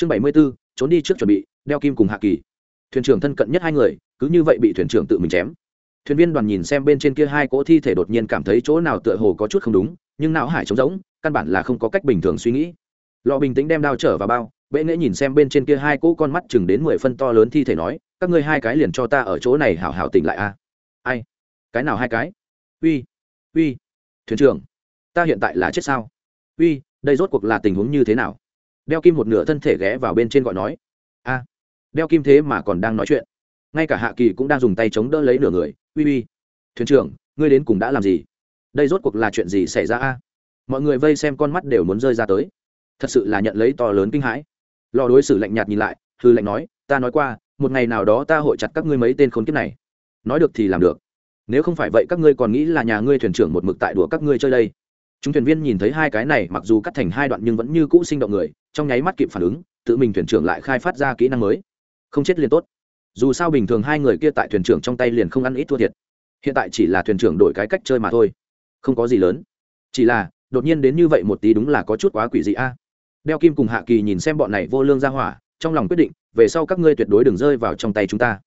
chương bảy mươi b ố trốn đi trước chuẩn bị, đeo kim cùng hạ kỳ. Thuyền trưởng thân cận nhất hai người, cứ như vậy bị thuyền trưởng tự mình chém. Thuyền viên đoàn nhìn xem bên trên kia hai cỗ thi thể đột nhiên cảm thấy chỗ nào tựa hồ có chút không đúng, nhưng não hải trống rỗng, căn bản là không có cách bình thường suy nghĩ. Lò bình tĩnh đem đao trở vào bao, bệ nghễ nhìn xem bên trên kia hai cỗ con mắt chừng đến mười phân to lớn thi thể nói, các ngươi hai cái liền cho ta ở chỗ này hảo hảo tỉnh lại a. Ai? Cái nào hai cái? Uy uy. Thuyền trưởng, ta hiện tại là chết sao? Uy, đây rốt cuộc là tình huống như thế nào? Đeo kim một nửa thân thể ghé vào bên trên gọi nói, a, đeo kim thế mà còn đang nói chuyện. Ngay cả hạ kỳ cũng đang dùng tay chống đỡ lấy nửa người, uy uy, thuyền trưởng, ngươi đến cùng đã làm gì? Đây rốt cuộc là chuyện gì xảy ra a? Mọi người vây xem con mắt đều muốn rơi ra tới. Thật sự là nhận lấy to lớn kinh hãi. Lò đối xử lạnh nhạt nhìn lại, hư lạnh nói, ta nói qua, một ngày nào đó ta hội chặt các ngươi mấy tên khốn kiếp này. Nói được thì làm được. Nếu không phải vậy các ngươi còn nghĩ là nhà ngươi thuyền trưởng một mực tại đùa các ngươi chơi đây chúng thuyền viên nhìn thấy hai cái này, mặc dù cắt thành hai đoạn nhưng vẫn như cũ sinh động người, trong nháy mắt kịp phản ứng, tự mình thuyền trưởng lại khai phát ra kỹ năng mới. Không chết liền tốt. Dù sao bình thường hai người kia tại thuyền trưởng trong tay liền không ăn ít thua thiệt. Hiện tại chỉ là thuyền trưởng đổi cái cách chơi mà thôi. Không có gì lớn. Chỉ là, đột nhiên đến như vậy một tí đúng là có chút quá quỷ dị a. Đeo kim cùng hạ kỳ nhìn xem bọn này vô lương ra hỏa, trong lòng quyết định, về sau các ngươi tuyệt đối đừng rơi vào trong tay chúng ta.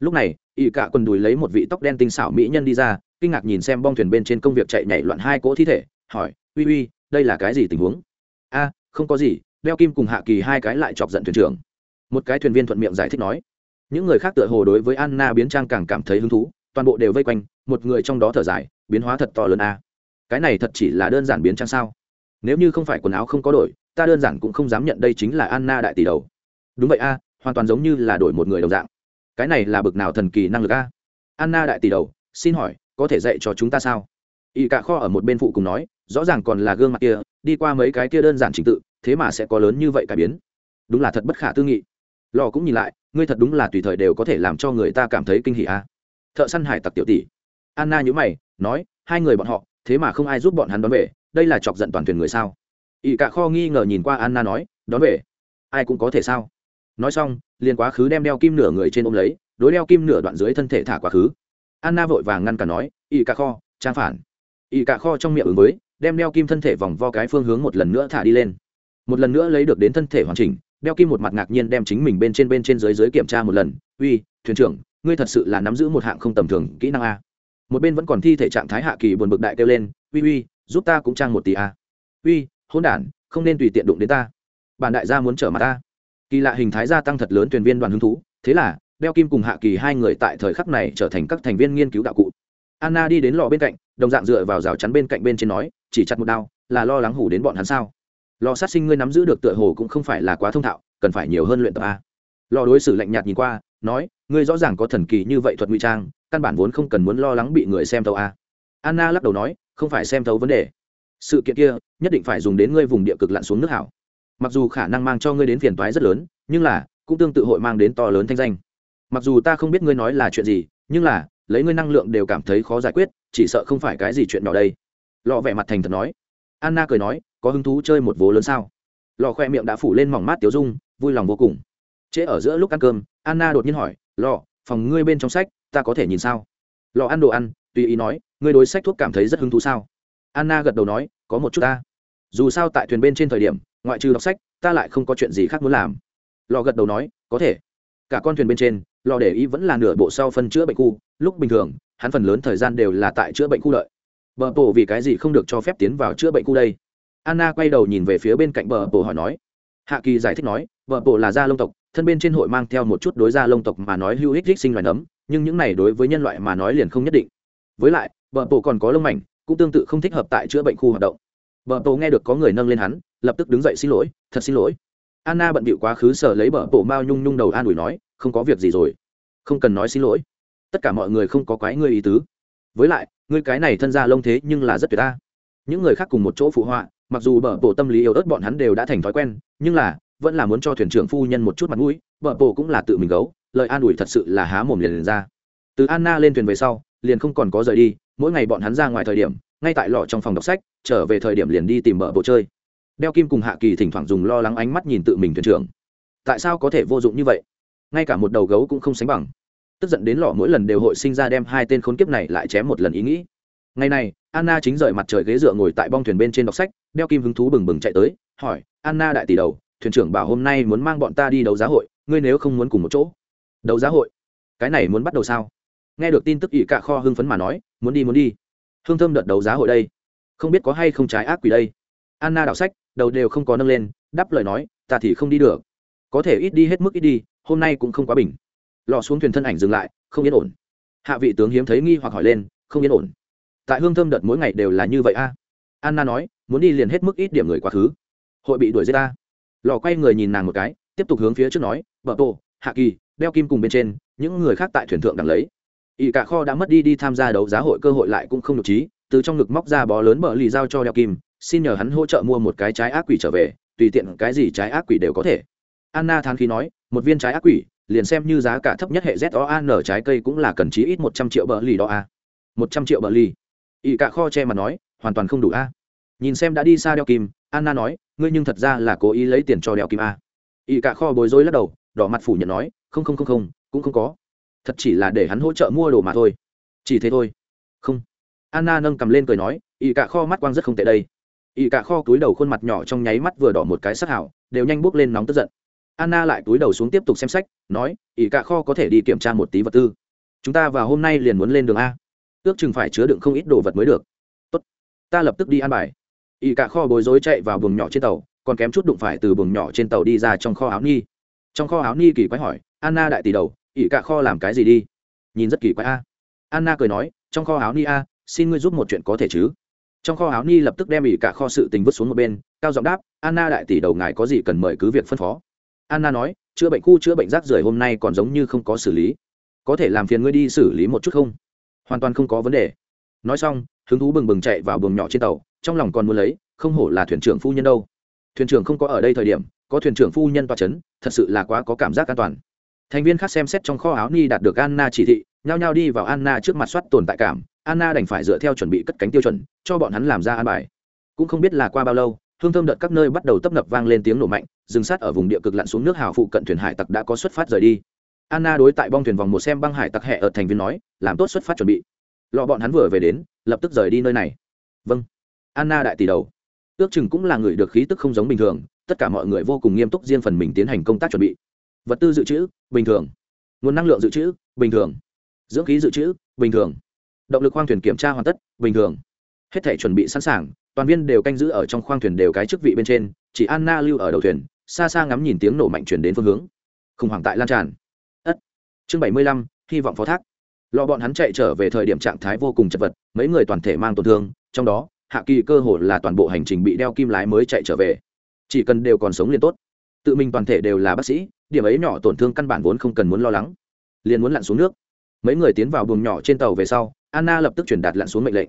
Lúc này ỵ cạ quần đùi lấy một vị tóc đen tinh xảo mỹ nhân đi ra, kinh ngạc nhìn xem bong thuyền bên trên công việc chạy nhảy loạn hai cỗ thi thể hỏi, uy uy, đây là cái gì tình huống? A, không có gì đeo kim cùng hạ kỳ hai cái lại chọc giận thuyền trưởng. Một cái thuyền viên thuận miệng giải thích nói. Những người khác tựa hồ đối với anna biến trang càng cảm thấy hứng thú, toàn bộ đều vây quanh, một người trong đó thở dài, biến hóa thật to lớn a. Cái này thật chỉ là đơn giản biến trang sao? Nếu như không phải quần áo không có đổi, ta đơn giản cũng không dám nhận đây chính là anna đại tỷ đầu. Đúng vậy a, hoàn toàn giống như là đổi một người đồng dạng. Cái này là bực nào thần kỳ năng lực a? Anna đại tỷ đầu, xin hỏi, có thể dạy cho chúng ta sao? Y cả kho ở một bên phụ cùng nói rõ ràng còn là gương mặt kia, đi qua mấy cái kia đơn giản trình tự, thế mà sẽ có lớn như vậy cải biến. Đúng là thật bất khả tư nghị. Lò cũng nhìn lại, ngươi thật đúng là tùy thời đều có thể làm cho người ta cảm thấy kinh hỉ a. Thợ săn hải tặc tiểu tỷ. Anna nhữ mày, nói, hai người bọn họ, thế mà không ai giúp bọn hắn đón về, đây là chọc giận toàn thuyền người sao? Ỵ cả kho nghi ngờ nhìn qua anna nói, đón về? Ai cũng có thể sao? Nói xong, liền quá khứ đem đeo kim nửa người trên ôm lấy, đối đeo kim nửa đoạn dưới thân thể thả quá khứ. Anna vội vàng ngăn cả nói ỵ cả kho trang phản. Ỵ cả kho trong miệng ứng với đem đeo kim thân thể vòng vo cái phương hướng một lần nữa thả đi lên. Một lần nữa lấy được đến thân thể hoàn chỉnh, đeo kim một mặt ngạc nhiên đem chính mình bên trên bên trên dưới dưới kiểm tra một lần. Uy, thuyền trưởng, ngươi thật sự là nắm giữ một hạng không tầm thường kỹ năng a. Một bên vẫn còn thi thể trạng thái hạ kỳ buồn bực đại kêu lên, uy uy, giúp ta cũng trang một tỷ a. Uy hôn đản, không nên tùy tiện đụng đến ta. Bản đại gia muốn trở mặt ta. Kỳ lạ hình thái gia tăng thật lớn thuyền viên đoàn hứng thú, thế là, đeo kim cùng hạ kỳ hai người tại thời khắc này trở thành các thành viên nghiên cứu đạo cụ. Anna đi đến lò bên cạnh, đồng dạng dựa vào rào chắn bên cạnh bên trên nói chỉ chặt một đao, là lo lắng hủ đến bọn hắn sao? Lò sát sinh ngươi nắm giữ được tựa hồ cũng không phải là quá thông thạo, cần phải nhiều hơn luyện tập a. Lò đối xử lạnh nhạt nhìn qua, nói, ngươi rõ ràng có thần kỳ như vậy thuật ngụy trang, căn bản vốn không cần muốn lo lắng bị người xem thấu a. Anna lắc đầu nói, không phải xem thấu vấn đề. Sự kiện kia, nhất định phải dùng đến ngươi vùng địa cực lặn xuống nước hảo. Mặc dù khả năng mang cho ngươi đến phiền toái rất lớn, nhưng là, cũng tương tự hội mang đến to lớn thanh danh. Mặc dù ta không biết ngươi nói là chuyện gì, nhưng là, lấy ngươi năng lượng đều cảm thấy khó giải quyết, chỉ sợ không phải cái gì chuyện nhỏ đây lọ vẻ mặt thành thật nói. Anna cười nói, có hứng thú chơi một vố lớn sao? Lò khoe miệng đã phủ lên mỏng mát tiếu dung, vui lòng vô cùng. Trễ ở giữa lúc ăn cơm, anna đột nhiên hỏi, lò, phòng ngươi bên trong sách, ta có thể nhìn sao? Lò ăn đồ ăn, tùy ý nói, ngươi đối sách thuốc cảm thấy rất hứng thú sao? Anna gật đầu nói, có một chút ta. Dù sao tại thuyền bên trên thời điểm, ngoại trừ đọc sách, ta lại không có chuyện gì khác muốn làm. Lò gật đầu nói, có thể. Cả con thuyền bên trên, lò để ý vẫn là nửa bộ sau phân chữa bệnh khu. Lúc bình thường, hắn phần lớn thời gian đều là tại chữa bệnh khu lợi bờ bộ vì cái gì không được cho phép tiến vào chữa bệnh khu đây? Anna quay đầu nhìn về phía bên cạnh bờ bộ hỏi nói. Hạ kỳ giải thích nói, bờ bộ là da lông tộc, thân bên trên hội mang theo một chút đối da lông tộc mà nói hữu ích sinh loài nấm, nhưng những này đối với nhân loại mà nói liền không nhất định. Với lại, bờ bộ còn có lông mảnh, cũng tương tự không thích hợp tại chữa bệnh khu hoạt động. Bờ bộ nghe được có người nâng lên hắn, lập tức đứng dậy xin lỗi, thật xin lỗi. Anna bận bịu quá khứ sở lấy bờ bộ mao nhung nhung đầu an ủi nói, không có việc gì rồi. Không cần nói xin lỗi. Tất cả mọi người không có quái ngươi ý tứ. Với lại ngươi cái này thân ra lông thế nhưng là rất tuyệt ta. Những người khác cùng một chỗ phụ họa mặc dù bờ bộ tâm lý yếu ớt bọn hắn đều đã thành thói quen nhưng là vẫn là muốn cho thuyền trưởng phu nhân một chút mặt mũi bờ bộ cũng là tự mình gấu lời an ủi thật sự là há mồm liền, liền ra. Từ anna lên thuyền về sau liền không còn có rời đi mỗi ngày bọn hắn ra ngoài thời điểm ngay tại lọ trong phòng đọc sách trở về thời điểm liền đi tìm bờ bộ chơi. Đeo kim cùng hạ kỳ thỉnh thoảng dùng lo lắng ánh mắt nhìn tự mình thuyền trưởng. Tại sao có thể vô dụng như vậy? Ngay cả một đầu gấu cũng không sánh bằng tức giận đến lọ mỗi lần đều hội sinh ra đem hai tên khốn kiếp này lại chém một lần ý nghĩ. Ngày này, anna chính rời mặt trời ghế dựa ngồi tại bong thuyền bên trên đọc sách, đeo kim hứng thú bừng bừng chạy tới, hỏi, anna đại tỷ đầu, thuyền trưởng bảo hôm nay muốn mang bọn ta đi đấu giá hội, ngươi nếu không muốn cùng một chỗ? Đấu giá hội? Cái này muốn bắt đầu sao? Nghe được tin tức ỷ cạ kho hưng phấn mà nói, muốn đi muốn đi. Hương thơm đợt đấu giá hội đây. Không biết có hay không trái ác quỷ đây. Anna đọc sách, đầu đều không có nâng lên, đáp lời nói, ta thì không đi được. Có thể ít đi hết mức ít đi, hôm nay cũng không quá bình lò xuống thuyền thân ảnh dừng lại, không yên ổn. Hạ vị tướng hiếm thấy nghi hoặc hỏi lên, không yên ổn. Tại hương thơm đợt mỗi ngày đều là như vậy a? Anna nói, muốn đi liền hết mức ít điểm người quá khứ. Hội bị đuổi giết ta. Lò quay người nhìn nàng một cái, tiếp tục hướng phía trước nói vợ tổ hạ kỳ, đeo kim cùng bên trên, những người khác tại thuyền thượng đằng lấy. Ỵ cả kho đã mất đi đi tham gia đấu giá hội cơ hội lại cũng không được trí, từ trong ngực móc ra bó lớn bờ lì giao cho đeo kim, xin nhờ hắn hỗ trợ mua một cái trái ác quỷ trở về, tùy tiện cái gì trái ác quỷ đều có thể. Anna than khí nói, một viên trái ác quỷ liền xem như giá cả thấp nhất hệ z o trái cây cũng là cần chí ít một trăm triệu bờ lì đó a một trăm triệu bờ lì. Ỷ cả kho che mà nói, hoàn toàn không đủ a nhìn xem đã đi xa đeo kim, anna nói, ngươi nhưng thật ra là cố ý lấy tiền cho đeo kim a ỷ cả kho bối rối lắc đầu, đỏ mặt phủ nhận nói, không không không không, cũng không có. Thật chỉ là để hắn hỗ trợ mua đồ mà thôi. Chỉ thế thôi. Không. Anna nâng cầm lên cười nói, ỷ cả kho mắt quang rất không tệ đây. Ỷ cả kho túi đầu khuôn mặt nhỏ trong nháy mắt vừa đỏ một cái sắc hảo, đều nhanh bước lên nóng tức giận anna lại túi đầu xuống tiếp tục xem sách, nói, ỷ cả kho có thể đi kiểm tra một tí vật tư. Chúng ta vào hôm nay liền muốn lên đường a. Ước chừng phải chứa đựng không ít đồ vật mới được. Tốt, ta lập tức đi ăn bài. Ỷ cả kho bối rối chạy vào buồng nhỏ trên tàu, còn kém chút đụng phải từ buồng nhỏ trên tàu đi ra trong kho áo ni. Trong kho áo ni kỳ quái hỏi, anna đại tỷ đầu, ỷ cả kho làm cái gì đi? Nhìn rất kỳ quái a. Anna cười nói, trong kho áo ni a, xin ngươi giúp một chuyện có thể chứ? Trong kho áo ni lập tức đem ỷ cả kho sự tình vứt xuống một bên, cao giọng đáp, anna đại tỷ đầu, ngài có gì cần mời cứ việc phân phó anna nói, chữa bệnh khu, chữa bệnh rác rưởi hôm nay còn giống như không có xử lý. Có thể làm phiền ngươi đi xử lý một chút không? Hoàn toàn không có vấn đề. Nói xong, hứng thú bừng bừng chạy vào buồng nhỏ trên tàu, trong lòng còn muốn lấy, không hổ là thuyền trưởng phu nhân đâu. Thuyền trưởng không có ở đây thời điểm, có thuyền trưởng phu nhân toa c h ấ n thật sự là quá có cảm giác an toàn. Thành viên khác xem xét trong kho áo ni đạt được anna chỉ thị, nhao nhao đi vào anna trước mặt soát tồn tại cảm. Anna đành phải dựa theo chuẩn bị cất cánh tiêu chuẩn, cho bọn hắn làm ra an bài. Cũng không biết là qua bao lâu hương thơm đợt các nơi bắt đầu tấp nập vang lên tiếng nổ mạnh dừng sát ở vùng địa cực lặn xuống nước hào phụ cận thuyền hải tặc đã có xuất phát rời đi. Anna đối tại bong thuyền vòng một xem băng hải tặc hẹ ở thành viên nói, làm tốt xuất phát chuẩn bị. Lọ bọn hắn vừa về đến, lập tức rời đi nơi này. Vâng. Anna đại tỷ đầu. Ước chừng cũng là người được khí tức không giống bình thường, tất cả mọi người vô cùng nghiêm túc riêng phần mình tiến hành công tác chuẩn bị. Vật tư dự trữ, bình thường. Nguồn năng lượng dự trữ, bình thường. Dưỡng khí dự trữ, bình thường. Động lực khoang thuyền kiểm tra hoàn tất, bình thường. Hết thể chuẩn bị sẵn sàng toàn viên đều canh giữ ở trong khoang thuyền đều cái chức vị bên trên, chỉ anna lưu ở đầu thuyền, xa xa ngắm nhìn tiếng nổ mạnh chuyển đến phương hướng. Khủng hoảng tại lan tràn. Ất. Chương bảy mươi lăm, hy vọng phó thác. Lọ bọn hắn chạy trở về thời điểm trạng thái vô cùng chật vật, mấy người toàn thể mang tổn thương, trong đó, hạ kỳ cơ hồ là toàn bộ hành trình bị đeo kim lái mới chạy trở về. Chỉ cần đều còn sống liền tốt. Tự mình toàn thể đều là bác sĩ, điểm ấy nhỏ tổn thương căn bản vốn không cần muốn lo lắng. Liền muốn lặn xuống nước. Mấy người tiến vào buồng nhỏ trên tàu về sau, anna lập tức truyền đạt lặn xuống mệnh lệnh.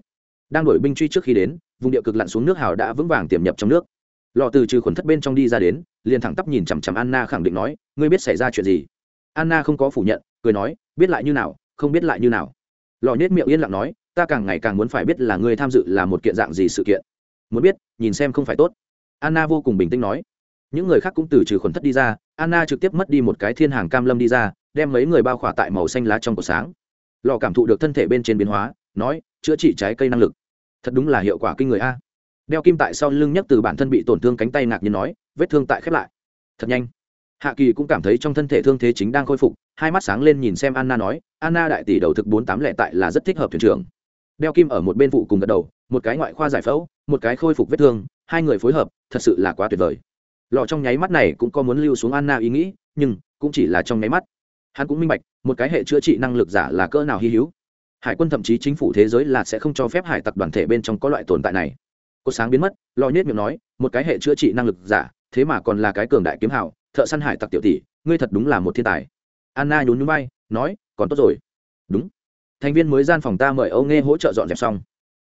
Đang đổi binh truy trước khi đến vùng địa cực lặn xuống nước hào đã vững vàng tiềm nhập trong nước. Lọ từ trừ khuẩn thất bên trong đi ra đến, liền thẳng tắp nhìn chằm chằm anna khẳng định nói, ngươi biết xảy ra chuyện gì? Anna không có phủ nhận, cười nói, biết lại như nào, không biết lại như nào. Lò nhết miệng yên lặng nói, ta càng ngày càng muốn phải biết là ngươi tham dự là một kiện dạng gì sự kiện. Muốn biết, nhìn xem không phải tốt. Anna vô cùng bình tĩnh nói. Những người khác cũng từ trừ khuẩn thất đi ra, anna trực tiếp mất đi một cái thiên hàng cam lâm đi ra, đem mấy người bao khỏa tại màu xanh lá trong cổ sáng. Lò cảm thụ được thân thể bên trên biến hóa, nói, chữa trị trái cây năng lực thật đúng là hiệu quả kinh người a. Đeo kim tại sau lưng nhấc từ bản thân bị tổn thương cánh tay ngạc nhiên nói, vết thương tại khép lại. Thật nhanh. Hạ kỳ cũng cảm thấy trong thân thể thương thế chính đang khôi phục, hai mắt sáng lên nhìn xem anna nói, anna đại tỷ đầu thực bốn tám lẻ tại là rất thích hợp thuyền trưởng. Đeo kim ở một bên phụ cùng gật đầu, một cái ngoại khoa giải phẫu, một cái khôi phục vết thương, hai người phối hợp, thật sự là quá tuyệt vời. Lò trong nháy mắt này cũng có muốn lưu xuống anna ý nghĩ, nhưng cũng chỉ là trong nháy mắt. Hắn cũng minh bạch, một cái hệ chữa trị năng lực giả là cỡ nào hy hữu hải quân thậm chí chính phủ thế giới là sẽ không cho phép hải tặc đoàn thể bên trong có loại tồn tại này. Cô sáng biến mất, lo nhét miệng nói, một cái hệ chữa trị năng lực giả, thế mà còn là cái cường đại kiếm hào, thợ săn hải tặc tiểu tỷ, ngươi thật đúng là một thiên tài. Anna nhún nhún bay nói, còn tốt rồi. Đúng. Thành viên mới gian phòng ta mời âu nghe hỗ trợ dọn dẹp xong.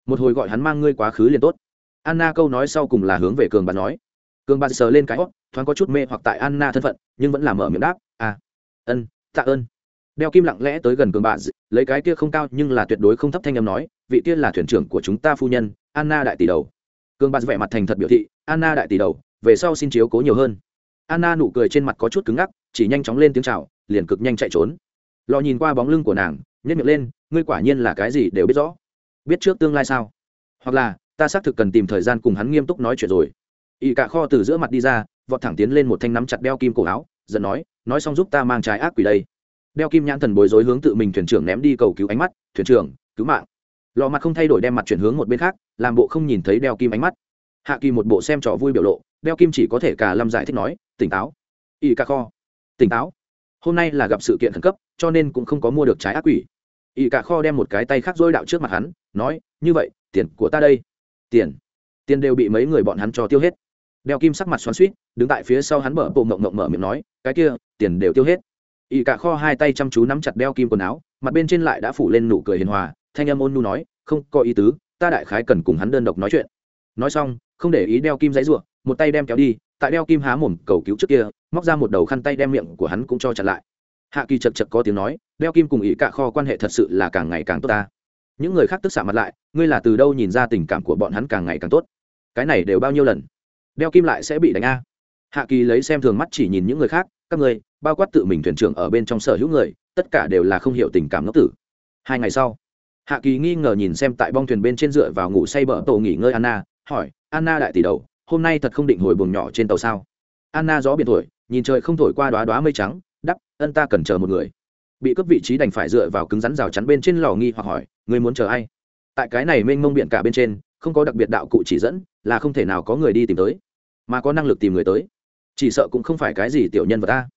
Một hồi gọi hắn mang ngươi quá khứ liền tốt. Anna câu nói sau cùng là hướng về cường bà nói. Cường bà sờ lên cái hót thoáng có chút mê hoặc tại anna thân phận, nhưng vẫn là mở miệng đáp à ân, tạ ơn đeo kim lặng lẽ tới gần cường bà lấy cái kia không cao nhưng là tuyệt đối không thấp thanh âm nói, vị kia là thuyền trưởng của chúng ta phu nhân, anna đại tỷ đầu. Cường bà vẻ mặt thành thật biểu thị, anna đại tỷ đầu, về sau xin chiếu cố nhiều hơn. Anna nụ cười trên mặt có chút cứng ngắc, chỉ nhanh chóng lên tiếng chào, liền cực nhanh chạy trốn. Lò nhìn qua bóng lưng của nàng nhét miệng lên, ngươi quả nhiên là cái gì đều biết rõ. Biết trước tương lai sao? Hoặc là, ta xác thực cần tìm thời gian cùng hắn nghiêm túc nói chuyện rồi. Ỵ cả kho từ giữa mặt đi ra, vọt thẳng tiến lên một thanh nắm chặt đeo kim cổ áo, giận nói nói xong giúp ta mang trái ác quỷ đây đeo kim nhãn thần bối rối hướng tự mình thuyền trưởng ném đi cầu cứu ánh mắt, thuyền trưởng, cứu mạng. Lò mặt không thay đổi đem mặt chuyển hướng một bên khác, làm bộ không nhìn thấy đeo kim ánh mắt. Hạ kỳ một bộ xem trò vui biểu lộ, đeo kim chỉ có thể cả lâm giải thích nói, tỉnh táo. Y ca kho, tỉnh táo. Hôm nay là gặp sự kiện khẩn cấp, cho nên cũng không có mua được trái ác quỷ. Y ca kho đem một cái tay khác dôi đạo trước mặt hắn, nói, như vậy, tiền của ta đây. Tiền. Tiền đều bị mấy người bọn hắn cho tiêu hết. Đeo kim sắc mặt xoắn suýt đứng tại phía sau hắn mở bộ ngộng ngộng mở miệng nói, cái kia, tiền đều tiêu hết y cả kho hai tay chăm chú nắm chặt đeo kim quần áo, mặt bên trên lại đã phủ lên nụ cười hiền hòa, thanh âm ôn nu nói, không có ý tứ, ta đại khái cần cùng hắn đơn độc nói chuyện. Nói xong, không để ý đeo kim dãy ruộng một tay đem kéo đi, tại đeo kim há mồm cầu cứu trước kia, móc ra một đầu khăn tay đem miệng của hắn cũng cho chặt lại. Hạ kỳ chật chật có tiếng nói, đeo kim cùng ý cả kho quan hệ thật sự là càng ngày càng tốt ta. Những người khác tức xạ mặt lại, ngươi là từ đâu nhìn ra tình cảm của bọn hắn càng ngày càng tốt? Cái này đều bao nhiêu lần? Đeo kim lại sẽ bị đánh a. Hạ kỳ lấy xem thường mắt chỉ nhìn những người khác các ngươi, bao quát tự mình thuyền trưởng ở bên trong sở hữu người, tất cả đều là không hiểu tình cảm ngốc tử. Hai ngày sau, hạ kỳ nghi ngờ nhìn xem tại bong thuyền bên trên dựa vào ngủ say bờ tổ nghỉ ngơi anna, hỏi, anna đại tỷ đầu, hôm nay thật không định hồi buồng nhỏ trên tàu sao? Anna gió biển thổi, nhìn trời không thổi qua đoá đoá mây trắng, đắp, ân ta cần chờ một người. Bị cướp vị trí đành phải dựa vào cứng rắn rào chắn bên trên lò nghi hoặc hỏi người muốn chờ ai? Tại cái này mênh mông biển cả bên trên, không có đặc biệt đạo cụ chỉ dẫn, là không thể nào có người đi tìm tới, mà có năng lực tìm người tới chỉ sợ cũng không phải cái gì tiểu nhân vật ta.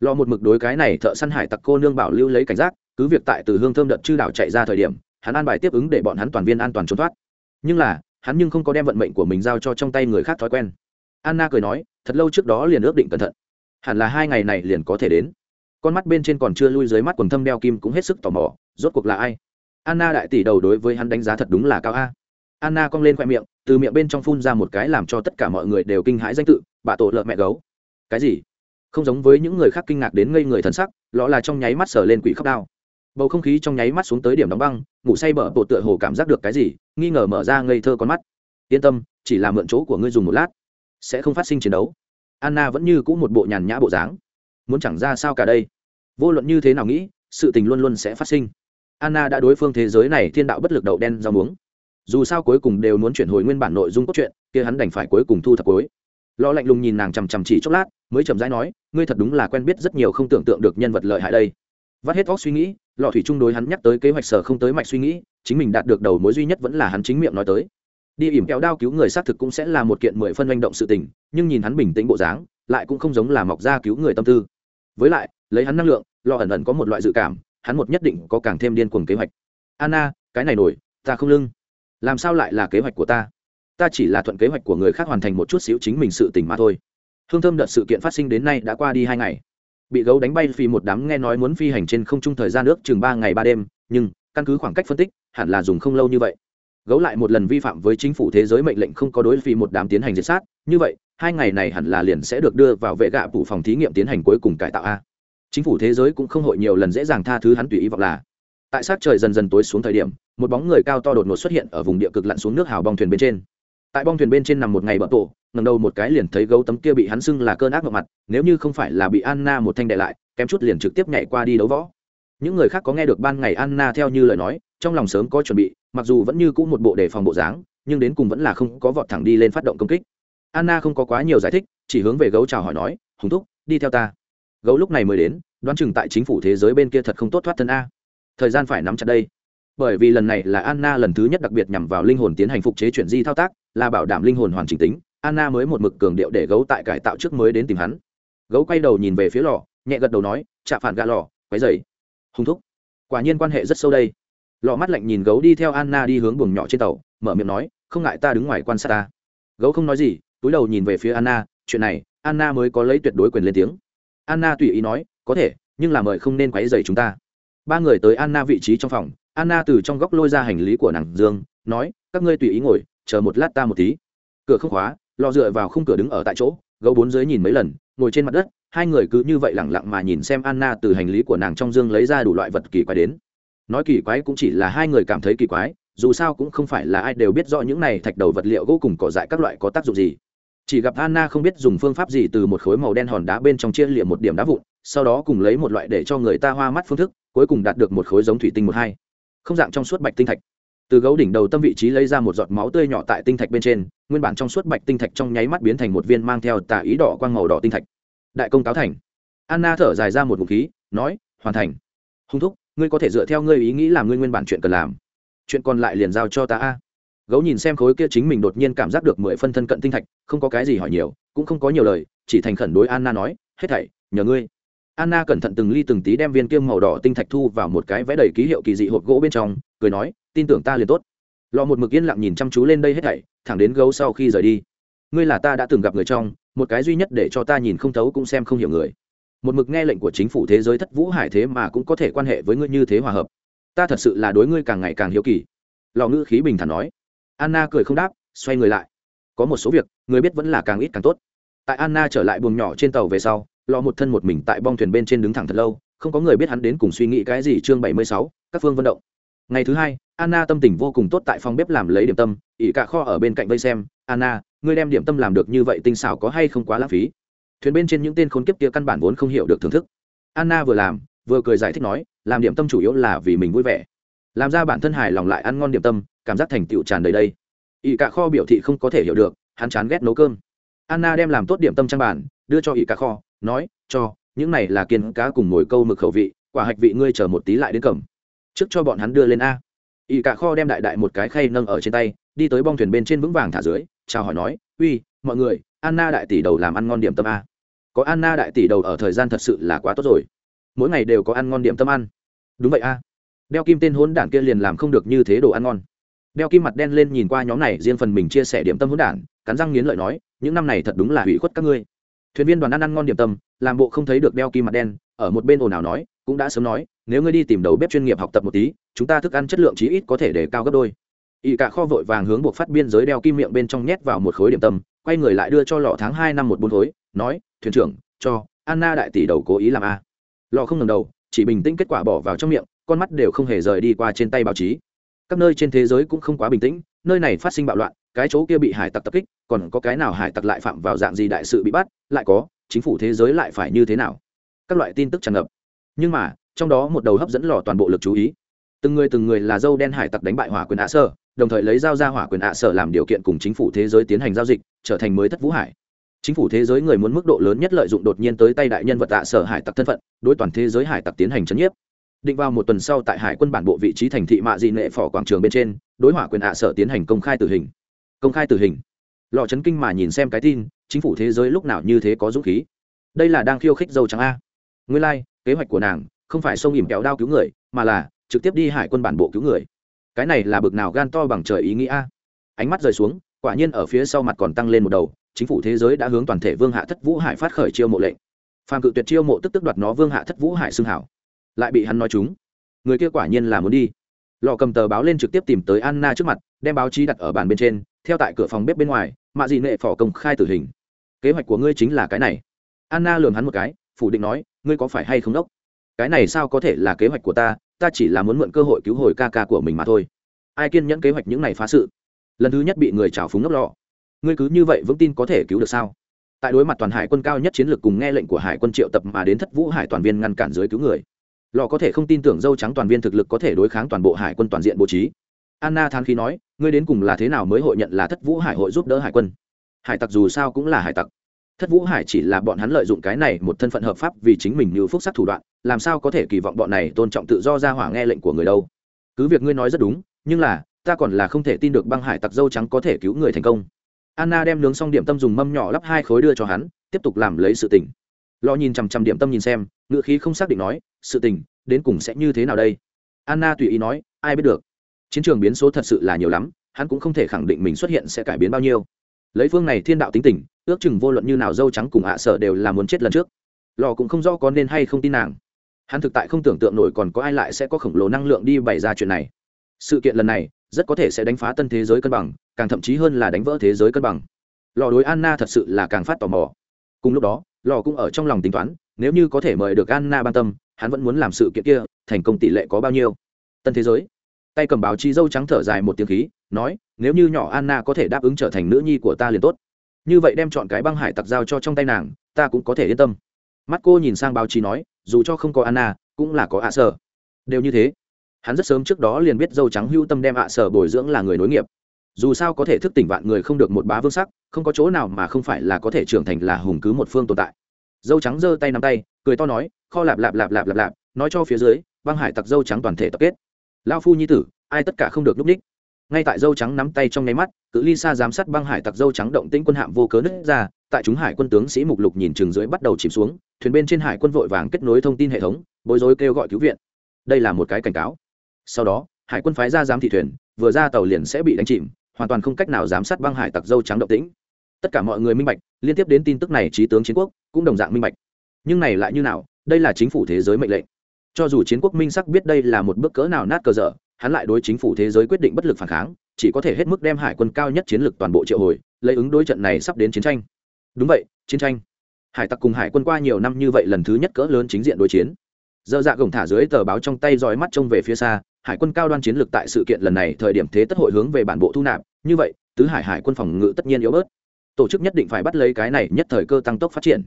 Lò một mực đối cái này thợ săn hải tặc cô nương bảo lưu lấy cảnh giác, cứ việc tại từ hương thơm đợt chư đảo chạy ra thời điểm, hắn an bài tiếp ứng để bọn hắn toàn viên an toàn trốn thoát. Nhưng là, hắn nhưng không có đem vận mệnh của mình giao cho trong tay người khác thói quen. Anna cười nói, thật lâu trước đó liền ước định cẩn thận. Hẳn là hai ngày này liền có thể đến. Con mắt bên trên còn chưa lui dưới mắt quần thâm đeo kim cũng hết sức tò mò, rốt cuộc là ai? Anna đại tỷ đầu đối với hắn đánh giá thật đúng là cao a. Anna cong lên khoe miệng, từ miệng bên trong phun ra một cái làm cho tất cả mọi người đều kinh hãi danh tự, bà tổ lợn mẹ gấu cái gì? Không giống với những người khác kinh ngạc đến ngây người thần sắc, lọ là trong nháy mắt sờ lên quỷ khóc đao bầu không khí trong nháy mắt xuống tới điểm đóng băng, ngủ say bở bộ tựa hồ cảm giác được cái gì, nghi ngờ mở ra ngây thơ con mắt. Yên tâm, chỉ là mượn chỗ của ngươi dùng một lát, sẽ không phát sinh chiến đấu. Anna vẫn như c ũ một bộ nhàn nhã bộ dáng. Muốn chẳng ra sao cả đây. Vô luận như thế nào nghĩ, sự tình luôn luôn sẽ phát sinh. Anna đã đối phương thế giới này thiên đạo bất lực đậu đen rau muống. Dù sao cuối cùng đều muốn chuyển hồi nguyên bản nội dung cốt truyện, kia hắn đành phải cuối cùng thu thập cuối lo lạnh lùng nhìn nàng chằm chằm chỉ chốc lát, mới chậm rãi nói, ngươi thật đúng là quen biết rất nhiều không tưởng tượng được nhân vật lợi hại đây. Vắt hết óc suy nghĩ, lọ thủy Trung đối hắn nhắc tới kế hoạch sở không tới mạch suy nghĩ, chính mình đạt được đầu mối duy nhất vẫn là hắn chính miệng nói tới. Đi ỉm kéo đao cứu người xác thực cũng sẽ là một kiện mười phân manh động sự tình, nhưng nhìn hắn bình tĩnh bộ dáng, lại cũng không giống là mọc ra cứu người tâm tư. Với lại, lấy hắn năng lượng, lọ ẩn ẩn có một loại dự cảm, hắn một nhất định có càng thêm điên cuồng kế hoạch. Anna, cái này nổi, ta không lưng. Làm sao lại là kế hoạch của ta? Ta chỉ là thuận kế hoạch của người khác hoàn thành một chút xíu chính mình sự tình mà thôi. Hương thơm đợt sự kiện phát sinh đến nay đã qua đi hai ngày. Bị gấu đánh bay phi một đám nghe nói muốn phi hành trên không trung thời gian ước chừng ba ngày ba đêm, nhưng, căn cứ khoảng cách phân tích, hẳn là dùng không lâu như vậy. Gấu lại một lần vi phạm với chính phủ thế giới mệnh lệnh không có đối phi một đám tiến hành diệt sát, như vậy, hai ngày này hẳn là liền sẽ được đưa vào vệ gạ phủ phòng thí nghiệm tiến hành cuối cùng cải tạo a. Chính phủ thế giới cũng không hội nhiều lần dễ dàng tha thứ hắn tùy ý vọng là. Tại sát trời dần dần tối xuống thời điểm, một bóng người cao to đột ngột xuất hiện ở vùng địa cực lặn xuống nước hào bong thuyền bên trên tại bong thuyền bên trên nằm một ngày bợ tổ ngầm đầu một cái liền thấy gấu tấm kia bị hắn sưng là cơn ác mộng mặt, nếu như không phải là bị anna một thanh đệ lại, kém chút liền trực tiếp nhảy qua đi đấu võ. Những người khác có nghe được ban ngày anna theo như lời nói, trong lòng sớm có chuẩn bị, mặc dù vẫn như cũ một bộ đề phòng bộ dáng, nhưng đến cùng vẫn là không có vọt thẳng đi lên phát động công kích. Anna không có quá nhiều giải thích, chỉ hướng về gấu chào hỏi nói, hùng thúc, đi theo ta. Gấu lúc này mới đến, đoán chừng tại chính phủ thế giới bên kia thật không tốt thoát thân a. Thời gian phải nắm chặt đây bởi vì lần này là anna lần thứ nhất đặc biệt nhằm vào linh hồn tiến hành phục chế chuyển di thao tác, là bảo đảm linh hồn hoàn chỉnh tính, anna mới một mực cường điệu để gấu tại cải tạo trước mới đến tìm hắn. Gấu quay đầu nhìn về phía lò, nhẹ gật đầu nói, chạ phản gà lò, quấy dày hung thúc. Quả nhiên quan hệ rất sâu đây. Lò mắt lạnh nhìn gấu đi theo anna đi hướng buồng nhỏ trên tàu, mở miệng nói, không ngại ta đứng ngoài quan sát ta. Gấu không nói gì, túi đầu nhìn về phía anna, chuyện này, anna mới có lấy tuyệt đối quyền lên tiếng. Anna tùy ý nói, có thể, nhưng là mời không nên quấy dày chúng ta. Ba người tới anna vị trí trong phòng anna từ trong góc lôi ra hành lý của nàng dương, nói, các ngươi tùy ý ngồi, chờ một lát ta một tí. Cửa không khóa, lò dựa vào khung cửa đứng ở tại chỗ, gấu bốn dưới nhìn mấy lần, ngồi trên mặt đất, hai người cứ như vậy lẳng lặng mà nhìn xem anna từ hành lý của nàng trong dương lấy ra đủ loại vật kỳ quái đến. Nói kỳ quái cũng chỉ là hai người cảm thấy kỳ quái, dù sao cũng không phải là ai đều biết rõ những này thạch đầu vật liệu gỗ cùng cỏ dại các loại có tác dụng gì. Chỉ gặp anna không biết dùng phương pháp gì từ một khối màu đen hòn đá bên trong chia liệm một điểm đá vụn, sau đó cùng lấy một loại để cho người ta hoa mắt phương thức, cuối cùng đạt được một khối giống thủy tinh một hai không dạng trong suốt bạch tinh thạch. Từ gấu đỉnh đầu tâm vị trí lấy ra một giọt máu tươi nhỏ tại tinh thạch bên trên, nguyên bản trong suốt bạch tinh thạch trong nháy mắt biến thành một viên mang theo tà ý đỏ quang màu đỏ tinh thạch. Đại công cáo thành. Anna thở dài ra một ngụm khí, nói, hoàn thành. Hung thúc, ngươi có thể dựa theo ngươi ý nghĩ làm ngươi nguyên bản chuyện cần làm. Chuyện còn lại liền giao cho ta a. Gấu nhìn xem khối kia chính mình đột nhiên cảm giác được mười phân thân cận tinh thạch, không có cái gì hỏi nhiều, cũng không có nhiều lời, chỉ thành khẩn đối anna nói, hết thảy, nhờ ngươi anna cẩn thận từng ly từng tí đem viên kiêm màu đỏ tinh thạch thu vào một cái vẽ đầy ký hiệu kỳ dị hộp gỗ bên trong, cười nói, tin tưởng ta liền tốt. Lò một mực yên lặng nhìn chăm chú lên đây hết thảy, thẳng đến gấu sau khi rời đi. Ngươi là ta đã từng gặp người trong, một cái duy nhất để cho ta nhìn không thấu cũng xem không hiểu người. Một mực nghe lệnh của chính phủ thế giới thất vũ hải thế mà cũng có thể quan hệ với ngươi như thế hòa hợp. Ta thật sự là đối ngươi càng ngày càng hiếu kỳ. Lò ngữ khí bình thản nói. Anna cười không đáp, xoay người lại. Có một số việc, người biết vẫn là càng ít càng tốt. Tại anna trở lại buồng nhỏ trên tàu về sau lò một thân một mình tại bong thuyền bên trên đứng thẳng thật lâu, không có người biết hắn đến cùng suy nghĩ cái gì chương bảy mươi sáu, các phương vận động. Ngày thứ hai, anna tâm tình vô cùng tốt tại phòng bếp làm lấy điểm tâm ỉ cả kho ở bên cạnh vây xem, anna, ngươi đem điểm tâm làm được như vậy tinh xảo có hay không quá lãng phí? Thuyền bên trên những tên khốn kiếp kia căn bản vốn không hiểu được thưởng thức. Anna vừa làm, vừa cười giải thích nói, làm điểm tâm chủ yếu là vì mình vui vẻ. Làm ra bản thân hài lòng lại ăn ngon điểm tâm, cảm giác thành tựu tràn đầy đây. Ỷ cả kho biểu thị không có thể hiểu được, hắn chán ghét nấu cơm. Anna đem làm tốt điểm tâm trang bản đưa cho ỷ cả kho nói, cho, những này là kiên cá cùng mồi câu mực khẩu vị, quả hạch vị ngươi chờ một tí lại đến cầm. Trước cho bọn hắn đưa lên a. Y cả kho đem đại đại một cái khay nâng ở trên tay, đi tới bong thuyền bên trên vững vàng thả dưới, chào hỏi nói, uy, mọi người, anna đại tỷ đầu làm ăn ngon điểm tâm a. Có anna đại tỷ đầu ở thời gian thật sự là quá tốt rồi. Mỗi ngày đều có ăn ngon điểm tâm ăn. Đúng vậy a. Đeo kim tên hỗn đản kia liền làm không được như thế đồ ăn ngon. Đeo kim mặt đen lên nhìn qua nhóm này, riêng phần mình chia sẻ điểm tâm hỗn đản, cắn răng nghiến lợi nói, những năm này thật đúng là hủy khuất các ngươi thuyền viên đoàn ăn ăn ngon điểm tâm, làm bộ không thấy được đeo kim mặt đen, ở một bên ồn ào nói, cũng đã sớm nói, nếu ngươi đi tìm đầu bếp chuyên nghiệp học tập một tí, chúng ta thức ăn chất lượng chí ít có thể để cao gấp đôi. Ỵ cả kho vội vàng hướng buộc phát biên giới đeo kim miệng bên trong nhét vào một khối điểm tâm, quay người lại đưa cho lọ tháng hai năm một bốn khối, nói, thuyền trưởng, cho, anna đại tỷ đầu cố ý làm a. Lọ không ngầm đầu, chỉ bình tĩnh kết quả bỏ vào trong miệng, con mắt đều không hề rời đi qua trên tay báo chí. Các nơi trên thế giới cũng không quá bình tĩnh nơi này phát sinh bạo loạn, cái chỗ kia bị hải tặc tập kích, còn có cái nào hải tặc lại phạm vào dạng gì đại sự bị bắt, lại có, chính phủ thế giới lại phải như thế nào? Các loại tin tức tràn ngập. Nhưng mà, trong đó một đầu hấp dẫn lò toàn bộ lực chú ý. Từng người từng người là dâu đen hải tặc đánh bại hỏa quyền ạ sơ, đồng thời lấy giao ra hỏa quyền ạ sở làm điều kiện cùng chính phủ thế giới tiến hành giao dịch, trở thành mới thất vũ hải. Chính phủ thế giới người muốn mức độ lớn nhất lợi dụng đột nhiên tới tay đại nhân vật ạ sở hải tặc thân phận, đối toàn thế giới hải tặc tiến hành chấn nhiếp định vào một tuần sau tại hải quân bản bộ vị trí thành thị mạ dị nệ phỏ quảng trường bên trên đối hỏa quyền ạ sở tiến hành công khai tử hình. Công khai tử hình. Lọ chấn kinh mà nhìn xem cái tin chính phủ thế giới lúc nào như thế có dũng khí. Đây là đang khiêu khích dâu trắng a. Nguyên lai、like, kế hoạch của nàng không phải xông ỉm kéo đao cứu người mà là trực tiếp đi hải quân bản bộ cứu người. Cái này là bực nào gan to bằng trời ý nghĩ a. Ánh mắt rời xuống quả nhiên ở phía sau mặt còn tăng lên một đầu chính phủ thế giới đã hướng toàn thể vương hạ thất vũ hải phát khởi chiêu mộ lệnh. Phàm cự tuyệt chiêu mộ tức tức đoạt nó vương hạ thất vũ hải xưng hảo lại bị hắn nói chúng. Người kia quả nhiên là muốn đi. Lò cầm tờ báo lên trực tiếp tìm tới anna trước mặt, đem báo chí đặt ở bàn bên trên, theo tại cửa phòng bếp bên ngoài, mạ dị nệ phỏ công khai tử hình. Kế hoạch của ngươi chính là cái này. Anna lường hắn một cái, phủ định nói, ngươi có phải hay không đốc? Cái này sao có thể là kế hoạch của ta ta chỉ là muốn mượn cơ hội cứu hồi ca ca của mình mà thôi. Ai kiên nhẫn kế hoạch những này phá sự? Lần thứ nhất bị người trào phúng ngốc lọ. Ngươi cứ như vậy vững tin có thể cứu được sao? Tại đối mặt toàn hải quân cao nhất chiến lược cùng nghe lệnh của hải quân triệu tập mà đến thất vũ hải toàn viên ngăn cản dưới cứu người lò có thể không tin tưởng dâu trắng toàn viên thực lực có thể đối kháng toàn bộ hải quân toàn diện bố trí. Anna than khí nói, ngươi đến cùng là thế nào mới hội nhận là thất vũ hải hội giúp đỡ hải quân? Hải tặc dù sao cũng là hải tặc. Thất vũ hải chỉ là bọn hắn lợi dụng cái này một thân phận hợp pháp vì chính mình như phúc sắc thủ đoạn, làm sao có thể kỳ vọng bọn này tôn trọng tự do ra hỏa nghe lệnh của người đâu? Cứ việc ngươi nói rất đúng, nhưng là, ta còn là không thể tin được băng hải tặc dâu trắng có thể cứu người thành công. Anna đem nướng xong điểm tâm dùng mâm nhỏ lắp hai khối đưa cho hắn, tiếp tục làm lấy sự tỉnh lo nhìn chằm chằm điểm tâm nhìn xem ngựa khí không xác định nói, sự tình, đến cùng sẽ như thế nào đây? Anna tùy ý nói, ai biết được. Chiến trường biến số thật sự là nhiều lắm, hắn cũng không thể khẳng định mình xuất hiện sẽ cải biến bao nhiêu. Lấy phương này thiên đạo tính tình, ước chừng vô luận như nào dâu trắng cùng hạ sở đều là muốn chết lần trước. Lò cũng không rõ có nên hay không tin nàng. Hắn thực tại không tưởng tượng nổi còn có ai lại sẽ có khổng lồ năng lượng đi bày ra chuyện này. Sự kiện lần này, rất có thể sẽ đánh phá tân thế giới cân bằng, càng thậm chí hơn là đánh vỡ thế giới cân bằng. Lò đối anna thật sự là càng phát tò mò. Cùng lúc đó lò cũng ở trong lòng tính toán, nếu như có thể mời được anna ban tâm, hắn vẫn muốn làm sự kiện kia, thành công tỷ lệ có bao nhiêu? Tân thế giới. Tay cầm báo chí dâu trắng thở dài một tiếng khí, nói, nếu như nhỏ anna có thể đáp ứng trở thành nữ nhi của ta liền tốt. Như vậy đem chọn cái băng hải tặc giao cho trong tay nàng, ta cũng có thể yên tâm. Mắt cô nhìn sang báo chí nói, dù cho không có anna, cũng là có ạ à sở. Đều như thế. Hắn rất sớm trước đó liền biết dâu trắng hưu tâm đem ạ sở bồi dưỡng là người nối nghiệp dù sao có thể thức tỉnh vạn người không được một bá vương sắc, không có chỗ nào mà không phải là có thể trưởng thành là hùng cứ một phương tồn tại. Dâu trắng giơ tay nắm tay, cười to nói, kho lạp lạp lạp lạp lạp lạp, nói cho phía dưới, băng hải tặc dâu trắng toàn thể tập kết. Lao phu nhi tử, ai tất cả không được núp ních? Ngay tại dâu trắng nắm tay trong nháy mắt, cự ly xa giám sát băng hải tặc dâu trắng động tĩnh quân hạm vô cớ nứt ra, tại chúng hải quân tướng sĩ mục lục nhìn chừng dưới bắt đầu chìm xuống, thuyền bên trên hải quân vội vàng kết nối thông tin hệ thống, bối rối kêu gọi cứu viện. Đây là một cái cảnh cáo. Sau đó, hải quân phái ra giám thị thuyền, vừa ra tàu liền sẽ bị đánh chìm hoàn toàn không cách nào giám sát băng hải tặc dâu trắng động tĩnh. Tất cả mọi người minh bạch, liên tiếp đến tin tức này trí tướng chiến quốc cũng đồng dạng minh bạch. Nhưng này lại như nào, đây là chính phủ thế giới mệnh lệnh. Cho dù chiến quốc minh sắc biết đây là một bước cỡ nào nát cờ dở, hắn lại đối chính phủ thế giới quyết định bất lực phản kháng, chỉ có thể hết mức đem hải quân cao nhất chiến lược toàn bộ triệu hồi, lấy ứng đối trận này sắp đến chiến tranh. Đúng vậy, chiến tranh. Hải tặc cùng hải quân qua nhiều năm như vậy lần thứ nhất cỡ lớn chính diện đối chiến. Dơ dạ gồng thả dưới tờ báo trong tay dõi mắt trông về phía xa hải quân cao đoan chiến lược tại sự kiện lần này thời điểm thế tất hội hướng về bản bộ thu nạp, như vậy, tứ hải hải quân phòng ngự tất nhiên yếu bớt. Tổ chức nhất định phải bắt lấy cái này nhất thời cơ tăng tốc phát triển.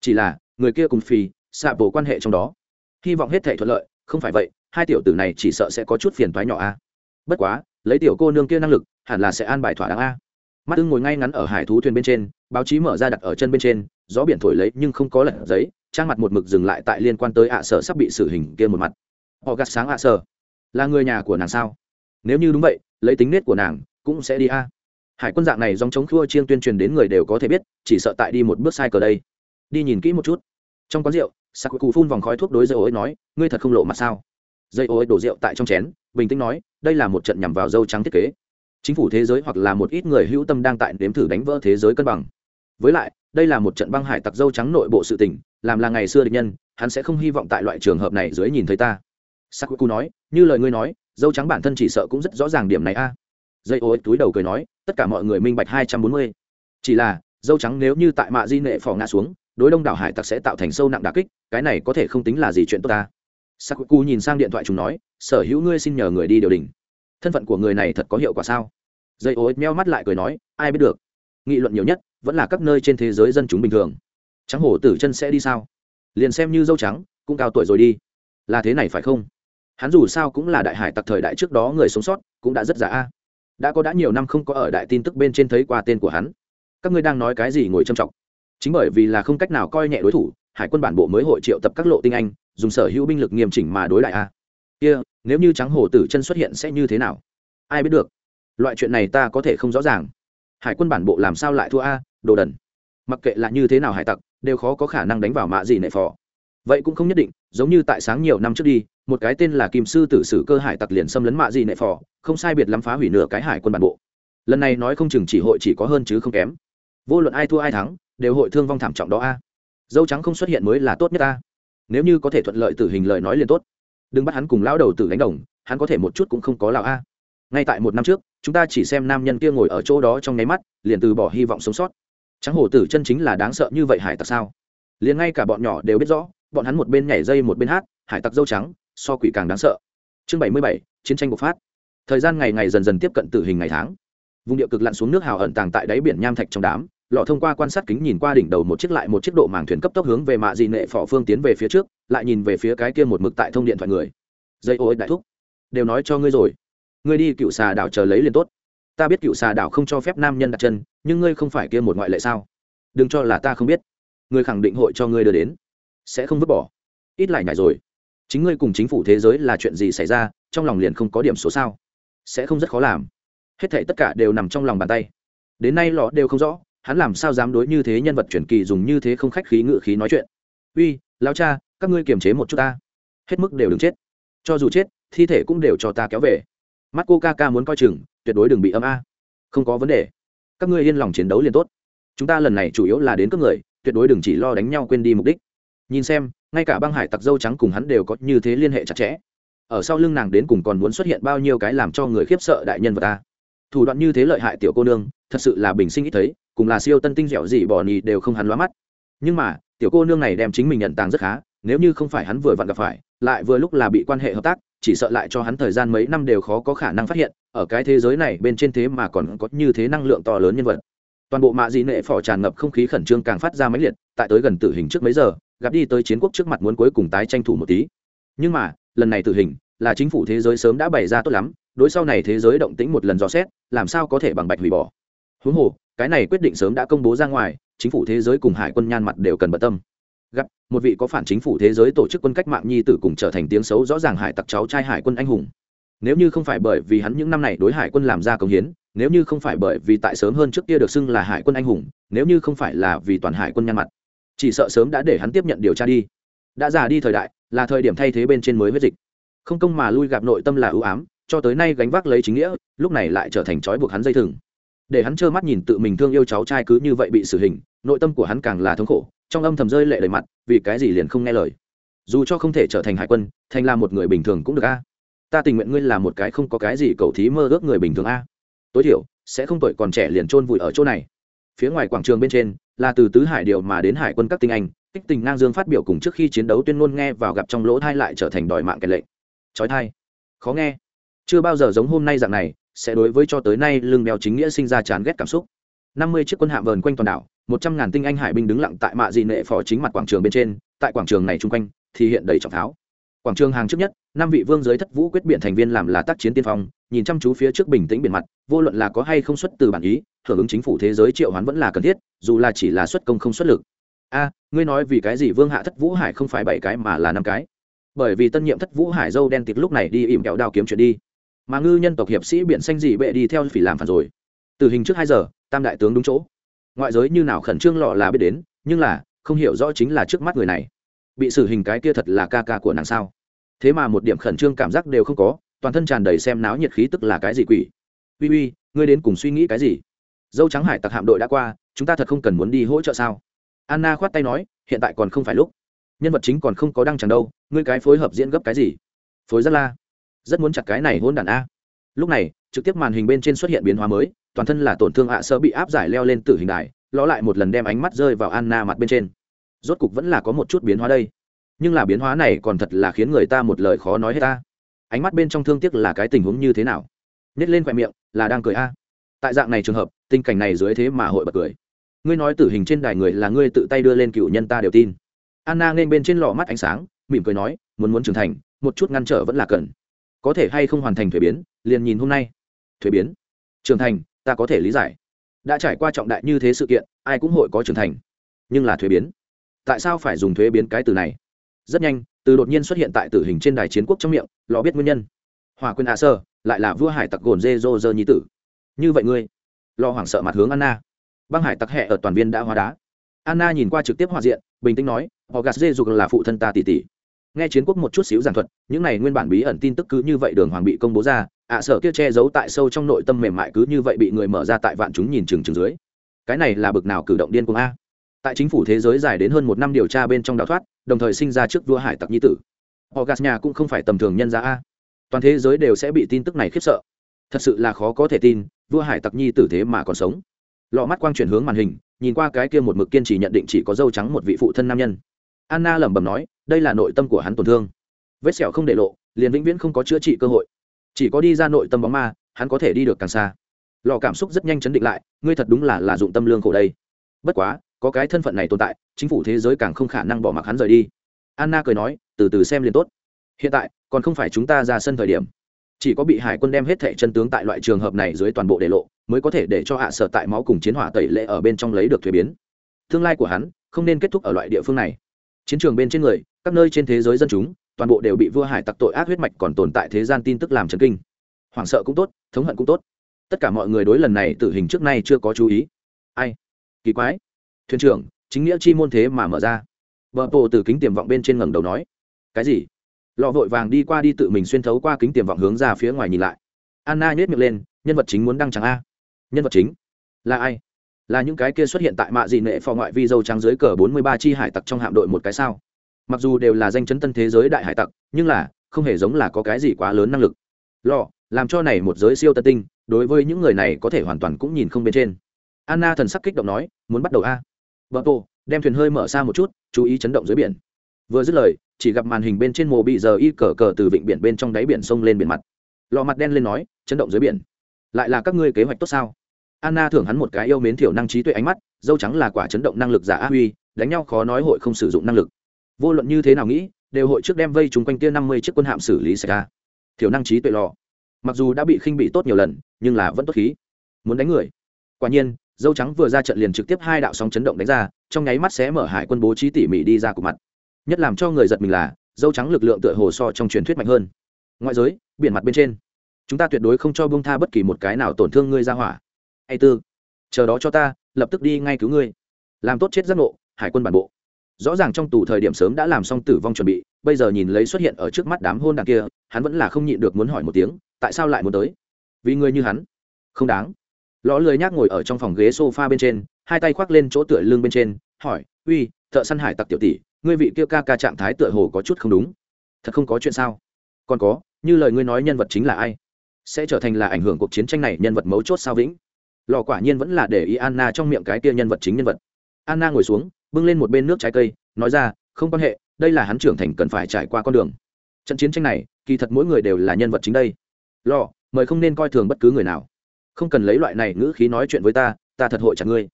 Chỉ là, người kia cùng phi xạ bổ quan hệ trong đó. Hy vọng hết thể thuận lợi, không phải vậy, hai tiểu tử này chỉ sợ sẽ có chút phiền thoái nhỏ a. Bất quá, lấy tiểu cô nương kia năng lực, hẳn là sẽ an bài thỏa đáng a. Mắt ưng ngồi ngay ngắn ở hải thú thuyền bên trên, báo chí mở ra đặt ở chân bên trên, gió biển thổi lấy nhưng không có lật giấy, trang mặt một mực dừng lại tại liên quan tới ạ sở sắp bị xử hình kia một mặt. Họ gạt sáng ạ sở là người nhà của nàng sao? Nếu như đúng vậy, lấy tính nết của nàng, cũng sẽ đi a. Hải quân dạng này dòng chống khua chiên tuyên truyền đến người đều có thể biết, chỉ sợ tại đi một bước sai cờ đây. Đi nhìn kỹ một chút. Trong quán rượu sạc cụ phun vòng khói thuốc đối dây ối nói, ngươi thật không lộ mặt sao? Dây ối đổ rượu tại trong chén, bình tĩnh nói, đây là một trận nhằm vào dâu trắng thiết kế. Chính phủ thế giới hoặc là một ít người hữu tâm đang tại nếm thử đánh vỡ thế giới cân bằng. Với lại, đây là một trận băng hải tặc dâu trắng nội bộ sự tình, làm là ngày xưa địch nhân, hắn sẽ không hy vọng tại loại trường hợp này dưới nhìn thấy ta sakuku nói, như lời ngươi nói, dâu trắng bản thân chỉ sợ cũng rất rõ ràng điểm này a. Dây ô túi đầu cười nói, tất cả mọi người minh bạch hai trăm bốn mươi. Chỉ là, dâu trắng nếu như tại mạ di nệ phò ngã xuống, đối đông đảo hải tặc sẽ tạo thành sâu nặng đà kích, cái này có thể không tính là gì chuyện tốt ta. Sakuku nhìn sang điện thoại chúng nói, sở hữu ngươi xin nhờ người đi điều đình. Thân phận của người này thật có hiệu quả sao? Dây ô meo mắt lại cười nói, ai biết được. Nghị luận nhiều nhất, vẫn là các nơi trên thế giới dân chúng bình thường. Trắng hổ tử chân sẽ đi sao? Liền xem như dâu trắng, cũng cao tuổi rồi đi. Là thế này phải không? Hắn dù sao cũng là đại hải tặc thời đại trước đó người sống sót, cũng đã rất giả a. Đã có đã nhiều năm không có ở đại tin tức bên trên thấy qua tên của hắn. Các ngươi đang nói cái gì ngồi trầm trọng chính bởi vì là không cách nào coi nhẹ đối thủ, hải quân bản bộ mới hội triệu tập các lộ tinh anh, dùng sở hữu binh lực nghiêm chỉnh mà đối lại a. Kia, nếu như trắng hổ tử chân xuất hiện sẽ như thế nào? Ai biết được. Loại chuyện này ta có thể không rõ ràng. Hải quân bản bộ làm sao lại thua a, đồ đần. Mặc kệ là như thế nào hải tặc, đều khó có khả năng đánh vào mạ gì nệ phò vậy cũng không nhất định, giống như tại sáng nhiều năm trước đi, một cái tên là kim sư tử sử cơ hải tặc liền xâm lấn mạ gì nệ phò, không sai biệt lắm phá hủy nửa cái hải quân bản bộ. Lần này nói không chừng chỉ hội chỉ có hơn chứ không kém. Vô luận ai thua ai thắng, đều hội thương vong thảm trọng đó a. Dâu trắng không xuất hiện mới là tốt nhất a. Nếu như có thể thuận lợi tử hình lời nói liền tốt. Đừng bắt hắn cùng lao đầu tử đánh đồng, hắn có thể một chút cũng không có lào a. Ngay tại một năm trước, chúng ta chỉ xem nam nhân kia ngồi ở chỗ đó trong nháy mắt, liền từ bỏ hy vọng sống sót. Trắng hổ tử chân chính là đáng sợ như vậy hải tặc sao? Liền ngay cả bọn nhỏ đều biết rõ bọn hắn một bên nhảy dây một bên hát, hải tặc dâu trắng, so quỷ càng đáng sợ. Chương bảy mươi bảy, chiến tranh bộc phát. Thời gian ngày ngày dần dần tiếp cận tử hình ngày tháng. Vùng địa cực lặn xuống nước hào ẩn tàng tại đáy biển nham thạch trong đám, lọ thông qua quan sát kính nhìn qua đỉnh đầu một chiếc lại một chiếc độ màng thuyền cấp tốc hướng về mạ dị nệ phỏ phương tiến về phía trước, lại nhìn về phía cái kia một mực tại thông điện thoại người. Dây ô đại thúc, đều nói cho ngươi rồi. Ngươi đi cựu xà đảo chờ lấy liền tốt. Ta biết cựu xà đảo không cho phép nam nhân đặt chân, nhưng ngươi không phải kia một ngoại lệ sao? Đừng cho là ta không biết. Ngươi khẳng định hội cho ngươi đưa đến sẽ không vứt bỏ. Ít lại nhảy rồi. Chính ngươi cùng chính phủ thế giới là chuyện gì xảy ra, trong lòng liền không có điểm số sao? Sẽ không rất khó làm. Hết thảy tất cả đều nằm trong lòng bàn tay. Đến nay lọ đều không rõ, hắn làm sao dám đối như thế nhân vật truyền kỳ dùng như thế không khách khí ngự khí nói chuyện. Uy lao cha, các ngươi kiềm chế một chút ta. Hết mức đều đừng chết. Cho dù chết, thi thể cũng đều cho ta kéo về. Mắt cô ca ca muốn coi chừng, tuyệt đối đừng bị âm a. Không có vấn đề. Các ngươi yên lòng chiến đấu liền tốt. Chúng ta lần này chủ yếu là đến cướp người, tuyệt đối đừng chỉ lo đánh nhau quên đi mục đích nhìn xem, ngay cả băng hải tặc dâu trắng cùng hắn đều có như thế liên hệ chặt chẽ. Ở sau lưng nàng đến cùng còn muốn xuất hiện bao nhiêu cái làm cho người khiếp sợ đại nhân vật ta? Thủ đoạn như thế lợi hại tiểu cô nương, thật sự là bình sinh ít thấy, cùng là siêu tân tinh dẻo gì bỏ nhì đều không hắn lóa mắt. Nhưng mà, tiểu cô nương này đem chính mình nhận tàng rất khá, nếu như không phải hắn vừa vặn gặp phải, lại vừa lúc là bị quan hệ hợp tác, chỉ sợ lại cho hắn thời gian mấy năm đều khó có khả năng phát hiện, ở cái thế giới này bên trên thế mà còn có như thế năng lượng to lớn nhân vật. Toàn bộ mạ dị nệ phỏ tràn ngập không khí khẩn trương càng phát ra máy liệt, tại tới gần tử hình trước mấy giờ gặp đi tới chiến quốc trước mặt muốn cuối cùng tái tranh thủ một tí. Nhưng mà, lần này tử hình, là chính phủ thế giới sớm đã bày ra tốt lắm, đối sau này thế giới động tĩnh một lần dò xét, làm sao có thể bằng bạch hủy bỏ. Huống hồ, cái này quyết định sớm đã công bố ra ngoài, chính phủ thế giới cùng hải quân nhan mặt đều cần bận tâm. Gặp, một vị có phản chính phủ thế giới tổ chức quân cách mạng nhi tử cùng trở thành tiếng xấu rõ ràng hải tặc cháu trai hải quân anh hùng. Nếu như không phải bởi vì hắn những năm này đối hải quân làm ra công hiến, nếu như không phải bởi vì tại sớm hơn trước kia được xưng là hải quân anh hùng, nếu như không phải là vì toàn hải quân nhan mặt chỉ sợ sớm đã để hắn tiếp nhận điều tra đi. Đã già đi thời đại, là thời điểm thay thế bên trên mới huyết dịch. Không công mà lui gặp nội tâm là ưu ám, cho tới nay gánh vác lấy chính nghĩa, lúc này lại trở thành trói buộc hắn dây thừng. Để hắn trơ mắt nhìn tự mình thương yêu cháu trai cứ như vậy bị xử hình, nội tâm của hắn càng là thống khổ, trong âm thầm rơi lệ lời mặt, vì cái gì liền không nghe lời. Dù cho không thể trở thành hải quân, thành là một người bình thường cũng được a. Ta tình nguyện ngươi là một cái không có cái gì cầu thí mơ ước người bình thường a. Tối thiểu, sẽ không tuổi còn trẻ liền chôn vùi ở chỗ này. Phía ngoài quảng trường bên trên là từ tứ hải điều mà đến hải quân các tinh anh, kích tình ngang dương phát biểu cùng trước khi chiến đấu tuyên ngôn nghe vào gặp trong lỗ thai lại trở thành đòi mạng kẻ lệnh. Trói thai khó nghe. Chưa bao giờ giống hôm nay dạng này, sẽ đối với cho tới nay lưng đeo chính nghĩa sinh ra chán ghét cảm xúc. Năm mươi chiếc quân hạm vờn quanh toàn đảo, một trăm ngàn tinh anh hải binh đứng lặng tại mạ dị nệ phò chính mặt quảng trường bên trên, tại quảng trường này chung quanh, thì hiện đầy trọng pháo quảng trường hàng trước nhất, năm vị vương giới thất vũ quyết biện thành viên làm là tác chiến tiên phong nhìn chăm chú phía trước bình tĩnh biển mặt, vô luận là có hay không xuất từ bản ý, hưởng ứng chính phủ thế giới triệu hoán vẫn là cần thiết, dù là chỉ là xuất công không xuất lực. A, ngươi nói vì cái gì vương hạ thất vũ hải không phải bảy cái mà là năm cái? Bởi vì tân nhiệm thất vũ hải dâu đen tịt lúc này đi ỉm kẹo đao kiếm chuyện đi. Mà ngư nhân tộc hiệp sĩ biển xanh dị bệ đi theo phỉ làm phản rồi. Từ hình trước hai giờ, tam đại tướng đúng chỗ. Ngoại giới như nào khẩn trương lọ là biết đến, nhưng là, không hiểu rõ chính là trước mắt người này. Bị xử hình cái kia thật là ca ca của nàng sao? Thế mà một điểm khẩn trương cảm giác đều không có toàn thân tràn đầy xem náo nhiệt khí tức là cái gì quỷ? Uy uy, ngươi đến cùng suy nghĩ cái gì? Dâu trắng hải tặc hạm đội đã qua, chúng ta thật không cần muốn đi hỗ trợ sao? Anna khoát tay nói, hiện tại còn không phải lúc. Nhân vật chính còn không có đăng chẳng đâu, ngươi cái phối hợp diễn gấp cái gì? Phối rất la. Rất muốn chặt cái này hôn đàn a. Lúc này, trực tiếp màn hình bên trên xuất hiện biến hóa mới, toàn thân là tổn thương ạ sơ bị áp giải leo lên từ hình đài, ló lại một lần đem ánh mắt rơi vào anna mặt bên trên. Rốt cục vẫn là có một chút biến hóa đây. Nhưng là biến hóa này còn thật là khiến người ta một lời khó nói hết ta ánh mắt bên trong thương tiếc là cái tình huống như thế nào? Nhét lên khoe miệng, là đang cười a. Tại dạng này trường hợp, tình cảnh này dưới thế mà hội bật cười. Ngươi nói tử hình trên đài người là ngươi tự tay đưa lên cựu nhân ta đều tin. Anna nên bên trên lò mắt ánh sáng, mỉm cười nói, muốn muốn trưởng thành, một chút ngăn trở vẫn là cần. Có thể hay không hoàn thành thuế biến, liền nhìn hôm nay. Thuế biến? Trưởng thành, ta có thể lý giải. Đã trải qua trọng đại như thế sự kiện, ai cũng hội có trưởng thành. Nhưng là thuế biến? Tại sao phải dùng thuế biến cái từ này? Rất nhanh từ đột nhiên xuất hiện tại tử hình trên đài chiến quốc trong miệng, lò biết nguyên nhân. Hòa quyền hạ sơ, lại là vua hải tặc gồn dê dô dơ nhi tử. Như vậy ngươi, lo hoảng sợ mặt hướng anna. Băng hải tặc hẹ ở toàn viên đã hóa đá. Anna nhìn qua trực tiếp hòa diện, bình tĩnh nói, họ gạt dê dục là phụ thân ta tỷ tỷ. Nghe chiến quốc một chút xíu giảng thuật, những này nguyên bản bí ẩn tin tức cứ như vậy đường hoàng bị công bố ra, ạ sợ kia che giấu tại sâu trong nội tâm mềm mại cứ như vậy bị người mở ra tại vạn chúng nhìn chừng chừng dưới. Cái này là bực nào cử động điên cuồng a? Tại chính phủ thế giới dài đến hơn một năm điều tra bên trong đào thoát, đồng thời sinh ra trước vua hải tặc nhi tử. Họ gạt nhà cũng không phải tầm thường nhân gia a. Toàn thế giới đều sẽ bị tin tức này khiếp sợ. Thật sự là khó có thể tin, vua hải tặc nhi tử thế mà còn sống. Lọ mắt quang chuyển hướng màn hình, nhìn qua cái kia một mực kiên trì nhận định chỉ có dâu trắng một vị phụ thân nam nhân. Anna lẩm bẩm nói, đây là nội tâm của hắn tổn thương. Vết sẹo không để lộ, liền vĩnh viễn không có chữa trị cơ hội. Chỉ có đi ra nội tâm bóng ma, hắn có thể đi được càng xa. Lò cảm xúc rất nhanh chấn định lại, ngươi thật đúng là là dụng tâm lương khổ đây. Bất quá có cái thân phận này tồn tại, chính phủ thế giới càng không khả năng bỏ mặc hắn rời đi. Anna cười nói, từ từ xem liền tốt. Hiện tại, còn không phải chúng ta ra sân thời điểm. Chỉ có bị hải quân đem hết thẻ chân tướng tại loại trường hợp này dưới toàn bộ để lộ, mới có thể để cho hạ sở tại máu cùng chiến hỏa tẩy lệ ở bên trong lấy được thuế biến. Tương lai của hắn, không nên kết thúc ở loại địa phương này. Chiến trường bên trên người, các nơi trên thế giới dân chúng, toàn bộ đều bị vua hải tặc tội ác huyết mạch còn tồn tại thế gian tin tức làm trần kinh. Hoảng sợ cũng tốt, thống hận cũng tốt. Tất cả mọi người đối lần này tử hình trước nay chưa có chú ý. Ai? Kỳ quái thuyền trưởng, chính nghĩa chi môn thế mà mở ra. Vợ bộ từ kính tiềm vọng bên trên ngẩng đầu nói, cái gì? Lọ vội vàng đi qua đi tự mình xuyên thấu qua kính tiềm vọng hướng ra phía ngoài nhìn lại. Anna nhét miệng lên, nhân vật chính muốn đăng trắng a? Nhân vật chính? Là ai? Là những cái kia xuất hiện tại mạ dị nệ phò ngoại vi dâu trắng dưới cờ bốn mươi ba chi hải tặc trong hạm đội một cái sao? Mặc dù đều là danh chấn tân thế giới đại hải tặc, nhưng là, không hề giống là có cái gì quá lớn năng lực. Lọ, làm cho này một giới siêu tân tinh, đối với những người này có thể hoàn toàn cũng nhìn không bên trên. Anna thần sắc kích động nói, muốn bắt đầu a? Vợ tô, đem thuyền hơi mở xa một chút, chú ý chấn động dưới biển. Vừa dứt lời, chỉ gặp màn hình bên trên mồ bị giờ y cờ cờ từ vịnh biển bên trong đáy biển sông lên biển mặt. Lò mặt đen lên nói, chấn động dưới biển. Lại là các ngươi kế hoạch tốt sao? Anna thưởng hắn một cái yêu mến thiểu năng trí tuệ ánh mắt, dâu trắng là quả chấn động năng lực giả a huy, đánh nhau khó nói hội không sử dụng năng lực. Vô luận như thế nào nghĩ, đều hội trước đem vây chúng quanh kia năm mươi chiếc quân hạm xử lý xảy ra. Thiểu năng trí tuệ lò. Mặc dù đã bị khinh bị tốt nhiều lần, nhưng là vẫn tốt khí. Muốn đánh người. Quả nhiên dâu trắng vừa ra trận liền trực tiếp hai đạo sóng chấn động đánh ra, trong nháy mắt sẽ mở hải quân bố trí tỉ mỉ đi ra của mặt. Nhất làm cho người giật mình là, dâu trắng lực lượng tựa hồ so trong truyền thuyết mạnh hơn. Ngoại giới, biển mặt bên trên, chúng ta tuyệt đối không cho bông tha bất kỳ một cái nào tổn thương ngươi ra hỏa. Hay tư, chờ đó cho ta, lập tức đi ngay cứu ngươi. Làm tốt chết giác ngộ, hải quân bản bộ. Rõ ràng trong tù thời điểm sớm đã làm xong tử vong chuẩn bị, bây giờ nhìn lấy xuất hiện ở trước mắt đám hôn đàn kia, hắn vẫn là không nhịn được muốn hỏi một tiếng, tại sao lại muốn tới? Vì người như hắn? Không đáng ló lười nhác ngồi ở trong phòng ghế s o f a bên trên, hai tay khoác lên chỗ tựa lưng bên trên, hỏi, uy, thợ săn hải tặc tiểu tỷ, ngươi vị kia ca ca trạng thái tựa hồ có chút không đúng. Thật không có chuyện sao? Còn có, như lời ngươi nói nhân vật chính là ai? Sẽ trở thành là ảnh hưởng cuộc chiến tranh này nhân vật mấu chốt sao vĩnh? Lò quả nhiên vẫn là để ý anna trong miệng cái kia nhân vật chính nhân vật. Anna ngồi xuống, bưng lên một bên nước trái cây, nói ra, không quan hệ, đây là hắn trưởng thành cần phải trải qua con đường. Trận chiến tranh này, kỳ thật mỗi người đều là nhân vật chính đây. Lò, mời không nên coi thường bất cứ người nào không cần lấy loại này ngữ khí nói chuyện với ta ta thật hội chặt ngươi.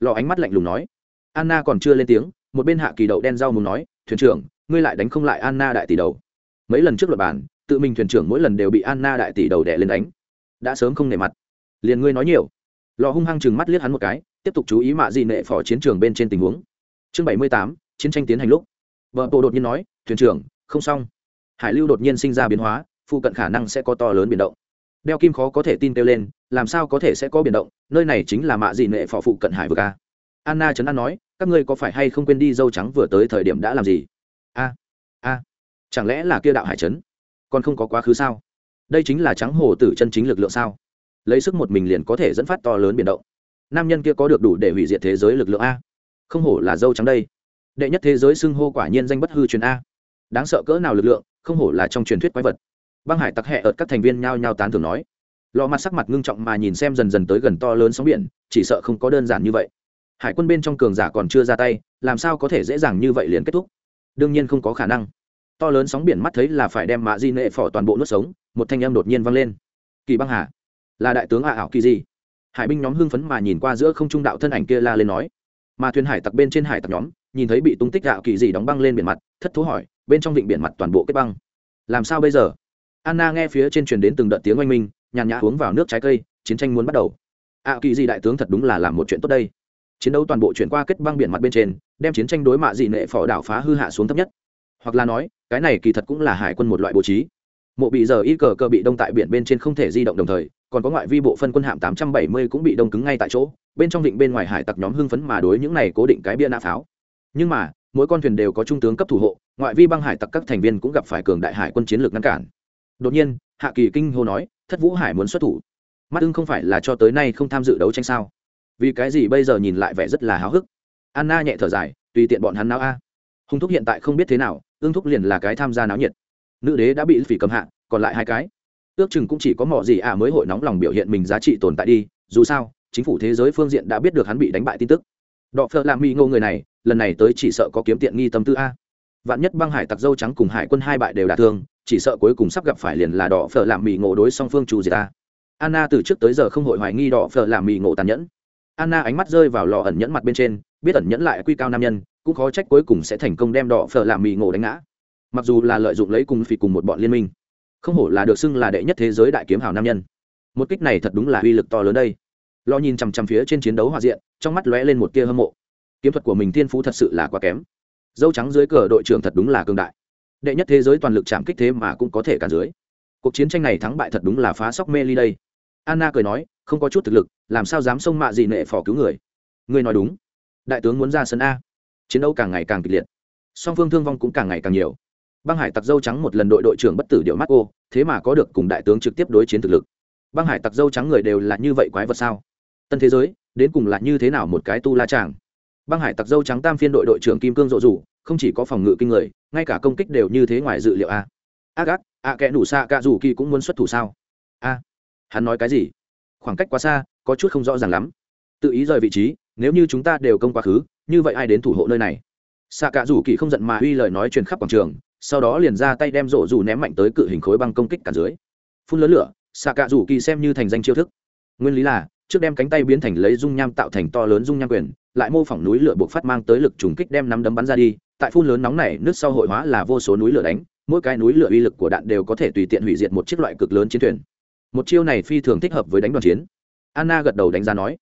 Lò ánh mắt lạnh lùng nói. Anna còn chưa lên tiếng, một bên hạ kỳ đậu đen rau mùng nói, thuyền trưởng, ngươi lại đánh không lại anna đại tỷ đầu. Mấy lần trước luật bản, tự mình thuyền trưởng mỗi lần đều bị anna đại tỷ đầu đẻ lên đánh. Đã sớm không nề mặt. Liền ngươi nói nhiều. Lò hung hăng chừng mắt liếc hắn một cái, tiếp tục chú ý mạ gì nệ phỏ chiến trường bên trên tình huống. Chương bảy mươi tám, chiến tranh tiến hành lúc. Vợ bộ đột nhiên nói, thuyền trưởng, không xong. Hải lưu đột nhiên sinh ra biến hóa, phụ cận khả năng sẽ có to lớn biển động đeo kim khó có thể tin kêu lên, làm sao có thể sẽ có biển động, nơi này chính là mạ gì nệ phò phụ cận hải vừa ca anna trấn an nói, các ngươi có phải hay không quên đi dâu trắng vừa tới thời điểm đã làm gì? A a, chẳng lẽ là kia đạo hải trấn? Còn không có quá khứ sao? Đây chính là trắng hồ tử chân chính lực lượng sao? Lấy sức một mình liền có thể dẫn phát to lớn biển động. Nam nhân kia có được đủ để hủy diệt thế giới lực lượng a? Không hổ là dâu trắng đây. Đệ nhất thế giới xưng hô quả nhiên danh bất hư truyền a. Đáng sợ cỡ nào lực lượng, không hổ là trong truyền thuyết quái vật băng hải tặc hẹ ợt các thành viên nhao nhao tán thường nói. Lò mặt sắc mặt ngưng trọng mà nhìn xem dần dần tới gần to lớn sóng biển, chỉ sợ không có đơn giản như vậy. Hải quân bên trong cường giả còn chưa ra tay, làm sao có thể dễ dàng như vậy liền kết thúc? Đương nhiên không có khả năng. To lớn sóng biển mắt thấy là phải đem mạ di nệ phỏ toàn bộ nuốt sống, một thanh âm đột nhiên vang lên. Kỳ băng hà, là đại tướng ạ ảo kỳ gì hải binh nhóm hưng phấn mà nhìn qua giữa không trung đạo thân ảnh kia la lên nói. Mà thuyền hải tặc bên trên hải tặc nhóm, nhìn thấy bị tung tích gạo kỳ gì đóng băng lên biển mặt, thất thú hỏi, bên trong vịnh biển mặt toàn bộ kết băng. Làm sao bây giờ? Anna nghe phía trên truyền đến từng đợt tiếng oanh minh, nhàn nhã uống vào nước trái cây, chiến tranh muốn bắt đầu. Ạ kỳ gì đại tướng thật đúng là làm một chuyện tốt đây. Chiến đấu toàn bộ chuyển qua kết băng biển mặt bên trên, đem chiến tranh đối mạ dị nệ phỏ đảo phá hư hạ xuống thấp nhất. Hoặc là nói, cái này kỳ thật cũng là hải quân một loại bố trí. Mộ bị giờ y cờ cờ bị đông tại biển bên trên không thể di động đồng thời, còn có ngoại vi bộ phân quân hạm 870 cũng bị đông cứng ngay tại chỗ, bên trong vịnh bên ngoài hải tặc nhóm hưng phấn mà đối những này cố định cái bia nã pháo. Nhưng mà, mỗi con thuyền đều có trung tướng cấp thủ hộ, ngoại vi băng hải tặc các thành viên cũng gặp phải cường đại hải quân chiến lược ngăn cản đột nhiên, hạ kỳ kinh hô nói, thất vũ hải muốn xuất thủ. Mắt ưng không phải là cho tới nay không tham dự đấu tranh sao? Vì cái gì bây giờ nhìn lại vẻ rất là háo hức? Anna nhẹ thở dài, tùy tiện bọn hắn nào a. Hung thúc hiện tại không biết thế nào ương thúc liền là cái tham gia náo nhiệt. Nữ đế đã bị phỉ cầm hạ, còn lại hai cái. Ước chừng cũng chỉ có mỏ gì à mới hội nóng lòng biểu hiện mình giá trị tồn tại đi, dù sao, chính phủ thế giới phương diện đã biết được hắn bị đánh bại tin tức. Đọ phơ làm mỹ ngô người này, lần này tới chỉ sợ có kiếm tiện nghi tâm tư a vạn nhất băng hải tặc dâu trắng cùng hải quân hai bại đều đả thương, chỉ sợ cuối cùng sắp gặp phải liền là đỏ phở làm mì ngộ đối song phương trù gì ta. Anna từ trước tới giờ không hội hoài nghi đỏ phở làm mì ngộ tàn nhẫn. Anna ánh mắt rơi vào lò ẩn nhẫn mặt bên trên, biết ẩn nhẫn lại quy cao nam nhân, cũng khó trách cuối cùng sẽ thành công đem đỏ phở làm mì ngộ đánh ngã. Mặc dù là lợi dụng lấy cùng phì cùng một bọn liên minh, không hổ là được xưng là đệ nhất thế giới đại kiếm hào nam nhân. Một kích này thật đúng là uy lực to lớn đây. Lo nhìn chằm chằm phía trên chiến đấu hòa diện, trong mắt lóe lên một tia hâm mộ. Kiếm thuật của mình thiên phú thật sự là quá kém dâu trắng dưới cờ đội trưởng thật đúng là cương đại. Đệ nhất thế giới toàn lực chạm kích thế mà cũng có thể cả dưới. Cuộc chiến tranh này thắng bại thật đúng là phá sóc mê ly đây. Anna cười nói, không có chút thực lực, làm sao dám xông mạ gì nệ phò cứu người? Ngươi nói đúng. Đại tướng muốn ra sân a. Chiến đấu càng ngày càng kịch liệt. Song phương thương vong cũng càng ngày càng nhiều. Băng hải tặc dâu trắng một lần đội đội trưởng bất tử điệu mắt ô, thế mà có được cùng đại tướng trực tiếp đối chiến thực lực. Băng hải tặc dâu trắng người đều là như vậy quái vật sao? Tân thế giới, đến cùng là như thế nào một cái tu la tràng băng hải tặc dâu trắng tam phiên đội đội trưởng kim cương rộ rủ, không chỉ có phòng ngự kinh người, ngay cả công kích đều như thế ngoài dự liệu a. A gác, a kẽ đủ xa cả rủ kỳ cũng muốn xuất thủ sao? A, hắn nói cái gì? Khoảng cách quá xa, có chút không rõ ràng lắm. Tự ý rời vị trí, nếu như chúng ta đều công quá khứ, như vậy ai đến thủ hộ nơi này? Xạ cả rủ kỳ không giận mà uy lời nói truyền khắp quảng trường, sau đó liền ra tay đem rổ rủ ném mạnh tới cự hình khối băng công kích cả dưới. Phun lớn lửa xạ cả rủ kỳ xem như thành danh chiêu thức. Nguyên lý là, trước đem cánh tay biến thành lấy dung nham tạo thành to lớn dung nham quyền lại mô phỏng núi lửa buộc phát mang tới lực trùng kích đem nắm đấm bắn ra đi. Tại phun lớn nóng này, nước sau hội hóa là vô số núi lửa đánh. Mỗi cái núi lửa uy lực của đạn đều có thể tùy tiện hủy diệt một chiếc loại cực lớn chiến thuyền. Một chiêu này phi thường thích hợp với đánh đoàn chiến. Anna gật đầu đánh giá nói,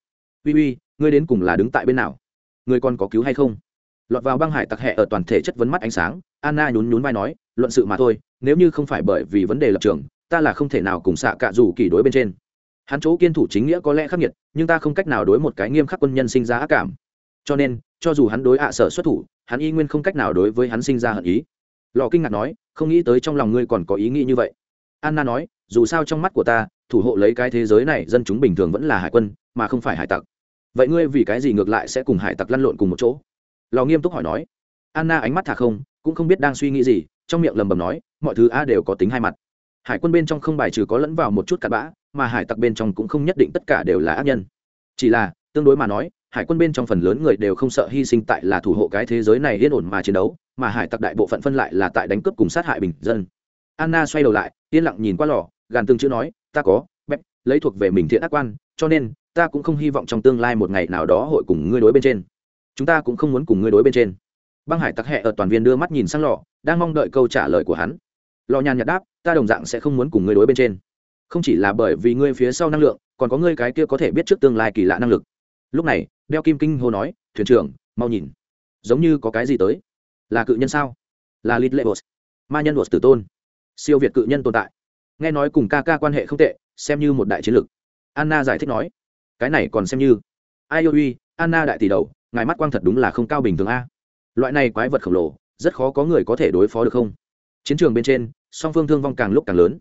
uy uy, ngươi đến cùng là đứng tại bên nào? Ngươi còn có cứu hay không? Lọt vào băng hải tặc hẹ ở toàn thể chất vấn mắt ánh sáng, anna nhún nhún vai nói, luận sự mà thôi, nếu như không phải bởi vì vấn đề lập trường, ta là không thể nào cùng xạ cạ dù kỳ đối bên trên hắn chỗ kiên thủ chính nghĩa có lẽ khắc nghiệt, nhưng ta không cách nào đối một cái nghiêm khắc quân nhân sinh ra ác cảm. Cho nên, cho dù hắn đối ạ sở xuất thủ, hắn y nguyên không cách nào đối với hắn sinh ra hận ý. Lò kinh ngạc nói, không nghĩ tới trong lòng ngươi còn có ý nghĩ như vậy. Anna nói, dù sao trong mắt của ta, thủ hộ lấy cái thế giới này dân chúng bình thường vẫn là hải quân, mà không phải hải tặc. Vậy ngươi vì cái gì ngược lại sẽ cùng hải tặc lăn lộn cùng một chỗ? Lò nghiêm túc hỏi nói. Anna ánh mắt thả không, cũng không biết đang suy nghĩ gì, trong miệng lầm bầm nói, mọi thứ a đều có tính hai mặt. Hải quân bên trong không bài trừ có lẫn vào một chút cặn bã mà hải tặc bên trong cũng không nhất định tất cả đều là ác nhân. Chỉ là, tương đối mà nói, hải quân bên trong phần lớn người đều không sợ hy sinh tại là thủ hộ cái thế giới này yên ổn mà chiến đấu, mà hải tặc đại bộ phận phân lại là tại đánh cướp cùng sát hại bình dân. Anna xoay đầu lại, yên lặng nhìn qua lò, gàn từng chữ nói, ta có bếp lấy thuộc về mình thiện ác quan, cho nên, ta cũng không hy vọng trong tương lai một ngày nào đó hội cùng ngươi đối bên trên. Chúng ta cũng không muốn cùng ngươi đối bên trên. Băng hải tặc hẹ ở toàn viên đưa mắt nhìn sang lò, đang mong đợi câu trả lời của hắn. Lò nhàn nhạt đáp, ta đồng dạng sẽ không muốn cùng ngươi đối bên trên không chỉ là bởi vì ngươi phía sau năng lượng, còn có ngươi cái kia có thể biết trước tương lai kỳ lạ năng lực. Lúc này, đeo kim kinh hô nói, thuyền trưởng, mau nhìn. Giống như có cái gì tới. Là cự nhân sao? Là lit lệ bột. Ma nhân bột tử tôn. Siêu việt cự nhân tồn tại. Nghe nói cùng ca ca quan hệ không tệ, xem như một đại chiến lược. Anna giải thích nói, cái này còn xem như. Ai yêu uy anna đại tỷ đầu, ngài mắt quang thật đúng là không cao bình thường a. Loại này quái vật khổng lồ, rất khó có người có thể đối phó được không? Chiến trường bên trên, song phương thương vong càng lúc càng lớn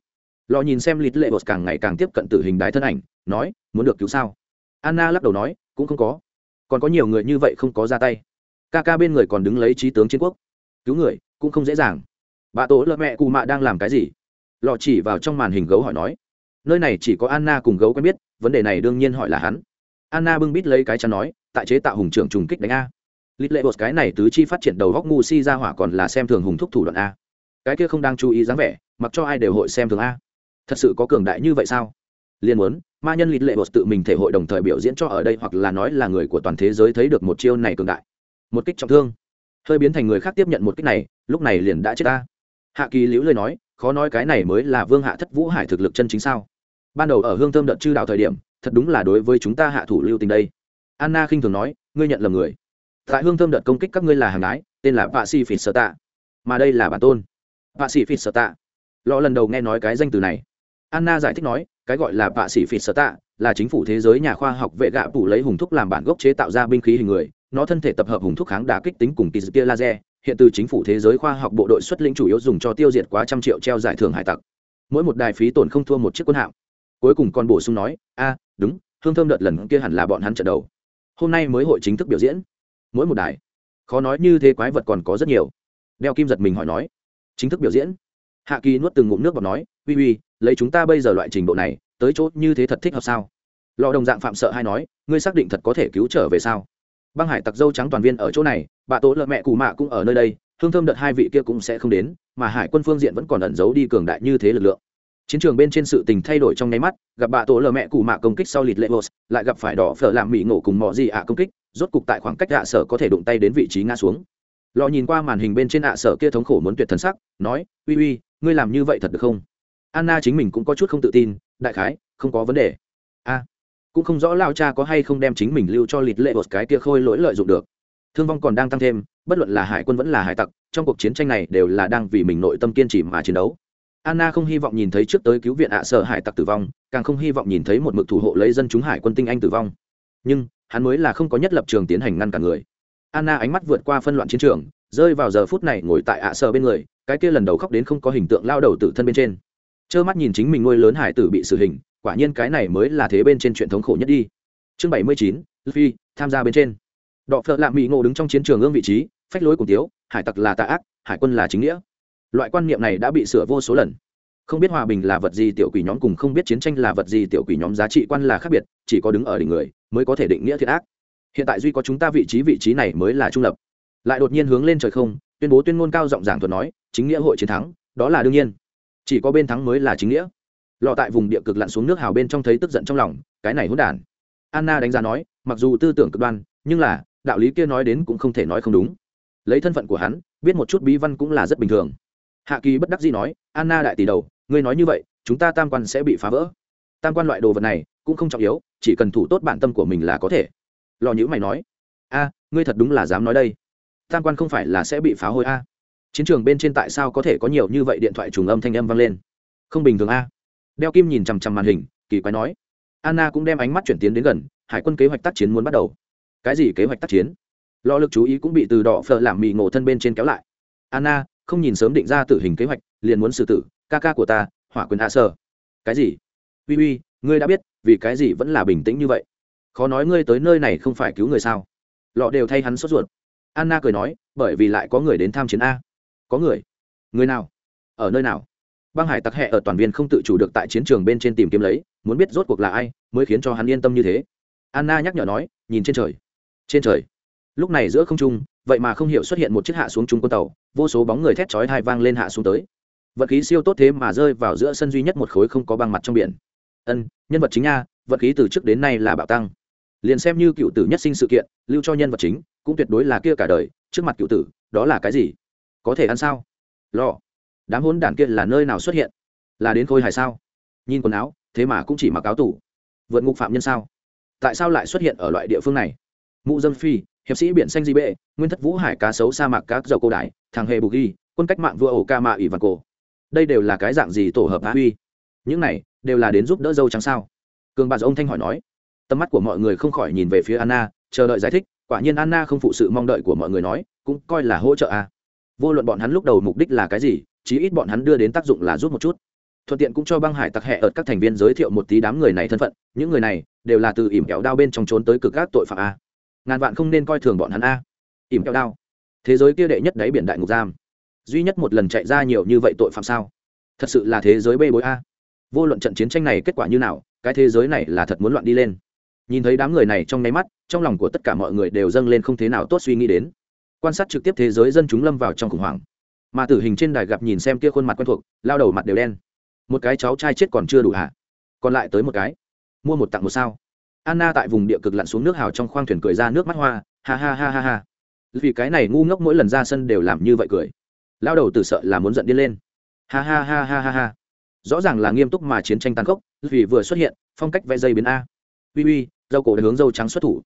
lò nhìn xem lít lệ bột càng ngày càng tiếp cận tử hình đái thân ảnh, nói, muốn được cứu sao? Anna lắc đầu nói, cũng không có. Còn có nhiều người như vậy không có ra tay. Ca ca bên người còn đứng lấy trí tướng chiến quốc. Cứu người, cũng không dễ dàng. Bà tổ lợ mẹ cụ mạ đang làm cái gì? Lò chỉ vào trong màn hình gấu hỏi nói, nơi này chỉ có anna cùng gấu quen biết, vấn đề này đương nhiên hỏi là hắn. Anna bưng bít lấy cái chắn nói, tại chế tạo hùng trưởng trùng kích đánh a. Lít lệ bột cái này tứ chi phát triển đầu góc ngu si ra hỏa còn là xem thường hùng thúc thủ đoạn a. Cái kia không đang chú ý dáng vẻ, mặc cho ai đều hội xem thường a thật sự có cường đại như vậy sao? Liền muốn, ma nhân lịt lệ bột tự mình thể hội đồng thời biểu diễn cho ở đây hoặc là nói là người của toàn thế giới thấy được một chiêu này cường đại. Một kích trọng thương. Hơi biến thành người khác tiếp nhận một kích này, lúc này liền đã chết ta. Hạ kỳ liễu lời nói, khó nói cái này mới là vương hạ thất vũ hải thực lực chân chính sao? Ban đầu ở hương thơm đợt chư đạo thời điểm, thật đúng là đối với chúng ta hạ thủ lưu tình đây. Anna khinh thường nói, ngươi nhận lầm người. Tại hương thơm đợt công kích các ngươi là hàng đái tên là vạ si phỉ sở tạ. Mà đây là bản tôn. Vạ si phỉ sở tạ. Lọ lần đầu nghe nói cái danh từ này anna giải thích nói, cái gọi là vạ sĩ phỉ sở tạ là chính phủ thế giới nhà khoa học vệ gạ phủ lấy hùng thuốc làm bản gốc chế tạo ra binh khí hình người. Nó thân thể tập hợp hùng thuốc kháng đá kích tính cùng kỳ tia laser. Hiện từ chính phủ thế giới khoa học bộ đội xuất lĩnh chủ yếu dùng cho tiêu diệt quá trăm triệu treo giải thưởng hải tặc. Mỗi một đài phí tổn không thua một chiếc quân hạm. Cuối cùng còn bổ sung nói, a, đúng, hương thơm đợt lần kia hẳn là bọn hắn trận đầu. Hôm nay mới hội chính thức biểu diễn. Mỗi một đài. Khó nói như thế quái vật còn có rất nhiều. Đeo kim giật mình hỏi nói, chính thức biểu diễn? Hạ kỳ nuốt từng ngụm nước và nói, uy uy, lấy chúng ta bây giờ loại trình độ này, tới chỗ như thế thật thích hợp sao? Lò đồng dạng phạm sợ hay nói, ngươi xác định thật có thể cứu trở về sao? Băng hải tặc dâu trắng toàn viên ở chỗ này, bà tố lợ mẹ cù mạ cũng ở nơi đây, hương thơm đợt hai vị kia cũng sẽ không đến, mà hải quân phương diện vẫn còn ẩn giấu đi cường đại như thế lực lượng. Chiến trường bên trên sự tình thay đổi trong nháy mắt, gặp bà tổ lờ mẹ cụ mạ công kích sau lịt lệ bột lại gặp phải đỏ phở làm mỹ ngộ cùng mọi gì ạ công kích, rốt cục tại khoảng cách ạ sở có thể đụng tay đến vị trí ngã xuống. Lò nhìn qua màn hình bên trên ạ sở kia thống khổ muốn tuyệt thần sắc, nói, uy uy ngươi làm như vậy thật được không? Anna chính mình cũng có chút không tự tin, đại khái, không có vấn đề. A, cũng không rõ lao cha có hay không đem chính mình lưu cho lịt lệ một cái kia khôi lỗi lợi dụng được. Thương vong còn đang tăng thêm, bất luận là hải quân vẫn là hải tặc, trong cuộc chiến tranh này đều là đang vì mình nội tâm kiên trì mà chiến đấu. Anna không hy vọng nhìn thấy trước tới cứu viện ạ sợ hải tặc tử vong, càng không hy vọng nhìn thấy một mực thủ hộ lấy dân chúng hải quân tinh anh tử vong. Nhưng, hắn mới là không có nhất lập trường tiến hành ngăn cả người. Anna ánh mắt vượt qua phân loạn chiến trường, rơi vào giờ phút này ngồi tại ạ sợ bên người cái kia lần đầu khóc đến không có hình tượng lao đầu tử thân bên trên. Trơ mắt nhìn chính mình nuôi lớn hải tử bị xử hình, quả nhiên cái này mới là thế bên trên chuyện thống khổ nhất đi. Chương bảy mươi chín phi tham gia bên trên. Đọ phợ lạ mỹ ngộ đứng trong chiến trường ương vị trí, phách lối cùng tiếu, hải tặc là tà ác, hải quân là chính nghĩa. Loại quan niệm này đã bị sửa vô số lần. Không biết hòa bình là vật gì tiểu quỷ nhóm cùng không biết chiến tranh là vật gì tiểu quỷ nhóm giá trị quan là khác biệt, chỉ có đứng ở đỉnh người mới có thể định nghĩa thiệt ác. Hiện tại duy có chúng ta vị trí vị trí này mới là trung lập. Lại đột nhiên hướng lên trời không tuyên bố tuyên ngôn cao giọng giảng thuật nói, chính nghĩa hội chiến thắng, đó là đương nhiên. Chỉ có bên thắng mới là chính nghĩa. Lọ tại vùng địa cực lặn xuống nước hào bên trong thấy tức giận trong lòng, cái này hỗn đản. Anna đánh giá nói, mặc dù tư tưởng cực đoan, nhưng là, đạo lý kia nói đến cũng không thể nói không đúng. Lấy thân phận của hắn, biết một chút bí văn cũng là rất bình thường. Hạ kỳ bất đắc dĩ nói, anna đại tỷ đầu, ngươi nói như vậy, chúng ta tam quan sẽ bị phá vỡ. Tam quan loại đồ vật này, cũng không trọng yếu, chỉ cần thủ tốt bản tâm của mình là có thể. Lò nhữ mày nói, a, ngươi thật đúng là dám nói đây tam quan không phải là sẽ bị phá hôi a? Chiến trường bên trên tại sao có thể có nhiều như vậy điện thoại trùng âm thanh âm vang lên? Không bình thường a. Đeo kim nhìn chằm chằm màn hình, kỳ quái nói. Anna cũng đem ánh mắt chuyển tiến đến gần, hải quân kế hoạch tác chiến muốn bắt đầu. Cái gì kế hoạch tác chiến? Lo lực chú ý cũng bị từ đỏ phở làm mì ngộ thân bên trên kéo lại. Anna, không nhìn sớm định ra tử hình kế hoạch, liền muốn xử tử, ca ca của ta, hỏa quyền hạ sơ cái gì? Uy uy, ngươi đã biết, vì cái gì vẫn là bình tĩnh như vậy? Khó nói ngươi tới nơi này không phải cứu người sao? Lọ đều thay hắn sốt ruột anna cười nói, bởi vì lại có người đến tham chiến a. Có người? Người nào? Ở nơi nào? Băng hải tặc hẹ ở toàn viên không tự chủ được tại chiến trường bên trên tìm kiếm lấy, muốn biết rốt cuộc là ai mới khiến cho hắn yên tâm như thế. Anna nhắc nhở nói, nhìn trên trời. Trên trời? Lúc này giữa không trung, vậy mà không hiểu xuất hiện một chiếc hạ xuống trung quân tàu, vô số bóng người thét chói hai vang lên hạ xuống tới. Vật khí siêu tốt thế mà rơi vào giữa sân duy nhất một khối không có băng mặt trong biển. Ân, nhân vật chính nha vật khí từ trước đến nay là bạo tăng. Liền xem như cựu tử nhất sinh sự kiện, lưu cho nhân vật chính cũng tuyệt đối là kia cả đời, trước mặt cựu tử, đó là cái gì? Có thể ăn sao? Lo đám hôn đản kia là nơi nào xuất hiện? Là đến khôi hài sao? Nhìn quần áo, thế mà cũng chỉ mặc áo tủ vượt ngục phạm nhân sao? Tại sao lại xuất hiện ở loại địa phương này? Mụ dâm phi, hiệp sĩ biển xanh di bệ, nguyên thất vũ hải cá sấu sa mạc các dầu cô đại thằng hề bù ghi, quân cách mạng vua ổ ca mạ ủy và cổ. Đây đều là cái dạng gì tổ hợp á huy? Những này đều là đến giúp đỡ dâu trắng sao? Cường bà ông thanh hỏi nói. Tầm mắt của mọi người không khỏi nhìn về phía anna, chờ đợi giải thích quả nhiên anna không phụ sự mong đợi của mọi người nói, cũng coi là hỗ trợ a vô luận bọn hắn lúc đầu mục đích là cái gì, chí ít bọn hắn đưa đến tác dụng là giúp một chút. Thuận tiện cũng cho băng hải tặc hẹ ở các thành viên giới thiệu một tí đám người này thân phận, những người này đều là từ ỉm kẹo đao bên trong trốn tới cực các tội phạm a. Ngàn vạn không nên coi thường bọn hắn a. Ỉm kẹo đao. Thế giới kia đệ nhất đáy biển đại ngục giam. Duy nhất một lần chạy ra nhiều như vậy tội phạm sao? Thật sự là thế giới bê bối a. Vô luận trận chiến tranh này kết quả như nào, cái thế giới này là thật muốn loạn đi lên. Nhìn thấy đám người này trong nháy mắt trong lòng của tất cả mọi người đều dâng lên không thế nào tốt suy nghĩ đến. Quan sát trực tiếp thế giới dân chúng lâm vào trong khủng hoảng. Mà tử hình trên đài gặp nhìn xem kia khuôn mặt quen thuộc, lao đầu mặt đều đen. Một cái cháu trai chết còn chưa đủ hạ còn lại tới một cái. Mua một tặng một sao. Anna tại vùng địa cực lặn xuống nước hào trong khoang thuyền cười ra nước mắt hoa, ha ha ha ha ha. Vì cái này ngu ngốc mỗi lần ra sân đều làm như vậy cười. Lao đầu từ sợ là muốn giận điên lên. Ha ha ha ha ha ha. Rõ ràng là nghiêm túc mà chiến tranh tàn khốc, vì vừa xuất hiện, phong cách vẽ dây biến a. Uy uy dâu cổ đã hướng dâu trắng xuất thủ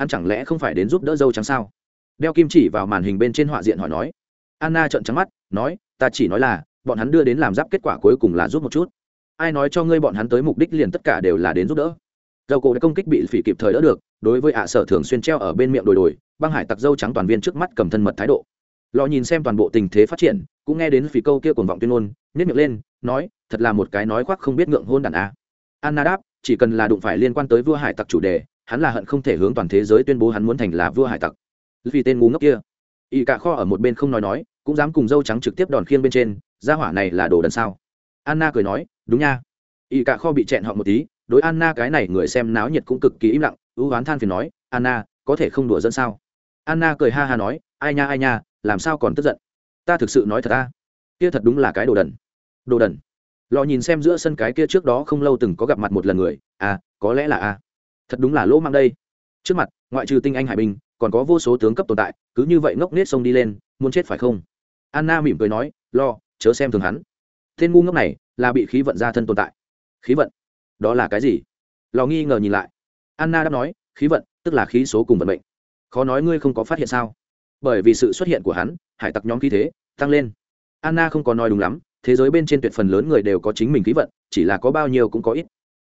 hắn chẳng lẽ không phải đến giúp đỡ dâu trắng sao? Đeo kim chỉ vào màn hình bên trên họa diện hỏi nói. Anna trợn trắng mắt, nói, ta chỉ nói là, bọn hắn đưa đến làm giáp kết quả cuối cùng là giúp một chút. Ai nói cho ngươi bọn hắn tới mục đích liền tất cả đều là đến giúp đỡ. Dầu cổ đã công kích bị phỉ kịp thời đỡ được, đối với ạ sở thường xuyên treo ở bên miệng đồi đồi, băng hải tặc dâu trắng toàn viên trước mắt cầm thân mật thái độ. Lò nhìn xem toàn bộ tình thế phát triển, cũng nghe đến phỉ câu kia cuồng vọng tuyên ngôn nhét miệng lên, nói, thật là một cái nói khoác không biết ngượng hôn đàn a. Anna đáp, chỉ cần là đụng phải liên quan tới vua hải tặc chủ đề hắn là hận không thể hướng toàn thế giới tuyên bố hắn muốn thành là vua hải tặc. Vì tên ngu ngốc kia. Y cả kho ở một bên không nói nói, cũng dám cùng dâu trắng trực tiếp đòn khiêng bên trên, gia hỏa này là đồ đần sao? Anna cười nói, đúng nha. Y cả kho bị chẹn họ một tí, đối anna cái này người xem náo nhiệt cũng cực kỳ im lặng, ưu oán than phiền nói, anna, có thể không đùa dẫn sao? Anna cười ha ha nói, ai nha ai nha, làm sao còn tức giận? Ta thực sự nói thật ta. Kia thật đúng là cái đồ đần. Đồ đần. Lò nhìn xem giữa sân cái kia trước đó không lâu từng có gặp mặt một lần người à có lẽ là a thật đúng là lỗ mang đây. Trước mặt, ngoại trừ tinh anh hải binh, còn có vô số tướng cấp tồn tại, cứ như vậy ngốc nết sông đi lên, muốn chết phải không? Anna mỉm cười nói, lo, chớ xem thường hắn. Tên ngu ngốc này là bị khí vận ra thân tồn tại. Khí vận? Đó là cái gì? Lò nghi ngờ nhìn lại. Anna đã nói, khí vận, tức là khí số cùng vận mệnh. Khó nói ngươi không có phát hiện sao? Bởi vì sự xuất hiện của hắn, hải tặc nhóm khí thế tăng lên. Anna không có nói đúng lắm, thế giới bên trên tuyệt phần lớn người đều có chính mình khí vận, chỉ là có bao nhiêu cũng có ít.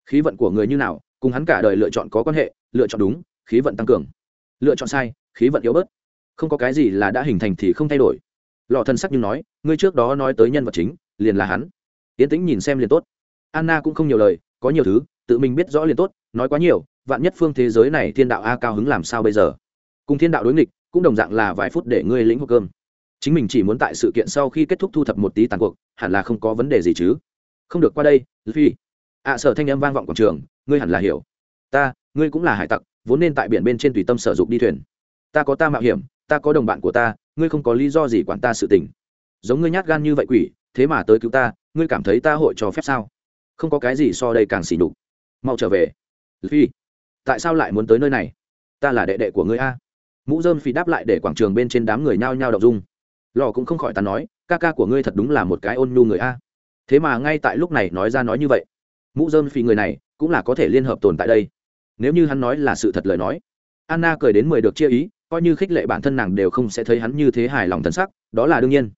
Khí vận của người như nào cùng hắn cả đời lựa chọn có quan hệ lựa chọn đúng khí vận tăng cường. Lựa chọn sai khí vận yếu bớt. Không có cái gì là đã hình thành thì không thay đổi. Lọ thân sắc nhưng nói ngươi trước đó nói tới nhân vật chính liền là hắn. Yến tĩnh nhìn xem liền tốt. Anna cũng không nhiều lời có nhiều thứ tự mình biết rõ liền tốt nói quá nhiều vạn nhất phương thế giới này thiên đạo a cao hứng làm sao bây giờ? Cùng thiên đạo đối nghịch cũng đồng dạng là vài phút để ngươi lĩnh hộp cơm. Chính mình chỉ muốn tại sự kiện sau khi kết thúc thu thập một tí tàn cuộc hẳn là không có vấn đề gì chứ. Không được qua đây phi ạ à, sở thanh âm vang vọng quảng trường ngươi hẳn là hiểu. Ta, ngươi cũng là hải tặc, vốn nên tại biển bên trên tùy tâm sở dục đi thuyền. Ta có ta mạo hiểm, ta có đồng bạn của ta, ngươi không có lý do gì quản ta sự tình. Giống ngươi nhát gan như vậy quỷ, thế mà tới cứu ta, ngươi cảm thấy ta hội cho phép sao? Không có cái gì so đây càng xỉ nhục. Mau trở về. Phi, tại sao lại muốn tới nơi này? Ta là đệ đệ của ngươi a. Mũ dơm phi đáp lại để quảng trường bên trên đám người nhao nhao đậu dung. Lò cũng không khỏi ta nói, ca ca của ngươi thật đúng là một cái ôn nhu người a. Thế mà ngay tại lúc này nói ra nói như vậy. Mũ dơm phi người này cũng là có thể liên hợp tồn tại đây. Nếu như hắn nói là sự thật lời nói, anna cười đến mười được chia ý, coi như khích lệ bản thân nàng đều không sẽ thấy hắn như thế hài lòng thân sắc, đó là đương nhiên.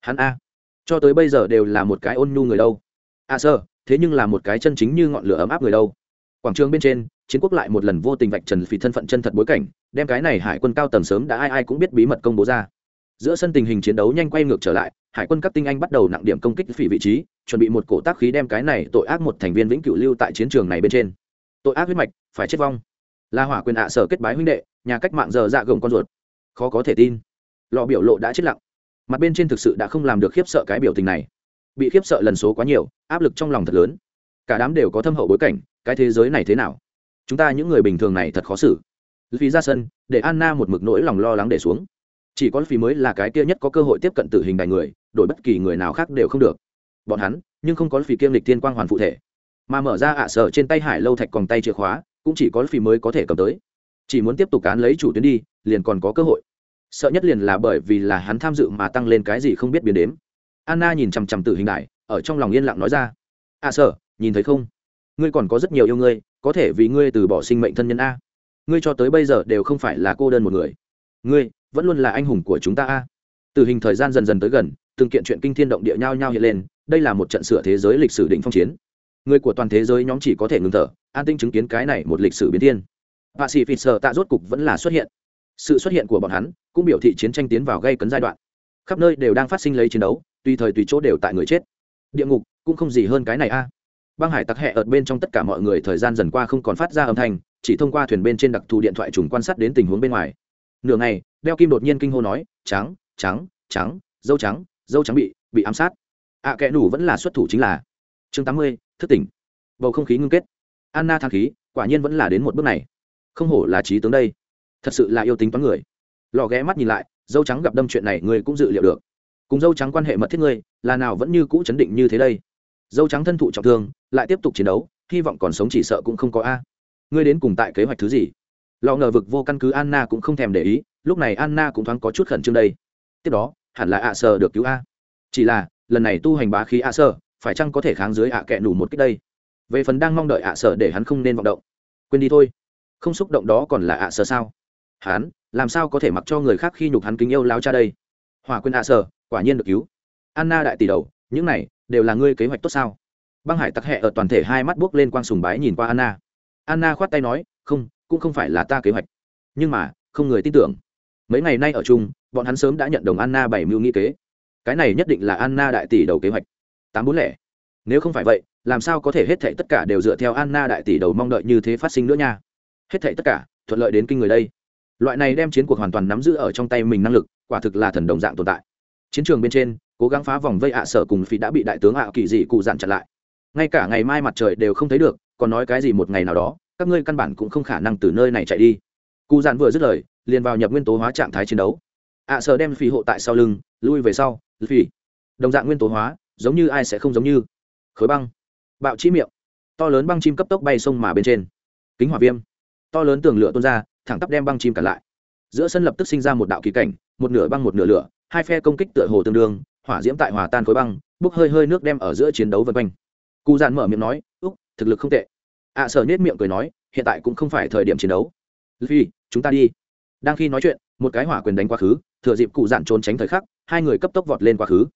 Hắn a, cho tới bây giờ đều là một cái ôn nhu người đâu. A sơ, thế nhưng là một cái chân chính như ngọn lửa ấm áp người đâu. Quảng trường bên trên, chiến quốc lại một lần vô tình vạch trần phỉ thân phận chân thật bối cảnh, đem cái này hải quân cao tầng sớm đã ai ai cũng biết bí mật công bố ra giữa sân tình hình chiến đấu nhanh quay ngược trở lại, hải quân các tinh anh bắt đầu nặng điểm công kích phỉ vị trí, chuẩn bị một cổ tác khí đem cái này tội ác một thành viên vĩnh cửu lưu tại chiến trường này bên trên. Tội ác huyết mạch, phải chết vong. Là hỏa quyền ạ sở kết bái huynh đệ, nhà cách mạng giờ dạ gồng con ruột. Khó có thể tin. Lò biểu lộ đã chết lặng. Mặt bên trên thực sự đã không làm được khiếp sợ cái biểu tình này. Bị khiếp sợ lần số quá nhiều, áp lực trong lòng thật lớn. Cả đám đều có thâm hậu bối cảnh, cái thế giới này thế nào? Chúng ta những người bình thường này thật khó xử. Vì ra sân, để anna một mực nỗi lòng lo lắng để xuống chỉ có phí mới là cái kia nhất có cơ hội tiếp cận tử hình đài người, đổi bất kỳ người nào khác đều không được. Bọn hắn, nhưng không có phí kiêm lịch thiên quang hoàn phụ thể. Mà mở ra ạ à sở trên tay hải lâu thạch còn tay chìa khóa, cũng chỉ có phí mới có thể cầm tới. Chỉ muốn tiếp tục cán lấy chủ tuyến đi, liền còn có cơ hội. Sợ nhất liền là bởi vì là hắn tham dự mà tăng lên cái gì không biết biến đếm. Anna nhìn chằm chằm tử hình đại ở trong lòng yên lặng nói ra. Ạ à sở, nhìn thấy không? Ngươi còn có rất nhiều yêu ngươi, có thể vì ngươi từ bỏ sinh mệnh thân nhân a. Ngươi cho tới bây giờ đều không phải là cô đơn một người. Ngươi vẫn luôn là anh hùng của chúng ta a. Từ hình thời gian dần dần tới gần, từng kiện chuyện kinh thiên động địa nhau nhau hiện lên, đây là một trận sửa thế giới lịch sử đỉnh phong chiến. Người của toàn thế giới nhóm chỉ có thể ngừng thở, an tinh chứng kiến cái này một lịch sử biến thiên. Và sĩ phịt sợ tạ rốt cục vẫn là xuất hiện. Sự xuất hiện của bọn hắn, cũng biểu thị chiến tranh tiến vào gây cấn giai đoạn. Khắp nơi đều đang phát sinh lấy chiến đấu, tùy thời tùy chỗ đều tại người chết. Địa ngục, cũng không gì hơn cái này a. Băng hải tặc hẹ ở bên trong tất cả mọi người thời gian dần qua không còn phát ra âm thanh, chỉ thông qua thuyền bên trên đặc thù điện thoại trùng quan sát đến tình huống bên ngoài nửa ngày đeo kim đột nhiên kinh hô nói trắng trắng trắng dâu trắng dâu trắng bị bị ám sát. Ạ à, kẽ nủ vẫn là xuất thủ chính là chương tám mươi thức tỉnh. Bầu không khí ngưng kết. Anna thang khí quả nhiên vẫn là đến một bước này. Không hổ là trí tướng đây. Thật sự là yêu tính toán người. Lò ghé mắt nhìn lại dâu trắng gặp đâm chuyện này người cũng dự liệu được. Cùng dâu trắng quan hệ mật thiết ngươi là nào vẫn như cũ chấn định như thế đây. Dâu trắng thân thụ trọng thương lại tiếp tục chiến đấu hy vọng còn sống chỉ sợ cũng không có a. Ngươi đến cùng tại kế hoạch thứ gì? Lò ngờ vực vô căn cứ anna cũng không thèm để ý, lúc này anna cũng thoáng có chút khẩn trương đây. Tiếp đó, hẳn là ạ sơ được cứu a. Chỉ là, lần này tu hành bá khí ạ sơ phải chăng có thể kháng dưới ạ kẹ nủ một cách đây? Về phần đang mong đợi ạ sơ để hắn không nên vọng động. Quên đi thôi. Không xúc động đó còn là ạ sơ sao? Hắn, làm sao có thể mặc cho người khác khi nhục hắn kính yêu lao cha đây? Hòa quên ạ sơ quả nhiên được cứu. Anna đại tỷ đầu, những này đều là ngươi kế hoạch tốt sao? Băng hải tắc hẹ ở toàn thể hai mắt buốc lên quang sùng bái nhìn qua anna. Anna khoát tay nói, không cũng không phải là ta kế hoạch. Nhưng mà, không người tin tưởng. Mấy ngày nay ở chung, bọn hắn sớm đã nhận đồng anna bảy mưu nghĩ kế. Cái này nhất định là anna đại tỷ đầu kế hoạch. Tám bốn lẻ. Nếu không phải vậy, làm sao có thể hết thảy tất cả đều dựa theo anna đại tỷ đầu mong đợi như thế phát sinh nữa nha? Hết thảy tất cả, thuận lợi đến kinh người đây. Loại này đem chiến cuộc hoàn toàn nắm giữ ở trong tay mình năng lực, quả thực là thần đồng dạng tồn tại. Chiến trường bên trên, cố gắng phá vòng vây ạ sở cùng phi đã bị đại tướng ạ kỳ dị cụ dặn chặn lại. Ngay cả ngày mai mặt trời đều không thấy được, còn nói cái gì một ngày nào đó các ngươi căn bản cũng không khả năng từ nơi này chạy đi. Cụ Dạn vừa dứt lời, liền vào nhập nguyên tố hóa trạng thái chiến đấu. Ạ sợ đem phi hộ tại sau lưng, lui về sau phi đồng dạng nguyên tố hóa, giống như ai sẽ không giống như. Khối băng. Bạo chi miệng. To lớn băng chim cấp tốc bay sông mà bên trên. Kính hỏa viêm. To lớn tường lửa tuôn ra, thẳng tắp đem băng chim cản lại. Giữa sân lập tức sinh ra một đạo kỳ cảnh, một nửa băng một nửa lửa, hai phe công kích tựa hồ tương đương, hỏa diễm tại hòa tan khối băng, bốc hơi hơi nước đem ở giữa chiến đấu vân quanh. Cụ dạn mở miệng nói, úc, thực lực không tệ ạ à, sở nết miệng cười nói hiện tại cũng không phải thời điểm chiến đấu. Phi chúng ta đi. Đang khi nói chuyện một cái hỏa quyền đánh quá khứ thừa dịp cụ dạn trốn tránh thời khắc hai người cấp tốc vọt lên quá khứ.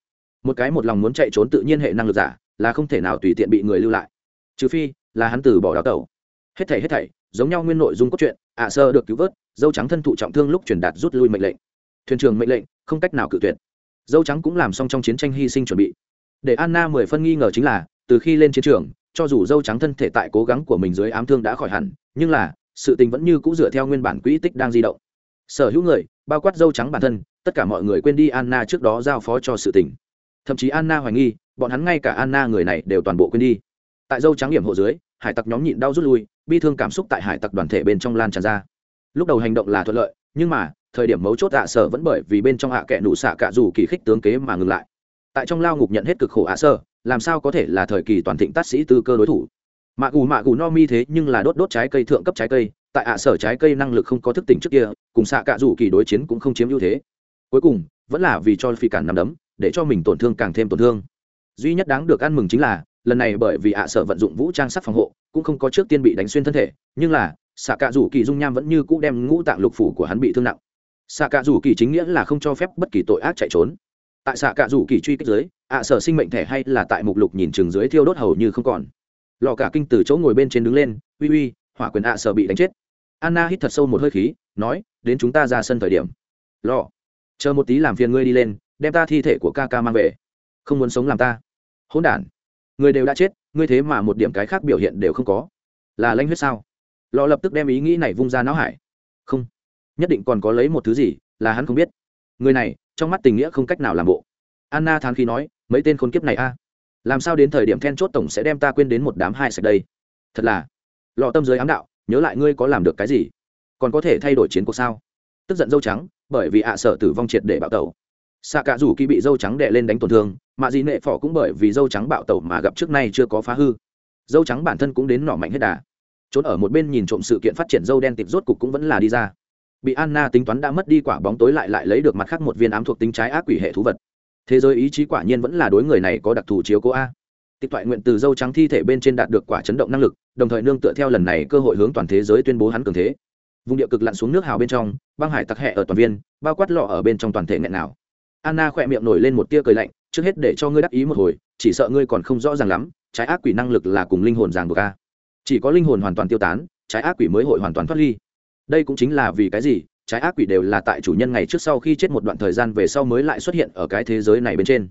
Một cái một lòng muốn chạy trốn tự nhiên hệ năng lực giả là không thể nào tùy tiện bị người lưu lại. Trừ phi là hắn từ bỏ đào tẩu. Hết thảy hết thảy giống nhau nguyên nội dung cốt truyện ạ sơ được cứu vớt dâu trắng thân thụ trọng thương lúc truyền đạt rút lui mệnh lệnh. Thuyền trường mệnh lệnh không cách nào cự tuyệt. Dâu trắng cũng làm xong trong chiến tranh hy sinh chuẩn bị. Để anna mười phân nghi ngờ chính là từ khi lên chiến trường cho dù dâu trắng thân thể tại cố gắng của mình dưới ám thương đã khỏi hẳn, nhưng là, sự tình vẫn như c ũ dựa theo nguyên bản quỹ tích đang di động. Sở hữu người, bao quát dâu trắng bản thân, tất cả mọi người quên đi anna trước đó giao phó cho sự tình. Thậm chí anna hoài nghi, bọn hắn ngay cả anna người này đều toàn bộ quên đi. Tại dâu trắng điểm hộ dưới, hải tặc nhóm nhịn đau rút lui, bi thương cảm xúc tại hải tặc đoàn thể bên trong lan tràn ra. Lúc đầu hành động là thuận lợi, nhưng mà, thời điểm mấu chốt ạ sở vẫn bởi vì bên trong hạ kệ nụ xạ cả dù kỳ khích tướng kế mà ngừng lại. Tại trong lao ngục nhận hết cực khổ ạ sở làm sao có thể là thời kỳ toàn thịnh tát sĩ tư cơ đối thủ? Mạ gù mạ gù no mi thế nhưng là đốt đốt trái cây thượng cấp trái cây, tại ạ sở trái cây năng lực không có thức tỉnh trước kia, cùng xạ cả rủ kỳ đối chiến cũng không chiếm ưu thế. Cuối cùng, vẫn là vì cho phi cản nằm đấm, để cho mình tổn thương càng thêm tổn thương. Duy nhất đáng được ăn mừng chính là, lần này bởi vì ạ sở vận dụng vũ trang sắc phòng hộ, cũng không có trước tiên bị đánh xuyên thân thể, nhưng là, xạ cạ rủ kỳ dung nham vẫn như cũ đem ngũ tạng lục phủ của hắn bị thương nặng. Xạ cạ rủ kỳ chính nghĩa là không cho phép bất kỳ tội ác chạy trốn tại xạ cạ rủ kỳ truy kích dưới, ạ sở sinh mệnh thẻ hay là tại mục lục nhìn chừng dưới thiêu đốt hầu như không còn. Lò cả kinh từ chỗ ngồi bên trên đứng lên, uy uy, hỏa quyền ạ sở bị đánh chết. Anna hít thật sâu một hơi khí, nói, đến chúng ta ra sân thời điểm. Lò, chờ một tí làm phiền ngươi đi lên, đem ta thi thể của ca ca mang về. Không muốn sống làm ta. Hỗn đản, người đều đã chết, ngươi thế mà một điểm cái khác biểu hiện đều không có. Là lanh huyết sao? Lò lập tức đem ý nghĩ này vung ra não hải. Không, nhất định còn có lấy một thứ gì, là hắn không biết. Người này trong mắt tình nghĩa không cách nào làm bộ. Anna thán khí nói, mấy tên khốn kiếp này a, làm sao đến thời điểm then chốt tổng sẽ đem ta quên đến một đám hai sạch đây? Thật là lò tâm giới ám đạo, nhớ lại ngươi có làm được cái gì? Còn có thể thay đổi chiến cuộc sao? Tức giận dâu trắng, bởi vì ạ sợ tử vong triệt để bạo tẩu. Xạ cả rủ kỳ bị dâu trắng đệ lên đánh tổn thương, mà dị nệ phỏ cũng bởi vì dâu trắng bạo tẩu mà gặp trước nay chưa có phá hư. Dâu trắng bản thân cũng đến nỏ mạnh hết đà. Trốn ở một bên nhìn trộm sự kiện phát triển dâu đen tịp rốt cục cũng vẫn là đi ra bị anna tính toán đã mất đi quả bóng tối lại lại lấy được mặt khác một viên ám thuộc tính trái ác quỷ hệ thú vật. Thế giới ý chí quả nhiên vẫn là đối người này có đặc thù chiếu cố a. Tịch thoại nguyện từ dâu trắng thi thể bên trên đạt được quả chấn động năng lực, đồng thời nương tựa theo lần này cơ hội hướng toàn thế giới tuyên bố hắn cường thế. Vùng địa cực lặn xuống nước hào bên trong, băng hải tặc hẹ ở toàn viên, bao quát lọ ở bên trong toàn thể nghẹn nào. Anna khỏe miệng nổi lên một tia cười lạnh, trước hết để cho ngươi đắc ý một hồi, chỉ sợ ngươi còn không rõ ràng lắm, trái ác quỷ năng lực là cùng linh hồn ràng buộc a. Chỉ có linh hồn hoàn toàn tiêu tán, trái ác quỷ mới hội hoàn toàn thoát ly đây cũng chính là vì cái gì? Trái ác quỷ đều là tại chủ nhân ngày trước sau khi chết một đoạn thời gian về sau mới lại xuất hiện ở cái thế giới này bên trên.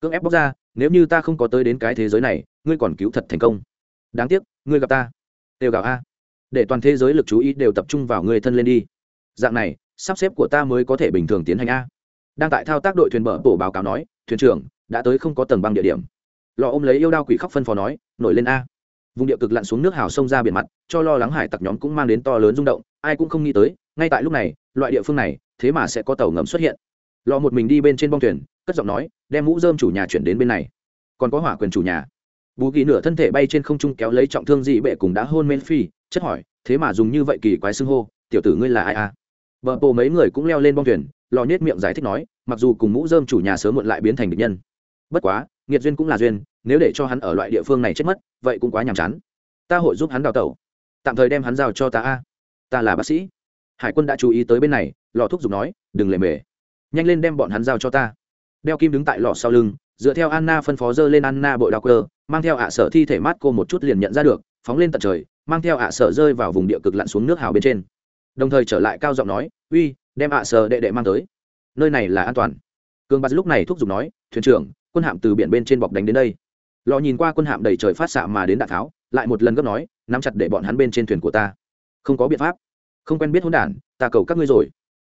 Cưỡng ép bóc ra, nếu như ta không có tới đến cái thế giới này, ngươi còn cứu thật thành công. Đáng tiếc, ngươi gặp ta. Đều gạo a. Để toàn thế giới lực chú ý đều tập trung vào người thân lên đi. Dạng này, sắp xếp của ta mới có thể bình thường tiến hành a. Đang tại thao tác đội thuyền mở tổ báo cáo nói, thuyền trưởng, đã tới không có tầng băng địa điểm. Lò ôm lấy yêu đao quỷ khóc phân phó nói, nổi lên a vùng địa cực lặn xuống nước hào sông ra biển mặt, cho lo lắng hải tặc nhóm cũng mang đến to lớn rung động, ai cũng không nghĩ tới, ngay tại lúc này, loại địa phương này, thế mà sẽ có tàu ngầm xuất hiện. Lò một mình đi bên trên bong thuyền, cất giọng nói, đem mũ dơm chủ nhà chuyển đến bên này. Còn có hỏa quyền chủ nhà. Bù ghi nửa thân thể bay trên không trung kéo lấy trọng thương dị bệ cùng đã hôn men phi, chất hỏi, thế mà dùng như vậy kỳ quái xưng hô, tiểu tử ngươi là ai à? Vợ bồ mấy người cũng leo lên bong thuyền lò nhét miệng giải thích nói, mặc dù cùng mũ dơm chủ nhà sớm muộn lại biến thành địch nhân. Bất quá nghiệt duyên cũng là duyên, nếu để cho hắn ở loại địa phương này chết mất, vậy cũng quá nhàm chán. Ta hội giúp hắn đào tẩu. Tạm thời đem hắn giao cho ta a. Ta là bác sĩ. Hải quân đã chú ý tới bên này, lò thúc giục nói, đừng lề mề. Nhanh lên đem bọn hắn giao cho ta. Đeo kim đứng tại lò sau lưng, dựa theo anna phân phó dơ lên anna bội đao cơ, mang theo ạ sở thi thể mát cô một chút liền nhận ra được, phóng lên tận trời, mang theo ạ sở rơi vào vùng địa cực lặn xuống nước hào bên trên. Đồng thời trở lại cao giọng nói, uy, đem ạ sở đệ đệ mang tới. Nơi này là an toàn. Cường bạt lúc này thúc giục nói, thuyền trưởng quân hạm từ biển bên trên bọc đánh đến đây. Lò nhìn qua quân hạm đầy trời phát xạ mà đến đạn tháo, lại một lần gấp nói, nắm chặt để bọn hắn bên trên thuyền của ta. Không có biện pháp. Không quen biết hỗn đản, ta cầu các ngươi rồi.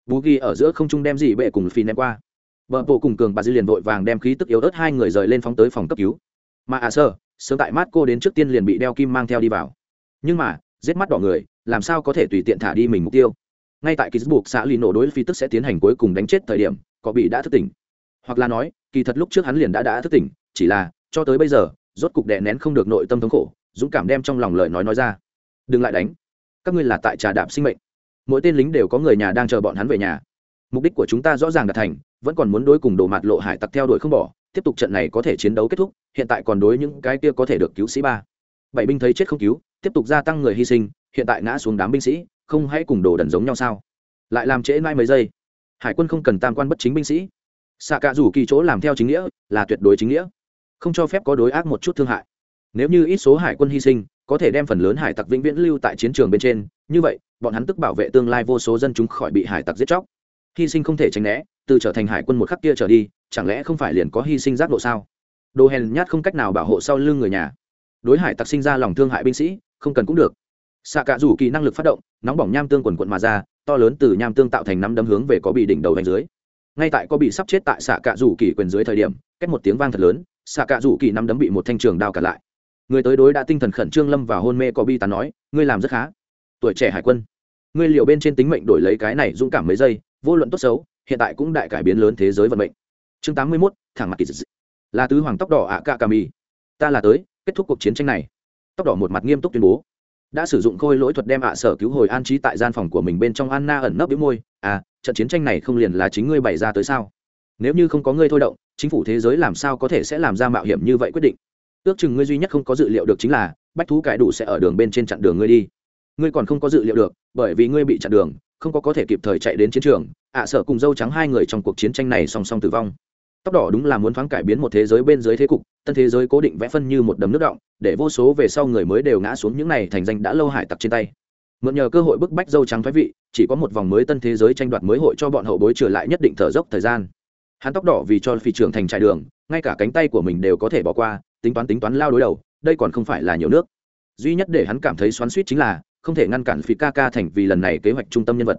Bú ghi ở giữa không trung đem gì bệ cùng phi ném qua. Vợ bộ cùng cường bà dư liền vội vàng đem khí tức yếu ớt hai người rời lên phóng tới phòng cấp cứu. Mà à sơ, sớm tại mát cô đến trước tiên liền bị đeo kim mang theo đi vào. Nhưng mà, giết mắt đỏ người, làm sao có thể tùy tiện thả đi mình mục tiêu? Ngay tại kỳ buộc xã lì nổ đối phi tức sẽ tiến hành cuối cùng đánh chết thời điểm, có bị đã thức tỉnh hoặc là nói, kỳ thật lúc trước hắn liền đã đã thức tỉnh, chỉ là, cho tới bây giờ, rốt cục đè nén không được nội tâm thống khổ, dũng cảm đem trong lòng lời nói nói ra. Đừng lại đánh. Các ngươi là tại trà đạp sinh mệnh. Mỗi tên lính đều có người nhà đang chờ bọn hắn về nhà. Mục đích của chúng ta rõ ràng đạt thành, vẫn còn muốn đối cùng đồ mạt lộ hải tặc theo đuổi không bỏ, tiếp tục trận này có thể chiến đấu kết thúc, hiện tại còn đối những cái kia có thể được cứu sĩ ba. Bảy binh thấy chết không cứu, tiếp tục gia tăng người hy sinh, hiện tại ngã xuống đám binh sĩ, không hãy cùng đồ đần giống nhau sao? Lại làm trễ mai mấy giây. Hải quân không cần tam quan bất chính binh sĩ xạ cả rủ kỳ chỗ làm theo chính nghĩa, là tuyệt đối chính nghĩa. Không cho phép có đối ác một chút thương hại. Nếu như ít số hải quân hy sinh, có thể đem phần lớn hải tặc vĩnh viễn lưu tại chiến trường bên trên. Như vậy, bọn hắn tức bảo vệ tương lai vô số dân chúng khỏi bị hải tặc giết chóc. Hy sinh không thể tránh né, từ trở thành hải quân một khắc kia trở đi, chẳng lẽ không phải liền có hy sinh giác độ sao? Đồ hèn nhát không cách nào bảo hộ sau lưng người nhà. Đối hải tặc sinh ra lòng thương hại binh sĩ, không cần cũng được. Xạ cả rủ kỳ năng lực phát động, nóng bỏng nham tương quần quận mà ra, to lớn từ nham tương tạo thành năm đấm hướng về có bị đỉnh đầu đánh dưới ngay tại có bị sắp chết tại xạ cạ rủ kỳ quyền dưới thời điểm cách một tiếng vang thật lớn xạ cạ rủ kỳ năm đấm bị một thanh trường đao cả lại. Người tới đối đã tinh thần khẩn trương lâm vào hôn mê có bi tán nói ngươi làm rất khá. Tuổi trẻ hải quân ngươi liệu bên trên tính mệnh đổi lấy cái này dũng cảm mấy giây vô luận tốt xấu hiện tại cũng đại cải biến lớn thế giới vận mệnh. Chương tám mươi 81, thẳng mặt kỳ dị. Là tứ hoàng tóc đỏ ạ cạ cà mì. Ta là tới kết thúc cuộc chiến tranh này. Tóc đỏ một mặt nghiêm túc tuyên bố đã sử dụng khôi lỗi thuật đem ạ sở cứu hồi an trí tại gian phòng của mình bên trong anna ẩn nấp đĩu môi. À trận chiến tranh này không liền là chính ngươi bày ra tới sao? Nếu như không có ngươi thôi động, chính phủ thế giới làm sao có thể sẽ làm ra mạo hiểm như vậy quyết định? Ước chừng ngươi duy nhất không có dự liệu được chính là, bách thú cải đủ sẽ ở đường bên trên chặn đường ngươi đi. Ngươi còn không có dự liệu được, bởi vì ngươi bị chặn đường, không có có thể kịp thời chạy đến chiến trường, ạ sợ cùng dâu trắng hai người trong cuộc chiến tranh này song song tử vong. Tóc đỏ đúng là muốn thoáng cải biến một thế giới bên dưới thế cục tân thế giới cố định vẽ phân như một đầm nước động, để vô số về sau người mới đều ngã xuống những này thành danh đã lâu hải tặc trên tay. Mượn nhờ cơ hội bức bách dâu trắng thoái vị, chỉ có một vòng mới tân thế giới tranh đoạt mới hội cho bọn hậu bối trở lại nhất định thở dốc thời gian. Hắn tóc đỏ vì cho phi trưởng thành trải đường, ngay cả cánh tay của mình đều có thể bỏ qua, tính toán tính toán lao đối đầu, đây còn không phải là nhiều nước. Duy nhất để hắn cảm thấy xoắn suýt chính là, không thể ngăn cản phi ca ca thành vì lần này kế hoạch trung tâm nhân vật.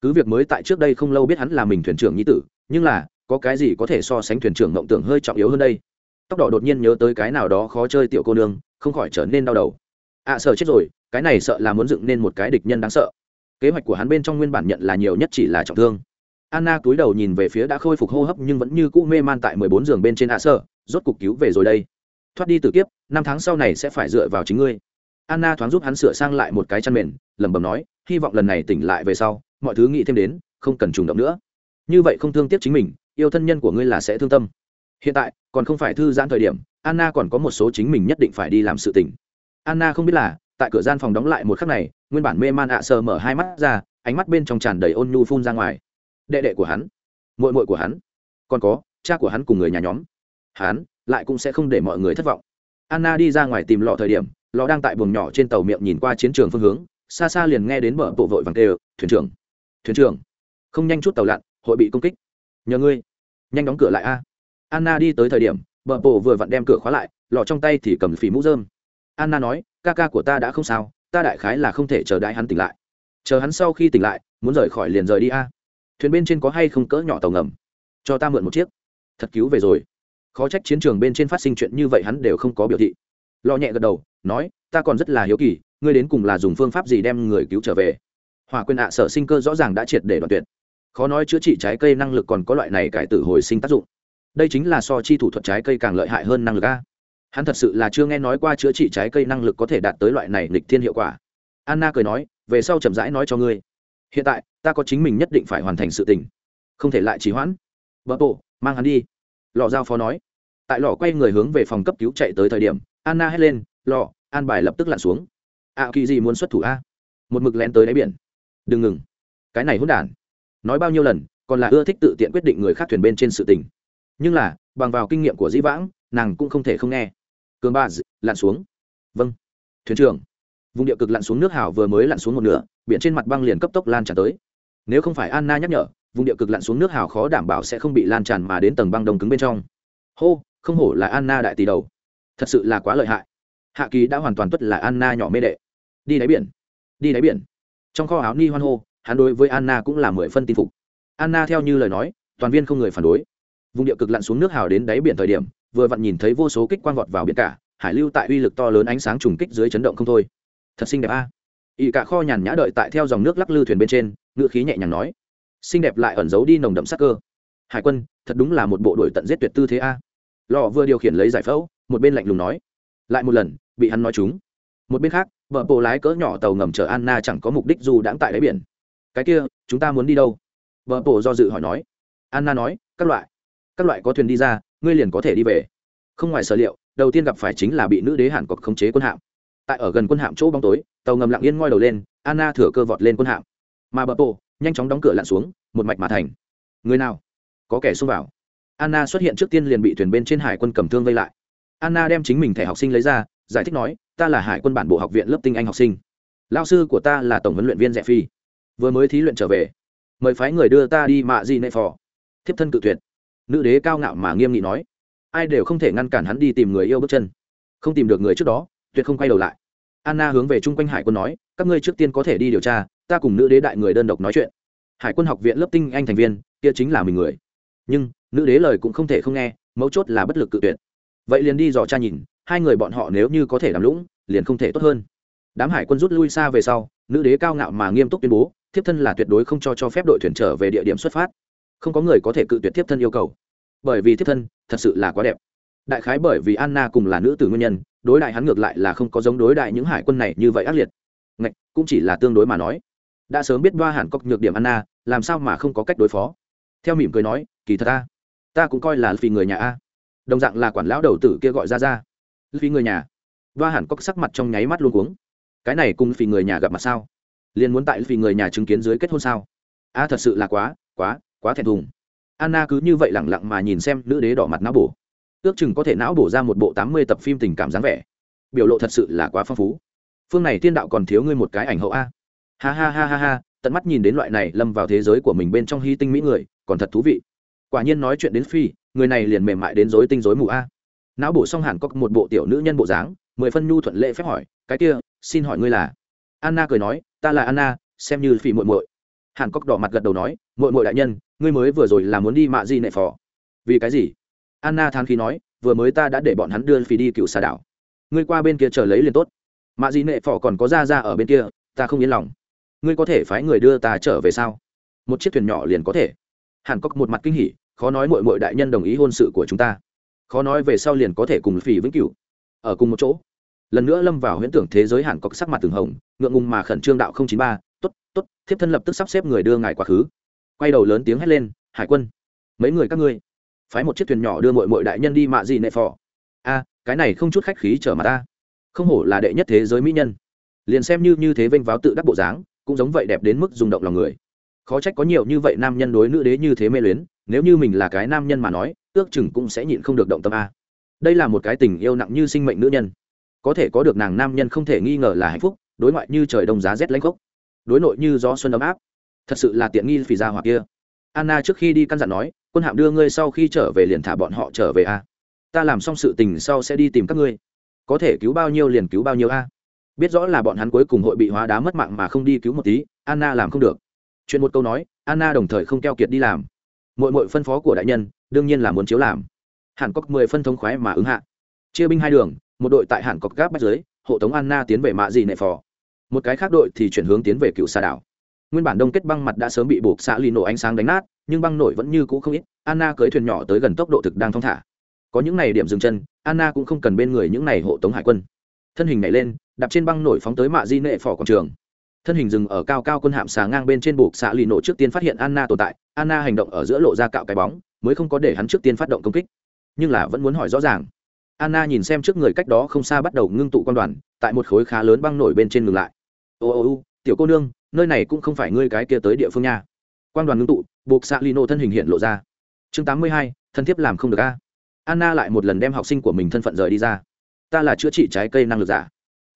Cứ việc mới tại trước đây không lâu biết hắn là mình thuyền trưởng nhi tử, nhưng là, có cái gì có thể so sánh thuyền trưởng mộng tưởng hơi trọng yếu hơn đây? Tóc đỏ đột nhiên nhớ tới cái nào đó khó chơi tiểu cô nương không khỏi trở nên đau đầu. Ạ à, sợ chết rồi cái này sợ là muốn dựng nên một cái địch nhân đáng sợ. Kế hoạch của hắn bên trong nguyên bản nhận là nhiều nhất chỉ là trọng thương. Anna cúi đầu nhìn về phía đã khôi phục hô hấp nhưng vẫn như cũ mê man tại mười bốn giường bên trên ạ à sợ rốt cục cứu về rồi đây. Thoát đi từ kiếp năm tháng sau này sẽ phải dựa vào chính ngươi. Anna thoáng giúp hắn sửa sang lại một cái chăn mền lẩm bẩm nói hy vọng lần này tỉnh lại về sau mọi thứ nghĩ thêm đến không cần trùng động nữa. Như vậy không thương tiếc chính mình yêu thân nhân của ngươi là sẽ thương tâm hiện tại, còn không phải thư giãn thời điểm, anna còn có một số chính mình nhất định phải đi làm sự tình. Anna không biết là, tại cửa gian phòng đóng lại một khắc này, nguyên bản mê man ạ sờ mở hai mắt ra, ánh mắt bên trong tràn đầy ôn nhu phun ra ngoài. Đệ đệ của hắn, muội muội của hắn, còn có, cha của hắn cùng người nhà nhóm. Hắn lại cũng sẽ không để mọi người thất vọng. Anna đi ra ngoài tìm lọ thời điểm, lọ đang tại buồng nhỏ trên tàu miệng nhìn qua chiến trường phương hướng, xa xa liền nghe đến bờ bộ vội vàng kêu, thuyền trưởng thuyền trưởng, không nhanh chút tàu lặn, hội bị công kích. Nhờ ngươi, nhanh đóng cửa lại a anna đi tới thời điểm, bờ bộ vừa vặn đem cửa khóa lại lọ trong tay thì cầm phỉ mũ dơm anna nói, ca ca của ta đã không sao, ta đại khái là không thể chờ đãi hắn tỉnh lại. Chờ hắn sau khi tỉnh lại, muốn rời khỏi liền rời đi a. Thuyền bên trên có hay không cỡ nhỏ tàu ngầm? Cho ta mượn một chiếc. Thật cứu về rồi. Khó trách chiến trường bên trên phát sinh chuyện như vậy hắn đều không có biểu thị. Lo nhẹ gật đầu, nói, ta còn rất là hiếu kỳ, ngươi đến cùng là dùng phương pháp gì đem người cứu trở về? Hỏa quyền ạ sở sinh cơ rõ ràng đã triệt để đoạn tuyệt. Khó nói chữa trị trái cây năng lực còn có loại này cải tử hồi sinh tác dụng đây chính là so chi thủ thuật trái cây càng lợi hại hơn năng lực a. Hắn thật sự là chưa nghe nói qua chữa trị trái cây năng lực có thể đạt tới loại này nghịch thiên hiệu quả. Anna cười nói, về sau chậm rãi nói cho ngươi. Hiện tại, ta có chính mình nhất định phải hoàn thành sự tình. Không thể lại trì hoãn. Vợ bộ mang hắn đi. Lò giao phó nói. Tại lò quay người hướng về phòng cấp cứu chạy tới thời điểm, anna hét lên, lò, an bài lập tức lặn xuống. Ạ kỳ gì muốn xuất thủ a? Một mực lén tới đáy biển. Đừng ngừng. Cái này hỗn đản. Nói bao nhiêu lần, còn là ưa thích tự tiện quyết định người khác thuyền bên trên sự tình nhưng là, bằng vào kinh nghiệm của dĩ vãng, nàng cũng không thể không nghe. Cường ba lặn xuống. Vâng. Thuyền trưởng. Vùng địa cực lặn xuống nước hào vừa mới lặn xuống một nửa, biển trên mặt băng liền cấp tốc lan tràn tới. Nếu không phải anna nhắc nhở, vùng địa cực lặn xuống nước hào khó đảm bảo sẽ không bị lan tràn mà đến tầng băng đông cứng bên trong. Hô, không hổ là anna đại tỷ đầu. Thật sự là quá lợi hại. Hạ kỳ đã hoàn toàn tuất là anna nhỏ mê đệ. Đi đáy biển. Đi đáy biển. Trong kho áo ni hoan hô, hắn đối với anna cũng là mười phân tin phục. Anna theo như lời nói, toàn viên không người phản đối vùng địa cực lặn xuống nước hào đến đáy biển thời điểm, vừa vặn nhìn thấy vô số kích quang vọt vào biển cả, hải lưu tại uy lực to lớn ánh sáng trùng kích dưới chấn động không thôi. Thật xinh đẹp a. À. ỵ cả kho nhàn nhã đợi tại theo dòng nước lắc lư thuyền bên trên, ngựa khí nhẹ nhàng nói. Xinh đẹp lại ẩn giấu đi nồng đậm sắc cơ. Hải quân, thật đúng là một bộ đội tận giết tuyệt tư thế a. Lò vừa điều khiển lấy giải phẫu, một bên lạnh lùng nói. Lại một lần, bị hắn nói chúng một bên khác vợ bộ lái cỡ nhỏ tàu ngầm chở anna chẳng có mục đích dù đãng tại đáy biển. Cái kia, chúng ta muốn đi đâu? Vợ bộ do dự hỏi nói. Anna nói, các loại các loại có thuyền đi ra, ngươi liền có thể đi về. Không ngoài sở liệu, đầu tiên gặp phải chính là bị nữ đế hàn cọc khống chế quân hạm. Tại ở gần quân hạm chỗ bóng tối, tàu ngầm lặng yên ngoi đầu lên, anna thừa cơ vọt lên quân hạm. Mà bờ bộ nhanh chóng đóng cửa lặn xuống, một mạch mà thành. Người nào? Có kẻ xông vào. Anna xuất hiện trước tiên liền bị thuyền bên trên hải quân cầm thương vây lại. Anna đem chính mình thẻ học sinh lấy ra, giải thích nói, ta là hải quân bản bộ học viện lớp tinh anh học sinh. Lao sư của ta là tổng huấn luyện viên rẻ phi vừa mới thí luyện trở về. Mời phái người đưa ta đi mạ di nệ phò. Thiếp thân cự tuyệt nữ đế cao ngạo mà nghiêm nghị nói, ai đều không thể ngăn cản hắn đi tìm người yêu bước chân. Không tìm được người trước đó, tuyệt không quay đầu lại. Anna hướng về chung quanh hải quân nói, các ngươi trước tiên có thể đi điều tra, ta cùng nữ đế đại người đơn độc nói chuyện. Hải quân học viện lớp tinh anh thành viên, kia chính là mình người. Nhưng, nữ đế lời cũng không thể không nghe, mấu chốt là bất lực cự tuyệt. Vậy liền đi dò cha nhìn, hai người bọn họ nếu như có thể làm lũng, liền không thể tốt hơn. Đám hải quân rút lui xa về sau, nữ đế cao ngạo mà nghiêm túc tuyên bố, thiếp thân là tuyệt đối không cho cho phép đội thuyền trở về địa điểm xuất phát. Không có người có thể cự tuyệt thiếp thân yêu cầu bởi vì thiếp thân thật sự là quá đẹp. Đại khái bởi vì anna cùng là nữ tử nguyên nhân, đối đại hắn ngược lại là không có giống đối đại những hải quân này như vậy ác liệt. Ngạch, cũng chỉ là tương đối mà nói. Đã sớm biết đoa hẳn cóc nhược điểm anna, làm sao mà không có cách đối phó? Theo mỉm cười nói, kỳ thật ta ta cũng coi là vì người nhà a. Đồng dạng là quản lão đầu tử kia gọi ra ra vì người nhà. Đoa hẳn có sắc mặt trong nháy mắt luôn cuống. Cái này cùng vì người nhà gặp mặt sao? Liền muốn tại vì người nhà chứng kiến dưới kết hôn sao? A, thật sự là quá quá quá thẹn thùng anna cứ như vậy lẳng lặng mà nhìn xem nữ đế đỏ mặt não bổ. Ước chừng có thể não bổ ra một bộ tám mươi tập phim tình cảm dáng vẻ. Biểu lộ thật sự là quá phong phú. Phương này tiên đạo còn thiếu ngươi một cái ảnh hậu a. Ha ha ha ha ha, tận mắt nhìn đến loại này lâm vào thế giới của mình bên trong hy tinh mỹ người, còn thật thú vị. Quả nhiên nói chuyện đến phi, người này liền mềm mại đến dối tinh dối mù a. Não bổ xong hẳn có một bộ tiểu nữ nhân bộ dáng, mười phân nhu thuận lễ phép hỏi, cái kia, xin hỏi ngươi là? Anna cười nói, ta là anna, xem như phi muội muội. Hàn cốc đỏ mặt gật đầu nói, muội muội đại nhân ngươi mới vừa rồi là muốn đi mạ di nệ phò. Vì cái gì? Anna than khi nói, vừa mới ta đã để bọn hắn đưa phi đi cựu xà đảo. Ngươi qua bên kia chờ lấy liền tốt. Mạ di nệ phò còn có ra ra ở bên kia, ta không yên lòng. Ngươi có thể phái người đưa ta trở về sao? Một chiếc thuyền nhỏ liền có thể. Hàn cốc một mặt kinh hỉ, khó nói muội muội đại nhân đồng ý hôn sự của chúng ta. Khó nói về sau liền có thể cùng phi vĩnh cửu. Ở cùng một chỗ. Lần nữa lâm vào huyễn tưởng thế giới hàn cốc sắc mặt từng hồng, ngượng ngùng mà khẩn trương đạo không chín ba, tốt tốt, thiếp thân lập tức sắp xếp người đưa ngài quá khứ quay đầu lớn tiếng hét lên, hải quân, mấy người các ngươi, phái một chiếc thuyền nhỏ đưa muội muội đại nhân đi mạ gì nệ phò. A, cái này không chút khách khí trở mặt ta. Không hổ là đệ nhất thế giới mỹ nhân. Liền xem như như thế vênh váo tự đắc bộ dáng, cũng giống vậy đẹp đến mức rung động lòng người. Khó trách có nhiều như vậy nam nhân đối nữ đế như thế mê luyến, nếu như mình là cái nam nhân mà nói, ước chừng cũng sẽ nhịn không được động tâm a. Đây là một cái tình yêu nặng như sinh mệnh nữ nhân. Có thể có được nàng nam nhân không thể nghi ngờ là hạnh phúc, đối ngoại như trời đông giá rét lãnh gốc đối nội như gió xuân ấm áp thật sự là tiện nghi phì ra hoặc kia. Anna trước khi đi căn dặn nói, quân hạm đưa ngươi sau khi trở về liền thả bọn họ trở về a. Ta làm xong sự tình sau sẽ đi tìm các ngươi. Có thể cứu bao nhiêu liền cứu bao nhiêu a. Biết rõ là bọn hắn cuối cùng hội bị hóa đá mất mạng mà không đi cứu một tí, anna làm không được. Chuyện một câu nói, anna đồng thời không keo kiệt đi làm. Mỗi mỗi phân phó của đại nhân, đương nhiên là muốn chiếu làm. Hàn cốc mười phân thống khoái mà ứng hạ. Chia binh hai đường, một đội tại hàn cốc gáp bách giới, hộ tống anna tiến về mạ dị nệ phò. Một cái khác đội thì chuyển hướng tiến về cựu xà đảo nguyên bản đông kết băng mặt đã sớm bị buộc xạ lì nổ ánh sáng đánh nát, nhưng băng nổi vẫn như cũ không ít, anna cưới thuyền nhỏ tới gần tốc độ thực đang thong thả. Có những này điểm dừng chân, anna cũng không cần bên người những này hộ tống hải quân. Thân hình nhảy lên, đạp trên băng nổi phóng tới mạ di nệ phỏ quảng trường. Thân hình dừng ở cao cao quân hạm xà ngang bên trên buộc xạ lì nổ trước tiên phát hiện anna tồn tại, anna hành động ở giữa lộ ra cạo cái bóng, mới không có để hắn trước tiên phát động công kích. Nhưng là vẫn muốn hỏi rõ ràng. Anna nhìn xem trước người cách đó không xa bắt đầu ngưng tụ quan đoàn, tại một khối khá lớn băng nổi bên trên ngừng lại. Ô ô ô, tiểu cô nương nơi này cũng không phải ngươi cái kia tới địa phương nha. Quan đoàn ngưng tụ, buộc xạ Lino thân hình hiện lộ ra. Chương tám mươi hai, thân thiếp làm không được a. Anna lại một lần đem học sinh của mình thân phận rời đi ra. Ta là chữa trị trái cây năng lực giả.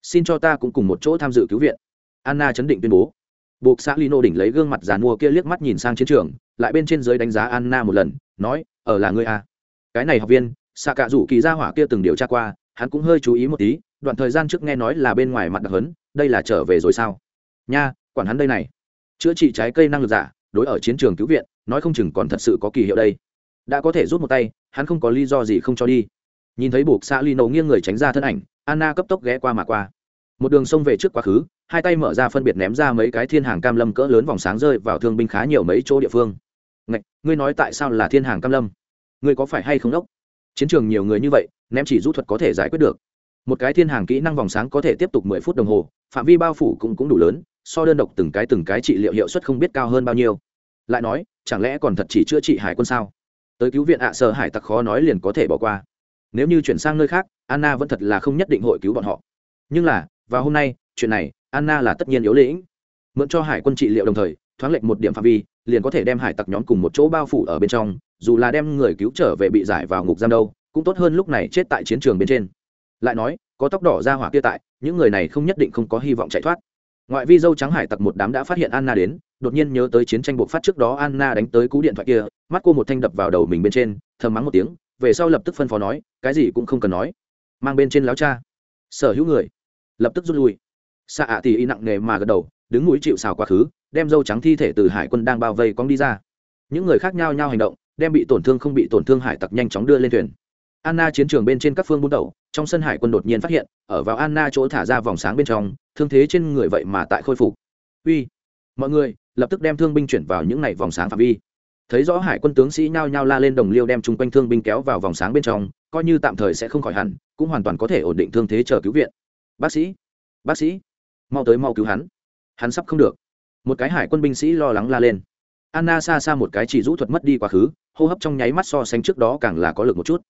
Xin cho ta cũng cùng một chỗ tham dự cứu viện. Anna chấn định tuyên bố. Buộc xã lino đỉnh lấy gương mặt giàn mua kia liếc mắt nhìn sang chiến trường, lại bên trên dưới đánh giá anna một lần, nói, ở là ngươi a. Cái này học viên xạ cạ rủ kỳ gia hỏa kia từng điều tra qua, hắn cũng hơi chú ý một tí, đoạn thời gian trước nghe nói là bên ngoài mặt đặc hấn đây là trở về rồi sao? Nha quản hắn đây này. Chữa trị trái cây năng lực giả đối ở chiến trường cứu viện nói không chừng còn thật sự có kỳ hiệu đây. Đã có thể rút một tay hắn không có lý do gì không cho đi. Nhìn thấy buộc xã lino nghiêng người tránh ra thân ảnh anna cấp tốc ghé qua mà qua. Một đường sông về trước quá khứ hai tay mở ra phân biệt ném ra mấy cái thiên hàng cam lâm cỡ lớn vòng sáng rơi vào thương binh khá nhiều mấy chỗ địa phương. Ngạch, ngươi nói tại sao là thiên hàng cam lâm? Ngươi có phải hay không đốc? Chiến trường nhiều người như vậy ném chỉ rút thuật có thể giải quyết được. Một cái thiên hàng kỹ năng vòng sáng có thể tiếp tục mười phút đồng hồ phạm vi bao phủ cũng cũng đủ lớn so đơn độc từng cái từng cái trị liệu hiệu suất không biết cao hơn bao nhiêu. Lại nói, chẳng lẽ còn thật chỉ chữa trị hải quân sao? Tới cứu viện ạ à sợ hải tặc khó nói liền có thể bỏ qua. Nếu như chuyển sang nơi khác, anna vẫn thật là không nhất định hội cứu bọn họ. Nhưng là, vào hôm nay, chuyện này, anna là tất nhiên yếu lĩnh. Mượn cho hải quân trị liệu đồng thời, thoáng lệnh một điểm phạm vi, liền có thể đem hải tặc nhóm cùng một chỗ bao phủ ở bên trong, dù là đem người cứu trở về bị giải vào ngục giam đâu, cũng tốt hơn lúc này chết tại chiến trường bên trên. Lại nói, có tóc đỏ ra hỏa kia tại, những người này không nhất định không có hy vọng chạy thoát ngoại vi dâu trắng hải tặc một đám đã phát hiện anna đến, đột nhiên nhớ tới chiến tranh buộc phát trước đó anna đánh tới cú điện thoại kia, mắt cô một thanh đập vào đầu mình bên trên, thầm mắng một tiếng, về sau lập tức phân phó nói, cái gì cũng không cần nói. Mang bên trên láo cha. Sở hữu người. Lập tức rút lui. Xạ ạ thì y nặng nề mà gật đầu, đứng núi chịu xào quá khứ, đem dâu trắng thi thể từ hải quân đang bao vây cong đi ra. Những người khác nhau nhau hành động, đem bị tổn thương không bị tổn thương hải tặc nhanh chóng đưa lên thuyền anna chiến trường bên trên các phương buôn đầu trong sân hải quân đột nhiên phát hiện, ở vào anna chỗ thả ra vòng sáng bên trong, thương thế trên người vậy mà tại khôi phục. Uy, mọi người, lập tức đem thương binh chuyển vào những này vòng sáng phạm vi. Thấy rõ hải quân tướng sĩ nhao nhao la lên đồng liêu đem chung quanh thương binh kéo vào vòng sáng bên trong, coi như tạm thời sẽ không khỏi hẳn, cũng hoàn toàn có thể ổn định thương thế chờ cứu viện. Bác sĩ bác sĩ, mau tới mau cứu hắn. Hắn sắp không được. Một cái hải quân binh sĩ lo lắng la lên. Anna xa xa một cái chỉ rũ thuật mất đi quá khứ, hô hấp trong nháy mắt so sánh trước đó càng là có lực một chút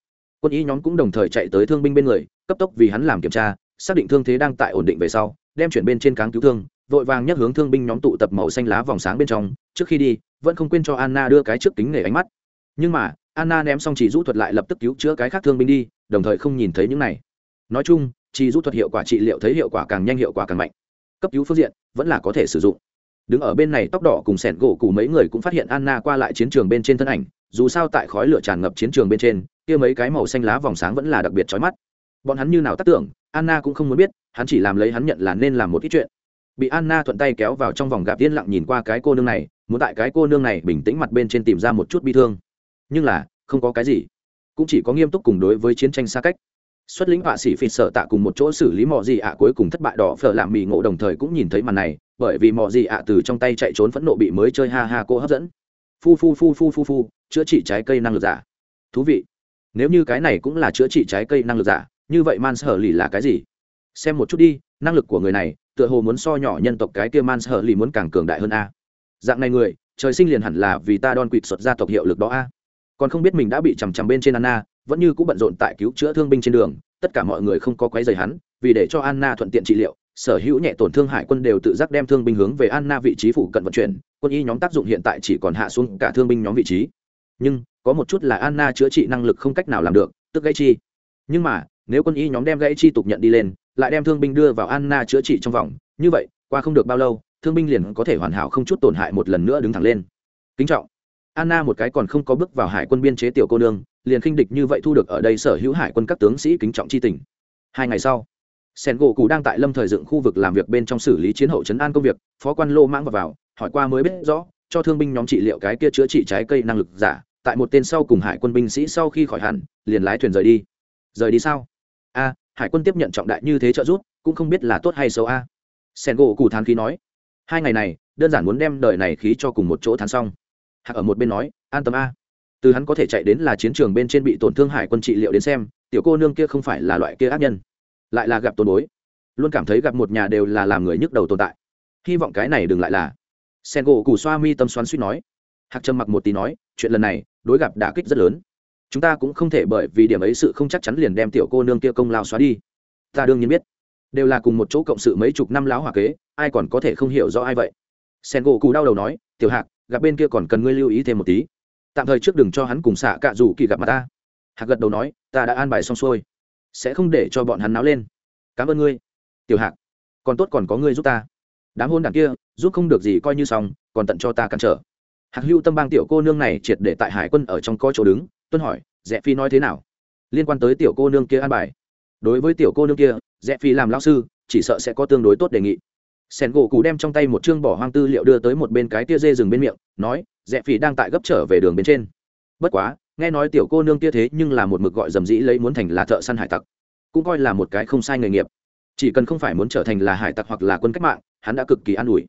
quân y nhóm cũng đồng thời chạy tới thương binh bên người, cấp tốc vì hắn làm kiểm tra, xác định thương thế đang tại ổn định về sau, đem chuyển bên trên cáng cứu thương, vội vàng nhắc hướng thương binh nhóm tụ tập màu xanh lá vòng sáng bên trong. Trước khi đi, vẫn không quên cho anna đưa cái trước kính nể ánh mắt. Nhưng mà, anna ném xong chỉ rũ thuật lại lập tức cứu chữa cái khác thương binh đi, đồng thời không nhìn thấy những này. Nói chung, chỉ rũ thuật hiệu quả trị liệu thấy hiệu quả càng nhanh hiệu quả càng mạnh. Cấp cứu phương diện vẫn là có thể sử dụng. Đứng ở bên này tóc đỏ cùng sẻn gỗ cụ mấy người cũng phát hiện anna qua lại chiến trường bên trên thân ảnh, dù sao tại khói lửa tràn ngập chiến trường bên trên kia mấy cái màu xanh lá vòng sáng vẫn là đặc biệt chói mắt. Bọn hắn như nào tác tưởng, anna cũng không muốn biết, hắn chỉ làm lấy hắn nhận là nên làm một ít chuyện. Bị anna thuận tay kéo vào trong vòng gạp yên lặng nhìn qua cái cô nương này, muốn tại cái cô nương này bình tĩnh mặt bên trên tìm ra một chút bi thương. Nhưng là, không có cái gì. Cũng chỉ có nghiêm túc cùng đối với chiến tranh xa cách. Xuất lĩnh họa sĩ phịt sợ tạ cùng một chỗ xử lý mọ gì ạ cuối cùng thất bại đỏ phở làm mì ngộ đồng thời cũng nhìn thấy màn này, bởi vì mọ gì ạ từ trong tay chạy trốn phẫn nộ bị mới chơi ha ha cô hấp dẫn. Phu phu phu phu phu phu, chữa trị trái cây năng lực giả. Thú vị nếu như cái này cũng là chữa trị trái cây năng lực giả, như vậy man sở lì là cái gì? Xem một chút đi, năng lực của người này, tựa hồ muốn so nhỏ nhân tộc cái kia man sở lì muốn càng cường đại hơn a. Dạng này người, trời sinh liền hẳn là vì ta đon quỵt xuất ra tộc hiệu lực đó a. Còn không biết mình đã bị chằm chằm bên trên anna, vẫn như cũng bận rộn tại cứu chữa thương binh trên đường, tất cả mọi người không có quấy rầy hắn, vì để cho anna thuận tiện trị liệu, sở hữu nhẹ tổn thương hải quân đều tự giác đem thương binh hướng về anna vị trí phụ cận vận chuyển, quân y nhóm tác dụng hiện tại chỉ còn hạ xuống cả thương binh nhóm vị trí. Nhưng có một chút là anna chữa trị năng lực không cách nào làm được tức gãy chi. Nhưng mà nếu quân y nhóm đem gãy chi tục nhận đi lên lại đem thương binh đưa vào anna chữa trị trong vòng như vậy qua không được bao lâu thương binh liền có thể hoàn hảo không chút tổn hại một lần nữa đứng thẳng lên. Kính trọng. Anna một cái còn không có bước vào hải quân biên chế tiểu cô nương liền khinh địch như vậy thu được ở đây sở hữu hải quân các tướng sĩ kính trọng chi tình. Hai ngày sau sen gỗ cụ đang tại lâm thời dựng khu vực làm việc bên trong xử lý chiến hậu chấn an công việc phó quan lô mãng vào, vào hỏi qua mới biết rõ cho thương binh nhóm trị liệu cái kia chữa trị trái cây năng lực giả tại một tên sau cùng hải quân binh sĩ sau khi khỏi hẳn, liền lái thuyền rời đi. Rời đi sao? A, hải quân tiếp nhận trọng đại như thế trợ giúp, cũng không biết là tốt hay xấu a. Sen gỗ cù thán khí nói, hai ngày này, đơn giản muốn đem đời này khí cho cùng một chỗ thán xong. Hạc ở một bên nói, an tâm a. Từ hắn có thể chạy đến là chiến trường bên trên bị tổn thương hải quân trị liệu đến xem, tiểu cô nương kia không phải là loại kia ác nhân, lại là gặp tồn bối. Luôn cảm thấy gặp một nhà đều là làm người nhức đầu tồn tại. Hy vọng cái này đừng lại là. Sen gỗ cù xoa mi tâm xoắn suýt nói hạc trầm mặc một tí nói, chuyện lần này, đối gặp đả kích rất lớn. Chúng ta cũng không thể bởi vì điểm ấy sự không chắc chắn liền đem tiểu cô nương kia công lao xóa đi. Ta đương nhiên biết. Đều là cùng một chỗ cộng sự mấy chục năm láo hòa kế, ai còn có thể không hiểu rõ ai vậy? Sen gỗ cù đau đầu nói, tiểu hạc, gặp bên kia còn cần ngươi lưu ý thêm một tí. Tạm thời trước đừng cho hắn cùng xạ cạ rủ kỳ gặp mặt ta. Hạc gật đầu nói, ta đã an bài xong xuôi. Sẽ không để cho bọn hắn náo lên. Cảm ơn ngươi. Tiểu hạc, còn tốt còn có ngươi giúp ta. Đám hôn đảng kia, giúp không được gì coi như xong, còn tận cho ta cản trở hạc hưu tâm bang tiểu cô nương này triệt để tại hải quân ở trong coi chỗ đứng, tuân hỏi, rẽ phi nói thế nào? Liên quan tới tiểu cô nương kia an bài. Đối với tiểu cô nương kia, rẽ phi làm lao sư, chỉ sợ sẽ có tương đối tốt đề nghị. Sen gỗ cụ đem trong tay một chương bỏ hoang tư liệu đưa tới một bên cái tia dê rừng bên miệng, nói, rẽ phi đang tại gấp trở về đường bên trên. Bất quá, nghe nói tiểu cô nương kia thế nhưng là một mực gọi dầm dĩ lấy muốn thành là thợ săn hải tặc, cũng coi là một cái không sai nghề nghiệp. Chỉ cần không phải muốn trở thành là hải tặc hoặc là quân cách mạng, hắn đã cực kỳ an ủi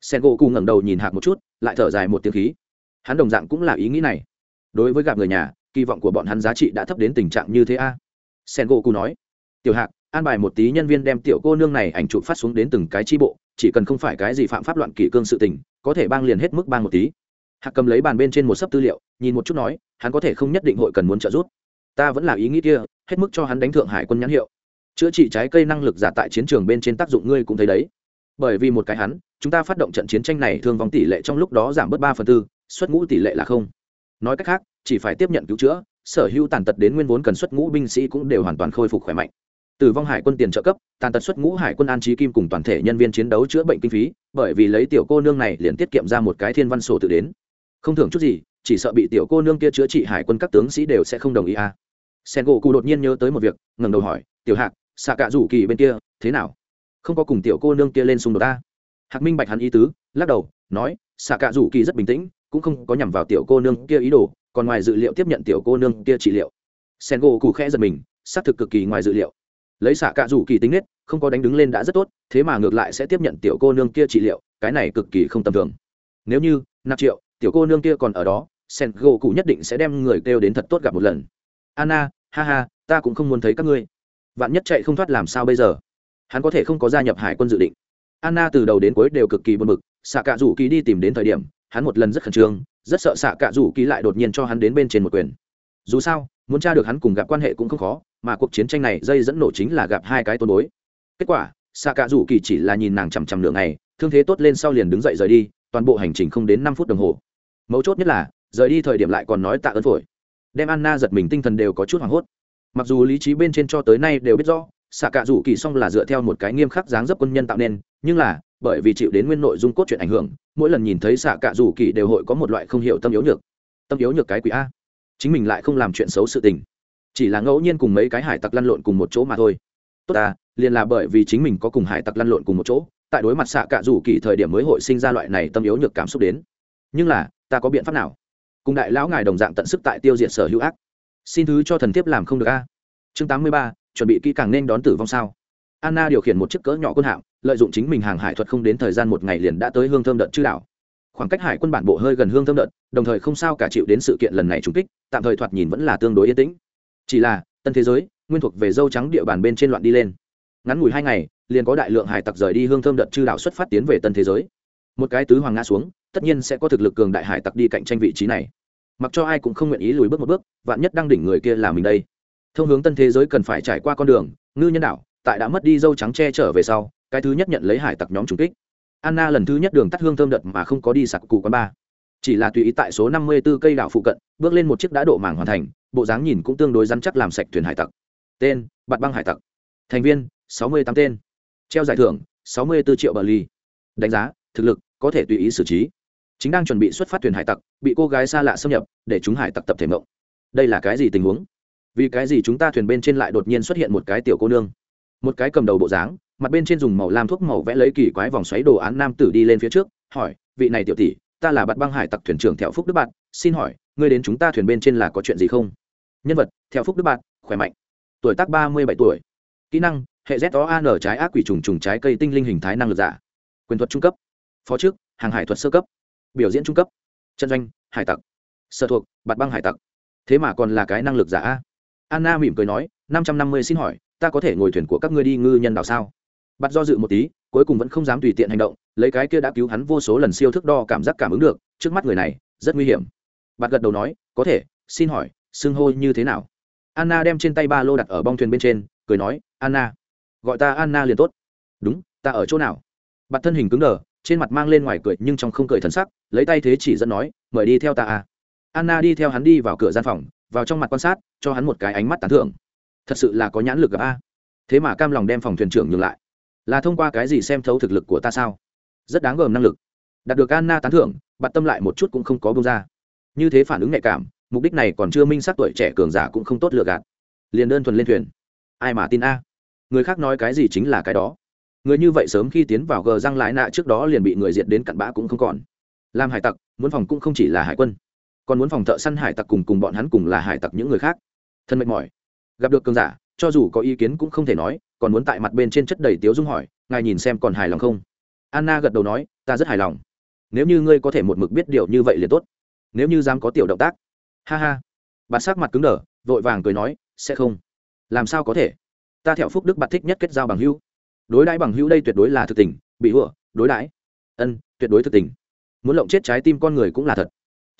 sen gỗ cụ ngẩng đầu nhìn hạc một chút, lại thở dài một tiếng khí. Hắn đồng dạng cũng là ý nghĩ này. Đối với gặp người nhà, kỳ vọng của bọn hắn giá trị đã thấp đến tình trạng như thế a. À? sen gỗ cụ nói. Tiểu hạc, an bài một tí nhân viên đem tiểu cô nương này ảnh chụp phát xuống đến từng cái tri bộ, chỉ cần không phải cái gì phạm pháp loạn kỷ cương sự tình, có thể bang liền hết mức bang một tí. Hạc cầm lấy bàn bên trên một sấp tư liệu, nhìn một chút nói, hắn có thể không nhất định hội cần muốn trợ giúp. Ta vẫn là ý nghĩ kia, hết mức cho hắn đánh thượng hải quân nhãn hiệu. Chữa trị trái cây năng lực giả tại chiến trường bên trên tác dụng ngươi cũng thấy đấy. Bởi vì một cái hắn chúng ta phát động trận chiến tranh này thương vong tỷ lệ trong lúc đó giảm bớt ba phần tư, xuất ngũ tỷ lệ là không. Nói cách khác, chỉ phải tiếp nhận cứu chữa, sở hữu tàn tật đến nguyên vốn cần xuất ngũ binh sĩ cũng đều hoàn toàn khôi phục khỏe mạnh. Tử vong hải quân tiền trợ cấp, tàn tật xuất ngũ hải quân an trí kim cùng toàn thể nhân viên chiến đấu chữa bệnh kinh phí, bởi vì lấy tiểu cô nương này liền tiết kiệm ra một cái thiên văn sổ tự đến. Không thưởng chút gì, chỉ sợ bị tiểu cô nương kia chữa trị hải quân các tướng sĩ đều sẽ không đồng ý à. sen gỗ cụ đột nhiên nhớ tới một việc, ngẩng đầu hỏi, tiểu hạc xạ cạ rủ kỳ bên kia, thế nào? Không có cùng tiểu cô nương kia lên xung đột ta hạc minh bạch hắn ý tứ, lắc đầu, nói, xạ cạ rủ kỳ rất bình tĩnh, cũng không có nhằm vào tiểu cô nương kia ý đồ, còn ngoài dự liệu tiếp nhận tiểu cô nương kia trị liệu. Sen gỗ cụ khẽ giật mình, xác thực cực kỳ ngoài dự liệu. Lấy xạ cạ rủ kỳ tính nết, không có đánh đứng lên đã rất tốt, thế mà ngược lại sẽ tiếp nhận tiểu cô nương kia trị liệu, cái này cực kỳ không tầm thường. Nếu như, nạp triệu, tiểu cô nương kia còn ở đó sen gỗ cụ nhất định sẽ đem người kêu đến thật tốt gặp một lần. Anna, ha ha, ta cũng không muốn thấy các ngươi. Vạn nhất chạy không thoát làm sao bây giờ? Hắn có thể không có gia nhập hải quân dự định anna từ đầu đến cuối đều cực kỳ buồn bực xạ cạ rủ kỳ đi tìm đến thời điểm, hắn một lần rất khẩn trương, rất sợ xạ cạ rủ kỳ lại đột nhiên cho hắn đến bên trên một quyền. Dù sao, muốn tra được hắn cùng gặp quan hệ cũng không khó, mà cuộc chiến tranh này dây dẫn nổ chính là gặp hai cái tôn bối. Kết quả xạ cạ rủ kỳ chỉ là nhìn nàng chằm chằm nửa ngày, thương thế tốt lên sau liền đứng dậy rời đi, toàn bộ hành trình không đến năm phút đồng hồ. Mấu chốt nhất là, rời đi thời điểm lại còn nói tạ ơn phổi. Đem anna giật mình tinh thần đều có chút hoảng hốt. Mặc dù lý trí bên trên cho tới nay đều biết rõ xạ cạ rủ kỳ xong là dựa theo một cái nghiêm khắc dáng dấp quân nhân tạo nên, nhưng là, bởi vì chịu đến nguyên nội dung cốt truyện ảnh hưởng, mỗi lần nhìn thấy xạ cạ rủ kỳ đều hội có một loại không hiểu tâm yếu nhược. Tâm yếu nhược cái quỷ a. Chính mình lại không làm chuyện xấu sự tình. Chỉ là ngẫu nhiên cùng mấy cái hải tặc lăn lộn cùng một chỗ mà thôi. Tốt à liền là bởi vì chính mình có cùng hải tặc lăn lộn cùng một chỗ, tại đối mặt xạ cạ rủ kỳ thời điểm mới hội sinh ra loại này tâm yếu nhược cảm xúc đến. Nhưng là, ta có biện pháp nào? Cùng đại lão ngài đồng dạng tận sức tại tiêu diệt sở hữu ác. Xin thứ cho thần thiếp làm không được a. Chương tám mươi ba chuẩn bị kỹ càng nên đón tử vong sao? Anna điều khiển một chiếc cỡ nhỏ quân hạm, lợi dụng chính mình hàng hải thuật không đến thời gian một ngày liền đã tới hương thơm đợt chư đảo. Khoảng cách hải quân bản bộ hơi gần hương thơm đợt, đồng thời không sao cả chịu đến sự kiện lần này trúng kích, tạm thời thoạt nhìn vẫn là tương đối yên tĩnh. Chỉ là, tân thế giới, nguyên thuộc về dâu trắng địa bàn bên trên loạn đi lên. Ngắn ngủi hai ngày, liền có đại lượng hải tặc rời đi hương thơm đợt chư đảo xuất phát tiến về tân thế giới. Một cái tứ hoàng ngã xuống, tất nhiên sẽ có thực lực cường đại hải tặc đi cạnh tranh vị trí này. Mặc cho ai cũng không nguyện ý lùi bước một bước, vạn nhất đang đỉnh người kia là mình đây thông hướng tân thế giới cần phải trải qua con đường, ngư nhân đạo tại đã mất đi dâu trắng che trở về sau, cái thứ nhất nhận lấy hải tặc nhóm trùng kích. Anna lần thứ nhất đường tắt hương thơm đợt mà không có đi sặc cụ quán ba. Chỉ là tùy ý tại số năm mươi 54 cây đảo phụ cận, bước lên một chiếc đã độ màng hoàn thành, bộ dáng nhìn cũng tương đối rắn chắc làm sạch thuyền hải tặc. Tên, bạt băng hải tặc. Thành viên, sáu mươi tám tên. Treo giải thưởng, sáu mươi 64 triệu bờ ly. Đánh giá, thực lực, có thể tùy ý xử trí. Chính đang chuẩn bị xuất phát thuyền hải tặc, bị cô gái xa lạ xâm nhập, để chúng hải tặc tập thể mộng. Đây là cái gì tình huống? Vì cái gì chúng ta thuyền bên trên lại đột nhiên xuất hiện một cái tiểu cô nương? Một cái cầm đầu bộ dáng, mặt bên trên dùng màu lam thuốc màu vẽ lấy kỳ quái vòng xoáy đồ án nam tử đi lên phía trước, hỏi, vị này tiểu tỷ, ta là bạn băng hải tặc thuyền trưởng theo phúc đức bạn xin hỏi, ngươi đến chúng ta thuyền bên trên là có chuyện gì không? Nhân vật theo phúc đức bạn khỏe mạnh. Tuổi tác ba mươi bảy tuổi. Kỹ năng, hệ z o an trái ác quỷ trùng trùng trái cây tinh linh hình thái năng lực giả. Quyền thuật trung cấp. Phó chức hàng hải thuật sơ cấp. Biểu diễn trung cấp. Chân doanh, hải tặc. Sở thuộc, bạt băng hải tặc. Thế mà còn là cái năng lực giả a anna mỉm cười nói, năm trăm năm mươi xin hỏi, ta có thể ngồi thuyền của các ngươi đi ngư nhân đảo sao? Bắt do dự một tí, cuối cùng vẫn không dám tùy tiện hành động, lấy cái kia đã cứu hắn vô số lần siêu thức đo cảm giác cảm ứng được, trước mắt người này, rất nguy hiểm. Bạn gật đầu nói, có thể, xin hỏi, xưng hô như thế nào? Anna đem trên tay ba lô đặt ở bong thuyền bên trên, cười nói, anna, gọi ta anna liền tốt. Đúng, ta ở chỗ nào? Bạn thân hình cứng đờ, trên mặt mang lên ngoài cười nhưng trong không cười thần sắc, lấy tay thế chỉ dẫn nói, mời đi theo ta à? anna đi theo hắn đi vào cửa gian phòng vào trong mặt quan sát, cho hắn một cái ánh mắt tán thưởng. Thật sự là có nhãn lực gặp a. Thế mà cam lòng đem phòng thuyền trưởng nhường lại. Là thông qua cái gì xem thấu thực lực của ta sao? Rất đáng gờm năng lực. Đạt được anna tán thưởng bặt tâm lại một chút cũng không có bông ra. Như thế phản ứng nhạy cảm, mục đích này còn chưa minh sát tuổi trẻ cường giả cũng không tốt lựa gạt. Liền đơn thuần lên thuyền. Ai mà tin a? Người khác nói cái gì chính là cái đó. Người như vậy sớm khi tiến vào gờ răng lái nạ trước đó liền bị người diệt đến cặn bã cũng không còn. Làm hải tặc, muốn phòng cũng không chỉ là hải quân còn muốn phòng thợ săn hải tặc cùng cùng bọn hắn cùng là hải tặc những người khác. Thân mệt mỏi. Gặp được cường giả, cho dù có ý kiến cũng không thể nói, còn muốn tại mặt bên trên chất đầy tiếu dung hỏi, ngài nhìn xem còn hài lòng không? Anna gật đầu nói, ta rất hài lòng. Nếu như ngươi có thể một mực biết điều như vậy liền tốt. Nếu như dám có tiểu động tác. Ha ha. Bà sắc mặt cứng đờ, vội vàng cười nói, sẽ không. Làm sao có thể? Ta theo phúc đức bạn thích nhất kết giao bằng hữu. Đối đãi bằng hữu đây tuyệt đối là thực tình, bị hủa, đối đãi. Ân, tuyệt đối thực tình. Muốn lộng chết trái tim con người cũng là thật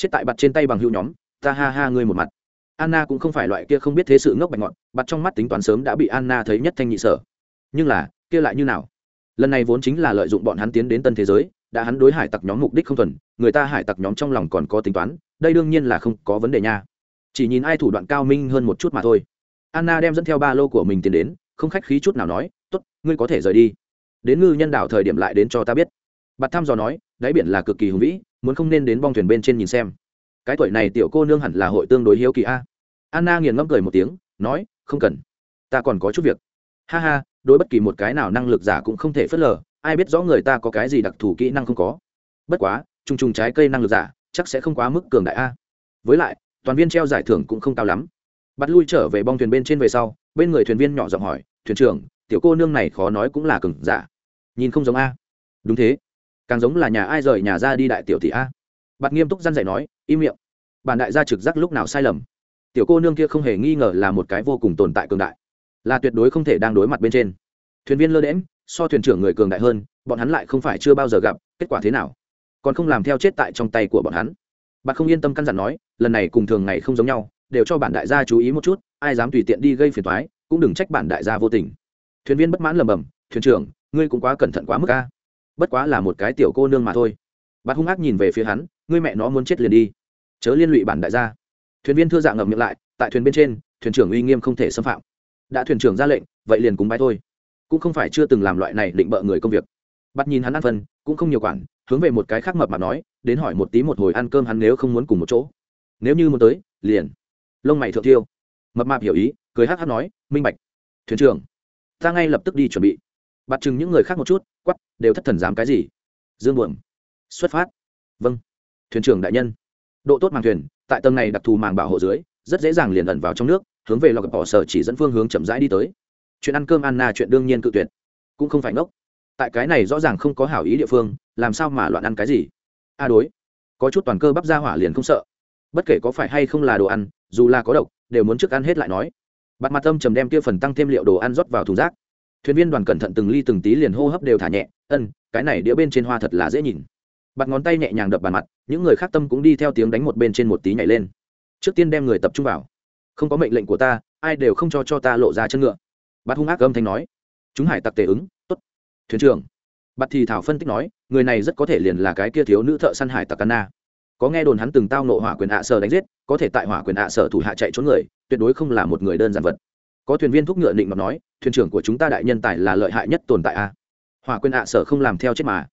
chết tại bặt trên tay bằng hữu nhóm, ta ha ha ngươi một mặt. Anna cũng không phải loại kia không biết thế sự ngốc bạch ngọn, bặt trong mắt tính toán sớm đã bị anna thấy nhất thanh nhị sở. Nhưng là, kia lại như nào? Lần này vốn chính là lợi dụng bọn hắn tiến đến tân thế giới, đã hắn đối hải tặc nhóm mục đích không thuần, người ta hải tặc nhóm trong lòng còn có tính toán, đây đương nhiên là không có vấn đề nha. Chỉ nhìn ai thủ đoạn cao minh hơn một chút mà thôi. Anna đem dẫn theo ba lô của mình tiến đến, không khách khí chút nào nói, tốt, ngươi có thể rời đi. Đến ngư nhân đảo thời điểm lại đến cho ta biết. Bặt thăm dò nói đáy biển là cực kỳ hùng vĩ, muốn không nên đến bong thuyền bên trên nhìn xem. Cái tuổi này tiểu cô nương hẳn là hội tương đối hiếu kỳ a. Anna nghiền ngẫm cười một tiếng, nói, không cần. Ta còn có chút việc. Ha ha, đối bất kỳ một cái nào năng lực giả cũng không thể phớt lờ, ai biết rõ người ta có cái gì đặc thù kỹ năng không có. Bất quá t r trái cây năng lực giả, chắc sẽ không quá mức cường đại a. Với lại, toàn viên treo giải thưởng cũng không cao lắm. Bắt lui trở về bong thuyền bên trên về sau, bên người thuyền viên nhỏ giọng hỏi, thuyền trưởng, tiểu cô nương này khó nói cũng là cừng giả. Nhìn không giống a. Đúng thế càng giống là nhà ai rời nhà ra đi đại tiểu tỷ a. Bạt nghiêm túc dăn dạy nói, im miệng. Bản đại gia trực giác lúc nào sai lầm? Tiểu cô nương kia không hề nghi ngờ là một cái vô cùng tồn tại cường đại, là tuyệt đối không thể đang đối mặt bên trên. Thuyền viên lơ đễm so thuyền trưởng người cường đại hơn, bọn hắn lại không phải chưa bao giờ gặp, kết quả thế nào? Còn không làm theo chết tại trong tay của bọn hắn. Bạn không yên tâm căn dặn nói, lần này cùng thường ngày không giống nhau, đều cho bản đại gia chú ý một chút, ai dám tùy tiện đi gây phiền toái, cũng đừng trách bản đại gia vô tình. Thuyền viên bất mãn lầm bầm thuyền trưởng, ngươi cũng quá cẩn thận quá mức ca bất quá là một cái tiểu cô nương mà thôi. Bạn hung ác nhìn về phía hắn, ngươi mẹ nó muốn chết liền đi. Chớ liên lụy bản đại gia. Thuyền viên thưa dạng ngậm miệng lại, tại thuyền bên trên, thuyền trưởng uy nghiêm không thể xâm phạm. Đã thuyền trưởng ra lệnh, vậy liền cúng bái thôi. Cũng không phải chưa từng làm loại này định bợ người công việc. Bắt nhìn hắn ăn phân, cũng không nhiều quản, hướng về một cái khác mập mà nói, đến hỏi một tí một hồi ăn cơm hắn nếu không muốn cùng một chỗ. Nếu như muốn tới, liền. Lông mày thượng tiêu mập mạp hiểu ý, cười hát hát nói, minh bạch, thuyền trưởng, ta ngay lập tức đi chuẩn bị bắt chừng những người khác một chút quắp đều thất thần dám cái gì? Dương buồm. Xuất phát. Vâng. Thuyền trưởng đại nhân. Độ tốt màng thuyền, tại tầng này đặc thù màng bảo hộ dưới, rất dễ dàng liền ẩn vào trong nước, hướng về lò gặp bỏ sở chỉ dẫn phương hướng chậm rãi đi tới. Chuyện ăn cơm anna chuyện đương nhiên cự tuyệt. Cũng không phải ngốc. Tại cái này rõ ràng không có hảo ý địa phương, làm sao mà loạn ăn cái gì? A đối. Có chút toàn cơ bắp ra hỏa liền không sợ. Bất kể có phải hay không là đồ ăn, dù là có độc, đều muốn trước ăn hết lại nói. Bạn mặt tâm trầm đem kia phần tăng thêm liệu đồ ăn rót vào thùng rác thuyền viên đoàn cẩn thận từng ly từng tí liền hô hấp đều thả nhẹ, ân, cái này đĩa bên trên hoa thật là dễ nhìn. Bặt ngón tay nhẹ nhàng đập bàn mặt, những người khác tâm cũng đi theo tiếng đánh một bên trên một tí nhảy lên. Trước tiên đem người tập trung vào. Không có mệnh lệnh của ta, ai đều không cho cho ta lộ ra chân ngựa. Bắt hung ác âm thanh nói. Chúng hải tặc tề ứng, tốt. Thuyền trưởng. Bát thì thảo phân tích nói, người này rất có thể liền là cái kia thiếu nữ thợ săn hải tặc anna. Có nghe đồn hắn từng tao nộ hỏa quyền ạ sở đánh giết, có thể tại hỏa quyền ạ sở thủ hạ chạy trốn người, tuyệt đối không là một người đơn giản vật có thuyền viên thúc ngựa định mà nói, thuyền trưởng của chúng ta đại nhân tài là lợi hại nhất tồn tại a. Hòa quên ạ sở không làm theo chết mà.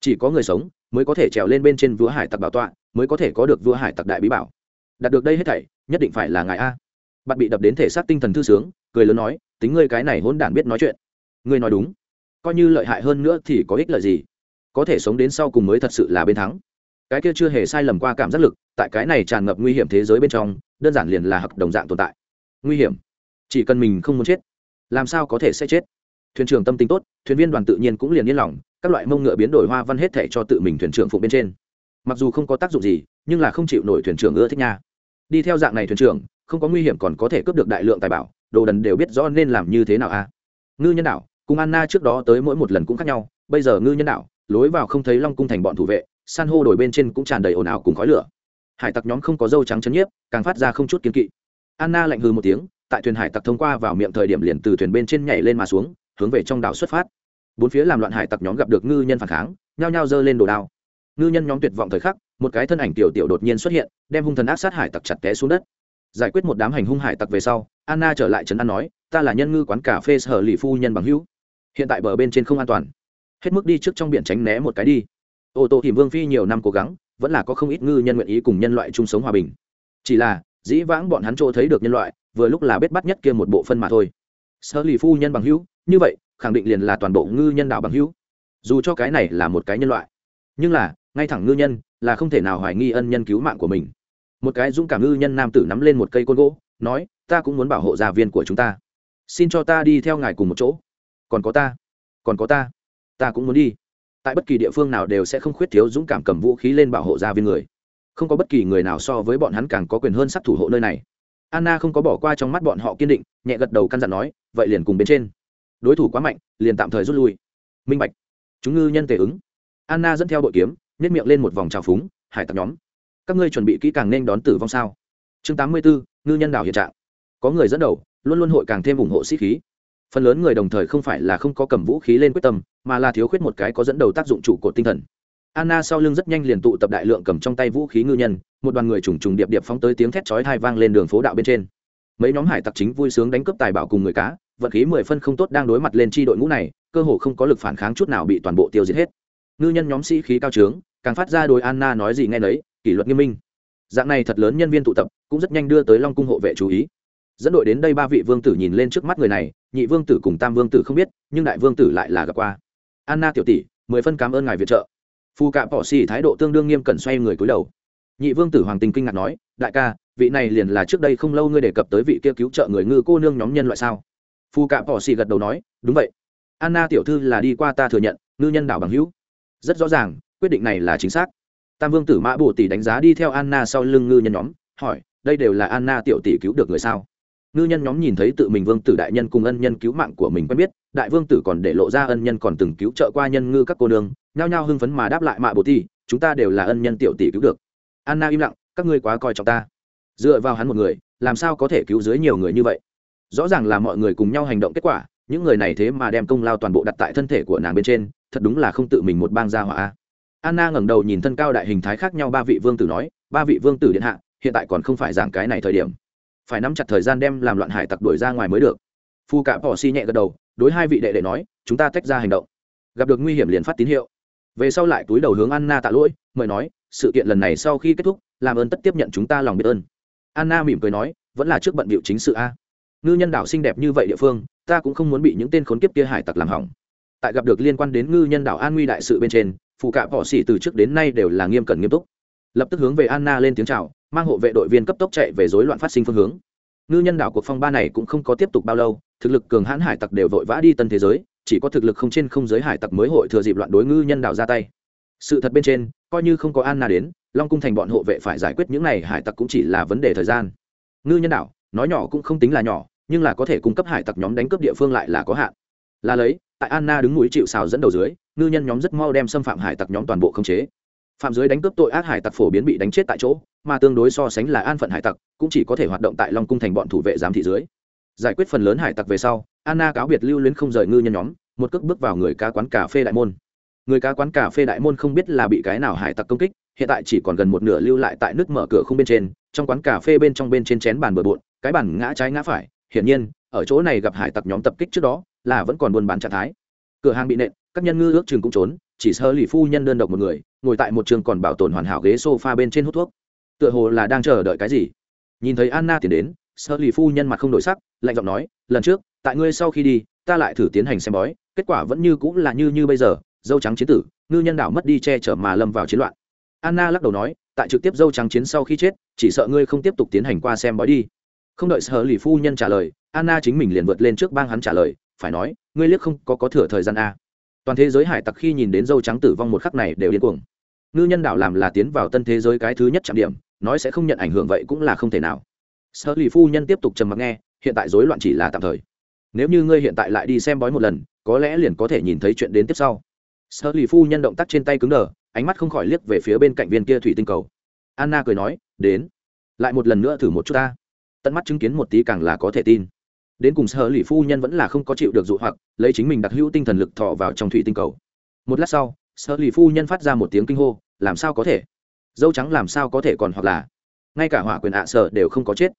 Chỉ có người sống mới có thể trèo lên bên trên vua hải tặc bảo tọa, mới có thể có được vua hải tặc đại bí bảo. Đạt được đây hết thảy, nhất định phải là ngài a. Bạn bị đập đến thể xác tinh thần thư sướng, cười lớn nói, tính ngươi cái này hôn đản biết nói chuyện. Ngươi nói đúng. Coi như lợi hại hơn nữa thì có ích lợi gì? Có thể sống đến sau cùng mới thật sự là bên thắng. Cái kia chưa hề sai lầm qua cảm giác lực, tại cái này tràn ngập nguy hiểm thế giới bên trong, đơn giản liền là hặc đồng dạng tồn tại. Nguy hiểm chỉ cần mình không muốn chết, làm sao có thể sẽ chết? Thuyền trưởng tâm tính tốt, thuyền viên đoàn tự nhiên cũng liền yên lòng, các loại mông ngựa biến đổi hoa văn hết thể cho tự mình thuyền trưởng phụ bên trên. Mặc dù không có tác dụng gì, nhưng là không chịu nổi thuyền trưởng ưa thích nha. Đi theo dạng này thuyền trưởng, không có nguy hiểm còn có thể cướp được đại lượng tài bảo, đồ đần đều biết rõ nên làm như thế nào a ngư nhân đạo cùng anna trước đó tới mỗi một lần cũng khác nhau, bây giờ ngư nhân đạo lối vào không thấy long cung thành bọn thủ vệ, san hô đổi bên trên cũng tràn đầy ồn ào cùng khói lửa. Hải tặc nhóm không có dâu trắng chấn nhiếp, càng phát ra không chút kiến kỵ. Anna lạnh hư một tiếng tại thuyền hải tặc thông qua vào miệng thời điểm liền từ thuyền bên trên nhảy lên mà xuống, hướng về trong đảo xuất phát. Bốn phía làm loạn hải tặc nhóm gặp được ngư nhân phản kháng, nhao nhao giơ lên đồ đao. Ngư nhân nhóm tuyệt vọng thời khắc, một cái thân ảnh tiểu tiểu đột nhiên xuất hiện, đem hung thần ác sát hải tặc chặt té xuống đất. Giải quyết một đám hành hung hải tặc về sau, anna trở lại trấn an nói, ta là nhân ngư quán cà phê sở lì phu nhân bằng hữu. Hiện tại bờ bên trên không an toàn. Hết mức đi trước trong biển tránh né một cái đi. Ô tô thì vương phi nhiều năm cố gắng, vẫn là có không ít ngư nhân nguyện ý cùng nhân loại chung sống hòa bình. Chỉ là dĩ vãng bọn hắn chỗ thấy được nhân loại, vừa lúc là bết bắt nhất kia một bộ phân mà thôi. Sơ lì phu nhân bằng hữu, như vậy, khẳng định liền là toàn bộ ngư nhân đạo bằng hữu. Dù cho cái này là một cái nhân loại, nhưng là, ngay thẳng ngư nhân là không thể nào hoài nghi ân nhân cứu mạng của mình. Một cái dũng cảm ngư nhân nam tử nắm lên một cây côn gỗ, nói, ta cũng muốn bảo hộ gia viên của chúng ta. Xin cho ta đi theo ngài cùng một chỗ. Còn có ta, còn có ta ta cũng muốn đi. Tại bất kỳ địa phương nào đều sẽ không khuyết thiếu dũng cảm cầm vũ khí lên bảo hộ gia viên người không có bất kỳ người nào so với bọn hắn càng có quyền hơn sắc thủ hộ nơi này. Anna không có bỏ qua trong mắt bọn họ kiên định, nhẹ gật đầu căn dặn nói, vậy liền cùng bên trên. Đối thủ quá mạnh, liền tạm thời rút lui. Minh bạch. Chúng ngư nhân tề ứng. Anna dẫn theo đội kiếm nhét miệng lên một vòng trào phúng, hải tặc nhóm, các ngươi chuẩn bị kỹ càng nên đón tử vong sao? Chương tám mươi bốn ngư nhân đảo hiện trạng. Có người dẫn đầu, luôn luôn hội càng thêm ủng hộ sĩ khí. Phần lớn người đồng thời không phải là không có cầm vũ khí lên quyết tâm, mà là thiếu khuyết một cái có dẫn đầu tác dụng trụ cột tinh thần anna sau lưng rất nhanh liền tụ tập đại lượng cầm trong tay vũ khí ngư nhân, một đoàn người trùng trùng điệp điệp phóng tới tiếng thét chói tai vang lên đường phố đạo bên trên. Mấy nhóm hải tặc chính vui sướng đánh cướp tài bảo cùng người cá, vận khí mười phân không tốt đang đối mặt lên chi đội ngũ này, cơ hồ không có lực phản kháng chút nào bị toàn bộ tiêu diệt hết. Ngư nhân nhóm sĩ khí cao trướng, càng phát ra đối anna nói gì nghe nấy, kỷ luật nghiêm minh. Dạng này thật lớn nhân viên tụ tập, cũng rất nhanh đưa tới long cung hộ vệ chú ý. Dẫn đội đến đây ba vị vương tử nhìn lên trước mắt người này, nhị vương tử cùng tam vương tử không biết, nhưng đại vương tử lại là gặp qua. Anna tiểu tỷ, mười phân cảm ơn ngài viện trợ phù cạ bỏ xì thái độ tương đương nghiêm cẩn xoay người cúi đầu. Nhị vương tử hoàng tình kinh ngạc nói, đại ca, vị này liền là trước đây không lâu ngươi đề cập tới vị kia cứu trợ người ngư cô nương nhóm nhân loại sao? Phù cạ bỏ xì gật đầu nói, đúng vậy. Anna tiểu thư là đi qua ta thừa nhận, ngư nhân đảo bằng hữu. Rất rõ ràng, quyết định này là chính xác. Tam vương tử mã bồ tỷ đánh giá đi theo anna sau lưng ngư nhân nhóm, hỏi, đây đều là anna tiểu tỷ cứu được người sao? Ngư nhân nhóm nhìn thấy tự mình vương tử đại nhân cùng ân nhân cứu mạng của mình quen biết, đại vương tử còn để lộ ra ân nhân còn từng cứu trợ qua nhân ngư các cô nương nhao nhao hưng phấn mà đáp lại mạ bồ ti, chúng ta đều là ân nhân tiểu tỷ cứu được. Anna im lặng, các ngươi quá coi trọng ta. Dựa vào hắn một người, làm sao có thể cứu dưới nhiều người như vậy? Rõ ràng là mọi người cùng nhau hành động kết quả, những người này thế mà đem công lao toàn bộ đặt tại thân thể của nàng bên trên, thật đúng là không tự mình một bang gia hỏa anna ngẩng đầu nhìn thân cao đại hình thái khác nhau ba vị vương tử nói, ba vị vương tử điện hạ, hiện tại còn không phải giảng cái này thời điểm. Phải nắm chặt thời gian đem làm loạn hải tặc đuổi ra ngoài mới được. Phu cả bỏ xi nhẹ gật đầu, đối hai vị đệ đệ nói, chúng ta tách ra hành động. Gặp được nguy hiểm liền phát tín hiệu về sau lại túi đầu hướng anna tạ lỗi, mời nói, sự kiện lần này sau khi kết thúc, làm ơn tất tiếp nhận chúng ta lòng biết ơn. Anna mỉm cười nói, vẫn là trước bận bịu chính sự a. Ngư nhân đảo xinh đẹp như vậy địa phương, ta cũng không muốn bị những tên khốn kiếp kia hải tặc làm hỏng. Tại gặp được liên quan đến ngư nhân đảo an nguy đại sự bên trên phụ cạ bỏ xỉ từ trước đến nay đều là nghiêm cẩn nghiêm túc. Lập tức hướng về anna lên tiếng chào, mang hộ vệ đội viên cấp tốc chạy về rối loạn phát sinh phương hướng. Ngư nhân đảo cuộc phong ba này cũng không có tiếp tục bao lâu, thực lực cường hãn hải tặc đều vội vã đi tân thế giới chỉ có thực lực không trên không giới hải tặc mới hội thừa dịp loạn đối ngư nhân đảo ra tay. Sự thật bên trên, coi như không có anna đến, long cung thành bọn hộ vệ phải giải quyết những này hải tặc cũng chỉ là vấn đề thời gian. Ngư nhân đảo, nói nhỏ cũng không tính là nhỏ, nhưng là có thể cung cấp hải tặc nhóm đánh cướp địa phương lại là có hạn. Là lấy, tại anna đứng núi chịu xào dẫn đầu dưới, ngư nhân nhóm rất mau đem xâm phạm hải tặc nhóm toàn bộ khống chế. Phạm dưới đánh cướp tội ác hải tặc phổ biến bị đánh chết tại chỗ, mà tương đối so sánh là an phận hải tặc, cũng chỉ có thể hoạt động tại long cung thành bọn thủ vệ giám thị dưới giải quyết phần lớn hải tặc về sau, anna cáo biệt lưu luyến không rời ngư nhân nhóm, một cước bước vào người cá quán cà phê đại môn. Người cá quán cà phê đại môn không biết là bị cái nào hải tặc công kích, hiện tại chỉ còn gần một nửa lưu lại tại nước mở cửa không bên trên, trong quán cà phê bên trong bên trên chén bàn bừa bộn, cái bàn ngã trái ngã phải, hiển nhiên, ở chỗ này gặp hải tặc nhóm tập kích trước đó, là vẫn còn buôn bán trạng thái. Cửa hàng bị nện, các nhân ngư ước chừng cũng trốn, chỉ sơ lì phu nhân đơn độc một người, ngồi tại một trường còn bảo tồn hoàn hảo ghế sofa bên trên hút thuốc. Tựa hồ là đang chờ đợi cái gì. Nhìn thấy anna tiến đến sơ lì phu nhân mặt không đổi sắc, lạnh giọng nói, lần trước, tại ngươi sau khi đi, ta lại thử tiến hành xem bói, kết quả vẫn như cũng là như như bây giờ, dâu trắng chiến tử, ngư nhân đảo mất đi che chở mà lâm vào chiến loạn. Anna lắc đầu nói, tại trực tiếp dâu trắng chiến sau khi chết, chỉ sợ ngươi không tiếp tục tiến hành qua xem bói đi. Không đợi sở lì phu nhân trả lời, anna chính mình liền vượt lên trước bang hắn trả lời, phải nói, ngươi liếc không có có thừa thời gian a. Toàn thế giới hải tặc khi nhìn đến dâu trắng tử vong một khắc này đều điên cuồng. Ngư nhân đảo làm là tiến vào tân thế giới cái thứ nhất trạm điểm, nói sẽ không nhận ảnh hưởng vậy cũng là không thể nào sợ lì phu nhân tiếp tục trầm mặc nghe, hiện tại rối loạn chỉ là tạm thời. Nếu như ngươi hiện tại lại đi xem bói một lần, có lẽ liền có thể nhìn thấy chuyện đến tiếp sau. Sợ lì phu nhân động tác trên tay cứng đờ, ánh mắt không khỏi liếc về phía bên cạnh viên kia thủy tinh cầu. Anna cười nói, đến, lại một lần nữa thử một chút ta. Tận mắt chứng kiến một tí càng là có thể tin. Đến cùng sở lì phu nhân vẫn là không có chịu được dụ hoặc, lấy chính mình đặc hữu tinh thần lực thọ vào trong thủy tinh cầu. Một lát sau, sở lì phu nhân phát ra một tiếng kinh hô, làm sao có thể? Dâu trắng làm sao có thể còn hoặc là? Ngay cả hỏa quyền ạ sở đều không có chết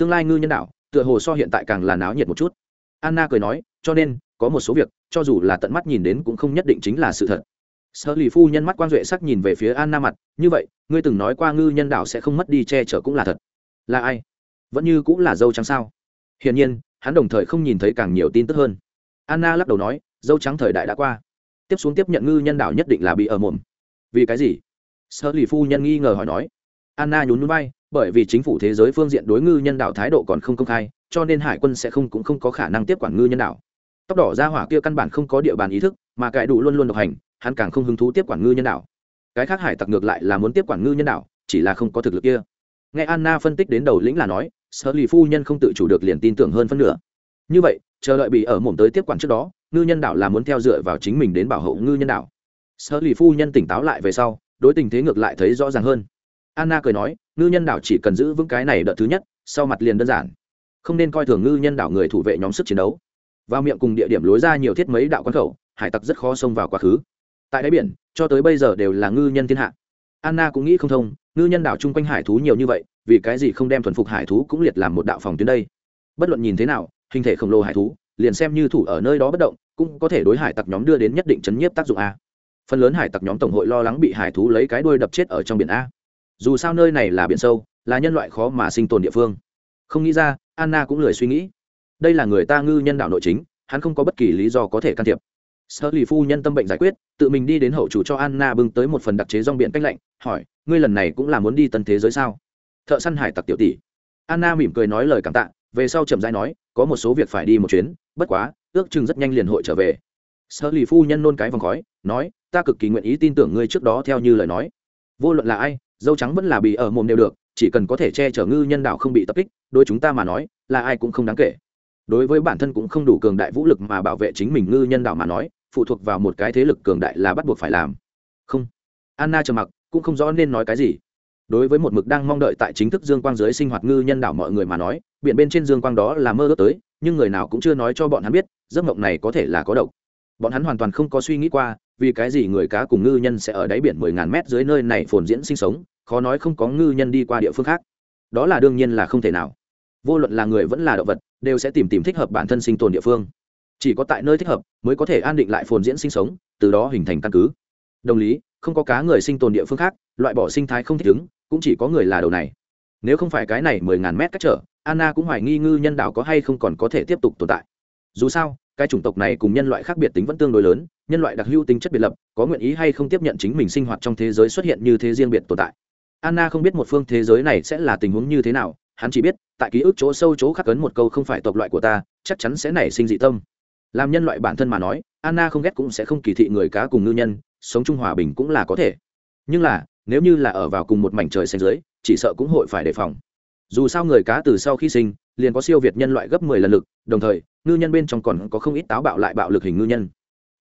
tương lai ngư nhân đạo, tựa hồ so hiện tại càng là náo nhiệt một chút. Anna cười nói, cho nên, có một số việc, cho dù là tận mắt nhìn đến cũng không nhất định chính là sự thật. Sở lì phu nhân mắt quan duệ sắc nhìn về phía anna mặt, như vậy, ngươi từng nói qua ngư nhân đạo sẽ không mất đi che chở cũng là thật. Là ai? Vẫn như cũng là dâu trắng sao? Hiển nhiên, hắn đồng thời không nhìn thấy càng nhiều tin tức hơn. Anna lắc đầu nói, dâu trắng thời đại đã qua. Tiếp xuống tiếp nhận ngư nhân đạo nhất định là bị ở mồm. Vì cái gì? Sở lì phu nhân nghi ngờ hỏi nói. Anna nhún núi bay bởi vì chính phủ thế giới phương diện đối ngư nhân đạo thái độ còn không công khai, cho nên hải quân sẽ không cũng không có khả năng tiếp quản ngư nhân đạo tóc đỏ ra hỏa kia căn bản không có địa bàn ý thức, mà cải đủ luôn luôn độc hành, hắn càng không hứng thú tiếp quản ngư nhân đạo cái khác hải tặc ngược lại là muốn tiếp quản ngư nhân đạo chỉ là không có thực lực kia. Nghe anna phân tích đến đầu lĩnh là nói, sở lì phu nhân không tự chủ được liền tin tưởng hơn phân nửa. Như vậy, chờ đợi bị ở mồm tới tiếp quản trước đó, ngư nhân đạo là muốn theo dựa vào chính mình đến bảo hộ ngư nhân đạo sở lì phu nhân tỉnh táo lại về sau, đối tình thế ngược lại thấy rõ ràng hơn. Anna cười nói ngư nhân đảo chỉ cần giữ vững cái này đợt thứ nhất, sau mặt liền đơn giản. Không nên coi thường ngư nhân đảo người thủ vệ nhóm sức chiến đấu. Vào miệng cùng địa điểm lối ra nhiều thiết mấy đạo quan khẩu, hải tặc rất khó xông vào quá khứ. Tại đáy biển, cho tới bây giờ đều là ngư nhân thiên hạ. Anna cũng nghĩ không thông, ngư nhân đảo chung quanh hải thú nhiều như vậy, vì cái gì không đem thuần phục hải thú cũng liệt làm một đạo phòng tuyến đây? Bất luận nhìn thế nào, hình thể khổng lồ hải thú, liền xem như thủ ở nơi đó bất động, cũng có thể đối hải tặc nhóm đưa đến nhất định chấn nhiếp tác dụng a. Phần lớn hải tặc nhóm tổng hội lo lắng bị hải thú lấy cái đuôi đập chết ở trong biển a dù sao nơi này là biển sâu, là nhân loại khó mà sinh tồn địa phương. Không nghĩ ra, anna cũng lười suy nghĩ. Đây là người ta ngư nhân đạo nội chính, hắn không có bất kỳ lý do có thể can thiệp. Sợ lì phu nhân tâm bệnh giải quyết, tự mình đi đến hậu chủ cho anna bưng tới một phần đặc chế rong biển cách lạnh, hỏi, ngươi lần này cũng là muốn đi tân thế giới sao? Thợ săn hải tặc tiểu tỷ. Anna mỉm cười nói lời cảm tạ, về sau chậm rãi nói, có một số việc phải đi một chuyến, bất quá, ước chừng rất nhanh liền hội trở về. Sợ lì phu nhân nôn cái vòng khói, nói, ta cực kỳ nguyện ý tin tưởng ngươi trước đó theo như lời nói. Vô luận là ai dâu trắng vẫn là bị ở mồm đều được, chỉ cần có thể che chở ngư nhân đạo không bị tập kích đôi chúng ta mà nói, là ai cũng không đáng kể. Đối với bản thân cũng không đủ cường đại vũ lực mà bảo vệ chính mình ngư nhân đạo mà nói, phụ thuộc vào một cái thế lực cường đại là bắt buộc phải làm. Không. Anna trầm mặc, cũng không rõ nên nói cái gì. Đối với một mực đang mong đợi tại chính thức dương quang giới sinh hoạt ngư nhân đảo mọi người mà nói, biển bên trên dương quang đó là mơ ước tới, nhưng người nào cũng chưa nói cho bọn hắn biết, giấc mộng này có thể là có độc. Bọn hắn hoàn toàn không có suy nghĩ qua vì cái gì người cá cùng ngư nhân sẽ ở đáy biển mười ngàn mét dưới nơi này phồn diễn sinh sống, khó nói không có ngư nhân đi qua địa phương khác. Đó là đương nhiên là không thể nào. Vô luận là người vẫn là động vật, đều sẽ tìm tìm thích hợp bản thân sinh tồn địa phương. Chỉ có tại nơi thích hợp, mới có thể an định lại phồn diễn sinh sống, từ đó hình thành căn cứ. Đồng lý, không có cá người sinh tồn địa phương khác, loại bỏ sinh thái không thích ứng, cũng chỉ có người là đầu này. Nếu không phải cái này mười ngàn mét cách trở, anna cũng hoài nghi ngư nhân đạo có hay không còn có thể tiếp tục tồn tại. Dù sao cái chủng tộc này cùng nhân loại khác biệt tính vẫn tương đối lớn, nhân loại đặc hữu tính chất biệt lập, có nguyện ý hay không tiếp nhận chính mình sinh hoạt trong thế giới xuất hiện như thế riêng biệt tồn tại. Anna không biết một phương thế giới này sẽ là tình huống như thế nào, hắn chỉ biết, tại ký ức chỗ sâu chỗ khắc cấn một câu không phải tộc loại của ta, chắc chắn sẽ nảy sinh dị tâm. Làm nhân loại bản thân mà nói, anna không ghét cũng sẽ không kỳ thị người cá cùng ngư nhân, sống chung hòa bình cũng là có thể. Nhưng là, nếu như là ở vào cùng một mảnh trời xanh dưới, chỉ sợ cũng hội phải đề phòng dù sao người cá từ sau khi sinh, liền có siêu việt nhân loại gấp mười lần lực, đồng thời, ngư nhân bên trong còn có không ít táo bạo lại bạo lực hình ngư nhân.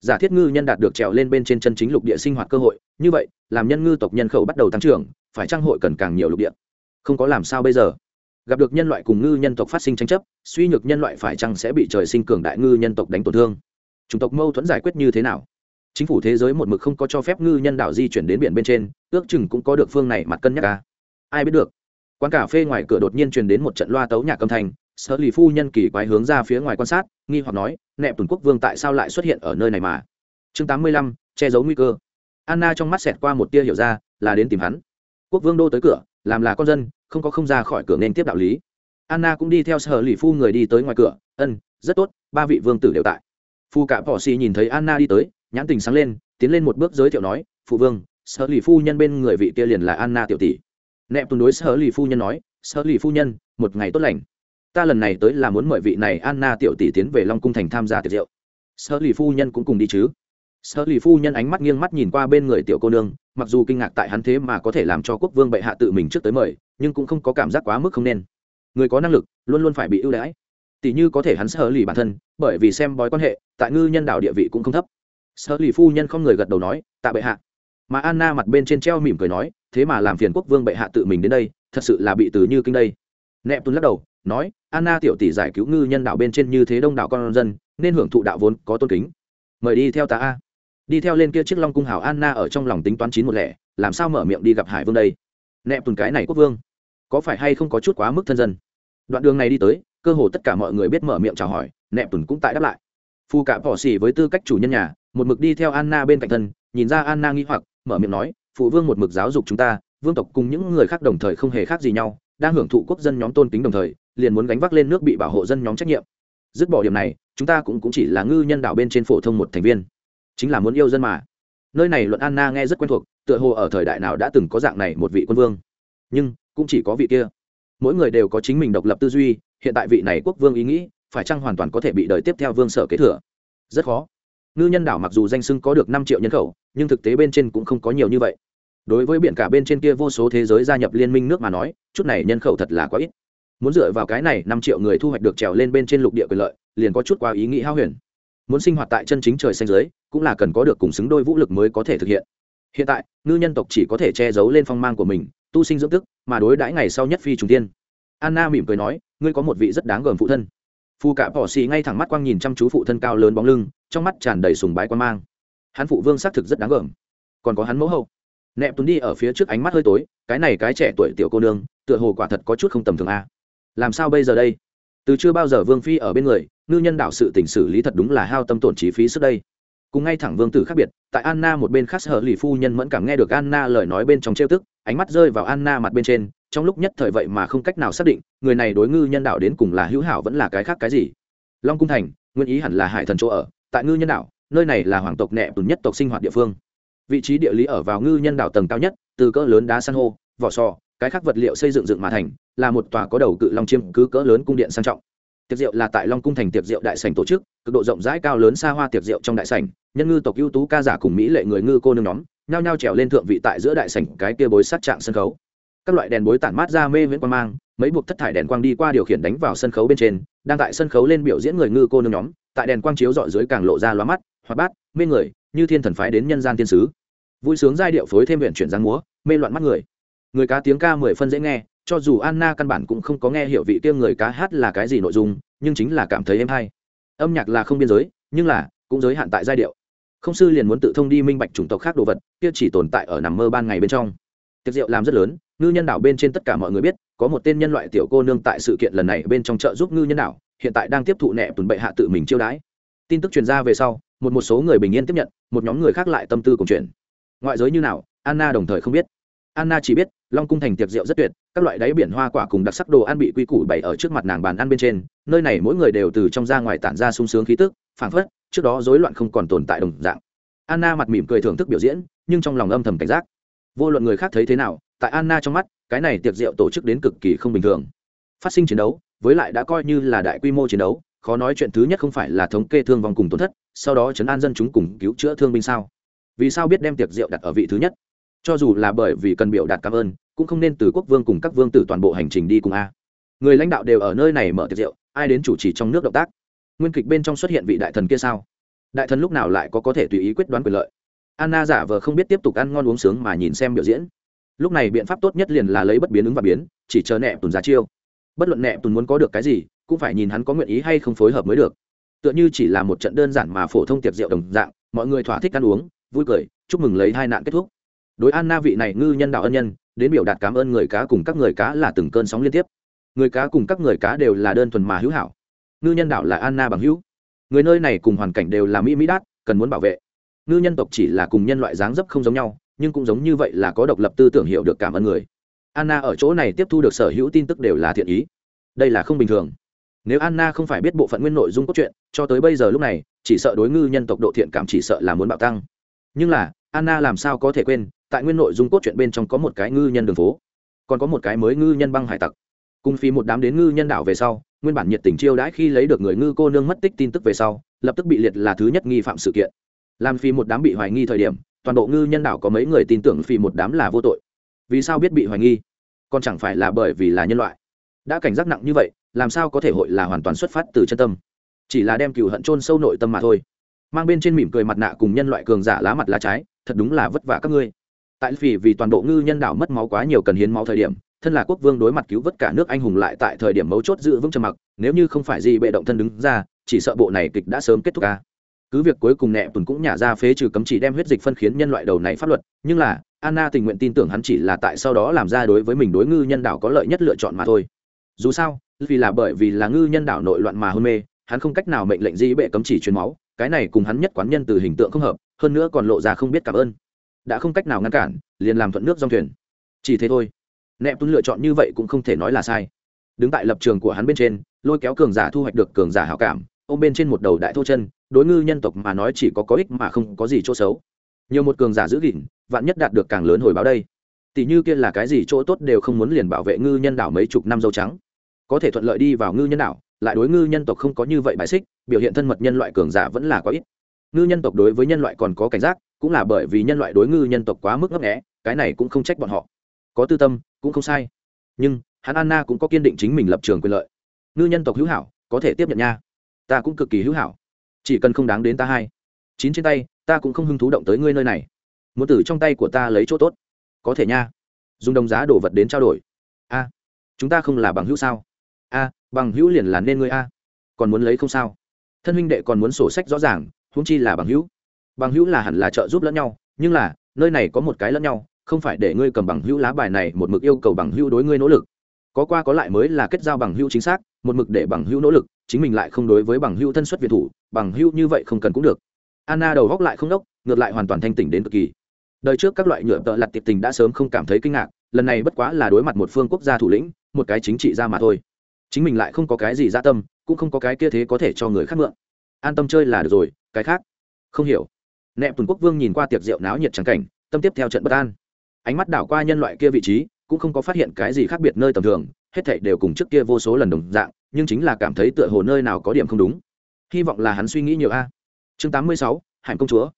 Giả thiết ngư nhân đạt được trèo lên bên trên chân chính lục địa sinh hoạt cơ hội, như vậy, làm nhân ngư tộc nhân khẩu bắt đầu tăng trưởng, phải trang hội cần càng nhiều lục địa? Không có làm sao bây giờ. Gặp được nhân loại cùng ngư nhân tộc phát sinh tranh chấp, suy nhược nhân loại phải chăng sẽ bị trời sinh cường đại ngư nhân tộc đánh tổn thương? Chủng tộc mâu thuẫn giải quyết như thế nào? Chính phủ thế giới một mực không có cho phép ngư nhân đảo di chuyển đến biển bên trên, ước chừng cũng có được phương này mặt cân nhắc ca ai biết được quán cà phê ngoài cửa đột nhiên truyền đến một trận loa tấu nhạc âm thanh sở lì phu nhân kỳ quái hướng ra phía ngoài quan sát, nghi hoặc nói nẹp tuần quốc vương tại sao lại xuất hiện ở nơi này mà? Chương tám mươi lăm, che giấu nguy cơ. Anna trong mắt xẹt qua một tia hiểu ra, là đến tìm hắn. Quốc vương đô tới cửa, làm là con dân, không có không ra khỏi cửa nên tiếp đạo lý. Anna cũng đi theo sở lì phu người đi tới ngoài cửa, ân, rất tốt, ba vị vương tử đều tại. Phu cả bỏ xì nhìn thấy anna đi tới, nhãn tình sáng lên, tiến lên một bước giới thiệu nói, phụ vương sở lì phu nhân bên người vị kia liền là anna tiểu tỷ nẹp tương đối sở lì phu nhân nói, sở lì phu nhân, một ngày tốt lành. Ta lần này tới là muốn mời vị này anna tiểu tỷ tiến về long cung thành tham gia tiệc rượu. Sở lì phu nhân cũng cùng đi chứ. Sở lì phu nhân ánh mắt nghiêng mắt nhìn qua bên người tiểu cô nương, mặc dù kinh ngạc tại hắn thế mà có thể làm cho quốc vương bệ hạ tự mình trước tới mời, nhưng cũng không có cảm giác quá mức không nên. Người có năng lực, luôn luôn phải bị ưu đãi. Tỷ như có thể hắn sở lì bản thân, bởi vì xem bói quan hệ, tại ngư nhân đảo địa vị cũng không thấp. Sở lì phu nhân không người gật đầu nói, tạ bệ hạ. Mà anna mặt bên trên treo mỉm cười nói thế mà làm phiền quốc vương bệ hạ tự mình đến đây, thật sự là bị từ như kinh đây. Nẹp tuấn lắc đầu, nói, anna tiểu tỷ giải cứu ngư nhân đạo bên trên như thế đông đảo con dân, nên hưởng thụ đạo vốn có tôn kính. Mời đi theo ta a. Đi theo lên kia chiếc long cung hảo anna ở trong lòng tính toán chín một lẻ, làm sao mở miệng đi gặp hải vương đây? Nẹp tuần cái này quốc vương, có phải hay không có chút quá mức thân dân? Đoạn đường này đi tới, cơ hồ tất cả mọi người biết mở miệng chào hỏi nẹp tuần cũng tại đáp lại. Phu cả bỏ xỉ với tư cách chủ nhân nhà, một mực đi theo anna bên cạnh thân, nhìn ra anna nghi hoặc, mở miệng nói phụ vương một mực giáo dục chúng ta vương tộc cùng những người khác đồng thời không hề khác gì nhau đang hưởng thụ quốc dân nhóm tôn kính đồng thời liền muốn gánh vác lên nước bị bảo hộ dân nhóm trách nhiệm. Dứt bỏ điểm này chúng ta cũng, cũng chỉ là ngư nhân đạo bên trên phổ thông một thành viên. Chính là muốn yêu dân mà. Nơi này luận anna nghe rất quen thuộc tựa hồ ở thời đại nào đã từng có dạng này một vị quân vương. Nhưng cũng chỉ có vị kia. Mỗi người đều có chính mình độc lập tư duy hiện tại vị này quốc vương ý nghĩ phải chăng hoàn toàn có thể bị đợi tiếp theo vương sở kế thừa? Rất khó. Ngư nhân đảo mặc dù danh sưng có được năm triệu nhân khẩu nhưng thực tế bên trên cũng không có nhiều như vậy đối với biển cả bên trên kia vô số thế giới gia nhập liên minh nước mà nói, chút này nhân khẩu thật là quá ít. Muốn dựa vào cái này năm triệu người thu hoạch được trèo lên bên trên lục địa quyền lợi, liền có chút quá ý nghĩ hao huyền. Muốn sinh hoạt tại chân chính trời xanh giới cũng là cần có được cùng xứng đôi vũ lực mới có thể thực hiện. Hiện tại, ngư nhân tộc chỉ có thể che giấu lên phong mang của mình, tu sinh dưỡng tức, mà đối đãi ngày sau nhất phi trùng tiên anna mỉm cười nói, ngươi có một vị rất đáng gờm phụ thân. Phu cả bỏ xì ngay thẳng mắt quang nhìn chăm chú phụ thân cao lớn bóng lưng, trong mắt tràn đầy sùng bái quan mang. Hắn phụ vương xác thực rất đáng gờm. Còn có hắn mẫu hậu nẹp tuấn đi ở phía trước ánh mắt hơi tối, cái này cái trẻ tuổi tiểu cô nương, tựa hồ quả thật có chút không tầm thường a. Làm sao bây giờ đây? Từ chưa bao giờ vương phi ở bên người, ngư nhân đạo sự tình xử lý thật đúng là hao tâm tổn chi phí trước đây. Cùng ngay thẳng vương tử khác biệt, tại anna một bên khác sở lì phu nhân mẫn cảm nghe được anna lời nói bên trong trêu tức, ánh mắt rơi vào anna mặt bên trên, trong lúc nhất thời vậy mà không cách nào xác định, người này đối ngư nhân đạo đến cùng là hữu hảo vẫn là cái khác cái gì. Long cung thành, nguyên ý hẳn là hải thần chỗ ở, tại ngư nhân đạo, nơi này là hoàng tộc nẹ tùn nhất tộc sinh hoạt địa phương vị trí địa lý ở vào ngư nhân đảo tầng cao nhất, từ cỡ lớn đá san hô, vỏ sò, cái khác vật liệu xây dựng dựng mà thành, là một tòa có đầu cự long chiêm cứ cỡ lớn cung điện sang trọng. Tiệc rượu là tại long cung thành tiệc rượu đại sành tổ chức, cực độ rộng rãi cao lớn xa hoa tiệc rượu trong đại sành nhân ngư tộc ưu tú ca giả cùng mỹ lệ người ngư cô nương nhóm, nhao nhao trèo lên thượng vị tại giữa đại sảnh cái kia bối sát trạng sân khấu. Các loại đèn bối tản mát ra mê viễn quang mang, mấy buộc thất thải đèn quang đi qua điều khiển đánh vào sân khấu bên trên, đang tại sân khấu lên biểu diễn người ngư cô nương nhóm, tại đèn quang chiếu dọi dưới càng lộ ra lóa mắt, hoạt bát, mê người như thiên thần phái đến nhân gian thiên sứ. Vui sướng giai điệu phối thêm huyện chuyển giang múa, mê loạn mắt người. Người cá tiếng ca mười phân dễ nghe, cho dù anna căn bản cũng không có nghe hiểu vị kia người cá hát là cái gì nội dung, nhưng chính là cảm thấy êm hay. Âm nhạc là không biên giới, nhưng là cũng giới hạn tại giai điệu. Không sư liền muốn tự thông đi minh bạch chủng tộc khác đồ vật, kia chỉ tồn tại ở nằm mơ ban ngày bên trong. Tiệc rượu làm rất lớn, ngư nhân đảo bên trên tất cả mọi người biết, có một tên nhân loại tiểu cô nương tại sự kiện lần này bên trong chợ giúp ngư nhân đảo, hiện tại đang tiếp thụ nẹ tuần bệ hạ tự mình chiêu đãi tin tức truyền ra về sau, một một số người bình yên tiếp nhận, một nhóm người khác lại tâm tư cùng chuyện. Ngoại giới như nào, anna đồng thời không biết. Anna chỉ biết, long cung thành tiệc rượu rất tuyệt, các loại đáy biển hoa quả cùng đặc sắc đồ ăn bị quy củ bày ở trước mặt nàng bàn ăn bên trên, nơi này mỗi người đều từ trong ra ngoài tản ra sung sướng khí tức, phảng phất, trước đó rối loạn không còn tồn tại đồng dạng. Anna mặt mỉm cười thưởng thức biểu diễn, nhưng trong lòng âm thầm cảnh giác. Vô luận người khác thấy thế nào, tại anna trong mắt, cái này tiệc rượu tổ chức đến cực kỳ không bình thường. Phát sinh chiến đấu, với lại đã coi như là đại quy mô chiến đấu khó nói chuyện thứ nhất không phải là thống kê thương vong cùng tổn thất, sau đó chấn an dân chúng cùng cứu chữa thương binh sao? Vì sao biết đem tiệc rượu đặt ở vị thứ nhất? Cho dù là bởi vì cần biểu đạt cảm ơn, cũng không nên từ quốc vương cùng các vương tử toàn bộ hành trình đi cùng a. Người lãnh đạo đều ở nơi này mở tiệc rượu, ai đến chủ trì trong nước động tác? Nguyên kịch bên trong xuất hiện vị đại thần kia sao? Đại thần lúc nào lại có có thể tùy ý quyết đoán quyền lợi? Anna giả vờ không biết tiếp tục ăn ngon uống sướng mà nhìn xem biểu diễn. Lúc này biện pháp tốt nhất liền là lấy bất biến ứng và biến, chỉ chờ nẹ tùn ra chiêu. Bất luận nẹ tùn muốn có được cái gì cũng phải nhìn hắn có nguyện ý hay không phối hợp mới được. Tựa như chỉ là một trận đơn giản mà phổ thông tiệc rượu đồng dạng, mọi người thỏa thích ăn uống, vui cười, chúc mừng lấy hai nạn kết thúc. Đối anna vị này ngư nhân đạo ân nhân, đến biểu đạt cảm ơn người cá cùng các người cá là từng cơn sóng liên tiếp. Người cá cùng các người cá đều là đơn thuần mà hữu hảo. Ngư nhân đạo là anna bằng hữu. Người nơi này cùng hoàn cảnh đều là mỹ mỹ đát, cần muốn bảo vệ. Ngư nhân tộc chỉ là cùng nhân loại dáng dấp không giống nhau, nhưng cũng giống như vậy là có độc lập tư tưởng hiểu được cảm ơn người. Anna ở chỗ này tiếp thu được sở hữu tin tức đều là thiện ý. Đây là không bình thường nếu anna không phải biết bộ phận nguyên nội dung cốt truyện, cho tới bây giờ lúc này, chỉ sợ đối ngư nhân tộc độ thiện cảm chỉ sợ là muốn bạo tăng. Nhưng là, anna làm sao có thể quên, tại nguyên nội dung cốt truyện bên trong có một cái ngư nhân đường phố. Còn có một cái mới ngư nhân băng hải tặc. Cùng phí một đám đến ngư nhân đảo về sau, nguyên bản nhiệt tình chiêu đãi khi lấy được người ngư cô nương mất tích tin tức về sau, lập tức bị liệt là thứ nhất nghi phạm sự kiện. Làm phí một đám bị hoài nghi thời điểm, toàn bộ ngư nhân đảo có mấy người tin tưởng phí một đám là vô tội. Vì sao biết bị hoài nghi? Còn chẳng phải là bởi vì là nhân loại. Đã cảnh giác nặng như vậy làm sao có thể hội là hoàn toàn xuất phát từ chân tâm? Chỉ là đem cừu hận chôn sâu nội tâm mà thôi. Mang bên trên mỉm cười mặt nạ cùng nhân loại cường giả lá mặt lá trái, thật đúng là vất vả các ngươi. Tại vì vì toàn bộ ngư nhân đảo mất máu quá nhiều cần hiến máu thời điểm, thân là quốc vương đối mặt cứu vớt cả nước anh hùng lại tại thời điểm mấu chốt giữ vững trầm mặc, nếu như không phải gì bệ động thân đứng ra, chỉ sợ bộ này kịch đã sớm kết thúc ca cứ việc cuối cùng nẹ tuần cũng nhả ra phế trừ cấm chỉ đem huyết dịch phân khiến nhân loại đầu này pháp luật, nhưng là, anna tình nguyện tin tưởng hắn chỉ là tại sau đó làm ra đối với mình đối ngư nhân đảo có lợi nhất lựa chọn mà thôi. Dù sao vì là bởi vì là ngư nhân đảo nội loạn mà hôn mê, hắn không cách nào mệnh lệnh di bệ cấm chỉ truyền máu, cái này cùng hắn nhất quán nhân từ hình tượng không hợp, hơn nữa còn lộ ra không biết cảm ơn. Đã không cách nào ngăn cản, liền làm thuận nước dòng thuyền. Chỉ thế thôi. Nẹp tuấn lựa chọn như vậy cũng không thể nói là sai. Đứng tại lập trường của hắn bên trên, lôi kéo cường giả thu hoạch được cường giả hảo cảm, ôm bên trên một đầu đại thô chân, đối ngư nhân tộc mà nói chỉ có có ích mà không có gì chỗ xấu. Nhiều một cường giả giữ gìn, vạn nhất đạt được càng lớn hồi báo đây. Tỷ như kia là cái gì chỗ tốt đều không muốn liền bảo vệ ngư nhân đảo mấy chục năm dâu trắng có thể thuận lợi đi vào ngư nhân đảo, lại đối ngư nhân tộc không có như vậy bài xích, biểu hiện thân mật nhân loại cường giả vẫn là có ít. Ngư nhân tộc đối với nhân loại còn có cảnh giác, cũng là bởi vì nhân loại đối ngư nhân tộc quá mức ngấp nghẽ cái này cũng không trách bọn họ. Có tư tâm, cũng không sai. Nhưng, hắn anna cũng có kiên định chính mình lập trường quyền lợi. Ngư nhân tộc hữu hảo, có thể tiếp nhận nha. Ta cũng cực kỳ hữu hảo. Chỉ cần không đáng đến ta hai. Chín trên tay, ta cũng không hứng thú động tới ngươi nơi này. Muốn tử trong tay của ta lấy chỗ tốt. Có thể nha. Dùng đồng giá đồ vật đến trao đổi. A, chúng ta không là bằng hữu sao? A, bằng hữu liền là nên ngươi a. Còn muốn lấy không sao. Thân huynh đệ còn muốn sổ sách rõ ràng, huống chi là bằng hữu. Bằng hữu là hẳn là trợ giúp lẫn nhau, nhưng là, nơi này có một cái lẫn nhau, không phải để ngươi cầm bằng hữu lá bài này một mực yêu cầu bằng hữu đối ngươi nỗ lực. Có qua có lại mới là kết giao bằng hữu chính xác, một mực để bằng hữu nỗ lực, chính mình lại không đối với bằng hữu thân xuất việt thủ, bằng hữu như vậy không cần cũng được. Anna đầu góc lại không đốc, ngược lại hoàn toàn thanh tỉnh đến cực kỳ. Đời trước các loại nhựa tợ lặt tiệp tình đã sớm không cảm thấy kinh ngạc, lần này bất quá là đối mặt một phương quốc gia thủ lĩnh, một cái chính trị ra mà thôi chính mình lại không có cái gì gia tâm, cũng không có cái kia thế có thể cho người khác mượn. An tâm chơi là được rồi, cái khác? Không hiểu. Nẹp tuần quốc vương nhìn qua tiệc rượu náo nhiệt trắng cảnh, tâm tiếp theo trận bất an. Ánh mắt đảo qua nhân loại kia vị trí, cũng không có phát hiện cái gì khác biệt nơi tầm thường, hết thảy đều cùng trước kia vô số lần đồng dạng, nhưng chính là cảm thấy tựa hồ nơi nào có điểm không đúng. Hy vọng là hắn suy nghĩ nhiều a. Chương tám mươi sáu hải công chúa.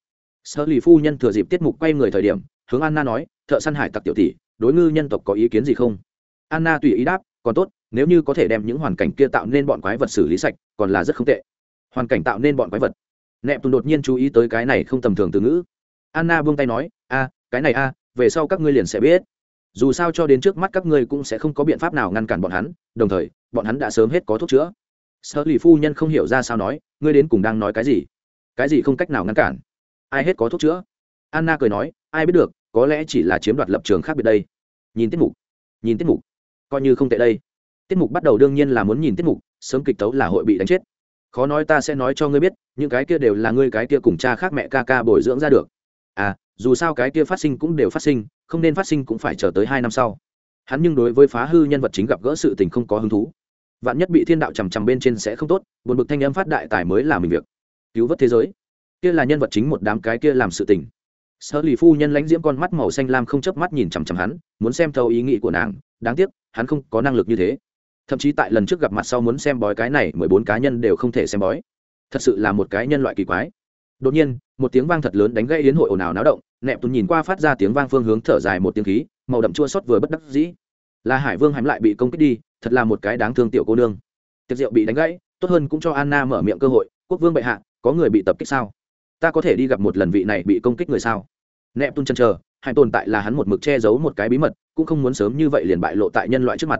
Sơ lì phu nhân thừa dịp tiết mục quay người thời điểm, hướng anna nói, thợ săn hải tặc tiểu tỷ, đối ngư nhân tộc có ý kiến gì không? Anna tùy ý đáp còn tốt, nếu như có thể đem những hoàn cảnh kia tạo nên bọn quái vật xử lý sạch, còn là rất không tệ. Hoàn cảnh tạo nên bọn quái vật. Nẹp tùng đột nhiên chú ý tới cái này không tầm thường từ ngữ. Anna buông tay nói, a, cái này a, về sau các ngươi liền sẽ biết. Dù sao cho đến trước mắt các ngươi cũng sẽ không có biện pháp nào ngăn cản bọn hắn, đồng thời, bọn hắn đã sớm hết có thuốc chữa. Sợ lì phu nhân không hiểu ra sao nói, ngươi đến cùng đang nói cái gì? Cái gì không cách nào ngăn cản? Ai hết có thuốc chữa? Anna cười nói, ai biết được, có lẽ chỉ là chiếm đoạt lập trường khác biệt đây. Nhìn tiết mục. Nhìn tiết mục coi như không tệ đây. Tiết mục bắt đầu đương nhiên là muốn nhìn tiết mục, sớm kịch tấu là hội bị đánh chết. Khó nói ta sẽ nói cho ngươi biết, những cái kia đều là ngươi cái kia cùng cha khác mẹ ca ca bồi dưỡng ra được. À dù sao cái kia phát sinh cũng đều phát sinh, không nên phát sinh cũng phải chờ tới hai năm sau. Hắn nhưng đối với phá hư nhân vật chính gặp gỡ sự tình không có hứng thú. Vạn nhất bị thiên đạo chằm chằm bên trên sẽ không tốt, buồn bực thanh âm phát đại tài mới là mình việc. Cứu vớt thế giới. Kia là nhân vật chính một đám cái kia làm sự tình. Sở lì phu nhân lãnh diễm con mắt màu xanh lam không chớp mắt nhìn chằm chằm hắn, muốn xem thấu ý nghĩ của nàng đáng tiếc, hắn không có năng lực như thế. Thậm chí tại lần trước gặp mặt sau muốn xem bói cái này, mười bốn cá nhân đều không thể xem bói. Thật sự là một cái nhân loại kỳ quái. Đột nhiên, một tiếng vang thật lớn đánh gây yến hội ồn ào náo động, nẹp tùn nhìn qua phát ra tiếng vang phương hướng thở dài một tiếng khí, màu đậm chua xót vừa bất đắc dĩ. Là hải vương hãm lại bị công kích đi, thật là một cái đáng thương tiểu cô nương. Tiệc rượu bị đánh gãy, tốt hơn cũng cho anna mở miệng cơ hội, quốc vương bệ hạ, có người bị tập kích sao? Ta có thể đi gặp một lần vị này bị công kích người sao? Nẹp tùn chân chờ hạnh tồn tại là hắn một mực che giấu một cái bí mật, cũng không muốn sớm như vậy liền bại lộ tại nhân loại trước mặt.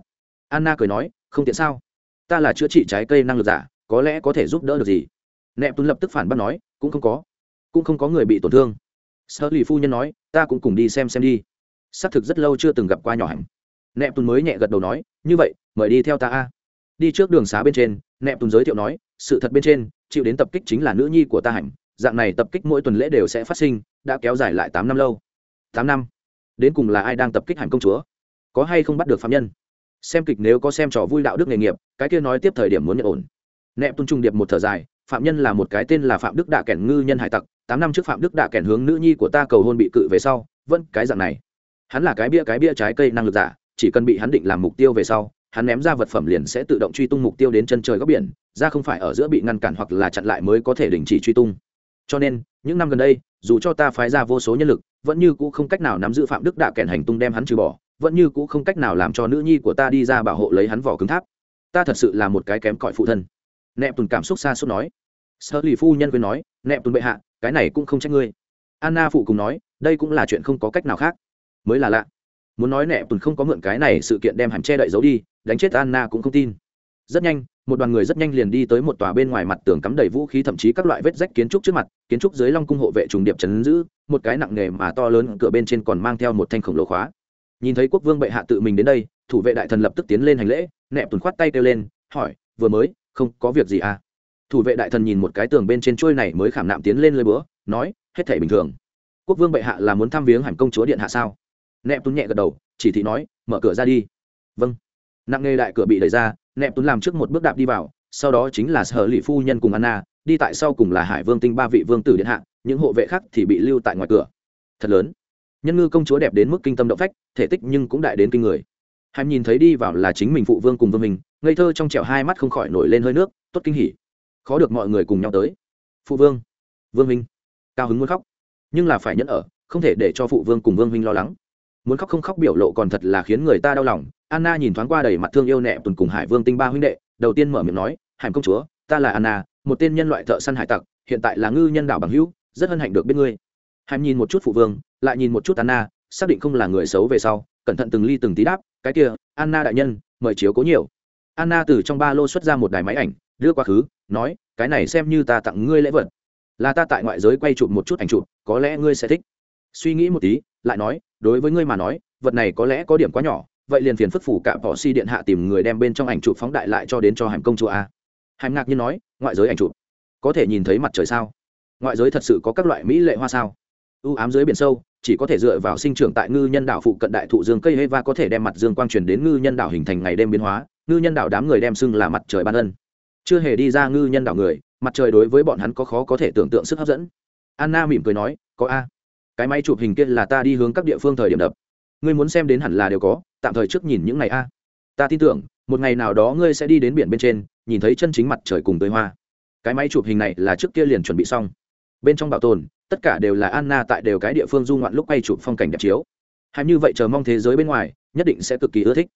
Anna cười nói, không tiện sao? Ta là chữa trị trái cây năng lực giả, có lẽ có thể giúp đỡ được gì? Nẹp tùn lập tức phản bác nói, cũng không có. Cũng không có người bị tổn thương. Sợ lì phu nhân nói, ta cũng cùng đi xem xem đi. Xác thực rất lâu chưa từng gặp qua nhỏ hạnh. Nẹp tùn mới nhẹ gật đầu nói, như vậy, mời đi theo ta a. Đi trước đường xá bên trên nẹp tùn giới thiệu nói, sự thật bên trên, chịu đến tập kích chính là nữ nhi của ta hạnh dạng này tập kích mỗi tuần lễ đều sẽ phát sinh, đã kéo dài lại tám năm lâu. Tám năm? Đến cùng là ai đang tập kích hạnh công chúa? Có hay không bắt được phạm nhân? Xem kịch nếu có xem trò vui đạo đức nghề nghiệp, cái kia nói tiếp thời điểm muốn nhận ổn. Nẹp tung trung điệp một thở dài, phạm nhân là một cái tên là phạm đức đạ kẻn ngư nhân hải tặc, tám năm trước phạm đức đạ kẻn hướng nữ nhi của ta cầu hôn bị cự về sau, vẫn cái dạng này. Hắn là cái bia cái bia trái cây năng lực giả, chỉ cần bị hắn định làm mục tiêu về sau, hắn ném ra vật phẩm liền sẽ tự động truy tung mục tiêu đến chân trời góc biển, ra không phải ở giữa bị ngăn cản hoặc là chặn lại mới có thể đình chỉ truy tung cho nên, những năm gần đây, dù cho ta phái ra vô số nhân lực, vẫn như cũ không cách nào nắm giữ phạm đức đạ kèn hành tung đem hắn trừ bỏ, vẫn như cũ không cách nào làm cho nữ nhi của ta đi ra bảo hộ lấy hắn vỏ cứng tháp. Ta thật sự là một cái kém cỏi phụ thân. Nẹp tùn cảm xúc xa suốt nói. Sơ lì phu nhân quyên nói, nẹp tùn bệ hạ, cái này cũng không trách ngươi. Anna phụ cùng nói, đây cũng là chuyện không có cách nào khác. Mới là lạ. Muốn nói nẹp tùn không có mượn cái này sự kiện đem hẳn che đậy giấu đi, đánh chết anna cũng không tin rất nhanh, một đoàn người rất nhanh liền đi tới một tòa bên ngoài mặt tường cắm đầy vũ khí thậm chí các loại vết rách kiến trúc trước mặt, kiến trúc dưới long cung hộ vệ trùng điệp chấn giữ, một cái nặng nghề mà to lớn cửa bên trên còn mang theo một thanh khổng lồ khóa. Nhìn thấy quốc vương bệ hạ tự mình đến đây, thủ vệ đại thần lập tức tiến lên hành lễ, nẹp tuần khoát tay kêu lên, hỏi, vừa mới, không có việc gì à? Thủ vệ đại thần nhìn một cái tường bên trên trôi này mới khảm nạm tiến lên lơi bữa nói, hết thể bình thường. Quốc vương bệ hạ là muốn thăm viếng hẳn công chúa điện hạ sao? Nẹp tuấn nhẹ gật đầu, chỉ thị nói, mở cửa ra đi. Vâng. Nặng nề đại cửa bị đẩy ra nẹp tuấn làm trước một bước đạp đi vào, sau đó chính là sở lì phu nhân cùng anna, đi tại sau cùng là hải vương tinh ba vị vương tử điện hạ, những hộ vệ khác thì bị lưu tại ngoài cửa. Thật lớn. Nhân ngư công chúa đẹp đến mức kinh tâm động phách, thể tích nhưng cũng đại đến kinh người. Hàm nhìn thấy đi vào là chính mình phụ vương cùng vương mình ngây thơ trong trẻo hai mắt không khỏi nổi lên hơi nước, tốt kinh hỉ. Khó được mọi người cùng nhau tới. Phụ vương. Vương minh cao hứng muốn khóc. Nhưng là phải nhẫn ở, không thể để cho phụ vương cùng vương minh lo lắng. Muốn khóc không khóc biểu lộ còn thật là khiến người ta đau lòng anna nhìn thoáng qua đầy mặt thương yêu nẹ tuần cùng hải vương tinh ba huynh đệ, đầu tiên mở miệng nói, hải công chúa, ta là anna, một tên nhân loại thợ săn hải tặc, hiện tại là ngư nhân đảo bằng hữu, rất hân hạnh được biết ngươi. Hải nhìn một chút phụ vương, lại nhìn một chút anna, xác định không là người xấu về sau, cẩn thận từng ly từng tí đáp, cái kia, anna đại nhân, mời chiếu cố nhiều. Anna từ trong ba lô xuất ra một đài máy ảnh, đưa quá khứ, nói, cái này xem như ta tặng ngươi lễ vật. Là ta tại ngoại giới quay chụp một chút ảnh chụp, có lẽ ngươi sẽ thích. Suy nghĩ một tí, lại nói, đối với ngươi mà nói, vật này có lẽ có điểm quá nhỏ vậy liền phiền phức phủ cả bỏ si điện hạ tìm người đem bên trong ảnh chụp phóng đại lại cho đến cho hàm công chúa a. Hàm ngạc nhiên nói, ngoại giới ảnh chụp, có thể nhìn thấy mặt trời sao? Ngoại giới thật sự có các loại mỹ lệ hoa sao? U ám dưới biển sâu, chỉ có thể dựa vào sinh trưởng tại ngư nhân đảo phụ cận đại thụ dương cây heva có thể đem mặt dương quang truyền đến ngư nhân đảo hình thành ngày đêm biến hóa, ngư nhân đảo đám người đem xưng là mặt trời ban ân. Chưa hề đi ra ngư nhân đảo người, mặt trời đối với bọn hắn có khó có thể tưởng tượng sức hấp dẫn. Anna mỉm cười nói, có a, cái máy chụp hình kia là ta đi hướng các địa phương thời điểm đập ngươi muốn xem đến hẳn là đều có, tạm thời trước nhìn những ngày a. Ta tin tưởng, một ngày nào đó ngươi sẽ đi đến biển bên trên, nhìn thấy chân chính mặt trời cùng tươi hoa. Cái máy chụp hình này là trước kia liền chuẩn bị xong. Bên trong bảo tồn, tất cả đều là anna tại đều cái địa phương du ngoạn lúc quay chụp phong cảnh đẹp chiếu. Hàm như vậy chờ mong thế giới bên ngoài, nhất định sẽ cực kỳ ưa thích.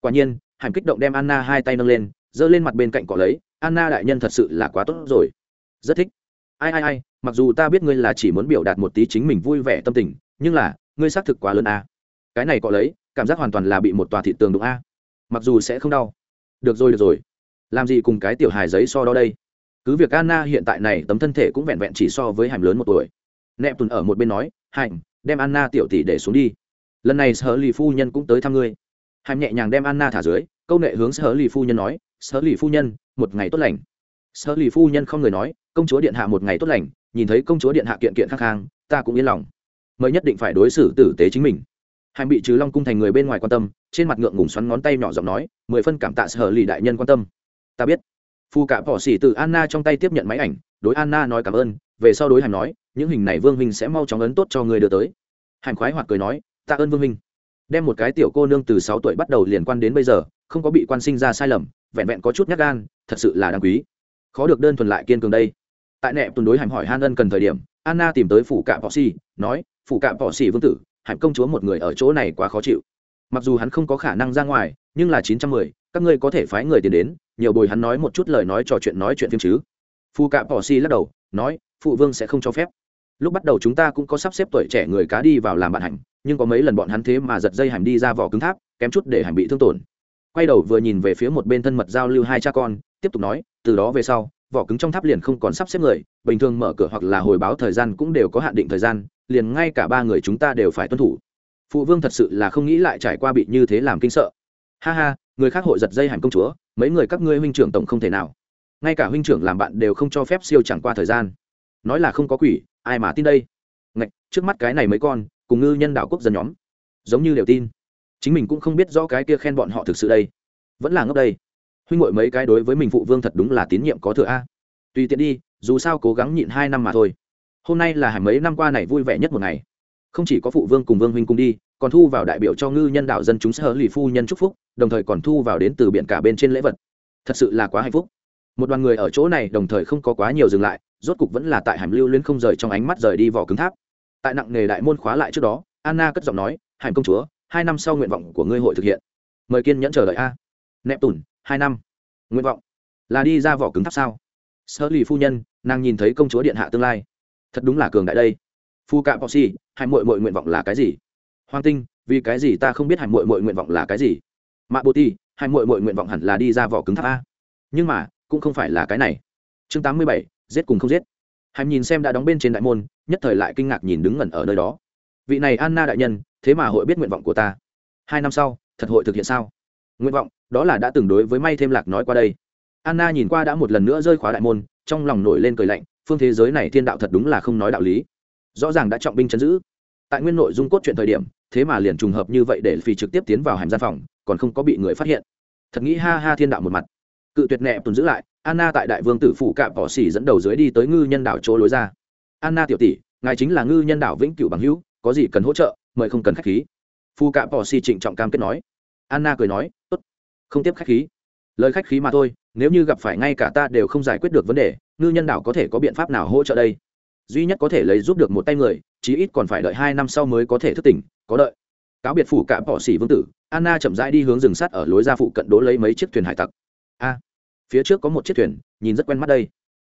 Quả nhiên hàm kích động đem anna hai tay nâng lên, giơ lên mặt bên cạnh cỏ lấy, anna đại nhân thật sự là quá tốt rồi. Rất thích. Ai ai ai, mặc dù ta biết ngươi là chỉ muốn biểu đạt một tí chính mình vui vẻ tâm tình, nhưng là, ngươi xác thực quá lớn a cái này có lấy, cảm giác hoàn toàn là bị một tòa thị tường đụng a. Mặc dù sẽ không đau. Được rồi được rồi. Làm gì cùng cái tiểu hài giấy so đó đây? Cứ việc anna hiện tại này tấm thân thể cũng vẹn vẹn chỉ so với hàm lớn một tuổi. Nẹp tùn ở một bên nói hành đem anna tiểu tỷ để xuống đi. Lần này sở lì phu nhân cũng tới thăm ngươi. Hàm nhẹ nhàng đem anna thả dưới, câu nệ hướng sở lì phu nhân nói, sở lì phu nhân, một ngày tốt lành. Sở lì phu nhân không người nói, công chúa điện hạ một ngày tốt lành, nhìn thấy công chúa điện hạ kiện kiện khắc khang, ta cũng yên lòng. Mới nhất định phải đối xử tử tế chính mình hàm bị trừ long cung thành người bên ngoài quan tâm, trên mặt ngượng ngùng xoắn ngón tay nhỏ giọng nói, mười phân cảm tạ sở lì đại nhân quan tâm. Ta biết. Phu cả bỏ xỉ từ anna trong tay tiếp nhận máy ảnh, đối anna nói cảm ơn, về sau đối hàm nói, những hình này vương Minh sẽ mau chóng ấn tốt cho người đưa tới. Hàm khoái hoặc cười nói tạ ơn vương Minh. đem một cái tiểu cô nương từ sáu tuổi bắt đầu liên quan đến bây giờ, không có bị quan sinh ra sai lầm, vẹn vẹn có chút nhát gan, thật sự là đáng quý. Khó được đơn thuần lại kiên cường đây. Tại nẹp tuần đối hàm hỏi han ân cần thời điểm, anna tìm tới phủ Cả bỏ xỉ nói phủ Cả bỏ xỉ vương tử Hạnh công chúa một người ở chỗ này quá khó chịu. Mặc dù hắn không có khả năng ra ngoài, nhưng là chín trăm mười, các ngươi có thể phái người tiền đến, nhiều bồi hắn nói một chút lời nói trò chuyện nói chuyện phim chứ. Phu cạ bỏ si lắc đầu, nói, phụ vương sẽ không cho phép. Lúc bắt đầu chúng ta cũng có sắp xếp tuổi trẻ người cá đi vào làm bạn hành, nhưng có mấy lần bọn hắn thế mà giật dây hành đi ra vỏ cứng tháp, kém chút để hành bị thương tổn. Quay đầu vừa nhìn về phía một bên thân mật giao lưu hai cha con, tiếp tục nói, từ đó về sau, vỏ cứng trong tháp liền không còn sắp xếp người, bình thường mở cửa hoặc là hồi báo thời gian cũng đều có hạn định thời gian liền ngay cả ba người chúng ta đều phải tuân thủ. Phụ vương thật sự là không nghĩ lại trải qua bị như thế làm kinh sợ. Ha ha người khác hội giật dây hành công chúa mấy người các ngươi huynh trưởng tổng không thể nào. Ngay cả huynh trưởng làm bạn đều không cho phép siêu chẳng qua thời gian. Nói là không có quỷ ai mà tin đây? Ngạch, trước mắt cái này mấy con cùng ngư nhân đạo quốc dân nhóm giống như đều tin. Chính mình cũng không biết rõ cái kia khen bọn họ thực sự đây. Vẫn là ngốc đây. Huynh ngội mấy cái đối với mình phụ vương thật đúng là tín nhiệm có thừa a. Tùy tiện đi dù sao cố gắng nhịn hai năm mà thôi hôm nay là hải mấy năm qua này vui vẻ nhất một ngày. Không chỉ có phụ vương cùng vương huynh cùng đi, còn thu vào đại biểu cho ngư nhân đạo dân chúng sở lì phu nhân chúc phúc, đồng thời còn thu vào đến từ biển cả bên trên lễ vật. Thật sự là quá hạnh phúc. Một đoàn người ở chỗ này đồng thời không có quá nhiều dừng lại, rốt cục vẫn là tại hàm lưu liên không rời trong ánh mắt rời đi vỏ cứng tháp. Tại nặng nghề đại môn khóa lại trước đó, anna cất giọng nói, hải công chúa, hai năm sau nguyện vọng của ngươi hội thực hiện. Mời kiên nhẫn chờ đợi a. Nẹp tùn hai năm. Nguyện vọng là đi ra vỏ cứng tháp sao? Sơ lì phu nhân, nàng nhìn thấy công chúa điện hạ tương lai thật đúng là cường đại đây. Phu cạ bọ si hai mội mội nguyện vọng là cái gì? Hoàng tinh, vì cái gì ta không biết hai mội mội nguyện vọng là cái gì? Mạ bồ ti hai mội mội nguyện vọng hẳn là đi ra vỏ cứng tháp a. Nhưng mà, cũng không phải là cái này. Chương tám mươi bảy, giết cùng không giết. Hải nhìn xem đã đóng bên trên đại môn, nhất thời lại kinh ngạc nhìn đứng ngẩn ở nơi đó. Vị này anna đại nhân, thế mà hội biết nguyện vọng của ta. Hai năm sau, thật hội thực hiện sao? Nguyện vọng, đó là đã từng đối với may thêm lạc nói qua đây. Anna nhìn qua đã một lần nữa rơi khóa đại môn, trong lòng nổi lên cười lạnh phương thế giới này thiên đạo thật đúng là không nói đạo lý. Rõ ràng đã trọng binh chấn giữ. Tại nguyên nội dung cốt chuyện thời điểm, thế mà liền trùng hợp như vậy để phi trực tiếp tiến vào hàm gian phòng, còn không có bị người phát hiện. Thật nghĩ ha ha thiên đạo một mặt. Cự tuyệt nẹ tuần giữ lại, anna tại đại vương tử phủ cạm bỏ xỉ dẫn đầu dưới đi tới ngư nhân đảo chỗ lối ra. Anna tiểu tỷ, ngài chính là ngư nhân đảo vĩnh cửu bằng hữu, có gì cần hỗ trợ, mời không cần khách khí. Phu cạm bỏ xỉ trịnh trọng cam kết nói. Anna cười nói, tốt, không tiếp khách khí lời khách khí mà thôi, nếu như gặp phải ngay cả ta đều không giải quyết được vấn đề, ngư nhân đảo có thể có biện pháp nào hỗ trợ đây? Duy nhất có thể lấy giúp được một tay người, chí ít còn phải đợi hai năm sau mới có thể thức tỉnh, có đợi. Cáo biệt phủ cạm bỏ xỉ vương tử, anna chậm rãi đi hướng rừng sắt ở lối ra phụ cận đố lấy mấy chiếc thuyền hải tặc. A. Phía trước có một chiếc thuyền, nhìn rất quen mắt đây.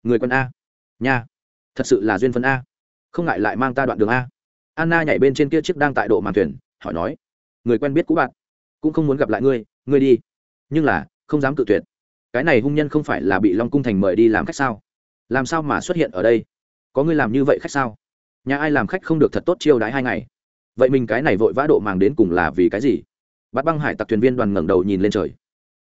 Người quân a. Nha. Thật sự là duyên phân a. Không ngại lại mang ta đoạn đường a. Anna nhảy bên trên kia chiếc đang tại độ màn thuyền, hỏi nói. Người quen biết cũ bạn, cũng không muốn gặp lại ngươi ngươi đi. Nhưng là không dám cự tuyệt. Cái này hung nhân không phải là bị long cung thành mời đi làm khách sao? Làm sao mà xuất hiện ở đây? Có người làm như vậy khách sao? Nhà ai làm khách không được thật tốt chiêu đãi hai ngày? Vậy mình cái này vội vã độ màng đến cùng là vì cái gì? Bắt băng hải tặc thuyền viên đoàn ngẩng đầu nhìn lên trời.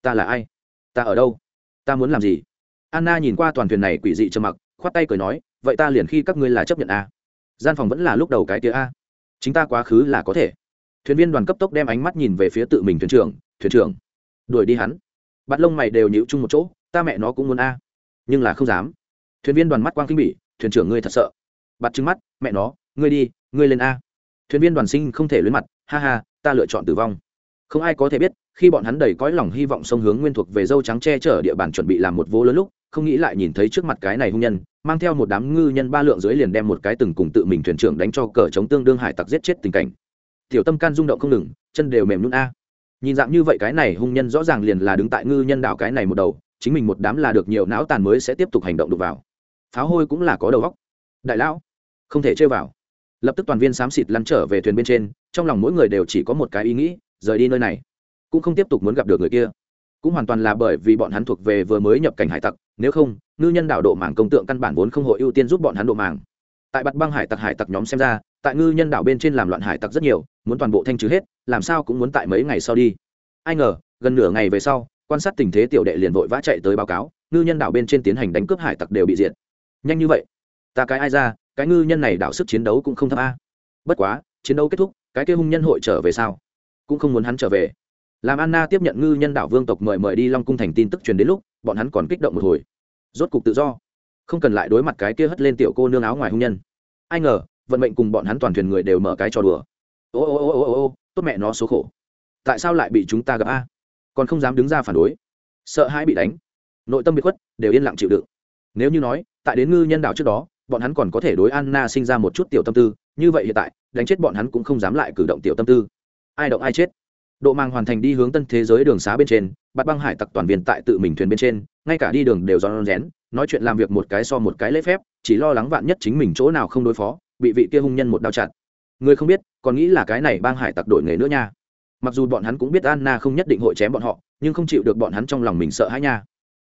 Ta là ai? Ta ở đâu? Ta muốn làm gì? Anna nhìn qua toàn thuyền này quỷ dị trầm mặc, khoát tay cười nói, vậy ta liền khi các ngươi là chấp nhận a. Gian phòng vẫn là lúc đầu cái tía a. Chính ta quá khứ là có thể. Thuyền viên đoàn cấp tốc đem ánh mắt nhìn về phía tự mình thuyền trưởng thuyền trưởng, đuổi đi hắn bắt lông mày đều nhịu chung một chỗ, ta mẹ nó cũng muốn a, nhưng là không dám. Thuyền viên đoàn mắt quang kinh bỉ, thuyền trưởng ngươi thật sợ. Bắt trứng mắt, mẹ nó, ngươi đi, ngươi lên a. Thuyền viên đoàn sinh không thể luyến mặt, ha ha, ta lựa chọn tử vong. Không ai có thể biết, khi bọn hắn đầy cõi lòng hy vọng sông hướng nguyên thuộc về dâu trắng che chở địa bàn chuẩn bị làm một vô lớn lúc, không nghĩ lại nhìn thấy trước mặt cái này hung nhân, mang theo một đám ngư nhân ba lượng dưới liền đem một cái từng cùng tự mình thuyền trưởng đánh cho cờ chống tương đương hải tặc giết chết tình cảnh. Tiểu tâm can rung động không ngừng, chân đều mềm nhún a nhìn dạng như vậy cái này hung nhân rõ ràng liền là đứng tại ngư nhân đảo cái này một đầu, chính mình một đám là được nhiều não tàn mới sẽ tiếp tục hành động được vào. Pháo hôi cũng là có đầu góc đại lão, không thể chơi vào. Lập tức toàn viên xám xịt lăn trở về thuyền bên trên, trong lòng mỗi người đều chỉ có một cái ý nghĩ, rời đi nơi này. Cũng không tiếp tục muốn gặp được người kia. Cũng hoàn toàn là bởi vì bọn hắn thuộc về vừa mới nhập cảnh hải tặc, nếu không, ngư nhân đảo độ mảng công tượng căn bản vốn không hội ưu tiên giúp bọn hắn độ mảng tại bặt băng hải tặc hải tặc nhóm xem ra, tại ngư nhân đảo bên trên làm loạn hải tặc rất nhiều, muốn toàn bộ thanh trừ hết, làm sao cũng muốn tại mấy ngày sau đi. Ai ngờ, gần nửa ngày về sau, quan sát tình thế tiểu đệ liền vội vã chạy tới báo cáo, ngư nhân đảo bên trên tiến hành đánh cướp hải tặc đều bị diệt. Nhanh như vậy? Ta cái ai ra, cái ngư nhân này đảo sức chiến đấu cũng không thấp a. Bất quá, chiến đấu kết thúc, cái kia hung nhân hội trở về sao? Cũng không muốn hắn trở về. Làm anna tiếp nhận ngư nhân đảo vương tộc mời mời đi long cung thành tin tức truyền đến lúc, bọn hắn còn kích động một hồi. Rốt cục tự do không cần lại đối mặt cái kia hất lên tiểu cô nương áo ngoài hung nhân. Ai ngờ, vận mệnh cùng bọn hắn toàn thuyền người đều mở cái trò đùa. Ô ô ô ô ô ô, tốt mẹ nó số khổ. Tại sao lại bị chúng ta gặp a? Còn không dám đứng ra phản đối. Sợ hãi bị đánh. Nội tâm bị khuất, đều yên lặng chịu đựng. Nếu như nói, tại đến ngư nhân đạo trước đó, bọn hắn còn có thể đối anna sinh ra một chút tiểu tâm tư, như vậy hiện tại, đánh chết bọn hắn cũng không dám lại cử động tiểu tâm tư. Ai động ai chết. Độ mang hoàn thành đi hướng tân thế giới đường xá bên trên bắt băng hải tặc toàn viên tại tự mình thuyền bên trên, ngay cả đi đường đều do rén nói chuyện làm việc một cái so một cái lễ phép, chỉ lo lắng vạn nhất chính mình chỗ nào không đối phó, bị vị kia hung nhân một đao chặt. Người không biết, còn nghĩ là cái này bang hải tặc đổi nghề nữa nha. Mặc dù bọn hắn cũng biết anna không nhất định hội chém bọn họ, nhưng không chịu được bọn hắn trong lòng mình sợ hãi nha.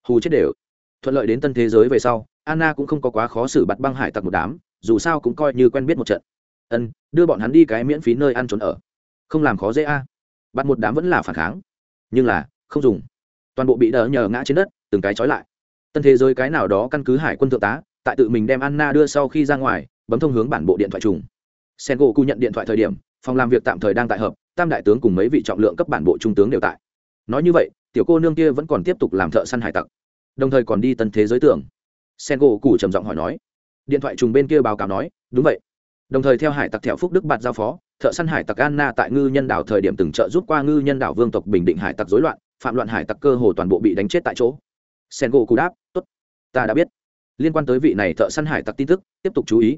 Hù chết đều. Thuận lợi đến tân thế giới về sau, anna cũng không có quá khó xử bắt băng hải tặc một đám, dù sao cũng coi như quen biết một trận. Ân, đưa bọn hắn đi cái miễn phí nơi ăn trốn ở. Không làm khó dễ a. Bắt một đám vẫn là phản kháng. Nhưng là, không dùng. Toàn bộ bị đỡ nhờ ngã trên đất, từng cái trói lại tân thế giới cái nào đó căn cứ hải quân thượng tá, tại tự mình đem anna đưa sau khi ra ngoài, bấm thông hướng bản bộ điện thoại trùng. Sen gỗ cụ nhận điện thoại thời điểm, phòng làm việc tạm thời đang tại hợp tam đại tướng cùng mấy vị trọng lượng cấp bản bộ trung tướng đều tại. Nói như vậy, tiểu cô nương kia vẫn còn tiếp tục làm thợ săn hải tặc, đồng thời còn đi tân thế giới tưởng. Sen gỗ cụ trầm giọng hỏi nói. Điện thoại trùng bên kia báo cáo nói, đúng vậy. Đồng thời theo hải tặc thẹo phúc đức bạt giao phó, thợ săn hải tặc anna tại ngư nhân đảo thời điểm từng trợ giúp qua ngư nhân đảo vương tộc bình định hải tặc dối loạn, phạm loạn hải tặc cơ hồ toàn bộ bị đánh chết tại chỗ. Sen gỗ cụ đáp ta đã biết. Liên quan tới vị này thợ săn hải tặc tin tức, tiếp tục chú ý.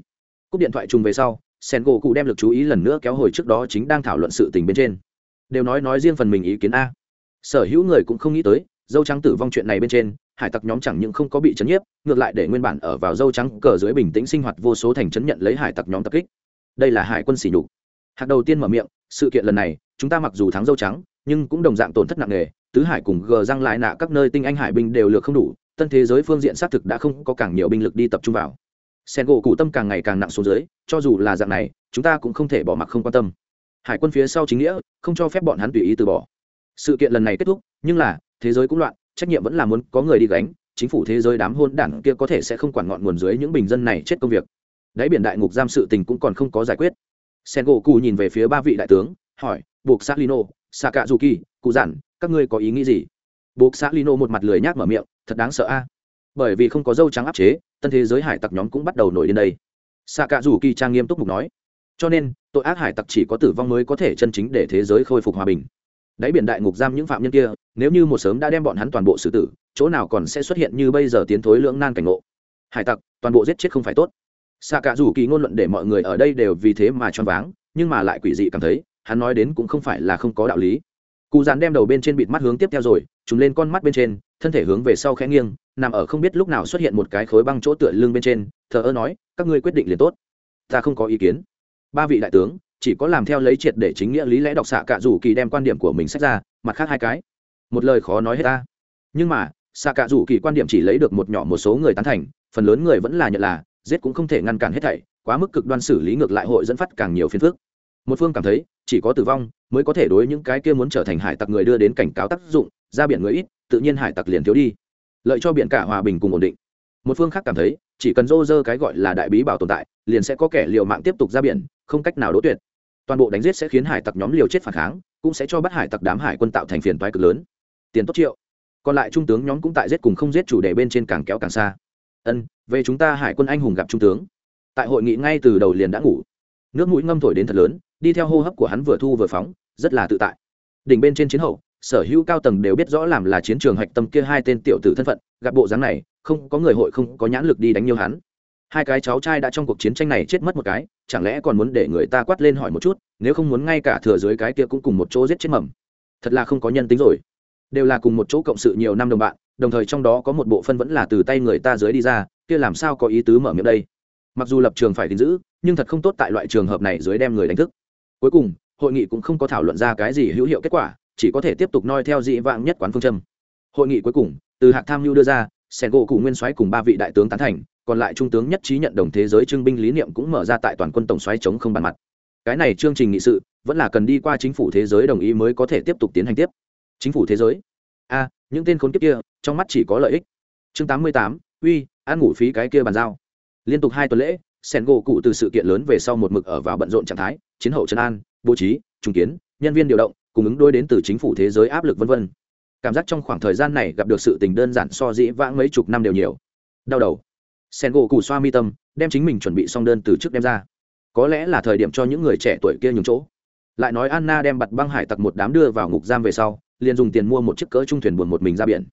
Cúp điện thoại trùng về sau, sen gỗ cụ đem lực chú ý lần nữa kéo hồi trước đó chính đang thảo luận sự tình bên trên. Đều nói nói riêng phần mình ý kiến a. Sở hữu người cũng không nghĩ tới, dâu trắng tử vong chuyện này bên trên, hải tặc nhóm chẳng những không có bị chấn nhiếp, ngược lại để nguyên bản ở vào dâu trắng cờ dưới bình tĩnh sinh hoạt vô số thành chấn nhận lấy hải tặc nhóm tập kích. Đây là hải quân xỉ nhục. Hạt đầu tiên mở miệng, sự kiện lần này, chúng ta mặc dù thắng dâu trắng, nhưng cũng đồng dạng tổn thất nặng nề, tứ hải cùng gờ răng lại nạ các nơi tinh anh hải binh đều lược không đủ tân thế giới phương diện xác thực đã không có càng nhiều binh lực đi tập trung vào. Sen gỗ cụ tâm càng ngày càng nặng xuống dưới, cho dù là dạng này, chúng ta cũng không thể bỏ mặc không quan tâm. Hải quân phía sau chính nghĩa, không cho phép bọn hắn tùy ý từ bỏ. Sự kiện lần này kết thúc, nhưng là, thế giới cũng loạn, trách nhiệm vẫn là muốn có người đi gánh, chính phủ thế giới đám hôn đảng kia có thể sẽ không quản ngọn nguồn dưới những bình dân này chết công việc. Đáy biển đại ngục giam sự tình cũng còn không có giải quyết. Sen gỗ cụ nhìn về phía ba vị đại tướng, hỏi, buộc xác lino xạ cạ dù kỳ cụ giản, các ngươi có ý nghĩ gì? Buộc xác lino một mặt lười nhác mở miệng thật đáng sợ a. Bởi vì không có dâu trắng áp chế, tân thế giới hải tặc nhóm cũng bắt đầu nổi lên đây. Xạ cạ rủ kỳ trang nghiêm túc mục nói. Cho nên, tội ác hải tặc chỉ có tử vong mới có thể chân chính để thế giới khôi phục hòa bình. Đáy biển đại ngục giam những phạm nhân kia, nếu như một sớm đã đem bọn hắn toàn bộ xử tử, chỗ nào còn sẽ xuất hiện như bây giờ tiến thối lưỡng nan cảnh ngộ? Hải tặc, toàn bộ giết chết không phải tốt. Xạ cả rủ kỳ ngôn luận để mọi người ở đây đều vì thế mà choáng váng, nhưng mà lại quỷ dị cảm thấy, hắn nói đến cũng không phải là không có đạo lý. Cụ dàn đem đầu bên trên bịt mắt hướng tiếp theo rồi trùng lên con mắt bên trên thân thể hướng về sau khẽ nghiêng, nằm ở không biết lúc nào xuất hiện một cái khối băng chỗ tựa lưng bên trên, thờ ơ nói, các ngươi quyết định liền tốt. Ta không có ý kiến. Ba vị đại tướng, chỉ có làm theo lấy triệt để chính nghĩa lý lẽ đọc xạ cả dù kỳ đem quan điểm của mình sách ra, mặt khác hai cái. Một lời khó nói hết ta. Nhưng mà, xạ cả dù kỳ quan điểm chỉ lấy được một nhỏ một số người tán thành, phần lớn người vẫn là nhận là, giết cũng không thể ngăn cản hết thảy, quá mức cực đoan xử lý ngược lại hội dẫn phát càng nhiều phiền phức. Một phương cảm thấy, chỉ có tử vong, mới có thể đối những cái kia muốn trở thành hải tặc người đưa đến cảnh cáo tác dụng, ra biển người ít tự nhiên hải tặc liền thiếu đi. Lợi cho biển cả hòa bình cùng ổn định. Một phương khác cảm thấy, chỉ cần rô rơ cái gọi là đại bí bảo tồn tại, liền sẽ có kẻ liều mạng tiếp tục ra biển, không cách nào đỗ tuyệt. Toàn bộ đánh giết sẽ khiến hải tặc nhóm liều chết phản kháng, cũng sẽ cho bắt hải tặc đám hải quân tạo thành phiền toái cực lớn. Tiền tốt triệu. Còn lại trung tướng nhóm cũng tại giết cùng không giết chủ đề bên trên càng kéo càng xa. Ân, về chúng ta hải quân anh hùng gặp trung tướng. Tại hội nghị ngay từ đầu liền đã ngủ. Nước mũi ngâm thổi đến thật lớn, đi theo hô hấp của hắn vừa thu vừa phóng, rất là tự tại. Đỉnh bên trên chiến hậu sở hữu cao tầng đều biết rõ làm là chiến trường hạch tâm kia hai tên tiểu tử thân phận, gặp bộ dáng này, không có người hội không có nhãn lực đi đánh nhiều hắn. Hai cái cháu trai đã trong cuộc chiến tranh này chết mất một cái, chẳng lẽ còn muốn để người ta quát lên hỏi một chút, nếu không muốn ngay cả thừa dưới cái kia cũng cùng một chỗ giết chết mầm. Thật là không có nhân tính rồi. Đều là cùng một chỗ cộng sự nhiều năm đồng bạn, đồng thời trong đó có một bộ phân vẫn là từ tay người ta dưới đi ra, kia làm sao có ý tứ mở miệng đây? Mặc dù lập trường phải gìn giữ, nhưng thật không tốt tại loại trường hợp này dưới đem người đánh thức. Cuối cùng, hội nghị cũng không có thảo luận ra cái gì hữu hiệu kết quả chỉ có thể tiếp tục noi theo dị vãng nhất quán phương châm. Hội nghị cuối cùng, từ hạc tham mưu đưa ra, sen gỗ cụ nguyên soái cùng ba vị đại tướng tán thành, còn lại trung tướng nhất trí nhận đồng thế giới trưng binh lý niệm cũng mở ra tại toàn quân tổng xoáy chống không bàn mặt. Cái này chương trình nghị sự, vẫn là cần đi qua chính phủ thế giới đồng ý mới có thể tiếp tục tiến hành tiếp. Chính phủ thế giới? A, những tên khốn kiếp kia, trong mắt chỉ có lợi ích. Chương tám mươi tám, uy, ăn ngủ phí cái kia bàn giao. Liên tục hai tuần lễ, sen gỗ cụ từ sự kiện lớn về sau một mực ở vào bận rộn trạng thái, chiến hậu trấn an, bố trí, trùng kiến, nhân viên điều động cung ứng đối đến từ chính phủ thế giới áp lực vân vân. Cảm giác trong khoảng thời gian này gặp được sự tình đơn giản so dĩ vãng mấy chục năm đều nhiều. Đau đầu. Sen gỗ xoa mi tâm, đem chính mình chuẩn bị xong đơn từ trước đem ra. Có lẽ là thời điểm cho những người trẻ tuổi kia nhường chỗ. Lại nói anna đem bặt băng hải tặc một đám đưa vào ngục giam về sau, liền dùng tiền mua một chiếc cỡ trung thuyền buồn một mình ra biển.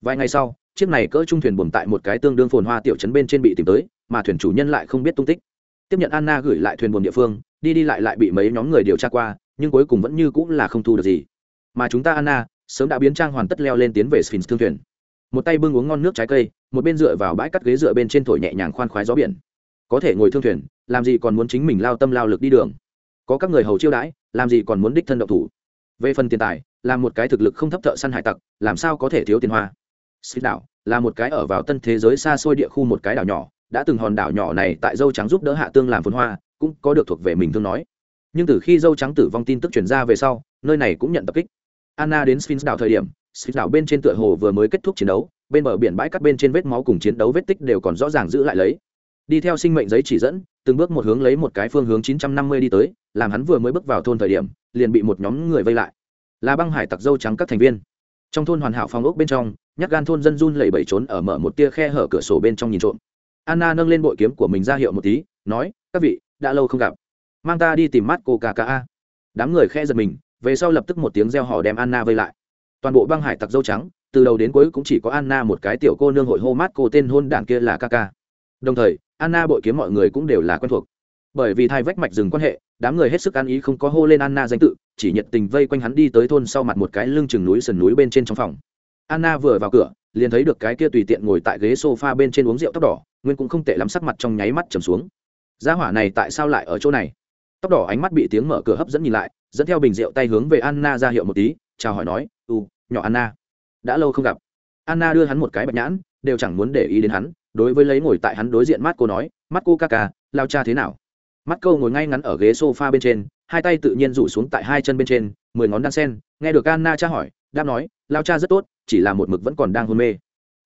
Vài ngày sau, chiếc này cỡ trung thuyền buồn tại một cái tương đương phồn hoa tiểu trấn bên trên bị tìm tới, mà thuyền chủ nhân lại không biết tung tích. Tiếp nhận anna gửi lại thuyền buồn địa phương, đi đi lại lại bị mấy nhóm người điều tra qua nhưng cuối cùng vẫn như cũng là không thu được gì. Mà chúng ta anna, sớm đã biến trang hoàn tất leo lên tiến về sphinx thương thuyền. Một tay bưng uống ngon nước trái cây, một bên dựa vào bãi cắt ghế dựa bên trên thổi nhẹ nhàng khoan khoái gió biển. Có thể ngồi thương thuyền, làm gì còn muốn chính mình lao tâm lao lực đi đường? Có các người hầu chiêu đãi, làm gì còn muốn đích thân động thủ? Về phần tiền tài, là một cái thực lực không thấp thợ săn hải tặc, làm sao có thể thiếu tiền hoa? Xích đảo, là một cái ở vào tân thế giới xa xôi địa khu một cái đảo nhỏ, đã từng hòn đảo nhỏ này tại dâu trắng giúp đỡ hạ tương làm phồn hoa, cũng có được thuộc về mình thương nói nhưng từ khi dâu trắng tử vong tin tức chuyển ra về sau, nơi này cũng nhận tập kích. Anna đến sphinx đảo thời điểm, sphinx đảo bên trên tựa hồ vừa mới kết thúc chiến đấu, bên bờ biển bãi cắt bên trên vết máu cùng chiến đấu vết tích đều còn rõ ràng giữ lại lấy. Đi theo sinh mệnh giấy chỉ dẫn, từng bước một hướng lấy một cái phương hướng 950 đi tới, làm hắn vừa mới bước vào thôn thời điểm, liền bị một nhóm người vây lại. Là băng hải tặc dâu trắng các thành viên. Trong thôn hoàn hảo phong ốc bên trong, nhát gan thôn dân run lẩy bẩy trốn ở mở một tia khe hở cửa sổ bên trong nhìn trộm. Anna nâng lên bội kiếm của mình ra hiệu một tí, nói, các vị, đã lâu không gặp mang ta đi tìm mắt cô ca ca đám người khe giật mình, về sau lập tức một tiếng reo hò đem anna vây lại. Toàn bộ băng hải tặc dâu trắng, từ đầu đến cuối cũng chỉ có anna một cái tiểu cô nương hội hô mát cô tên hôn đảng kia là ca ca. Đồng thời, anna bội kiếm mọi người cũng đều là quen thuộc. Bởi vì thai vách mạch dừng quan hệ, đám người hết sức ăn ý không có hô lên anna danh tự, chỉ nhiệt tình vây quanh hắn đi tới thôn sau mặt một cái lưng chừng núi sườn núi bên trên trong phòng. Anna vừa vào cửa, liền thấy được cái kia tùy tiện ngồi tại ghế sofa bên trên uống rượu tóc đỏ, nguyên cũng không tệ lắm sắc mặt trong nháy mắt trầm xuống. Gia hỏa này tại sao lại ở chỗ này? Tóc đỏ ánh mắt bị tiếng mở cửa hấp dẫn nhìn lại, dẫn theo bình rượu tay hướng về anna ra hiệu một tí, chào hỏi nói u nhỏ anna. Đã lâu không gặp. Anna đưa hắn một cái bạch nhãn, đều chẳng muốn để ý đến hắn, đối với lấy ngồi tại hắn đối diện mắt cô nói, mắt cô ca ca, lao cha thế nào? Mắt câu ngồi ngay ngắn ở ghế sofa bên trên, hai tay tự nhiên rủ xuống tại hai chân bên trên, mười ngón đan sen, nghe được anna cha hỏi, đáp nói, lao cha rất tốt, chỉ là một mực vẫn còn đang hôn mê.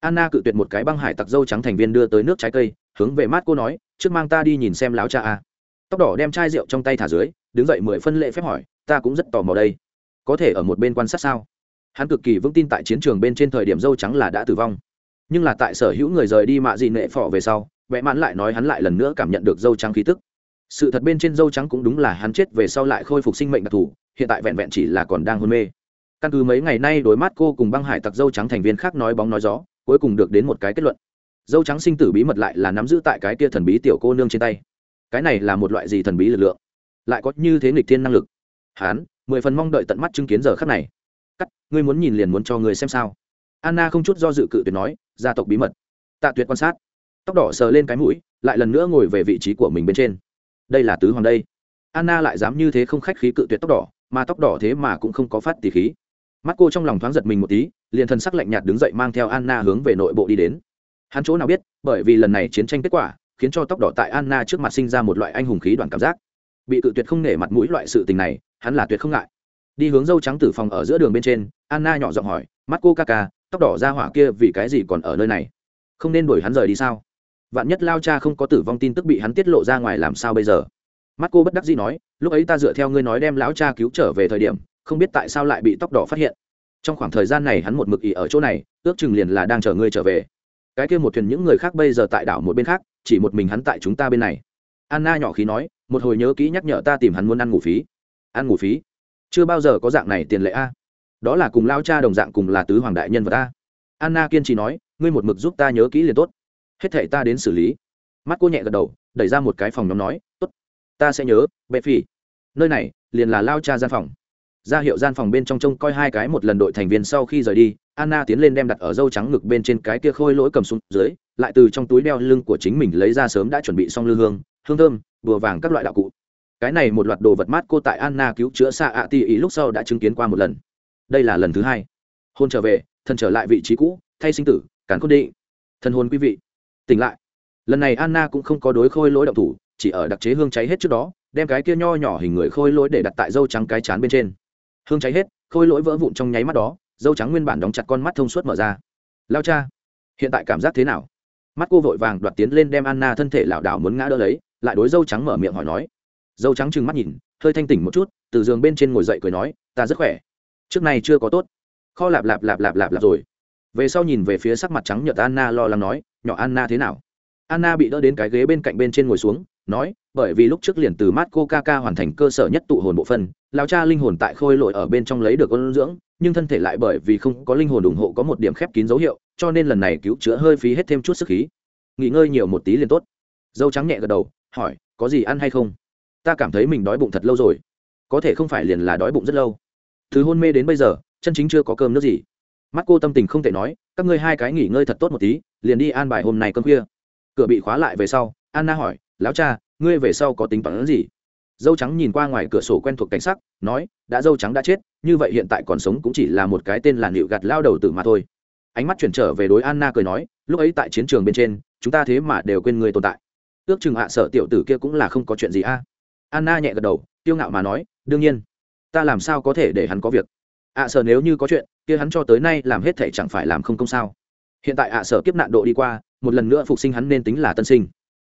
Anna cự tuyệt một cái băng hải tặc dâu trắng thành viên đưa tới nước trái cây, hướng về mắt cô nói, trước mang ta đi nhìn xem láo cha a tóc đỏ đem chai rượu trong tay thả dưới, đứng dậy mười phân lệ phép hỏi, ta cũng rất tò mò đây. Có thể ở một bên quan sát sao? Hắn cực kỳ vững tin tại chiến trường bên trên thời điểm dâu trắng là đã tử vong. Nhưng là tại sở hữu người rời đi mạ dị nệ phỏ về sau vẽ mãn lại nói hắn lại lần nữa cảm nhận được dâu trắng khí tức. Sự thật bên trên dâu trắng cũng đúng là hắn chết về sau lại khôi phục sinh mệnh đặc thù, hiện tại vẹn vẹn chỉ là còn đang hôn mê. Căn cứ mấy ngày nay đối mắt cô cùng băng hải tặc dâu trắng thành viên khác nói bóng nói gió, cuối cùng được đến một cái kết luận. Dâu trắng sinh tử bí mật lại là nắm giữ tại cái kia thần bí tiểu cô nương trên tay cái này là một loại gì thần bí lực lượng? Lại có như thế nghịch thiên năng lực. Hán, mười phần mong đợi tận mắt chứng kiến giờ khắc này. Cắt, ngươi muốn nhìn liền muốn cho người xem sao. Anna không chút do dự cự tuyệt nói, gia tộc bí mật. Tạ tuyệt quan sát. Tóc đỏ sờ lên cái mũi, lại lần nữa ngồi về vị trí của mình bên trên. Đây là tứ hoàng đây. Anna lại dám như thế không khách khí cự tuyệt tóc đỏ, mà tóc đỏ thế mà cũng không có phát tỉ khí. Mắt cô trong lòng thoáng giật mình một tí, liền thân sắc lạnh nhạt đứng dậy mang theo anna hướng về nội bộ đi đến. Hắn chỗ nào biết, bởi vì lần này chiến tranh kết quả khiến cho tóc đỏ tại anna trước mặt sinh ra một loại anh hùng khí đoàn cảm giác. Bị cự tuyệt không nể mặt mũi loại sự tình này, hắn là tuyệt không ngại. Đi hướng dâu trắng tử phòng ở giữa đường bên trên, anna nhỏ giọng hỏi, mắt cô ca ca, tóc đỏ ra hỏa kia vì cái gì còn ở nơi này? Không nên đuổi hắn rời đi sao? Vạn nhất lao cha không có tử vong tin tức bị hắn tiết lộ ra ngoài làm sao bây giờ? Mắt cô bất đắc dĩ nói, lúc ấy ta dựa theo ngươi nói đem lão cha cứu trở về thời điểm, không biết tại sao lại bị tóc đỏ phát hiện. Trong khoảng thời gian này hắn một mực ỉ ở chỗ này, ước chừng liền là đang chờ ngươi trở về. Cái kia một thuyền những người khác bây giờ tại đảo một bên khác chỉ một mình hắn tại chúng ta bên này. Anna nhỏ khí nói, một hồi nhớ kỹ nhắc nhở ta tìm hắn muốn ăn ngủ phí. Ăn ngủ phí? Chưa bao giờ có dạng này tiền lệ a. Đó là cùng lao cha đồng dạng cùng là tứ hoàng đại nhân vật ta anna kiên trì nói, ngươi một mực giúp ta nhớ kỹ liền tốt. Hết thể ta đến xử lý. Mắt cô nhẹ gật đầu, đẩy ra một cái phòng nhóm nói, tốt, ta sẽ nhớ, bệ phỉ. Nơi này liền là lao cha gian phòng. Ra hiệu gian phòng bên trong trông coi hai cái một lần đội thành viên sau khi rời đi anna tiến lên đem đặt ở dâu trắng ngực bên trên cái kia khôi lỗi cầm xuống dưới, lại từ trong túi đeo lưng của chính mình lấy ra sớm đã chuẩn bị xong lư hương hương thơm, bùa vàng các loại đạo cụ. Cái này một loạt đồ vật mát cô tại anna cứu chữa xa ạ ti ý lúc sau đã chứng kiến qua một lần. Đây là lần thứ hai. Hôn trở về, thân trở lại vị trí cũ, thay sinh tử cản cốt định. Thân hôn quý vị. Tỉnh lại. Lần này anna cũng không có đối khôi lỗi động thủ, chỉ ở đặc chế hương cháy hết trước đó, đem cái kia nho nhỏ hình người khôi lỗi để đặt tại dâu trắng cái chán bên trên. Hương cháy hết, khôi lỗi vỡ vụn trong nháy mắt đó dâu trắng nguyên bản đóng chặt con mắt thông suốt mở ra. Lao cha, hiện tại cảm giác thế nào? Mắt cô vội vàng đoạt tiến lên đem anna thân thể lảo đảo muốn ngã đỡ lấy, lại đối dâu trắng mở miệng hỏi nói. Dâu trắng trừng mắt nhìn, hơi thanh tỉnh một chút, từ giường bên trên ngồi dậy cười nói, ta rất khỏe. Trước này chưa có tốt. Kho lạp lạp lạp lạp lạp lạp rồi. Về sau nhìn về phía sắc mặt trắng nhợt anna lo lắng nói, nhỏ anna thế nào? Anna bị đỡ đến cái ghế bên cạnh bên trên ngồi xuống, nói, bởi vì lúc trước liền từ mát cô ca ca hoàn thành cơ sở nhất tụ hồn bộ phân lao cha linh hồn tại khôi lội ở bên trong lấy được ôn dưỡng nhưng thân thể lại bởi vì không có linh hồn ủng hộ có một điểm khép kín dấu hiệu, cho nên lần này cứu chữa hơi phí hết thêm chút sức khí. Nghỉ ngơi nhiều một tí liền tốt. Dâu trắng nhẹ gật đầu, hỏi, có gì ăn hay không? Ta cảm thấy mình đói bụng thật lâu rồi. Có thể không phải liền là đói bụng rất lâu. Thứ hôn mê đến bây giờ, chân chính chưa có cơm nước gì. Mắt cô tâm tình không thể nói, các ngươi hai cái nghỉ ngơi thật tốt một tí, liền đi an bài hôm nay cơm khuya. Cửa bị khóa lại về sau, anna hỏi, lão cha, ngươi về sau có tính toán gì? Dâu trắng nhìn qua ngoài cửa sổ quen thuộc cảnh sắc, nói, đã dâu trắng đã chết, như vậy hiện tại còn sống cũng chỉ là một cái tên là nịu gạt lao đầu tử mà thôi. Ánh mắt chuyển trở về đối anna cười nói, lúc ấy tại chiến trường bên trên, chúng ta thế mà đều quên người tồn tại. Ước chừng hạ sợ tiểu tử kia cũng là không có chuyện gì a. Anna nhẹ gật đầu tiêu ngạo mà nói, đương nhiên, ta làm sao có thể để hắn có việc? Ạ, sợ nếu như có chuyện, kia hắn cho tới nay làm hết thể chẳng phải làm không công sao? Hiện tại ạ, sợ kiếp nạn độ đi qua, một lần nữa phục sinh hắn nên tính là tân sinh.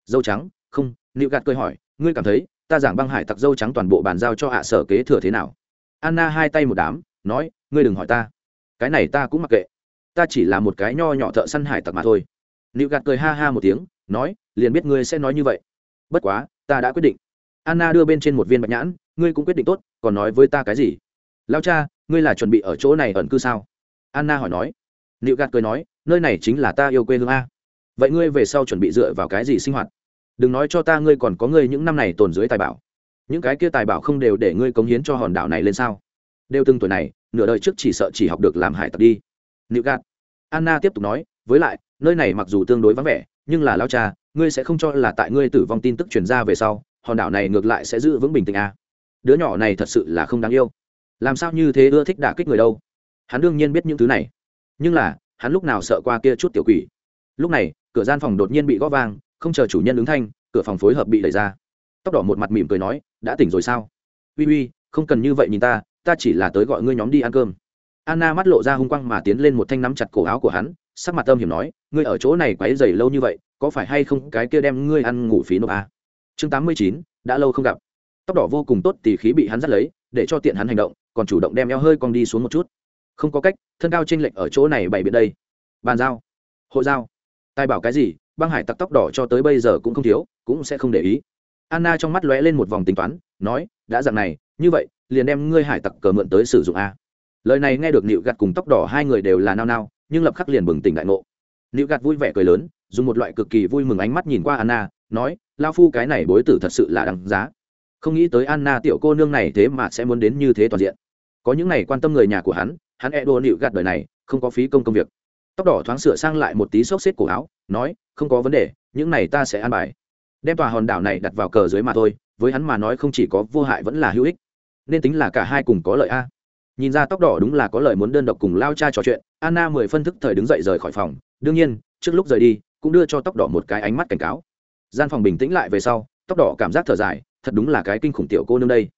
Dâu trắng, không. Nịu gạt cười hỏi, ngươi cảm thấy ta giảng băng hải tặc dâu trắng toàn bộ bàn giao cho hạ sở kế thừa thế nào? Anna hai tay một đám, nói, ngươi đừng hỏi ta. Cái này ta cũng mặc kệ. Ta chỉ là một cái nho nhỏ thợ săn hải tặc mà thôi. Nịu gạt cười ha ha một tiếng, nói, liền biết ngươi sẽ nói như vậy. Bất quá, ta đã quyết định. Anna đưa bên trên một viên bạch nhãn, ngươi cũng quyết định tốt, còn nói với ta cái gì? Lao cha, ngươi là chuẩn bị ở chỗ này ẩn cư sao? Anna hỏi nói. Nịu gạt cười nói, nơi này chính là ta yêu quê hương a. Vậy ngươi về sau chuẩn bị dựa vào cái gì sinh hoạt? Đừng nói cho ta ngươi còn có ngươi những năm này tồn dưới tài bảo. Những cái kia tài bảo không đều để ngươi cống hiến cho hòn đảo này lên sao? Đều từng tuổi này, nửa đời trước chỉ sợ chỉ học được làm hải tặc đi. Nịu gạt. Anna tiếp tục nói, với lại, nơi này mặc dù tương đối vắng vẻ, nhưng là lao cha, ngươi sẽ không cho là tại ngươi tử vong tin tức truyền ra về sau, hòn đảo này ngược lại sẽ giữ vững bình tĩnh à. đứa nhỏ này thật sự là không đáng yêu. Làm sao như thế ưa thích đả kích người đâu? Hắn đương nhiên biết những thứ này. Nhưng là, hắn lúc nào sợ qua kia chút tiểu quỷ? Lúc này, cửa gian phòng đột nhiên bị gõ vang không chờ chủ nhân ứng thanh, cửa phòng phối hợp bị đẩy ra. Tóc đỏ một mặt mỉm cười nói, đã tỉnh rồi sao? Uy uy, không cần như vậy nhìn ta ta chỉ là tới gọi ngươi nhóm đi ăn cơm. Anna mắt lộ ra hung quang mà tiến lên một thanh nắm chặt cổ áo của hắn, sắc mặt tâm hiểm nói, ngươi ở chỗ này quấy dày lâu như vậy, có phải hay không cái kia đem ngươi ăn ngủ phí nộp à? chương tám mươi chín, đã lâu không gặp. Tóc đỏ vô cùng tốt tỉ khí bị hắn dắt lấy, để cho tiện hắn hành động, còn chủ động đem eo hơi cong đi xuống một chút. Không có cách, thân cao tranh lệch ở chỗ này bày biện đây. Bàn giao. Hộ giao. Tài bảo cái gì? Băng hải tặc tóc đỏ cho tới bây giờ cũng không thiếu, cũng sẽ không để ý. Anna trong mắt lóe lên một vòng tính toán, nói, đã dặn này, như vậy, liền đem ngươi hải tặc cờ mượn tới sử dụng a. Lời này nghe được nịu gạt cùng tóc đỏ hai người đều là nao nao, nhưng lập khắc liền bừng tỉnh đại ngộ. Nịu gạt vui vẻ cười lớn, dùng một loại cực kỳ vui mừng ánh mắt nhìn qua anna, nói lao phu cái này bối tử thật sự là đáng giá. Không nghĩ tới anna tiểu cô nương này thế mà sẽ muốn đến như thế toàn diện. Có những này quan tâm người nhà của hắn hắn e đô nịu gạt đời này, không có phí công công việc. Tóc đỏ thoáng sửa sang lại một tí xốc xếp cổ áo nói, không có vấn đề, những này ta sẽ an bài. Đem tòa hòn đảo này đặt vào cờ dưới mà thôi, với hắn mà nói không chỉ có vô hại vẫn là hữu ích. Nên tính là cả hai cùng có lợi a. Nhìn ra tóc đỏ đúng là có lời muốn đơn độc cùng lao cha trò chuyện, anna mười phân thức thời đứng dậy rời khỏi phòng. Đương nhiên, trước lúc rời đi, cũng đưa cho tóc đỏ một cái ánh mắt cảnh cáo. Gian phòng bình tĩnh lại về sau, tóc đỏ cảm giác thở dài, thật đúng là cái kinh khủng tiểu cô nương đây.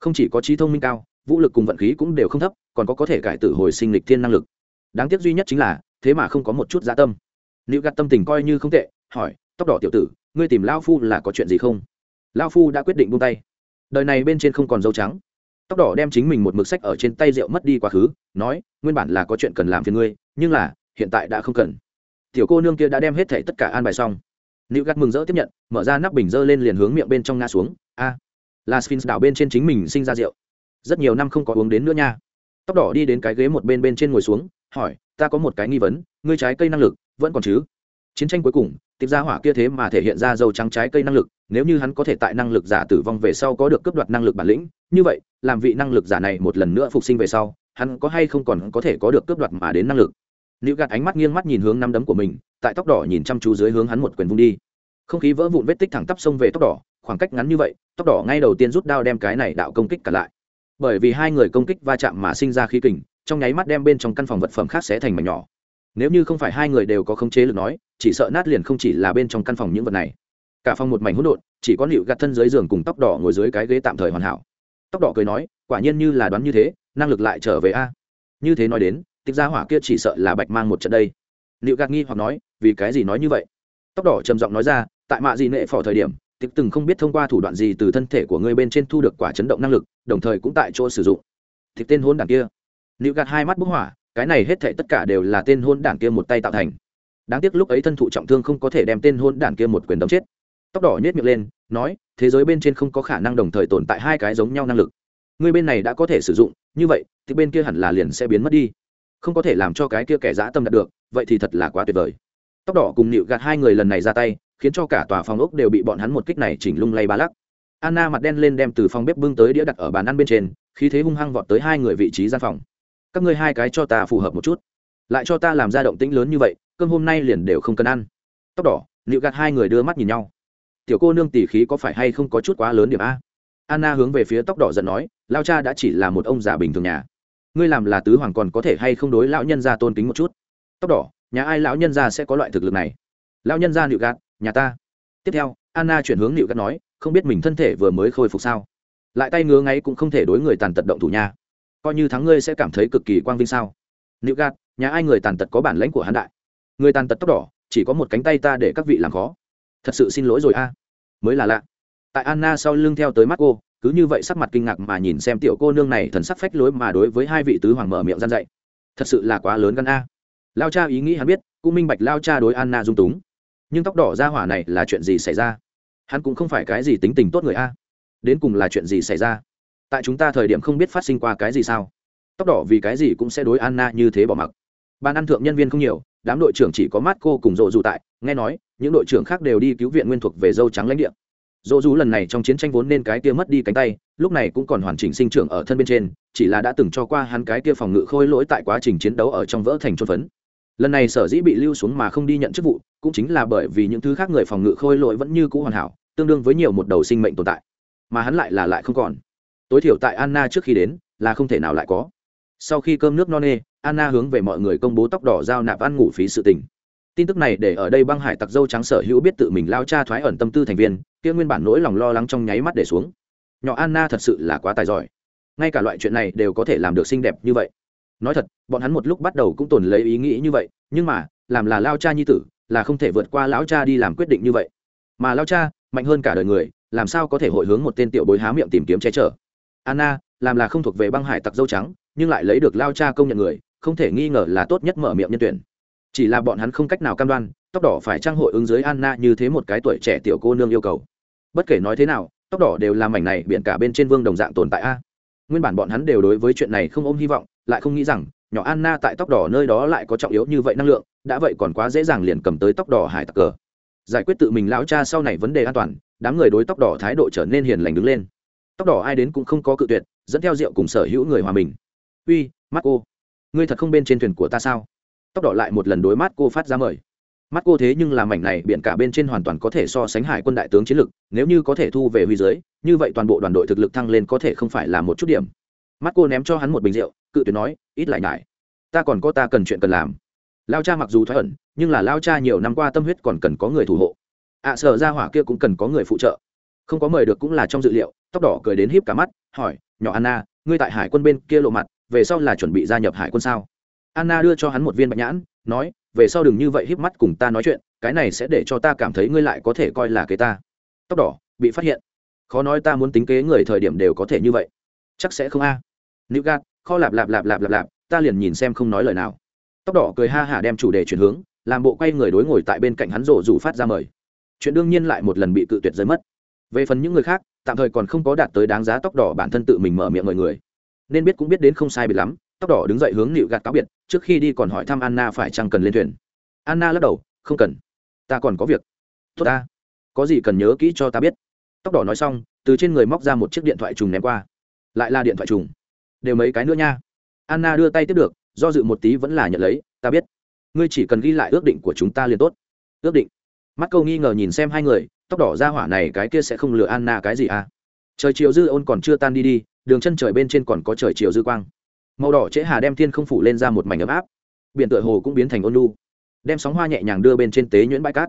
Không chỉ có trí thông minh cao, vũ lực cùng vận khí cũng đều không thấp, còn có có thể cải tử hồi sinh lịch thiên năng lực. Đáng tiếc duy nhất chính là, thế mà không có một chút dạ tâm nữ gạt tâm tình coi như không tệ, hỏi, tóc đỏ tiểu tử, ngươi tìm lao phu là có chuyện gì không? Lao phu đã quyết định buông tay. Đời này bên trên không còn dâu trắng. Tóc đỏ đem chính mình một mực sách ở trên tay rượu mất đi quá khứ, nói, nguyên bản là có chuyện cần làm phiền ngươi, nhưng là, hiện tại đã không cần. Tiểu cô nương kia đã đem hết thảy tất cả an bài xong. Nữ gạt mừng rỡ tiếp nhận, mở ra nắp bình dơ lên liền hướng miệng bên trong ngã xuống. A, là sphinx đảo bên trên chính mình sinh ra rượu. Rất nhiều năm không có uống đến nữa nha. Tóc đỏ đi đến cái ghế một bên bên trên ngồi xuống, hỏi, ta có một cái nghi vấn, ngươi trái cây năng lực vẫn còn chứ. Chiến tranh cuối cùng tịp gia hỏa kia thế mà thể hiện ra dầu trắng trái cây năng lực, nếu như hắn có thể tại năng lực giả tử vong về sau có được cấp đoạt năng lực bản lĩnh, như vậy, làm vị năng lực giả này một lần nữa phục sinh về sau, hắn có hay không còn có thể có được cướp đoạt mà đến năng lực? Nữ gạt ánh mắt nghiêng mắt nhìn hướng năm đấm của mình, tại tóc đỏ nhìn chăm chú dưới hướng hắn một quyền vung đi. Không khí vỡ vụn vết tích thẳng tắp sông về tóc đỏ, khoảng cách ngắn như vậy, tóc đỏ ngay đầu tiên rút đao đem cái này đạo công kích cả lại. Bởi vì hai người công kích va chạm mà sinh ra khí kình, trong nháy mắt đem bên trong căn phòng vật phẩm khác sẽ thành mảnh nhỏ nếu như không phải hai người đều có khống chế lực nói, chỉ sợ nát liền không chỉ là bên trong căn phòng những vật này. Cả phòng một mảnh hỗn độn, chỉ có nịu gạt thân dưới giường cùng tóc đỏ ngồi dưới cái ghế tạm thời hoàn hảo. Tóc đỏ cười nói, quả nhiên như là đoán như thế, năng lực lại trở về a. Như thế nói đến, tịch gia hỏa kia chỉ sợ là bạch mang một trận đây. Nịu gạt nghi hoặc nói, vì cái gì nói như vậy? Tóc đỏ trầm giọng nói ra, tại mạ gì nệ phỏ thời điểm, tịch từng không biết thông qua thủ đoạn gì từ thân thể của ngươi bên trên thu được quả chấn động năng lực, đồng thời cũng tại chỗ sử dụng. Thì tên hôn đảng kia. Nịu gạt hai mắt bức hỏa cái này hết thệ tất cả đều là tên hôn đảng kia một tay tạo thành. Đáng tiếc lúc ấy thân thụ trọng thương không có thể đem tên hôn đảng kia một quyền đấm chết. Tóc đỏ nhét miệng lên, nói, thế giới bên trên không có khả năng đồng thời tồn tại hai cái giống nhau năng lực. Người bên này đã có thể sử dụng, như vậy, thì bên kia hẳn là liền sẽ biến mất đi. Không có thể làm cho cái kia kẻ dã tâm đạt được, vậy thì thật là quá tuyệt vời. Tóc đỏ cùng nịu gạt hai người lần này ra tay, khiến cho cả tòa phòng ốc đều bị bọn hắn một kích này chỉnh lung lay ba lắc. Anna mặt đen lên đem từ phòng bếp bưng tới đĩa đặt ở bàn ăn bên trên, khí thế hung hăng vọt tới hai người vị trí gian phòng các ngươi hai cái cho ta phù hợp một chút. Lại cho ta làm ra động tĩnh lớn như vậy, cơm hôm nay liền đều không cần ăn. Tóc đỏ liệu gạt hai người đưa mắt nhìn nhau. Tiểu cô nương tỷ khí có phải hay không có chút quá lớn điểm a? Anna hướng về phía tóc đỏ giận nói, lao cha đã chỉ là một ông già bình thường nhà. Ngươi làm là tứ hoàng còn có thể hay không đối lão nhân gia tôn kính một chút? Tóc đỏ, nhà ai lão nhân gia sẽ có loại thực lực này? Lão nhân gia liệu gạt, nhà ta. Tiếp theo, anna chuyển hướng liệu gạt nói, không biết mình thân thể vừa mới khôi phục sao? Lại tay ngứa ngáy cũng không thể đối người tàn tật động thủ nha coi như thắng ngươi sẽ cảm thấy cực kỳ quang vinh sao. Nữ gạt, nhà ai người tàn tật có bản lãnh của hắn đại? Người tàn tật tóc đỏ, chỉ có một cánh tay ta để các vị làm khó. Thật sự xin lỗi rồi a. À. Mới là lạ. Tại anna sau lưng theo tới mắt cô cứ như vậy sắc mặt kinh ngạc mà nhìn xem tiểu cô nương này thần sắc phách lối mà đối với hai vị tứ hoàng mở miệng gian dạy. Thật sự là quá lớn gan a. À. Lao cha ý nghĩ hắn biết, cũng minh bạch lao cha đối anna dung túng. Nhưng tóc đỏ ra hỏa này là chuyện gì xảy ra? Hắn cũng không phải cái gì tính tình tốt người a. À. Đến cùng là chuyện gì xảy ra? Tại chúng ta thời điểm không biết phát sinh qua cái gì sao? Tóc đỏ vì cái gì cũng sẽ đối anna như thế bỏ mặc. Ban ăn thượng nhân viên không nhiều, đám đội trưởng chỉ có mát cô cùng rộ dù tại, nghe nói, những đội trưởng khác đều đi cứu viện nguyên thuộc về dâu trắng lãnh địa. Dỗ dù lần này trong chiến tranh vốn nên cái kia mất đi cánh tay, lúc này cũng còn hoàn chỉnh sinh trưởng ở thân bên trên, chỉ là đã từng cho qua hắn cái kia phòng ngự khôi lỗi tại quá trình chiến đấu ở trong vỡ thành trôn phấn. Lần này sở dĩ bị lưu xuống mà không đi nhận chức vụ, cũng chính là bởi vì những thứ khác người phòng ngự khôi lỗi vẫn như cũ hoàn hảo, tương đương với nhiều một đầu sinh mệnh tồn tại. Mà hắn lại là lại không còn tối thiểu tại anna trước khi đến, là không thể nào lại có. Sau khi cơm nước no nê, anna hướng về mọi người công bố tóc đỏ giao nạp ăn ngủ phí sự tình. Tin tức này để ở đây băng hải tặc dâu trắng sở hữu biết tự mình lao cha thoái ẩn tâm tư thành viên, kia nguyên bản nỗi lòng lo lắng trong nháy mắt để xuống. Nhỏ anna thật sự là quá tài giỏi. Ngay cả loại chuyện này đều có thể làm được xinh đẹp như vậy. Nói thật, bọn hắn một lúc bắt đầu cũng tồn lấy ý nghĩ như vậy, nhưng mà, làm là lao cha nhi tử, là không thể vượt qua lão cha đi làm quyết định như vậy. Mà lao cha, mạnh hơn cả đời người, làm sao có thể hội hướng một tên tiểu bối há miệng tìm kiếm che chở? Anna, làm là không thuộc về băng hải tặc dâu trắng, nhưng lại lấy được lao cha công nhận người, không thể nghi ngờ là tốt nhất mở miệng nhân tuyển. Chỉ là bọn hắn không cách nào cam đoan, tóc đỏ phải trang hội ứng dưới anna như thế một cái tuổi trẻ tiểu cô nương yêu cầu. Bất kể nói thế nào, tóc đỏ đều làm mảnh này biển cả bên trên vương đồng dạng tồn tại a. Nguyên bản bọn hắn đều đối với chuyện này không ôm hy vọng, lại không nghĩ rằng, nhỏ anna tại tóc đỏ nơi đó lại có trọng yếu như vậy năng lượng, đã vậy còn quá dễ dàng liền cầm tới tóc đỏ hải tặc cờ. Giải quyết tự mình lão cha sau này vấn đề an toàn, đám người đối tóc đỏ thái độ trở nên hiền lành đứng lên tóc đỏ ai đến cũng không có cự tuyệt dẫn theo rượu cùng sở hữu người hòa mình. Uy mắt cô ngươi thật không bên trên thuyền của ta sao? Tóc đỏ lại một lần đối mắt cô phát ra mời. Mắt cô thế nhưng làm mảnh này biển cả bên trên hoàn toàn có thể so sánh hải quân đại tướng chiến lực nếu như có thể thu về huy dưới như vậy toàn bộ đoàn đội thực lực thăng lên có thể không phải là một chút điểm. Mắt cô ném cho hắn một bình rượu cự tuyệt nói ít lại ngại ta còn có ta cần chuyện cần làm. Lao cha mặc dù thoái ẩn nhưng là lao cha nhiều năm qua tâm huyết còn cần có người thủ hộ. Ạ à, sợ ra hỏa kia cũng cần có người phụ trợ. Không có mời được cũng là trong dự liệu tóc đỏ cười đến híp cả mắt, hỏi, nhỏ anna, ngươi tại hải quân bên kia lộ mặt, về sau là chuẩn bị gia nhập hải quân sao? Anna đưa cho hắn một viên bạch nhãn, nói, về sau đừng như vậy híp mắt cùng ta nói chuyện, cái này sẽ để cho ta cảm thấy ngươi lại có thể coi là kế ta. Tóc đỏ, bị phát hiện. Khó nói ta muốn tính kế người thời điểm đều có thể như vậy. Chắc sẽ không a. À. nữ gạt, kho lạp lạp lạp lạp lạp lạp, ta liền nhìn xem không nói lời nào. Tóc đỏ cười ha hả đem chủ đề chuyển hướng, làm bộ quay người đối ngồi tại bên cạnh hắn rổ rủ phát ra mời. Chuyện đương nhiên lại một lần bị cự tuyệt rơi mất về phần những người khác, tạm thời còn không có đạt tới đáng giá tóc đỏ bản thân tự mình mở miệng mọi người. Nên biết cũng biết đến không sai biệt lắm, tóc đỏ đứng dậy hướng nịu gạt cáo biệt, trước khi đi còn hỏi thăm anna phải chăng cần lên thuyền. Anna lắc đầu, không cần. Ta còn có việc. Tốt ta. Có gì cần nhớ kỹ cho ta biết. Tóc đỏ nói xong, từ trên người móc ra một chiếc điện thoại trùng ném qua. Lại là điện thoại trùng. Đều mấy cái nữa nha. Anna đưa tay tiếp được, do dự một tí vẫn là nhận lấy, ta biết. Ngươi chỉ cần ghi lại ước định của chúng ta liền tốt. Ước định? Mắt câu nghi ngờ nhìn xem hai người, tóc đỏ ra hỏa này cái kia sẽ không lừa anna cái gì à? Trời chiều dư ôn còn chưa tan đi đi, đường chân trời bên trên còn có trời chiều dư quang. Màu đỏ trễ hà đem thiên không phủ lên ra một mảnh ấm áp. Biển tựa hồ cũng biến thành ôn lu đem sóng hoa nhẹ nhàng đưa bên trên tế nhuyễn bãi cát.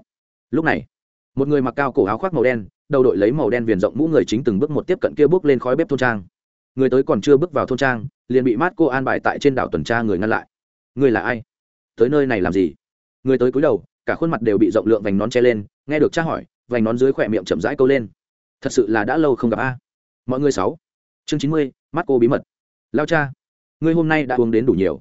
Lúc này, một người mặc cao cổ áo khoác màu đen, đầu đội lấy màu đen viền rộng mũ người chính từng bước một tiếp cận kia bước lên khói bếp thôn trang. Người tới còn chưa bước vào thôn trang, liền bị mát cô an bài tại trên đảo tuần tra người ngăn lại. Người là ai? Tới nơi này làm gì? Người tới cúi đầu cả khuôn mặt đều bị rộng lượng vành nón che lên, nghe được tra hỏi, vành nón dưới khỏe miệng chậm rãi câu lên. Thật sự là đã lâu không gặp a. Mọi người sáu. Chương chín mươi, mắt cô bí mật. Lao cha, ngươi hôm nay đã uống đến đủ nhiều.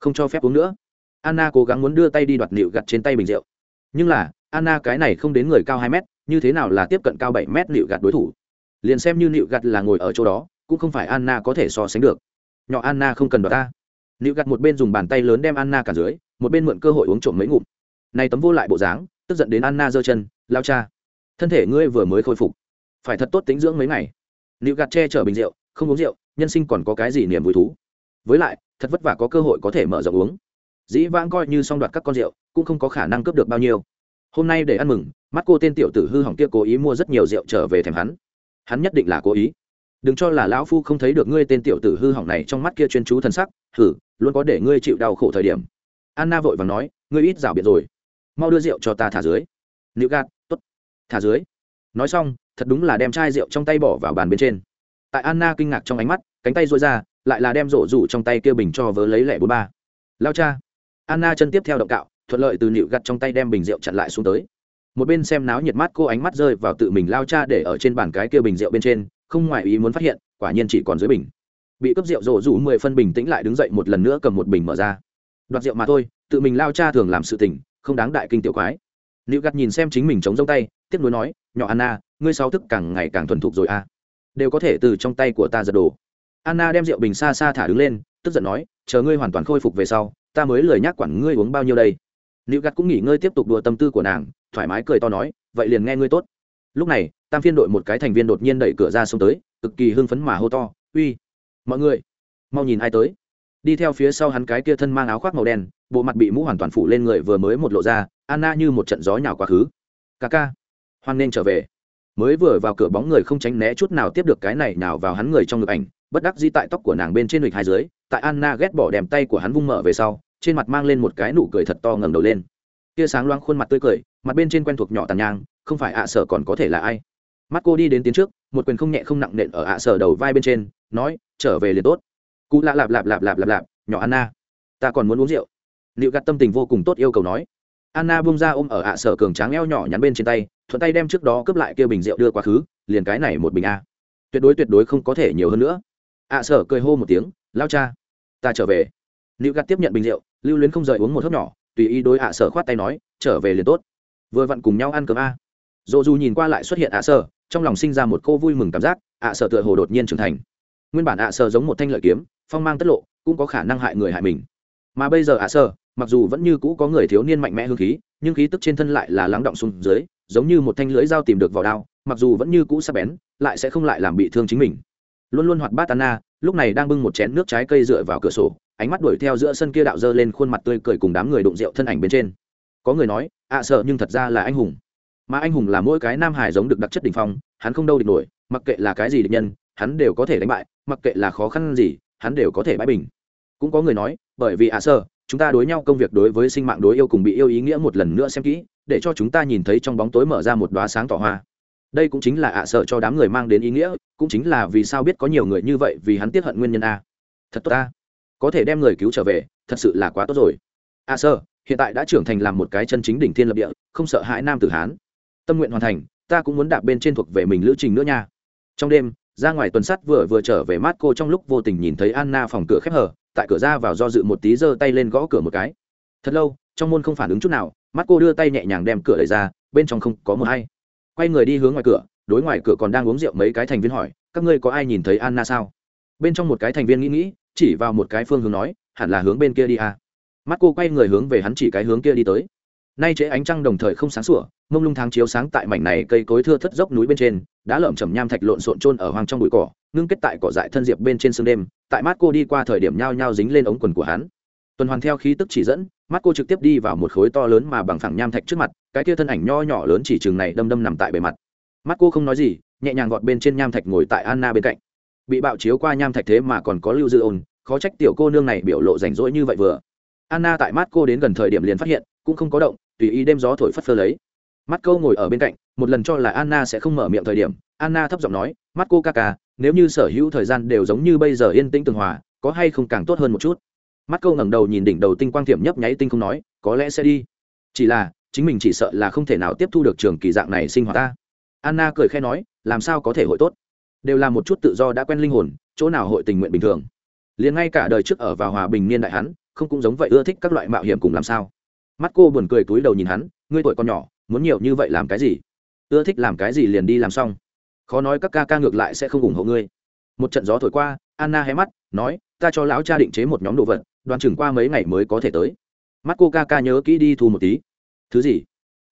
Không cho phép uống nữa. Anna cố gắng muốn đưa tay đi đoạt nịu gặt trên tay bình rượu. Nhưng là, anna cái này không đến người cao hai mét, như thế nào là tiếp cận cao bảy mét nịu gặt đối thủ? Liền xem như nịu gặt là ngồi ở chỗ đó, cũng không phải anna có thể so sánh được. Nhỏ anna không cần đoạt ta. Nịu gặt một bên dùng bàn tay lớn đem anna cả dưới, một bên mượn cơ hội uống trộm mấy ngụm này tấm vô lại bộ dáng, tức giận đến anna giơ chân, lao cha, thân thể ngươi vừa mới khôi phục, phải thật tốt tính dưỡng mấy ngày. Nịu gạt che chở bình rượu, không uống rượu, nhân sinh còn có cái gì niềm vui thú? Với lại, thật vất vả có cơ hội có thể mở rộng uống. Dĩ vãng coi như song đoạt các con rượu, cũng không có khả năng cướp được bao nhiêu. Hôm nay để ăn mừng, mắt cô tên tiểu tử hư hỏng kia cố ý mua rất nhiều rượu trở về thèm hắn. Hắn nhất định là cố ý. Đừng cho là lão phu không thấy được ngươi tên tiểu tử hư hỏng này trong mắt kia chuyên chú thần sắc thử luôn có để ngươi chịu đau khổ thời điểm. Anna vội vàng nói, ngươi ít rảo biệt rồi mau đưa rượu cho ta thả dưới. Nữ gạt t ố t thả dưới. Nói xong, thật đúng là đem chai rượu trong tay bỏ vào bàn bên trên. Tại anna kinh ngạc trong ánh mắt, cánh tay dội ra, lại là đem rổ rủ trong tay kia bình cho vớ lấy lẻ bốn ba. Lao cha. Anna chân tiếp theo động cạo, thuận lợi từ nịu gặt trong tay đem bình rượu chặn lại xuống tới. Một bên xem náo nhiệt mắt, cô ánh mắt rơi vào tự mình lao cha để ở trên bàn cái kia bình rượu bên trên, không ngoài ý muốn phát hiện, quả nhiên chỉ còn dưới bình. Bị cướp rượu rổ rủ mười phân bình tĩnh lại đứng dậy một lần nữa cầm một bình mở ra. Đoạt rượu mà thôi, tự mình lao cha thường làm sự tình không đáng đại kinh tiểu quái. Liễu gặt nhìn xem chính mình chống rông tay tiếp nối nói, nhỏ anna, ngươi sáu thức càng ngày càng thuần thục rồi a à. đều có thể từ trong tay của ta giật đồ. Anna đem rượu bình xa xa thả đứng lên, tức giận nói, chờ ngươi hoàn toàn khôi phục về sau, ta mới lời nhắc quản ngươi uống bao nhiêu đây. Liễu gắt cũng nghỉ ngơi tiếp tục đùa tâm tư của nàng, thoải mái cười to nói, vậy liền nghe ngươi tốt. Lúc này, tam phiên đội một cái thành viên đột nhiên đẩy cửa ra xông tới, cực kỳ hưng phấn mà hô to, uy, mọi người, mau nhìn ai tới đi theo phía sau hắn cái kia thân mang áo khoác màu đen, bộ mặt bị mũ hoàn toàn phủ lên người vừa mới một lộ ra, anna như một trận gió nhào quá khứ. Ca ca, hoan nên trở về. Mới vừa vào cửa bóng người không tránh né chút nào tiếp được cái này nào vào hắn người trong ngực ảnh, bất đắc di tại tóc của nàng bên trên lịch hai dưới, tại anna ghét bỏ đèm tay của hắn vung mở về sau, trên mặt mang lên một cái nụ cười thật to ngẩng đầu lên. Tia sáng loang khuôn mặt tươi cười, mặt bên trên quen thuộc nhỏ tàn nhang, không phải ạ sở còn có thể là ai. Mắt cô đi đến tiến trước, một quyền không nhẹ không nặng nện ở ạ sở đầu vai bên trên, nói, trở về liền tốt cụ lạ lạp lạp lạp lạp lạp lạp, nhỏ anna, ta còn muốn uống rượu. Liệu gạt tâm tình vô cùng tốt yêu cầu nói. Anna bung ra ôm ở ạ sở cường tráng eo nhỏ nhắn bên trên tay, thuận tay đem trước đó cướp lại kia bình rượu đưa quá khứ liền cái này một bình a. Tuyệt đối tuyệt đối không có thể nhiều hơn nữa. Ạ sở cười hô một tiếng, lao cha, ta trở về. Liệu gạt tiếp nhận bình rượu, lưu luyến không rời uống một hớp nhỏ, tùy ý đối ạ sở khoát tay nói, trở về liền tốt. Vừa vặn cùng nhau ăn cơm a. Dồ dù nhìn qua lại xuất hiện ạ sở, trong lòng sinh ra một cô vui mừng cảm giác, ạ sở tựa hồ đột nhiên trưởng thành. Nguyên bản ạ sở giống một thanh lợi kiếm phong mang tất lộ, cũng có khả năng hại người hại mình. Mà bây giờ ạ sơ, mặc dù vẫn như cũ có người thiếu niên mạnh mẽ hương khí, nhưng khí tức trên thân lại là lắng động xuống dưới, giống như một thanh lưỡi dao tìm được vào đao, mặc dù vẫn như cũ sắc bén, lại sẽ không lại làm bị thương chính mình. Luôn luôn hoạt bát anna, lúc này đang bưng một chén nước trái cây dựa vào cửa sổ, ánh mắt đuổi theo giữa sân kia đạo dơ lên khuôn mặt tươi cười cùng đám người đụng rượu thân ảnh bên trên. Có người nói, ạ sợ nhưng thật ra là anh hùng. Mà anh hùng là mỗi cái nam hải giống được đặc chất đ ỉ n h phong, hắn không đâu địch nổi, mặc kệ là cái gì địch nhân, hắn đều có thể đánh bại, mặc kệ là khó khăn gì hắn đều có thể bãi bình. Cũng có người nói bởi vì ạ sơ, chúng ta đối nhau công việc đối với sinh mạng đối yêu cùng bị yêu ý nghĩa một lần nữa xem kỹ để cho chúng ta nhìn thấy trong bóng tối mở ra một đoá sáng tỏ hoa. Đây cũng chính là ạ sợ cho đám người mang đến ý nghĩa cũng chính là vì sao biết có nhiều người như vậy vì hắn tiếp hận nguyên nhân a. Thật tốt ta có thể đem người cứu trở về thật sự là quá tốt rồi. Ạ sợ hiện tại đã trưởng thành làm một cái chân chính đỉnh thiên lập địa không sợ hãi nam tử hán. Tâm nguyện hoàn thành ta cũng muốn đạp bên trên thuộc về mình lữ trình nữa nha. Trong đêm ra ngoài tuần sắt vừa vừa trở về mát cô trong lúc vô tình nhìn thấy anna phòng cửa khép hở tại cửa ra vào do dự một tí giơ tay lên gõ cửa một cái. Thật lâu, trong môn không phản ứng chút nào mắt cô đưa tay nhẹ nhàng đem cửa đẩy ra, bên trong không có mờ hay. Quay người đi hướng ngoài cửa, đối ngoài cửa còn đang uống rượu mấy cái thành viên hỏi, các ngươi có ai nhìn thấy anna sao? Bên trong một cái thành viên nghĩ nghĩ, chỉ vào một cái phương hướng nói, hẳn là hướng bên kia đi à. mắt cô quay người hướng về hắn chỉ cái hướng kia đi tới nay chế ánh trăng đồng thời không sáng sủa, mông lung tháng chiếu sáng tại mảnh này cây cối thưa thất dốc núi bên trên, đã lởm chầm nham thạch lộn xộn trôn ở hoang trong bụi cỏ, ngưng kết tại cỏ dại thân diệp bên trên sương đêm, tại mắt cô đi qua thời điểm nhao nhao dính lên ống quần của hắn. Tuần hoàn theo khí tức chỉ dẫn mắt cô trực tiếp đi vào một khối to lớn mà bằng phẳng nham thạch trước mặt, cái kia thân ảnh nho nhỏ lớn chỉ chừng này đâm đâm nằm tại bề mặt. Mắt cô không nói gì, nhẹ nhàng gọt bên trên nham thạch ngồi tại anna bên cạnh. Bị bạo chiếu qua nham thạch thế mà còn có lưu dư ôn, khó trách tiểu cô nương này biểu lộ rảnh rỗi như vậy vừa. Anna tại mắt cô đến gần thời điểm liền phát hiện, cũng không có động tùy ý đêm gió thổi phất phơ lấy. Mắt câu ngồi ở bên cạnh, một lần cho là anna sẽ không mở miệng thời điểm, anna thấp giọng nói, mắt cô ca ca, nếu như sở hữu thời gian đều giống như bây giờ yên tĩnh tường hòa, có hay không càng tốt hơn một chút? Mắt câu ngẩng đầu nhìn đỉnh đầu tinh quang thiểm nhấp nháy tinh không nói, có lẽ sẽ đi. Chỉ là, chính mình chỉ sợ là không thể nào tiếp thu được trường kỳ dạng này sinh hoạt ta. Anna cười khẽ nói, làm sao có thể hội tốt? Đều là một chút tự do đã quen linh hồn, chỗ nào hội tình nguyện bình thường? Liền ngay cả đời trước ở vào hòa bình niên đại hắn, không cũng giống vậy ưa thích các loại mạo hiểm cùng làm sao? Mắt cô buồn cười túi đầu nhìn hắn, ngươi tuổi còn nhỏ, muốn nhiều như vậy làm cái gì? Ưa thích làm cái gì liền đi làm xong. Khó nói các ca ca ngược lại sẽ không ủng hộ ngươi. Một trận gió thổi qua, anna hé mắt, nói, ta cho lão cha định chế một nhóm đồ vật đoàn chừng qua mấy ngày mới có thể tới. Mắt cô ca ca nhớ kỹ đi thu một tí. Thứ gì?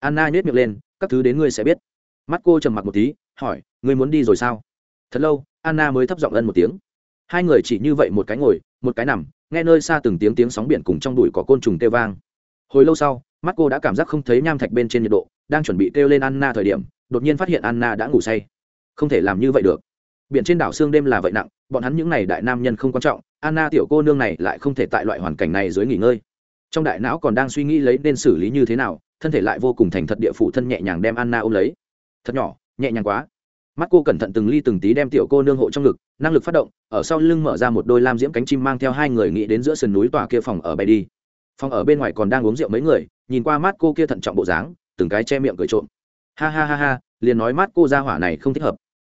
Anna nhét miệng lên, các thứ đến ngươi sẽ biết. Mắt cô trầm mặc một tí, hỏi, ngươi muốn đi rồi sao? Thật lâu, anna mới thấp giọng ân một tiếng. Hai người chỉ như vậy một cái ngồi, một cái nằm, nghe nơi xa từng tiếng tiếng sóng biển cùng trong đùi có côn trùng kêu vang hồi lâu sau, mắt cô đã cảm giác không thấy nham thạch bên trên nhiệt độ, đang chuẩn bị kêu lên anna thời điểm, đột nhiên phát hiện anna đã ngủ say. Không thể làm như vậy được. Biển trên đảo xương đêm là vậy nặng, bọn hắn những n à y đại nam nhân không quan trọng, anna tiểu cô nương này lại không thể tại loại hoàn cảnh này dưới nghỉ ngơi. Trong đại não còn đang suy nghĩ lấy nên xử lý như thế nào, thân thể lại vô cùng thành thật địa phủ thân nhẹ nhàng đem anna ôm lấy. Thật nhỏ, nhẹ nhàng quá. Mắt cô cẩn thận từng ly từng tí đem tiểu cô nương hộ trong ngực, năng lực phát động, ở sau lưng mở ra một đôi lam diễm cánh chim mang theo hai người nghĩ đến giữa sườn núi tòa kia phòng ở bay đi phòng ở bên ngoài còn đang uống rượu mấy người, nhìn qua mắt cô kia thận trọng bộ dáng, từng cái che miệng cười trộm. Ha ha ha ha, liền nói mắt cô ra hỏa này không thích hợp.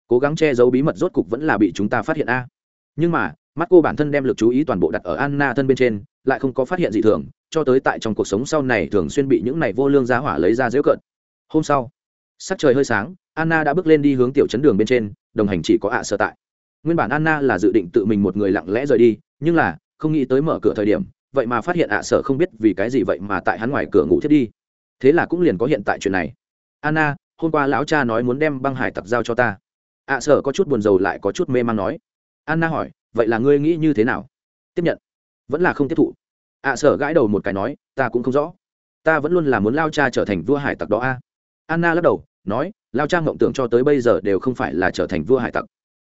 Cố gắng che giấu bí mật rốt cục vẫn là bị chúng ta phát hiện a. Nhưng mà mắt cô bản thân đem lực chú ý toàn bộ đặt ở anna thân bên trên, lại không có phát hiện gì thường, cho tới tại trong cuộc sống sau này thường xuyên bị những này vô lương giá hỏa lấy ra dễu cợt. Hôm sau, sắc trời hơi sáng, anna đã bước lên đi hướng tiểu chấn đường bên trên, đồng hành chỉ có ạ à sở tại. Nguyên bản anna là dự định tự mình một người lặng lẽ rời đi, nhưng là, không nghĩ tới mở cửa thời điểm vậy mà phát hiện ạ à sở không biết vì cái gì vậy mà tại hắn ngoài cửa ngủ thiết đi. Thế là cũng liền có hiện tại chuyện này. Anna, hôm qua lão cha nói muốn đem băng hải tặc giao cho ta. Ạ sở có chút buồn rầu lại có chút mê man nói. Anna hỏi, vậy là ngươi nghĩ như thế nào? Tiếp nhận. Vẫn là không tiếp thụ. Ạ sở gãi đầu một cái nói, ta cũng không rõ. Ta vẫn luôn là muốn lao cha trở thành vua hải tặc đó a. Anna lắc đầu, nói, lao cha mộng tưởng cho tới bây giờ đều không phải là trở thành vua hải tặc.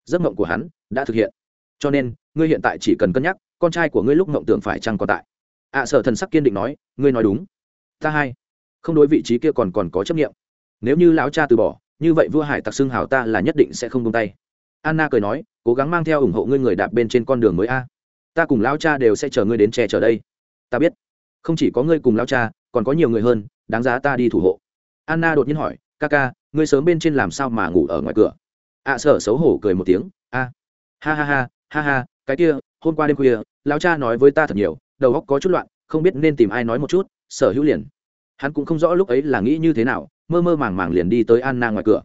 Giấc mộng của hắn đã thực hiện. Cho nên, ngươi hiện tại chỉ cần cân nhắc con trai của ngươi lúc ngộng tưởng phải chăng còn tại? Ạ sở thần sắc kiên định nói, ngươi nói đúng. Ta hai không đối vị trí kia còn còn có chấp nghiệm nếu như lão cha từ bỏ, như vậy vua hải tặc xưng hào ta là nhất định sẽ không tung tay. Anna cười nói, cố gắng mang theo ủng hộ ngươi người đạp bên trên con đường mới a. Ta cùng lão cha đều sẽ chờ ngươi đến che chở đây. Ta biết. Không chỉ có ngươi cùng lão cha, còn có nhiều người hơn, đáng giá ta đi thủ hộ. Anna đột nhiên hỏi ca ca ngươi sớm bên trên làm sao mà ngủ ở ngoài cửa? Ạ sở xấu hổ cười một tiếng, a, ha ha ha ha ha cái kia, hôm qua đêm khuya, lão cha nói với ta thật nhiều, đầu óc có chút loạn, không biết nên tìm ai nói một chút, sở hữu liền. Hắn cũng không rõ lúc ấy là nghĩ như thế nào, mơ mơ màng màng liền đi tới anna ngoài cửa.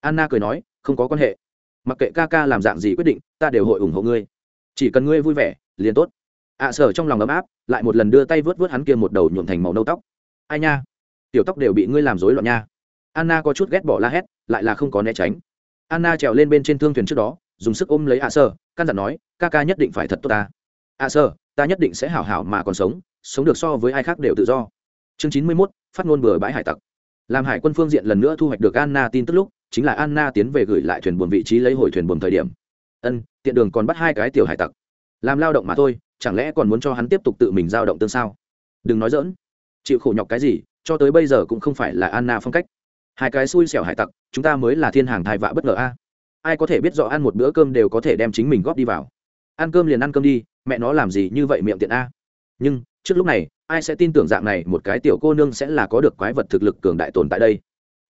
Anna cười nói, không có quan hệ. Mặc kệ ca ca làm dạng gì quyết định, ta đều hội ủng hộ ngươi. Chỉ cần ngươi vui vẻ, liền tốt. Ạ sở trong lòng ấm áp, lại một lần đưa tay vớt vớt hắn kia một đầu nhuộm thành màu nâu tóc. Ai nha? Tiểu tóc đều bị ngươi làm rối loạn nha. Anna có chút ghét bỏ la hét, lại là không có né tránh. Anna trèo lên bên trên thương thuyền trước đó, dùng sức ôm lấy ạ sở căn dặn nói, ca ca nhất định phải thật tốt ta. À sơ ta nhất định sẽ hảo hảo mà còn sống sống được so với ai khác đều tự do. Chương chín mươi mốt, phát ngôn bừa bãi hải tặc. Làm hải quân phương diện lần nữa thu hoạch được anna tin tức lúc, chính là anna tiến về gửi lại thuyền buồn vị trí lấy hồi thuyền buồn thời điểm. Ân, tiện đường còn bắt hai cái tiểu hải tặc. Làm lao động mà thôi, chẳng lẽ còn muốn cho hắn tiếp tục tự mình giao động tương sao? Đừng nói dỡn chịu khổ nhọc cái gì, cho tới bây giờ cũng không phải là anna phong cách. Hai cái xui xẻo hải tặc, chúng ta mới là thiên hàng thai vạ bất ngờ a ai có thể biết rõ ăn một bữa cơm đều có thể đem chính mình góp đi vào. Ăn cơm liền ăn cơm đi, mẹ nó làm gì như vậy miệng tiện a. Nhưng, trước lúc này, ai sẽ tin tưởng dạng này một cái tiểu cô nương sẽ là có được quái vật thực lực cường đại tồn tại đây?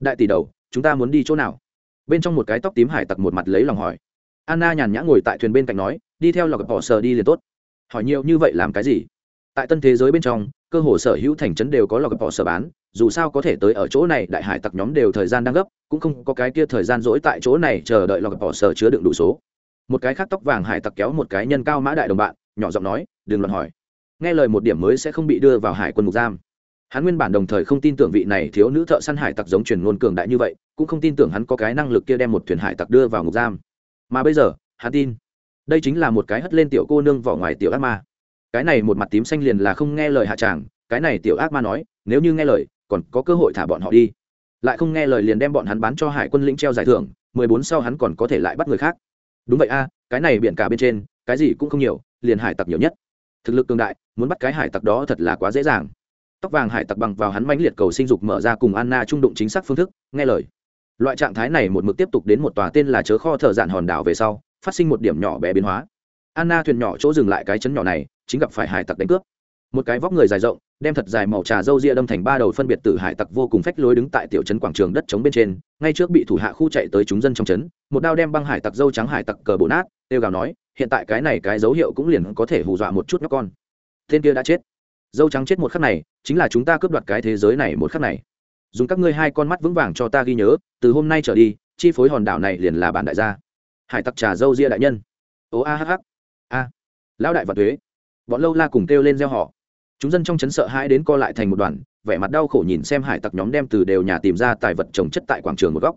Đại tỷ đầu, chúng ta muốn đi chỗ nào? Bên trong một cái tóc tím hải tặc một mặt lấy lòng hỏi. Anna nhàn nhã ngồi tại thuyền bên cạnh nói, đi theo lọc bỏ sờ đi liền tốt. Hỏi nhiều như vậy làm cái gì? Tại tân thế giới bên trong cơ hồ sở hữu thành trấn đều có lọc bỏ sở bán, dù sao có thể tới ở chỗ này, đại hải tặc nhóm đều thời gian đang gấp, cũng không có cái kia thời gian rỗi tại chỗ này chờ đợi lọc bỏ sở chứa đựng đủ số. Một cái khác tóc vàng hải tặc kéo một cái nhân cao mã đại đồng bạn, nhỏ giọng nói, đừng luận hỏi. Nghe lời một điểm mới sẽ không bị đưa vào hải quân mục giam. Hắn nguyên bản đồng thời không tin tưởng vị này thiếu nữ thợ săn hải tặc giống truyền ngôn cường đại như vậy, cũng không tin tưởng hắn có cái năng lực kia đem một thuyền hải tặc đưa vào ngục giam. Mà bây giờ, hắn tin. Đây chính là một cái hất lên tiểu cô nương vỏ ngoài tiểu ác ma cái này một mặt tím xanh liền là không nghe lời hạ tràng, cái này tiểu ác ma nói, nếu như nghe lời, còn có cơ hội thả bọn họ đi. Lại không nghe lời liền đem bọn hắn bán cho hải quân lĩnh treo giải thưởng, mười bốn sau hắn còn có thể lại bắt người khác. Đúng vậy a, cái này biển cả bên trên, cái gì cũng không nhiều, liền hải tặc nhiều nhất. Thực lực cường đại, muốn bắt cái hải tặc đó thật là quá dễ dàng. Tóc vàng hải tặc bằng vào hắn mãnh liệt cầu sinh dục mở ra cùng anna trung đụng chính xác phương thức, nghe lời. Loại trạng thái này một mực tiếp tục đến một tòa tên là chớ kho thợ dạn hòn đảo về sau, phát sinh một điểm nhỏ bé biến hóa. Anna thuyền nhỏ chỗ dừng lại cái chấn nhỏ này chính gặp phải hải tặc đánh cướp. Một cái vóc người dài rộng, đem thật dài màu trà râu ria đâm thành ba đầu phân biệt từ hải tặc vô cùng phách lối đứng tại tiểu trấn quảng trường đất trống bên trên, ngay trước bị thủ hạ khu chạy tới chúng dân trong trấn, một đao đem băng hải tặc dâu trắng hải tặc cờ bổ nát têu gào nói, hiện tại cái này cái dấu hiệu cũng liền có thể hù dọa một chút nhóc con. Tên kia đã chết. Dâu trắng chết một khắc này, chính là chúng ta cướp đoạt cái thế giới này một khắc này. Dùng các ngươi hai con mắt vững vàng cho ta ghi nhớ, từ hôm nay trở đi, chi phối hòn đảo này liền là bản đại gia. Hải tặc trà dâu ria đại nhân. Ố a hh a. Lão đại và thuế bọn lâu la cùng kêu lên gieo họ. Chúng dân trong chấn sợ hãi đến co lại thành một đoàn, vẻ mặt đau khổ nhìn xem hải tặc nhóm đem từ đều nhà tìm ra tài vật trồng chất tại quảng trường một góc.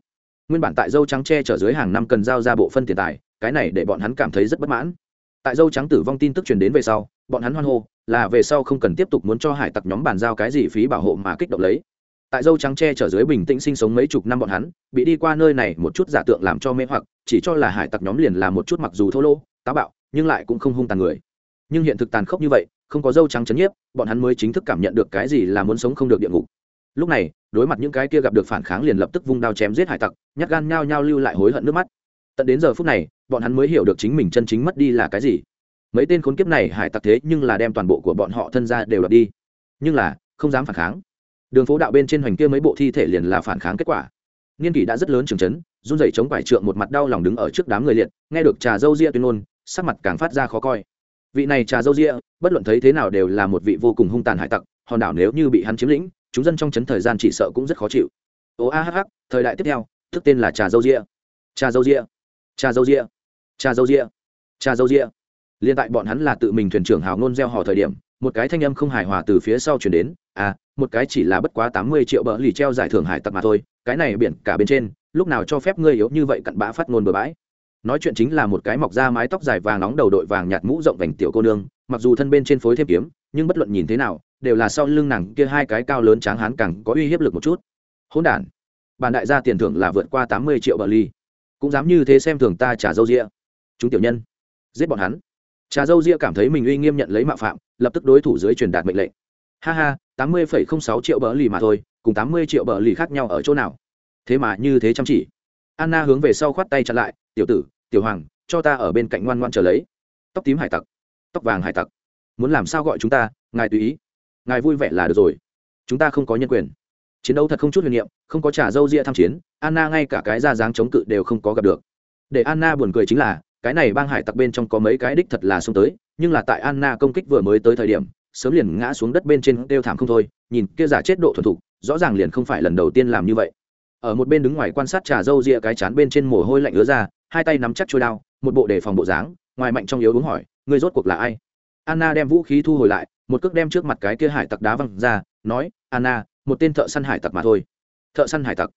Nguyên bản tại dâu trắng tre trở dưới hàng năm cần giao ra bộ phân tiền tài, cái này để bọn hắn cảm thấy rất bất mãn. Tại dâu trắng tử vong tin tức truyền đến về sau, bọn hắn hoan hô, là về sau không cần tiếp tục muốn cho hải tặc nhóm bàn giao cái gì phí bảo hộ mà kích động lấy. Tại dâu trắng tre trở dưới bình tĩnh sinh sống mấy chục năm bọn hắn, bị đi qua nơi này một chút giả tượng làm cho mê hoặc, chỉ cho là hải tặc nhóm liền là một chút mặc dù thô lỗ, táo bạo, nhưng lại cũng không hung tàn người nhưng hiện thực tàn khốc như vậy, không có dâu trắng chấn nhiếp, bọn hắn mới chính thức cảm nhận được cái gì là muốn sống không được địa ngục. Lúc này, đối mặt những cái kia gặp được phản kháng liền lập tức vung đao chém giết hải tặc, nhát gan nhao nhao lưu lại hối hận nước mắt. Tận đến giờ phút này, bọn hắn mới hiểu được chính mình chân chính mất đi là cái gì. Mấy tên khốn kiếp này hải tặc thế nhưng là đem toàn bộ của bọn họ thân ra đều đập đi. Nhưng là, không dám phản kháng. Đường phố đạo bên trên hoành kia mấy bộ thi thể liền là phản kháng kết quả. Niên kỷ đã rất lớn trường trấn run rẩy chống vải trượng một mặt đau lòng đứng ở trước đám người liệt, nghe được trà dâu ria tuyên ngôn, sắc mặt càng phát ra khó coi vị này trà dâu rịa bất luận thấy thế nào đều là một vị vô cùng hung tàn hải tặc, hòn đảo nếu như bị hắn chiếm lĩnh, chúng dân trong trấn thời gian chỉ sợ cũng rất khó chịu. Ô a hh thời đại tiếp theo, thức tên là trà dâu rịa trà dâu rịa trà dâu rịa trà dâu rịa trà dâu ria liên tại bọn hắn là tự mình thuyền trưởng hào ngôn gieo hò thời điểm, một cái thanh âm không hài hòa từ phía sau chuyển đến à một cái chỉ là bất quá tám mươi triệu bờ lì treo giải thưởng hải tặc mà thôi, cái này biển cả bên trên, lúc nào cho phép ngươi yếu như vậy cặn bã phát ngôn bừa bãi nói chuyện chính là một cái mọc ra mái tóc dài vàng nóng đầu đội vàng nhạt mũ rộng vành tiểu cô nương, mặc dù thân bên trên phối thêm kiếm, nhưng bất luận nhìn thế nào, đều là sau lưng nàng kia hai cái cao lớn tráng hán càng có uy hiếp lực một chút. Hỗn đản, bản đại gia tiền thưởng là vượt qua tám mươi triệu bờ ly. Cũng dám như thế xem thường ta trả dâu rĩa chúng tiểu nhân, giết bọn hắn. Trà dâu ria cảm thấy mình uy nghiêm nhận lấy mạo phạm, lập tức đối thủ dưới truyền đạt mệnh lệnh. Ha ha, tám mươi phẩy không sáu triệu bờ lì mà thôi, cùng tám mươi triệu bờ lì khác nhau ở chỗ nào? Thế mà như thế chăm chỉ. Anna hướng về sau khoát tay chặn lại, tiểu tử tiểu hoàng, cho ta ở bên cạnh ngoan ngoan chờ lấy. Tóc tím hải tặc, tóc vàng hải tặc. Muốn làm sao gọi chúng ta, ngài tùy ý. Ngài vui vẻ là được rồi. Chúng ta không có nhân quyền. Chiến đấu thật không chút huyền niệm, không có trả dâu ria tham chiến, anna ngay cả cái ra dáng chống cự đều không có gặp được. Để anna buồn cười chính là, cái này bang hải tặc bên trong có mấy cái đích thật là xông tới, nhưng là tại anna công kích vừa mới tới thời điểm, sớm liền ngã xuống đất bên trên đeo thảm không thôi, nhìn kia giả chết độ thuần thục, rõ ràng liền không phải lần đầu tiên làm như vậy ở một bên đứng ngoài quan sát trà dâu ria cái chán bên trên mồ hôi lạnh ứa ra, hai tay nắm chắc trôi đao, một bộ đề phòng bộ dáng, ngoài mạnh trong yếu đúng hỏi người rốt cuộc là ai? Anna đem vũ khí thu hồi lại, một cước đem trước mặt cái kia hải tặc đá văng ra, nói, anna, một tên thợ săn hải tặc mà thôi. Thợ săn hải tặc?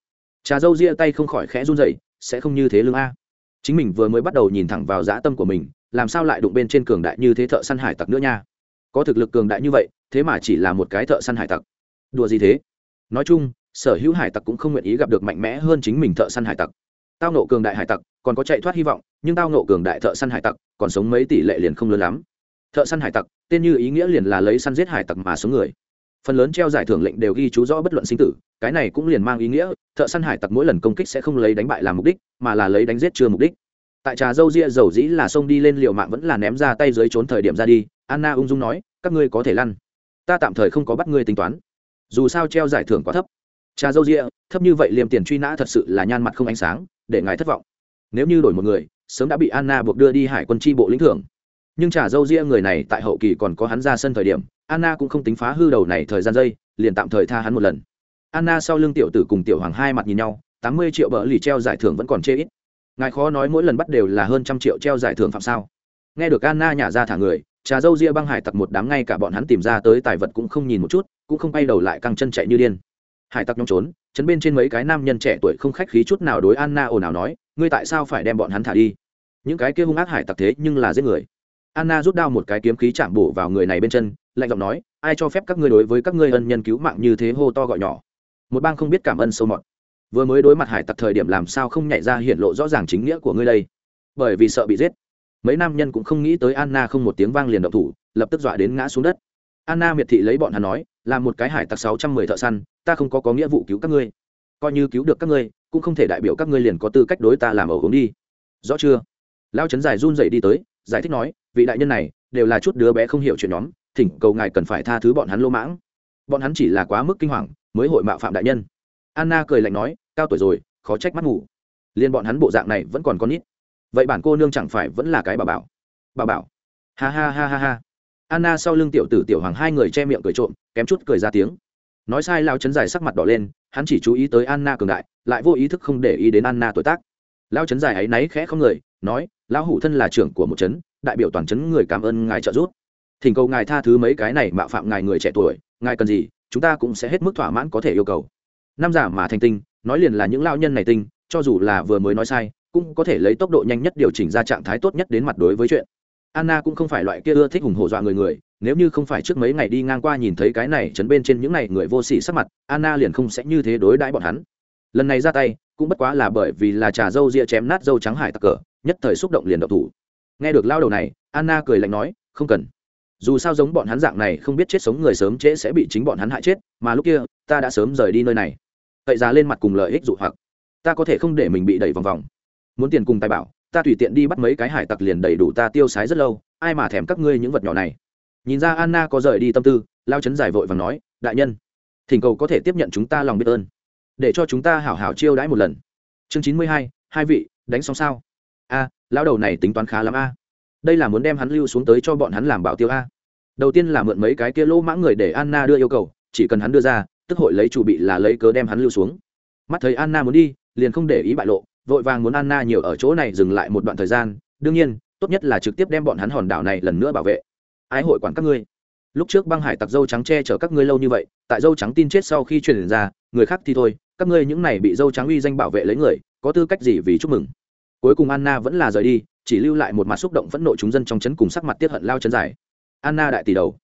Trà dâu ria tay không khỏi khẽ run rẩy, sẽ không như thế lương a. Chính mình vừa mới bắt đầu nhìn thẳng vào dã tâm của mình, làm sao lại đụng bên trên cường đại như thế thợ săn hải tặc nữa nha? Có thực lực cường đại như vậy, thế mà chỉ là một cái thợ săn hải tặc. Đùa gì thế? Nói chung sở hữu hải tặc cũng không nguyện ý gặp được mạnh mẽ hơn chính mình thợ săn hải tặc. Tao nộ cường đại hải tặc còn có chạy thoát hy vọng, nhưng tao nộ cường đại thợ săn hải tặc còn sống mấy tỷ lệ liền không lớn lắm. Thợ săn hải tặc, tên như ý nghĩa liền là lấy săn giết hải tặc mà sống người. Phần lớn treo giải thưởng lệnh đều ghi chú rõ bất luận sinh tử, cái này cũng liền mang ý nghĩa, thợ săn hải tặc mỗi lần công kích sẽ không lấy đánh bại làm mục đích, mà là lấy đánh giết chưa mục đích. Tại trà dâu ria dầu dĩ là xông đi lên liều mạng vẫn là ném ra tay dưới trốn thời điểm ra đi, anna ung dung nói, các ngươi có thể lăn. Ta tạm thời không có bắt ngươi tính toán. Dù sao treo giải thưởng quá thấp trà dâu rịa thấp như vậy liềm tiền truy nã thật sự là nhan mặt không ánh sáng, để ngài thất vọng. Nếu như đổi một người, sớm đã bị anna buộc đưa đi hải quân tri bộ lĩnh thưởng. Nhưng trà dâu ria người này tại hậu kỳ còn có hắn ra sân thời điểm, anna cũng không tính phá hư đầu này thời gian dây, liền tạm thời tha hắn một lần. Anna sau lưng tiểu tử cùng tiểu hoàng hai mặt nhìn nhau, tám mươi triệu bỡ lì treo giải thưởng vẫn còn chê ít. Ngài khó nói mỗi lần bắt đều là hơn trăm triệu treo giải thưởng phạm sao. Nghe được anna nhả ra thả người trà dâu ria băng hải tặc một đám ngay cả bọn hắn tìm ra tới tài vật cũng không nhìn một chút, cũng không bay đầu lại căng chân chạy như điên hải tặc nhóm trốn, chấn bên trên mấy cái nam nhân trẻ tuổi không khách khí chút nào đối anna ồn ào nói, ngươi tại sao phải đem bọn hắn thả đi? Những cái kia hung ác hải tặc thế nhưng là giết người. Anna rút đao một cái kiếm khí chạm bổ vào người này bên chân, lạnh giọng nói, ai cho phép các ngươi đối với các ngươi ân nhân cứu mạng như thế hô to gọi nhỏ? Một bang không biết cảm ơn sâu mọt. Vừa mới đối mặt hải tặc thời điểm làm sao không nhảy ra hiện lộ rõ ràng chính nghĩa của ngươi đây? Bởi vì sợ bị giết. Mấy nam nhân cũng không nghĩ tới anna không một tiếng vang liền động thủ, lập tức dọa đến ngã xuống đất anna miệt thị lấy bọn hắn nói, là một cái hải tặc sáu trăm mười thợ săn, ta không có có nghĩa vụ cứu các ngươi. Coi như cứu được các ngươi, cũng không thể đại biểu các ngươi liền có tư cách đối ta làm ẩu hướng đi. Rõ chưa? Lao trấn dài run rẩy đi tới, giải thích nói, vị đại nhân này, đều là chút đứa bé không hiểu chuyện nhóm, thỉnh cầu ngài cần phải tha thứ bọn hắn lô mãng. Bọn hắn chỉ là quá mức kinh hoàng, mới hội mạo phạm đại nhân. Anna cười lạnh nói, cao tuổi rồi, khó trách mắt ngủ. Liên bọn hắn bộ dạng này vẫn còn con nít. Vậy bản cô nương chẳng phải vẫn là cái bà bảo. Bà bảo. Ha ha ha ha ha anna sau lưng tiểu tử tiểu hoàng hai người che miệng cười trộm, kém chút cười ra tiếng. Nói sai lao chấn dài sắc mặt đỏ lên, hắn chỉ chú ý tới anna cường đại, lại vô ý thức không để ý đến anna tuổi tác. Lao chấn dài ấy náy khẽ không người, nói, lão hủ thân là trưởng của một chấn, đại biểu toàn chấn người cảm ơn ngài trợ giúp. Thỉnh cầu ngài tha thứ mấy cái này mạo phạm ngài người trẻ tuổi, ngài cần gì, chúng ta cũng sẽ hết mức thỏa mãn có thể yêu cầu. Nam giả mà thành tinh, nói liền là những lao nhân này tinh, cho dù là vừa mới nói sai, cũng có thể lấy tốc độ nhanh nhất điều chỉnh ra trạng thái tốt nhất đến mặt đối với chuyện anna cũng không phải loại kia ưa thích hùng hổ dọa người người, nếu như không phải trước mấy ngày đi ngang qua nhìn thấy cái này chấn bên trên những này người vô sỉ sắc mặt, anna liền không sẽ như thế đối đãi bọn hắn. Lần này ra tay, cũng bất quá là bởi vì là trà dâu ria chém nát dâu trắng hải tặc cờ, nhất thời xúc động liền độc thủ. Nghe được lao đầu này, anna cười lạnh nói, không cần. Dù sao giống bọn hắn dạng này không biết chết sống người sớm trễ sẽ bị chính bọn hắn hại chết, mà lúc kia, ta đã sớm rời đi nơi này. Cậy ra lên mặt cùng lợi ích dụ hoặc. Ta có thể không để mình bị đẩy vòng vòng. Muốn tiền cùng tài bảo ta tùy tiện đi bắt mấy cái hải tặc liền đầy đủ ta tiêu sái rất lâu, ai mà thèm các ngươi những vật nhỏ này. Nhìn ra anna có rời đi tâm tư, lao chấn giải vội và nói, đại nhân, thỉnh cầu có thể tiếp nhận chúng ta lòng biết ơn, để cho chúng ta hảo hảo chiêu đãi một lần. Chương chín mươi hai hai vị, đánh xong sao? A, lão đầu này tính toán khá lắm a. Đây là muốn đem hắn lưu xuống tới cho bọn hắn làm bảo tiêu a. Đầu tiên là mượn mấy cái kia lỗ mãng người để anna đưa yêu cầu, chỉ cần hắn đưa ra, tức hội lấy chủ bị là lấy cớ đem hắn lưu xuống. Mắt thấy anna muốn đi, liền không để ý bại lộ vội vàng muốn anna nhiều ở chỗ này dừng lại một đoạn thời gian, đương nhiên, tốt nhất là trực tiếp đem bọn hắn hòn đảo này lần nữa bảo vệ. Ai hội quản các ngươi. Lúc trước băng hải tặc dâu trắng che chở các ngươi lâu như vậy, tại dâu trắng tin chết sau khi truyền ra, người khác thì thôi, các ngươi những này bị dâu trắng uy danh bảo vệ lấy người, có tư cách gì vì chúc mừng? Cuối cùng anna vẫn là rời đi, chỉ lưu lại một mặt xúc động phẫn nộ chúng dân trong chấn cùng sắc mặt tiết hận lao chấn dài. Anna đại tỷ đầu,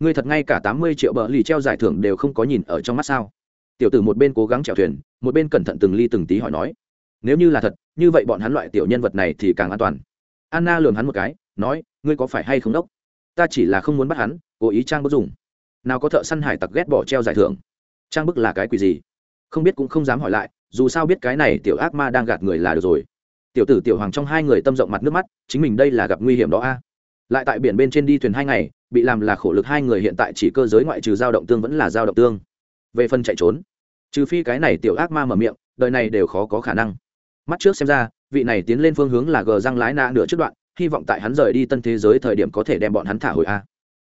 ngươi thật ngay cả tám mươi triệu bờ lì treo giải thưởng đều không có nhìn ở trong mắt sao? Tiểu tử một bên cố gắng chèo thuyền, một bên cẩn thận từng ly từng tí hỏi nói nếu như là thật, như vậy bọn hắn loại tiểu nhân vật này thì càng an toàn. Anna lường hắn một cái, nói, ngươi có phải hay không đốc? Ta chỉ là không muốn bắt hắn, cố ý trang bức dùng. Nào có thợ săn hải tặc ghét bỏ treo giải thưởng. Trang bức là cái quỷ gì? Không biết cũng không dám hỏi lại, dù sao biết cái này tiểu ác ma đang gạt người là được rồi. Tiểu tử tiểu hoàng trong hai người tâm rộng mặt nước mắt, chính mình đây là gặp nguy hiểm đó a. Lại tại biển bên trên đi thuyền hai ngày, bị làm là khổ lực hai người hiện tại chỉ cơ giới ngoại trừ dao động tương vẫn là dao động tương. Về phần chạy trốn, trừ phi cái này tiểu ác ma mở miệng, đời này đều khó có khả năng mắt trước xem ra, vị này tiến lên phương hướng là gờ răng lái Na nửa trước đoạn, hy vọng tại hắn rời đi tân thế giới thời điểm có thể đem bọn hắn thả hồi a.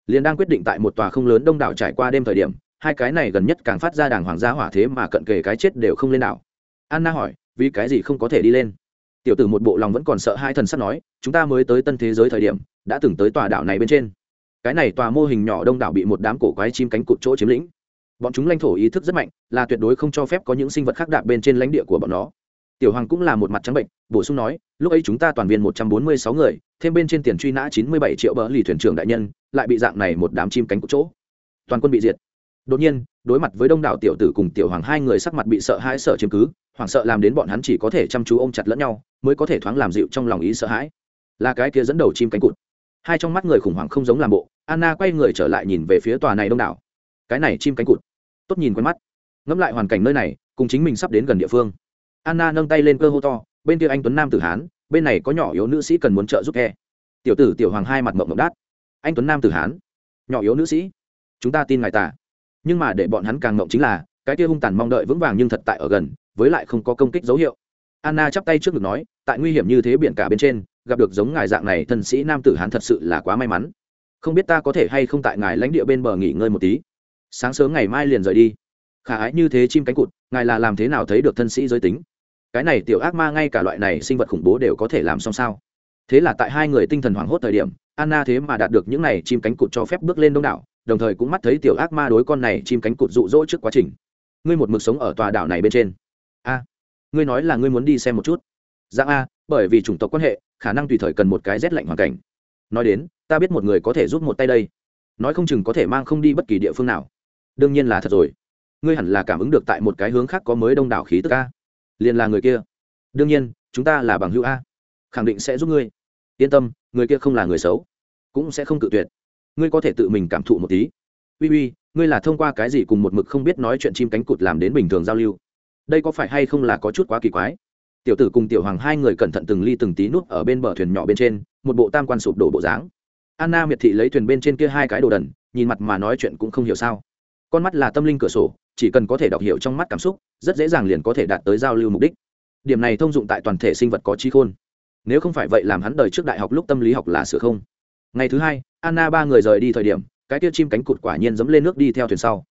Liền đang quyết định tại một tòa không lớn đông đảo trải qua đêm thời điểm, hai cái này gần nhất càng phát ra đàng hoàng gia hỏa thế mà cận kề cái chết đều không lên đảo. Anna hỏi, vì cái gì không có thể đi lên? Tiểu tử một bộ lòng vẫn còn sợ hai thần sắp nói, chúng ta mới tới tân thế giới thời điểm, đã từng tới tòa đảo này bên trên. Cái này tòa mô hình nhỏ đông đảo bị một đám cổ quái chim cánh cụt chỗ chiếm lĩnh. Bọn chúng lãnh thổ ý thức rất mạnh, là tuyệt đối không cho phép có những sinh vật khác đạp bên trên lãnh địa của bọn nó tiểu hoàng cũng là một mặt trắng bệnh, bổ sung nói, lúc ấy chúng ta toàn viên một trăm bốn mươi sáu người, thêm bên trên tiền truy nã chín mươi bảy triệu bờ lì thuyền trưởng đại nhân, lại bị dạng này một đám chim cánh cụt chỗ. Toàn quân bị diệt. Đột nhiên, đối mặt với đông đảo tiểu tử cùng tiểu hoàng, hai người sắc mặt bị sợ hãi sợ chiếm cứ, hoảng sợ làm đến bọn hắn chỉ có thể chăm chú ôm chặt lẫn nhau, mới có thể thoáng làm dịu trong lòng ý sợ hãi. Là cái kia dẫn đầu chim cánh cụt. Hai trong mắt người khủng hoảng không giống làm bộ, anna quay người trở lại nhìn về phía tòa này đông đảo. Cái này chim cánh cụt. Tốt nhìn quen mắt. Ngẫm lại hoàn cảnh nơi này, cùng chính mình sắp đến gần địa phương anna nâng tay lên cơ hô to, bên kia anh tuấn nam tử hán, bên này có nhỏ yếu nữ sĩ cần muốn trợ giúp he. Tiểu tử tiểu hoàng hai mặt mộng mộng đát. Anh tuấn nam tử hán, nhỏ yếu nữ sĩ, chúng ta tin ngài tả nhưng mà để bọn hắn càng mộng chính là, cái kia hung tàn mong đợi vững vàng nhưng thật tại ở gần, với lại không có công kích dấu hiệu. Anna chắp tay trước ngực nói, tại nguy hiểm như thế biển cả bên trên, gặp được giống ngài dạng này thân sĩ nam tử hán thật sự là quá may mắn. Không biết ta có thể hay không tại ngài lãnh địa bên bờ nghỉ ngơi một tí. Sáng sớm ngày mai liền rời đi. Khả ái như thế chim cánh cụt, ngài là làm thế nào thấy được thân sĩ giới tính? Cái này tiểu ác ma ngay cả loại này sinh vật khủng bố đều có thể làm xong sao? Thế là tại hai người tinh thần hoảng hốt thời điểm, anna thế mà đạt được những này chim cánh cụt cho phép bước lên đông đảo, đồng thời cũng mắt thấy tiểu ác ma đối con này chim cánh cụt rụ rỗ trước quá trình. Ngươi một mực sống ở tòa đảo này bên trên. A, ngươi nói là ngươi muốn đi xem một chút. Dạng a, bởi vì chủng tộc quan hệ, khả năng tùy thời cần một cái rét lạnh hoàn cảnh. Nói đến, ta biết một người có thể giúp một tay đây. Nói không chừng có thể mang không đi bất kỳ địa phương nào. Đương nhiên là thật rồi. Ngươi hẳn là cảm ứng được tại một cái hướng khác có mới đông đảo khí tức a liền là người kia. Đương nhiên, chúng ta là bằng hữu a. Khẳng định sẽ giúp ngươi. Yên tâm, người kia không là người xấu. Cũng sẽ không cự tuyệt. Ngươi có thể tự mình cảm thụ một tí. Uy uy, ngươi là thông qua cái gì cùng một mực không biết nói chuyện chim cánh cụt làm đến bình thường giao lưu? Đây có phải hay không là có chút quá kỳ quái? Tiểu tử cùng tiểu hoàng hai người cẩn thận từng ly từng tí nút ở bên bờ thuyền nhỏ bên trên, một bộ tam quan sụp đổ bộ dáng. Anna miệt thị lấy thuyền bên trên kia hai cái đồ đần, nhìn mặt mà nói chuyện cũng không hiểu sao. Con mắt là tâm linh cửa sổ chỉ cần có thể đọc hiểu trong mắt cảm xúc, rất dễ dàng liền có thể đạt tới giao lưu mục đích. Điểm này thông dụng tại toàn thể sinh vật có trí khôn. Nếu không phải vậy làm hắn đời trước đại học lúc tâm lý học là sửa không. Ngày thứ hai, anna ba người rời đi thời điểm, cái tia chim cánh cụt quả nhiên dẫm lên nước đi theo thuyền sau.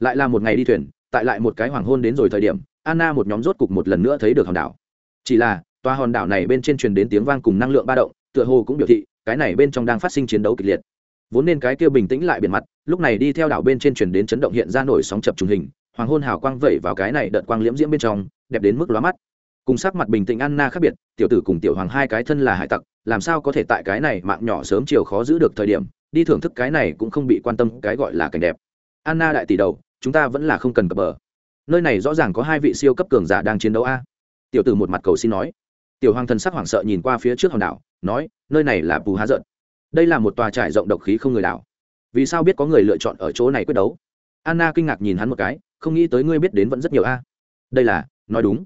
Lại là một ngày đi thuyền, tại lại một cái hoàng hôn đến rồi thời điểm, anna một nhóm rốt cục một lần nữa thấy được hòn đảo. Chỉ là, tòa hòn đảo này bên trên truyền đến tiếng vang cùng năng lượng ba động, tựa hồ cũng biểu thị, cái này bên trong đang phát sinh chiến đấu kịch liệt vốn nên cái kia bình tĩnh lại biển mặt, lúc này đi theo đảo bên trên truyền đến chấn động hiện ra nổi sóng chập trùng hình, hoàng hôn hào quang vẩy vào cái này đợt quang liễm diễm bên trong, đẹp đến mức lóa mắt. Cùng sắc mặt bình tĩnh anna khác biệt, tiểu tử cùng tiểu hoàng hai cái thân là hải tặc, làm sao có thể tại cái này mạng nhỏ sớm chiều khó giữ được thời điểm, đi thưởng thức cái này cũng không bị quan tâm, cái gọi là cảnh đẹp. Anna đại tỷ đầu, chúng ta vẫn là không cần cập bờ. Nơi này rõ ràng có hai vị siêu cấp cường giả đang chiến đấu a. Tiểu tử một mặt cầu xin nói. Tiểu hoàng thần sắc hoảng sợ nhìn qua phía trước hòn đảo, nói, nơi này là bù há giận đây là một tòa trải rộng độc khí không người đảo. Vì sao biết có người lựa chọn ở chỗ này quyết đấu? Anna kinh ngạc nhìn hắn một cái, không nghĩ tới ngươi biết đến vẫn rất nhiều a. Đây là, nói đúng.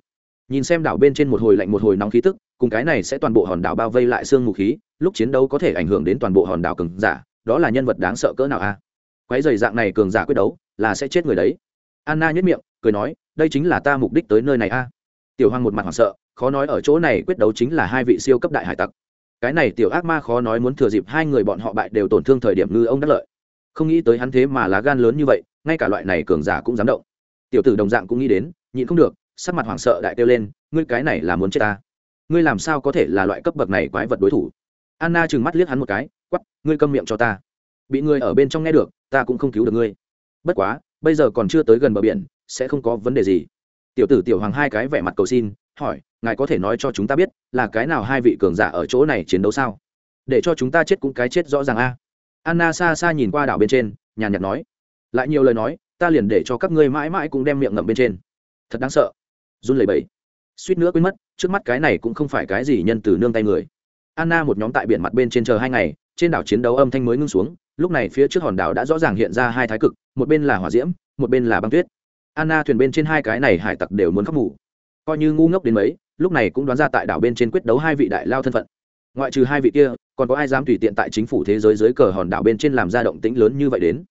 Nhìn xem đảo bên trên một hồi lạnh một hồi nóng khí tức, cùng cái này sẽ toàn bộ hòn đảo bao vây lại xương mù khí, lúc chiến đấu có thể ảnh hưởng đến toàn bộ hòn đảo cường giả, đó là nhân vật đáng sợ cỡ nào a. Quái dày dạng này cường giả quyết đấu, là sẽ chết người đấy. Anna nhất miệng, cười nói, đây chính là ta mục đích tới nơi này a. Tiểu hoàng một mặt hoảng sợ, khó nói ở chỗ này quyết đấu chính là hai vị siêu cấp đại hải tặc cái này tiểu ác ma khó nói muốn thừa dịp hai người bọn họ bại đều tổn thương thời điểm ngư ông đắc lợi. Không nghĩ tới hắn thế mà lá gan lớn như vậy, ngay cả loại này cường giả cũng dám động. Tiểu tử đồng dạng cũng nghĩ đến, nhịn không được, sắc mặt hoảng sợ đại kêu lên, ngươi cái này là muốn chết ta? Ngươi làm sao có thể là loại cấp bậc này quái vật đối thủ? Anna trừng mắt liếc hắn một cái quắp ngươi câm miệng cho ta. Bị ngươi ở bên trong nghe được, ta cũng không cứu được ngươi. Bất quá, bây giờ còn chưa tới gần bờ biển, sẽ không có vấn đề gì tiểu tử tiểu hoàng hai cái vẻ mặt cầu xin, hỏi, ngài có thể nói cho chúng ta biết là cái nào hai vị cường giả ở chỗ này chiến đấu sao? Để cho chúng ta chết cũng cái chết rõ ràng a. Anna xa xa nhìn qua đảo bên trên, nhàn nhạt nói, lại nhiều lời nói, ta liền để cho các ngươi mãi mãi cũng đem miệng ngậm bên trên. Thật đáng sợ. Run lẩy bẩy. Suýt nữa quên mất, trước mắt cái này cũng không phải cái gì nhân từ nương tay người. Anna một nhóm tại biển mặt bên trên chờ hai ngày, trên đảo chiến đấu âm thanh mới ngưng xuống, lúc này phía trước hòn đảo đã rõ ràng hiện ra hai thái cực, một bên là hỏa diễm, một bên là băng tuyết anna thuyền bên trên hai cái này hải tặc đều muốn khóc mù. Coi như ngu ngốc đến mấy, lúc này cũng đoán ra tại đảo bên trên quyết đấu hai vị đại lao thân phận. Ngoại trừ hai vị kia, còn có ai dám tùy tiện tại chính phủ thế giới dưới cờ hòn đảo bên trên làm ra động tĩnh lớn như vậy đến?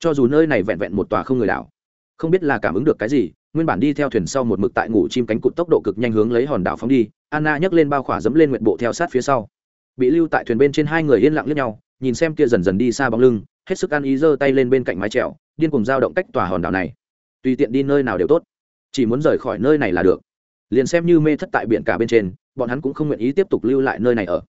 Cho dù nơi này vẹn vẹn một tòa không người đảo, không biết là cảm ứng được cái gì, nguyên bản đi theo thuyền sau một mực tại ngủ chim cánh cụt tốc độ cực nhanh hướng lấy hòn đảo phóng đi, anna nhấc lên bao khỏa dẫm lên nguyện bộ theo sát phía sau. Bị lưu tại thuyền bên trên hai người yên lặng lướt nhau, nhìn xem kia dần dần đi xa bóng lưng, hết sức ăn ý giơ tay lên bên cạnh mái trèo điên cùng dao động cách tòa hòn đảo này tùy tiện đi nơi nào đều tốt. Chỉ muốn rời khỏi nơi này là được. Liền xem như mê thất tại biển cả bên trên, bọn hắn cũng không nguyện ý tiếp tục lưu lại nơi này ở.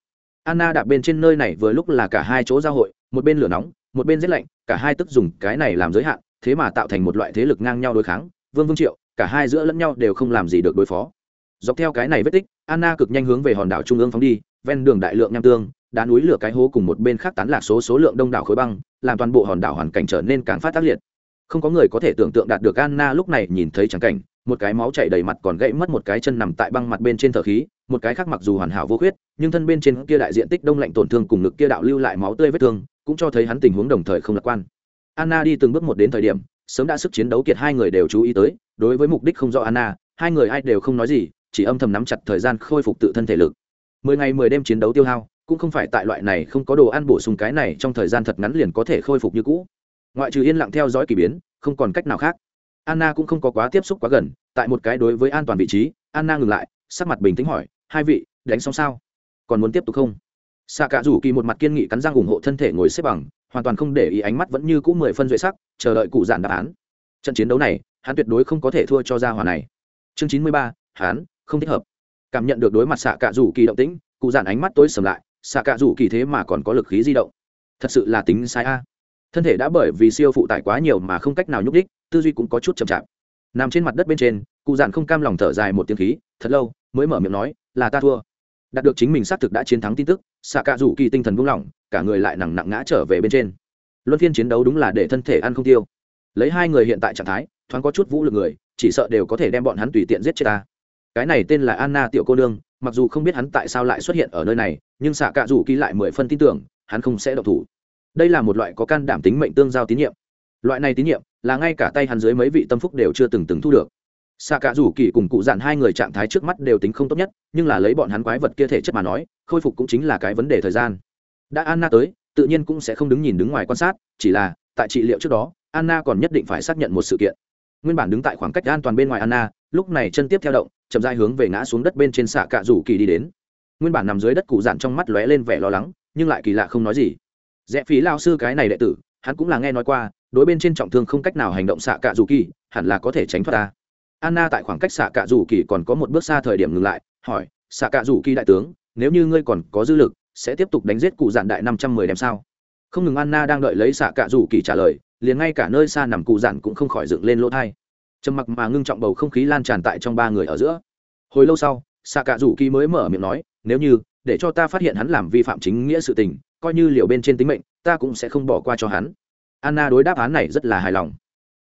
Anna đạp bên trên nơi này vừa lúc là cả hai chỗ giao hội, một bên lửa nóng, một bên rét lạnh, cả hai tức dùng cái này làm giới hạn, thế mà tạo thành một loại thế lực ngang nhau đối kháng, vương vương triệu, cả hai giữa lẫn nhau đều không làm gì được đối phó. Dọc theo cái này vết tích, anna cực nhanh hướng về hòn đảo trung ương phóng đi, ven đường đại lượng nham tương, đá núi lửa cái hố cùng một bên khác tán lạc số số lượng đông đảo khối băng, làm toàn bộ hòn đảo hoàn cảnh trở nên càng phát tác liệt không có người có thể tưởng tượng đạt được anna lúc này nhìn thấy trắng cảnh, một cái máu chảy đầy mặt còn gãy mất một cái chân nằm tại băng mặt bên trên thở khí, một cái khác mặc dù hoàn hảo vô khuyết, nhưng thân bên trên kia đại diện tích đông lạnh tổn thương cùng ngực kia đạo lưu lại máu tươi vết thương, cũng cho thấy hắn tình huống đồng thời không lạc quan. Anna đi từng bước một đến thời điểm, sớm đã sức chiến đấu kiệt hai người đều chú ý tới, đối với mục đích không rõ anna, hai người ai đều không nói gì, chỉ âm thầm nắm chặt thời gian khôi phục tự thân thể lực. Mười ngày mười đêm chiến đấu tiêu hao, cũng không phải tại loại này không có đồ ăn bổ sung cái này trong thời gian thật ngắn liền có thể khôi phục như cũ ngoại trừ yên lặng theo dõi k ỳ biến, không còn cách nào khác. Anna cũng không có quá tiếp xúc quá gần, tại một cái đối với an toàn vị trí, anna ngừng lại, sắc mặt bình tĩnh hỏi, hai vị, đánh xong sao? Còn muốn tiếp tục không? Xạ cả rủ kỳ một mặt kiên nghị cắn răng ủng hộ thân thể ngồi xếp bằng, hoàn toàn không để ý ánh mắt vẫn như cũ mười phân duệ sắc, chờ đợi cụ giản đáp án. Trận chiến đấu này, hắn tuyệt đối không có thể thua cho ra hòa này. Chương chín mươi ba, hắn, không thích hợp. Cảm nhận được đối mặt xạ cả rủ kỳ động tĩnh, cụ giản ánh mắt tối sầm lại xạ cạ rủ kỳ thế mà còn có lực khí di động. Thật sự là tính sai a thân thể đã bởi vì siêu phụ tải quá nhiều mà không cách nào nhúc đích tư duy cũng có chút chậm chạp. Nằm trên mặt đất bên trên, cụ dạn không cam lòng thở dài một tiếng khí, thật lâu, mới mở miệng nói, là ta thua. Đạt được chính mình xác thực đã chiến thắng tin tức xạ cạ rủ kỳ tinh thần buông lỏng, cả người lại nặng nặng ngã trở về bên trên. Luân phiên chiến đấu đúng là để thân thể ăn không tiêu. Lấy hai người hiện tại trạng thái, thoáng có chút vũ lực người, chỉ sợ đều có thể đem bọn hắn tùy tiện giết chết ta. Cái này tên là anna tiểu cô nương, mặc dù không biết hắn tại sao lại xuất hiện ở nơi này, nhưng xạ cạ rủ kỳ lại mười phân tin tưởng, hắn không sẽ độc thủ đây là một loại có can đảm tính mệnh tương giao tín nhiệm. Loại này tín nhiệm là ngay cả tay hắn dưới mấy vị tâm phúc đều chưa từng từng thu được. Xạ cả rủ kỳ cùng cụ dạn hai người trạng thái trước mắt đều tính không tốt nhất, nhưng là lấy bọn hắn quái vật kia thể chất mà nói, khôi phục cũng chính là cái vấn đề thời gian. Đã anna tới, tự nhiên cũng sẽ không đứng nhìn đứng ngoài quan sát, chỉ là, tại trị liệu trước đó, anna còn nhất định phải xác nhận một sự kiện. Nguyên bản đứng tại khoảng cách an toàn bên ngoài anna, lúc này chân tiếp theo động, chậm dai hướng về ngã xuống đất bên trên xạ cạ rủ kỳ đi đến. Nguyên bản nằm dưới đất cụ dạn trong mắt lóe lên vẻ lo lắng, nhưng lại kỳ lạ không nói gì rẽ phí lao sư cái này đệ tử, hắn cũng là nghe nói qua, đối bên trên trọng thương không cách nào hành động xạ cạ rủ kỳ, hẳn là có thể tránh thoát ta. Anna tại khoảng cách xạ cạ rủ kỳ còn có một bước xa thời điểm ngừng lại, hỏi, xạ cạ rủ kỳ đại tướng, nếu như ngươi còn có dư lực, sẽ tiếp tục đánh giết cụ dạn đại năm trăm mười đem sao? Không ngừng anna đang đợi lấy xạ cạ rủ kỳ trả lời, liền ngay cả nơi xa nằm cụ dạn cũng không khỏi dựng lên lỗ thai. Trầm mặc mà ngưng trọng bầu không khí lan tràn tại trong ba người ở giữa. Hồi lâu sau, xạ cạ rủ kỳ mới mở miệng nói, nếu như, để cho ta phát hiện hắn làm vi phạm chính nghĩa sự tình coi như liệu bên trên tính mệnh, ta cũng sẽ không bỏ qua cho hắn. Anna đối đáp án này rất là hài lòng.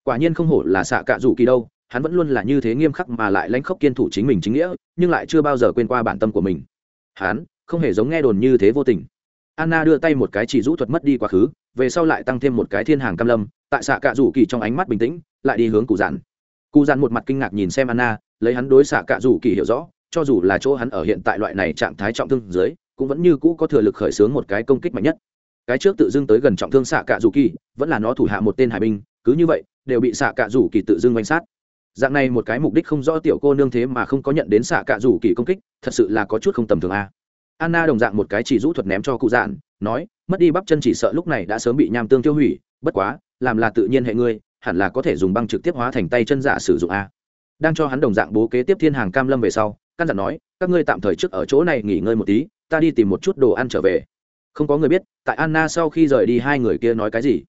Quả nhiên không hổ là xạ cạ rủ kỳ đâu, hắn vẫn luôn là như thế nghiêm khắc mà lại lãnh khốc kiên thủ chính mình chính nghĩa, nhưng lại chưa bao giờ quên qua bản tâm của mình. Hắn, không hề giống nghe đồn như thế vô tình. Anna đưa tay một cái chỉ rũ thuật mất đi quá khứ, về sau lại tăng thêm một cái thiên hàng cam lâm, tại xạ cạ rủ kỳ trong ánh mắt bình tĩnh, lại đi hướng cụ Dặn. cụ Dặn một mặt kinh ngạc nhìn xem anna, lấy hắn đối xạ cạ rủ kỳ hiểu rõ, cho dù là chỗ hắn ở hiện tại loại này trạng thái trọng thương dưới cũng vẫn như cũ có thừa lực khởi xướng một cái công kích mạnh nhất. Cái trước tự dưng tới gần trọng thương xạ cạ rủ kỳ vẫn là nó thủ hạ một tên hải binh, cứ như vậy, đều bị xạ cạ rủ kỳ tự dưng bánh sát. Dạng này một cái mục đích không rõ tiểu cô nương thế mà không có nhận đến xạ cạ rủ kỳ công kích, thật sự là có chút không tầm thường a. Anna đồng dạng một cái chỉ rũ thuật ném cho cụ dạn, nói, mất đi bắp chân chỉ sợ lúc này đã sớm bị nham tương tiêu hủy, bất quá, làm là tự nhiên hệ ngươi, hẳn là có thể dùng băng trực tiếp hóa thành tay chân giả sử dụng a. Đang cho hắn đồng dạng bố kế tiếp thiên hàng cam lâm về sau, căn dặn nói, các ngươi tạm thời trước ở chỗ này nghỉ ngơi một tí ta đi tìm một chút đồ ăn trở về. Không có người biết, tại anna sau khi rời đi hai người kia nói cái gì.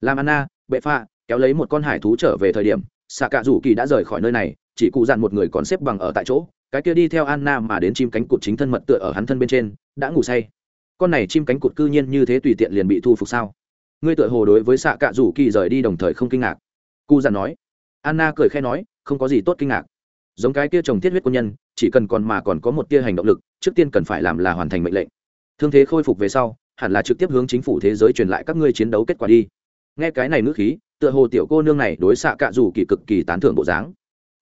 Làm anna, bệ pha kéo lấy một con hải thú trở về thời điểm xạ cạ rủ kỳ đã rời khỏi nơi này, chỉ cụ dặn một người còn xếp bằng ở tại chỗ, cái kia đi theo anna mà đến chim cánh cụt chính thân mật tựa ở hắn thân bên trên, đã ngủ say. Con này chim cánh cụt cư nhiên như thế tùy tiện liền bị thu phục sao? Ngươi tựa hồ đối với xạ cạ rủ kỳ rời đi đồng thời không kinh ngạc. Cụ dặn nói. Anna cười khe nói, không có gì tốt kinh ngạc giống cái kia trồng thiết huyết quân nhân, chỉ cần còn mà còn có một tia hành động lực, trước tiên cần phải làm là hoàn thành mệnh lệnh. Thương thế khôi phục về sau, hẳn là trực tiếp hướng chính phủ thế giới truyền lại các ngươi chiến đấu kết quả đi. Nghe cái này ngữ khí, tựa hồ tiểu cô nương này đối xạ cạ rủ kỳ cực kỳ tán thưởng bộ dáng.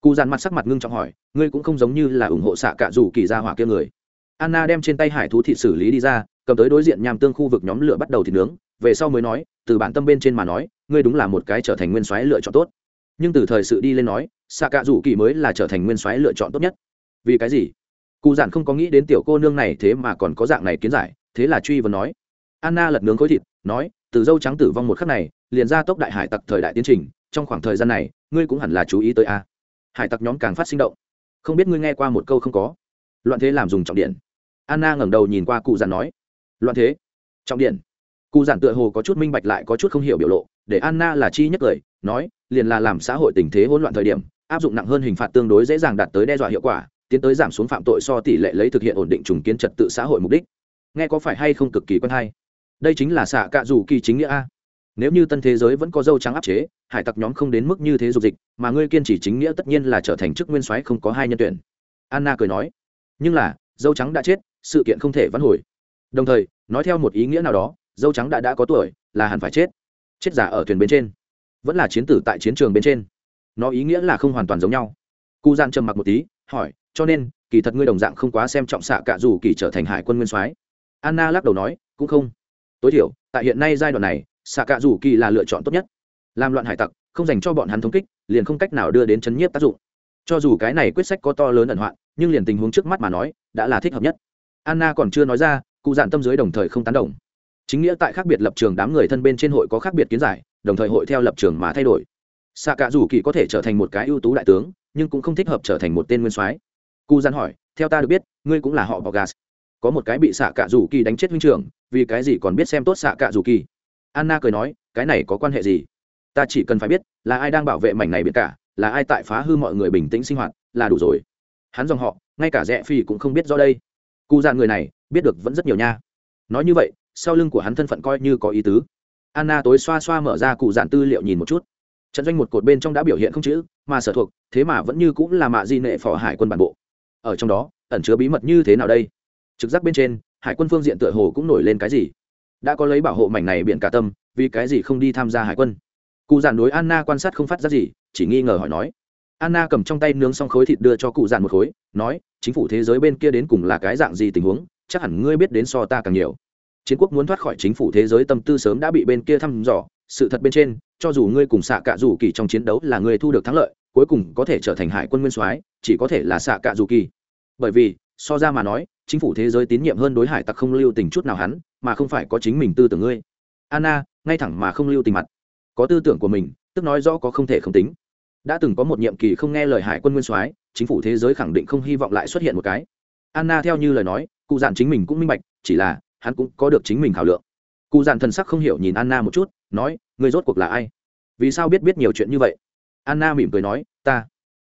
Cụ dàn mặt sắc mặt ngưng trọng hỏi, ngươi cũng không giống như là ủng hộ xạ cạ rủ kỳ ra hỏa kia người. Anna đem trên tay hải thú thịt xử lý đi ra, cầm tới đối diện nham tương khu vực nhóm lửa bắt đầu thịt nướng, về sau mới nói, từ bản tâm bên trên mà nói, ngươi đúng là một cái trở thành nguyên soái lựa chọn tốt. Nhưng từ thời sự đi lên nói xạ cạ rủ kỳ mới là trở thành nguyên soái lựa chọn tốt nhất. Vì cái gì? Cụ giản không có nghĩ đến tiểu cô nương này thế mà còn có dạng này kiến giải, thế là truy vấn nói. Anna lật nướng khối thịt, nói, từ dâu trắng tử vong một khắc này, liền ra tốc đại hải tặc thời đại tiến trình, trong khoảng thời gian này, ngươi cũng hẳn là chú ý tới a. Hải tặc nhóm càng phát sinh động. Không biết ngươi nghe qua một câu không có? Loạn thế làm dùng trọng điện. Anna ngẩng đầu nhìn qua cụ giản nói. Loạn thế? Trọng điện. Cụ giản tựa hồ có chút minh bạch lại có chút không hiểu biểu lộ, để anna là chi nhất cười, nói, liền là làm xã hội tình thế hỗn loạn thời điểm áp dụng nặng hơn hình phạt tương đối dễ dàng đạt tới đe dọa hiệu quả, tiến tới giảm xuống phạm tội so tỷ lệ lấy thực hiện ổn định trùng kiến trật tự xã hội mục đích. Nghe có phải hay không cực kỳ quen hay. Đây chính là xạ cạ dù kỳ chính nghĩa a. Nếu như tân thế giới vẫn có dâu trắng áp chế, hải tặc nhóm không đến mức như thế dục dịch, mà ngươi kiên trì chính nghĩa tất nhiên là trở thành chức nguyên soái không có hai nhân tuyển. Anna cười nói. Nhưng là, dâu trắng đã chết, sự kiện không thể vãn hồi. Đồng thời, nói theo một ý nghĩa nào đó, dâu trắng đã đã có tuổi, là hẳn phải chết. Chết giả ở thuyền bên trên. Vẫn là chiến tử tại chiến trường bên trên nó ý nghĩa là không hoàn toàn giống nhau. Cụ gian trầm mặc một tí, hỏi, cho nên, kỳ thật ngươi đồng dạng không quá xem trọng xạ cả dù kỳ trở thành hải quân nguyên soái? Anna lắc đầu nói, cũng không. Tối thiểu, tại hiện nay giai đoạn này, xạ cả dù kỳ là lựa chọn tốt nhất. Làm loạn hải tặc, không dành cho bọn hắn thống kích, liền không cách nào đưa đến chấn nhiếp tác dụng. Cho dù cái này quyết sách có to lớn ẩn hoạn, nhưng liền tình huống trước mắt mà nói, đã là thích hợp nhất. Anna còn chưa nói ra, cụ dạn tâm dưới đồng thời không tán đồng. Chính nghĩa tại khác biệt lập trường đám người thân bên trên hội có khác biệt kiến giải, đồng thời hội theo lập trường mà thay đổi xạ cả dù kỳ có thể trở thành một cái ưu tú đại tướng, nhưng cũng không thích hợp trở thành một tên nguyên soái. Cu gian hỏi, theo ta được biết, ngươi cũng là họ bogas. Có một cái bị xạ cạ rủ kỳ đánh chết huynh trưởng, vì cái gì còn biết xem tốt xạ cạ rủ kỳ? Anna cười nói, cái này có quan hệ gì? Ta chỉ cần phải biết, là ai đang bảo vệ mảnh này biển cả, là ai tại phá hư mọi người bình tĩnh sinh hoạt, là đủ rồi. Hắn dòng họ, ngay cả rẽ phi cũng không biết rõ đây. Cụ dạn người này, biết được vẫn rất nhiều nha. Nói như vậy, sau lưng của hắn thân phận coi như có ý tứ. Anna tối xoa xoa mở ra cụ dạn tư liệu nhìn một chút trận doanh một cột bên trong đã biểu hiện không chữ, mà sở thuộc, thế mà vẫn như cũng là mạ di nệ phò hải quân bản bộ. Ở trong đó, ẩn chứa bí mật như thế nào đây? Trực giác bên trên, hải quân phương diện tựa hồ cũng nổi lên cái gì? Đã có lấy bảo hộ mảnh này biện cả tâm, vì cái gì không đi tham gia hải quân? Cụ giản đối anna quan sát không phát ra gì, chỉ nghi ngờ hỏi nói. Anna cầm trong tay nướng xong khối thịt đưa cho cụ giản một khối, nói, chính phủ thế giới bên kia đến cùng là cái dạng gì tình huống? Chắc hẳn ngươi biết đến so ta càng nhiều. Chiến quốc muốn thoát khỏi chính phủ thế giới tâm tư sớm đã bị bên kia thăm dò, sự thật bên trên cho dù ngươi cùng xạ cạ dù kỳ trong chiến đấu là ngươi thu được thắng lợi, cuối cùng có thể trở thành hải quân nguyên soái, chỉ có thể là xạ cạ dù kỳ. Bởi vì, so ra mà nói, chính phủ thế giới tín nhiệm hơn đối hải tặc không lưu tình chút nào hắn, mà không phải có chính mình tư tưởng ngươi. Anna, ngay thẳng mà không lưu tình mặt. Có tư tưởng của mình, tức nói rõ có không thể không tính. Đã từng có một nhiệm kỳ không nghe lời hải quân nguyên soái, chính phủ thế giới khẳng định không hy vọng lại xuất hiện một cái. Anna theo như lời nói, cụ dạn chính mình cũng minh bạch, chỉ là, hắn cũng có được chính mình khảo lượng cụ dạn thần sắc không hiểu nhìn anna một chút, nói người rốt cuộc là ai? Vì sao biết biết nhiều chuyện như vậy? Anna mỉm cười nói, ta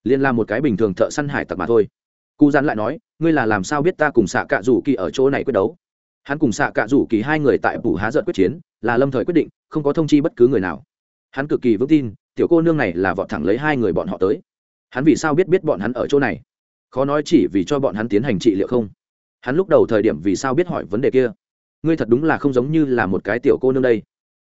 liên là một cái bình thường thợ săn hải tặc mà thôi. Cụ dạn lại nói, ngươi là làm sao biết ta cùng xạ cạ rủ kỳ ở chỗ này quyết đấu? Hắn cùng xạ cạ rủ kỳ hai người tại bù há giận quyết chiến, là lâm thời quyết định, không có thông chi bất cứ người nào. Hắn cực kỳ vững tin, tiểu cô nương này là vọt thẳng lấy hai người bọn họ tới. Hắn vì sao biết biết bọn hắn ở chỗ này? Khó nói chỉ vì cho bọn hắn tiến hành trị liệu không? Hắn lúc đầu thời điểm vì sao biết hỏi vấn đề kia? Ngươi thật đúng là không giống như là một cái tiểu cô nương đây.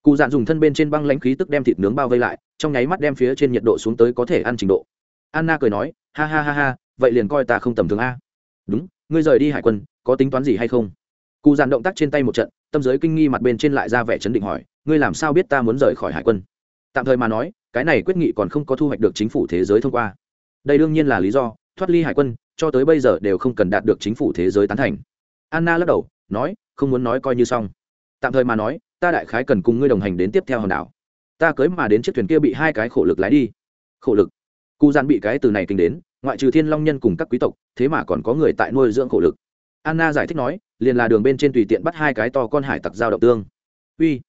Cụ dạn dùng thân bên trên băng lãnh khí tức đem thịt nướng bao vây lại, trong nháy mắt đem phía trên nhiệt độ xuống tới có thể ăn trình độ. Anna cười nói, ha ha ha ha, vậy liền coi ta không tầm thường a. Đúng, ngươi rời đi hải quân, có tính toán gì hay không? Cụ dàn động tác trên tay một trận, tâm giới kinh nghi mặt bên trên lại ra vẻ chấn định hỏi, ngươi làm sao biết ta muốn rời khỏi hải quân? Tạm thời mà nói, cái này quyết nghị còn không có thu hoạch được chính phủ thế giới thông qua. Đây đương nhiên là lý do, thoát ly hải quân, cho tới bây giờ đều không cần đạt được chính phủ thế giới tán thành. Anna lắc đầu, nói không muốn nói coi như xong. Tạm thời mà nói, ta đại khái cần cùng ngươi đồng hành đến tiếp theo hòn đảo. Ta cưới mà đến chiếc thuyền kia bị hai cái khổ lực lái đi. Khổ lực? Cụ gian bị cái từ này kinh đến, ngoại trừ thiên long nhân cùng các quý tộc, thế mà còn có người tại nuôi dưỡng khổ lực. Anna giải thích nói, liền là đường bên trên tùy tiện bắt hai cái to con hải tặc giao động tương. Uy,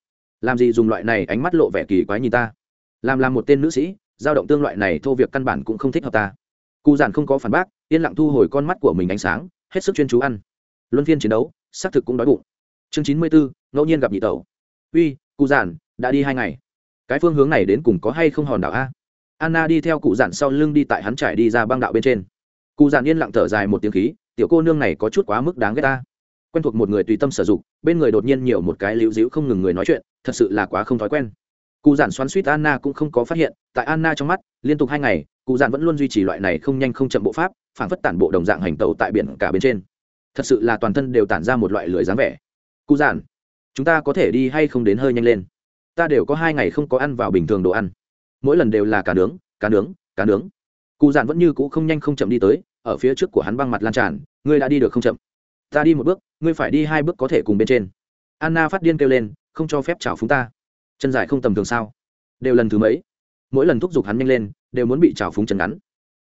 làm gì dùng loại này ánh mắt lộ vẻ kỳ quái nhìn ta? Làm làm một tên nữ sĩ, giao động tương loại này thô việc căn bản cũng không thích hợp ta. Cụ giản không có phản bác, yên lặng thu hồi con mắt của mình ánh sáng, hết sức chuyên chú ăn. Luân phiên chiến đấu xác thực cũng đói bụng. Chương chín mươi bốn, ngẫu nhiên gặp nhị tẩu. Uy, cụ giản, đã đi hai ngày. Cái phương hướng này đến cùng có hay không hòn đảo a? Anna đi theo cụ giản sau lưng đi tại hắn trải đi ra băng đạo bên trên. Cụ giản yên lặng thở dài một tiếng khí, tiểu cô nương này có chút quá mức đáng ghét ta. Quen thuộc một người tùy tâm sử dụng, bên người đột nhiên nhiều một cái lưu dĩu không ngừng người nói chuyện, thật sự là quá không thói quen. Cụ giản xoắn suýt anna cũng không có phát hiện, tại anna trong mắt, liên tục hai ngày, cụ giản vẫn luôn duy trì loại này không nhanh không chậm bộ pháp phản phất tản bộ đồng dạng hành tẩu tại biển cả bên trên thật sự là toàn thân đều tản ra một loại lưỡi dáng vẻ. Cụ giản, chúng ta có thể đi hay không đến hơi nhanh lên? Ta đều có hai ngày không có ăn vào bình thường đồ ăn. Mỗi lần đều là cá nướng cá nướng cá nướng. Cụ giản vẫn như cũ không nhanh không chậm đi tới, ở phía trước của hắn băng mặt lan tràn, ngươi đã đi được không chậm? Ta đi một bước, ngươi phải đi hai bước có thể cùng bên trên. Anna phát điên kêu lên, không cho phép chào phúng ta. Chân dài không tầm thường sao? Đều lần thứ mấy? Mỗi lần thúc giục hắn nhanh lên, đều muốn bị trào phúng chân ngắn.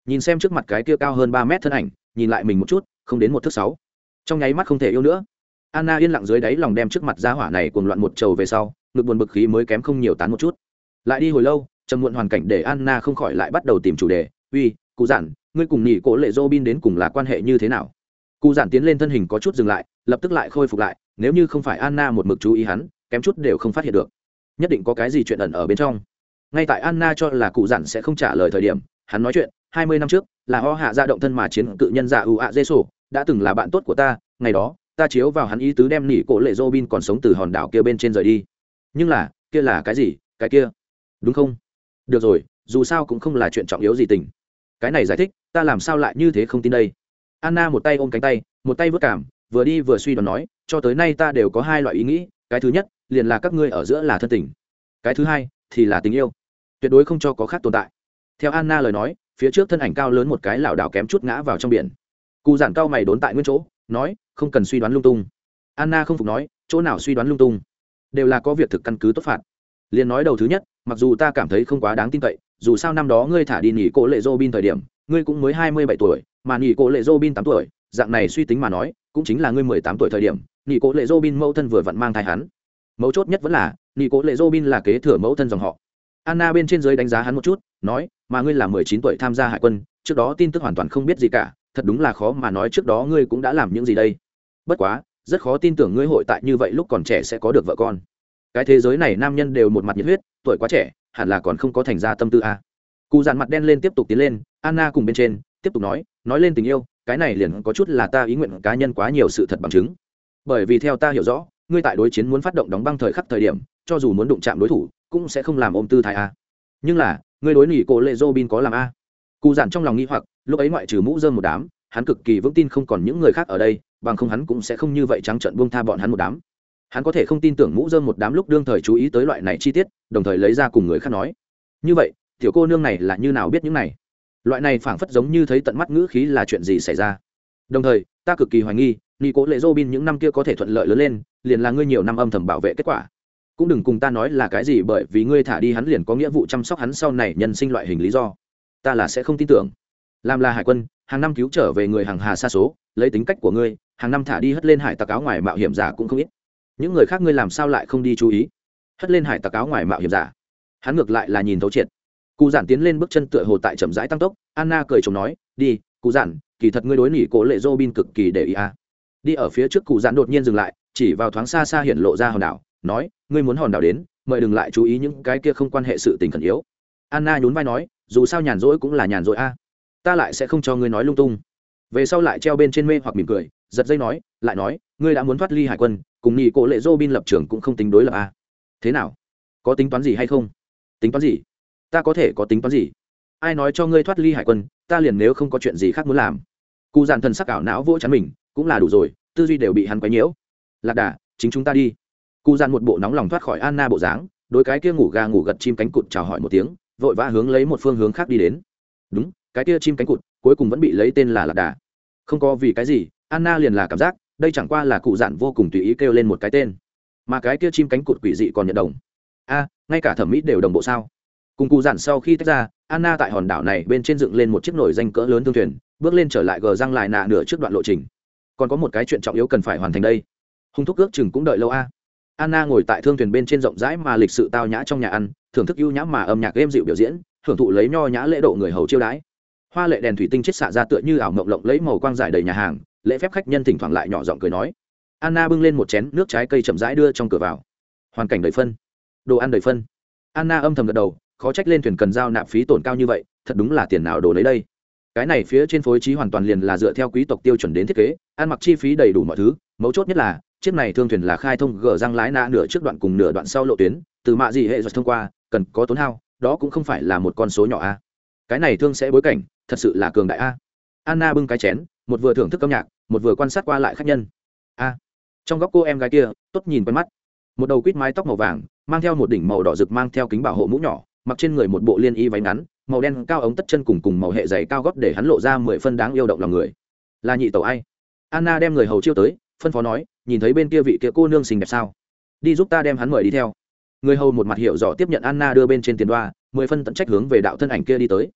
Nhìn xem trước mặt cái kia cao hơn ba mét thân ảnh, nhìn lại mình một chút, không đến một thước sáu trong nháy mắt không thể yêu nữa. Anna yên lặng dưới đáy lòng đem trước mặt giá hỏa này cuồng loạn một trầu về sau, ngực buồn bực khí mới kém không nhiều tán một chút. Lại đi hồi lâu, trầm muộn hoàn cảnh để anna không khỏi lại bắt đầu tìm chủ đề. Uy, cụ giản, ngươi cùng nghỉ cỗ lệ dô bin đến cùng là quan hệ như thế nào? Cụ giản tiến lên thân hình có chút dừng lại, lập tức lại khôi phục lại, nếu như không phải anna một mực chú ý hắn, kém chút đều không phát hiện được. Nhất định có cái gì chuyện ẩn ở bên trong. Ngay tại anna cho là cụ giản sẽ không trả lời thời điểm, hắn nói chuyện, hai mươi năm trước, là ho hạ ra động thân mà chiến cự nhân dạ ưu ạ dê sổ đã từng là bạn tốt của ta, ngày đó, ta chiếu vào hắn ý tứ đem nỉ cổ lệ dô bin còn sống từ hòn đảo kia bên trên rời đi. Nhưng là, kia là cái gì, cái kia? Đúng không? Được rồi, dù sao cũng không là chuyện trọng yếu gì tình. Cái này giải thích, ta làm sao lại như thế không tin đây? Anna một tay ôm cánh tay, một tay vớt cảm, vừa đi vừa suy đoán nói, cho tới nay ta đều có hai loại ý nghĩ, cái thứ nhất, liền là các ngươi ở giữa là thân tình. Cái thứ hai, thì là tình yêu. Tuyệt đối không cho có khác tồn tại. Theo anna lời nói, phía trước thân ảnh cao lớn một cái lảo đảo kém chút ngã vào trong biển cụ giản cao mày đốn tại nguyên chỗ, nói, không cần suy đoán lung tung. Anna không phục nói, chỗ nào suy đoán lung tung? Đều là có việc thực căn cứ tốt phạt. Liền nói đầu thứ nhất, mặc dù ta cảm thấy không quá đáng tin cậy, dù sao năm đó ngươi thả đi nghỉ cổ lệ dô bin thời điểm, ngươi cũng mới hai mươi bảy tuổi, mà nghỉ cổ lệ dô bin tám tuổi, dạng này suy tính mà nói, cũng chính là ngươi mười tám tuổi thời điểm nghỉ cổ lệ dô bin mẫu thân vừa vặn mang thai hắn. Mấu chốt nhất vẫn là nghỉ cổ lệ dô bin là kế thừa mẫu thân dòng họ. Anna bên trên dưới đánh giá hắn một chút, nói, mà ngươi là mười chín tuổi tham gia hải quân, trước đó tin tức hoàn toàn không biết gì cả thật đúng là khó mà nói trước đó ngươi cũng đã làm những gì đây. Bất quá, rất khó tin tưởng ngươi hội tại như vậy lúc còn trẻ sẽ có được vợ con. Cái thế giới này nam nhân đều một mặt nhiệt huyết, tuổi quá trẻ, hẳn là còn không có thành ra tâm tư a. À. cụ dàn mặt đen lên tiếp tục tiến lên, anna cùng bên trên, tiếp tục nói nói lên tình yêu, cái này liền có chút là ta ý nguyện cá nhân quá nhiều sự thật bằng chứng. Bởi vì theo ta hiểu rõ, ngươi tại đối chiến muốn phát động đóng băng thời khắc thời điểm, cho dù muốn đụng chạm đối thủ, cũng sẽ không làm ôm tư thái a. Nhưng là, ngươi đối nghỉ cổ lệ dô bin có làm a? Cụ dàn trong lòng nghi hoặc lúc ấy ngoại trừ mũ dơm một đám, hắn cực kỳ vững tin không còn những người khác ở đây, bằng không hắn cũng sẽ không như vậy trắng trợn buông tha bọn hắn một đám. Hắn có thể không tin tưởng mũ dơm một đám lúc đương thời chú ý tới loại này chi tiết, đồng thời lấy ra cùng người khác nói. Như vậy, tiểu cô nương này là như nào biết những này? Loại này phảng phất giống như thấy tận mắt ngữ khí là chuyện gì xảy ra? Đồng thời, ta cực kỳ hoài nghi nghi cố lệ dô bin những năm kia có thể thuận lợi lớn lên, liền là ngươi nhiều năm âm thầm bảo vệ kết quả. Cũng đừng cùng ta nói là cái gì bởi vì ngươi thả đi hắn liền có nghĩa vụ chăm sóc hắn sau này nhân sinh loại hình lý do. Ta là sẽ không tin tưởng làm là hải quân, hàng năm cứu trở về người hàng hà xa số, lấy tính cách của ngươi, hàng năm thả đi hất lên hải tặc áo ngoài mạo hiểm giả cũng không ít. Những người khác ngươi làm sao lại không đi chú ý? Hất lên hải tặc áo ngoài mạo hiểm giả. Hắn ngược lại là nhìn thấu triệt. Cụ giản tiến lên bước chân tựa hồ tại chậm rãi tăng tốc, anna cười chồng nói, đi, cụ giản, kỳ thật ngươi đối nỉ cổ lệ dô bin cực kỳ để ý à. đi ở phía trước cụ giản đột nhiên dừng lại, chỉ vào thoáng xa xa hiện lộ ra hòn đảo, nói, ngươi muốn hòn đảo đến, mời đừng lại chú ý những cái kia không quan hệ sự tình khẩn yếu. Anna nhún vai nói, dù sao nhàn rỗi cũng là nhàn rỗi a ta lại sẽ không cho ngươi nói lung tung. Về sau lại treo bên trên mê hoặc mỉm cười, giật dây nói, lại nói, ngươi đã muốn thoát ly hải quân, cùng nhị cổ lệ dô bin lập trường cũng không tính đối lập a thế nào? Có tính toán gì hay không? Tính toán gì? Ta có thể có tính toán gì? Ai nói cho ngươi thoát ly hải quân, ta liền nếu không có chuyện gì khác muốn làm. Cụ dàn thần sắc ảo não vỗ chắn mình, cũng là đủ rồi, tư duy đều bị hắn quấy nhiễu. Lạc đà, chính chúng ta đi. Cụ dàn một bộ nóng lòng thoát khỏi anna bộ dáng đôi cái kia ngủ gà ngủ gật chim cánh cụt chào hỏi một tiếng, vội vã hướng lấy một phương hướng khác đi đến. Đúng cái kia chim cánh cụt cuối cùng vẫn bị lấy tên là lạc đà. Không có vì cái gì, anna liền là cảm giác, đây chẳng qua là cụ dạn vô cùng tùy ý kêu lên một cái tên. Mà cái kia chim cánh cụt quỷ dị còn nhận đồng. A, ngay cả thẩm mỹ đều đồng bộ sao? Cùng cụ dạn sau khi tách ra, anna tại hòn đảo này bên trên dựng lên một chiếc nổi danh cỡ lớn thương thuyền, bước lên trở lại gờ răng lại nạ nửa trước đoạn lộ trình. Còn có một cái chuyện trọng yếu cần phải hoàn thành đây. Hung thúc ước chừng cũng đợi lâu a. Anna ngồi tại thương thuyền bên trên rộng rãi mà lịch sự tao nhã trong nhà ăn, thưởng thức ưu nhã mà âm nhạc êm dịu biểu diễn thưởng thụ lấy nho nhã lễ độ người hầu chiêu đãi hoa lệ đèn thủy tinh chết xạ ra tựa như ảo mộng lộng lấy màu quang giải đầy nhà hàng, lễ phép khách nhân thỉnh thoảng lại nhỏ giọng cười nói. Anna bưng lên một chén nước trái cây chậm rãi đưa trong cửa vào. Hoàn cảnh đầy phân. Đồ ăn đầy phân. Anna âm thầm gật đầu, khó trách lên thuyền cần giao nạp phí tổn cao như vậy, thật đúng là tiền nào đồ lấy đây. Cái này phía trên phối trí hoàn toàn liền là dựa theo quý tộc tiêu chuẩn đến thiết kế, ăn mặc chi phí đầy đủ mọi thứ, mấu chốt nhất là, chiếc này thương thuyền là khai thông gờ răng lái nạ nửa trước đoạn cùng nửa đoạn sau lộ tuyến, từ mạ gì hệ giật thông qua, cần có tốn hao, đó cũng không phải là một con số nhỏ a. Cái này thương sẽ bối cảnh thật sự là cường đại a. Anna bưng cái chén, một vừa thưởng thức âm nhạc, một vừa quan sát qua lại khách nhân. A. Trong góc cô em gái kia, tốt nhìn quen mắt. Một đầu quýt mái tóc màu vàng, mang theo một đỉnh màu đỏ rực mang theo kính bảo hộ mũ nhỏ, mặc trên người một bộ liên y váy ngắn, màu đen cao ống tất chân cùng cùng màu hệ dày cao gót để hắn lộ ra mười phân đáng yêu động lòng người. Là nhị tẩu ai? Anna đem người hầu chiêu tới, phân phó nói, nhìn thấy bên kia vị kia cô nương xinh đẹp sao? Đi giúp ta đem hắn mời đi theo. Người hầu một mặt hiểu rõ tiếp nhận anna đưa bên trên tiền đoa, mười phân tận trách hướng về đạo thân ảnh kia đi tới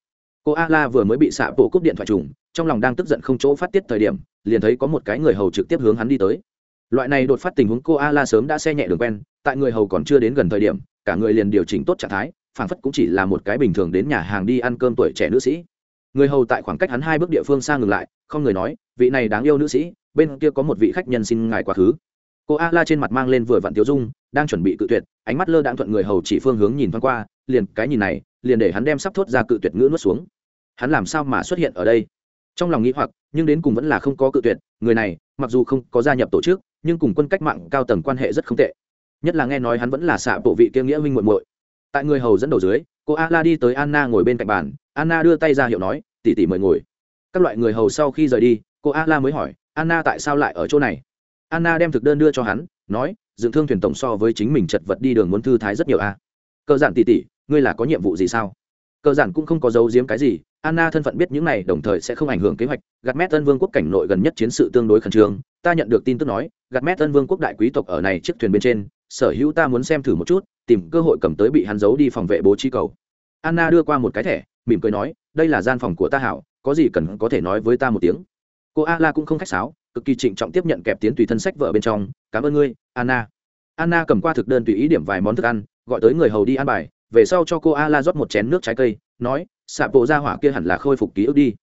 cô a la vừa mới bị xạ bộ cúp điện thoại trùng, trong lòng đang tức giận không chỗ phát tiết thời điểm, liền thấy có một cái người hầu trực tiếp hướng hắn đi tới. Loại này đột phát tình huống cô a la sớm đã xe nhẹ đường quen, tại người hầu còn chưa đến gần thời điểm, cả người liền điều chỉnh tốt trạng thái, phảng phất cũng chỉ là một cái bình thường đến nhà hàng đi ăn cơm tuổi trẻ nữ sĩ. Người hầu tại khoảng cách hắn hai bước địa phương xa ngừng lại, không người nói, vị này đáng yêu nữ sĩ, bên kia có một vị khách nhân xin ngài quá khứ. Cô a la trên mặt mang lên vừa vặn tiêu dung, đang chuẩn bị cự tuyệt, ánh mắt lơ đạn thuận người hầu chỉ phương hướng nhìn thoáng qua, liền cái nhìn này, liền để hắn đem sắp thốt ra cự tuyệt ngữ nuốt xuống hắn làm sao mà xuất hiện ở đây? Trong lòng nghĩ hoặc, nhưng đến cùng vẫn là không có cự tuyệt, người này, mặc dù không có gia nhập tổ chức, nhưng cùng quân cách mạng cao tầng quan hệ rất không tệ. Nhất là nghe nói hắn vẫn là xạ bộ vị kia nghĩa huynh muội muội. Tại người hầu dẫn đầu dưới, cô a la đi tới anna ngồi bên cạnh bàn. Anna đưa tay ra hiệu nói tỉ tỉ mời ngồi. Các loại người hầu sau khi rời đi, cô a la mới hỏi, anna tại sao lại ở chỗ này? Anna đem thực đơn đưa cho hắn, nói, dựng thương thuyền tổng so với chính mình chật vật đi đường muốn thư thái rất nhiều a à. cơ giản tỉ tỉ ngươi là có nhiệm vụ gì sao? Cơ giản cũng không có giấu giếm cái gì anna thân phận biết những này đồng thời sẽ không ảnh hưởng kế hoạch. Gạt mét tân vương quốc cảnh nội gần nhất chiến sự tương đối khẩn trương. Ta nhận được tin tức nói gạt mét tân vương quốc đại quý tộc ở này chiếc thuyền bên trên. Sở hữu ta muốn xem thử một chút, tìm cơ hội cầm tới bị hắn giấu đi phòng vệ bố trí cầu. Anna đưa qua một cái thẻ, mỉm cười nói, đây là gian phòng của ta hảo, có gì cần có thể nói với ta một tiếng. Cô Ala cũng không khách sáo, cực kỳ trịnh trọng tiếp nhận kẹp tiến tùy thân sách vợ bên trong. Cảm ơn ngươi, anna. Anna cầm qua thực đơn tùy ý điểm vài món thức ăn, gọi tới người hầu đi ăn bài. Về sau cho cô Ala rót một chén nước trái cây, nói xạ bộ ra hỏa kia hẳn là khôi phục ký ức đi.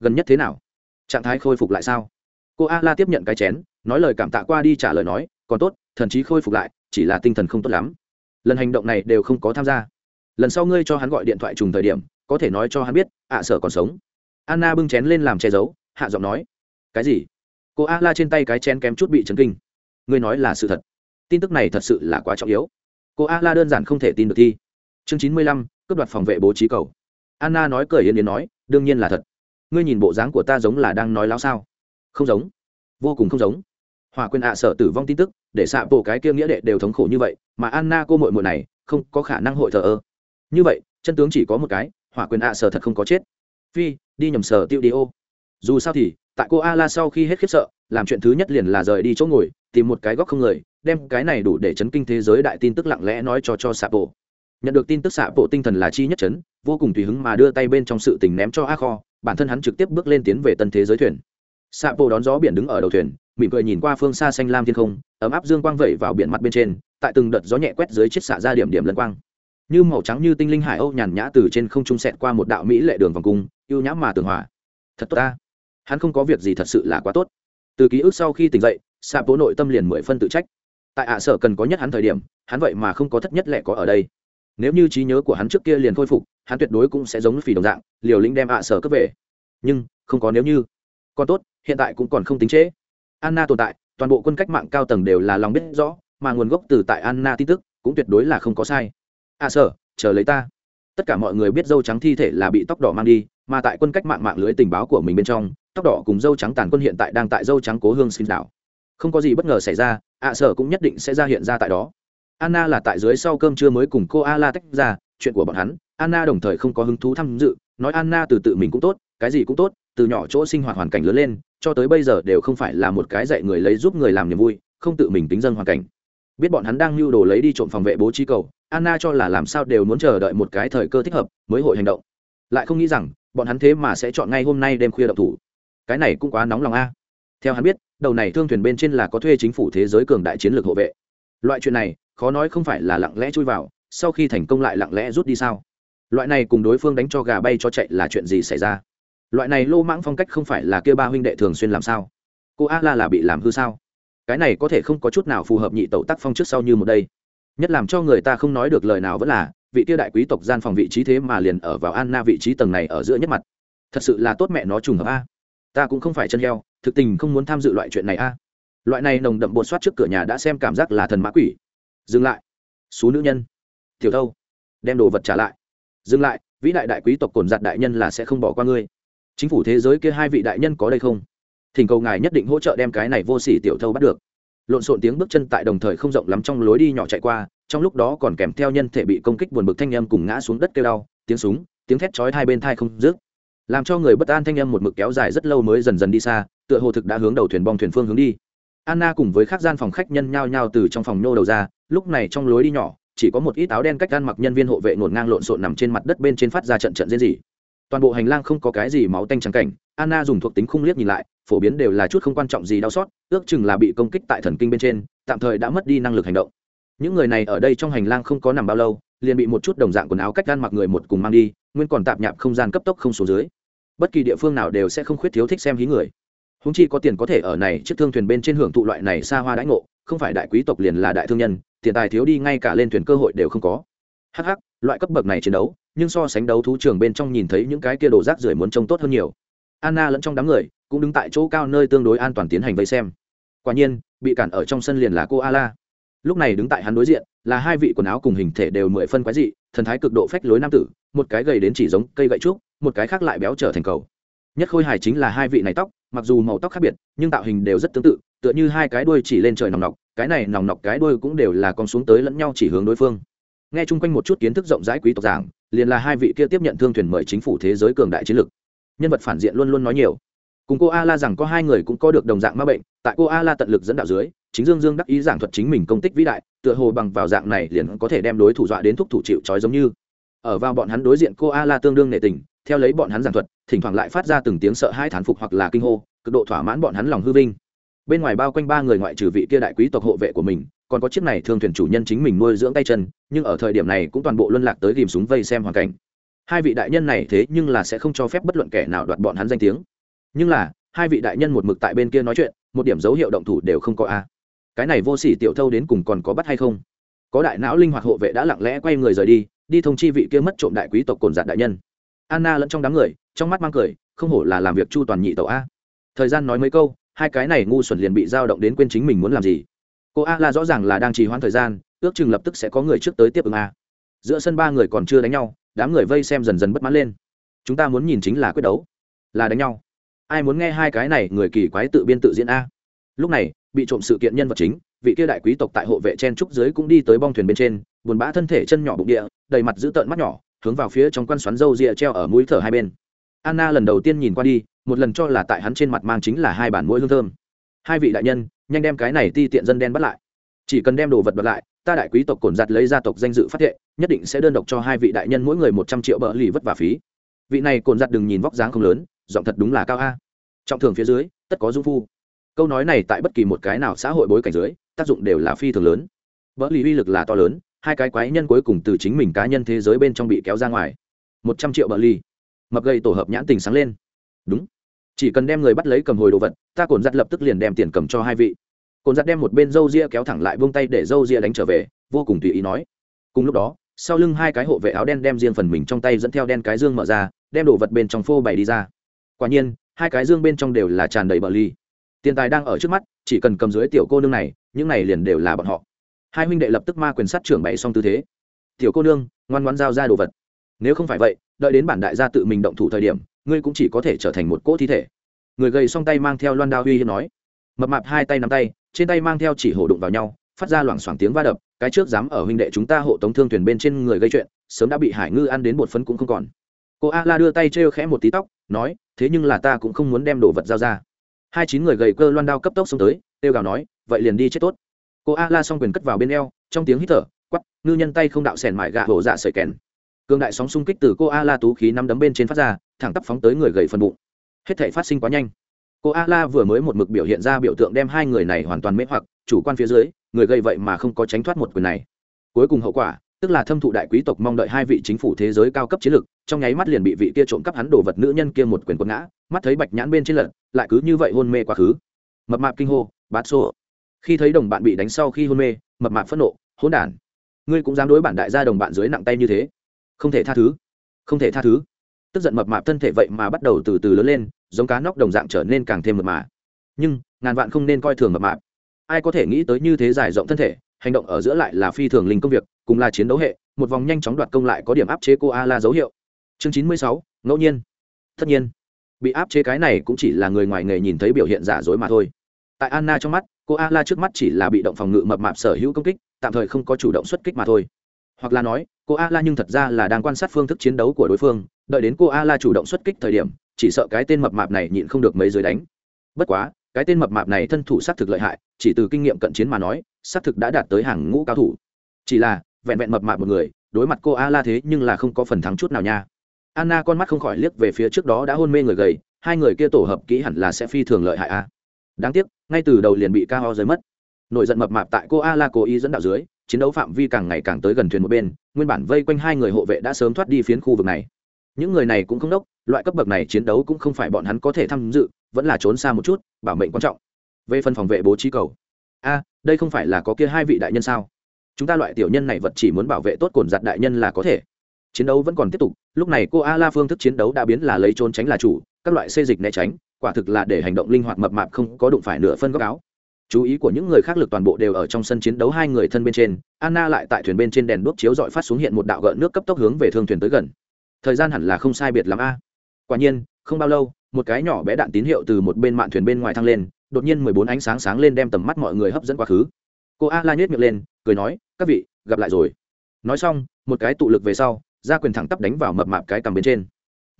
Gần nhất thế nào? Trạng thái khôi phục lại sao? Cô a la tiếp nhận cái chén, nói lời cảm tạ qua đi trả lời nói, còn tốt, thần chí khôi phục lại, chỉ là tinh thần không tốt lắm. Lần hành động này đều không có tham gia. Lần sau ngươi cho hắn gọi điện thoại trùng thời điểm, có thể nói cho hắn biết, ạ sở còn sống. Anna bưng chén lên làm che giấu, hạ giọng nói. Cái gì? Cô a la trên tay cái chén kém chút bị chấn kinh. Ngươi nói là sự thật. Tin tức này thật sự là quá trọng yếu. Cô a la đơn giản không thể tin được thi. Chương chín mươi lăm, cướp đoạt phòng vệ bố trí cầu anna nói cười yên yên nói, đương nhiên là thật. Ngươi nhìn bộ dáng của ta giống là đang nói láo sao? Không giống. Vô cùng không giống. Hòa quyền ạ sở tử vong tin tức, để xạ bộ cái kia nghĩa đệ đều thống khổ như vậy, mà anna cô mội mội này, không có khả năng hội thờ ơ. Như vậy, chân tướng chỉ có một cái hỏa quyền ạ sở thật không có chết. Phi, đi nhầm sở tiêu đi ô. Dù sao thì, tại cô a la sau khi hết khiếp sợ, làm chuyện thứ nhất liền là rời đi chỗ ngồi, tìm một cái góc không người, đem cái này đủ để chấn kinh thế giới đại tin tức lặng lẽ nói cho cho xạ bộ. Nhận được tin tức xạ bộ tinh thần là chi nhất chấn vô cùng tùy hứng mà đưa tay bên trong sự tình ném cho a kho, bản thân hắn trực tiếp bước lên tiến về tân thế giới thuyền. Xạ bộ đón gió biển đứng ở đầu thuyền, mỉm cười nhìn qua phương xa xanh lam thiên không, ấm áp dương quang vẩy vào biển mặt bên trên, tại từng đợt gió nhẹ quét dưới chiếc xạ ra điểm điểm lân quang. Như màu trắng như tinh linh hải âu nhàn nhã từ trên không trung sẹt qua một đạo mỹ lệ đường vòng cung, yêu nhãm mà tường hỏa thật tốt ta. Hắn không có việc gì thật sự là quá tốt. Từ ký ức sau khi tỉnh dậy xạ bộ nội tâm liền mười phân tự trách. Tại ạ sở cần có nhất hắn thời điểm, hắn vậy mà không có thất nhất lẻ có ở đây nếu như trí nhớ của hắn trước kia liền khôi phục, hắn tuyệt đối cũng sẽ giống phỉ đồng dạng, liều lĩnh đem ạ sở cướp về. Nhưng, không có nếu như. Còn tốt, hiện tại cũng còn không tính trễ. Anna tồn tại, toàn bộ quân cách mạng cao tầng đều là lòng biết rõ, mà nguồn gốc từ tại anna tin tức cũng tuyệt đối là không có sai. Ạ sở, chờ lấy ta. Tất cả mọi người biết dâu trắng thi thể là bị tóc đỏ mang đi, mà tại quân cách mạng mạng lưới tình báo của mình bên trong, tóc đỏ cùng dâu trắng tàn quân hiện tại đang tại dâu trắng cố hương xin đảo. Không có gì bất ngờ xảy ra, ạ sở cũng nhất định sẽ ra hiện ra tại đó anna là tại dưới sau cơm trưa mới cùng cô a la tách ra, chuyện của bọn hắn, anna đồng thời không có hứng thú tham dự, nói anna từ tự mình cũng tốt, cái gì cũng tốt, từ nhỏ chỗ sinh hoạt hoàn cảnh lớn lên, cho tới bây giờ đều không phải là một cái dạy người lấy giúp người làm niềm vui, không tự mình tính dân hoàn cảnh. Biết bọn hắn đang lưu đồ lấy đi trộm phòng vệ bố trí cầu, anna cho là làm sao đều muốn chờ đợi một cái thời cơ thích hợp mới hội hành động. Lại không nghĩ rằng, bọn hắn thế mà sẽ chọn ngay hôm nay đêm khuya độc thủ. Cái này cũng quá nóng lòng a. Theo hắn biết, đầu này thương thuyền bên trên là có thuê chính phủ thế giới cường đại chiến lược hộ vệ. Loại chuyện này khó nói không phải là lặng lẽ chui vào, sau khi thành công lại lặng lẽ rút đi sao? Loại này cùng đối phương đánh cho gà bay cho chạy là chuyện gì xảy ra? Loại này lô mãng phong cách không phải là kêu ba huynh đệ thường xuyên làm sao? Cô a la là bị làm hư sao? Cái này có thể không có chút nào phù hợp nhị tẩu tác phong trước sau như một đây. Nhất làm cho người ta không nói được lời nào vẫn là, vị tiêu đại quý tộc gian phòng vị trí thế mà liền ở vào anna vị trí tầng này ở giữa nhất mặt. Thật sự là tốt mẹ nó trùng hợp a. Ta cũng không phải chân heo, thực tình không muốn tham dự loại chuyện này a. Loại này nồng đậm bột soát trước cửa nhà đã xem cảm giác là thần mã quỷ dừng lại. Số nữ nhân. Tiểu thâu. Đem đồ vật trả lại. Dừng lại, vĩ đại đại quý tộc cồn giặt đại nhân là sẽ không bỏ qua ngươi. Chính phủ thế giới kia hai vị đại nhân có đây không? Thỉnh cầu ngài nhất định hỗ trợ đem cái này vô sỉ tiểu thâu bắt được. Lộn xộn tiếng bước chân tại đồng thời không rộng lắm trong lối đi nhỏ chạy qua, trong lúc đó còn kèm theo nhân thể bị công kích buồn bực thanh âm cùng ngã xuống đất kêu đau, tiếng súng, tiếng thét chói hai bên thai không dứt. Làm cho người bất an thanh âm một mực kéo dài rất lâu mới dần dần đi xa, tựa hồ thực đã hướng đầu thuyền bong thuyền phương hướng đi. Anna cùng với các gian phòng khách nhân nhao nhao từ trong phòng nhô đầu ra lúc này trong lối đi nhỏ, chỉ có một ít áo đen cách gan mặc nhân viên hộ vệ ngổn ngang lộn xộn nằm trên mặt đất bên trên phát ra trận trận diễn gì toàn bộ hành lang không có cái gì máu tanh trắng cảnh, anna dùng thuộc tính khung liếc nhìn lại, phổ biến đều là chút không quan trọng gì đau xót, ước chừng là bị công kích tại thần kinh bên trên, tạm thời đã mất đi năng lực hành động. Những người này ở đây trong hành lang không có nằm bao lâu, liền bị một chút đồng dạng quần áo cách gan mặc người một cùng mang đi, nguyên còn tạp nhạp không gian cấp tốc không số dưới. Bất kỳ địa phương nào đều sẽ không khuyết thiếu thích xem hí người húng chi có tiền có thể ở này chiếc thương thuyền bên trên hưởng thụ loại này xa hoa đãi ngộ, không phải đại quý tộc liền là đại thương nhân, tiền tài thiếu đi ngay cả lên thuyền cơ hội đều không có. Hh loại cấp bậc này chiến đấu, nhưng so sánh đấu thú trường bên trong nhìn thấy những cái kia đồ rác rưởi muốn trông tốt hơn nhiều. Anna lẫn trong đám người, cũng đứng tại chỗ cao nơi tương đối an toàn tiến hành vây xem. Quả nhiên, bị cản ở trong sân liền là cô ala. Lúc này đứng tại hắn đối diện, là hai vị quần áo cùng hình thể đều mười phân quái dị, thần thái cực độ phách lối nam tử, một cái gầy đến chỉ giống cây gậy trúc, một cái khác lại béo trở thành cầu nhất khôi hài chính là hai vị này tóc, mặc dù màu tóc khác biệt, nhưng tạo hình đều rất tương tự, tựa như hai cái đuôi chỉ lên trời nòng nọc, cái này nòng nọc cái đuôi cũng đều là con xuống tới lẫn nhau chỉ hướng đối phương. Nghe chung quanh một chút kiến thức rộng rãi quý tộc giảng, liền là hai vị kia tiếp nhận thương thuyền mời chính phủ thế giới cường đại chiến lược. Nhân vật phản diện luôn luôn nói nhiều. Cùng cô a la rằng có hai người cũng có được đồng dạng ma bệnh, tại cô a la tận lực dẫn đạo dưới, chính dương dương đắc ý giảng thuật chính mình công tích vĩ đại, tựa hồ bằng vào dạng này liền có thể đem đối thủ dọa đến thúc thủ chịu trói giống như. Ở vào bọn hắn đối diện cô a la tương đương nệ tình, theo lấy bọn hắn giảng thuật thỉnh thoảng lại phát ra từng tiếng sợ hai thán phục hoặc là kinh hô, cực độ thỏa mãn bọn hắn lòng hư vinh. Bên ngoài bao quanh ba người ngoại trừ vị kia đại quý tộc hộ vệ của mình, còn có chiếc này thương thuyền chủ nhân chính mình nuôi dưỡng tay chân, nhưng ở thời điểm này cũng toàn bộ luân lạc tới ghìm súng vây xem hoàn cảnh. Hai vị đại nhân này thế nhưng là sẽ không cho phép bất luận kẻ nào đoạt bọn hắn danh tiếng. Nhưng là, hai vị đại nhân một mực tại bên kia nói chuyện, một điểm dấu hiệu động thủ đều không có a. Cái này vô sỉ tiểu thâu đến cùng còn có bắt hay không? Có đại não linh hoạt hộ vệ đã lặng lẽ quay người rời đi đi thông chi vị kia mất trộm đại quý tộc cồn giạt đại nhân anna lẫn trong đám người, trong mắt mang cười, không hổ là làm việc chu toàn nhị tẩu a. Thời gian nói mấy câu, hai cái này ngu xuẩn liền bị dao động đến quên chính mình muốn làm gì. Cô a la rõ ràng là đang trì hoãn thời gian, ước chừng lập tức sẽ có người trước tới tiếp ứng a. Giữa sân ba người còn chưa đánh nhau, đám người vây xem dần dần bất mãn lên. Chúng ta muốn nhìn chính là quyết đấu. Là đánh nhau. Ai muốn nghe hai cái này người kỳ quái tự biên tự diễn a? Lúc này, bị trộm sự kiện nhân vật chính, vị kia đại quý tộc tại hộ vệ chen trúc dưới cũng đi tới bong thuyền bên trên, buồn bã thân thể chân nhỏ bụng địa, đầy mặt giữ tợn mắt nhỏ hướng vào phía trong quan xoắn râu rịa treo ở mũi thở hai bên. Anna lần đầu tiên nhìn qua đi, một lần cho là tại hắn trên mặt mang chính là hai bản mũi hương thơm. Hai vị đại nhân, nhanh đem cái này ti tiện dân đen bắt lại. Chỉ cần đem đồ vật bật lại, ta đại quý tộc cồn giặt lấy gia tộc danh dự phát thệ, nhất định sẽ đơn độc cho hai vị đại nhân mỗi người một trăm triệu bợ lì vất vả phí. Vị này cồn giặt đừng nhìn vóc dáng không lớn, giọng thật đúng là cao a. Trọng thường phía dưới, tất có dung phu. Câu nói này tại bất kỳ một cái nào xã hội bối cảnh dưới, tác dụng đều là phi thường lớn. Bợ lì uy lực là to lớn hai cái quái nhân cuối cùng từ chính mình cá nhân thế giới bên trong bị kéo ra ngoài. Một trăm triệu bờ ly mập gây tổ hợp nhãn tình sáng lên. Đúng. Chỉ cần đem người bắt lấy cầm hồi đồ vật, ta cồn giặt lập tức liền đem tiền cầm cho hai vị. Cồn giặt đem một bên râu ria kéo thẳng lại vung tay để râu ria đánh trở về, vô cùng tùy ý nói. Cùng lúc đó, sau lưng hai cái hộ vệ áo đen đem riêng phần mình trong tay dẫn theo đen cái dương mở ra, đem đồ vật bên trong phô bày đi ra. Quả nhiên, hai cái dương bên trong đều là tràn đầy bờ ly tiền tài đang ở trước mắt, chỉ cần cầm dưới tiểu cô nương này, những này liền đều là bọn họ hai huynh đệ lập tức ma quyền sát trưởng bày xong tư thế. Tiểu cô nương, ngoan ngoan giao ra đồ vật. Nếu không phải vậy, đợi đến bản đại gia tự mình động thủ thời điểm, ngươi cũng chỉ có thể trở thành một cỗ thi thể. Người gầy song tay mang theo loan đao uy hiên nói. Mập mạp hai tay nắm tay, trên tay mang theo chỉ hổ đụng vào nhau, phát ra loảng xoảng tiếng va đập, cái trước dám ở huynh đệ chúng ta hộ tống thương thuyền bên trên người gây chuyện, sớm đã bị hải ngư ăn đến bột phấn cũng không còn. Cô a la đưa tay trêu khẽ một tí tóc, nói, thế nhưng là ta cũng không muốn đem đồ vật giao ra. Hai chín người gầy cơ loan đao cấp tốc xông tới têu gào nói, vậy liền đi chết tốt cô a la s o n g quyền cất vào bên eo, trong tiếng hít thở quắp ngư nhân tay không đạo sẻn mại gạ hổ dạ sợi kèn. Cương đại sóng xung kích từ cô a la tú khí nắm đấm bên trên phát ra, thẳng tắp phóng tới người gầy phần bụng. Hết thể phát sinh quá nhanh. Cô a la vừa mới một mực biểu hiện ra biểu tượng đem hai người này hoàn toàn mê hoặc, chủ quan phía dưới, người gây vậy mà không có tránh thoát một quyền này. Cuối cùng hậu quả, tức là thâm thụ đại quý tộc mong đợi hai vị chính phủ thế giới cao cấp chiến lược, trong nháy mắt liền bị vị kia trộm cắp hắn đồ vật nữ nhân kia một quyền quật ngã, mắt thấy bạch nhãn bên trên lật, lại cứ như vậy hôn mê quá khứ. Mập mạp kinh hô, bát xô khi thấy đồng bạn bị đánh sau khi hôn mê, mập mạp phẫn nộ, hỗn đản. Ngươi cũng dám đối bản đại gia đồng bạn dưới nặng tay như thế. Không thể tha thứ. Không thể tha thứ. Tức giận mập mạp thân thể vậy mà bắt đầu từ từ lớn lên, giống cá nóc đồng dạng trở nên càng thêm mập mà. Nhưng, ngàn vạn không nên coi thường mập mạp. Ai có thể nghĩ tới như thế giải rộng thân thể, hành động ở giữa lại là phi thường linh công việc, cùng là chiến đấu hệ, một vòng nhanh chóng đoạt công lại có điểm áp chế cô a la dấu hiệu. Chương chín mươi sáu, ngẫu nhiên. Tất nhiên, bị áp chế cái này cũng chỉ là người ngoài nghề nhìn thấy biểu hiện giả dối mà thôi. Tại anna trong mắt cô a la trước mắt chỉ là bị động phòng ngự mập mạp sở hữu công kích, tạm thời không có chủ động xuất kích mà thôi. Hoặc là nói, cô a la nhưng thật ra là đang quan sát phương thức chiến đấu của đối phương, đợi đến cô a la chủ động xuất kích thời điểm, chỉ sợ cái tên mập mạp này nhịn không được mấy giới đánh. Bất quá, cái tên mập mạp này thân thủ xác thực lợi hại, chỉ từ kinh nghiệm cận chiến mà nói xác thực đã đạt tới hàng ngũ cao thủ. Chỉ là, vẹn vẹn mập mạp một người, đối mặt cô a la thế nhưng là không có phần thắng chút nào nha. Anna con mắt không khỏi liếc về phía trước đó đã hôn mê người gầy, hai người kia tổ hợp kỹ hẳn là sẽ phi thường lợi hại a đáng tiếc, ngay từ đầu liền bị ca ho rơi mất. Nổi giận mập mạp tại cô a la cố ý dẫn đạo dưới, chiến đấu phạm vi càng ngày càng tới gần thuyền một bên, nguyên bản vây quanh hai người hộ vệ đã sớm thoát đi phiến khu vực này. Những người này cũng không đốc, loại cấp bậc này chiến đấu cũng không phải bọn hắn có thể tham dự, vẫn là trốn xa một chút, bảo mệnh quan trọng. Về phần phòng vệ bố trí cầu. A, đây không phải là có kia hai vị đại nhân sao? Chúng ta loại tiểu nhân này vật chỉ muốn bảo vệ tốt cồn giặt đại nhân là có thể. Chiến đấu vẫn còn tiếp tục, lúc này cô a la phương thức chiến đấu đã biến là lấy trốn tránh là chủ, các loại xê dịch né tránh quả thực là để hành động linh hoạt mập mạp không có đụng phải nửa phân góc áo. Chú ý của những người khác lực toàn bộ đều ở trong sân chiến đấu hai người thân bên trên, anna lại tại thuyền bên trên đèn đuốc chiếu dọi phát xuống hiện một đạo gợn nước cấp tốc hướng về thương thuyền tới gần. Thời gian hẳn là không sai biệt lắm a. Quả nhiên, không bao lâu, một cái nhỏ bé đạn tín hiệu từ một bên mạn thuyền bên ngoài thăng lên, đột nhiên mười bốn ánh sáng sáng lên đem tầm mắt mọi người hấp dẫn quá khứ. Cô a la nhét miệng lên, cười nói, các vị, gặp lại rồi. Nói xong, một cái tụ lực về sau ra quyền thẳng tắp đánh vào mập mạp cái cằm bên trên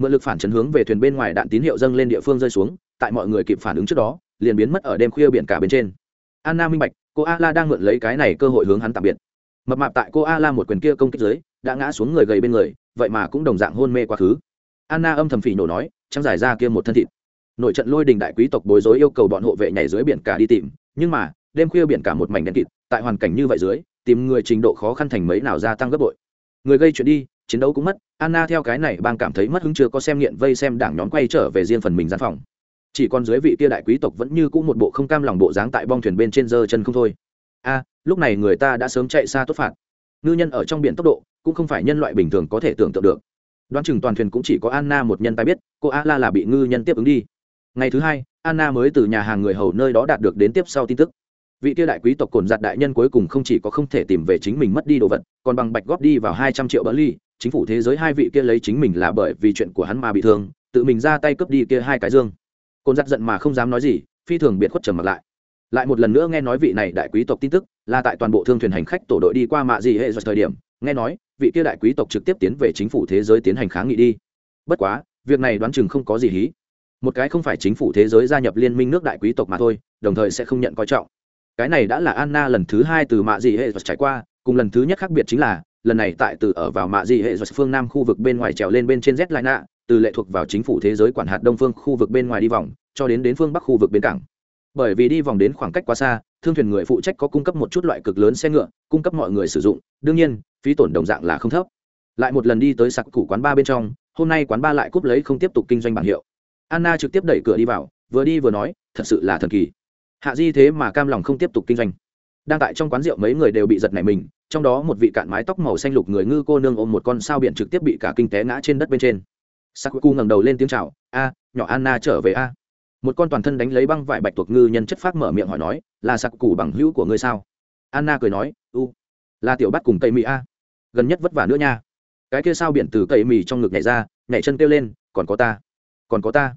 mượn lực phản chấn hướng về thuyền bên ngoài đạn tín hiệu dâng lên địa phương rơi xuống, tại mọi người kịp phản ứng trước đó, liền biến mất ở đêm khuya biển cả bên trên. Anna minh bạch, cô a la đang mượn lấy cái này cơ hội hướng hắn tạm biệt. Mập mạp tại cô a la một quyền kia công kích dưới, đã ngã xuống người gầy bên người, vậy mà cũng đồng dạng hôn mê quá khứ. Anna âm thầm phỉ nổ nói trắng giải ra kia một thân thịt. Nội trận lôi đình đại quý tộc bối rối yêu cầu bọn hộ vệ nhảy dưới biển cả đi tìm, nhưng mà, đêm khuya biển cả một mảnh đen kịt, tại hoàn cảnh như vậy dưới, tìm người trình độ khó khăn thành mấy nào gia tăng gấp bội. Người gây chuyện đi chiến đấu cũng mất, anna theo cái này bang cảm thấy mất hứng chưa có xem nghiện vây xem đảng nhóm quay trở về riêng phần mình gian phòng. Chỉ còn dưới vị kia đại quý tộc vẫn như cũ một bộ không cam lòng bộ dáng tại bong thuyền bên trên giơ chân không thôi. A, lúc này người ta đã sớm chạy xa tốt phạt. Ngư nhân ở trong biển tốc độ, cũng không phải nhân loại bình thường có thể tưởng tượng được. Đoán chừng toàn thuyền cũng chỉ có anna một nhân tài biết, cô a la là bị ngư nhân tiếp ứng đi. Ngày thứ hai, anna mới từ nhà hàng người hầu nơi đó đạt được đến tiếp sau tin tức. Vị kia đại quý tộc cồn giặt đại nhân cuối cùng không chỉ có không thể tìm về chính mình mất đi đồ vật, còn bằng bạch góp đi vào hai trăm triệu bỡ ly chính phủ thế giới hai vị kia lấy chính mình là bởi vì chuyện của hắn mà bị thương, tự mình ra tay cướp đi kia hai cái dương. Cồn giặt giận mà không dám nói gì, phi thường biệt khuất trầm mặt lại. Lại một lần nữa nghe nói vị này đại quý tộc tin tức, là tại toàn bộ thương thuyền hành khách tổ đội đi qua mạ gì hệ do thời điểm, nghe nói, vị kia đại quý tộc trực tiếp tiến về chính phủ thế giới tiến hành kháng nghị đi. Bất quá, việc này đoán chừng không có gì hí. Một cái không phải chính phủ thế giới gia nhập liên minh nước đại quý tộc mà thôi, đồng thời sẽ không nhận coi trọng. Cái này đã là anna lần thứ hai từ mạ dị hệ trải qua, cùng lần thứ nhất khác biệt chính là lần này tại từ ở vào mạ dị hệ phương nam khu vực bên ngoài trèo lên bên trên z lại nạ từ lệ thuộc vào chính phủ thế giới quản hạt đông phương khu vực bên ngoài đi vòng, cho đến đến phương bắc khu vực bên cảng. Bởi vì đi vòng đến khoảng cách quá xa, thương thuyền người phụ trách có cung cấp một chút loại cực lớn xe ngựa, cung cấp mọi người sử dụng, đương nhiên, phí tổn đồng dạng là không thấp. Lại một lần đi tới sặc củ quán ba bên trong, hôm nay quán ba lại cúp lấy không tiếp tục kinh doanh bảng hiệu. Anna trực tiếp đẩy cửa đi vào, vừa đi vừa nói, thật sự là thần kỳ. Hạ di thế mà cam lòng không tiếp tục kinh doanh đang tại trong quán rượu mấy người đều bị giật nảy mình, trong đó một vị cạn mái tóc màu xanh lục người ngư cô nương ôm một con sao biển trực tiếp bị cả kinh tế ngã trên đất bên trên. Sakuku ngẩng đầu lên tiếng chào, a, nhỏ anna trở về a. Một con toàn thân đánh lấy băng vải bạch tuộc ngư nhân chất phát mở miệng hỏi nói, là sakuku bằng hữu của ngươi sao? Anna cười nói, u, là tiểu bắt cùng cây mì a. Gần nhất vất vả nữa nha. Cái kia sao biển từ cây mì trong ngực nhảy ra, nhảy chân kêu lên, còn có ta, còn có ta.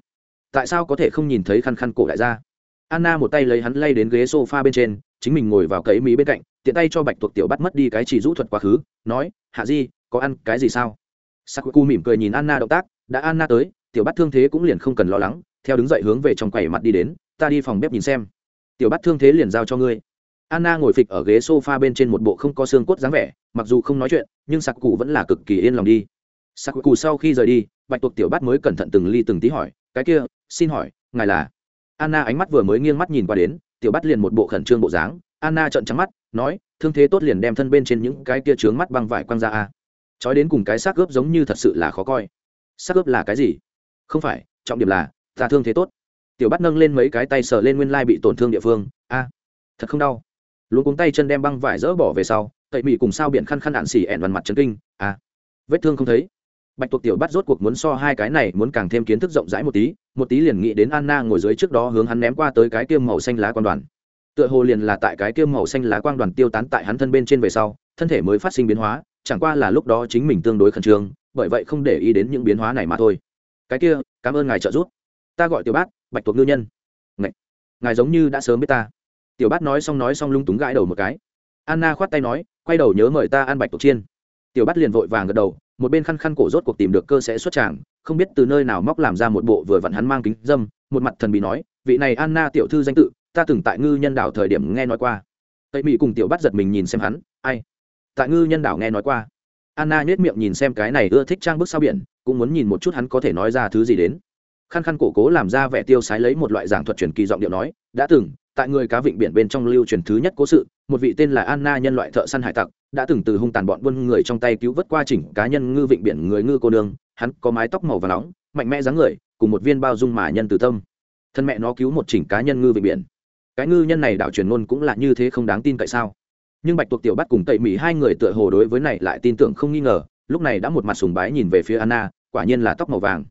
Tại sao có thể không nhìn thấy khăn khăn cổ đại gia? Anna một tay lấy hắn lay đến ghế sofa bên trên, chính mình ngồi vào cấy mí bên cạnh, tiện tay cho bạch tuộc tiểu bắt mất đi cái chỉ rũ thuật quá khứ, nói, hạ di, có ăn cái gì sao? Sakuku mỉm cười nhìn anna động tác, đã anna tới, tiểu bắt thương thế cũng liền không cần lo lắng, theo đứng dậy hướng về trong quầy mặt đi đến, ta đi phòng bếp nhìn xem. Tiểu bắt thương thế liền giao cho ngươi. Anna ngồi phịch ở ghế sofa bên trên một bộ không có xương cốt dáng vẻ, mặc dù không nói chuyện, nhưng sakuku vẫn là cực kỳ yên lòng đi. Sakuku sau khi rời đi, bạch tuộc tiểu bắt mới cẩn thận từng ly từng tí hỏi, cái kia, xin hỏi, ngài là? Anna ánh mắt vừa mới nghiêng mắt nhìn qua đến, tiểu bắt liền một bộ khẩn trương bộ dáng. Anna trợn trắng mắt, nói, thương thế tốt liền đem thân bên trên những cái kia trướng mắt băng vải quăng ra a. Trói đến cùng cái xác gớp giống như thật sự là khó coi. Xác gớp là cái gì? Không phải, trọng điểm là, ta thương thế tốt. Tiểu bắt nâng lên mấy cái tay sờ lên nguyên lai bị tổn thương địa phương. A, thật không đau. Luôn cuống tay chân đem băng vải dỡ bỏ về sau cậy mị cùng sao biển khăn khăn đạn xỉ ẹn vào mặt trấn kinh. A, vết thương không thấy bạch tuộc tiểu bắt rốt cuộc muốn so hai cái này muốn càng thêm kiến thức rộng rãi một tí một tí liền nghĩ đến anna ngồi dưới trước đó hướng hắn ném qua tới cái kiêm màu xanh lá quan đoàn. Tựa hồ liền là tại cái kiêm màu xanh lá quang đoàn tiêu tán tại hắn thân bên trên về sau thân thể mới phát sinh biến hóa chẳng qua là lúc đó chính mình tương đối khẩn trương bởi vậy không để ý đến những biến hóa này mà thôi. Cái kia cảm ơn ngài trợ giúp. Ta gọi tiểu bát bạch tuộc ngư nhân. Ngài, ngài giống như đã sớm biết ta. Tiểu bát nói xong nói xong lung túng gãi đầu một cái. Anna khoát tay nói quay đầu nhớ mời ta ăn bạch tuộc chiên. Tiểu bát liền vội vàng gật đầu một bên khăn khăn cổ rốt cuộc tìm được cơ sẽ xuất tràng, không biết từ nơi nào móc làm ra một bộ vừa vặn hắn mang kính dâm, một mặt thần bị nói, vị này anna tiểu thư danh tự, ta từng tại ngư nhân đảo thời điểm nghe nói qua. Tây mỹ cùng tiểu bắt giật mình nhìn xem hắn, ai? Tại ngư nhân đảo nghe nói qua. Anna nhếch miệng nhìn xem cái này ưa thích trang bức sao biển, cũng muốn nhìn một chút hắn có thể nói ra thứ gì đến. Khăn khăn cổ cố làm ra vẻ tiêu sái lấy một loại giảng thuật truyền kỳ giọng điệu nói, đã từng tại người cá vịnh biển bên trong lưu truyền thứ nhất cố sự, một vị tên là anna nhân loại thợ săn hải tặc, đã từng từ hung tàn bọn buôn người trong tay cứu vớt qua chỉnh cá nhân ngư vịnh biển người ngư cô nương. Hắn có mái tóc màu và nóng, mạnh mẽ dáng người, cùng một viên bao dung mà nhân từ tâm. Thân mẹ nó cứu một chỉnh cá nhân ngư vịnh biển. Cái ngư nhân này đảo truyền ngôn cũng là như thế không đáng tin cậy sao? Nhưng bạch tuộc tiểu bắt cùng tẩy mỹ hai người tựa hồ đối với này lại tin tưởng không nghi ngờ, lúc này đã một mặt sùng bái nhìn về phía anna, quả nhiên là tóc màu vàng.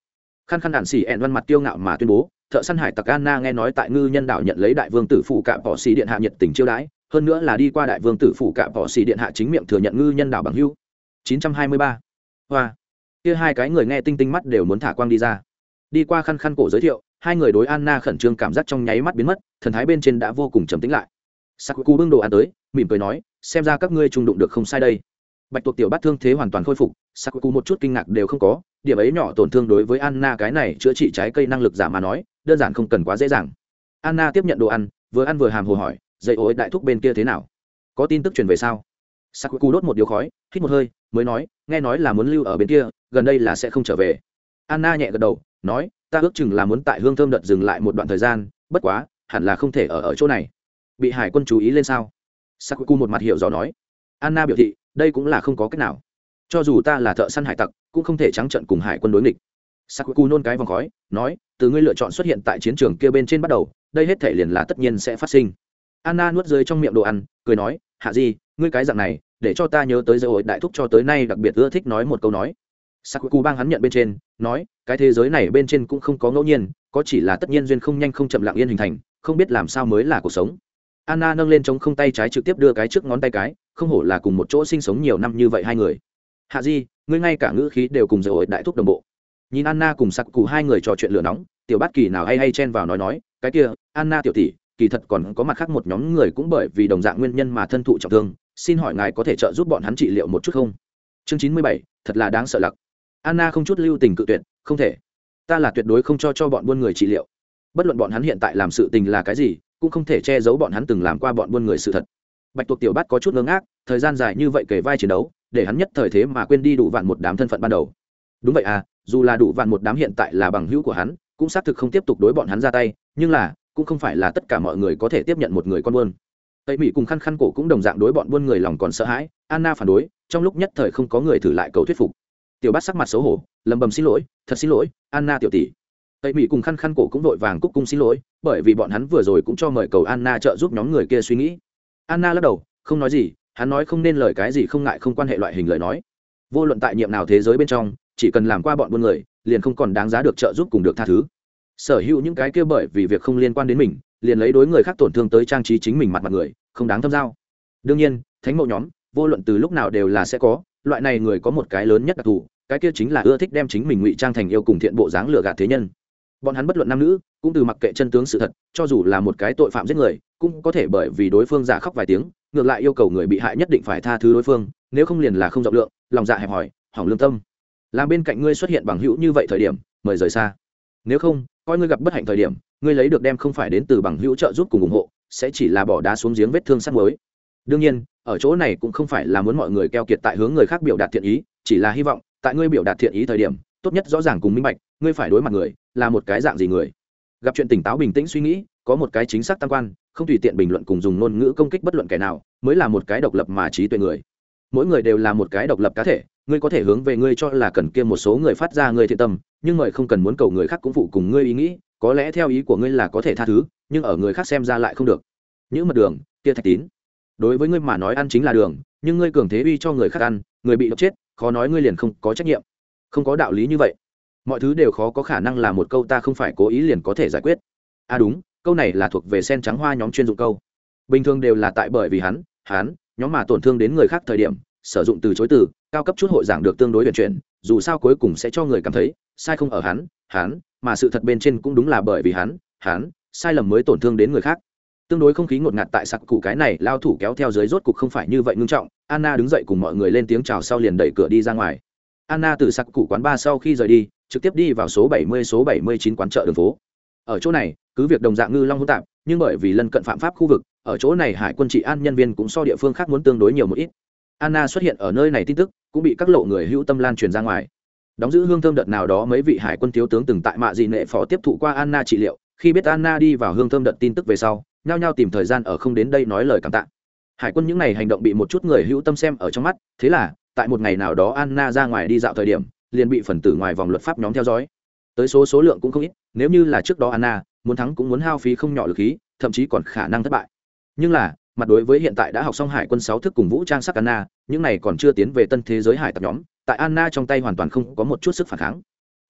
Khăn khăn đạn xỉ ẹn văn mặt tiêu ngạo mà tuyên bố thợ săn hải tặc anna nghe nói tại ngư nhân đạo nhận lấy đại vương tử phủ cạm bỏ xì điện hạ nhiệt tình chiêu đãi, hơn nữa là đi qua đại vương tử phủ cạm bỏ xì điện hạ chính miệng thừa nhận ngư nhân đạo bằng hưu 923. hoa. Kia hai cái người nghe tinh tinh mắt đều muốn thả quang đi ra. Đi qua khăn khăn cổ giới thiệu, hai người đối anna khẩn trương cảm giác trong nháy mắt biến mất, thần thái bên trên đã vô cùng trầm tĩnh lại. Sakuku bưng đồ ăn tới, mỉm cười nói, xem ra các ngươi trung đụng được không sai đây. Bạch tuộc tiểu bắt thương thế hoàn toàn khôi phục, sakuku một chút kinh ngạc đều không có, điểm ấy nhỏ tổn thương đối với anna cái này chữa trị trái cây năng lực giả mà nói đơn giản không cần quá dễ dàng. Anna tiếp nhận đồ ăn, vừa ăn vừa hàm hồ hỏi, dậy ối, đại thúc bên kia thế nào? Có tin tức truyền về sao? Sakuku đốt một điếu khói, hít một hơi, mới nói, nghe nói là muốn lưu ở bên kia, gần đây là sẽ không trở về. Anna nhẹ gật đầu, nói, ta ước chừng là muốn tại hương thơm đợt dừng lại một đoạn thời gian, bất quá, hẳn là không thể ở ở chỗ này. Bị hải quân chú ý lên sao? Sakuku một mặt hiểu rõ nói. Anna biểu thị, đây cũng là không có cách nào. Cho dù ta là thợ săn hải tặc, cũng không thể trắng trận cùng hải quân đối nghịch sakuku nôn cái vòng khói, nói, từ ngươi lựa chọn xuất hiện tại chiến trường kia bên trên bắt đầu, đây hết thể liền là tất nhiên sẽ phát sinh. Anna nuốt rơi trong miệng đồ ăn, cười nói, hạ gì ngươi cái dạng này, để cho ta nhớ tới dấu hội đại thúc cho tới nay đặc biệt ưa thích nói một câu nói. Sakuku bang hắn nhận bên trên, nói, cái thế giới này bên trên cũng không có ngẫu nhiên, có chỉ là tất nhiên duyên không nhanh không chậm lặng yên hình thành, không biết làm sao mới là cuộc sống. Anna nâng lên chống không tay trái trực tiếp đưa cái trước ngón tay cái, không hổ là cùng một chỗ sinh sống nhiều năm như vậy hai người. Hạ di, ngươi ngay cả ngữ khí đều cùng dấu hội đại thúc đồng bộ nhìn anna cùng sặc cụ hai người trò chuyện lửa nóng, tiểu bát kỳ nào hay hay chen vào nói nói, cái kia, anna tiểu tỷ, kỳ thật còn có mặt khác một nhóm người cũng bởi vì đồng dạng nguyên nhân mà thân thụ trọng thương, xin hỏi ngài có thể trợ giúp bọn hắn trị liệu một chút không? Chương chín mươi bảy, thật là đáng sợ lặc. Anna không chút lưu tình cự tuyệt, không thể. Ta là tuyệt đối không cho cho bọn buôn người trị liệu. Bất luận bọn hắn hiện tại làm sự tình là cái gì, cũng không thể che giấu bọn hắn từng làm qua bọn buôn người sự thật. Bạch tuộc tiểu bát có chút ngơ ngác, thời gian dài như vậy kể vai chiến đấu, để hắn nhất thời thế mà quên đi đủ vạn một đám thân phận ban đầu. Đúng vậy à dù là đủ vạn một đám hiện tại là bằng hữu của hắn, cũng xác thực không tiếp tục đối bọn hắn ra tay, nhưng là, cũng không phải là tất cả mọi người có thể tiếp nhận một người con buôn. Tây mỹ cùng khăn khăn cổ cũng đồng dạng đối bọn buôn người lòng còn sợ hãi, anna phản đối, trong lúc nhất thời không có người thử lại cầu thuyết phục. Tiểu bát sắc mặt xấu hổ lầm bầm xin lỗi, thật xin lỗi, anna tiểu tỷ. Tây mỹ cùng khăn khăn cổ cũng vội vàng cúc cung xin lỗi, bởi vì bọn hắn vừa rồi cũng cho mời cầu anna trợ giúp nhóm người kia suy nghĩ. Anna lắc đầu, không nói gì, hắn nói không nên lời cái gì không ngại không quan hệ loại hình lời nói. Vô luận tại nhiệm nào thế giới bên trong chỉ cần làm qua bọn buôn người, liền không còn đáng giá được trợ giúp cùng được tha thứ. Sở hữu những cái kia bởi vì việc không liên quan đến mình, liền lấy đối người khác tổn thương tới trang trí chính mình mặt mặt người, không đáng thâm giao. Đương nhiên, thánh mẫu nhóm, vô luận từ lúc nào đều là sẽ có, loại này người có một cái lớn nhất đặc thù, cái kia chính là ưa thích đem chính mình ngụy trang thành yêu cùng thiện bộ dáng lừa gạt thế nhân. Bọn hắn bất luận nam nữ, cũng từ mặc kệ chân tướng sự thật, cho dù là một cái tội phạm giết người, cũng có thể bởi vì đối phương giả khóc vài tiếng, ngược lại yêu cầu người bị hại nhất định phải tha thứ đối phương, nếu không liền là không rộng lượng, lòng dạ hẹp hòi, hỏng lương tâm làm bên cạnh ngươi xuất hiện bằng hữu như vậy thời điểm, mời rời xa. Nếu không, coi ngươi gặp bất hạnh thời điểm, ngươi lấy được đem không phải đến từ bằng hữu trợ giúp cùng ủng hộ, sẽ chỉ là bỏ đá xuống giếng vết thương sắt mới đương nhiên, ở chỗ này cũng không phải là muốn mọi người keo kiệt tại hướng người khác biểu đạt thiện ý, chỉ là hy vọng, tại ngươi biểu đạt thiện ý thời điểm, tốt nhất rõ ràng cùng minh bạch, ngươi phải đối mặt người, là một cái dạng gì người. Gặp chuyện tỉnh táo bình tĩnh suy nghĩ, có một cái chính xác tam quan, không tùy tiện bình luận cùng dùng ngôn ngữ công kích bất luận kẻ nào, mới là một cái độc lập mà trí tuệ người. Mỗi người đều là một cái độc lập cá thể ngươi có thể hướng về ngươi cho là cần kia một số người phát ra ngươi thiện tâm, nhưng mời không cần muốn cầu người khác cũng phụ cùng ngươi ý nghĩ, có lẽ theo ý của ngươi là có thể tha thứ, nhưng ở người khác xem ra lại không được. Những mật đường, kia thạch tín. Đối với ngươi mà nói ăn chính là đường, nhưng ngươi cường thế uy cho người khác ăn, người bị độc chết, khó nói ngươi liền không có trách nhiệm. Không có đạo lý như vậy. Mọi thứ đều khó có khả năng là một câu ta không phải cố ý liền có thể giải quyết. À đúng, câu này là thuộc về sen trắng hoa nhóm chuyên dụng câu. Bình thường đều là tại bởi vì hắn hắn, nhóm mà tổn thương đến người khác thời điểm, sử dụng từ chối từ cao cấp chút hội giảng được tương đối huyền chuyển, dù sao cuối cùng sẽ cho người cảm thấy, sai không ở hắn hắn, mà sự thật bên trên cũng đúng là bởi vì hắn hắn, sai lầm mới tổn thương đến người khác. Tương đối không khí ngột ngạt tại sặc cụ cái này, lao thủ kéo theo dưới rốt cục không phải như vậy ngưng trọng, anna đứng dậy cùng mọi người lên tiếng chào sau liền đẩy cửa đi ra ngoài. Anna từ sặc cụ quán ba sau khi rời đi, trực tiếp đi vào số 70 số 79 quán chợ đường phố. Ở chỗ này, cứ việc đồng dạng ngư long hỗn tạp, nhưng bởi vì lân cận phạm pháp khu vực, ở chỗ này hải quân trị an nhân viên cũng so địa phương khác muốn tương đối nhiều một ít anna xuất hiện ở nơi này tin tức, cũng bị các lộ người hữu tâm lan truyền ra ngoài. Đóng giữ hương thơm đợt nào đó mấy vị hải quân thiếu tướng từng tại mạ dị nệ phó tiếp thụ qua anna trị liệu, khi biết anna đi vào hương thơm đợt tin tức về sau, nhao nhao tìm thời gian ở không đến đây nói lời cảm tạ. Hải quân những n à y hành động bị một chút người hữu tâm xem ở trong mắt, thế là, tại một ngày nào đó anna ra ngoài đi dạo thời điểm, liền bị phần tử ngoài vòng luật pháp nhóm theo dõi. Tới số số lượng cũng không ít, nếu như là trước đó anna, muốn thắng cũng muốn hao phí không nhỏ lực khí, thậm chí còn khả năng thất bại. Nhưng là mặt đối với hiện tại đã học xong hải quân sáu thức cùng vũ trang sắc anna, những này còn chưa tiến về tân thế giới hải tặc nhóm, tại anna trong tay hoàn toàn không có một chút sức phản kháng.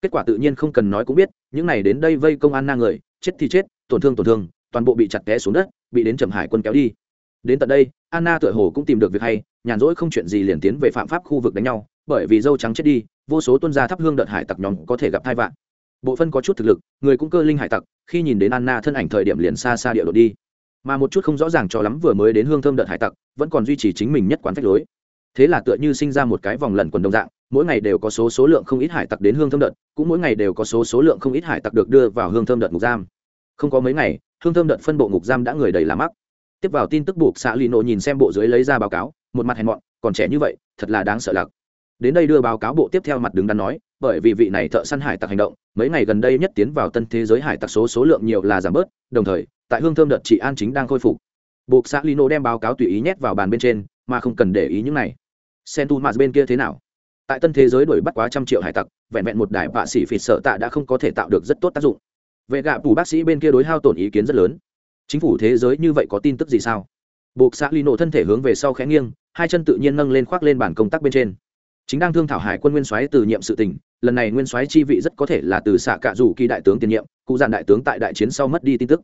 Kết quả tự nhiên không cần nói cũng biết, những này đến đây vây công anna người, chết thì chết, tổn thương tổn thương, toàn bộ bị chặt té xuống đất, bị đến trầm hải quân kéo đi. Đến tận đây, anna tựa hồ cũng tìm được việc hay, nhàn rỗi không chuyện gì liền tiến về phạm pháp khu vực đánh nhau, bởi vì dâu trắng chết đi, vô số tuân gia thắp hương đợt hải tặc nhóm có thể gặp thai vạn. Bộ phân có chút thực lực, người cũng cơ linh hải tặc, khi nhìn đến anna thân ảnh thời điểm liền xa xa địa đ đi mà một chút không rõ ràng cho lắm vừa mới đến hương thơm đợt hải tặc, vẫn còn duy trì chính mình nhất quán phách lối. Thế là tựa như sinh ra một cái vòng lẩn quần đồng dạng, mỗi ngày đều có số số lượng không ít hải tặc đến hương thơm đợt, cũng mỗi ngày đều có số số lượng không ít hải tặc được đưa vào hương thơm đợt ngục giam. Không có mấy ngày, hương thơm đợt phân bộ ngục giam đã người đầy làm mắc. Tiếp vào tin tức buộc xã lì nộ nhìn xem bộ dưới lấy ra báo cáo, một mặt hèn mọn, còn trẻ như vậy, thật là đáng sợ lạc đến đây đưa báo cáo bộ tiếp theo mặt đứng đắn nói bởi vì vị này thợ săn hải tặc hành động, mấy ngày gần đây nhất tiến vào tân thế giới hải tặc số số lượng nhiều là giảm bớt, đồng thời, tại hương thơm đợt trị an chính đang khôi phục. Buộc xã lino đem báo cáo tùy ý nhét vào bàn bên trên, mà không cần để ý những này. Sentu mạt bên kia thế nào? Tại tân thế giới đuổi bắt quá trăm triệu hải tặc, vẹn vẹn một đài vạ sĩ phịt sợ tạ đã không có thể tạo được rất tốt tác dụng. Vệ gạ phủ bác sĩ bên kia đối hao tổn ý kiến rất lớn. Chính phủ thế giới như vậy có tin tức gì sao? Buộc xã lino thân thể hướng về sau khẽ nghiêng, hai chân tự nhiên nâng lên khoác lên bản công tác bên trên chính đang thương thảo hải quân nguyên soái từ nhiệm sự tình, lần này nguyên soái chi vị rất có thể là từ xạ cạ rủ kỳ đại tướng tiền nhiệm, cụ dàn đại tướng tại đại chiến sau mất đi tin tức.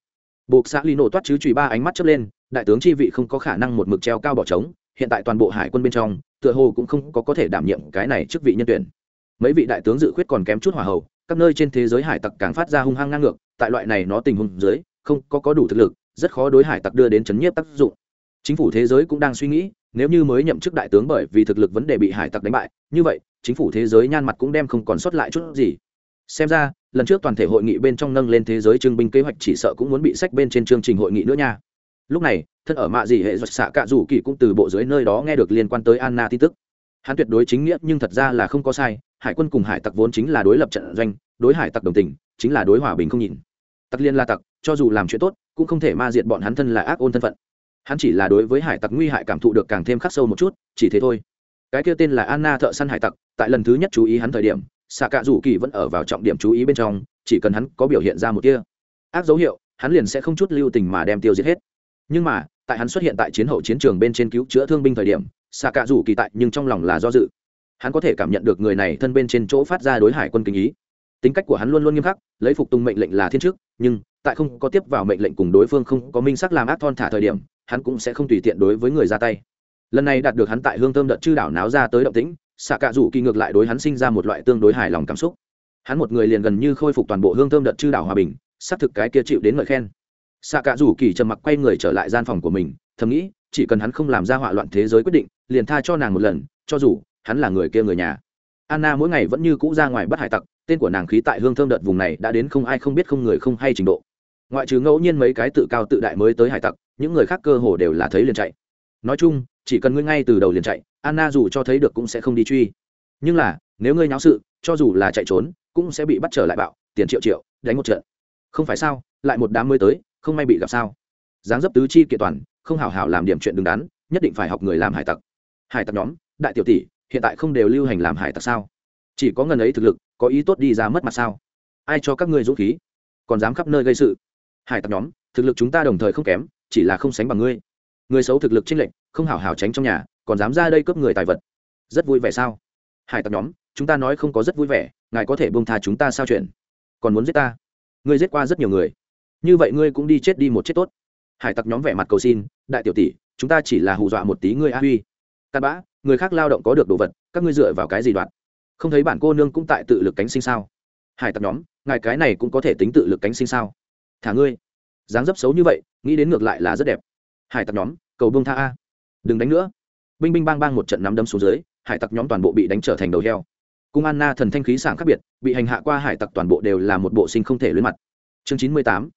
Buộc xã lino toát chứ chùy ba ánh mắt chớp lên, đại tướng chi vị không có khả năng một mực treo cao bỏ trống, hiện tại toàn bộ hải quân bên trong, tựa hồ cũng không có có thể đảm nhiệm cái này chức vị nhân tuyển. Mấy vị đại tướng dự khuyết còn kém chút hỏa hậu các nơi trên thế giới hải tặc càng phát ra hung hăng ngang ngược, tại loại này nó tình huống dưới, không có có đủ thực lực, rất khó đối hải tặc đưa đến chấn nhiếp tác dụng chính phủ thế giới cũng đang suy nghĩ, nếu như mới nhậm chức đại tướng bởi vì thực lực vấn đề bị hải tặc đánh bại, như vậy, chính phủ thế giới nhan mặt cũng đem không còn sót lại chút gì. Xem ra, lần trước toàn thể hội nghị bên trong nâng lên thế giới trưng binh kế hoạch chỉ sợ cũng muốn bị sách bên trên chương trình hội nghị nữa nha. Lúc này, thân ở mạ dị hệ giật xạ cạ rủ kỳ cũng từ bộ dưới nơi đó nghe được liên quan tới anna tin tức. Hắn tuyệt đối chính nghĩa, nhưng thật ra là không có sai, hải quân cùng hải tặc vốn chính là đối lập trận doanh, đối hải tặc đồng tình, chính là đối hòa bình không nhìn. Tặc liên la tặc, cho dù làm chuyện tốt, cũng không thể ma diệt bọn hắn thân là ác ôn thân phận hắn chỉ là đối với hải tặc nguy hại cảm thụ được càng thêm khắc sâu một chút, chỉ thế thôi. Cái kia tên là anna thợ săn hải tặc, tại lần thứ nhất chú ý hắn thời điểm xạ cạ rủ kỳ vẫn ở vào trọng điểm chú ý bên trong, chỉ cần hắn có biểu hiện ra một kia ác dấu hiệu, hắn liền sẽ không chút lưu tình mà đem tiêu diệt hết. Nhưng mà, tại hắn xuất hiện tại chiến hậu chiến trường bên trên cứu chữa thương binh thời điểm xạ cạ rủ kỳ tại nhưng trong lòng là do dự. Hắn có thể cảm nhận được người này thân bên trên chỗ phát ra đối hải quân kinh ý tính cách của hắn luôn luôn nghiêm khắc, lấy phục tùng mệnh lệnh là thiên chức, nhưng tại không có tiếp vào mệnh lệnh cùng đối phương không có minh sắc làm ác thon thả thời điểm, hắn cũng sẽ không tùy tiện đối với người ra tay. Lần này đạt được hắn tại hương thơm đợt chư đảo náo ra tới động tĩnh xạ cạ rủ kỳ ngược lại đối hắn sinh ra một loại tương đối hài lòng cảm xúc. Hắn một người liền gần như khôi phục toàn bộ hương thơm đợt chư đảo hòa bình, xác thực cái kia chịu đến ngợi khen. Xạ cạ rủ kỳ trầm mặc quay người trở lại gian phòng của mình, thầm nghĩ, chỉ cần hắn không làm ra hỏa loạn thế giới quyết định, liền tha cho nàng một lần, cho dù hắn là người kia người nhà anna mỗi ngày vẫn như cũ ra ngoài bắt hải tặc, tên của nàng khí tại hương thơm đợt vùng này đã đến không ai không biết không người không hay trình độ. Ngoại trừ ngẫu nhiên mấy cái tự cao tự đại mới tới hải tặc, những người khác cơ hồ đều là thấy liền chạy. Nói chung, chỉ cần ngươi ngay từ đầu liền chạy, anna dù cho thấy được cũng sẽ không đi truy. Nhưng là, nếu ngươi nháo sự, cho dù là chạy trốn, cũng sẽ bị bắt trở lại bạo, tiền triệu triệu, đánh một trận. Không phải sao, lại một đám mới tới, không may bị gặp sao. Dáng dấp tứ chi kiện toàn, không hảo hảo làm điểm chuyện đứng đắn, nhất định phải học người làm hải tặc. Hải tặc nhóm, đại tiểu tỷ hiện tại không đều lưu hành làm hải tặc sao? Chỉ có ngần ấy thực lực, có ý tốt đi ra mất mặt sao? Ai cho các ngươi dũng khí? Còn dám khắp nơi gây sự? Hải tặc nhóm, thực lực chúng ta đồng thời không kém, chỉ là không sánh bằng ngươi. Người xấu thực lực chênh lệch, không hảo hảo tránh trong nhà, còn dám ra đây cướp người tài vật. Rất vui vẻ sao? Hải tặc nhóm, chúng ta nói không có rất vui vẻ, ngài có thể bông tha chúng ta sao chuyện? Còn muốn giết ta? Ngươi giết qua rất nhiều người. Như vậy ngươi cũng đi chết đi một chết tốt. Hải tặc nhóm vẻ mặt cầu xin, đại tiểu tỷ, chúng ta chỉ là hù dọa một tí ngươi a huy. Cặn bã người khác lao động có được đồ vật, các ngươi dựa vào cái gì đoạn không thấy bản cô nương cũng tại tự lực cánh sinh sao? Hải tặc nhóm, ngài cái này cũng có thể tính tự lực cánh sinh sao? Thả ngươi. Dáng dấp xấu như vậy, nghĩ đến ngược lại là rất đẹp. Hải tặc nhóm, cầu bông tha a. Đừng đánh nữa. Binh binh bang bang một trận nắm đấm xuống dưới, hải tặc nhóm toàn bộ bị đánh trở thành đầu heo. Cung anna thần thanh khí sảng khác biệt, bị hành hạ qua hải tặc toàn bộ đều là một bộ sinh không thể luyến mặt. Chương chín mươi tám.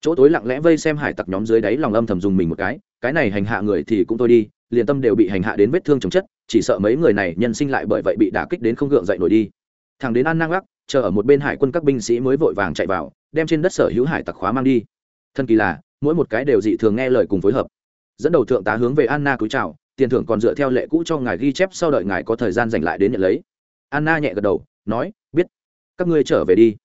Chỗ tối lặng lẽ vây xem hải tặc nhóm dưới đáy lòng âm thầm dùng mình một cái cái này hành hạ người thì cũng thôi đi liền tâm đều bị hành hạ đến vết thương chồng chất, chỉ sợ mấy người này nhân sinh lại bởi vậy bị đả kích đến không gượng dậy nổi đi. Thằng đến an năng gác chờ ở một bên hải quân các binh sĩ mới vội vàng chạy vào, đem trên đất sở hữu hải tặc khóa mang đi. Thân kỳ là, mỗi một cái đều dị thường nghe lời cùng phối hợp. Dẫn đầu thượng tá hướng về anna cúi chào, tiền thưởng còn dựa theo lệ cũ cho ngài ghi chép, sau đợi ngài có thời gian dành lại đến nhận lấy. Anna nhẹ gật đầu, nói, biết, các ngươi trở về đi.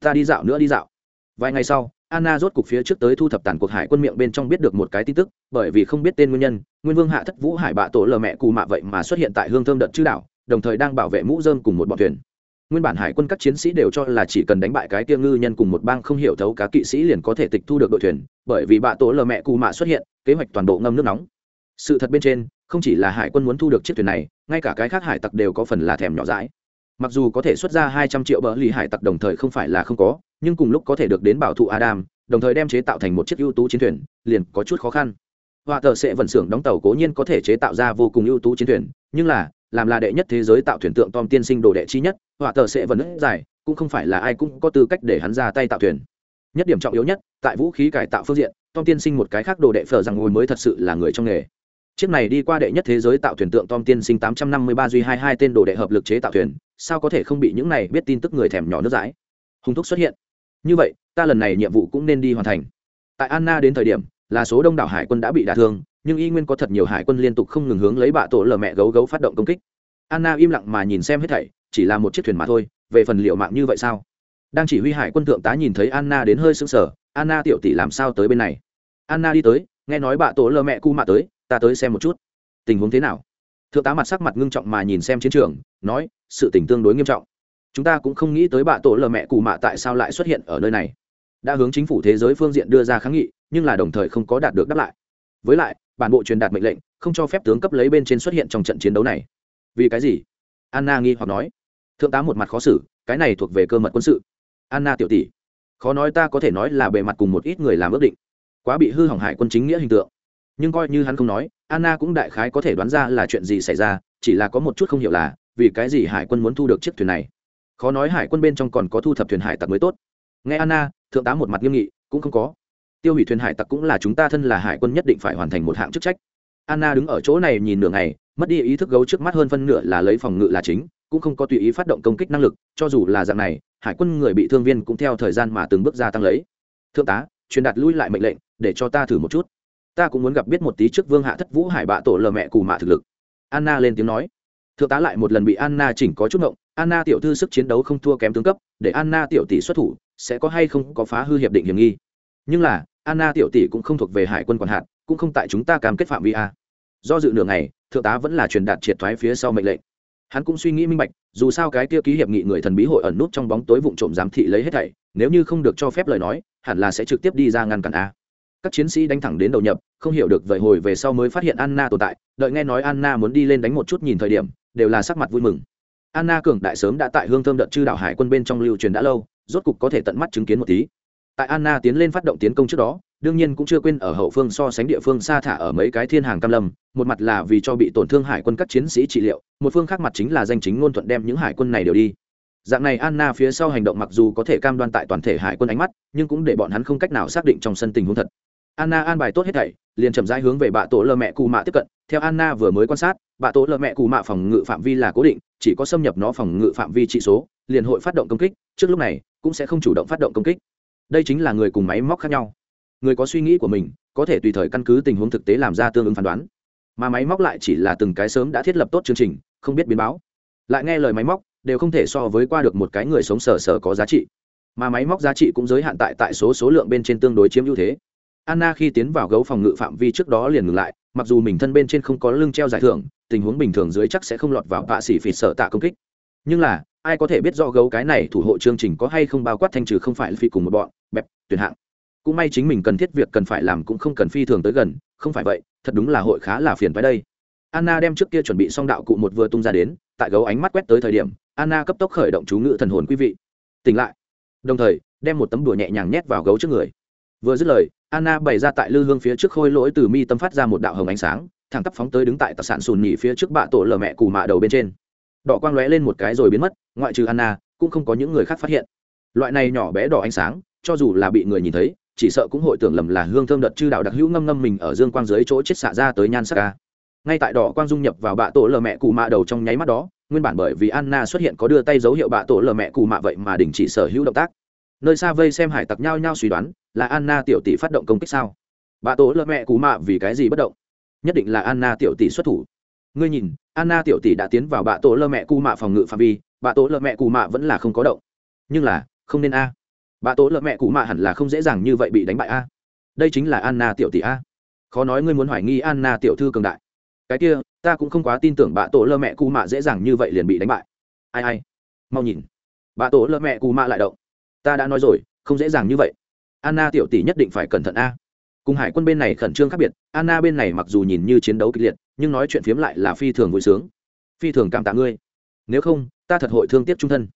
Ta đi dạo nữa đi dạo. Vài ngày sau anna rốt cục phía trước tới thu thập tàn cuộc hải quân miệng bên trong biết được một cái tin tức, bởi vì không biết tên nguyên nhân, nguyên vương hạ thất vũ hải bạ tổ lờ mẹ cù mạ vậy mà xuất hiện tại hương thơm đợt chư đảo, đồng thời đang bảo vệ mũ dơm cùng một bọn thuyền. Nguyên bản hải quân các chiến sĩ đều cho là chỉ cần đánh bại cái kia ngư nhân cùng một bang không hiểu thấu cá kỵ sĩ liền có thể tịch thu được đội thuyền, bởi vì bạ tổ lờ mẹ cù mạ xuất hiện, kế hoạch toàn bộ ngâm nước nóng. Sự thật bên trên, không chỉ là hải quân muốn thu được chiếc thuyền này, ngay cả cái khác hải tặc đều có phần là thèm nhỏ dãi mặc dù có thể xuất ra hai trăm triệu bờ lì hải tặc đồng thời không phải là không có, nhưng cùng lúc có thể được đến bảo thụ adam, đồng thời đem chế tạo thành một chiếc ưu tú chiến thuyền, liền có chút khó khăn. Họa tờ sẽ vận xưởng đóng tàu cố nhiên có thể chế tạo ra vô cùng ưu tú chiến thuyền, nhưng là, làm là đệ nhất thế giới tạo thuyền tượng tom tiên sinh đồ đệ chi nhất họa tờ sẽ vận dài, cũng không phải là ai cũng có tư cách để hắn ra tay tạo thuyền. Nhất điểm trọng yếu nhất, tại vũ khí cải tạo phương diện, tom tiên sinh một cái khác đồ đệ phở rằng ngồi mới thật sự là người trong nghề chiếc này đi qua đệ nhất thế giới tạo thuyền tượng tom tiên sinh tám trăm năm mươi ba duy hai hai tên đồ đệ hợp lực chế tạo thuyền, sao có thể không bị những này biết tin tức người thèm nhỏ nước dãi? Hùng thúc xuất hiện. Như vậy, ta lần này nhiệm vụ cũng nên đi hoàn thành. Tại anna đến thời điểm, là số đông đảo hải quân đã bị đả thương, nhưng y nguyên có thật nhiều hải quân liên tục không ngừng hướng lấy bạ tổ lờ mẹ gấu gấu phát động công kích. Anna im lặng mà nhìn xem hết thảy, chỉ là một chiếc thuyền mà thôi, về phần liệu mạng như vậy sao? Đang chỉ huy hải quân thượng tá nhìn thấy anna đến hơi sững sờ, anna tiểu tỷ làm sao tới bên này? Anna đi tới, nghe nói bạ tổ lờ mẹ cu mạ tới ta tới xem một chút. Tình huống thế nào? Thượng tá mặt sắc mặt ngưng trọng mà nhìn xem chiến trường, nói, sự tình tương đối nghiêm trọng. Chúng ta cũng không nghĩ tới bạ tổ lờ mẹ cụ mạ tại sao lại xuất hiện ở nơi này. Đã hướng chính phủ thế giới phương diện đưa ra kháng nghị, nhưng là đồng thời không có đạt được đáp lại. Với lại, bản bộ truyền đạt mệnh lệnh, không cho phép tướng cấp lấy bên trên xuất hiện trong trận chiến đấu này. Vì cái gì? Anna nghi hoặc nói. Thượng tá một mặt khó xử, cái này thuộc về cơ mật quân sự. Anna tiểu tỷ, khó nói ta có thể nói là bề mặt cùng một ít người làm ước định. Quá bị hư hỏng hại quân chính nghĩa hình tượng nhưng coi như hắn không nói, anna cũng đại khái có thể đoán ra là chuyện gì xảy ra, chỉ là có một chút không hiểu là, vì cái gì hải quân muốn thu được chiếc thuyền này. Khó nói hải quân bên trong còn có thu thập thuyền hải tặc mới tốt. Nghe anna, thượng tá một mặt nghiêm nghị, cũng không có. Tiêu hủy thuyền hải tặc cũng là chúng ta thân là hải quân nhất định phải hoàn thành một hạng chức trách. Anna đứng ở chỗ này nhìn nửa ngày, mất đi ý thức gấu trước mắt hơn phân nửa là lấy phòng ngự là chính, cũng không có tùy ý phát động công kích năng lực, cho dù là dạng này, hải quân người bị thương viên cũng theo thời gian mà từng bước gia tăng lấy. Thượng tá, truyền đạt lui lại mệnh lệnh, để cho ta thử một chút ta cũng muốn gặp biết một tí trước vương hạ thất vũ hải bạ tổ lờ mẹ cù mạ thực lực. Anna lên tiếng nói. Thượng tá lại một lần bị anna chỉnh có chút ngộng. Anna tiểu thư sức chiến đấu không thua kém tướng cấp, để anna tiểu tỷ xuất thủ, sẽ có hay không có phá hư hiệp định hiểm nghi. Nhưng là, anna tiểu tỷ cũng không thuộc về hải quân quản hạt, cũng không tại chúng ta cam kết phạm vi a. Do dự nửa ngày, thượng tá vẫn là truyền đạt triệt thoái phía sau mệnh lệnh. Hắn cũng suy nghĩ minh bạch, dù sao cái kia ký hiệp nghị người thần bí hội ẩn nút trong bóng tối vụ trộm giám thị lấy hết thảy, nếu như không được cho phép lời nói, hẳn là sẽ trực tiếp đi ra ngăn cản a các chiến sĩ đánh thẳng đến đầu nhập, không hiểu được vậy hồi về sau mới phát hiện anna tồn tại, đợi nghe nói anna muốn đi lên đánh một chút nhìn thời điểm, đều là sắc mặt vui mừng. Anna cường đại sớm đã tại hương thơm đợt chư đảo hải quân bên trong lưu truyền đã lâu, rốt cục có thể tận mắt chứng kiến một tí. Tại anna tiến lên phát động tiến công trước đó, đương nhiên cũng chưa quên ở hậu phương so sánh địa phương xa thả ở mấy cái thiên hàng cam lâm, một mặt là vì cho bị tổn thương hải quân các chiến sĩ trị liệu, một phương khác mặt chính là danh chính ngôn thuận đem những hải quân này đều đi. Dạng này anna phía sau hành động mặc dù có thể cam đoan tại toàn thể hải quân ánh mắt, nhưng cũng để bọn hắn không cách nào xác định trong sân tình huống thật anna an bài tốt hết thảy, liền chậm rãi hướng về bạ tổ lơ mẹ cù mạ tiếp cận. Theo anna vừa mới quan sát, bạ tổ lơ mẹ cù mạ phòng ngự phạm vi là cố định, chỉ có xâm nhập nó phòng ngự phạm vi trị số, liền hội phát động công kích. Trước lúc này, cũng sẽ không chủ động phát động công kích. Đây chính là người cùng máy móc khác nhau. Người có suy nghĩ của mình, có thể tùy thời căn cứ tình huống thực tế làm ra tương ứng phán đoán. Mà máy móc lại chỉ là từng cái sớm đã thiết lập tốt chương trình, không biết biến báo. Lại nghe lời máy móc, đều không thể so với qua được một cái người sống sờ sờ có giá trị. Mà máy móc giá trị cũng giới hạn tại tại số số lượng bên trên tương đối chiếm ưu thế anna khi tiến vào gấu phòng ngự phạm vi trước đó liền ngừng lại, mặc dù mình thân bên trên không có lưng treo giải thưởng, tình huống bình thường dưới chắc sẽ không lọt vào vạ xỉ phỉ sợ tạ công kích. Nhưng là, ai có thể biết rõ gấu cái này thủ hộ chương trình có hay không bao quát thanh trừ không phải phi cùng một bọn, bẹp tuyệt hạng. Cũng may chính mình cần thiết việc cần phải làm cũng không cần phi thường tới gần, không phải vậy, thật đúng là hội khá là phiền phải đây. Anna đem trước kia chuẩn bị xong đạo cụ một vừa tung ra đến, tại gấu ánh mắt quét tới thời điểm, anna cấp tốc khởi động chú ngữ thần hồn quý vị. Tỉnh lại. Đồng thời, đem một tấm đùa nhẹ nhàng nhét vào gấu trước người. Vừa dứt lời anna bày ra tại lư hương phía trước khôi lỗi từ mi tâm phát ra một đạo hồng ánh sáng, thẳng tắp phóng tới đứng tại tạc sản sùn nhỉ phía trước bạ tổ lờ mẹ cù mạ đầu bên trên. Đỏ quang lóe lên một cái rồi biến mất, ngoại trừ anna, cũng không có những người khác phát hiện. Loại này nhỏ bé đỏ ánh sáng, cho dù là bị người nhìn thấy, chỉ sợ cũng hội tưởng lầm là hương thơm đợt chư đạo đặc hữu ngâm ngâm mình ở dương quang dưới chỗ chết xạ ra tới nhan sắc ca ngay tại đỏ quang dung nhập vào bạ tổ lờ mẹ cù mạ đầu trong nháy mắt đó, nguyên bản bởi vì anna xuất hiện có đưa tay dấu hiệu bạ tổ lờ mẹ cù mạ vậy mà đình chỉ sở hữu động tác. Nơi xa vây xem hải tặc nhau nhau suy đoán là anna tiểu tỷ phát động công kích sao? Bà tổ lờ mẹ cú mạ vì cái gì bất động? Nhất định là anna tiểu tỷ xuất thủ. Ngươi nhìn, anna tiểu tỷ đã tiến vào bà tổ lơ mẹ cú mạ phòng ngự phạm vi, Bà tổ lơ mẹ cú mạ vẫn là không có động. Nhưng là, không nên a. Bà tổ lơ mẹ cú mạ hẳn là không dễ dàng như vậy bị đánh bại a. Đây chính là anna tiểu tỷ a. Khó nói ngươi muốn hoài nghi anna tiểu thư cường đại. Cái kia, ta cũng không quá tin tưởng bà tổ lơ mẹ cù mạ dễ dàng như vậy liền bị đánh bại. Ai ai. Mau nhìn. Bà tổ lơ mẹ cù mạ lại động. Ta đã nói rồi, không dễ dàng như vậy anna tiểu tỷ nhất định phải cẩn thận a. Cùng hải quân bên này khẩn trương khác biệt, anna bên này mặc dù nhìn như chiến đấu kịch liệt, nhưng nói chuyện phiếm lại là phi thường vui sướng. Phi thường cảm tạ ngươi. Nếu không, ta thật hội thương tiếc trung thân.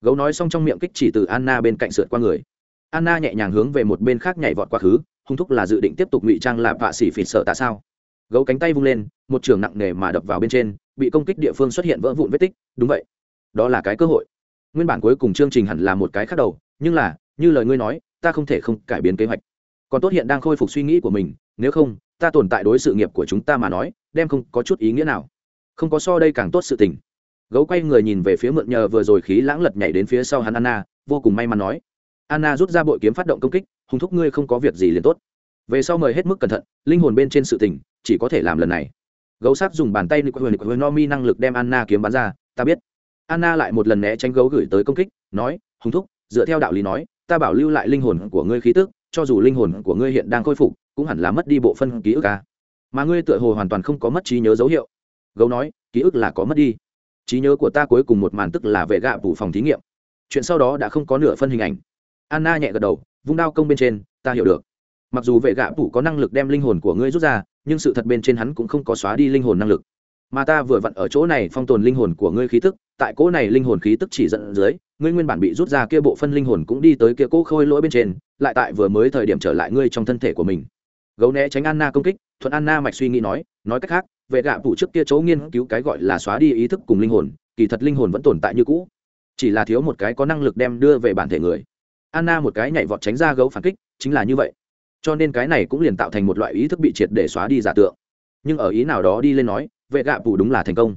Gấu nói xong trong miệng kích chỉ từ anna bên cạnh sượt qua người. Anna nhẹ nhàng hướng về một bên khác nhảy vọt quá khứ, hung thúc là dự định tiếp tục ngụy trang là vạ xỉ phỉ sợ tại sao. Gấu cánh tay vung lên, một trường nặng nề mà đập vào bên trên, bị công kích địa phương xuất hiện vỡ vụn vết tích, đúng vậy. Đó là cái cơ hội. Nguyên bản cuối cùng chương trình hẳn là một cái khác đầu, nhưng là, như lời ngươi nói ta không thể không cải biến kế hoạch. Còn tốt hiện đang khôi phục suy nghĩ của mình, nếu không, ta tồn tại đối sự nghiệp của chúng ta mà nói, đem không có chút ý nghĩa nào. Không có so đây càng tốt sự tình. Gấu quay người nhìn về phía mượn nhờ vừa rồi khí lãng lật nhảy đến phía sau hắn anna, vô cùng may mắn nói. Anna rút ra bội kiếm phát động công kích, hùng thúc ngươi không có việc gì liền tốt. Về sau mời hết mức cẩn thận, linh hồn bên trên sự tình, chỉ có thể làm lần này. Gấu sắc dùng bàn tay nicola nomi năng lực đem anna kiếm bắn ra, ta biết. Anna lại một lần né tránh gấu gửi tới công kích, nói, hùng thúc, dựa theo đạo lý nói ta bảo lưu lại linh hồn của ngươi khí tức, cho dù linh hồn của ngươi hiện đang khôi phục, cũng hẳn là mất đi bộ phân ký ức à. mà ngươi tựa hồ hoàn toàn không có mất trí nhớ dấu hiệu. Gấu nói, ký ức là có mất đi. Trí nhớ của ta cuối cùng một màn tức là vệ gạ phủ phòng thí nghiệm. Chuyện sau đó đã không có nửa phân hình ảnh. Anna nhẹ gật đầu, vung đao công bên trên, ta hiểu được. Mặc dù vệ gạ phủ có năng lực đem linh hồn của ngươi rút ra, nhưng sự thật bên trên hắn cũng không có xóa đi linh hồn năng lực mà ta vừa vặn ở chỗ này phong tồn linh hồn của ngươi khí tức, tại cỗ này linh hồn khí tức chỉ dẫn dưới, ngươi nguyên bản bị rút ra kia bộ phân linh hồn cũng đi tới kia cỗ khôi lỗi bên trên, lại tại vừa mới thời điểm trở lại ngươi trong thân thể của mình. Gấu né tránh anna công kích, thuận anna mạch suy nghĩ nói nói cách khác, vệ gạ phụ trước kia chỗ nghiên cứu cái gọi là xóa đi ý thức cùng linh hồn, kỳ thật linh hồn vẫn tồn tại như cũ. Chỉ là thiếu một cái có năng lực đem đưa về bản thể người. Anna một cái nhảy vọt tránh ra gấu phản kích, chính là như vậy. Cho nên cái này cũng liền tạo thành một loại ý thức bị triệt để xóa đi giả tượng. Nhưng ở ý nào đó đi lên nói vệ gạ phụ đúng là thành công.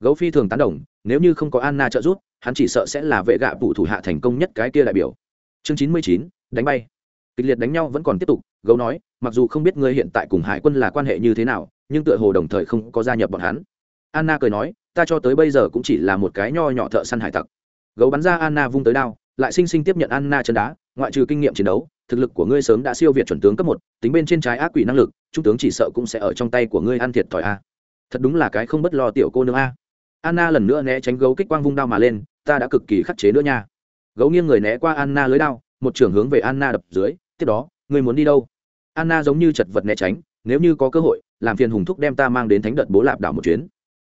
Gấu phi thường tán đồng, nếu như không có anna trợ giúp, hắn chỉ sợ sẽ là vệ gạ phụ thủ hạ thành công nhất cái kia đại biểu. Chương chín mươi chín, đánh bay. Kịch liệt đánh nhau vẫn còn tiếp tục, gấu nói, mặc dù không biết ngươi hiện tại cùng hải quân là quan hệ như thế nào, nhưng tựa hồ đồng thời không có gia nhập bọn hắn. Anna cười nói, ta cho tới bây giờ cũng chỉ là một cái nho nhỏ thợ săn hải tặc. Gấu bắn ra anna vung tới đao, lại sinh sinh tiếp nhận anna chân đá, ngoại trừ kinh nghiệm chiến đấu, thực lực của ngươi sớm đã siêu việt chuẩn tướng cấp một, tính bên trên trái ác quỷ năng lực, trung tướng chỉ sợ cũng sẽ ở trong tay của ngươi ăn thiệt thòi a thật đúng là cái không bất lo tiểu cô nương a. Anna lần nữa né tránh gấu kích quang vung đao mà lên, ta đã cực kỳ khắc chế nữa nha. Gấu nghiêng người né qua anna lưới đao, một trường hướng về anna đập dưới, tiếp đó người muốn đi đâu? Anna giống như chật vật né tránh, nếu như có cơ hội, làm phiền hùng thúc đem ta mang đến thánh đợt bố lạp đảo một chuyến.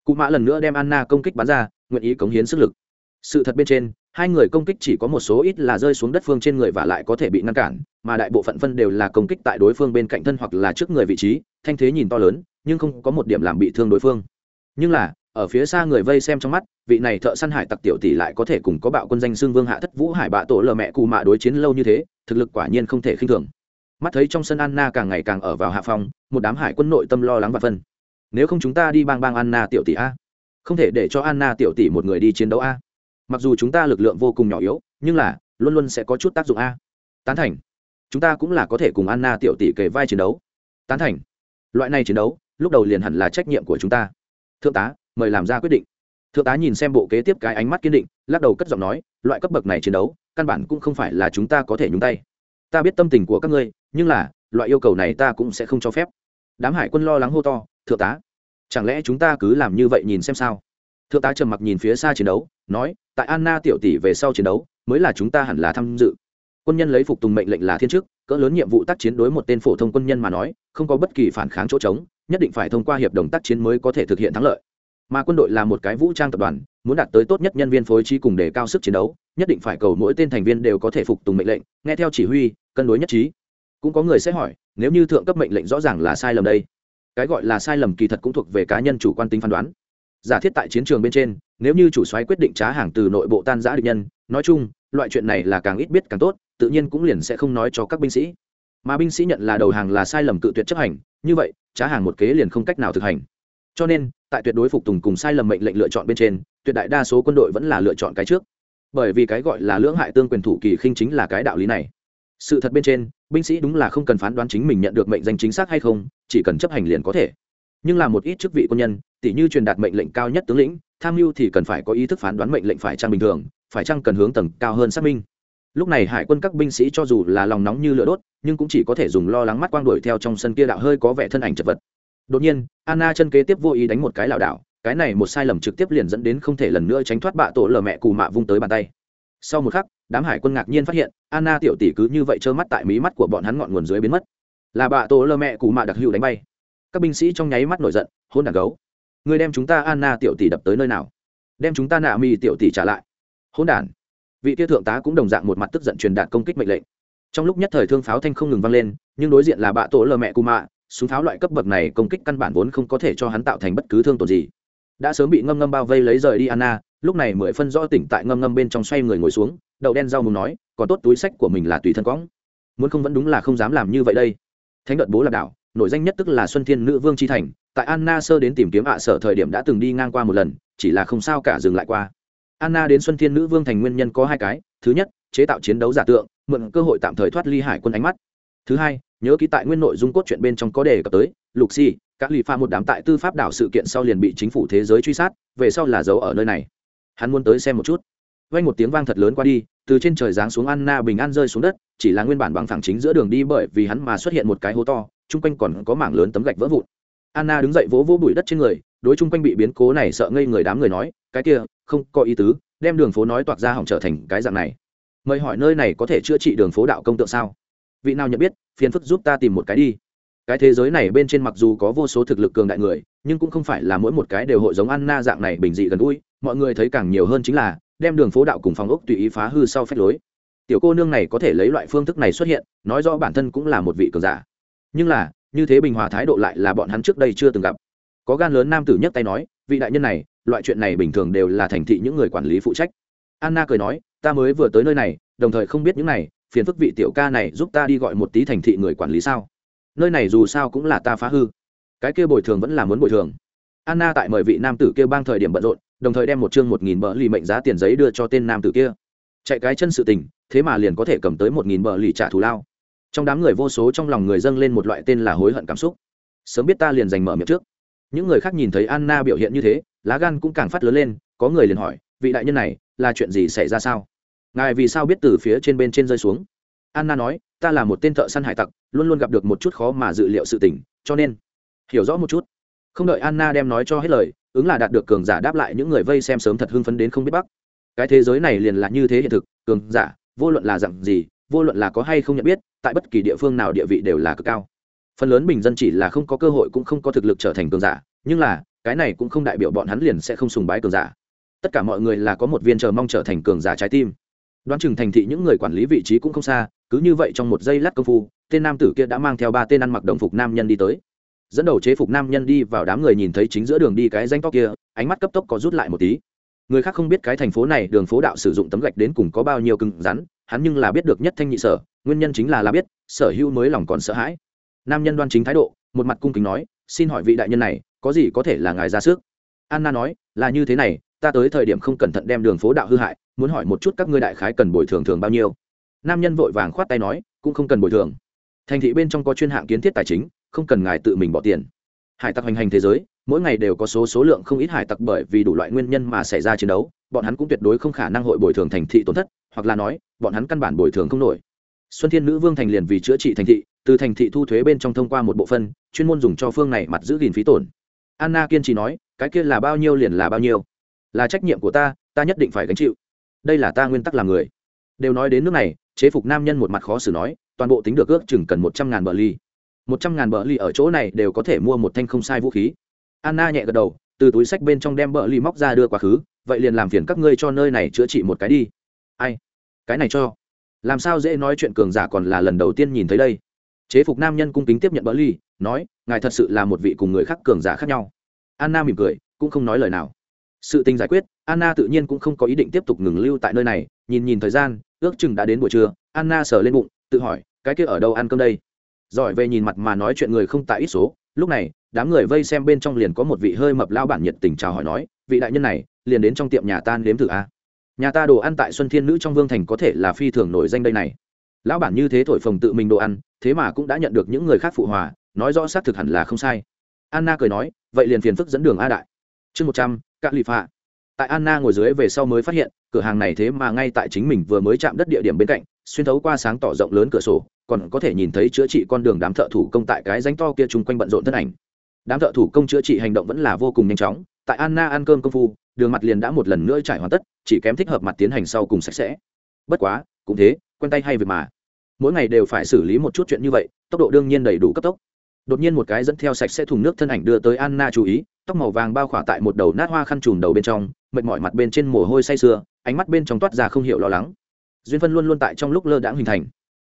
Cụ mã lần nữa đem anna công kích bắn ra, nguyện ý cống hiến sức lực. Sự thật bên trên, hai người công kích chỉ có một số ít là rơi xuống đất phương trên người và lại có thể bị ngăn cản, mà đại bộ phận phân đều là công kích tại đối phương bên cạnh thân hoặc là trước người vị trí, thanh thế nhìn to lớn nhưng không có một điểm làm bị thương đối phương. Nhưng là, ở phía xa người vây xem trong mắt, vị này thợ săn hải tặc tiểu tỷ lại có thể cùng có bạo quân danh xương vương hạ thất vũ hải bạ tổ lờ mẹ cù mạ đối chiến lâu như thế, thực lực quả nhiên không thể khinh thường. Mắt thấy trong sân anna càng ngày càng ở vào hạ phòng một đám hải quân nội tâm lo lắng và phân. Nếu không chúng ta đi bang bang anna tiểu tỷ a? Không thể để cho anna tiểu tỷ một người đi chiến đấu a? Mặc dù chúng ta lực lượng vô cùng nhỏ yếu, nhưng là, luôn luôn sẽ có chút tác dụng a. Tán thành. Chúng ta cũng là có thể cùng anna tiểu tỷ kề vai chiến đấu. Tán thành. Loại này chiến đấu lúc đầu liền hẳn là trách nhiệm của chúng ta. Thượng tá, mời làm ra quyết định. Thượng tá nhìn xem bộ kế tiếp cái ánh mắt kiên định, lắc đầu cất giọng nói, loại cấp bậc này chiến đấu, căn bản cũng không phải là chúng ta có thể nhúng tay. Ta biết tâm tình của các ngươi, nhưng là, loại yêu cầu này ta cũng sẽ không cho phép. Đám hải quân lo lắng hô to, thượng tá, chẳng lẽ chúng ta cứ làm như vậy nhìn xem sao? Thượng tá trầm mặc nhìn phía xa chiến đấu, nói, tại anna tiểu tỷ về sau chiến đấu, mới là chúng ta hẳn là tham dự. Quân nhân lấy phục tùng mệnh lệnh là thiên chức, cỡ lớn nhiệm vụ tác chiến đối một tên phổ thông quân nhân mà nói, không có bất kỳ phản kháng chỗ trống nhất định phải thông qua hiệp đồng tác chiến mới có thể thực hiện thắng lợi. Mà quân đội là một cái vũ trang tập đoàn, muốn đạt tới tốt nhất nhân viên phối trí cùng để cao sức chiến đấu, nhất định phải cầu mỗi tên thành viên đều có thể phục tùng mệnh lệnh, nghe theo chỉ huy, cân đối nhất trí. Cũng có người sẽ hỏi, nếu như thượng cấp mệnh lệnh rõ ràng là sai lầm đây? Cái gọi là sai lầm kỳ thật cũng thuộc về cá nhân chủ quan tính phán đoán. Giả thiết tại chiến trường bên trên, nếu như chủ soái quyết định trá hàng từ nội bộ tan giã địch nhân, nói chung, loại chuyện này là càng ít biết càng tốt, tự nhiên cũng liền sẽ không nói cho các binh sĩ. Mà binh sĩ nhận là đầu hàng là sai lầm cự tuyệt chấp hành như vậy, trá hàng một kế liền không cách nào thực hành. Cho nên, tại tuyệt đối phục tùng cùng sai lầm mệnh lệnh lựa chọn bên trên, tuyệt đại đa số quân đội vẫn là lựa chọn cái trước. Bởi vì cái gọi là lưỡng hại tương quyền thủ kỳ khinh chính là cái đạo lý này. Sự thật bên trên, binh sĩ đúng là không cần phán đoán chính mình nhận được mệnh danh chính xác hay không, chỉ cần chấp hành liền có thể. Nhưng là một ít chức vị quân nhân tỷ như truyền đạt mệnh lệnh cao nhất tướng lĩnh, tham mưu thì cần phải có ý thức phán đoán mệnh lệnh phải trang bình thường, phải chăng cần hướng tầng cao hơn xác minh lúc này hải quân các binh sĩ cho dù là lòng nóng như lửa đốt, nhưng cũng chỉ có thể dùng lo lắng mắt quang đuổi theo trong sân kia đạo hơi có vẻ thân ảnh chật vật. Đột nhiên, anna chân kế tiếp vô ý đánh một cái lảo đảo, cái này một sai lầm trực tiếp liền dẫn đến không thể lần nữa tránh thoát bạ tổ lờ mẹ cù mạ vung tới bàn tay. Sau một khắc, đám hải quân ngạc nhiên phát hiện, anna tiểu tỷ cứ như vậy trơ mắt tại mí mắt của bọn hắn ngọn nguồn dưới biến mất. Là bạ tổ lờ mẹ cù mạ đặc hữu đánh bay. Các binh sĩ trong nháy mắt nổi giận hôn đàn gấu. Người đem chúng ta anna tiểu tỷ đập tới nơi nào? Đem chúng ta nạ mi tiểu tỷ trả lại. Hôn đàn vị kia thượng tá cũng đồng dạng một mặt tức giận truyền đạt công kích mệnh lệnh. Trong lúc nhất thời thương pháo thanh không ngừng vang lên, nhưng đối diện là bạ tổ lờ mẹ cù mạ, súng pháo loại cấp bậc này công kích căn bản vốn không có thể cho hắn tạo thành bất cứ thương tổn gì. Đã sớm bị ngâm ngâm bao vây lấy rời đi anna, lúc này mười phân rõ tỉnh tại ngâm ngâm bên trong xoay người ngồi xuống, đậu đen rau mùng nói, còn tốt túi sách của mình là tùy thân quõng. Muốn không vẫn đúng là không dám làm như vậy đây. Thánh đợt bố lạc đảo, nổi danh nhất tức là xuân thiên nữ vương chi thành, tại anna sơ đến tìm kiếm ạ sở thời điểm đã từng đi ngang qua một lần, chỉ là không sao cả dừng lại qua anna đến xuân thiên nữ vương thành nguyên nhân có hai cái. Thứ nhất, chế tạo chiến đấu giả tượng, mượn cơ hội tạm thời thoát ly hải quân ánh mắt. Thứ hai, nhớ ký tại nguyên nội dung cốt truyện bên trong có đề cập tới, lục si các lì pha một đám tại tư pháp đảo sự kiện sau liền bị chính phủ thế giới truy sát, về sau là giấu ở nơi này. Hắn muốn tới xem một chút. Vang một tiếng vang thật lớn qua đi, từ trên trời giáng xuống anna bình an rơi xuống đất, chỉ là nguyên bản bằng thẳng chính giữa đường đi bởi vì hắn mà xuất hiện một cái hố to, chung quanh còn có mảng lớn tấm gạch vỡ vụn. Anna đứng dậy vỗ vỗ bụi đất trên người, đối chung quanh bị biến cố này sợ ngây người đám người nói, cái kia không có ý tứ, đem đường phố nói toạc ra hỏng trở thành cái dạng này. Mời hỏi nơi này có thể chữa trị đường phố đạo công tượng sao? Vị nào nhận biết, phiền phức giúp ta tìm một cái đi. Cái thế giới này bên trên mặc dù có vô số thực lực cường đại người, nhưng cũng không phải là mỗi một cái đều hội giống anna dạng này bình dị gần gũi, mọi người thấy càng nhiều hơn chính là, đem đường phố đạo cùng phòng ốc tùy ý phá hư sau phép lối. Tiểu cô nương này có thể lấy loại phương thức này xuất hiện, nói rõ bản thân cũng là một vị cường giả. Nhưng là, như thế bình hòa thái độ lại là bọn hắn trước đây chưa từng gặp. Có gan lớn nam tử nhấc tay nói, vị đại nhân này loại chuyện này bình thường đều là thành thị những người quản lý phụ trách. Anna cười nói, ta mới vừa tới nơi này, đồng thời không biết những này, phiền phức vị tiểu ca này giúp ta đi gọi một tí thành thị người quản lý sao? Nơi này dù sao cũng là ta phá hư. Cái kia bồi thường vẫn là muốn bồi thường. Anna tại mời vị nam tử kia bang thời điểm bận rộn, đồng thời đem một chương một nghìn bờ lì mệnh giá tiền giấy đưa cho tên nam tử kia. Chạy cái chân sự tình, thế mà liền có thể cầm tới một nghìn bờ lì trả thù lao. Trong đám người vô số trong lòng người dâng lên một loại tên là hối hận cảm xúc. Sớm biết ta liền giành mở miệng trước. Những người khác nhìn thấy anna biểu hiện như thế lá gan cũng càng phát lớn lên, có người liền hỏi, vị đại nhân này, là chuyện gì xảy ra sao? Ngài vì sao biết từ phía trên bên trên rơi xuống? Anna nói, ta là một tên thợ săn hải tặc, luôn luôn gặp được một chút khó mà dự liệu sự tình, cho nên, hiểu rõ một chút. Không đợi anna đem nói cho hết lời, ứng là đạt được cường giả đáp lại những người vây xem sớm thật hưng phấn đến không biết bắc. Cái thế giới này liền là như thế hiện thực, cường giả, vô luận là dặn gì, vô luận là có hay không nhận biết, tại bất kỳ địa phương nào địa vị đều là cực cao. Phần lớn bình dân chỉ là không có cơ hội cũng không có thực lực trở thành cường giả, nhưng là cái này cũng không đại biểu bọn hắn liền sẽ không sùng bái cường giả. Tất cả mọi người là có một viên chờ mong trở thành cường giả trái tim. Đoán chừng thành thị những người quản lý vị trí cũng không xa, cứ như vậy trong một giây lát công phu, tên nam tử kia đã mang theo ba tên ăn mặc đồng phục nam nhân đi tới. Dẫn đầu chế phục nam nhân đi vào đám người nhìn thấy chính giữa đường đi cái danh tóc kia, ánh mắt cấp tốc có rút lại một tí. Người khác không biết cái thành phố này, đường phố đạo sử dụng tấm gạch đến cùng có bao nhiêu cứng rắn, hắn nhưng là biết được nhất thanh nhị sở, nguyên nhân chính là là biết, sở hữu mới lòng còn sợ hãi. Nam nhân đoan chính thái độ, một mặt cung kính nói, xin hỏi vị đại nhân này có gì có thể là ngài ra sức? Anna nói, là như thế này, ta tới thời điểm không cẩn thận đem đường phố đạo hư hại, muốn hỏi một chút các ngươi đại khái cần bồi thường thường bao nhiêu. Nam nhân vội vàng khoát tay nói, cũng không cần bồi thường. Thành thị bên trong có chuyên hạng kiến thiết tài chính, không cần ngài tự mình bỏ tiền. Hải tặc hoành hành thế giới, mỗi ngày đều có số số lượng không ít hải tặc bởi vì đủ loại nguyên nhân mà xảy ra chiến đấu, bọn hắn cũng tuyệt đối không khả năng hội bồi thường thành thị tổn thất, hoặc là nói, bọn hắn căn bản bồi thường không nổi. Xuân thiên nữ vương thành liền vì chữa trị thành thị, từ thành thị thu thuế bên trong thông qua một bộ phân chuyên môn dùng cho phương này mặt giữ gìn phí tổn anna kiên trì nói, cái kia là bao nhiêu liền là bao nhiêu. Là trách nhiệm của ta ta nhất định phải gánh chịu. Đây là ta nguyên tắc làm người. Đều nói đến nước này, chế phục nam nhân một mặt khó xử nói, toàn bộ tính được ước chừng cần một trăm ngàn bờ ly. Một trăm ngàn bờ ly ở chỗ này đều có thể mua một thanh không sai vũ khí. Anna nhẹ gật đầu, từ túi sách bên trong đem bờ ly móc ra đưa quá khứ, vậy liền làm phiền các ngươi cho nơi này chữa trị một cái đi. Ai? Cái này cho. Làm sao dễ nói chuyện cường giả còn là lần đầu tiên nhìn thấy đây? Chế phục nam nhân cung kính tiếp nhận bỡ ly, nói, ngài thật sự là một vị cùng người khác cường giả khác nhau. Anna mỉm cười, cũng không nói lời nào. Sự tình giải quyết, anna tự nhiên cũng không có ý định tiếp tục ngừng lưu tại nơi này, nhìn nhìn thời gian, ước chừng đã đến buổi trưa, anna sờ lên bụng, tự hỏi, cái kia ở đâu ăn cơm đây? Giỏi về nhìn mặt mà nói chuyện người không tại ít số, lúc này, đám người vây xem bên trong liền có một vị hơi mập lao bản nhiệt tình chào hỏi nói, vị đại nhân này, liền đến trong tiệm nhà ta nếm thử a. Nhà ta đồ ăn tại xuân thiên nữ trong vương thành có thể là phi thường nổi danh đây này lão bản như thế thổi phồng tự mình đồ ăn, thế mà cũng đã nhận được những người khác phụ hòa, nói rõ xác thực hẳn là không sai. Anna cười nói, vậy liền phiền phức dẫn đường a đại. Chương một trăm các lì phạ. Tại anna ngồi dưới về sau mới phát hiện, cửa hàng này thế mà ngay tại chính mình vừa mới chạm đất địa điểm bên cạnh, xuyên thấu qua sáng tỏ rộng lớn cửa sổ, còn có thể nhìn thấy chữa trị con đường đám thợ thủ công tại cái ránh to kia chung quanh bận rộn thân ảnh. Đám thợ thủ công chữa trị hành động vẫn là vô cùng nhanh chóng, tại anna ăn cơm công phu, đường mặt liền đã một lần nữa trải hoàn tất, chỉ kém thích hợp mặt tiến hành sau cùng sạch sẽ. Bất quá, cũng thế quen tay hay việc mà. Mỗi ngày đều phải xử lý một chút chuyện như vậy, tốc độ đương nhiên đầy đủ cấp tốc. Đột nhiên một cái dẫn theo sạch sẽ thùng nước thân ảnh đưa tới anna chú ý, tóc màu vàng bao khỏa tại một đầu nát hoa khăn trùm đầu bên trong, mệt mỏi mặt bên trên mồ hôi say sưa, ánh mắt bên trong toát ra không hiểu lo lắng. Duyên phân luôn luôn tại trong lúc lơ đãng hình thành.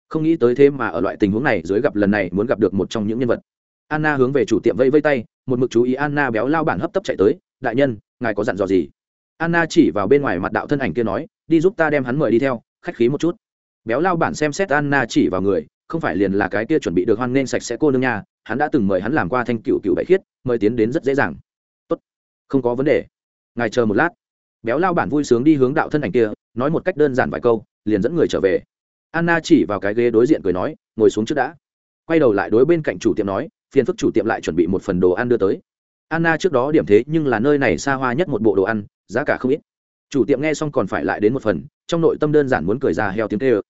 Không nghĩ tới thế mà ở loại tình huống này dưới gặp lần này muốn gặp được một trong những nhân vật. Anna hướng về chủ tiệm vây vây tay, một mực chú ý anna béo lao bản hấp tấp chạy tới, đại nhân, ngài có dặn dò gì? Anna chỉ vào bên ngoài mặt đạo thân ảnh kia nói, đi giúp ta đem hắn mời đi theo, khách khí một chút béo lao bản xem xét anna chỉ vào người, không phải liền là cái kia chuẩn bị được hoan nên sạch sẽ cô nương nha, hắn đã từng mời hắn làm qua thanh cựu cựu bậy khiết, mời tiến đến rất dễ dàng. Tốt, không có vấn đề. Ngài chờ một lát. Béo lao bản vui sướng đi hướng đạo thân ảnh kia, nói một cách đơn giản vài câu, liền dẫn người trở về. Anna chỉ vào cái ghế đối diện cười nói, ngồi xuống trước đã. Quay đầu lại đối bên cạnh chủ tiệm nói, phiền phức chủ tiệm lại chuẩn bị một phần đồ ăn đưa tới. Anna trước đó điểm thế nhưng là nơi này xa hoa nhất một bộ đồ ăn, giá cả không ít. Chủ tiệm nghe xong còn phải lại đến một phần, trong nội tâm đơn giản muốn cười ra heo tiếng tê ơ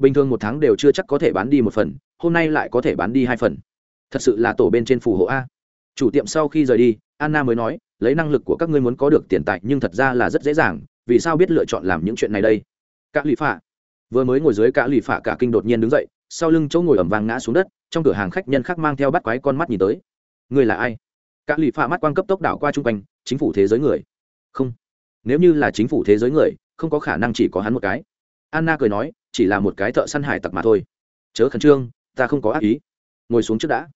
bình thường một tháng đều chưa chắc có thể bán đi một phần, hôm nay lại có thể bán đi hai phần. Thật sự là tổ bên trên phù hộ a. Chủ tiệm sau khi rời đi, anna mới nói, lấy năng lực của các ngươi muốn có được tiền tài nhưng thật ra là rất dễ dàng, vì sao biết lựa chọn làm những chuyện này đây? Cả lụy phạ. Vừa mới ngồi dưới cả lụy phạ, cả kinh đột nhiên đứng dậy, sau lưng chỗ ngồi ẩm vàng ngã xuống đất, trong cửa hàng khách nhân khác mang theo bắt quái con mắt nhìn tới. Người là ai? Cả lụy phạ mắt quang cấp tốc đảo qua chung quanh, chính phủ thế giới người. Không. Nếu như là chính phủ thế giới người, không có khả năng chỉ có hắn một cái anna cười nói, chỉ là một cái thợ săn hải tặc mà thôi. Chớ khẩn trương, ta không có ác ý. Ngồi xuống trước đã.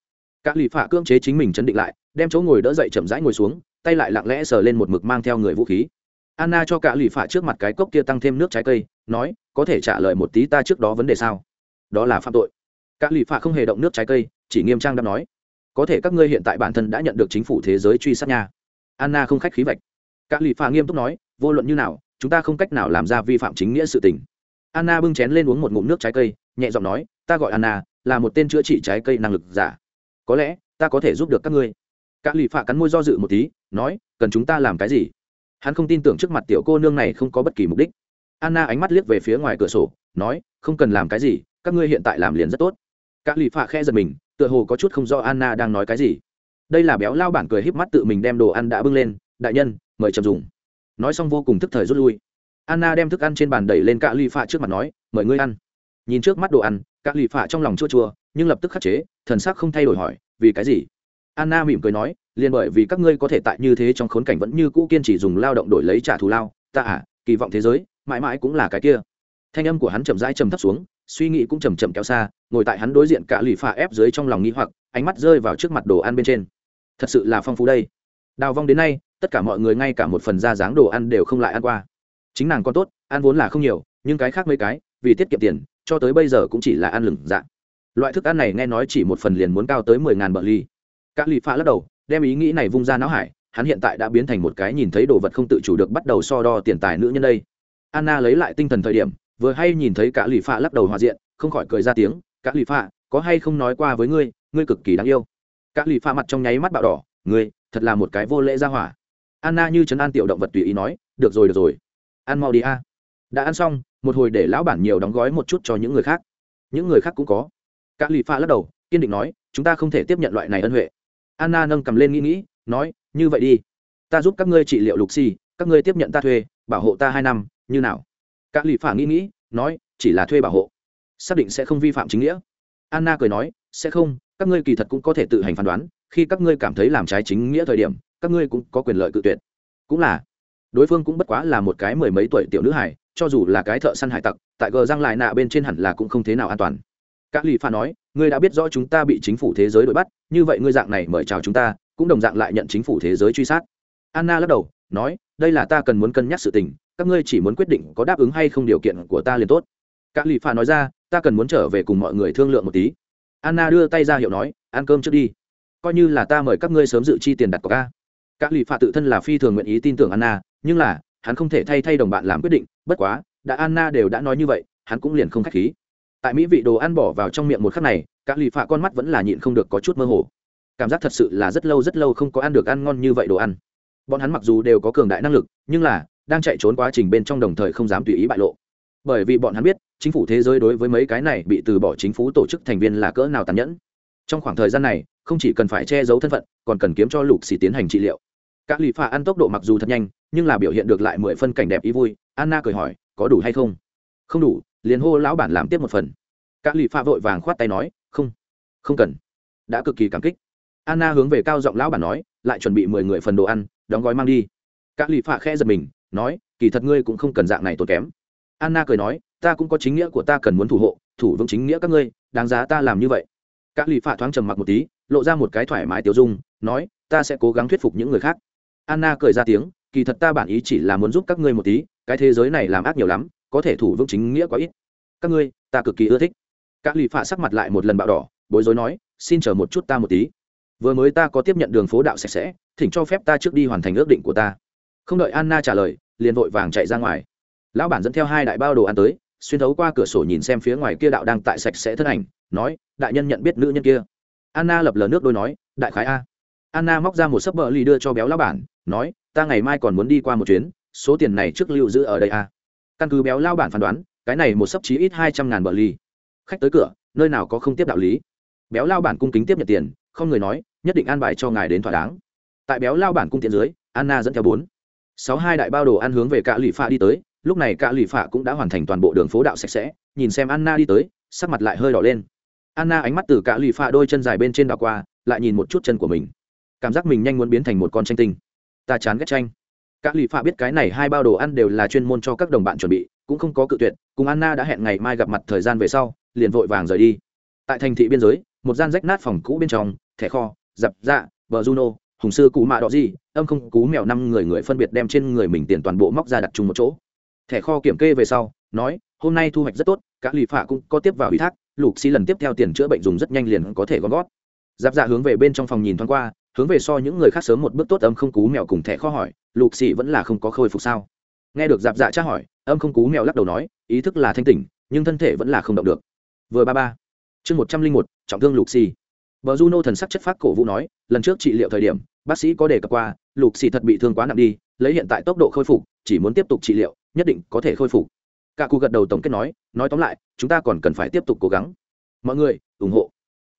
Cả lì phạ cưỡng chế chính mình chấn định lại, đem chỗ ngồi đỡ dậy chậm rãi ngồi xuống, tay lại lặng lẽ sờ lên một mực mang theo người vũ khí. Anna cho cả lì phạ trước mặt cái cốc kia tăng thêm nước trái cây, nói, có thể trả lời một tí ta trước đó vấn đề sao? Đó là phạm tội. Cả lì phạ không hề động nước trái cây, chỉ nghiêm trang đáp nói, có thể các ngươi hiện tại bản thân đã nhận được chính phủ thế giới truy sát nha. Anna không khách khí vạch. Cả lì phạ nghiêm túc nói, vô luận như nào, chúng ta không cách nào làm ra vi phạm chính nghĩa sự tình anna bưng chén lên uống một ngụm nước trái cây, nhẹ giọng nói, ta gọi anna, là một tên chữa trị trái cây năng lực giả. Có lẽ, ta có thể giúp được các ngươi. Cả lì phạ cắn môi do dự một tí, nói, cần chúng ta làm cái gì? Hắn không tin tưởng trước mặt tiểu cô nương này không có bất kỳ mục đích. Anna ánh mắt liếc về phía ngoài cửa sổ, nói, không cần làm cái gì, các ngươi hiện tại làm liền rất tốt. Cả lì phạ khẽ giật mình, tựa hồ có chút không do anna đang nói cái gì. Đây là béo lao bản cười híp mắt tự mình đem đồ ăn đã bưng lên, đại nhân, mời chậm dùng. Nói xong vô cùng thức thời rút lui anna đem thức ăn trên bàn đẩy lên cả lì phạ trước mặt nói, mời ngươi ăn. Nhìn trước mắt đồ ăn cả lì phạ trong lòng chua chua, nhưng lập tức khắc chế, thần sắc không thay đổi hỏi, vì cái gì? Anna mỉm cười nói, liền bởi vì các ngươi có thể tại như thế trong khốn cảnh vẫn như cũ kiên trì dùng lao động đổi lấy trả thù lao, ta à kỳ vọng thế giới mãi mãi cũng là cái kia. Thanh âm của hắn chậm rãi trầm thấp xuống, suy nghĩ cũng chầm chậm kéo xa, ngồi tại hắn đối diện cả lì phạ ép dưới trong lòng nghĩ hoặc, ánh mắt rơi vào trước mặt đồ ăn bên trên. Thật sự là phong phú đây. Đào vong đến nay, tất cả mọi người ngay cả một phần da dáng đồ ăn đều không lại ăn qua chính nàng còn tốt ăn vốn là không nhiều nhưng cái khác mấy cái vì tiết kiệm tiền cho tới bây giờ cũng chỉ là ăn lửng dạ. Loại thức ăn này nghe nói chỉ một phần liền muốn cao tới mười ngàn bờ ly. Các lì pha lắc đầu đem ý nghĩ này vung ra não hải hắn hiện tại đã biến thành một cái nhìn thấy đồ vật không tự chủ được bắt đầu so đo tiền tài nữ nhân đây. Anna lấy lại tinh thần thời điểm vừa hay nhìn thấy cả lì pha lắc đầu hòa diện không khỏi cười ra tiếng cả lì pha, có hay không nói qua với ngươi ngươi cực kỳ đáng yêu. Cả lì pha mặt trong nháy mắt bạo đỏ ngươi thật là một cái vô lễ ra hỏa. Anna như chấn an tiểu động vật tùy ý nói được rồi được rồi ăn mau đi a. Đã ăn xong, một hồi để lão bản nhiều đóng gói một chút cho những người khác. Những người khác cũng có. Các lì pha lắc đầu, kiên định nói, chúng ta không thể tiếp nhận loại này ân huệ. Anna nâng cầm lên nghĩ nghĩ, nói, như vậy đi. Ta giúp các ngươi trị liệu lục xì, các ngươi tiếp nhận ta thuê, bảo hộ ta hai năm, như nào? Các lì phả nghĩ nghĩ, nói, chỉ là thuê bảo hộ, xác định sẽ không vi phạm chính nghĩa. Anna cười nói, sẽ không, các ngươi kỳ thật cũng có thể tự hành phán đoán, khi các ngươi cảm thấy làm trái chính nghĩa thời điểm, các ngươi cũng có quyền lợi cự tuyệt. Cũng là đối phương cũng bất quá là một cái mười mấy tuổi tiểu nữ hải cho dù là cái thợ săn hải tặc, tại gờ răng lại nạ bên trên hẳn là cũng không thế nào an toàn. Các lì pha nói, ngươi đã biết rõ chúng ta bị chính phủ thế giới đuổi bắt, như vậy ngươi dạng này mời chào chúng ta, cũng đồng dạng lại nhận chính phủ thế giới truy sát. Anna lắc đầu, nói, đây là ta cần muốn cân nhắc sự tình, các ngươi chỉ muốn quyết định có đáp ứng hay không điều kiện của ta liền tốt. Các lì pha nói ra, ta cần muốn trở về cùng mọi người thương lượng một tí. Anna đưa tay ra hiệu nói, ăn cơm trước đi. Coi như là ta mời các ngươi sớm dự chi tiền đặt cọc ca các lì pha tự thân là phi thường nguyện ý tin tưởng anna nhưng là, hắn không thể thay thay đồng bạn làm quyết định, bất quá, đã anna đều đã nói như vậy, hắn cũng liền không k h á c h khí. Tại mỹ vị đồ ăn bỏ vào trong miệng một khắc này các lì phạ con mắt vẫn là nhịn không được có chút mơ hồ. Cảm giác thật sự là rất lâu rất lâu không có ăn được ăn ngon như vậy đồ ăn. Bọn hắn mặc dù đều có cường đại năng lực, nhưng là, đang chạy trốn quá trình bên trong đồng thời không dám tùy ý bại lộ. Bởi vì bọn hắn biết, chính phủ thế giới đối với mấy cái này bị từ bỏ chính phủ tổ chức thành viên là cỡ nào tàn nhẫn. Trong khoảng thời gian này, không chỉ cần phải che giấu thân phận, còn cần kiếm cho lục xì tiến hành trị liệu. Các lì phạ ăn tốc độ mặc dù thật nhanh nhưng là biểu hiện được lại mười phân cảnh đẹp ý vui, anna cười hỏi, có đủ hay không? Không đủ, liền hô lão bản làm tiếp một phần. Các lì pha vội vàng khoát tay nói, không không cần. Đã cực kỳ cảm kích. Anna hướng về cao giọng lão bản nói, lại chuẩn bị mười người phần đồ ăn, đóng gói mang đi. Các lì pha khẽ giật mình, nói, kỳ thật ngươi cũng không cần dạng này tốn kém. Anna cười nói, ta cũng có chính nghĩa của ta cần muốn thủ hộ, thủ vững chính nghĩa các ngươi, đáng giá ta làm như vậy. Các lì pha thoáng trầm mặc một tí, lộ ra một cái thoải mái tiêu dung, nói, ta sẽ cố gắng thuyết phục những người khác. Anna cười ra tiếng kỳ thật ta bản ý chỉ là muốn giúp các ngươi một tí, cái thế giới này làm ác nhiều lắm, có thể thủ vững chính nghĩa quá ít. Các ngươi, ta cực kỳ ưa thích. Các lì phạ sắc mặt lại một lần bạo đỏ, bối rối nói, xin chờ một chút ta một tí. Vừa mới ta có tiếp nhận đường phố đạo sạch sẽ, thỉnh cho phép ta trước đi hoàn thành ước định của ta. Không đợi anna trả lời, liền vội vàng chạy ra ngoài. Lão bản dẫn theo hai đại bao đồ ăn tới, xuyên thấu qua cửa sổ nhìn xem phía ngoài kia đạo đang tại sạch sẽ thân ảnh, nói, đại nhân nhận biết nữ nhân kia. Anna lập lờ nước đôi nói, đại khái a anna móc ra một sấp bờ ly đưa cho béo lão bản, nói, ta ngày mai còn muốn đi qua một chuyến, số tiền này trước lưu giữ ở đây à? căn cứ béo lao bản phán đoán, cái này một sấp chí ít hai trăm ngàn bờ ly khách tới cửa, nơi nào có không tiếp đạo lý. Béo lao bản cung kính tiếp nhận tiền, không người nói, nhất định an bài cho ngài đến thỏa đáng. Tại béo lao bản cung tiền dưới, anna dẫn theo bốn, sáu hai đại bao đồ ăn hướng về cả lụy phạ đi tới, lúc này cả lụy phạ cũng đã hoàn thành toàn bộ đường phố đạo sạch sẽ, nhìn xem anna đi tới, sắc mặt lại hơi đỏ lên. Anna ánh mắt từ cả lụy phạ đôi chân dài bên trên đảo qua, lại nhìn một chút chân của mình cảm giác mình nhanh muốn biến thành một con tranh tinh. Ta chán ghét tranh. Cả lì phạ biết cái này hai bao đồ ăn đều là chuyên môn cho các đồng bạn chuẩn bị, cũng không có cự tuyệt, cùng anna đã hẹn ngày mai gặp mặt thời gian về sau, liền vội vàng rời đi. Tại thành thị biên giới, một gian rách nát phòng cũ bên trong, thẻ kho, dập dạ bờ juno, hùng sư cụ mạ đỏ gì, âm không cú mèo năm người người phân biệt đem trên người mình tiền toàn bộ móc ra đặt chung một chỗ. Thẻ kho kiểm kê về sau, nói, hôm nay thu hoạch rất tốt các lì phạ cũng có tiếp vào ủy thác, lục xi lần tiếp theo tiền chữa bệnh dùng rất nhanh liền có thể gom gót giáp dạ hướng về bên trong phòng nhìn thoáng qua hướng về so những người khác sớm một bước tốt âm không cú mèo cùng thẻ kho hỏi, lục xì vẫn là không có khôi phục sao? Nghe được dạp dạ tra hỏi, âm không cú mèo lắc đầu nói, ý thức là thanh tỉnh, nhưng thân thể vẫn là không động được. Vừa ba ba. Chương một trăm linh một, trọng thương lục xì bờ juno thần sắc chất phát cổ vũ nói, lần trước trị liệu thời điểm, bác sĩ có đề cập qua, lục xì thật bị thương quá nặng đi, lấy hiện tại tốc độ khôi phục, chỉ muốn tiếp tục trị liệu, nhất định có thể khôi phục. Cả cụ gật đầu tổng kết nói nói tóm lại, chúng ta còn cần phải tiếp tục cố gắng. Mọi người, ủng hộ.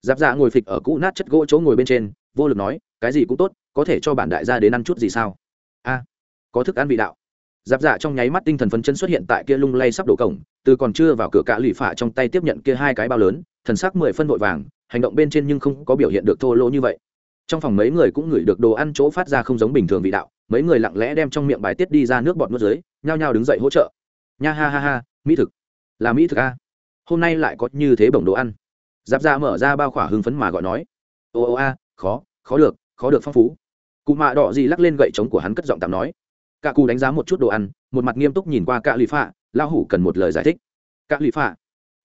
Giáp dạ ngồi phịch ở cũ nát chất gỗ chỗ ngồi bên trên, vô lực nói cái gì cũng tốt, có thể cho bản đại gia đến ăn chút gì sao? A, có thức ăn vị đạo. Giáp dạ trong nháy mắt tinh thần phấn chân xuất hiện tại kia lung lay sắp đổ cổng, từ còn chưa vào cửa cả lụy phạ trong tay tiếp nhận kia hai cái bao lớn, thần sắc mười phân vội vàng, hành động bên trên nhưng không có biểu hiện được thô lỗ như vậy. Trong phòng mấy người cũng ngửi được đồ ăn chỗ phát ra không giống bình thường vị đạo, mấy người lặng lẽ đem trong miệng bài tiết đi ra nước bọt nước dưới, nhao nhao đứng dậy hỗ trợ. Nha ha ha ha, mỹ thực. Là mỹ thực a. Hôm nay lại có như thế bổng đồ ăn. Giáp ra mở ra bao khỏa hưng phấn mà gọi nói. Ô ô a, khó khó được khó được phong phú. Cụ mạ đỏ gì lắc lên gậy trống của hắn cất giọng tạm nói. Cả cụ đánh giá một chút đồ ăn, một mặt nghiêm túc nhìn qua cả lụy phạ lao hủ cần một lời giải thích. Cả lụy phạ.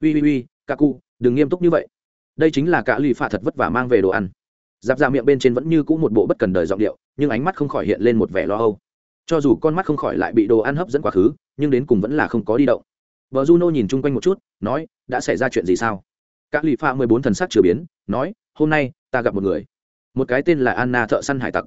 Ui ui ui cả cụ, đừng nghiêm túc như vậy. Đây chính là cả lụy phạ thật vất vả mang về đồ ăn. Giáp ra miệng bên trên vẫn như cũ một bộ bất cần đời giọng điệu, nhưng ánh mắt không khỏi hiện lên một vẻ lo âu. Cho dù con mắt không khỏi lại bị đồ ăn hấp dẫn quá khứ, nhưng đến cùng vẫn là không có đi động. Vợ juno nhìn chung quanh một chút, nói, đã xảy ra chuyện gì sao? Các lụy pha mười bốn thần sắc chửa biến, nói, hôm nay, ta gặp một người một cái tên là anna thợ săn hải tặc.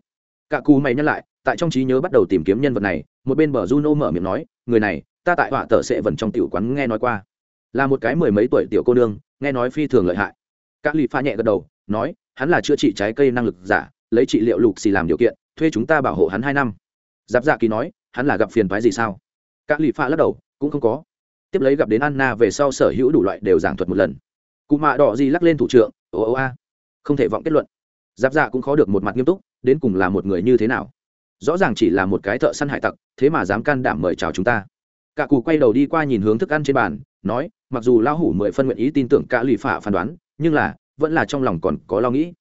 Cả cù mày nhắc lại, tại trong trí nhớ bắt đầu tìm kiếm nhân vật này, một bên bờ juno mở miệng nói, người này, ta tại họa tờ sệ vần trong tiểu quán nghe nói qua. Là một cái mười mấy tuổi tiểu cô nương, nghe nói phi thường lợi hại. Các lì pha nhẹ gật đầu, nói, hắn là chữa trị trái cây năng lực giả, lấy trị liệu lục xì làm điều kiện, thuê chúng ta bảo hộ hắn hai năm. Giáp dạ kỳ nói, hắn là gặp phiền phái gì sao? Các lì pha lắc đầu, cũng không có. Tiếp lấy gặp đến anna về sau sở hữu đủ loại đều giảng thuật một lần. Cụ mạ đỏ gì lắc lên thủ trưởng, ồ ồ, a, không thể vọng kết luận giáp dạ cũng khó được một mặt nghiêm túc, đến cùng là một người như thế nào? Rõ ràng chỉ là một cái thợ săn hải tặc, thế mà dám can đảm mời chào chúng ta. Cả cụ quay đầu đi qua nhìn hướng thức ăn trên bàn, nói, mặc dù lao hủ mười phân nguyện ý tin tưởng cả lụy phả phán đoán, nhưng là, vẫn là trong lòng còn có lo nghĩ.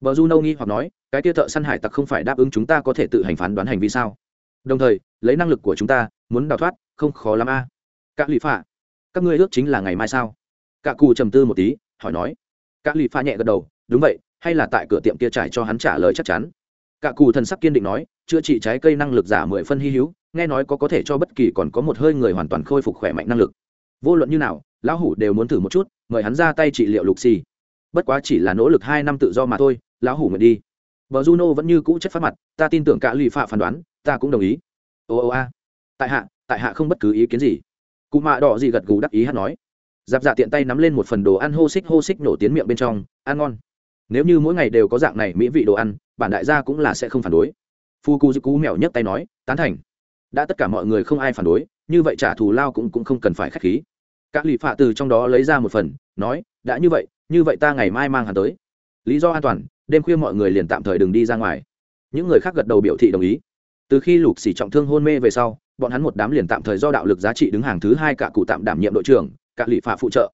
Bờ du nâu nghi hoặc nói, cái tia thợ săn hải tặc không phải đáp ứng chúng ta có thể tự hành phán đoán hành vi sao? Đồng thời, lấy năng lực của chúng ta, muốn đào thoát, không khó lắm a. À. Cả lì phả các ngươi ước chính là ngày mai sao? Cả cụ trầm tư một tí, hỏi nói. Cả lụy phả nhẹ gật đầu, đúng vậy hay là tại cửa tiệm kia trải cho hắn trả lời chắc chắn. Cả cù thần sắc kiên định nói, chữa trị trái cây năng lực giả mười phân hy hữu, nghe nói có có thể cho bất kỳ còn có một hơi người hoàn toàn khôi phục khỏe mạnh năng lực. Vô luận như nào, lão hủ đều muốn thử một chút, mời hắn ra tay trị liệu lục xì. Bất quá chỉ là nỗ lực hai năm tự do mà thôi, lão hủ nguyện đi. Vợ juno vẫn như cũ chất phát mặt, ta tin tưởng cả lụy phạ phán đoán, ta cũng đồng ý. Ô ô a. Tại hạ tại hạ không bất cứ ý kiến gì. Cụ mạ đỏ gì gật gù đắc ý hắn nói. Giáp dạ tiện tay nắm lên một phần đồ ăn hô xích hô xích nổ tiến miệng bên trong, ăn ngon nếu như mỗi ngày đều có dạng này mỹ vị đồ ăn, bản đại gia cũng là sẽ không phản đối. Phu cu cú mèo nhấc tay nói, tán thành. Đã tất cả mọi người không ai phản đối, như vậy trả thù lao cũng cũng không cần phải k h á c h khí. Các lì phạ từ trong đó lấy ra một phần, nói, đã như vậy như vậy ta ngày mai mang hắn tới. Lý do an toàn, đêm khuya mọi người liền tạm thời đừng đi ra ngoài. Những người khác gật đầu biểu thị đồng ý. Từ khi lục xỉ trọng thương hôn mê về sau, bọn hắn một đám liền tạm thời do đạo lực giá trị đứng hàng thứ hai cả cụ tạm đảm nhiệm đội trưởng, cả lì phạ phụ trợ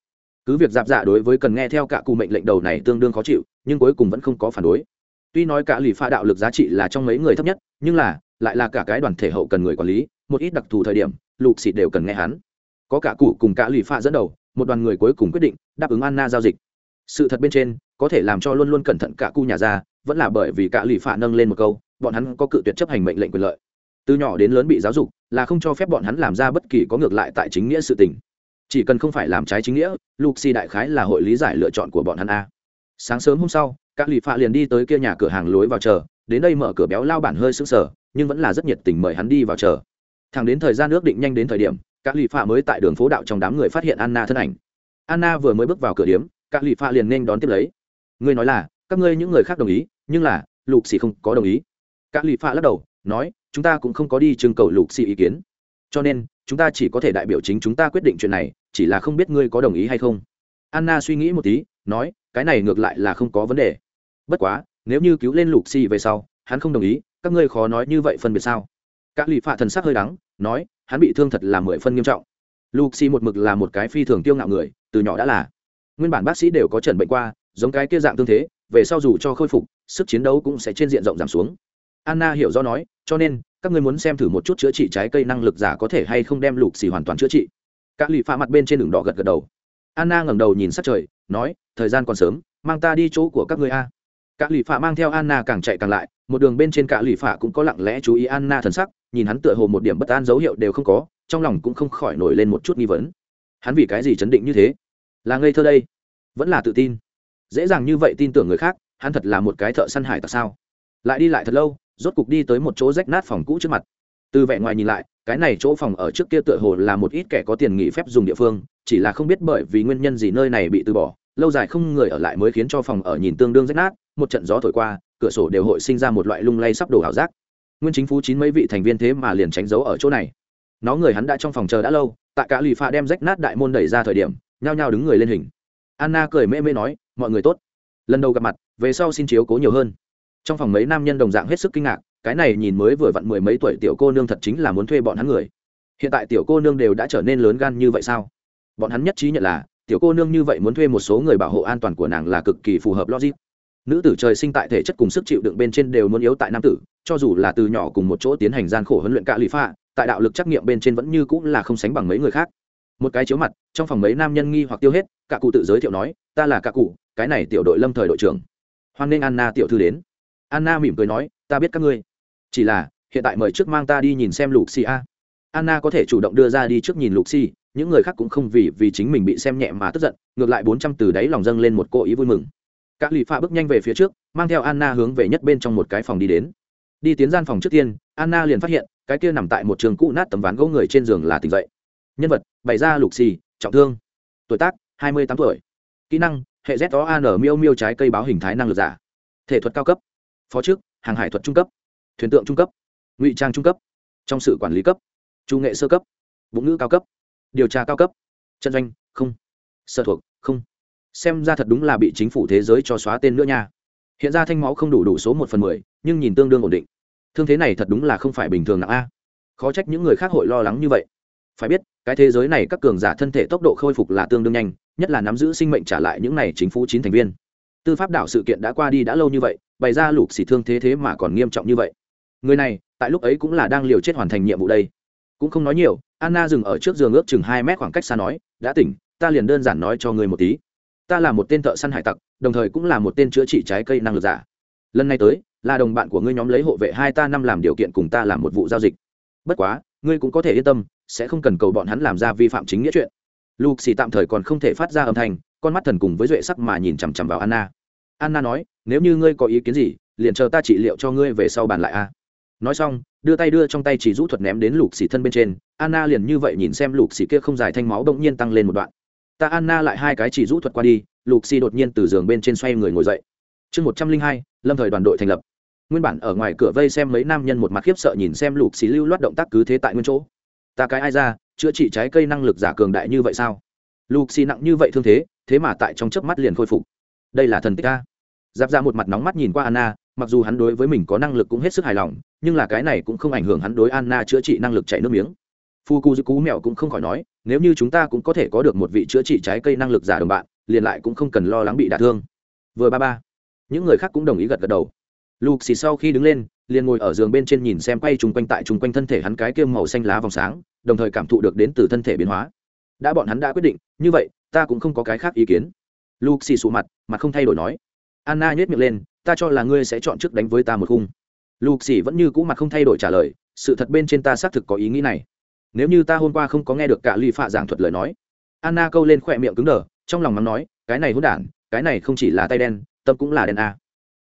cứ việc giáp dạ đối với cần nghe theo cả cụ mệnh lệnh đầu này tương đương khó chịu, nhưng cuối cùng vẫn không có phản đối. Tuy nói cả lì pha đạo lực giá trị là trong mấy người thấp nhất, nhưng là, lại là cả cái đoàn thể hậu cần người quản lý, một ít đặc thù thời điểm, lục xịt đều cần nghe hắn. Có cả cụ cùng cả lì pha dẫn đầu, một đoàn người cuối cùng quyết định đáp ứng anna giao dịch. Sự thật bên trên, có thể làm cho luôn luôn cẩn thận cả cu nhà ra, vẫn là bởi vì cả lì pha nâng lên một câu, bọn hắn có cự tuyệt chấp hành mệnh lệnh quyền lợi. Từ nhỏ đến lớn bị giáo dục, là không cho phép bọn hắn làm ra bất kỳ có ngược lại tại chính nghĩa sự tình chỉ cần không phải làm trái chính nghĩa lục xì đại khái là hội lý giải lựa chọn của bọn hắn a. Sáng sớm hôm sau, các lì phạ liền đi tới kia nhà cửa hàng lối vào chờ. Đến đây mở cửa béo lao bản hơi sững sờ, nhưng vẫn là rất nhiệt tình mời hắn đi vào chờ. Thẳng đến thời gian ước định nhanh đến thời điểm, các lì phạ mới tại đường phố đạo trong đám người phát hiện anna thân ảnh. Anna vừa mới bước vào cửa điếm, các lì phạ liền nên đón tiếp lấy. Ngươi nói là, các ngươi những người khác đồng ý, nhưng là lục xì không có đồng ý. Các lì phạ lắc đầu, nói, chúng ta cũng không có đi trưng cầu lục xì ý kiến. Cho nên, chúng ta chỉ có thể đại biểu chính chúng ta quyết định chuyện này chỉ là không biết ngươi có đồng ý hay không. Anna suy nghĩ một tí, nói, cái này ngược lại là không có vấn đề. Bất quá, nếu như cứu lên lục xì về sau, hắn không đồng ý, các ngươi khó nói như vậy phân biệt sao? Các lì phạ thần sắc hơi đắng, nói, hắn bị thương thật là mười phân nghiêm trọng. Lục xì một mực là một cái phi thường tiêu ngạo người, từ nhỏ đã là. Nguyên bản bác sĩ đều có trần bệnh qua, giống cái kia dạng tương thế, về sau dù cho khôi phục, sức chiến đấu cũng sẽ trên diện rộng giảm xuống. Anna hiểu do nói, cho nên, các ngươi muốn xem thử một chút chữa trị trái cây năng lực giả có thể hay không đem lục xì hoàn toàn chữa trị. Cả lì pha mặt bên trên đường đỏ gật gật đầu. Anna ngẩng đầu nhìn sát trời, nói, thời gian còn sớm, mang ta đi chỗ của các ngươi a. Cả lì pha mang theo anna càng chạy càng lại, một đường bên trên cả lì pha cũng có lặng lẽ chú ý anna thần sắc, nhìn hắn tựa hồ một điểm bất an dấu hiệu đều không có, trong lòng cũng không khỏi nổi lên một chút nghi vấn. Hắn vì cái gì chấn định như thế? Là ngây thơ đây? Vẫn là tự tin? Dễ dàng như vậy tin tưởng người khác, hắn thật là một cái thợ săn hải tặc sao? Lại đi lại thật lâu, rốt cục đi tới một chỗ rách nát phòng cũ trước mặt từ vẻ ngoài nhìn lại, cái này chỗ phòng ở trước kia tựa hồ là một ít kẻ có tiền nghỉ phép dùng địa phương, chỉ là không biết bởi vì nguyên nhân gì nơi này bị từ bỏ. Lâu dài không người ở lại mới khiến cho phòng ở nhìn tương đương rách nát, một trận gió thổi qua, cửa sổ đều hội sinh ra một loại lung lay sắp đổ ảo giác. Nguyên chính phú chín mấy vị thành viên thế mà liền tránh giấu ở chỗ này. Nó người hắn đã trong phòng chờ đã lâu, tạ cả lì pha đem rách nát đại môn đẩy ra thời điểm, nhao nhao đứng người lên hình. Anna cười mê mê nói, mọi người tốt. Lần đầu gặp mặt, về sau xin chiếu cố nhiều hơn. Trong phòng mấy nam nhân đồng dạng hết sức kinh ngạc cái này nhìn mới vừa vặn mười mấy tuổi tiểu cô nương thật chính là muốn thuê bọn hắn người. Hiện tại tiểu cô nương đều đã trở nên lớn gan như vậy sao? Bọn hắn nhất trí nhận là, tiểu cô nương như vậy muốn thuê một số người bảo hộ an toàn của nàng là cực kỳ phù hợp logic. Nữ tử trời sinh tại thể chất cùng sức chịu đựng bên trên đều muốn yếu tại nam tử, cho dù là từ nhỏ cùng một chỗ tiến hành gian khổ huấn luyện cạ lụy pha tại đạo lực trắc nghiệm bên trên vẫn như cũng là không sánh bằng mấy người khác. Một cái chiếu mặt, trong phòng mấy nam nhân nghi hoặc tiêu hết cả cụ tự giới thiệu nói, ta là cả cụ, cái này tiểu đội lâm thời đội trưởng. Hoan nghênh anna tiểu thư đến anna mỉm cười nói, ta biết các ngươi. Chỉ là, hiện tại mời trước mang ta đi nhìn xem lục xì a. Anna có thể chủ động đưa ra đi trước nhìn lục xì những người khác cũng không vì vì chính mình bị xem nhẹ mà tức giận, ngược lại bốn trăm từ đáy lòng dâng lên một cô ý vui mừng. Các lì pha bước nhanh về phía trước, mang theo anna hướng về nhất bên trong một cái phòng đi đến. Đi tiến gian phòng trước tiên, anna liền phát hiện, cái kia nằm tại một trường cũ nát tấm ván gỗ người trên giường là tỉnh dậy. Nhân vật, bày ra lục xì trọng thương. Tuổi tác, hai mươi tám tuổi. Kỹ năng, hệ z o an miêu miêu trái cây báo hình thái năng lực giả. Thể thuật cao cấp phó chức hàng hải thuật trung cấp, thuyền tượng trung cấp, ngụy trang trung cấp, trong sự quản lý cấp trung nghệ sơ cấp, bụng ngữ cao cấp, điều tra cao cấp, trận doanh, không, sở thuộc, không. Xem ra thật đúng là bị chính phủ thế giới cho xóa tên nữa nha. Hiện ra thanh máu không đủ đủ số một phần mười, nhưng nhìn tương đương ổn định. Thương thế này thật đúng là không phải bình thường nặng a. Khó trách những người khác hội lo lắng như vậy. Phải biết, cái thế giới này các cường giả thân thể tốc độ khôi phục là tương đương nhanh, nhất là nắm giữ sinh mệnh trả lại những này chính phủ chín thành viên tư pháp đảo sự kiện đã qua đi đã lâu như vậy, bày ra lục xỉ thương thế thế mà còn nghiêm trọng như vậy. Người này, tại lúc ấy cũng là đang liều chết hoàn thành nhiệm vụ đây. Cũng không nói nhiều, anna dừng ở trước giường ước chừng hai mét khoảng cách xa nói, đã tỉnh, ta liền đơn giản nói cho người một tí. Ta là một tên thợ săn hải tặc, đồng thời cũng là một tên chữa trị trái cây năng lực giả. Lần này tới, là đồng bạn của ngươi nhóm lấy hộ vệ hai ta năm làm điều kiện cùng ta làm một vụ giao dịch. Bất quá, ngươi cũng có thể yên tâm, sẽ không cần cầu bọn hắn làm ra vi phạm chính nghĩa chuyện. Lục xì tạm thời còn không thể phát ra âm thanh con mắt thần cùng với duệ sắc mà nhìn chằm chằm vào anna. Anna nói, nếu như ngươi có ý kiến gì, liền chờ ta trị liệu cho ngươi về sau bàn lại a. Nói xong, đưa tay đưa trong tay chỉ rũ thuật ném đến lục xì thân bên trên. Anna liền như vậy nhìn xem lục xì kia không dài thanh máu đông nhiên tăng lên một đoạn. Ta anna lại hai cái chỉ rũ thuật qua đi, lục xì đột nhiên từ giường bên trên xoay người ngồi dậy. Chương một trăm linh hai, lâm thời đoàn đội thành lập. Nguyên bản ở ngoài cửa vây xem mấy nam nhân một mặt khiếp sợ nhìn xem lục xì lưu loát động tác cứ thế tại nguyên chỗ. Ta cái ai ra, chữa trị trái cây năng lực giả cường đại như vậy sao? Lục xì nặng như vậy thương thế thế mà tại trong chớp mắt liền khôi phục. Đây là thần tích a. Giáp ra một mặt nóng mắt nhìn qua anna, mặc dù hắn đối với mình có năng lực cũng hết sức hài lòng, nhưng là cái này cũng không ảnh hưởng hắn đối anna chữa trị năng lực chạy nước miếng. Phu cu dư cú mèo cũng không khỏi nói, nếu như chúng ta cũng có thể có được một vị chữa trị trái cây năng lực giả đồng bạn, liền lại cũng không cần lo lắng bị đả thương. Vừa ba ba. Những người khác cũng đồng ý gật gật đầu. Lục xì sau khi đứng lên, liền ngồi ở giường bên trên nhìn xem quay chung quanh tại chung quanh thân thể hắn cái kia màu xanh lá vòng sáng, đồng thời cảm thụ được đến từ thân thể biến hóa. Đã bọn hắn đã quyết định, như vậy ta cũng không có cái khác ý kiến. Luke xì sụ mặt mặt không thay đổi nói. Anna nhếch miệng lên, ta cho là ngươi sẽ chọn trước đánh với ta một khung. Luke xì vẫn như cũ mặt không thay đổi trả lời, sự thật bên trên ta xác thực có ý nghĩ này. Nếu như ta hôm qua không có nghe được cả ly phạ giảng thuật lời nói. Anna câu lên khỏe miệng cứng đờ, trong lòng mắng nói, cái này hỗn đản, cái này không chỉ là tay đen, tâm cũng là đen a.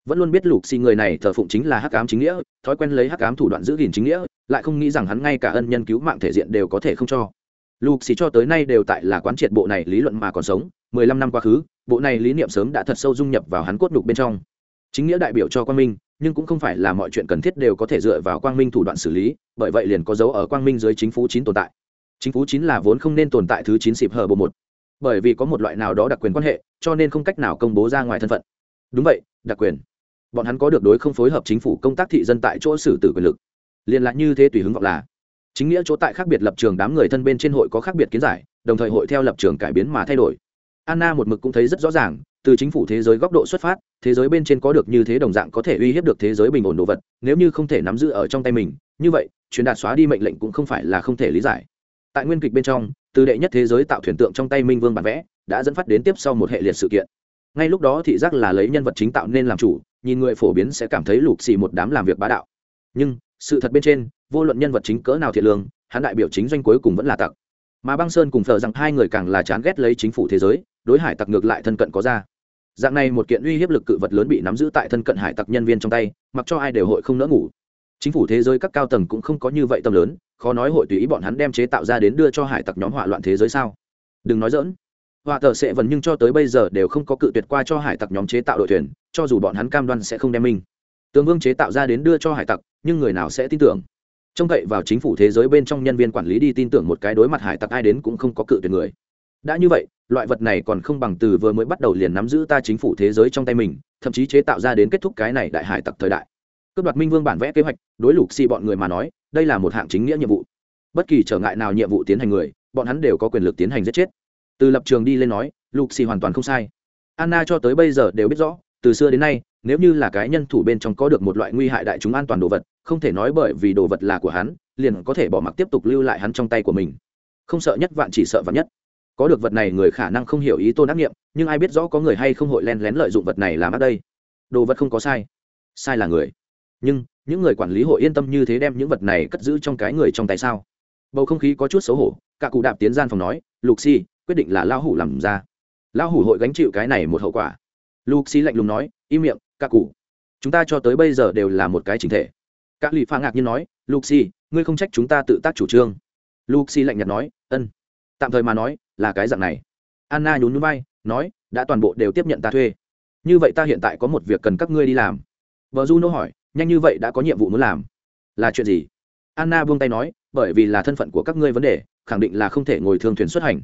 Vẫn luôn biết lục xì người này thờ phụng chính là hắc ám chính nghĩa, thói quen lấy hắc ám thủ đoạn giữ gìn chính nghĩa, lại không nghĩ rằng hắn ngay cả ân nhân cứu mạng thể diện đều có thể không cho lục xì cho tới nay đều tại là quán triệt bộ này lý luận mà còn sống, mười lăm năm quá khứ, bộ này lý niệm sớm đã thật sâu dung nhập vào hắn cốt nhục bên trong. Chính nghĩa đại biểu cho quang minh, nhưng cũng không phải là mọi chuyện cần thiết đều có thể dựa vào quang minh thủ đoạn xử lý, bởi vậy liền có dấu ở quang minh dưới chính phủ chín tồn tại. Chính phủ chín là vốn không nên tồn tại thứ chín xịp hờ bộ một. Bởi vì có một loại nào đó đặc quyền quan hệ, cho nên không cách nào công bố ra ngoài thân phận. Đúng vậy, đặc quyền. Bọn hắn có được đối không phối hợp chính phủ công tác thị dân tại chỗ xử tử quyền lực. Liên lạc như thế tùy hứng vọng là chính nghĩa chỗ tại khác biệt lập trường đám người thân bên trên hội có khác biệt kiến giải, đồng thời hội theo lập trường cải biến mà thay đổi. Anna một mực cũng thấy rất rõ ràng, từ chính phủ thế giới góc độ xuất phát, thế giới bên trên có được như thế đồng dạng có thể uy hiếp được thế giới bình ổn đồ vật, nếu như không thể nắm giữ ở trong tay mình, như vậy, truyền đạt xóa đi mệnh lệnh cũng không phải là không thể lý giải. Tại nguyên kịch bên trong, từ đệ nhất thế giới tạo thuyền tượng trong tay minh vương bản vẽ, đã dẫn phát đến tiếp sau một hệ liệt sự kiện. Ngay lúc đó thị giác là lấy nhân vật chính tạo nên làm chủ, nhìn người phổ biến sẽ cảm thấy lục xì một đám làm việc bá đạo. Nhưng, sự thật bên trên vô luận nhân vật chính cỡ nào thiệt lương hắn đại biểu chính doanh cuối cùng vẫn là tặc. Mà băng sơn cùng thờ rằng hai người càng là chán ghét lấy chính phủ thế giới đối hải tặc ngược lại thân cận có ra. Dạng này một kiện uy hiếp lực cự vật lớn bị nắm giữ tại thân cận hải tặc nhân viên trong tay mặc cho ai đều hội không nỡ ngủ. Chính phủ thế giới các cao tầng cũng không có như vậy tâm lớn khó nói hội tùy ý bọn hắn đem chế tạo ra đến đưa cho hải tặc nhóm hỏa loạn thế giới sao. Đừng nói dỡn họa tờ sẽ vần nhưng cho tới bây giờ đều không có cự tuyệt qua cho hải tặc nhóm chế tạo đội thuyền cho dù bọn hắn cam đoan sẽ không đem mình, tướng vương chế tạo ra đến đưa cho hải tặc nhưng người nào sẽ tin tưởng? Trông cậy vào chính phủ thế giới bên trong nhân viên quản lý đi tin tưởng một cái đối mặt hải tặc ai đến cũng không có cự tuyệt người. Đã như vậy, loại vật này còn không bằng từ vừa mới bắt đầu liền nắm giữ ta chính phủ thế giới trong tay mình, thậm chí chế tạo ra đến kết thúc cái này đại hải tặc thời đại. Cướp đoạt minh vương bản vẽ kế hoạch, đối lục xì bọn người mà nói, đây là một hạng chính nghĩa nhiệm vụ. Bất kỳ trở ngại nào nhiệm vụ tiến hành người, bọn hắn đều có quyền lực tiến hành giết chết. Từ lập trường đi lên nói, lục xì hoàn toàn không sai. Anna cho tới bây giờ đều biết rõ, từ xưa đến nay nếu như là cái nhân thủ bên trong có được một loại nguy hại đại chúng an toàn đồ vật, không thể nói bởi vì đồ vật là của hắn, liền có thể bỏ mặc tiếp tục lưu lại hắn trong tay của mình. Không sợ nhất vạn chỉ sợ vạn nhất. Có được vật này người khả năng không hiểu ý tôn ác nghiệm, nhưng ai biết rõ có người hay không hội len lén lợi dụng vật này làm ác đây. Đồ vật không có sai. Sai là người. Nhưng, những người quản lý hội yên tâm như thế đem những vật này cất giữ trong cái người trong tay sao? Bầu không khí có chút xấu hổ, cả cụ đạp tiến gian phòng nói, lục si quyết định là lao hủ làm ra. Lao hủ hội gánh chịu cái này một hậu quả. Lục si lạnh lùng nói, im miệng cả cụ. Chúng ta cho tới bây giờ đều là một cái chính thể. Các lì pha ngạc nhiên nói luxi, ngươi không trách chúng ta tự tác chủ trương. Luxi lạnh nhạt nói ân. Tạm thời mà nói là cái dạng này. Anna nhún nhún vai nói đã toàn bộ đều tiếp nhận ta thuê. Như vậy ta hiện tại có một việc cần các ngươi đi làm. Vợ juno hỏi nhanh như vậy đã có nhiệm vụ muốn làm? Là chuyện gì? Anna buông tay nói bởi vì là thân phận của các ngươi vấn đề khẳng định là không thể ngồi thường thuyền xuất hành.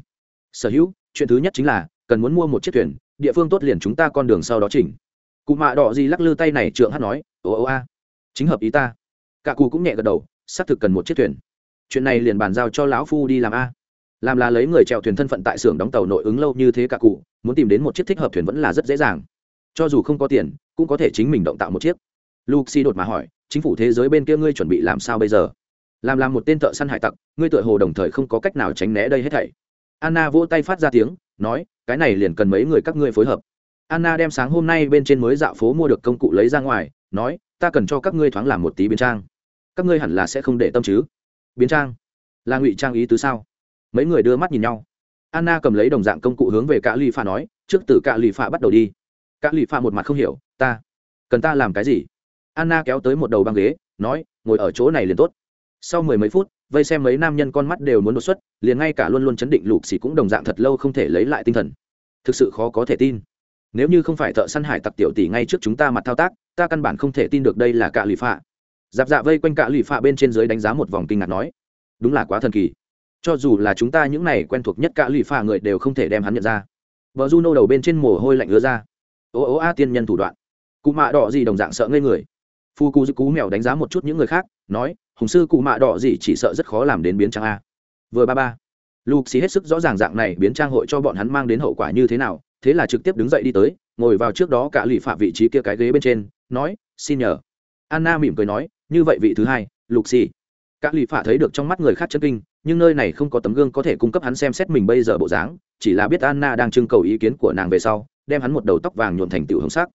Sở hữu chuyện thứ nhất chính là cần muốn mua một chiếc thuyền địa phương tốt liền chúng ta con đường sau đó chỉnh cụ mạ đỏ gì lắc lư tay này trượng hát nói ồ ồ a, chính hợp ý ta. Cả cụ cũng nhẹ gật đầu, xác thực cần một chiếc thuyền. Chuyện này liền bàn giao cho lão phu đi làm a. Làm là lấy người chèo thuyền thân phận tại xưởng đóng tàu nội ứng lâu như thế cả cụ, muốn tìm đến một chiếc thích hợp thuyền vẫn là rất dễ dàng. Cho dù không có tiền, cũng có thể chính mình động tạo một chiếc. Luxi đột mà hỏi, chính phủ thế giới bên kia ngươi chuẩn bị làm sao bây giờ? Làm làm một tên thợ săn hải tặc, ngươi tựa hồ đồng thời không có cách nào tránh né đây hết thảy. Anna vỗ tay phát ra tiếng, nói, cái này liền cần mấy người các ngươi phối hợp anna đem sáng hôm nay bên trên mới dạo phố mua được công cụ lấy ra ngoài, nói, ta cần cho các ngươi thoáng làm một tí biến trang. Các ngươi hẳn là sẽ không để tâm chứ? Biến trang? Là ngụy trang ý tứ sao? Mấy người đưa mắt nhìn nhau. Anna cầm lấy đồng dạng công cụ hướng về cả lì pha nói, trước từ cả lì pha bắt đầu đi. Cả lì pha một mặt không hiểu, ta cần ta làm cái gì? Anna kéo tới một đầu băng ghế, nói, ngồi ở chỗ này liền tốt. Sau mười mấy phút, vây xem mấy nam nhân con mắt đều muốn đột xuất, liền ngay cả luôn luôn chấn định lục xì cũng đồng dạng thật lâu không thể lấy lại tinh thần. Thực sự khó có thể tin nếu như không phải thợ săn hải tặc tiểu tỷ ngay trước chúng ta mặt thao tác, ta căn bản không thể tin được đây là cạ lụy phạ. Giáp dạ vây quanh cạ lụy phạ bên trên dưới đánh giá một vòng kinh ngạc nói, đúng là quá thần kỳ. Cho dù là chúng ta những này quen thuộc nhất cạ lụy phạ người đều không thể đem hắn nhận ra. Vợ du nô đầu bên trên mồ hôi lạnh ứa ra. Ô ô, a tiên nhân thủ đoạn. Cụ mạ đỏ gì đồng dạng sợ ngây người. Phu cụ dư cú mèo đánh giá một chút những người khác, nói, hùng sư cụ mạ đỏ gì chỉ sợ rất khó làm đến biến trang a. Vừa ba ba. Lục xì hết sức rõ ràng dạng này biến trang hội cho bọn hắn mang đến hậu quả như thế nào thế là trực tiếp đứng dậy đi tới, ngồi vào trước đó cả lì phạm vị trí kia cái ghế bên trên, nói, xin nhờ. Anna mỉm cười nói, như vậy vị thứ hai, lục xì cả lì phạm thấy được trong mắt người khác chân kinh, nhưng nơi này không có tấm gương có thể cung cấp hắn xem xét mình bây giờ bộ dáng, chỉ là biết anna đang trưng cầu ý kiến của nàng về sau, đem hắn một đầu tóc vàng nhuộm thành tiểu hồng sắc.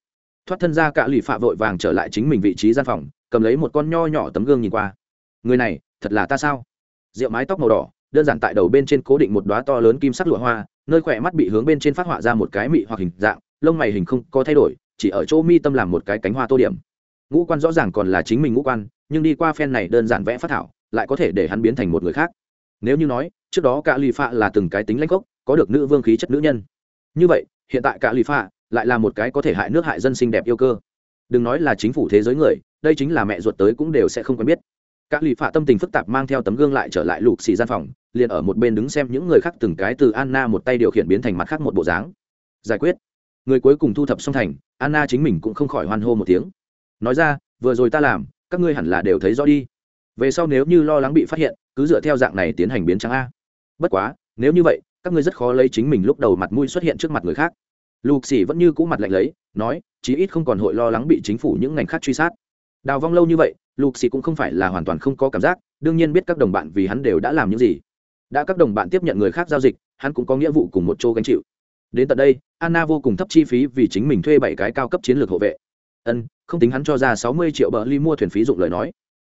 Thoát thân ra, cả lì phạm vội vàng trở lại chính mình vị trí gian phòng, cầm lấy một con nho nhỏ tấm gương nhìn qua. Người này, thật là ta sao? Rượu mái tóc màu đỏ, đơn giản tại đầu bên trên cố định một đoá to lớn kim sắc lụa hoa nơi khỏe mắt bị hướng bên trên phát họa ra một cái mị hoặc hình dạng, lông mày hình không có thay đổi, chỉ ở chỗ mi tâm làm một cái cánh hoa tô điểm. Ngũ quan rõ ràng còn là chính mình ngũ quan, nhưng đi qua phen này đơn giản vẽ phát thảo, lại có thể để hắn biến thành một người khác. Nếu như nói, trước đó cả lì phạ là từng cái tính lãnh gốc, có được nữ vương khí chất nữ nhân. Như vậy, hiện tại cả lì phạ lại là một cái có thể hại nước hại dân xinh đẹp yêu cơ. Đừng nói là chính phủ thế giới người, đây chính là mẹ ruột tới cũng đều sẽ không quen biết các lì phạ tâm tình phức tạp mang theo tấm gương lại trở lại lục xì gian phòng, liền ở một bên đứng xem những người khác từng cái từ anna một tay điều khiển biến thành mặt khác một bộ dáng. Giải quyết. Người cuối cùng thu thập xong thành, anna chính mình cũng không khỏi hoan hô một tiếng. Nói ra, vừa rồi ta làm, các ngươi hẳn là đều thấy rõ đi. Về sau nếu như lo lắng bị phát hiện, cứ dựa theo dạng này tiến hành biến trắng a. Bất quá, nếu như vậy, các ngươi rất khó lấy chính mình lúc đầu mặt mũi xuất hiện trước mặt người khác. Lục xỉ vẫn như cũ mặt lạnh lấy, nói, chí ít không còn hội lo lắng bị chính phủ những ngành khác truy sát. Đào vong lâu như vậy lục xì cũng không phải là hoàn toàn không có cảm giác, đương nhiên biết các đồng bạn vì hắn đều đã làm những gì. Đã các đồng bạn tiếp nhận người khác giao dịch, hắn cũng có nghĩa vụ cùng một chỗ gánh chịu. Đến tận đây, anna vô cùng thấp chi phí vì chính mình thuê bảy cái cao cấp chiến lược hộ vệ. Ân, không tính hắn cho ra sáu mươi triệu bờ ly mua thuyền phí dụng lời nói.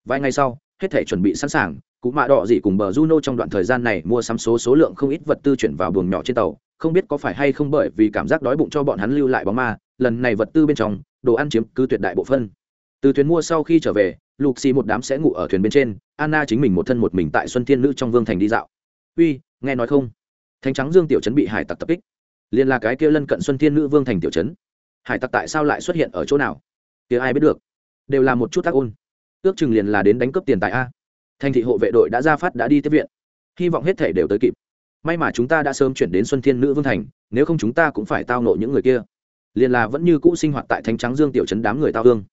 Vài ngày sau, hết thể chuẩn bị sẵn sàng, cụ mạ đỏ dị cùng bờ juno trong đoạn thời gian này mua sắm số số lượng không ít vật tư chuyển vào buồng nhỏ trên tàu, không biết có phải hay không bởi vì cảm giác đói bụng cho bọn hắn lưu lại bóng ma, lần này vật tư bên trong, đồ ăn chiếm cứ tuyệt đại bộ phân từ thuyền mua sau khi trở về lục xì một đám sẽ ngủ ở thuyền bên trên, anna chính mình một thân một mình tại xuân thiên nữ trong vương thành đi dạo. Uy, nghe nói không? Thánh trắng dương tiểu chấn bị hải tặc tập kích. Liền là cái kia lân cận xuân thiên nữ vương thành tiểu chấn. hải tặc tại sao lại xuất hiện ở chỗ nào? Kia ai biết được? Đều là một chút tác ôn. Ước chừng liền là đến đánh cướp tiền tại a. Thành thị hộ vệ đội đã ra phát đã đi tiếp viện. Hy vọng hết thể đều tới kịp. May mà chúng ta đã sớm chuyển đến xuân thiên nữ vương thành, nếu không chúng ta cũng phải tao nộ những người kia. Liền là vẫn như cũ sinh hoạt tại thánh trắng dương tiểu trấn đám người tao hương.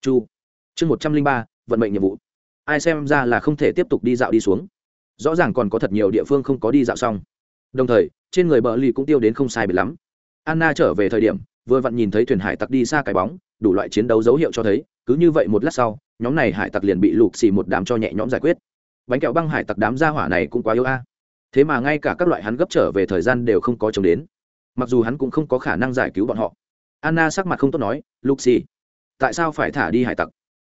Chu. Chương một trăm linh ba vận mệnh nhiệm vụ. Ai xem ra là không thể tiếp tục đi dạo đi xuống. Rõ ràng còn có thật nhiều địa phương không có đi dạo xong. Đồng thời, trên người bờ lì cũng tiêu đến không sai bị lắm. Anna trở về thời điểm, vừa vặn nhìn thấy thuyền hải tặc đi xa cái bóng, đủ loại chiến đấu dấu hiệu cho thấy, cứ như vậy một lát sau, nhóm này hải tặc liền bị lục xì một đám cho nhẹ nhõm giải quyết. Bánh kẹo băng hải tặc đám gia hỏa này cũng quá yếu a. Thế mà ngay cả các loại hắn gấp trở về thời gian đều không có chống đến. Mặc dù hắn cũng không có khả năng giải cứu bọn họ. Anna sắc mặt không tốt nói, lục xì, tại sao phải thả đi hải tặc?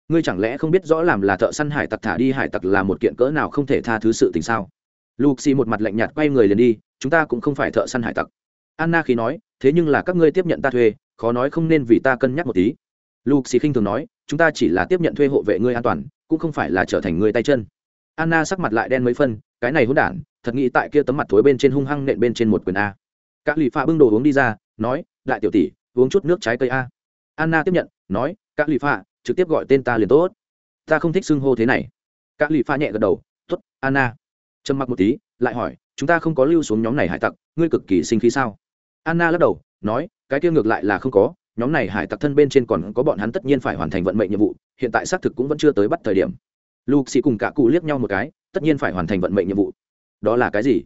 Ngươi chẳng lẽ không biết rõ làm là thợ săn hải tặc thả đi hải tặc là một kiện cỡ nào không thể tha thứ sự tình sao? Lục xì một mặt lạnh nhạt quay người liền đi, chúng ta cũng không phải thợ săn hải tặc. Anna khi nói, thế nhưng là các ngươi tiếp nhận ta thuê, khó nói không nên vì ta cân nhắc một tí. Lục xì khinh thường nói, chúng ta chỉ là tiếp nhận thuê hộ vệ ngươi an toàn, cũng không phải là trở thành người tay chân. Anna sắc mặt lại đen mấy phân, cái này hỗn đản, thật nghĩ tại kia tấm mặt thối bên trên hung hăng nện bên trên một quyền a. Các lì pha bưng đồ uống đi ra, nói lại tiểu tỷ, uống chút nước trái cây a. Anna tiếp nhận, nói các lì pha trực tiếp gọi tên ta liền tốt. Ta không thích xưng hô thế này. Các lì pha nhẹ gật đầu, tốt, anna. Trầm mặc một tí, lại hỏi, chúng ta không có lưu xuống nhóm này hải tặc, ngươi cực kỳ sinh khí sao? Anna lắc đầu, nói, cái kia ngược lại là không có, nhóm này hải tặc thân bên trên còn có bọn hắn tất nhiên phải hoàn thành vận mệnh nhiệm vụ, hiện tại xác thực cũng vẫn chưa tới bắt thời điểm. Lục xì cùng cả cụ liếc nhau một cái, tất nhiên phải hoàn thành vận mệnh nhiệm vụ. Đó là cái gì?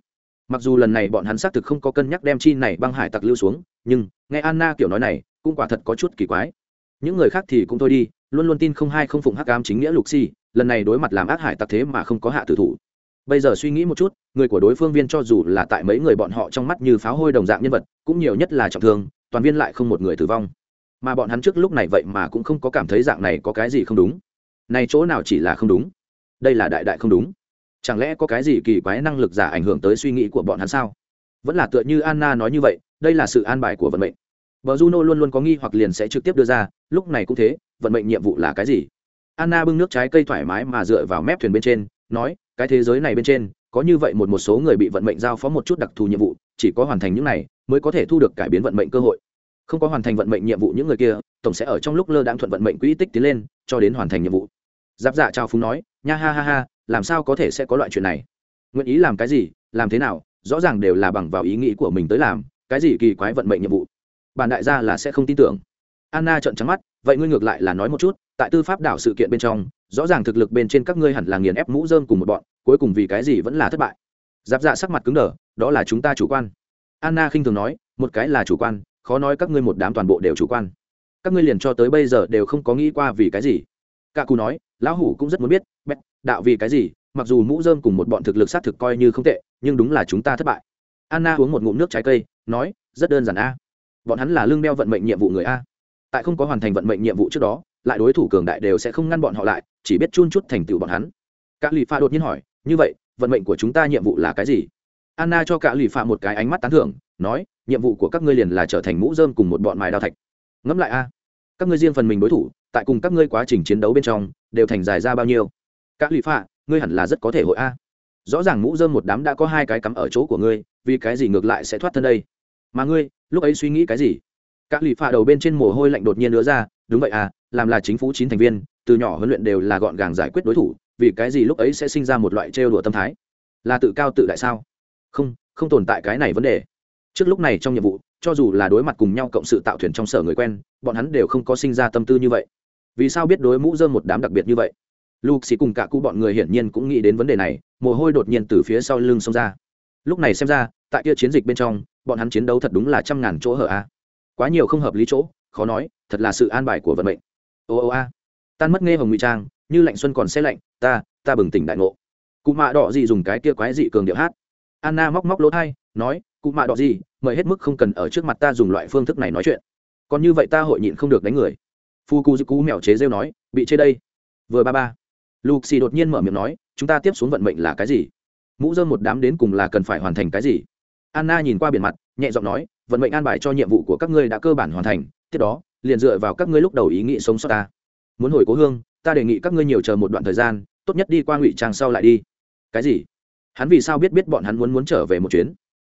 Mặc dù lần này bọn hắn xác thực không có cân nhắc đem chi này băng hải tặc lưu xuống, nhưng nghe anna kiểu nói này, cũng quả thật có chút kỳ quái. Những người khác thì cũng thôi đi luôn luôn tin không hai không phụng hắc ám chính nghĩa lục xì lần này đối mặt làm ác hải tặc thế mà không có hạ tử thủ. Bây giờ suy nghĩ một chút, người của đối phương viên cho dù là tại mấy người bọn họ trong mắt như pháo hôi đồng dạng nhân vật, cũng nhiều nhất là trọng thương, toàn viên lại không một người tử vong. Mà bọn hắn trước lúc này vậy mà cũng không có cảm thấy dạng này có cái gì không đúng. Này chỗ nào chỉ là không đúng? Đây là đại đại không đúng. Chẳng lẽ có cái gì kỳ quái năng lực giả ảnh hưởng tới suy nghĩ của bọn hắn sao? Vẫn là tựa như anna nói như vậy, đây là sự an bài của vận mệnh. Bờ juno luôn luôn có nghi hoặc liền sẽ trực tiếp đưa ra, lúc này cũng thế, vận mệnh nhiệm vụ là cái gì? Anna bưng nước trái cây thoải mái mà dựa vào mép thuyền bên trên, nói, cái thế giới này bên trên, có như vậy một một số người bị vận mệnh giao phó một chút đặc thù nhiệm vụ, chỉ có hoàn thành những này mới có thể thu được cải biến vận mệnh cơ hội. Không có hoàn thành vận mệnh nhiệm vụ những người kia, tổng sẽ ở trong lúc lơ đãng thuận vận mệnh quỹ tích tiến lên, cho đến hoàn thành nhiệm vụ. Giáp dạ trao phúng nói, nha ha ha ha, làm sao có thể sẽ có loại chuyện này? Nguyện ý làm cái gì, làm thế nào, rõ ràng đều là bằng vào ý nghĩ của mình tới làm, cái gì kỳ quái vận mệnh nhiệm vụ? Bản đại gia là sẽ không tin tưởng. Anna trợn trắng mắt, vậy ngươi ngược lại là nói một chút, tại tư pháp đảo sự kiện bên trong, rõ ràng thực lực bên trên các ngươi hẳn là nghiền ép mũ dơm cùng một bọn, cuối cùng vì cái gì vẫn là thất bại. Giáp dạ sắc mặt cứng đờ, đó là chúng ta chủ quan. Anna khinh thường nói, một cái là chủ quan, khó nói các ngươi một đám toàn bộ đều chủ quan. Các ngươi liền cho tới bây giờ đều không có nghĩ qua vì cái gì. Cả cù nói, lão hủ cũng rất muốn biết bét đạo vì cái gì, mặc dù mũ dơm cùng một bọn thực lực xác thực coi như không tệ, nhưng đúng là chúng ta thất bại. Anna uống một ngụm nước trái cây, nói, rất đơn giản a bọn hắn là lương đeo vận mệnh nhiệm vụ người a. Tại không có hoàn thành vận mệnh nhiệm vụ trước đó, lại đối thủ cường đại đều sẽ không ngăn bọn họ lại, chỉ biết chun chút thành tựu bọn hắn. Cả lì pha đột nhiên hỏi, như vậy, vận mệnh của chúng ta nhiệm vụ là cái gì? Anna cho cả lì pha một cái ánh mắt tán thưởng, nói, nhiệm vụ của các ngươi liền là trở thành mũ dơm cùng một bọn mài đao thạch. Ngẫm lại a, các ngươi riêng phần mình đối thủ, tại cùng các ngươi quá trình chiến đấu bên trong, đều thành dài ra bao nhiêu? Cả lì pha ngươi hẳn là rất có thể hội a. Rõ ràng mũ dơm một đám đã có hai cái cắm ở chỗ của ngươi, vì cái gì ngược lại sẽ thoát thân đây? Mà ngươi, lúc ấy suy nghĩ cái gì? Các lì pha đầu bên trên mồ hôi lạnh đột nhiên nữa ra, đúng vậy à làm là chính phủ chín thành viên, từ nhỏ huấn luyện đều là gọn gàng giải quyết đối thủ, vì cái gì lúc ấy sẽ sinh ra một loại trêu đùa tâm thái? Là tự cao tự đại sao? Không không tồn tại cái này vấn đề. Trước lúc này trong nhiệm vụ, cho dù là đối mặt cùng nhau cộng sự tạo thuyền trong sở người quen, bọn hắn đều không có sinh ra tâm tư như vậy. Vì sao biết đối mũ dơm một đám đặc biệt như vậy? Lục xì cùng cả cụ bọn người hiển nhiên cũng nghĩ đến vấn đề này, mồ hôi đột nhiên từ phía sau lưng xông ra. Lúc này xem ra, tại kia chiến dịch bên trong bọn hắn chiến đấu thật đúng là trăm ngàn chỗ hở a. Quá nhiều không hợp lý chỗ, khó nói, thật là sự an bài của vận mệnh. Ô ô a. Tan mất nghe hồng ngụy trang, như lạnh xuân còn xe lạnh, ta ta bừng tỉnh đại ngộ. Cụ mạ đỏ gì dùng cái kia quái dị cường điệu hát. Anna móc móc lỗ thai, nói, cụ mạ đỏ gì, mời hết mức không cần ở trước mặt ta dùng loại phương thức này nói chuyện. Còn như vậy ta hội nhịn không được đánh người. Phu cu dư cú mèo chế rêu nói, bị chê đây. Vừa ba ba. Lục xì đột nhiên mở miệng nói, chúng ta tiếp xuống vận mệnh là cái gì? Mũ dơm một đám đến cùng là cần phải hoàn thành cái gì? Anna nhìn qua biển mặt, nhẹ giọng nói, vận mệnh an bài cho nhiệm vụ của các ngươi đã cơ bản hoàn thành, tiếp đó, liền dựa vào các ngươi lúc đầu ý nghĩ sống sót ta. Muốn hồi cố hương, ta đề nghị các ngươi nhiều chờ một đoạn thời gian, tốt nhất đi qua ngụy trang sau lại đi. Cái gì? Hắn vì sao biết biết bọn hắn muốn muốn trở về một chuyến?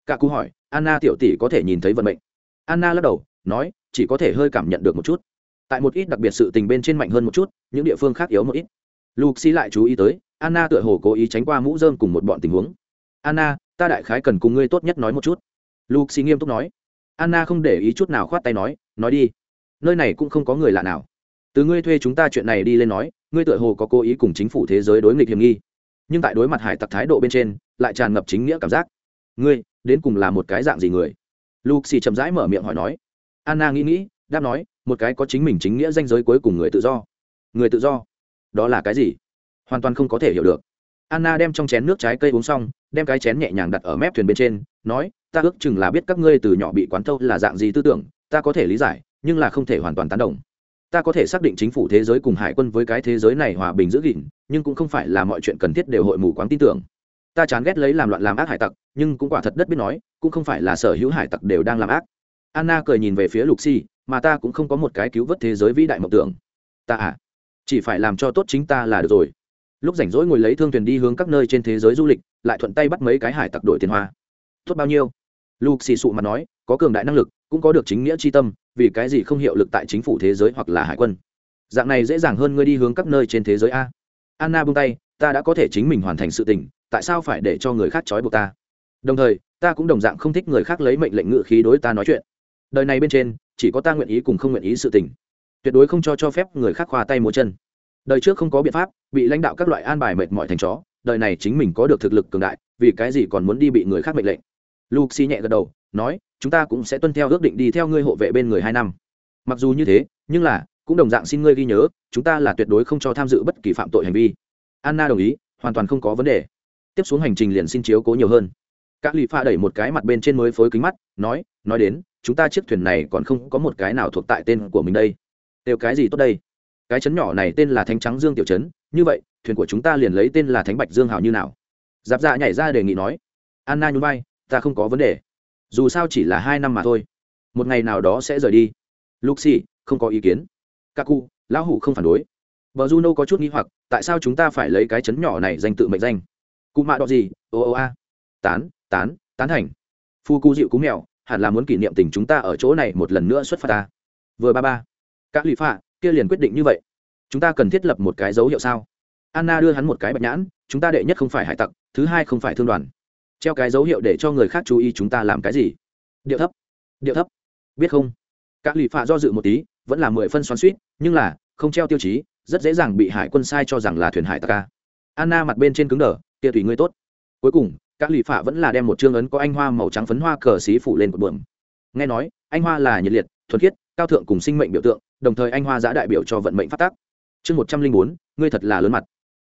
Cả cú hỏi, anna tiểu tỷ có thể nhìn thấy vận mệnh? Anna lắc đầu, nói, chỉ có thể hơi cảm nhận được một chút. Tại một ít đặc biệt sự tình bên trên mạnh hơn một chút, những địa phương khác yếu một ít. Luxi lại chú ý tới, anna tựa hồ cố ý tránh qua mũ dơm cùng một bọn tình huống. Anna ta đại khái cần cùng ngươi tốt nhất nói một chút. Lucy nghiêm túc nói. Anna không để ý chút nào khoát tay nói nói đi. Nơi này cũng không có người lạ nào. Từ ngươi thuê chúng ta chuyện này đi lên nói, ngươi tựa hồ có cố ý cùng chính phủ thế giới đối nghịch hiểm nghi. Nhưng tại đối mặt hải tặc thái độ bên trên, lại tràn ngập chính nghĩa cảm giác. Ngươi, đến cùng là một cái dạng gì người? Lucy chậm rãi mở miệng hỏi nói. Anna nghĩ nghĩ, đáp nói, một cái có chính mình chính nghĩa danh giới cuối cùng người tự do. Người tự do? Đó là cái gì? Hoàn toàn không có thể hiểu được. Anna đem trong chén nước trái cây uống xong đem cái chén nhẹ nhàng đặt ở mép thuyền bên trên, nói, ta ước chừng là biết các ngươi từ nhỏ bị quán thâu là dạng gì tư tưởng, ta có thể lý giải, nhưng là không thể hoàn toàn tán đồng. Ta có thể xác định chính phủ thế giới cùng hải quân với cái thế giới này hòa bình giữ gìn, nhưng cũng không phải là mọi chuyện cần thiết đều hội mù quáng tin tưởng. Ta chán ghét lấy làm loạn làm ác hải tặc, nhưng cũng quả thật đất biết nói, cũng không phải là sở hữu hải tặc đều đang làm ác. Anna cười nhìn về phía lục si mà ta cũng không có một cái cứu vớt thế giới vĩ đại mộng tưởng. Ta à chỉ phải làm cho tốt chính ta là được rồi lúc rảnh rỗi ngồi lấy thương thuyền đi hướng các nơi trên thế giới du lịch, lại thuận tay bắt mấy cái hải tặc đổi tiền hoa. Tốt bao nhiêu? Lục xì sụ mà nói, có cường đại năng lực, cũng có được chính nghĩa c tâm, vì cái gì không hiệu lực tại chính phủ thế giới hoặc là hải quân? Dạng này dễ dàng hơn ngươi đi hướng các nơi trên thế giới a. Anna buông tay, ta đã có thể chính mình hoàn thành sự tình, tại sao phải để cho người khác trói buộc ta? Đồng thời, ta cũng đồng dạng không thích người khác lấy mệnh lệnh ngự khí đối ta nói chuyện. Đời này bên trên, chỉ có ta nguyện ý cùng không nguyện ý sự tình. Tuyệt đối không cho cho phép người khác khoa tay múa chân đời trước không có biện pháp, bị lãnh đạo các loại an bài mệt mỏi thành chó, đời này chính mình có được thực lực cường đại, vì cái gì còn muốn đi bị người khác mệnh lệnh? Luke nhẹ gật đầu, nói, chúng ta cũng sẽ tuân theo ước định đi theo ngươi hộ vệ bên người hai năm. Mặc dù như thế, nhưng là, cũng đồng dạng xin ngươi ghi nhớ, chúng ta là tuyệt đối không cho tham dự bất kỳ phạm tội hành vi. Anna đồng ý, hoàn toàn không có vấn đề. Tiếp xuống hành trình liền xin chiếu cố nhiều hơn. Các lì pha đẩy một cái mặt bên trên mới phối kính mắt, nói nói đến, chúng ta chiếc thuyền này còn không có một cái nào thuộc tại tên của mình đây. Đều cái gì tốt đây? Cái chấn nhỏ này tên là thánh trắng dương tiểu trấn như vậy, thuyền của chúng ta liền lấy tên là thánh bạch dương hào như nào? Giáp dạ nhảy ra đề nghị nói. Anna nhún vai, ta không có vấn đề. Dù sao chỉ là hai năm mà thôi. Một ngày nào đó sẽ rời đi. Luxi, không có ý kiến. Kaku, lão hủ không phản đối. Vợ juno có chút nghi hoặc, tại sao chúng ta phải lấy cái chấn nhỏ này danh tự mệnh danh? Cụ mạ đọ gì ô ô a. Tán tán tán thành. Phu cu dịu cú mèo, hẳn là muốn kỷ niệm tình chúng ta ở chỗ này một lần nữa xuất phát ta. Vừa ba ba. Các lụy phạ kia liền quyết định như vậy. Chúng ta cần thiết lập một cái dấu hiệu sao? Anna đưa hắn một cái bạch nhãn, chúng ta đệ nhất không phải hải tặc, thứ hai không phải thương đoàn. Treo cái dấu hiệu để cho người khác chú ý chúng ta làm cái gì? Điệu thấp. Điệu thấp. Biết không? Các lì phạ do dự một tí, vẫn là mười phân xoắn suýt nhưng là, không treo tiêu chí, rất dễ dàng bị hải quân sai cho rằng là thuyền hải tặc ca anna mặt bên trên cứng đờ, kia tùy ngươi tốt. Cuối cùng các lì phạ vẫn là đem một chương ấn có anh hoa màu trắng phấn hoa cờ xí phủ lên một buồng. nghe nói, anh hoa là nhiệt liệt, thuần khiết, cao thượng cùng sinh mệnh biểu tượng đồng thời anh hoa giã đại biểu cho vận mệnh phát tác. Chương một trăm linh bốn, ngươi thật là lớn mặt.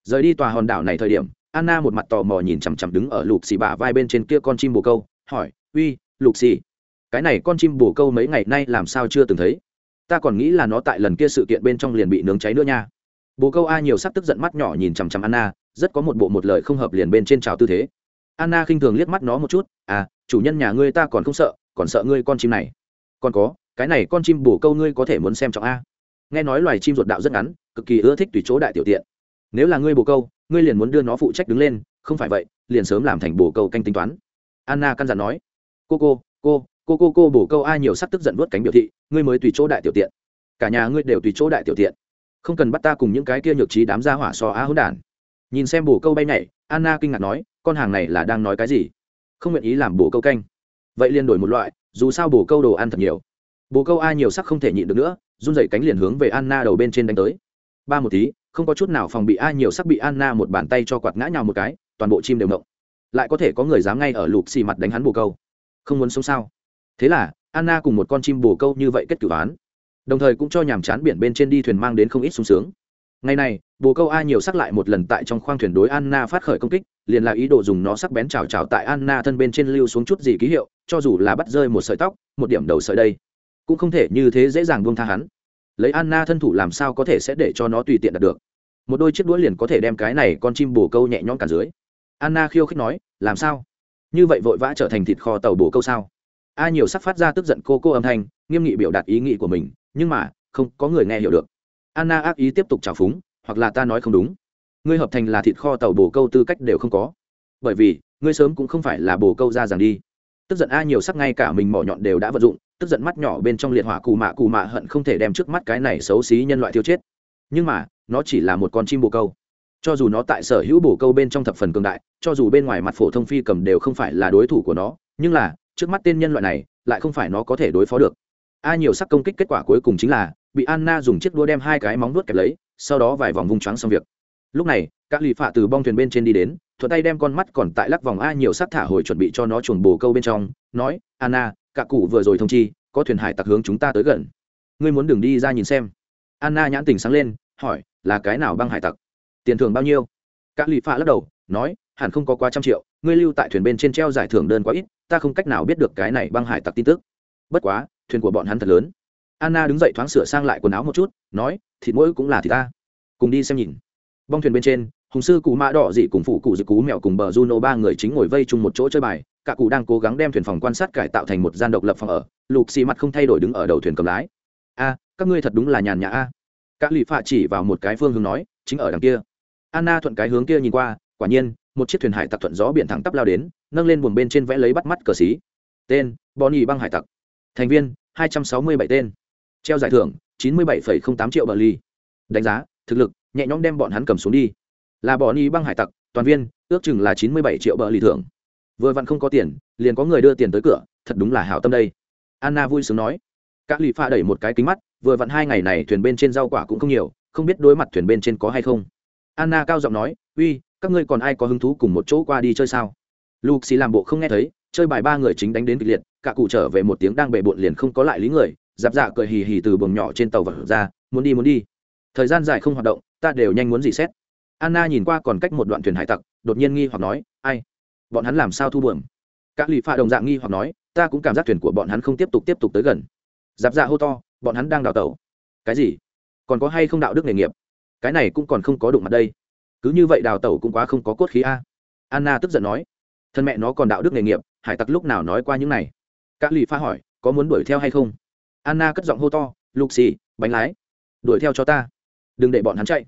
Rời đi tòa hòn đảo này thời điểm, anna một mặt tò mò nhìn chằm chằm đứng ở lục xì bả vai bên trên kia con chim bồ câu, hỏi, uy, lục xì cái này con chim bồ câu mấy ngày nay làm sao chưa từng thấy? Ta còn nghĩ là nó tại lần kia sự kiện bên trong liền bị nướng cháy nữa nha. Bồ câu a nhiều sắc tức giận mắt nhỏ nhìn chằm chằm anna, rất có một bộ một lời không hợp liền bên trên trào tư thế. Anna khinh thường liếc mắt nó một chút à chủ nhân nhà ngươi ta còn không sợ, còn sợ ngươi con chim này. Còn có cái này con chim bổ câu ngươi có thể muốn xem trọng a? Nghe nói loài chim ruột đạo rất ngắn, cực kỳ ưa thích tùy chỗ đại tiểu tiện. Nếu là ngươi bổ câu, ngươi liền muốn đưa nó phụ trách đứng lên, không phải vậy, liền sớm làm thành bổ câu canh tính toán. Anna căn dặn nói. Cô cô cô cô cô cô bổ câu ai nhiều sắc tức giận vớt cánh biểu thị, ngươi mới tùy chỗ đại tiểu tiện. Cả nhà ngươi đều tùy chỗ đại tiểu tiện. Không cần bắt ta cùng những cái kia nhược trí đám ra hỏa so á hỗn đản. Nhìn xem bổ câu bay nhảy, anna kinh ngạc nói, con hàng này là đang nói cái gì? Không nguyện ý làm bổ câu canh. Vậy liền đổi một loại, dù sao bổ câu đồ ăn thật nhiều bồ câu a nhiều sắc không thể nhịn được nữa, run dậy cánh liền hướng về anna đầu bên trên đánh tới. Ba một tí, không có chút nào phòng bị a nhiều sắc bị anna một bàn tay cho quạt ngã nhào một cái, toàn bộ chim đều động. Lại có thể có người dám ngay ở lục xì mặt đánh hắn bồ câu. Không muốn sống sao? Thế là, anna cùng một con chim bồ câu như vậy kết cử án. Đồng thời cũng cho nhàm chán biển bên trên đi thuyền mang đến không ít sung sướng. Ngày này, bồ câu a nhiều sắc lại một lần tại trong khoang thuyền đối anna phát khởi công kích, liền là ý đồ dùng nó sắc bén chào chào tại anna thân bên trên lưu xuống chút gì ký hiệu, cho dù là bắt rơi một sợi tóc, một điểm đầu sợi đây cũng không thể như thế dễ dàng buông tha hắn. Lấy anna thân thủ làm sao có thể sẽ để cho nó tùy tiện đạt được? Một đôi chiếc đũa liền có thể đem cái này con chim bồ câu nhẹ nhõm cả dưới. Anna khiêu khích nói, làm sao? Như vậy vội vã trở thành thịt kho tàu bồ câu sao? A nhiều sắc phát ra tức giận cô cô âm thanh, nghiêm nghị biểu đạt ý nghĩ của mình, nhưng mà, không có người nghe hiểu được. Anna ác ý tiếp tục trào phúng, hoặc là ta nói không đúng. Ngươi hợp thành là thịt kho tàu bồ câu tư cách đều không có. Bởi vì, ngươi sớm cũng không phải là bồ câu ra rằng đi tức giận a nhiều sắc ngay cả mình mỏ nhọn đều đã vận dụng, tức giận mắt nhỏ bên trong liệt hỏa cù mạ cù mạ hận không thể đem trước mắt cái này xấu xí nhân loại thiêu chết. Nhưng mà, nó chỉ là một con chim bồ câu. Cho dù nó tại sở hữu bồ câu bên trong thập phần cường đại, cho dù bên ngoài mặt phổ thông phi cầm đều không phải là đối thủ của nó, nhưng là, trước mắt tên nhân loại này, lại không phải nó có thể đối phó được. A nhiều sắc công kích kết quả cuối cùng chính là, bị anna dùng chiếc đua đem hai cái móng nuốt kẹp lấy, sau đó vài vòng vung choáng xong việc. Lúc này, các lì phạ từ bong thuyền bên trên đi đến thuận tay đem con mắt còn tại lắc vòng a nhiều sát thả hồi chuẩn bị cho nó chuồn bồ câu bên trong, nói, anna, cả cụ vừa rồi thông chi, có thuyền hải tặc hướng chúng ta tới gần. Ngươi muốn đường đi ra nhìn xem. Anna nhãn tình sáng lên, hỏi, là cái nào băng hải tặc? Tiền thưởng bao nhiêu? Các lụy phạ lắc đầu, nói, hẳn không có quá trăm triệu, ngươi lưu tại thuyền bên trên treo giải thưởng đơn quá ít, ta không cách nào biết được cái này băng hải tặc tin tức. Bất quá, thuyền của bọn hắn thật lớn. Anna đứng dậy thoáng sửa sang lại quần áo một chút, nói, thịt mỗi cũng là thịt ta. Cùng đi xem nhìn. Bong thuyền bên trên hùng sư cụ mã đỏ dị cùng phụ cụ dự cú mèo cùng bờ juno ba người chính ngồi vây chung một chỗ chơi bài cả cụ đang cố gắng đem thuyền phòng quan sát cải tạo thành một gian độc lập phòng ở lục xì mặt không thay đổi đứng ở đầu thuyền cầm lái. A các ngươi thật đúng là nhàn nhã a. Các lì phạ chỉ vào một cái phương hướng nói chính ở đằng kia. Anna thuận cái hướng kia nhìn qua quả nhiên một chiếc thuyền hải tặc thuận gió biển thẳng tắp lao đến nâng lên buồng bên trên vẽ lấy bắt mắt cờ xí. Tên bonnie băng hải tặc. Thành viên 267 tên. Treo giải thưởng 97,08 triệu bờ ly đánh giá thực lực nhẹ nhõm đem bọn hắn cầm xuống đi là bonnie băng hải tặc, toàn viên, ước chừng là 97 triệu bờ lì thưởng. Vừa vặn không có tiền, liền có người đưa tiền tới cửa, thật đúng là hảo tâm đây. Anna vui sướng nói. Các lì pha đẩy một cái kính mắt, vừa vặn hai ngày này thuyền bên trên rau quả cũng không nhiều, không biết đối mặt thuyền bên trên có hay không. Anna cao giọng nói, uy, các ngươi còn ai có hứng thú cùng một chỗ qua đi chơi sao? Lục xì làm bộ không nghe thấy, chơi bài ba người chính đánh đến kịch liệt, cả cụ trở về một tiếng đang bề bộn liền không có lại lý người, giáp dạ cười hì hì từ buồng nhỏ trên tàu vật ra, muốn đi muốn đi. Thời gian dài không hoạt động, ta đều nhanh muốn gì xét anna nhìn qua còn cách một đoạn thuyền hải tặc, đột nhiên nghi hoặc nói, ai? Bọn hắn làm sao thu buồm? Các lì pha đồng dạng nghi hoặc nói, ta cũng cảm giác thuyền của bọn hắn không tiếp tục tiếp tục tới gần. Giáp dạ hô to, bọn hắn đang đào tẩu. Cái gì? Còn có hay không đạo đức nghề nghiệp? Cái này cũng còn không có đụng mặt đây. Cứ như vậy đào tẩu cũng quá không có cốt khí a. Anna tức giận nói, thân mẹ nó còn đạo đức nghề nghiệp, hải tặc lúc nào nói qua những này? Các lì pha hỏi, có muốn đuổi theo hay không? Anna cất giọng hô to lục xì bánh lái, đuổi theo cho ta. Đừng để bọn hắn chạy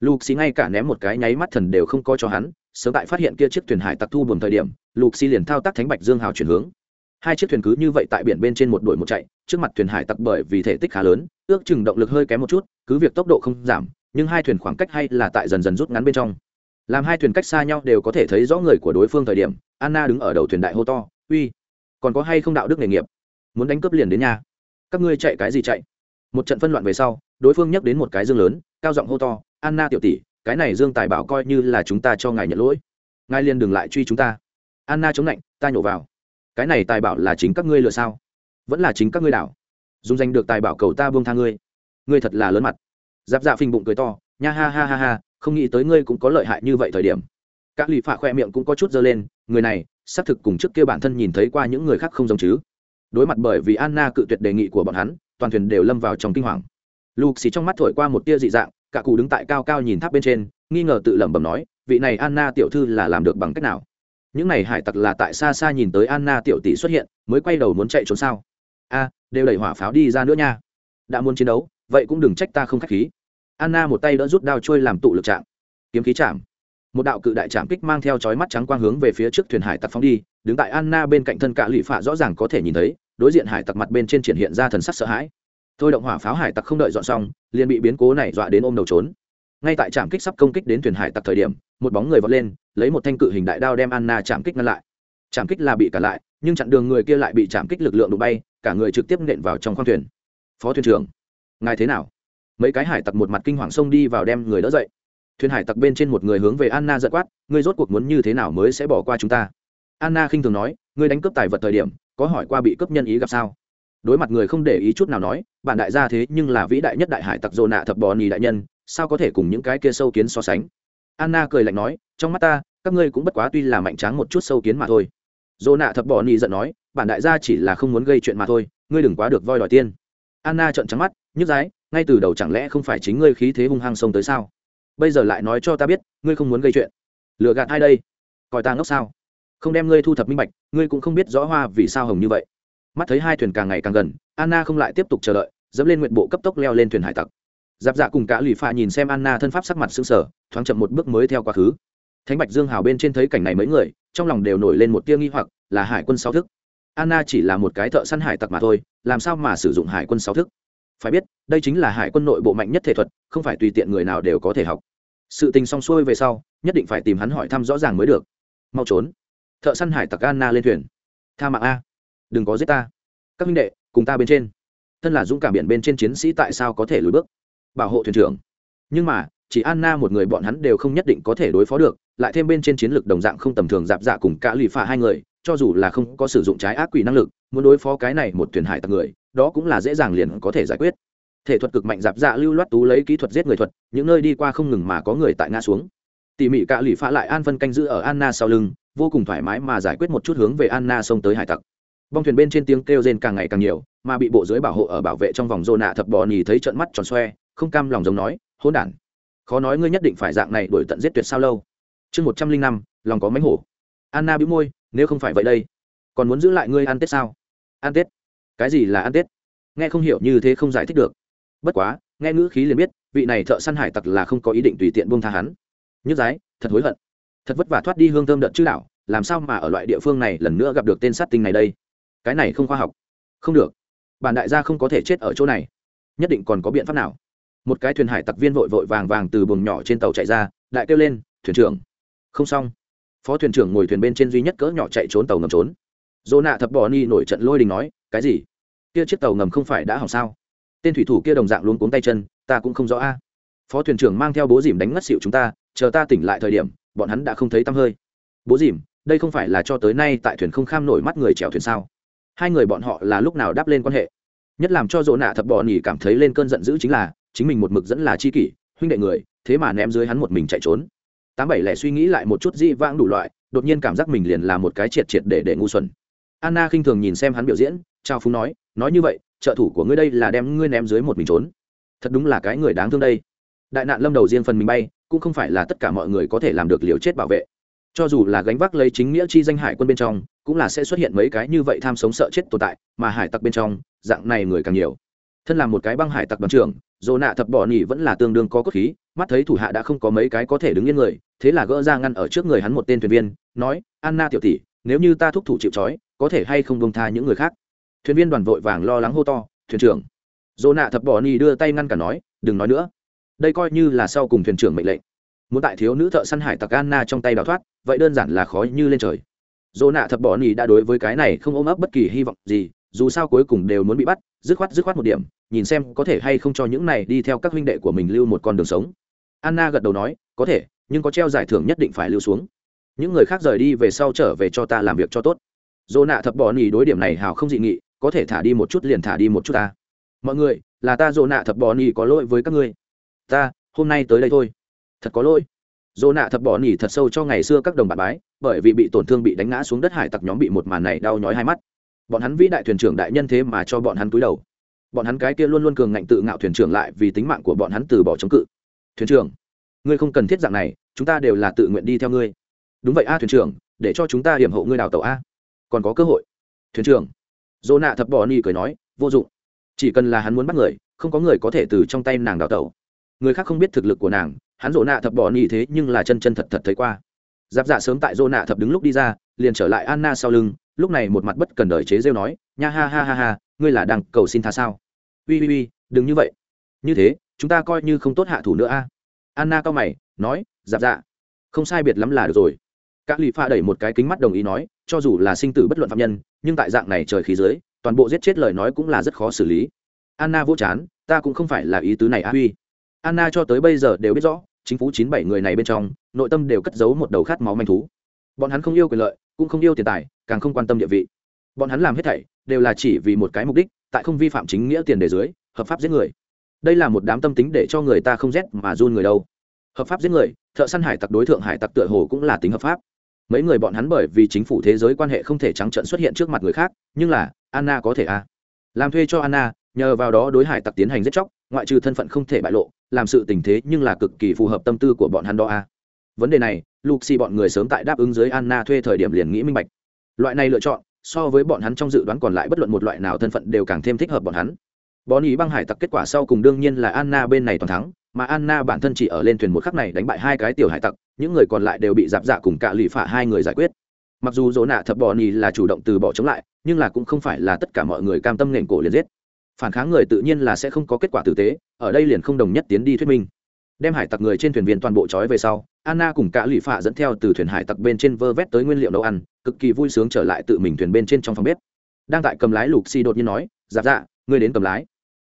lục xì ngay cả ném một cái nháy mắt thần đều không có cho hắn, sớm tại phát hiện kia chiếc thuyền hải tặc thu buồn thời điểm, lục xì liền thao tác thánh bạch dương hào chuyển hướng. Hai chiếc thuyền cứ như vậy tại biển bên trên một đuổi một chạy, trước mặt thuyền hải tặc bởi vì thể tích khá lớn, ước chừng động lực hơi kém một chút, cứ việc tốc độ không giảm, nhưng hai thuyền khoảng cách hay là tại dần dần rút ngắn bên trong. Làm hai thuyền cách xa nhau đều có thể thấy rõ người của đối phương thời điểm, anna đứng ở đầu thuyền đại hô to, uy, còn có hay không đạo đức nghề nghiệp? Muốn đánh cướp liền đến nhà. Các ngươi chạy cái gì chạy? Một trận phân loạn về sau đối phương nhắc đến một cái dương lớn, cao giọng hô to, anna tiểu tỷ, cái này dương tài bảo coi như là chúng ta cho ngài nhận lỗi. Ngài liền đừng lại truy chúng ta. Anna chống lạnh, ta nhổ vào. Cái này tài bảo là chính các ngươi lựa sao? Vẫn là chính các ngươi đảo. Dùng danh được tài bảo cầu ta buông tha ngươi. Ngươi thật là lớn mặt. Giáp dạ phình bụng cười to, nha ha ha ha ha, không nghĩ tới ngươi cũng có lợi hại như vậy thời điểm. Các lì phạ khoe miệng cũng có chút dơ lên, người này, xác thực cùng trước kia bản thân nhìn thấy qua những người khác không giống chứ. Đối mặt bởi vì anna cự tuyệt đề nghị của bọn hắn, toàn thuyền đều lâm vào trong kinh hoàng lục xì trong mắt thổi qua một tia dị dạng, cả cụ đứng tại cao cao nhìn tháp bên trên, nghi ngờ tự lẩm bẩm nói, vị này anna tiểu thư là làm được bằng cách nào? Những này hải tặc là tại xa xa nhìn tới anna tiểu tỷ xuất hiện, mới quay đầu muốn chạy trốn sao? A, đều đẩy hỏa pháo đi ra nữa nha. Đã muốn chiến đấu, vậy cũng đừng trách ta không k h á c h khí. Anna một tay đỡ rút đao trôi làm tụ lực chạm. Kiếm khí chạm. Một đạo cự đại trạm kích mang theo chói mắt trắng quang hướng về phía trước thuyền hải tặc phóng đi, đứng tại anna bên cạnh thân cạ lụy phạ rõ ràng có thể nhìn thấy, đối diện hải tặc mặt bên trên triển hiện ra thần sắc sợ hãi thôi động hỏa pháo hải tặc không đợi dọn xong, liền bị biến cố này dọa đến ôm đầu trốn. Ngay tại trạm kích sắp công kích đến thuyền hải tặc thời điểm, một bóng người vọt lên, lấy một thanh cự hình đại đao đem anna chạm kích ngăn lại. Chạm kích là bị cả lại, nhưng chặn đường người kia lại bị chạm kích lực lượng đụng bay, cả người trực tiếp nện vào trong khoang thuyền. Phó thuyền trưởng, ngài thế nào? Mấy cái hải tặc một mặt kinh hoàng xông đi vào đem người đỡ dậy. Thuyền hải tặc bên trên một người hướng về anna giận quát, ngươi rốt cuộc muốn như thế nào mới sẽ bỏ qua chúng ta? Anna khinh thường nói, ngươi đánh cướp tài vật thời điểm, có hỏi qua bị cướp nhân ý gặp sao? Đối mặt người không để ý chút nào nói bạn đại gia thế nhưng là vĩ đại nhất đại hải tặc dồ nạ thập bò nì đại nhân, sao có thể cùng những cái kia sâu kiến so sánh? Anna cười lạnh nói, trong mắt ta, các ngươi cũng bất quá tuy là mạnh tráng một chút sâu kiến mà thôi. Dồ nạ thập bò nì giận nói, bản đại gia chỉ là không muốn gây chuyện mà thôi, ngươi đừng quá được voi đòi tiên anna trợn trắng mắt, nhức dái, ngay từ đầu chẳng lẽ không phải chính ngươi khí thế hung hăng xông tới sao? Bây giờ lại nói cho ta biết, ngươi không muốn gây chuyện. Lừa gạt ai đây? Coi ta ngốc sao? Không đem ngươi thu thập minh bạch, ngươi cũng không biết rõ hoa vì sao hồng như vậy mắt thấy hai thuyền càng ngày càng gần, anna không lại tiếp tục chờ đợi, dẫm lên nguyện bộ cấp tốc leo lên thuyền hải tặc. Giáp dạ cùng cả lụy pha nhìn xem anna thân pháp sắc mặt s ư n g sở thoáng chậm một bước mới theo quá khứ. Thánh bạch dương hào bên trên thấy cảnh này mấy người, trong lòng đều nổi lên một tia nghi hoặc, là hải quân sáu thức. Anna chỉ là một cái thợ săn hải tặc mà thôi, làm sao mà sử dụng hải quân sáu thức? Phải biết, đây chính là hải quân nội bộ mạnh nhất thể thuật, không phải tùy tiện người nào đều có thể học. Sự tình xong xuôi về sau, nhất định phải tìm hắn hỏi thăm rõ ràng mới được. Mau trốn. Thợ săn hải tặc anna lên thuyền. Tha mạng a đừng có giết ta. Các minh đệ, cùng ta bên trên. Thân là dũng cảm biển bên trên chiến sĩ tại sao có thể lùi bước? Bảo hộ thuyền trưởng. Nhưng mà, chỉ anna một người bọn hắn đều không nhất định có thể đối phó được, lại thêm bên trên chiến lược đồng dạng không tầm thường dạp dạ cùng cả lụy phà hai người, cho dù là không có sử dụng trái ác quỷ năng lực, muốn đối phó cái này một thuyền hải tặc người, đó cũng là dễ dàng liền có thể giải quyết. Thể thuật cực mạnh dạp dạ lưu loát tú lấy kỹ thuật giết người thuật, những nơi đi qua không ngừng mà có người tại ngã xuống. Tỉ mỉ cả lụy phá lại an phân canh giữ ở anna sau lưng, vô cùng thoải mái mà giải quyết một chút hướng về anna xông tới hải tặc bong thuyền bên trên tiếng kêu rên càng ngày càng nhiều, mà bị bộ dưới bảo hộ ở bảo vệ trong vòng rô nạ thập bò nhì thấy trận mắt tròn xoe, không cam lòng giống nói hôn đản, khó nói ngươi nhất định phải dạng này đổi tận giết tuyệt sao lâu. Chương một trăm linh năm, lòng có mánh hổ. Anna bĩu môi, nếu không phải vậy đây, còn muốn giữ lại ngươi ăn tết sao? Ăn tết? Cái gì là ăn tết? Nghe không hiểu như thế không giải thích được. Bất quá, nghe ngữ khí liền biết, vị này thợ săn hải tặc là không có ý định tùy tiện buông tha hắn. Nhức giái thật hối hận. Thật vất vả thoát đi hương thơm đợt chữ đảo làm sao mà ở loại địa phương này lần nữa gặp được tên sát tinh này đây? Cái này không khoa học. Không được. Bản đại gia không có thể chết ở chỗ này. Nhất định còn có biện pháp nào? Một cái thuyền hải tặc viên vội vội vàng vàng từ buồng nhỏ trên tàu chạy ra, đại kêu lên, thuyền trưởng. Không xong. Phó thuyền trưởng ngồi thuyền bên trên duy nhất cỡ nhỏ chạy trốn tàu ngầm trốn. Dỗ nạ thập bò ni nổi trận lôi đình nói, cái gì? Kia chiếc tàu ngầm không phải đã hỏng sao? Tên thủy thủ kia đồng dạng luôn cuống tay chân, ta cũng không rõ a. Phó thuyền trưởng mang theo bố dìm đánh ngất xịu chúng ta, chờ ta tỉnh lại thời điểm, bọn hắn đã không thấy tăm hơi. Bố dìm, đây không phải là cho tới nay tại thuyền không kham nổi mắt người chèo thuyền sao? Hai người bọn họ là lúc nào đáp lên quan hệ. Nhất làm cho dỗ nạ thập bò nỉ cảm thấy lên cơn giận dữ chính là, chính mình một mực dẫn là chi kỷ, huynh đệ người, thế mà ném dưới hắn một mình chạy trốn. Tám bảy lẻ suy nghĩ lại một chút dị vãng đủ loại, đột nhiên cảm giác mình liền là một cái triệt triệt để để ngu xuẩn. Anna khinh thường nhìn xem hắn biểu diễn trao phúng nói nói như vậy, trợ thủ của ngươi đây là đem ngươi ném dưới một mình trốn. Thật đúng là cái người đáng thương đây. Đại nạn lâm đầu riêng phần mình bay, cũng không phải là tất cả mọi người có thể làm được liều chết bảo vệ. Cho dù là gánh vác lấy chính nghĩa chi danh hải quân bên trong cũng là sẽ xuất hiện mấy cái như vậy tham sống sợ chết tồn tại, mà hải tặc bên trong, dạng này người càng nhiều. Thân là một cái băng hải tặc đoàn trưởng dồ nạ thập bỏ nỉ vẫn là tương đương có cốt khí, mắt thấy thủ hạ đã không có mấy cái có thể đứng yên người, thế là gỡ ra ngăn ở trước người hắn một tên thuyền viên, nói, anna tiểu tỷ, nếu như ta thúc thủ chịu trói, có thể hay không bông tha những người khác? Thuyền viên đoàn vội vàng lo lắng hô to, thuyền trưởng. Dồ nạ thập bỏ nỉ đưa tay ngăn cả nói, đừng nói nữa. Đây coi như là sau cùng thuyền trưởng mệnh lệnh. Muốn tại thiếu nữ thợ săn hải tặc anna trong tay đào thoát, vậy đơn giản là khó như lên trời dỗ nạ thập bỏ nỉ đã đối với cái này không ôm ấp bất kỳ hy vọng gì, dù sao cuối cùng đều muốn bị bắt, dứt khoát dứt khoát một điểm, nhìn xem có thể hay không cho những này đi theo các huynh đệ của mình lưu một con đường sống. Anna gật đầu nói, có thể, nhưng có treo giải thưởng nhất định phải lưu xuống. Những người khác rời đi về sau trở về cho ta làm việc cho tốt. Dỗ nạ thập bỏ nỉ đối điểm này hào không dị nghị, có thể thả đi một chút liền thả đi một chút ta. Mọi người, là ta dỗ nạ thập bỏ nỉ có lỗi với các ngươi. Ta, hôm nay tới đây thôi. Thật có lỗi. Dỗ nạ thập bỏ nỉ thật sâu cho ngày xưa các đồng bạn bái bởi vì bị tổn thương bị đánh ngã xuống đất hải tặc nhóm bị một màn này đau nhói hai mắt. Bọn hắn vĩ đại thuyền trưởng đại nhân thế mà cho bọn hắn cúi đầu. Bọn hắn cái kia luôn luôn cường ngạnh tự ngạo thuyền trưởng lại vì tính mạng của bọn hắn từ bỏ chống cự. Thuyền trưởng, ngươi không cần thiết dạng này, chúng ta đều là tự nguyện đi theo ngươi. Đúng vậy a, thuyền trưởng, để cho chúng ta hiểm hộ ngươi đào tàu a. Còn có cơ hội. Thuyền trưởng, dỗ nạ thập bỏ ni cười nói, vô dụng. Chỉ cần là hắn muốn bắt người, không có người có thể từ trong tay nàng đào tàu người khác không biết thực lực của nàng, hắn dỗ nạ thập bỏ ni thế nhưng là chân chân thật thật thấy qua giáp dạ sớm tại dô nạ thập đứng lúc đi ra, liền trở lại anna sau lưng, lúc này một mặt bất cần đời chế rêu nói, nha ha ha ha ha, ngươi là đang cầu xin tha sao? Ui ui ui, đừng như vậy. Như thế, chúng ta coi như không tốt hạ thủ nữa a. Anna cao mày, nói, giáp dạ không sai biệt lắm là được rồi. Các lì pha đẩy một cái kính mắt đồng ý nói, cho dù là sinh tử bất luận phạm nhân, nhưng tại dạng này trời khí dưới, toàn bộ giết chết lời nói cũng là rất khó xử lý. Anna vô chán, ta cũng không phải là ý tứ này a huy anna cho tới bây giờ đều biết rõ, chính phủ chín bảy người này bên trong nội tâm đều cất giấu một đầu khát máu manh thú. Bọn hắn không yêu quyền lợi, cũng không yêu tiền tài, càng không quan tâm địa vị. Bọn hắn làm hết thảy, đều là chỉ vì một cái mục đích, tại không vi phạm chính nghĩa tiền đề dưới, hợp pháp giết người. Đây là một đám tâm tính để cho người ta không rét mà run người đâu. Hợp pháp giết người, thợ săn hải tặc đối tượng hải tặc tựa hồ cũng là tính hợp pháp. Mấy người bọn hắn bởi vì chính phủ thế giới quan hệ không thể trắng trận xuất hiện trước mặt người khác, nhưng là, anna có thể a à. làm thuê cho anna, nhờ vào đó đối hải tặc tiến hành giết chóc, ngoại trừ thân phận không thể bại lộ, làm sự tình thế nhưng là cực kỳ phù hợp tâm tư của bọn hắn đó a à vấn đề này luxi bọn người sớm tại đáp ứng dưới anna thuê thời điểm liền nghĩ minh bạch. Loại này lựa chọn, so với bọn hắn trong dự đoán còn lại bất luận một loại nào thân phận đều càng thêm thích hợp bọn hắn. Bọn ý băng hải tặc kết quả sau cùng đương nhiên là anna bên này toàn thắng, mà anna bản thân chỉ ở lên thuyền một khắc này đánh bại hai cái tiểu hải tặc, những người còn lại đều bị giáp dạ cùng cả lụy phả hai người giải quyết. Mặc dù dỗ nạ thập bò nì là chủ động từ bỏ chống lại, nhưng là cũng không phải là tất cả mọi người cam tâm nền cổ liền giết. Phản kháng người tự nhiên là sẽ không có kết quả tử tế, ở đây liền không đồng nhất tiến đi thuyết minh đem hải tặc người trên thuyền viên toàn bộ trói về sau, anna cùng cả lụy phạ dẫn theo từ thuyền hải tặc bên trên vơ vét tới nguyên liệu nấu ăn, cực kỳ vui sướng trở lại tự mình thuyền bên trên trong phòng bếp. Đang tại cầm lái lục xì đột nhiên nói giáp dạ ngươi đến cầm lái.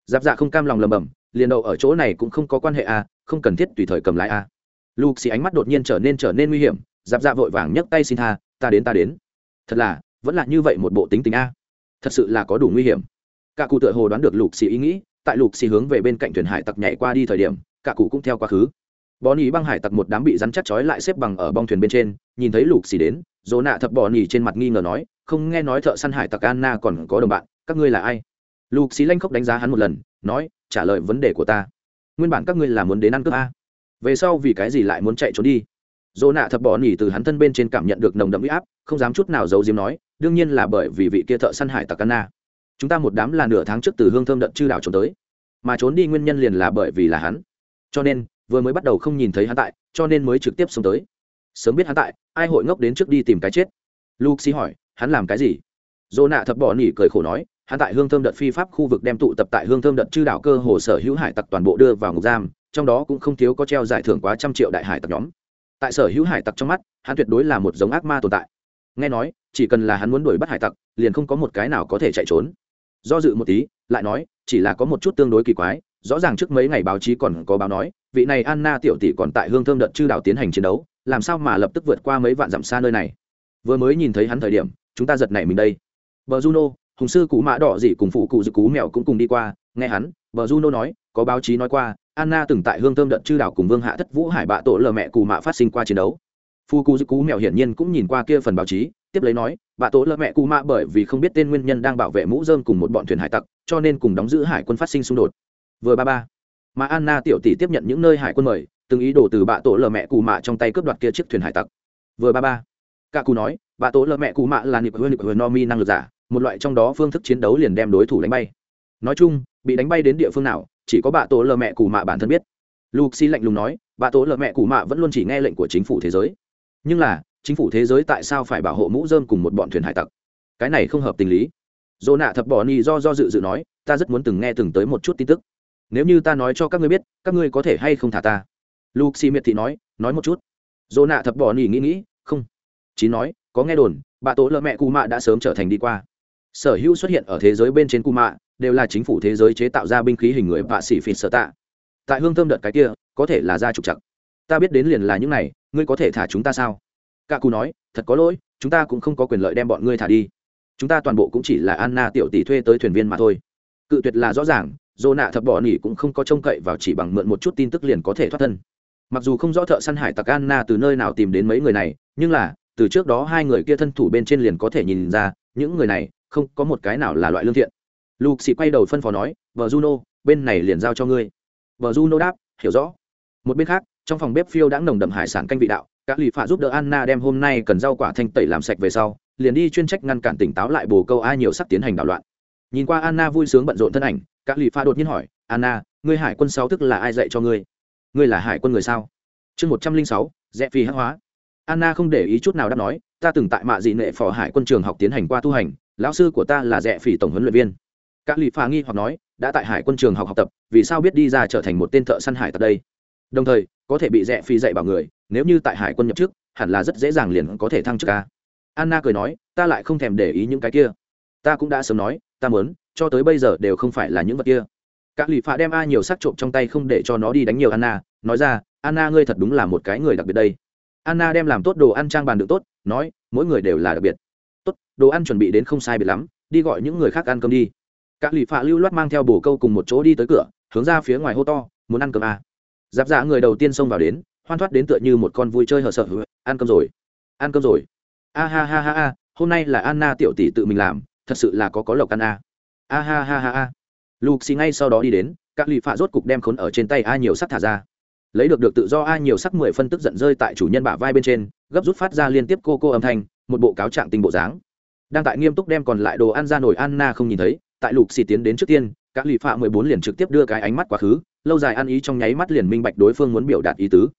Giáp dạ không cam lòng lầm bầm, liền đậu ở chỗ này cũng không có quan hệ à không cần thiết tùy thời cầm lái à. Lục xì ánh mắt đột nhiên trở nên trở nên nguy hiểm giáp dạ vội vàng nhấc tay xin tha, ta đến ta đến. Thật là, vẫn là như vậy một bộ tính tình a. Thật sự là có đủ nguy hiểm. Cả cụ tựa hồ đoán được lục xì ý nghĩ, tại lục xì hướng về bên cạnh thuyền hải tặc nhảy qua đi thời điểm cả cụ cũng theo quá khứ. Bò nỉ băng hải tặc một đám bị rắn chắc chói lại xếp bằng ở bong thuyền bên trên, nhìn thấy lục xì đến, dỗ nạ thập bò nỉ trên mặt nghi ngờ nói, không nghe nói thợ săn hải tặc anna còn có đồng bạn, các ngươi là ai? Lục xì lanh khóc đánh giá hắn một lần, nói, trả lời vấn đề của ta. Nguyên bản các ngươi là muốn đến ăn cướp a. Về sau vì cái gì lại muốn chạy trốn đi? Dỗ nạ thập bò nỉ từ hắn thân bên trên cảm nhận được nồng đậm huy áp, không dám chút nào giấu diếm nói, đương nhiên là bởi vì vị kia thợ săn hải tặc anna. Chúng ta một đám là nửa tháng trước từ hương thơm đận chư đảo trốn tới. Mà trốn đi nguyên nhân liền là bởi vì là hắn cho nên, vừa mới bắt đầu không nhìn thấy hắn tại, cho nên mới trực tiếp xông tới. Sớm biết hắn tại, ai hội ngốc đến trước đi tìm cái chết? Luke hỏi, hắn làm cái gì? Dỗ nạ thập bỏ nỉ cười khổ nói, hắn tại hương thơm đợt phi pháp khu vực đem tụ tập tại hương thơm đợt chư đảo cơ hồ sở hữu hải tặc toàn bộ đưa vào ngục giam, trong đó cũng không thiếu có treo giải thưởng quá trăm triệu đại hải tặc nhóm. Tại sở hữu hải tặc trong mắt, hắn tuyệt đối là một giống ác ma tồn tại. Nghe nói, chỉ cần là hắn muốn đuổi bắt hải tặc, liền không có một cái nào có thể chạy trốn. Do dự một tí, lại nói, chỉ là có một chút tương đối kỳ quái rõ ràng trước mấy ngày báo chí còn có báo nói, vị này anna tiểu tỷ còn tại hương thơm đợt chư đảo tiến hành chiến đấu, làm sao mà lập tức vượt qua mấy vạn dặm xa nơi này? Vừa mới nhìn thấy hắn thời điểm, chúng ta giật nảy mình đây. Bờ juno, hùng sư cụ mã đỏ dị cùng phụ cụ dự cú mèo cũng cùng đi qua, nghe hắn, bờ juno nói, có báo chí nói qua, anna từng tại hương thơm đợt chư đảo cùng vương hạ thất vũ hải bạ tổ lờ mẹ cụ mạ phát sinh qua chiến đấu. Phụ cụ dự cú mèo hiển nhiên cũng nhìn qua kia phần báo chí, tiếp lấy nói, bạ tổ lờ mẹ cụ mạ bởi vì không biết tên nguyên nhân đang bảo vệ mũ dơm cùng một bọn thuyền hải tặc, cho nên cùng đóng giữ hải quân phát sinh xung đột vừa ba ba. Mà anna tiểu tỷ tiếp nhận những nơi hải quân mời, từng ý đồ từ bạ tổ lờ mẹ cụ mạ trong tay cướp đoạt kia chiếc thuyền hải tặc. Vừa ba ba. Cả cụ nói, bạ tổ lờ mẹ cụ mạ là nịp hơn nịp hơn no mi năng lực giả, một loại trong đó phương thức chiến đấu liền đem đối thủ đánh bay. Nói chung, bị đánh bay đến địa phương nào, chỉ có bạ tổ lờ mẹ cụ mạ bản thân biết. Luxi lạnh lùng nói, bạ tổ lờ mẹ cụ mạ vẫn luôn chỉ nghe lệnh của chính phủ thế giới. Nhưng là, chính phủ thế giới tại sao phải bảo hộ mũ dơm cùng một bọn thuyền hải tặc? Cái này không hợp tình lý. Dỗ nạ thập bỏ ni do do dự dự nói, ta rất muốn từng nghe từng tới một chút tin tức nếu như ta nói cho các ngươi biết, các ngươi có thể hay không thả ta? Luxi miệt thị nói nói một chút. Dỗ nạ thập bỏ nỉ nghĩ nghĩ, không. Chí nói, có nghe đồn, bà tổ lợ mẹ cù mạ đã sớm trở thành đi qua. Sở hữu xuất hiện ở thế giới bên trên cù mạ, đều là chính phủ thế giới chế tạo ra binh khí hình người vạ xỉ phỉ sở tạ. Tại hương thơm đợt cái kia, có thể là ra trục chặt ta biết đến liền là những này, ngươi có thể thả chúng ta sao? Cả cù nói, thật có lỗi, chúng ta cũng không có quyền lợi đem bọn ngươi thả đi. Chúng ta toàn bộ cũng chỉ là anna tiểu tỷ thuê tới thuyền viên mà thôi. Cự tuyệt là rõ ràng dồ nạ thập bỏ nỉ cũng không có trông cậy vào chỉ bằng mượn một chút tin tức liền có thể thoát thân. Mặc dù không rõ thợ săn hải tặc anna từ nơi nào tìm đến mấy người này, nhưng là, từ trước đó hai người kia thân thủ bên trên liền có thể nhìn ra, những người này, không có một cái nào là loại lương thiện. Lục xì quay đầu phân phó nói vợ juno, bên này liền giao cho ngươi. Vợ juno đáp, hiểu rõ. Một bên khác, trong phòng bếp phiêu đã nồng đậm hải sản canh vị đạo các lì phạ giúp đỡ anna đem hôm nay cần rau quả thanh tẩy làm sạch về sau, liền đi chuyên trách ngăn cản tỉnh táo lại bồ câu ai nhiều sắc tiến hành đảo loạn nhìn qua anna vui sướng bận rộn thân ảnh các lì pha đột nhiên hỏi, anna, ngươi hải quân sáu thức là ai dạy cho ngươi? Ngươi là hải quân người sao? Chương một trăm linh sáu, rẽ phi hắc hóa. Anna không để ý chút nào đáp nói, ta từng tại mạ dị nệ phò hải quân trường học tiến hành qua tu hành, lão sư của ta là rẽ phỉ tổng huấn luyện viên. Các lì pha nghi hoặc nói, đã tại hải quân trường học học tập, vì sao biết đi ra trở thành một tên thợ săn hải tại đây? Đồng thời, có thể bị rẽ phi dạy bảo người, nếu như tại hải quân nhập trước hẳn là rất dễ dàng liền có thể thăng chức ca anna cười nói, ta lại không thèm để ý những cái kia. Ta cũng đã sớm nói ta muốn, cho tới bây giờ đều không phải là những vật kia. Các lì phạ đem a nhiều sắc trộm trong tay không để cho nó đi đánh nhiều anna, nói ra, anna ngươi thật đúng là một cái người đặc biệt đây. Anna đem làm tốt đồ ăn trang bàn được tốt, nói, mỗi người đều là đặc biệt. Tốt, đồ ăn chuẩn bị đến không sai biệt lắm, đi gọi những người khác ăn cơm đi. Các lì phạ lưu loát mang theo bồ câu cùng một chỗ đi tới cửa, hướng ra phía ngoài hô to, muốn ăn cơm à. giáp dạ người đầu tiên xông vào đến, hoan thoát đến tựa như một con vui chơi hờ sợ, ăn cơm rồi, ăn cơm rồi. A ha ha ha ha, hôm nay là anna tiểu tỷ tự mình làm thật sự là có có lộc ăn a a ha ha ha ha. Lục xì ngay sau đó đi đến, các lì phạ rốt cục đem khốn ở trên tay a nhiều sắc thả ra. Lấy được được tự do a nhiều sắc mười phân tức giận rơi tại chủ nhân bả vai bên trên, gấp rút phát ra liên tiếp cô cô âm thanh, một bộ cáo trạng tình bộ dáng. Đang tại nghiêm túc đem còn lại đồ ăn ra nổi anna không nhìn thấy, tại lục xì tiến đến trước tiên, các lì phạ mười bốn liền trực tiếp đưa cái ánh mắt quá khứ, lâu dài ăn ý trong nháy mắt liền minh bạch đối phương muốn biểu đạt ý tứ.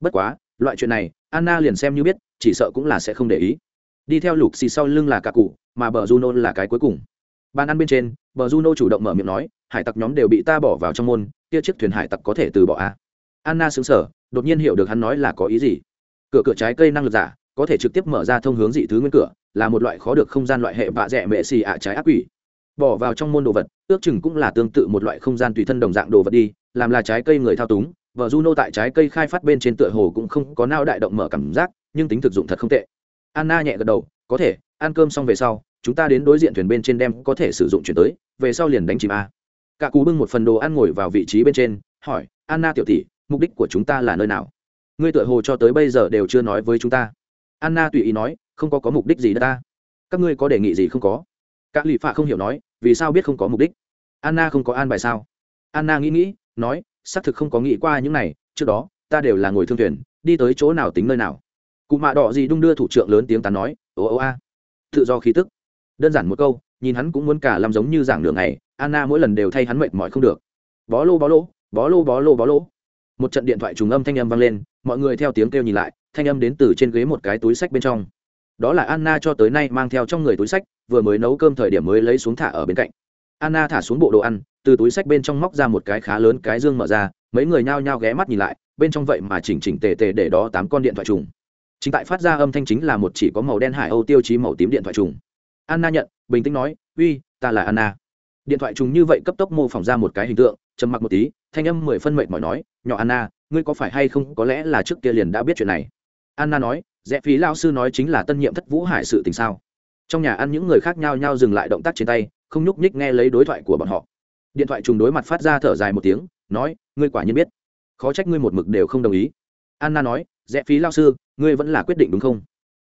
Bất quá, loại chuyện này, anna liền xem như biết, chỉ sợ cũng là sẽ không để ý. Đi theo lục xì sau lưng là cả cụ mà bờ juno là cái cuối cùng. Bàn ăn bên trên, bờ juno chủ động mở miệng nói, hải tặc nhóm đều bị ta bỏ vào trong môn, kia chiếc thuyền hải tặc có thể từ bỏ a à? anna xứng sở đột nhiên hiểu được hắn nói là có ý gì. Cửa cửa trái cây năng lực giả, có thể trực tiếp mở ra thông hướng dị thứ nguyên cửa, là một loại khó được không gian loại hệ vạ rẻ mệ xì ạ trái ác quỷ. Bỏ vào trong môn đồ vật, ước chừng cũng là tương tự một loại không gian tùy thân đồng dạng đồ vật đi, làm là trái cây người thao túng vợ juno tại trái cây khai phát bên trên tựa hồ cũng không có nao đại động mở cảm giác, nhưng tính thực dụng thật không tệ. Anna nhẹ gật đầu, có thể, ăn cơm xong về sau chúng ta đến đối diện thuyền bên trên đem có thể sử dụng chuyển tới, về sau liền đánh chìm a. Cả cú bưng một phần đồ ăn ngồi vào vị trí bên trên, hỏi, anna tiểu tỷ, mục đích của chúng ta là nơi nào? Ngươi tựa hồ cho tới bây giờ đều chưa nói với chúng ta. Anna tùy ý nói, không có có mục đích gì đâu ta. Các ngươi có đề nghị gì không có? Các lì phạ không hiểu nói, vì sao biết không có mục đích? Anna không có an bài sao? Anna nghĩ nghĩ, nói, xác thực không có nghĩ qua những này, trước đó, ta đều là ngồi thương thuyền, đi tới chỗ nào tính nơi nào? Cụ mạ đỏ gì đung đưa thủ trưởng lớn tiếng tán nói ồ ồ a. Tự do khí tức đơn giản một câu, nhìn hắn cũng muốn cả làm giống như giảng đường này anna mỗi lần đều thay hắn mệt mỏi không được. Bó lô bó lô bó lô bó lô bó lô. Một trận điện thoại trùng âm thanh âm vang lên, mọi người theo tiếng kêu nhìn lại, thanh âm đến từ trên ghế một cái túi sách bên trong. Đó là anna cho tới nay mang theo trong người túi sách, vừa mới nấu cơm thời điểm mới lấy xuống thả ở bên cạnh. Anna thả xuống bộ đồ ăn, từ túi sách bên trong móc ra một cái khá lớn cái dương mở ra, mấy người nhao nhao ghé mắt nhìn lại, bên trong vậy mà chỉnh chỉnh tề tề để đó tám con điện thoại trùng. Chính tại phát ra âm thanh chính là một chỉ có màu đen hải âu tiêu chí màu tím điện thoại trùng anna nhận, bình tĩnh nói, uy, ta là anna. Điện thoại trùng như vậy cấp tốc mô phỏng ra một cái hình tượng, trầm mặc một tí, thanh âm mười phân mệnh mỏi nói, nhỏ anna, ngươi có phải hay không có lẽ là trước kia liền đã biết chuyện này? Anna nói, rẽ phí lao sư nói chính là tân nhiệm thất vũ hải sự tình sao? Trong nhà ăn những người khác nhau nhau dừng lại động tác trên tay, không nhúc nhích nghe lấy đối thoại của bọn họ. Điện thoại trùng đối mặt phát ra thở dài một tiếng, nói, ngươi quả nhiên biết. Khó trách ngươi một mực đều không đồng ý. Anna nói, rẽ phí lao sư, ngươi vẫn là quyết định đúng không?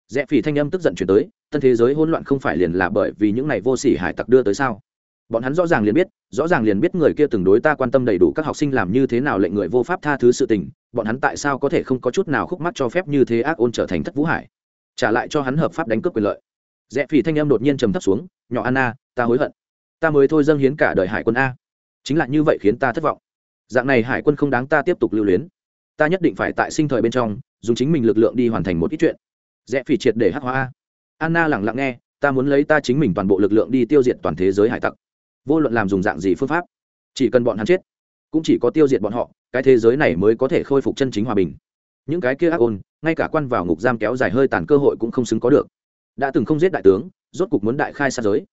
Rẽ phỉ thanh âm tức giận chuyển tới, tân thế giới hỗn loạn không phải liền là bởi vì những này vô sỉ hải tặc đưa tới sao? Bọn hắn rõ ràng liền biết, rõ ràng liền biết người kia từng đối ta quan tâm đầy đủ các học sinh làm như thế nào lệnh người vô pháp tha thứ sự tình, bọn hắn tại sao có thể không có chút nào khúc mắt cho phép như thế ác ôn trở thành thất vũ hải? Trả lại cho hắn hợp pháp đánh cướp quyền lợi. Rẽ phỉ thanh âm đột nhiên trầm thấp xuống, nhỏ anna, ta hối hận. Ta mới thôi dâng hiến cả đời hải quân a. Chính là như vậy khiến ta thất vọng. Dạng này hải quân không đáng ta tiếp tục lưu luyến. Ta nhất định phải tại sinh thời bên trong, dùng chính mình lực lượng đi hoàn thành một ít chuyện rẽ phỉ triệt để hắc hóa. Anna lẳng lặng nghe, ta muốn lấy ta chính mình toàn bộ lực lượng đi tiêu diệt toàn thế giới hải tặc. Vô luận làm dùng dạng gì phương pháp, chỉ cần bọn hắn chết, cũng chỉ có tiêu diệt bọn họ, cái thế giới này mới có thể khôi phục chân chính hòa bình. Những cái kia ác ôn, ngay cả quan vào ngục giam kéo dài hơi tàn cơ hội cũng không xứng có được. Đã từng không giết đại tướng, rốt cục muốn đại khai sát giới.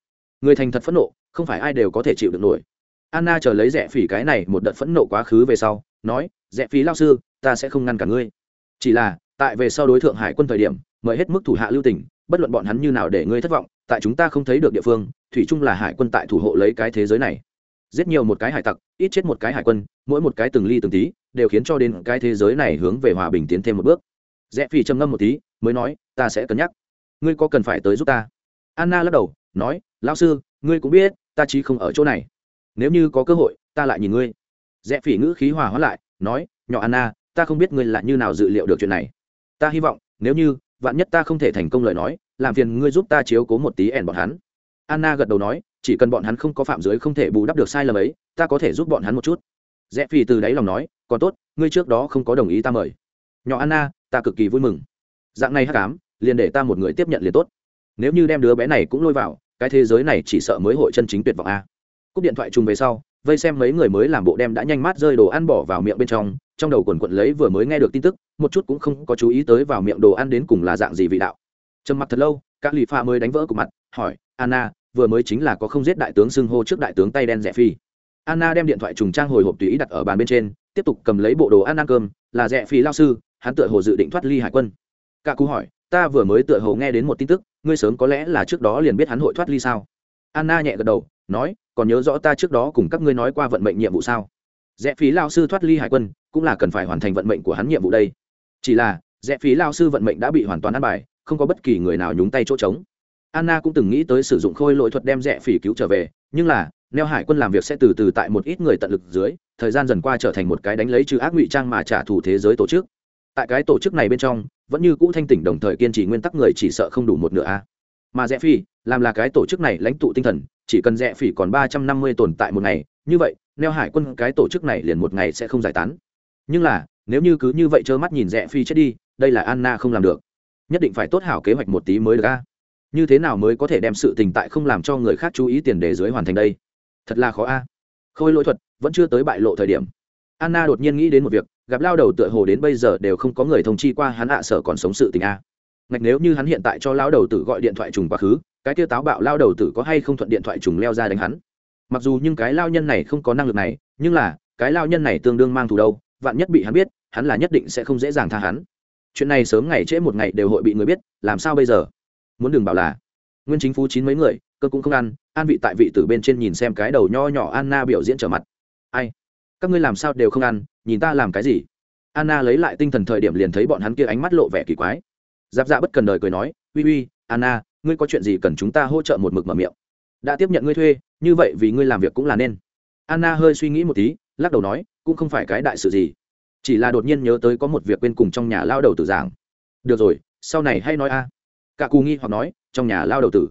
Người thành thật phẫn nộ, không phải ai đều có thể chịu được nổi. Anna chờ lấy rẻ phỉ cái này một đợt phẫn nộ quá khứ về sau, nói rẻ phí lao sư, ta sẽ không ngăn cả ngươi. Chỉ là, tại về sau đối thượng hải quân thời điểm mời hết mức thủ hạ lưu tình, bất luận bọn hắn như nào để ngươi thất vọng, tại chúng ta không thấy được địa phương, thủy chung là hải quân tại thủ hộ lấy cái thế giới này. Giết nhiều một cái hải tặc, ít chết một cái hải quân, mỗi một cái từng ly từng tí, đều khiến cho đến cái thế giới này hướng về hòa bình tiến thêm một bước. Rẽ phi trầm ngâm một tí, mới nói, ta sẽ cân nhắc. Ngươi có cần phải tới giúp ta? Anna lắc đầu, nói, lão sư, ngươi cũng biết, ta chí không ở chỗ này. Nếu như có cơ hội, ta lại nhìn ngươi. Rẽ phỉ ngữ khí hòa hóa lại, nói, nhỏ anna, ta không biết ngươi là như nào dự liệu được chuyện này. Ta hy vọng, nếu như vạn nhất ta không thể thành công lời nói, làm phiền ngươi giúp ta chiếu cố một tí ẻn bọn hắn. Anna gật đầu nói, chỉ cần bọn hắn không có phạm giới không thể bù đắp được sai lầm ấy, ta có thể giúp bọn hắn một chút. Rẽ phi từ đáy lòng nói, còn tốt, ngươi trước đó không có đồng ý ta mời. Nhỏ anna, ta cực kỳ vui mừng. Dạng này hắc ám, liền để ta một người tiếp nhận liền tốt. Nếu như đem đứa bé này cũng lôi vào, cái thế giới này chỉ sợ mới hội chân chính tuyệt vọng a. Cúp điện thoại trùng về sau, vây xem mấy người mới làm bộ đem đã nhanh mát rơi đồ ăn bỏ vào miệng bên trong trong đầu quần quận lấy vừa mới nghe được tin tức, một chút cũng không có chú ý tới vào miệng đồ ăn đến cùng là dạng gì vị đạo. Trầm mặc thật lâu các lì pha mới đánh vỡ cục mặt, hỏi, anna, vừa mới chính là có không giết đại tướng xưng hô trước đại tướng tay đen rẻ phi? Anna đem điện thoại trùng trang hồi hộp tùy ý đặt ở bàn bên trên, tiếp tục cầm lấy bộ đồ ăn ăn cơm, là rẻ phi lao sư, hắn tựa hồ dự định thoát ly hải quân. Cả cú hỏi, ta vừa mới tựa hồ nghe đến một tin tức, ngươi sớm có lẽ là trước đó liền biết hắn hội thoát ly sao? Anna nhẹ gật đầu, nói, còn nhớ rõ ta trước đó cùng các ngươi nói qua vận mệnh nhiệm vụ sao? Rẽ phí lao sư thoát ly hải quân, cũng là cần phải hoàn thành vận mệnh của hắn nhiệm vụ đây. Chỉ là, rẽ phí lao sư vận mệnh đã bị hoàn toàn ăn bài, không có bất kỳ người nào nhúng tay chỗ trống. Anna cũng từng nghĩ tới sử dụng khôi lỗi thuật đem rẽ phí cứu trở về, nhưng là, neo hải quân làm việc sẽ từ từ tại một ít người tận lực dưới, thời gian dần qua trở thành một cái đánh lấy trừ ác ngụy trang mà trả thù thế giới tổ chức. Tại cái tổ chức này bên trong, vẫn như cũ thanh tỉnh đồng thời kiên trì nguyên tắc người chỉ sợ không đủ một nửa a. Mà rẽ phi làm là cái tổ chức này lãnh tụ tinh thần, chỉ cần rẽ phỉ còn ba trăm năm mươi tồn tại một ngày, như vậy neo hải quân cái tổ chức này liền một ngày sẽ không giải tán. Nhưng là, nếu như cứ như vậy trơ mắt nhìn rẽ phi chết đi, đây là anna không làm được. Nhất định phải tốt hảo kế hoạch một tí mới được a. Như thế nào mới có thể đem sự tình tại không làm cho người khác chú ý tiền đề dưới hoàn thành đây? Thật là khó a. Khôi lỗi thuật, vẫn chưa tới bại lộ thời điểm. Anna đột nhiên nghĩ đến một việc, gặp lao đầu tựa hồ đến bây giờ đều không có người thông chi qua hắn ạ sở còn sống sự tình a. Ngạch nếu như hắn hiện tại cho lao đầu tử gọi điện thoại trùng quá khứ, cái tiêu táo bạo lao đầu tử có hay không thuận điện thoại trùng leo ra đánh hắn? Mặc dù nhưng cái lao nhân này không có năng lực này, nhưng là, cái lao nhân này tương đương mang thù đâu, vạn nhất bị hắn biết, hắn là nhất định sẽ không dễ dàng tha hắn. Chuyện này sớm ngày trễ một ngày đều hội bị người biết, làm sao bây giờ? Muốn đừng bảo là, nguyên chính phú chín mấy người, cơ cũng không ăn, an vị tại vị từ bên trên nhìn xem cái đầu nho nhỏ anna biểu diễn trở mặt. Ai? Các ngươi làm sao đều không ăn, nhìn ta làm cái gì? Anna lấy lại tinh thần thời điểm liền thấy bọn hắn kia ánh mắt lộ vẻ kỳ quái. Giáp dạ bất cần đời cười nói, uy uy, anna, ngươi có chuyện gì cần chúng ta hỗ trợ một mực mở miệng? Đã tiếp nhận ngươi thuê như vậy vì ngươi làm việc cũng là nên. Anna hơi suy nghĩ một tí, lắc đầu nói, cũng không phải cái đại sự gì. Chỉ là đột nhiên nhớ tới có một việc quên cùng trong nhà lao đầu tử giảng. Được rồi, sau này hay nói a. Cả cù nghi hoặc nói, trong nhà lao đầu tử.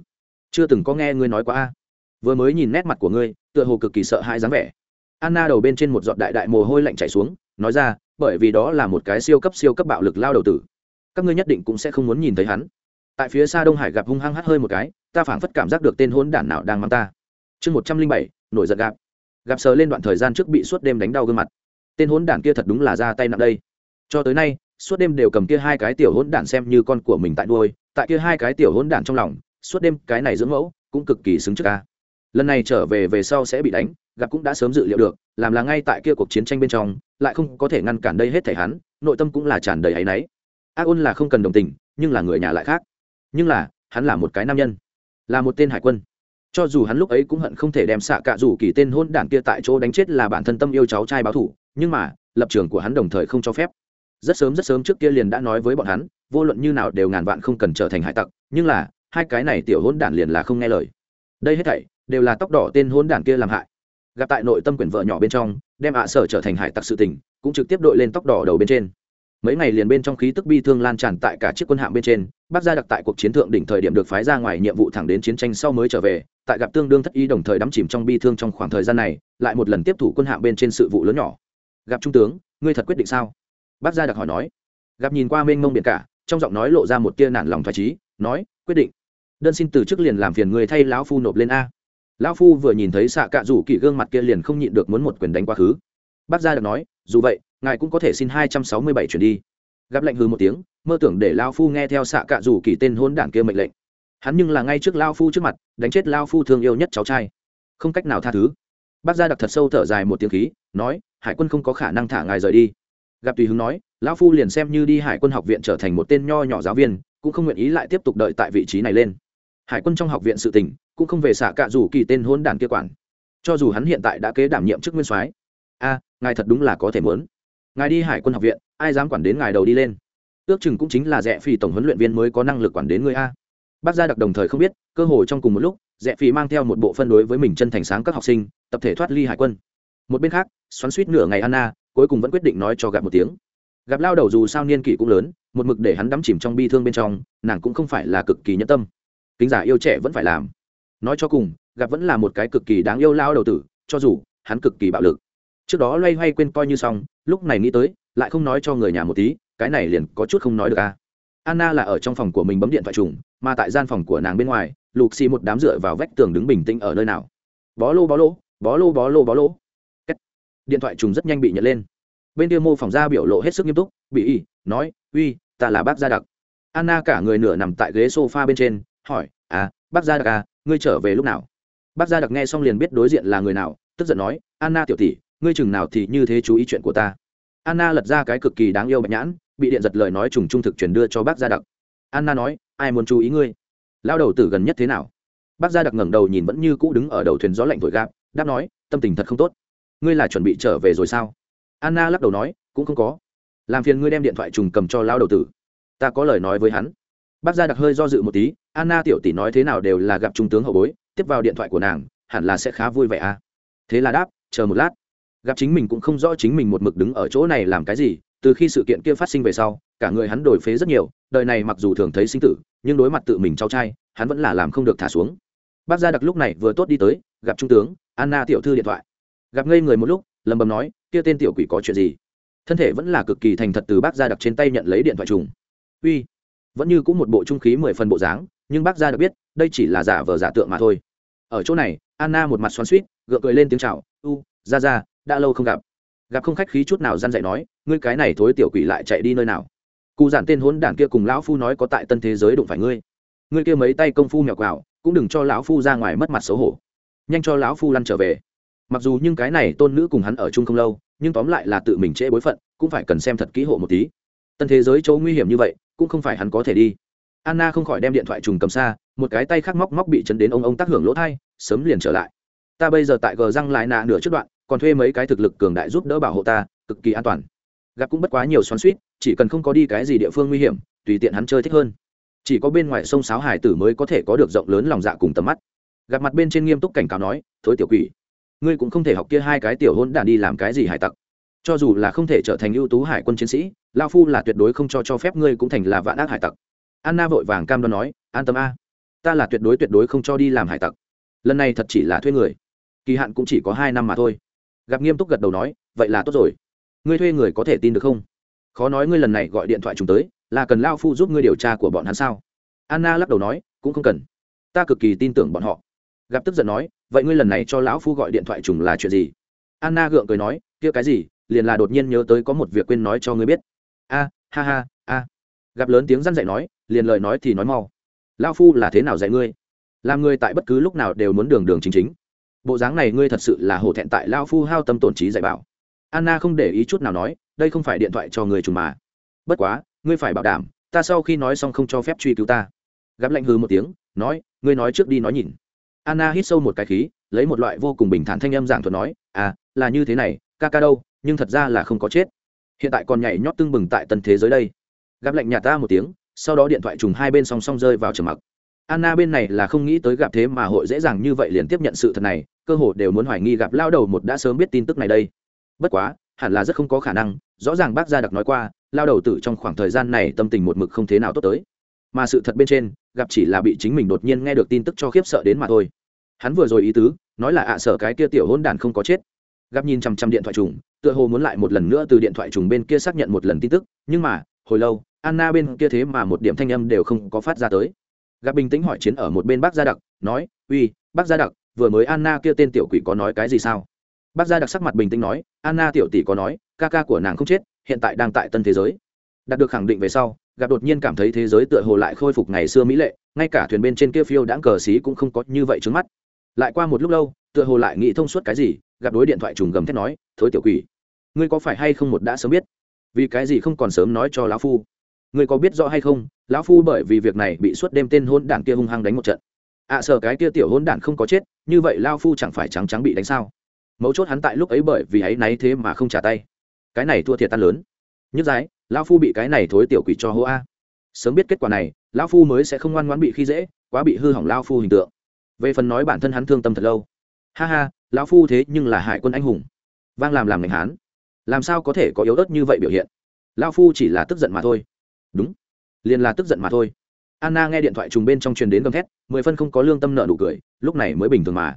Chưa từng có nghe ngươi nói quá a. Vừa mới nhìn nét mặt của ngươi, tựa hồ cực kỳ sợ hãi dáng vẻ. Anna đầu bên trên một giọt đại đại mồ hôi lạnh chảy xuống, nói ra, bởi vì đó là một cái siêu cấp siêu cấp bạo lực lao đầu tử. Các ngươi nhất định cũng sẽ không muốn nhìn thấy hắn. Tại phía xa đông hải gặp hung hăng hắt hơi một cái, ta phảng phất cảm giác được tên hôn đản nào đang mang ta chương một trăm linh bảy, nổi giận gặp gặp sờ lên đoạn thời gian trước bị suốt đêm đánh đau gương mặt. Tên hôn đản kia thật đúng là ra tay nặng đây. Cho tới nay, suốt đêm đều cầm kia hai cái tiểu hôn đản xem như con của mình tại đuôi. tại kia hai cái tiểu hôn đản trong lòng, suốt đêm cái này dưỡng mẫu cũng cực kỳ xứng trước ca. Lần này trở về về sau sẽ bị đánh gặp cũng đã sớm dự liệu được, làm là ngay tại kia cuộc chiến tranh bên trong, lại không có thể ngăn cản đây hết thể hắn, nội tâm cũng là tràn đầy áy náy. Ác ôn là không cần đồng tình, nhưng là người nhà lại khác. Nhưng là, hắn là một cái nam nhân, là một tên hải quân cho dù hắn lúc ấy cũng hận không thể đem xạ cạ rủ kỳ tên hôn đảng kia tại chỗ đánh chết là bản thân tâm yêu cháu trai báo thủ, nhưng mà, lập trường của hắn đồng thời không cho phép. Rất sớm rất sớm trước kia liền đã nói với bọn hắn, vô luận như nào đều ngàn vạn không cần trở thành hải tặc, nhưng là, hai cái này tiểu hôn đản liền là không nghe lời. Đây hết thảy, đều là tóc đỏ tên hôn đản kia làm hại. Gặp tại nội tâm quyển vợ nhỏ bên trong, đem ạ sở trở thành hải tặc sự tình, cũng trực tiếp đội lên tóc đỏ đầu bên trên. Mấy ngày liền bên trong khí tức bi thương lan tràn tại cả chiếc quân hạm bên trên, bác gia đặc tại cuộc chiến thượng đỉnh thời điểm được phái ra ngoài nhiệm vụ thẳng đến chiến tranh sau mới trở về tại gặp tương đương thất ý đồng thời đắm chìm trong bi thương trong khoảng thời gian này, lại một lần tiếp thủ quân hạng bên trên sự vụ lớn nhỏ. Gặp trung tướng, ngươi thật quyết định sao? Bác gia đặc hỏi nói. Gặp nhìn qua mênh mông biển cả, trong giọng nói lộ ra một tia nản lòng thoải trí nói, quyết định. Đơn xin từ chức liền làm phiền người thay lão phu nộp lên a. Lão phu vừa nhìn thấy xạ cạ rủ kỳ gương mặt kia liền không nhịn được muốn một quyền đánh quá khứ. Bác gia đặc nói, dù vậy, ngài cũng có thể xin hai trăm sáu mươi bảy chuyển đi. Gặp lệnh hư một tiếng, mơ tưởng để lão phu nghe theo xạ cạ rủ kỳ tên hôn đảng kia mệnh lệnh hắn nhưng là ngay trước lao phu trước mặt, đánh chết lao phu thương yêu nhất cháu trai. Không cách nào tha thứ. Bác gia đặc thật sâu thở dài một tiếng khí, nói, hải quân không có khả năng thả ngài rời đi. Gặp tùy hứng nói lão phu liền xem như đi hải quân học viện trở thành một tên nho nhỏ giáo viên, cũng không nguyện ý lại tiếp tục đợi tại vị trí này lên. Hải quân trong học viện sự tình, cũng không về xả cạ rủ kỳ tên hôn đàn kia quản. Cho dù hắn hiện tại đã kế đảm nhiệm chức nguyên soái, a, ngài thật đúng là có thể muốn. Ngài đi hải quân học viện, ai dám quản đến ngài đầu đi lên? Ước chừng cũng chính là rẽ phi tổng huấn luyện viên mới có năng lực quản đến người a bác gia đặc đồng thời không biết, cơ hội trong cùng một lúc, rẽ phi mang theo một bộ phân đối với mình chân thành sáng các học sinh, tập thể thoát ly hải quân. Một bên khác, xoắn suýt nửa ngày anna, cuối cùng vẫn quyết định nói cho gặp một tiếng. Gặp lao đầu dù sao niên kỷ cũng lớn, một mực để hắn đắm chìm trong bi thương bên trong, nàng cũng không phải là cực kỳ nhẫn tâm. Kính giả yêu trẻ vẫn phải làm. Nói cho cùng, gặp vẫn là một cái cực kỳ đáng yêu lao đầu tử, cho dù hắn cực kỳ bạo lực. Trước đó loay hoay quên coi như xong, lúc này nghĩ tới, lại không nói cho người nhà một tí, cái này liền có chút không nói được a anna là ở trong phòng của mình bấm điện thoại trùng, mà tại gian phòng của nàng bên ngoài, lục xì một đám dựa vào vách tường đứng bình tĩnh ở nơi nào. Bó lô bó lô bó lô bó lô bó lô. Điện thoại trùng rất nhanh bị nhận lên. Bên kia mô phòng ra biểu lộ hết sức nghiêm túc, bị y, nói, uy, ta là bác gia đặc. Anna cả người nửa nằm tại ghế sofa bên trên, hỏi à bác gia đặc à ngươi trở về lúc nào? Bác gia đặc nghe xong liền biết đối diện là người nào, tức giận nói, anna tiểu tỷ, ngươi chừng nào thì như thế chú ý chuyện của ta? Anna lật ra cái cực kỳ đáng yêu bạch nhãn bị điện giật lời nói trùng trung thực truyền đưa cho bác gia đặc. Anna nói, ai muốn chú ý ngươi? Lao đầu tử gần nhất thế nào? Bác gia đặc ngẩng đầu nhìn vẫn như cũ đứng ở đầu thuyền gió lạnh thổi gạp đáp nói, tâm tình thật không tốt. Ngươi là chuẩn bị trở về rồi sao? Anna lắc đầu nói, cũng không có. Làm phiền ngươi đem điện thoại trùng cầm cho lao đầu tử. Ta có lời nói với hắn. Bác gia đặc hơi do dự một tí, anna tiểu tỷ nói thế nào đều là gặp trung tướng hậu bối, tiếp vào điện thoại của nàng, hẳn là sẽ khá vui vẻ à. Thế là đáp, chờ một lát. Gặp chính mình cũng không rõ chính mình một mực đứng ở chỗ này làm cái gì từ khi sự kiện kia phát sinh về sau, cả người hắn đổi phế rất nhiều, đời này mặc dù thường thấy sinh tử, nhưng đối mặt tự mình trao trai, hắn vẫn là làm không được thả xuống. Bác gia đặc lúc này vừa tốt đi tới, gặp trung tướng, anna tiểu thư điện thoại. Gặp ngây người một lúc, lầm bầm nói, kia tên tiểu quỷ có chuyện gì? Thân thể vẫn là cực kỳ thành thật từ bác gia đặc trên tay nhận lấy điện thoại trùng. Uy. Vẫn như cũng một bộ trung khí mười phần bộ dáng, nhưng bác gia đặc biết, đây chỉ là giả vờ giả tượng mà thôi. Ở chỗ này, anna một mặt xoắn suýt gượng cười lên tiếng chào, u ra ra đã lâu không gặp gặp không khách khí chút nào răn dạy nói, ngươi cái này thối tiểu quỷ lại chạy đi nơi nào? Cụ giản tên hốn đảng kia cùng lão phu nói có tại tân thế giới đụng phải ngươi. Ngươi kia mấy tay công phu mèo quào, cũng đừng cho lão phu ra ngoài mất mặt xấu hổ. Nhanh cho lão phu lăn trở về. Mặc dù nhưng cái này tôn nữ cùng hắn ở chung không lâu, nhưng tóm lại là tự mình trễ bối phận, cũng phải cần xem thật kỹ hộ một tí. Tân thế giới chỗ nguy hiểm như vậy, cũng không phải hắn có thể đi. Anna không khỏi đem điện thoại trùng cầm xa, một cái tay khác móc móc bị chấn đến ông ông tác hưởng lỗ thai, sớm liền trở lại. Ta bây giờ tại gờ răng lại nạ nửa trước đoạn còn thuê mấy cái thực lực cường đại giúp đỡ bảo hộ ta, cực kỳ an toàn. Gặp cũng bất quá nhiều xoắn suýt, chỉ cần không có đi cái gì địa phương nguy hiểm, tùy tiện hắn chơi thích hơn. Chỉ có bên ngoài sông sáo hải tử mới có thể có được rộng lớn lòng dạ cùng tầm mắt. Gặp mặt bên trên nghiêm túc cảnh cáo nói thối tiểu quỷ, ngươi cũng không thể học kia hai cái tiểu hôn đản đi làm cái gì hải tặc. Cho dù là không thể trở thành ưu tú hải quân chiến sĩ lao phu là tuyệt đối không cho cho phép ngươi cũng thành là vạn ác hải tặc. Anna vội vàng cam đoan nói, an tâm a, ta là tuyệt đối tuyệt đối không cho đi làm hải tặc. Lần này thật chỉ là thuê người, kỳ hạn cũng chỉ có hai năm mà thôi gặp nghiêm túc gật đầu nói, vậy là tốt rồi. Ngươi thuê người có thể tin được không? Khó nói ngươi lần này gọi điện thoại chúng tới, là cần lao phu giúp ngươi điều tra của bọn hắn sao? Anna lắc đầu nói, cũng không cần. Ta cực kỳ tin tưởng bọn họ. Gặp tức giận nói, vậy ngươi lần này cho lão phu gọi điện thoại trùng là chuyện gì? Anna gượng cười nói, kia cái gì? Liền là đột nhiên nhớ tới có một việc quên nói cho ngươi biết. A, ha ha, a. Gặp lớn tiếng răn dạy nói, liền lời nói thì nói mau. Lao phu là thế nào dạy ngươi? Làm ngươi tại bất cứ lúc nào đều muốn đường đường chính chính bộ dáng này ngươi thật sự là hổ thẹn tại lao phu hao tâm tổn trí dạy bảo. Anna không để ý chút nào nói, đây không phải điện thoại cho người trùng mà. Bất quá, ngươi phải bảo đảm, ta sau khi nói xong không cho phép truy cứu ta. Gặp lạnh hư một tiếng, nói, ngươi nói trước đi nói nhìn. Anna hít sâu một cái khí, lấy một loại vô cùng bình thản thanh âm giảng thuật nói à là như thế này, ca ca đâu, nhưng thật ra là không có chết. Hiện tại còn nhảy nhót tưng bừng tại tân thế giới đây. Gặp lạnh nhà ta một tiếng, sau đó điện thoại trùng hai bên song song rơi vào trầm mặc anna bên này là không nghĩ tới gặp thế mà hội dễ dàng như vậy liền tiếp nhận sự thật này, cơ hội đều muốn hoài nghi gặp lao đầu một đã sớm biết tin tức này đây. Bất quá, hẳn là rất không có khả năng, rõ ràng bác gia đặc nói qua, lao đầu tử trong khoảng thời gian này tâm tình một mực không thế nào tốt tới. Mà sự thật bên trên, gặp chỉ là bị chính mình đột nhiên nghe được tin tức cho khiếp sợ đến mà thôi. Hắn vừa rồi ý tứ, nói là ạ à sợ cái kia tiểu hôn đàn không có chết. Gặp nhìn chằm chằm điện thoại trùng, tựa hồ muốn lại một lần nữa từ điện thoại trùng bên kia xác nhận một lần tin tức, nhưng mà, hồi lâu, anna bên kia thế mà một điểm thanh âm đều không có phát ra tới gặp bình tĩnh hỏi chiến ở một bên bác gia đặc, nói, uy, bác gia đặc, vừa mới anna kia tên tiểu quỷ có nói cái gì sao? Bác gia đặc sắc mặt bình tĩnh nói, anna tiểu tỷ có nói, ca ca của nàng không chết, hiện tại đang tại tân thế giới. Đạt được khẳng định về sau, gặp đột nhiên cảm thấy thế giới tựa hồ lại khôi phục ngày xưa mỹ lệ, ngay cả thuyền bên trên kia phiêu đãng cờ xí cũng không có như vậy trước mắt. Lại qua một lúc lâu, tựa hồ lại nghĩ thông suốt cái gì, gặp đối điện thoại trùng gầm thét nói, thối tiểu quỷ, ngươi có phải hay không một đã sớm biết? Vì cái gì không còn sớm nói cho lão phu? Ngươi có biết rõ hay không lão phu bởi vì việc này bị suốt đêm tên hôn đản kia hung hăng đánh một trận. Ạ à, sợ cái kia tiểu hôn đản không có chết như vậy lao phu chẳng phải trắng trắng bị đánh sao? Mấu chốt hắn tại lúc ấy bởi vì ấy náy thế mà không trả tay. Cái này thua thiệt tan lớn. Nhất giái lão phu bị cái này thối tiểu quỷ cho hô a. Sớm biết kết quả này lão phu mới sẽ không ngoan ngoãn bị khi dễ quá bị hư hỏng lão phu hình tượng. Về phần nói bản thân hắn thương tâm thật lâu. Ha ha lão phu thế nhưng là hải quân anh hùng. Vang làm làm ngành hán. Làm sao có thể có yếu ớt như vậy biểu hiện? Lão phu chỉ là tức giận mà thôi đúng. Liền là tức giận mà thôi. Anna nghe điện thoại trùng bên trong truyền đến gầm thét, mười phân không có lương tâm nợ nụ cười, lúc này mới bình thường mà.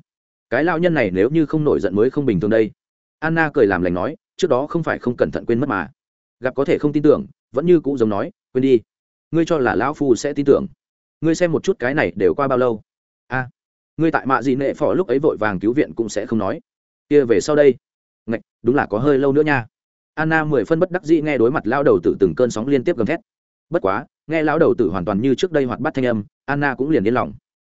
Cái lão nhân này nếu như không nổi giận mới không bình thường đây. Anna cười làm lành nói, trước đó không phải không cẩn thận quên mất mà. Gặp có thể không tin tưởng, vẫn như cũ giống nói, quên đi. Ngươi cho là lão phu sẽ tin tưởng. Ngươi xem một chút cái này đều qua bao lâu. A. Ngươi tại mạ gì nệ phỏ lúc ấy vội vàng cứu viện cũng sẽ không nói. Kia về sau đây. Ngạch, đúng là có hơi lâu nữa nha. Anna mười phân bất đắc dĩ nghe đối mặt lao đầu tử từng cơn sóng liên tiếp gầm thét bất quá, nghe lão đầu tử hoàn toàn như trước đây hoạt bắt thanh âm, anna cũng liền yên lòng.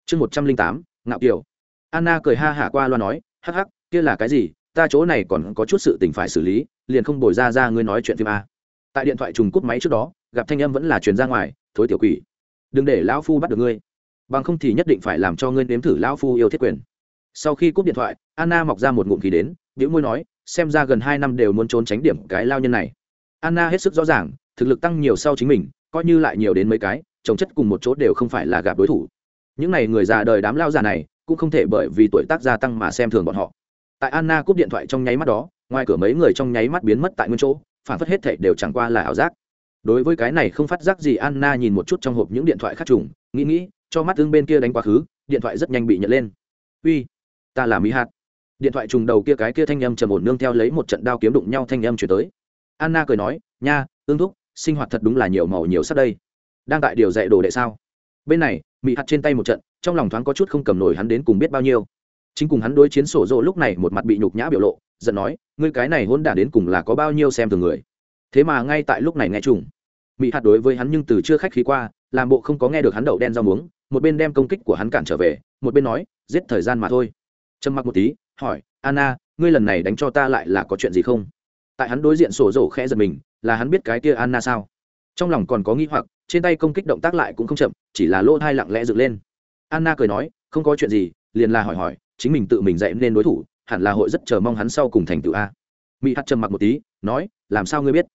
Chương một trăm linh tám, ngạo kiều. Anna cười ha hả qua loa nói, hắc hắc, kia là cái gì? Ta chỗ này còn có chút sự tình phải xử lý, liền không bồi ra ra ngươi nói chuyện phim a. Tại điện thoại trùng cút máy trước đó, gặp thanh âm vẫn là truyền ra ngoài, thối tiểu quỷ, đừng để lão phu bắt được ngươi. Bằng không thì nhất định phải làm cho ngươi nếm thử lão phu yêu thiết quyền. Sau khi cúp điện thoại, anna mọc ra một ngụm khí đến biểu môi nói, xem ra gần hai năm đều muốn trốn tránh điểm cái lao nhân này. Anna hết sức rõ ràng, thực lực tăng nhiều sau chính mình coi như lại nhiều đến mấy cái trồng chất cùng một chỗ đều không phải là gặp đối thủ. Những n à y người già đời đám lao già này, cũng không thể bởi vì tuổi tác gia tăng mà xem thường bọn họ. Tại anna cúp điện thoại trong nháy mắt đó, ngoài cửa mấy người trong nháy mắt biến mất tại nguyên chỗ, phản phất hết thảy đều chẳng qua là ảo giác. Đối với cái này không phát giác gì, anna nhìn một chút trong hộp những điện thoại khác trùng, nghĩ nghĩ, cho mắt tương bên kia đánh quá khứ, điện thoại rất nhanh bị nhận lên. Uy, ta là mỹ hạt. Điện thoại trùng đầu kia cái kia thanh âm trầm ổn nương theo lấy một trận đao kiếm đụng nhau thanh âm chuyển tới. Anna cười nói, nha ương thúc sinh hoạt thật đúng là nhiều màu nhiều sắc đây. Đang tại điều dạy đồ đệ sao? Bên này mỹ hạt trên tay một trận, trong lòng thoáng có chút không cầm nổi hắn đến cùng biết bao nhiêu. Chính cùng hắn đối chiến sổ rộ lúc này một mặt bị nhục nhã biểu lộ, giận nói, ngươi cái này hôn đản đến cùng là có bao nhiêu xem thường người? Thế mà ngay tại lúc này nghe trùng mỹ hạt đối với hắn nhưng từ chưa khách khí qua, làm bộ không có nghe được hắn đậu đen rau muống, một bên đem công kích của hắn cản trở về, một bên nói, giết thời gian mà thôi. Trầm mặc một tí, hỏi, anna, ngươi lần này đánh cho ta lại là có chuyện gì không? Tại hắn đối diện sổ rổ khẽ giật mình là hắn biết cái kia anna sao? Trong lòng còn có nghi hoặc, trên tay công kích động tác lại cũng không chậm, chỉ là lỗ thai lặng lẽ dựng lên. Anna cười nói, không có chuyện gì, liền là hỏi hỏi, chính mình tự mình dạy nên đối thủ, hẳn là hội rất chờ mong hắn sau cùng thành tựu a. Mỹ hắt trầm mặc một tí, nói, làm sao ngươi biết?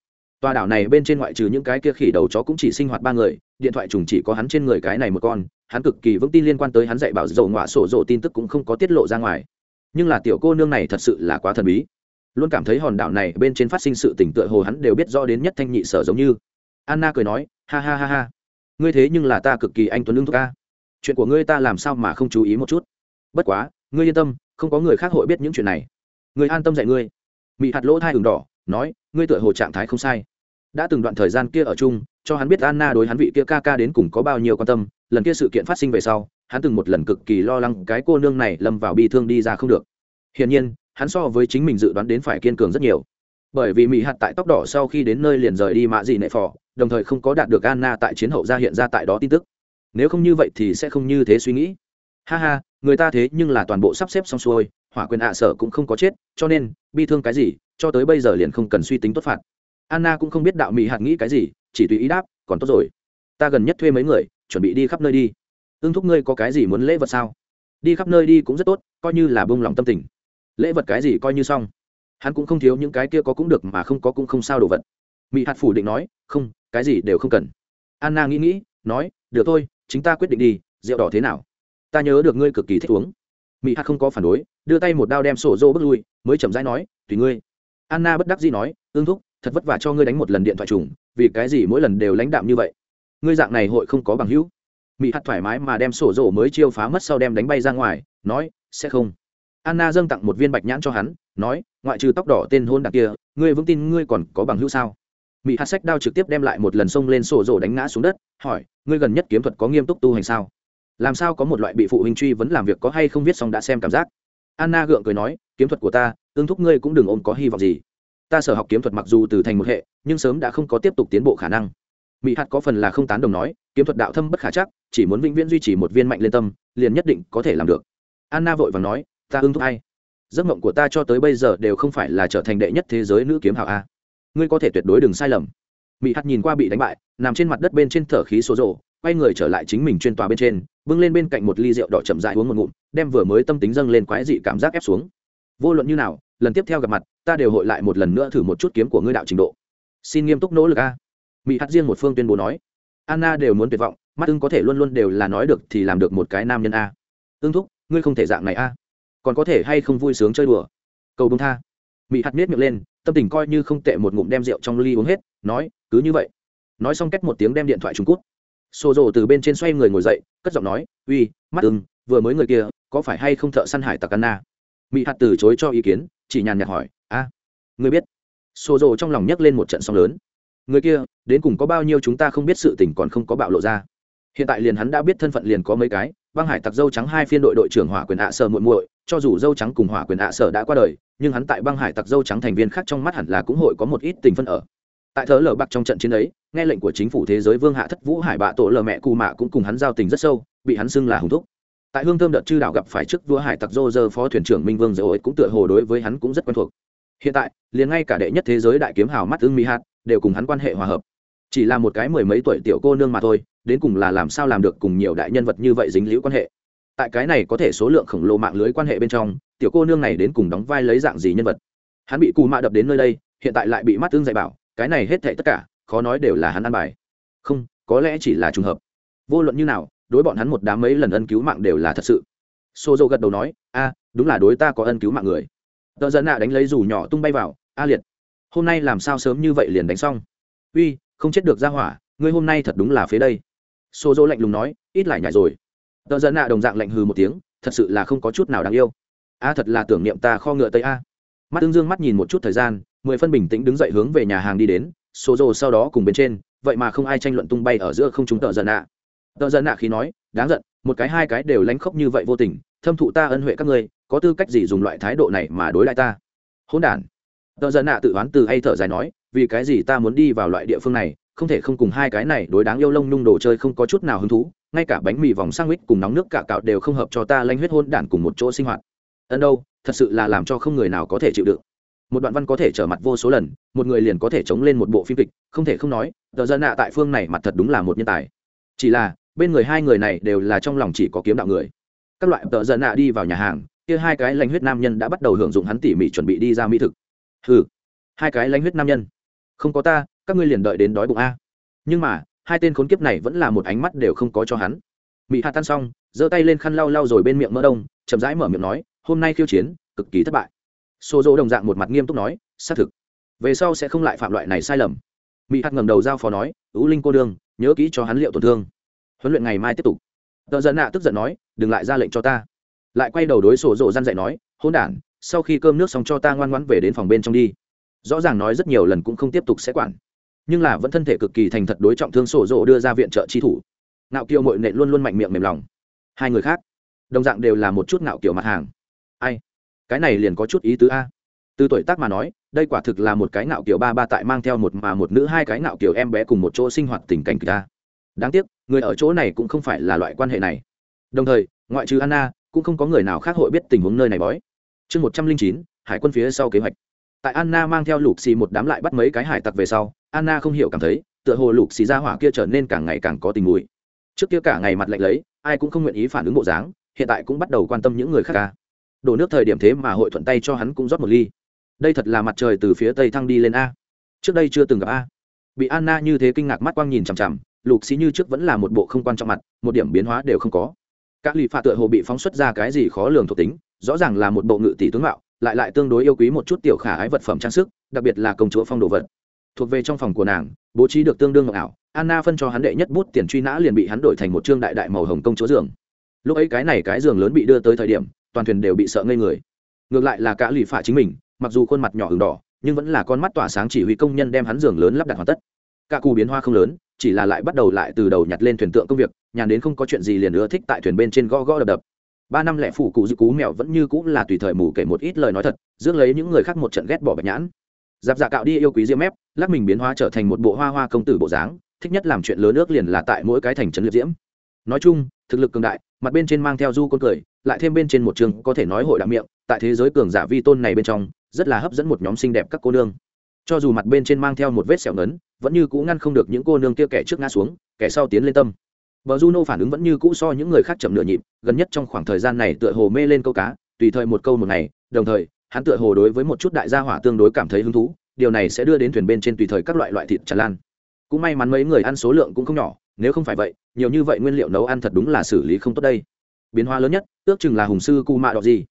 Tòa đảo này bên trên ngoại trừ những cái kia khỉ đầu chó cũng chỉ sinh hoạt ba người, điện thoại trùng chỉ có hắn trên người cái này một con, hắn cực kỳ vững tin liên quan tới hắn dạy bảo dầu ngọa sổ rộ tin tức cũng không có tiết lộ ra ngoài. Nhưng là tiểu cô nương này thật sự là quá thần bí luôn cảm thấy hòn đảo này bên trên phát sinh sự tỉnh tựa hồ hắn đều biết rõ đến nhất thanh nhị sở giống như. Anna cười nói, ha ha ha ha. Ngươi thế nhưng là ta cực kỳ anh tuấn lương thuốc ca chuyện của ngươi ta làm sao mà không chú ý một chút? Bất quá, ngươi yên tâm, không có người khác hội biết những chuyện này. Người an tâm dạy ngươi. Mị hạt lỗ thai đường đỏ, nói, ngươi tựa hồ trạng thái không sai. Đã từng đoạn thời gian kia ở chung, cho hắn biết anna đối hắn vị kia ca ca đến cùng có bao nhiêu quan tâm, lần kia sự kiện phát sinh về sau, hắn từng một lần cực kỳ lo lắng cái cô nương này lâm vào bi thương đi ra không được. Hiển nhiên hắn so với chính mình dự đoán đến phải kiên cường rất nhiều. Bởi vì mỹ hạt tại tóc đỏ sau khi đến nơi liền rời đi mạ dị nệ phò, đồng thời không có đạt được anna tại chiến hậu ra hiện ra tại đó tin tức. Nếu không như vậy thì sẽ không như thế suy nghĩ. Ha ha, người ta thế nhưng là toàn bộ sắp xếp xong xuôi, hỏa quyền ạ sở cũng không có chết, cho nên, bi thương cái gì, cho tới bây giờ liền không cần suy tính tốt phạt. Anna cũng không biết đạo mỹ hạt nghĩ cái gì, chỉ tùy ý đáp, còn tốt rồi. Ta gần nhất thuê mấy người, chuẩn bị đi khắp nơi đi. Ưng thúc ngươi có cái gì muốn lễ vật sao? Đi khắp nơi đi cũng rất tốt, coi như là bông lòng tâm tình lễ vật cái gì coi như xong. Hắn cũng không thiếu những cái kia có cũng được mà không có cũng không sao đồ vật. Mỹ hạt phủ định nói, không, cái gì đều không cần. Anna nghĩ nghĩ, nói, được thôi, chính ta quyết định đi, rượu đỏ thế nào? Ta nhớ được ngươi cực kỳ thích uống. Mỹ hạt không có phản đối, đưa tay một đao đem sổ dô bước lui, mới chậm rãi nói, tùy ngươi. Anna bất đắc dĩ nói ương thúc, thật vất vả cho ngươi đánh một lần điện thoại trùng, vì cái gì mỗi lần đều lãnh đạm như vậy? Ngươi dạng này hội không có bằng hữu. Mỹ hạt thoải mái mà đem sổ rổ mới chiêu phá mất sau đem đánh bay ra ngoài, nói, sẽ không anna dâng tặng một viên bạch nhãn cho hắn, nói, ngoại trừ tóc đỏ tên hôn đặc kia, ngươi vững tin ngươi còn có bằng hữu sao? Mỹ hạt sách đao trực tiếp đem lại một lần xông lên sổ rổ đánh ngã xuống đất, hỏi, ngươi gần nhất kiếm thuật có nghiêm túc tu hành sao? Làm sao có một loại bị phụ huynh truy vấn làm việc có hay không viết xong đã xem cảm giác? Anna gượng cười nói, kiếm thuật của ta, tương thúc ngươi cũng đừng ôm có hy vọng gì. Ta sở học kiếm thuật mặc dù từ thành một hệ, nhưng sớm đã không có tiếp tục tiến bộ khả năng. Mỹ hạt có phần là không tán đồng nói, kiếm thuật đạo thâm bất khả chắc, chỉ muốn vĩnh viễn duy trì một viên mạnh lên tâm, liền nhất định có thể làm được. Anna vội và nói ta ưng thúc hay giấc mộng của ta cho tới bây giờ đều không phải là trở thành đệ nhất thế giới nữ kiếm hảo a. Ngươi có thể tuyệt đối đừng sai lầm. Mỹ hắt nhìn qua bị đánh bại, nằm trên mặt đất bên trên thở khí số rộ quay người trở lại chính mình chuyên tòa bên trên, bưng lên bên cạnh một ly rượu đỏ chậm dại uống một ngụm, đem vừa mới tâm tính dâng lên quái dị cảm giác ép xuống. Vô luận như nào, lần tiếp theo gặp mặt, ta đều hội lại một lần nữa thử một chút kiếm của ngươi đạo trình độ. Xin nghiêm túc nỗ lực a. Mỹ hát riêng một phương tuyên bố nói. Anna đều muốn tuyệt vọng, mắt ưng có thể luôn luôn đều là nói được thì làm được một cái nam nhân a. Ưng thúc, ngươi không thể dạng này a còn có thể hay không vui sướng chơi đùa. Cầu bông tha. Mỹ hạt miết miệng lên, tâm tình coi như không tệ một ngụm đem rượu trong ly uống hết, nói, cứ như vậy. Nói xong cách một tiếng đem điện thoại trung quốc xô rộ từ bên trên xoay người ngồi dậy, cất giọng nói, uy, mắt ưng, vừa mới người kia, có phải hay không thợ săn hải tặc anna mỹ hạt từ chối cho ý kiến, chỉ nhàn nhạt hỏi, a, người biết? Xô rộ trong lòng nhấc lên một trận sóng lớn. Người kia, đến cùng có bao nhiêu chúng ta không biết sự tình còn không có bạo lộ ra? Hiện tại liền hắn đã biết thân phận liền có mấy cái, băng hải tặc dâu trắng hai phiên đội đội trưởng hỏa quyền ạ sở muội muội, cho dù dâu trắng cùng hỏa quyền ạ sở đã qua đời, nhưng hắn tại băng hải tặc dâu trắng thành viên khác trong mắt hẳn là cũng hội có một ít tình phân ở. Tại thớ lở bạc trong trận chiến ấy, nghe lệnh của chính phủ thế giới vương hạ thất vũ hải bạ tổ lờ mẹ cù mạ cũng cùng hắn giao tình rất sâu, bị hắn xưng là hùng thúc. Tại hương thơm đợt chư đảo gặp phải trước vua hải tặc dô dơ phó thuyền trưởng minh vương dầu ấy cũng tựa hồ đối với hắn cũng rất quen thuộc. Hiện tại, liền ngay cả đệ nhất thế giới đại kiếm hào mắt ưng mỹ hạt đều cùng hắn quan hệ hòa hợp. Chỉ là một cái mười mấy tuổi tiểu cô nương mà thôi đến cùng là làm sao làm được cùng nhiều đại nhân vật như vậy dính liễu quan hệ. Tại cái này có thể số lượng khổng lồ mạng lưới quan hệ bên trong, tiểu cô nương này đến cùng đóng vai lấy dạng gì nhân vật? Hắn bị cù mạ đập đến nơi đây, hiện tại lại bị mắt tương dạy bảo, cái này hết thệ tất cả, khó nói đều là hắn ăn bài. Không, có lẽ chỉ là trùng hợp. Vô luận như nào, đối bọn hắn một đám mấy lần ân cứu mạng đều là thật sự. Xô dô gật đầu nói, a, đúng là đối ta có ân cứu mạng người. Tờ dân nạ đánh lấy dù nhỏ tung bay vào, a liệt, hôm nay làm sao sớm như vậy liền đánh xong? Uy, không chết được ra hỏa, ngươi hôm nay thật đúng là phế đây xô dô lạnh lùng nói, ít lại nhảy rồi. Tờ dân nạ đồng dạng lạnh hừ một tiếng, thật sự là không có chút nào đáng yêu. A, thật là tưởng niệm ta kho ngựa tây a. Mắt tương dương mắt nhìn một chút thời gian, mười phân bình tĩnh đứng dậy hướng về nhà hàng đi đến, Sô rồ sau đó cùng bên trên, vậy mà không ai tranh luận tung bay ở giữa không chúng tờ dân nạ. Tờ dân nạ khi nói, đáng giận, một cái hai cái đều lánh khóc như vậy vô tình, thâm thụ ta ân huệ các ngươi, có tư cách gì dùng loại thái độ này mà đối lại ta? Hỗn đản. Tờ dân nạ tự oán từ hay thở dài nói, vì cái gì ta muốn đi vào loại địa phương này không thể không cùng hai cái này đối đáng yêu lông nung đồ chơi không có chút nào hứng thú, ngay cả bánh mì vòng sang mít cùng nóng nước cả cạo đều không hợp cho ta lanh huyết hôn đản cùng một chỗ sinh hoạt. Ân đâu, thật sự là làm cho không người nào có thể chịu đựng. Một đoạn văn có thể trở mặt vô số lần, một người liền có thể chống lên một bộ phim kịch, không thể không nói, tờ dân nạ tại phương này mặt thật đúng là một nhân tài. Chỉ là, bên người hai người này đều là trong lòng chỉ có kiếm đạo người. Các loại tờ dân nạ đi vào nhà hàng, kia hai cái lanh huyết nam nhân đã bắt đầu hưởng dụng hắn tỉ mỉ chuẩn bị đi ra mỹ thực. Ừ hai cái lanh huyết nam nhân không có ta, các ngươi liền đợi đến đói bụng a. Nhưng mà, hai tên khốn kiếp này vẫn là một ánh mắt đều không có cho hắn. Mỹ hạ tan xong, giơ tay lên khăn lau lau rồi bên miệng mỡ đông, chậm rãi mở miệng nói, hôm nay khiêu chiến, cực kỳ thất bại. Xô dỗ đồng dạng một mặt nghiêm túc nói, xác thực. Về sau sẽ không lại phạm loại này sai lầm. Mỹ hạt ngầm đầu giao phó nói ứ linh cô đương, nhớ kỹ cho hắn liệu tổn thương. Huấn luyện ngày mai tiếp tục. Tờ giận nạ tức giận nói, đừng lại ra lệnh cho ta. Lại quay đầu đối sổ rộ gian dạy nói hôn đản, sau khi cơm nước xong cho ta ngoan ngoãn về đến phòng bên trong đi rõ ràng nói rất nhiều lần cũng không tiếp tục sẽ quản. Nhưng là vẫn thân thể cực kỳ thành thật đối trọng thương sổ rộ đưa ra viện trợ chi thủ. Ngạo kiều mội nệ luôn luôn mạnh miệng mềm lòng. Hai người khác, đồng dạng đều là một chút ngạo kiểu mặt hàng. Ai? Cái này liền có chút ý tứ a. Từ tuổi tác mà nói, đây quả thực là một cái ngạo kiểu ba ba tại mang theo một mà một nữ hai cái ngạo kiểu em bé cùng một chỗ sinh hoạt tình cảnh ta. Đáng tiếc, người ở chỗ này cũng không phải là loại quan hệ này. Đồng thời, ngoại trừ anna, cũng không có người nào khác hội biết tình huống nơi này bói. Chương một trăm linh chín, hải quân phía sau kế hoạch tại anna mang theo lục xì một đám lại bắt mấy cái hải tặc về sau, anna không hiểu cảm thấy, tựa hồ lục xì ra hỏa kia trở nên càng ngày càng có tình mùi. Trước kia cả ngày mặt lạnh lấy, ai cũng không nguyện ý phản ứng bộ dáng, hiện tại cũng bắt đầu quan tâm những người khác ca. Đổ nước thời điểm thế mà hội thuận tay cho hắn cũng rót một ly. Đây thật là mặt trời từ phía tây thăng đi lên a. Trước đây chưa từng gặp a. Bị anna như thế kinh ngạc mắt quang nhìn chằm chằm, lục xí như trước vẫn là một bộ không quan trọng mặt, một điểm biến hóa đều không có. Các lì phạ tựa hồ bị phóng xuất ra cái gì khó lường thuộc tính, rõ ràng là một bộ ngự tỷ tướng mạo lại lại tương đối yêu quý một chút tiểu khả ái vật phẩm trang sức, đặc biệt là công chúa phong đồ vật. Thuộc về trong phòng của nàng, bố trí được tương đương ảo, anna phân cho hắn đệ nhất bút tiền truy nã liền bị hắn đổi thành một trương đại đại màu hồng công chúa giường. Lúc ấy cái này cái giường lớn bị đưa tới thời điểm, toàn thuyền đều bị sợ ngây người. Ngược lại là cả lì phả chính mình, mặc dù khuôn mặt nhỏ hừng đỏ, nhưng vẫn là con mắt tỏa sáng chỉ huy công nhân đem hắn giường lớn lắp đặt hoàn tất. Cả cù biến hoa không lớn, chỉ là lại bắt đầu lại từ đầu nhặt lên thuyền tượng công việc, nhàn đến không có chuyện gì liền nữa thích tại thuyền bên trên gõ gõ đập đập ba năm lẻ phủ cụ dư cú mèo vẫn như cũng là tùy thời mù kể một ít lời nói thật dưỡng lấy những người khác một trận ghét bỏ bạch nhãn. Giáp dạ cạo đi yêu quý diêm mép, lắc mình biến hóa trở thành một bộ hoa hoa công tử bộ dáng, thích nhất làm chuyện lớn nước liền là tại mỗi cái thành trấn liệt diễm. Nói chung, thực lực cường đại, mặt bên trên mang theo du con cười, lại thêm bên trên một trường có thể nói hội đạo miệng, tại thế giới cường giả vi tôn này bên trong, rất là hấp dẫn một nhóm xinh đẹp các cô nương. Cho dù mặt bên trên mang theo một vết sẹo ngấn, vẫn như cũ ngăn không được những cô nương kia kẻ trước ngã xuống, kẻ sau tiến lên tâm bờ juno phản ứng vẫn như cũ so những người khác chậm nửa nhịp, gần nhất trong khoảng thời gian này tựa hồ mê lên câu cá, tùy thời một câu một ngày, đồng thời, hắn tựa hồ đối với một chút đại gia hỏa tương đối cảm thấy hứng thú, điều này sẽ đưa đến thuyền bên trên tùy thời các loại loại thịt tràn lan. Cũng may mắn mấy người ăn số lượng cũng không nhỏ, nếu không phải vậy, nhiều như vậy nguyên liệu nấu ăn thật đúng là xử lý không tốt đây. Biến hóa lớn nhất, ước chừng là hùng sư cụ mạ đỏ gì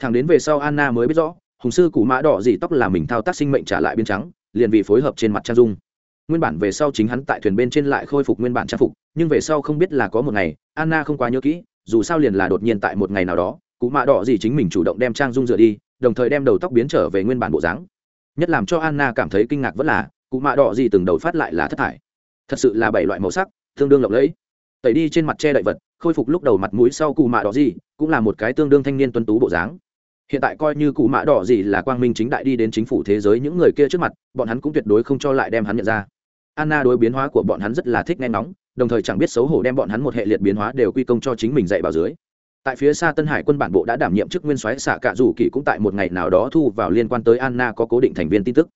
thằng đến về sau anna mới biết rõ, hùng sư cụ mạ đỏ gì tóc là mình thao tác sinh mệnh trả lại biến trắng, liền vì phối hợp trên mặt trang dung nguyên bản về sau chính hắn tại thuyền bên trên lại khôi phục nguyên bản trang phục, nhưng về sau không biết là có một ngày, anna không quá nhớ kỹ, dù sao liền là đột nhiên tại một ngày nào đó, cụ mạ đỏ gì chính mình chủ động đem trang dung rửa đi, đồng thời đem đầu tóc biến trở về nguyên bản bộ dáng. Nhất làm cho anna cảm thấy kinh ngạc vẫn là, cụ mạ đỏ gì từng đầu phát lại là thất thải. Thật sự là bảy loại màu sắc, tương đương lộng lẫy. Tẩy đi trên mặt che đậy vật, khôi phục lúc đầu mặt mũi sau cụ mạ đỏ gì, cũng là một cái tương đương thanh niên tuân tú bộ dáng. Hiện tại coi như cụ mạ đỏ gì là quang minh chính đại đi đến chính phủ thế giới những người kia trước mặt, bọn hắn cũng tuyệt đối không cho lại đem hắn nhận ra anna đối biến hóa của bọn hắn rất là thích nghe nóng, đồng thời chẳng biết xấu hổ đem bọn hắn một hệ liệt biến hóa đều quy công cho chính mình dạy bảo dưới. Tại phía xa tân hải quân bản bộ đã đảm nhiệm chức nguyên soái xạ cạ rủ kỳ cũng tại một ngày nào đó thu vào liên quan tới anna có cố định thành viên tin tức.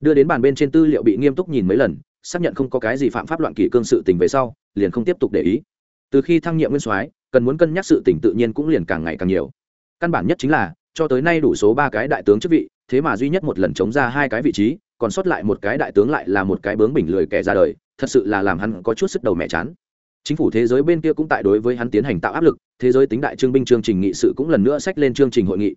Đưa đến bàn bên trên tư liệu bị nghiêm túc nhìn mấy lần xác nhận không có cái gì phạm pháp loạn kỷ cương sự tình về sau liền không tiếp tục để ý. Từ khi thăng nhiệm nguyên soái cần muốn cân nhắc sự tình tự nhiên cũng liền càng ngày càng nhiều. Căn bản nhất chính là cho tới nay đủ số ba cái đại tướng chức vị thế mà duy nhất một lần chống ra hai cái vị trí còn sót lại một cái đại tướng lại là một cái bướng bỉnh lười kẻ ra đời, thật sự là làm hắn có chút sức đầu mẹ chán. Chính phủ thế giới bên kia cũng tại đối với hắn tiến hành tạo áp lực, thế giới tính đại trương binh chương trình nghị sự cũng lần nữa sách lên chương trình hội nghị.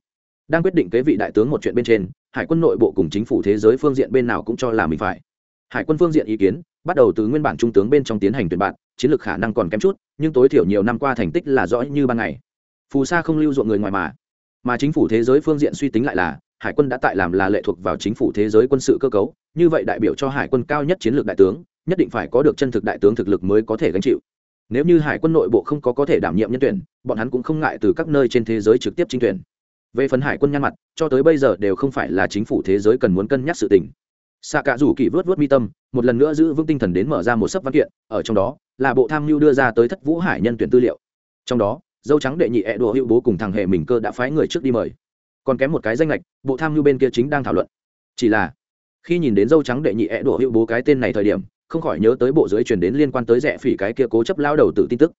Đang quyết định kế vị đại tướng một chuyện bên trên, hải quân nội bộ cùng chính phủ thế giới phương diện bên nào cũng cho là mình phải. Hải quân phương diện ý kiến, bắt đầu từ nguyên bản trung tướng bên trong tiến hành tuyển bạn, chiến lược khả năng còn kém chút, nhưng tối thiểu nhiều năm qua thành tích là rõ như ban ngày. Phù sa không lưu ruộng người ngoài mà. Mà chính phủ thế giới phương diện suy tính lại là hải quân đã tại làm là lệ thuộc vào chính phủ thế giới quân sự cơ cấu, như vậy đại biểu cho hải quân cao nhất chiến lược đại tướng, nhất định phải có được chân thực đại tướng thực lực mới có thể gánh chịu. Nếu như hải quân nội bộ không có có thể đảm nhiệm nhân tuyển, bọn hắn cũng không ngại từ các nơi trên thế giới trực tiếp trinh tuyển. Về phần hải quân nhăn mặt, cho tới bây giờ đều không phải là chính phủ thế giới cần muốn cân nhắc sự tình. Xạ cả rủ kỳ vớt vớt mi tâm, một lần nữa giữ vững tinh thần đến mở ra một sấp văn kiện, ở trong đó, là bộ tham mưu đưa ra tới thất vũ hải nhân tuyển tư liệu. Trong đó, dâu trắng đệ nhị ẹ đùa hữu bố cùng thằng hệ mình cơ đã phái người trước đi mời còn kém một cái danh lệch, bộ tham mưu bên kia chính đang thảo luận. Chỉ là, khi nhìn đến dâu trắng đệ nhị ẹ đổ hữu bố cái tên này thời điểm, không khỏi nhớ tới bộ giới truyền đến liên quan tới rẻ phỉ cái kia cố chấp lao đầu tự tin tức.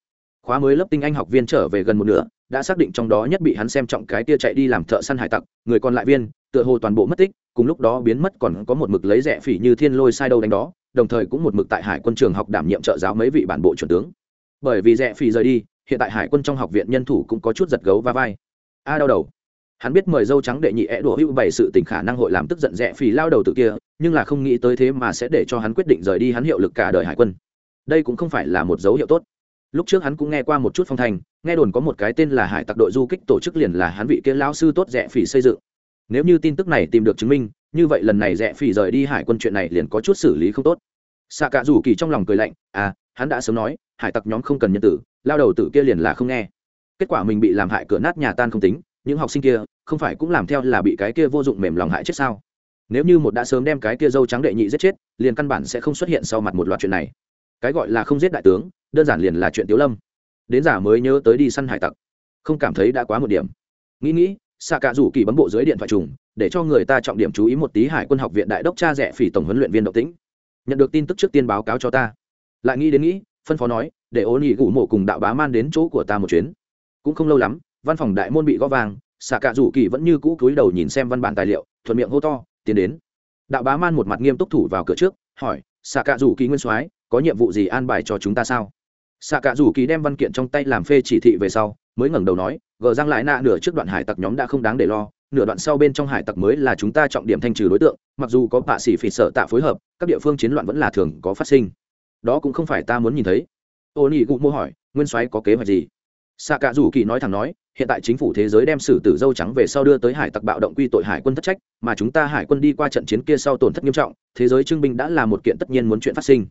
Khóa mới lớp tinh anh học viên trở về gần một nửa, đã xác định trong đó nhất bị hắn xem trọng cái kia chạy đi làm thợ săn hải tặc, người còn lại viên, tựa hồ toàn bộ mất tích, cùng lúc đó biến mất còn có một mực lấy rẻ phỉ như thiên lôi sai đâu đánh đó, đồng thời cũng một mực tại hải quân trường học đảm nhiệm trợ giáo mấy vị bản bộ chuẩn tướng. Bởi vì rẻ phỉ rời đi, hiện tại hải quân trong học viện nhân thủ cũng có chút giật gấu va vai. A đau đầu hắn biết mời dâu trắng đệ nhị ẹ đùa hữu bảy sự tình khả năng hội làm tức giận rẽ phì lao đầu tự kia, nhưng là không nghĩ tới thế mà sẽ để cho hắn quyết định rời đi hắn hiệu lực cả đời hải quân. Đây cũng không phải là một dấu hiệu tốt. Lúc trước hắn cũng nghe qua một chút phong thành nghe đồn có một cái tên là hải tặc đội du kích tổ chức liền là hắn vị kia lao sư tốt rẽ phì xây dựng. Nếu như tin tức này tìm được chứng minh, như vậy lần này rẽ phì rời đi hải quân chuyện này liền có chút xử lý không tốt. Xạ cả rủ kỳ trong lòng cười lạnh à hắn đã sớm nói, hải tặc nhóm không cần nhân tử, lao đầu tử kia liền là không nghe. Kết quả mình bị làm hại cửa nát nhà tan không tính những học sinh kia không phải cũng làm theo là bị cái kia vô dụng mềm lòng hại chết sao? Nếu như một đã sớm đem cái kia dâu trắng đệ nhị giết chết, liền căn bản sẽ không xuất hiện sau mặt một loạt chuyện này. Cái gọi là không giết đại tướng, đơn giản liền là chuyện tiếu lâm. Đến giả mới nhớ tới đi săn hải tặc. Không cảm thấy đã quá một điểm. Nghĩ nghĩ xạ cả rủ kỳ bấm bộ dưới điện thoại trùng, để cho người ta trọng điểm chú ý một tí hải quân học viện đại đốc cha rẻ phỉ tổng huấn luyện viên động tĩnh. Nhận được tin tức trước tiên báo cáo cho ta. Lại nghĩ đến nghĩ, phân phó nói, để ô nhị gủ mộ cùng đạo bá man đến chỗ của ta một chuyến. Cũng không lâu lắm văn phòng đại môn bị gõ vàng, xạ cạ rủ kỳ vẫn như cũ cúi đầu nhìn xem văn bản tài liệu, thuận miệng hô to, tiến đến. Đạo bá man một mặt nghiêm túc thủ vào cửa trước, hỏi, xạ cạ rủ kỳ nguyên soái, có nhiệm vụ gì an bài cho chúng ta sao? Xạ cạ rủ kỳ đem văn kiện trong tay làm phê chỉ thị về sau, mới ngẩng đầu nói, gờ răng lại nạ nửa trước đoạn hải tặc nhóm đã không đáng để lo, nửa đoạn sau bên trong hải tặc mới là chúng ta trọng điểm thanh trừ đối tượng, mặc dù có bạ sĩ phỉ sợ tạ phối hợp, các địa phương chiến loạn vẫn là thường có phát sinh. Đó cũng không phải ta muốn nhìn thấy. Ô nhi cụ mô hỏi, nguyên soái có kế hoạch gì? Xạ cạ rủ kỳ nói thẳng nói hiện tại chính phủ thế giới đem xử tử dâu trắng về sau đưa tới hải tặc bạo động quy tội hải quân thất trách, mà chúng ta hải quân đi qua trận chiến kia sau tổn thất nghiêm trọng, thế giới trưng binh đã là một kiện tất nhiên muốn chuyện phát sinh.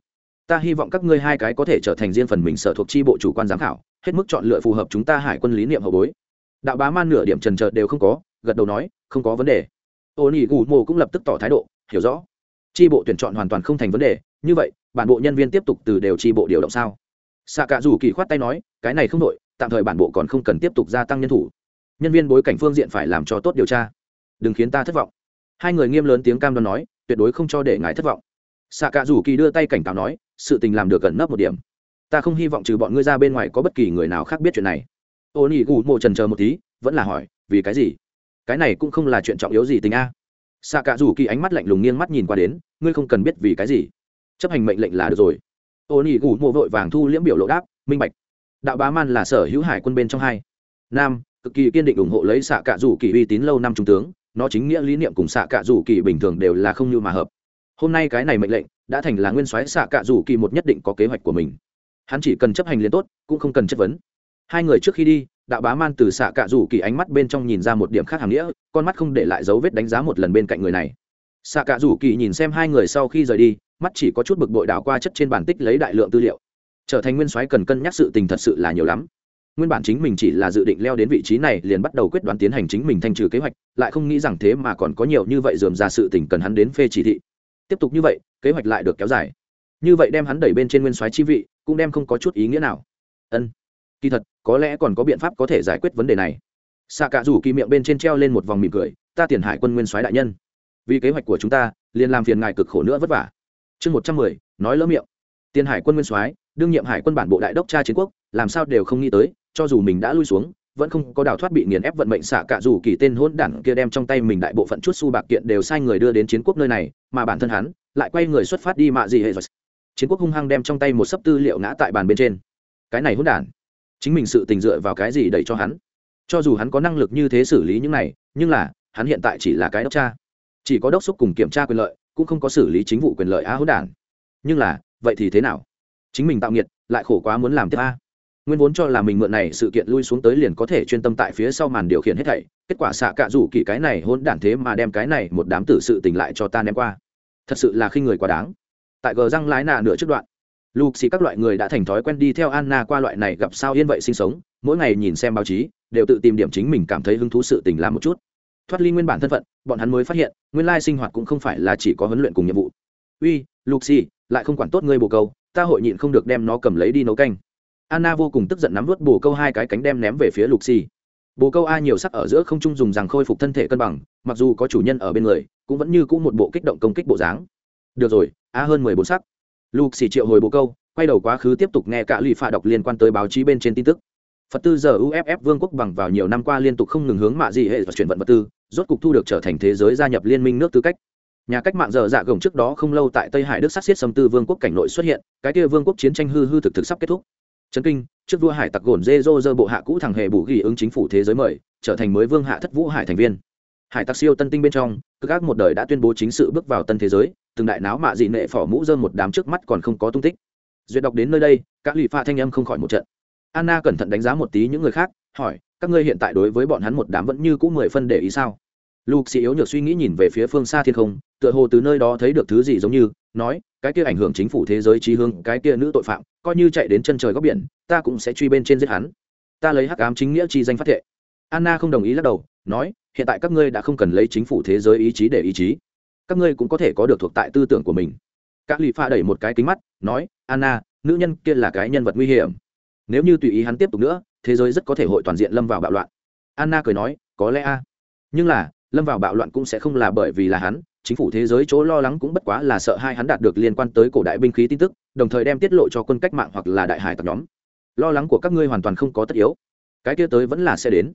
Ta hy vọng các ngươi hai cái có thể trở thành riêng phần mình sở thuộc tri bộ chủ quan giám khảo, hết mức chọn lựa phù hợp chúng ta hải quân lý niệm hậu bối. Đạo bá man nửa điểm trần trợt đều không có, gật đầu nói, không có vấn đề. Ô nhi gù mồ cũng lập tức tỏ thái độ, hiểu rõ. Tri bộ tuyển chọn hoàn toàn không thành vấn đề, như vậy, bản bộ nhân viên tiếp tục từ đều tri bộ điều động sao? Xạ cả rủ kỳ khoát tay nói, cái này không đội tạm thời bản bộ còn không cần tiếp tục gia tăng nhân thủ. Nhân viên bối cảnh phương diện phải làm cho tốt điều tra. Đừng khiến ta thất vọng. Hai người nghiêm lớn tiếng cam đoan nói, tuyệt đối không cho để ngài thất vọng. Xạ cả rủ kỳ đưa tay cảnh cáo nói, sự tình làm được gần nấp một điểm. Ta không hy vọng trừ bọn ngươi ra bên ngoài có bất kỳ người nào khác biết chuyện này. Ô nhi gù mộ trần chờ một tí, vẫn là hỏi, vì cái gì? Cái này cũng không là chuyện trọng yếu gì tình a. Xạ cả rủ kỳ ánh mắt lạnh lùng nghiêng mắt nhìn qua đến, ngươi không cần biết vì cái gì. Chấp hành mệnh lệnh là được rồi. Ô nhi gù mộ vội vàng thu liễm biểu lộ đáp, minh bạch đạo bá man là sở hữu hải quân bên trong hai. Nam, cực kỳ kiên định ủng hộ lấy xạ cả rủ kỳ uy tín lâu năm trung tướng, nó chính nghĩa lý niệm cùng xạ cả rủ kỳ bình thường đều là không như mà hợp. Hôm nay cái này mệnh lệnh, đã thành là nguyên soái xạ cả rủ kỳ một nhất định có kế hoạch của mình. Hắn chỉ cần chấp hành liền tốt, cũng không cần chất vấn. Hai người trước khi đi, đạo bá man từ xạ cạ rủ kỳ ánh mắt bên trong nhìn ra một điểm khác hàng nghĩa, con mắt không để lại dấu vết đánh giá một lần bên cạnh người này. Xạ cạ rủ kỳ nhìn xem hai người sau khi rời đi, mắt chỉ có chút bực bội đảo qua chất trên bản tích lấy đại lượng tư liệu trở thành nguyên soái cần cân nhắc sự tình thật sự là nhiều lắm. Nguyên bản chính mình chỉ là dự định leo đến vị trí này liền bắt đầu quyết đoán tiến hành chính mình thanh trừ kế hoạch, lại không nghĩ rằng thế mà còn có nhiều như vậy dườm ra sự tình cần hắn đến phê chỉ thị. Tiếp tục như vậy, kế hoạch lại được kéo dài. Như vậy đem hắn đẩy bên trên nguyên soái chi vị, cũng đem không có chút ý nghĩa nào. Ân, kỳ thật, có lẽ còn có biện pháp có thể giải quyết vấn đề này. Xạ cả rủ kỳ miệng bên trên treo lên một vòng mỉm cười, ta tiền hải quân nguyên soái đại nhân. Vì kế hoạch của chúng ta, liền làm phiền ngài cực khổ nữa vất vả. Chương một trăm mười, nói lỡ miệng. Tiền hải quân nguyên soái đương nhiệm hải quân bản bộ đại đốc cha chiến quốc, làm sao đều không nghĩ tới, cho dù mình đã lui xuống, vẫn không có đào thoát bị nghiền ép vận mệnh xả cả dù kỳ tên hôn đảng kia đem trong tay mình đại bộ phận chút su bạc kiện đều sai người đưa đến chiến quốc nơi này, mà bản thân hắn lại quay người xuất phát đi mạ gì hệ rồi. Chiến quốc hung hăng đem trong tay một sấp tư liệu ngã tại bàn bên trên. Cái này hôn đản, chính mình sự tình dựa vào cái gì đẩy cho hắn? Cho dù hắn có năng lực như thế xử lý những này, nhưng là, hắn hiện tại chỉ là cái đốc cha. Chỉ có đốc xúc cùng kiểm tra quyền lợi, cũng không có xử lý chính vụ quyền lợi á hỗn đản. Nhưng là, vậy thì thế nào? Chính mình tạo nghiệt, lại khổ quá muốn làm tiếp a. Nguyên vốn cho là mình mượn này sự kiện lui xuống tới liền có thể chuyên tâm tại phía sau màn điều khiển hết thảy, kết quả xạ cạ rủ kỳ cái này hỗn đản thế mà đem cái này một đám tử sự tình lại cho ta ném qua. Thật sự là khi người quá đáng. Tại gờ răng lái nạ nửa trước đoạn lục xì các loại người đã thành thói quen đi theo anna qua loại này gặp sao yên vậy sinh sống, mỗi ngày nhìn xem báo chí, đều tự tìm điểm chính mình cảm thấy hứng thú sự tình làm một chút. Thoát ly nguyên bản thân phận, bọn hắn mới phát hiện, nguyên lai sinh hoạt cũng không phải là chỉ có huấn luyện cùng nhiệm vụ. Uy lục xì, lại không quản tốt ngươi bồ câu ta hội nhịn không được đem nó cầm lấy đi nấu canh. Anna vô cùng tức giận nắm vớt bồ câu hai cái cánh đem ném về phía lục xì bồ câu a nhiều sắc ở giữa không trung dùng rằng khôi phục thân thể cân bằng, mặc dù có chủ nhân ở bên người, cũng vẫn như c ũ một bộ kích động công kích bộ dáng. Được rồi, a hơn mười bốn sắc. Lục xì triệu hồi bồ câu, quay đầu quá khứ tiếp tục nghe cả lụy phạ đọc liên quan tới báo chí bên trên tin tức. Phật tư giờ uff vương quốc bằng vào nhiều năm qua liên tục không ngừng hướng mạ dị hệ và chuyển vận vật tư, rốt cục thu được trở thành thế giới gia nhập liên minh nước tư cách nhà cách mạng giờ dạ gồng trước đó không lâu tại tây hải đức sát xiết xâm tư vương quốc cảnh nội xuất hiện, cái kia vương quốc chiến tranh hư hư thực thực sắp kết thúc. Trấn kinh, trước vua hải tặc gồn dê dô dơ bộ hạ cũ thẳng hề bù ghi ứng chính phủ thế giới mời, trở thành mới vương hạ thất vũ hải thành viên. Hải tặc siêu tân tinh bên trong cứ gác một đời đã tuyên bố chính sự bước vào tân thế giới, từng đại náo mạ dị nệ phỏ mũ dơ một đám trước mắt còn không có tung tích. Duyệt đọc đến nơi đây các lụy pha thanh âm không khỏi một trận. Anna cẩn thận đánh giá một tí những người khác, hỏi, các ngươi hiện tại đối với bọn hắn một đám vẫn như cũ mười phân để ý sao? Lục sĩ yếu nhược suy nghĩ nhìn về phía phương xa thiên không, tựa hồ từ nơi đó thấy được thứ gì giống như, nói, cái kia ảnh hưởng chính phủ thế giới trí hương cái kia nữ tội phạm, coi như chạy đến chân trời góc biển, ta cũng sẽ truy bên trên giết hắn. Ta lấy hắc ám chính nghĩa chi danh phát thệ. Anna không đồng ý lắc đầu, nói, hiện tại các ngươi đã không cần lấy chính phủ thế giới ý chí để ý chí. Các ngươi cũng có thể có được thuộc tại tư tưởng của mình. Các lì pha đẩy một cái kính mắt, nói, anna, nữ nhân kia là cái nhân vật nguy hiểm. Nếu như tùy ý hắn tiếp tục nữa, thế giới rất có thể hội toàn diện lâm vào bạo loạn. Anna cười nói, có lẽ a. Nhưng là lâm vào bạo loạn cũng sẽ không là bởi vì là hắn, chính phủ thế giới chỗ lo lắng cũng bất quá là sợ hai hắn đạt được liên quan tới cổ đại binh khí tin tức, đồng thời đem tiết lộ cho quân cách mạng hoặc là đại hải tập nhóm. Lo lắng của các ngươi hoàn toàn không có tất yếu. Cái kia tới vẫn là sẽ đến.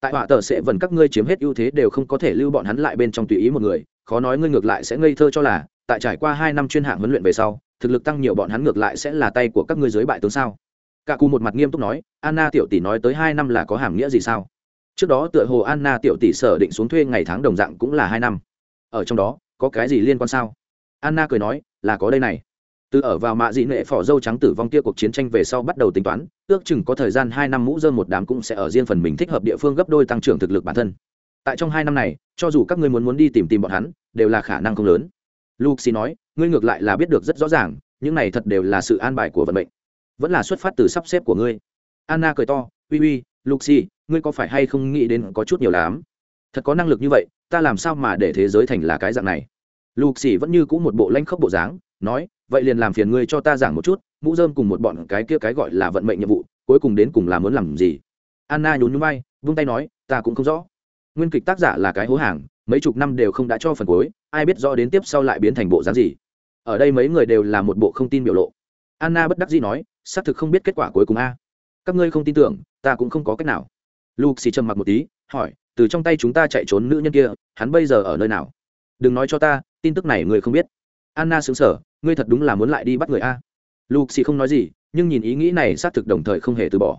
Tại họa tờ sẽ vần các ngươi chiếm hết ưu thế đều không có thể lưu bọn hắn lại bên trong tùy ý một người, khó nói ngươi ngược lại sẽ ngây thơ cho là, tại trải qua hai năm chuyên hạng huấn luyện về sau, thực lực tăng nhiều bọn hắn ngược lại sẽ là tay của các ngươi dưới bại tướng sao? Cả cù một mặt nghiêm túc nói, anna tiểu tỷ nói tới hai năm là có hàm nghĩa gì sao? Trước đó tựa hồ anna tiểu tỷ sở định xuống thuê ngày tháng đồng dạng cũng là hai năm. Ở trong đó, có cái gì liên quan sao? Anna cười nói, là có đây này. Từ ở vào mạ dị nệ phỏ dâu trắng tử vong kia cuộc chiến tranh về sau bắt đầu tính toán, ước chừng có thời gian hai năm mũ dơ một đám cũng sẽ ở riêng phần mình thích hợp địa phương gấp đôi tăng trưởng thực lực bản thân. Tại trong hai năm này, cho dù các ngươi muốn muốn đi tìm tìm bọn hắn, đều là khả năng không lớn. Luxi nói, ngươi ngược lại là biết được rất rõ ràng, những này thật đều là sự an bài của vận mệnh. Vẫn là xuất phát từ sắp xếp của ngươi. Anna cười to, uy uy luxi ngươi có phải hay không nghĩ đến có chút nhiều lắm? Thật có năng lực như vậy, ta làm sao mà để thế giới thành là cái dạng này? Luxi vẫn như cũ một bộ lanh khốc bộ dáng, nói, vậy liền làm phiền ngươi cho ta giảng một chút, mũ dơm cùng một bọn cái kia cái gọi là vận mệnh nhiệm vụ, cuối cùng đến cùng là muốn làm gì? Anna nhún nhún vai, vung tay nói, ta cũng không rõ. Nguyên kịch tác giả là cái hố hàng, mấy chục năm đều không đã cho phần cuối, ai biết rõ đến tiếp sau lại biến thành bộ dáng gì? Ở đây mấy người đều là một bộ không tin biểu lộ. Anna bất đắc dĩ nói, xác thực không biết kết quả cuối cùng a. Các ngươi không tin tưởng, ta cũng không có cách nào luke trầm mặc một tí, hỏi, từ trong tay chúng ta chạy trốn nữ nhân kia, hắn bây giờ ở nơi nào? Đừng nói cho ta, tin tức này người không biết. Anna xứng sở ngươi thật đúng là muốn lại đi bắt người a? Luxi không nói gì, nhưng nhìn ý nghĩ này xác thực đồng thời không hề từ bỏ.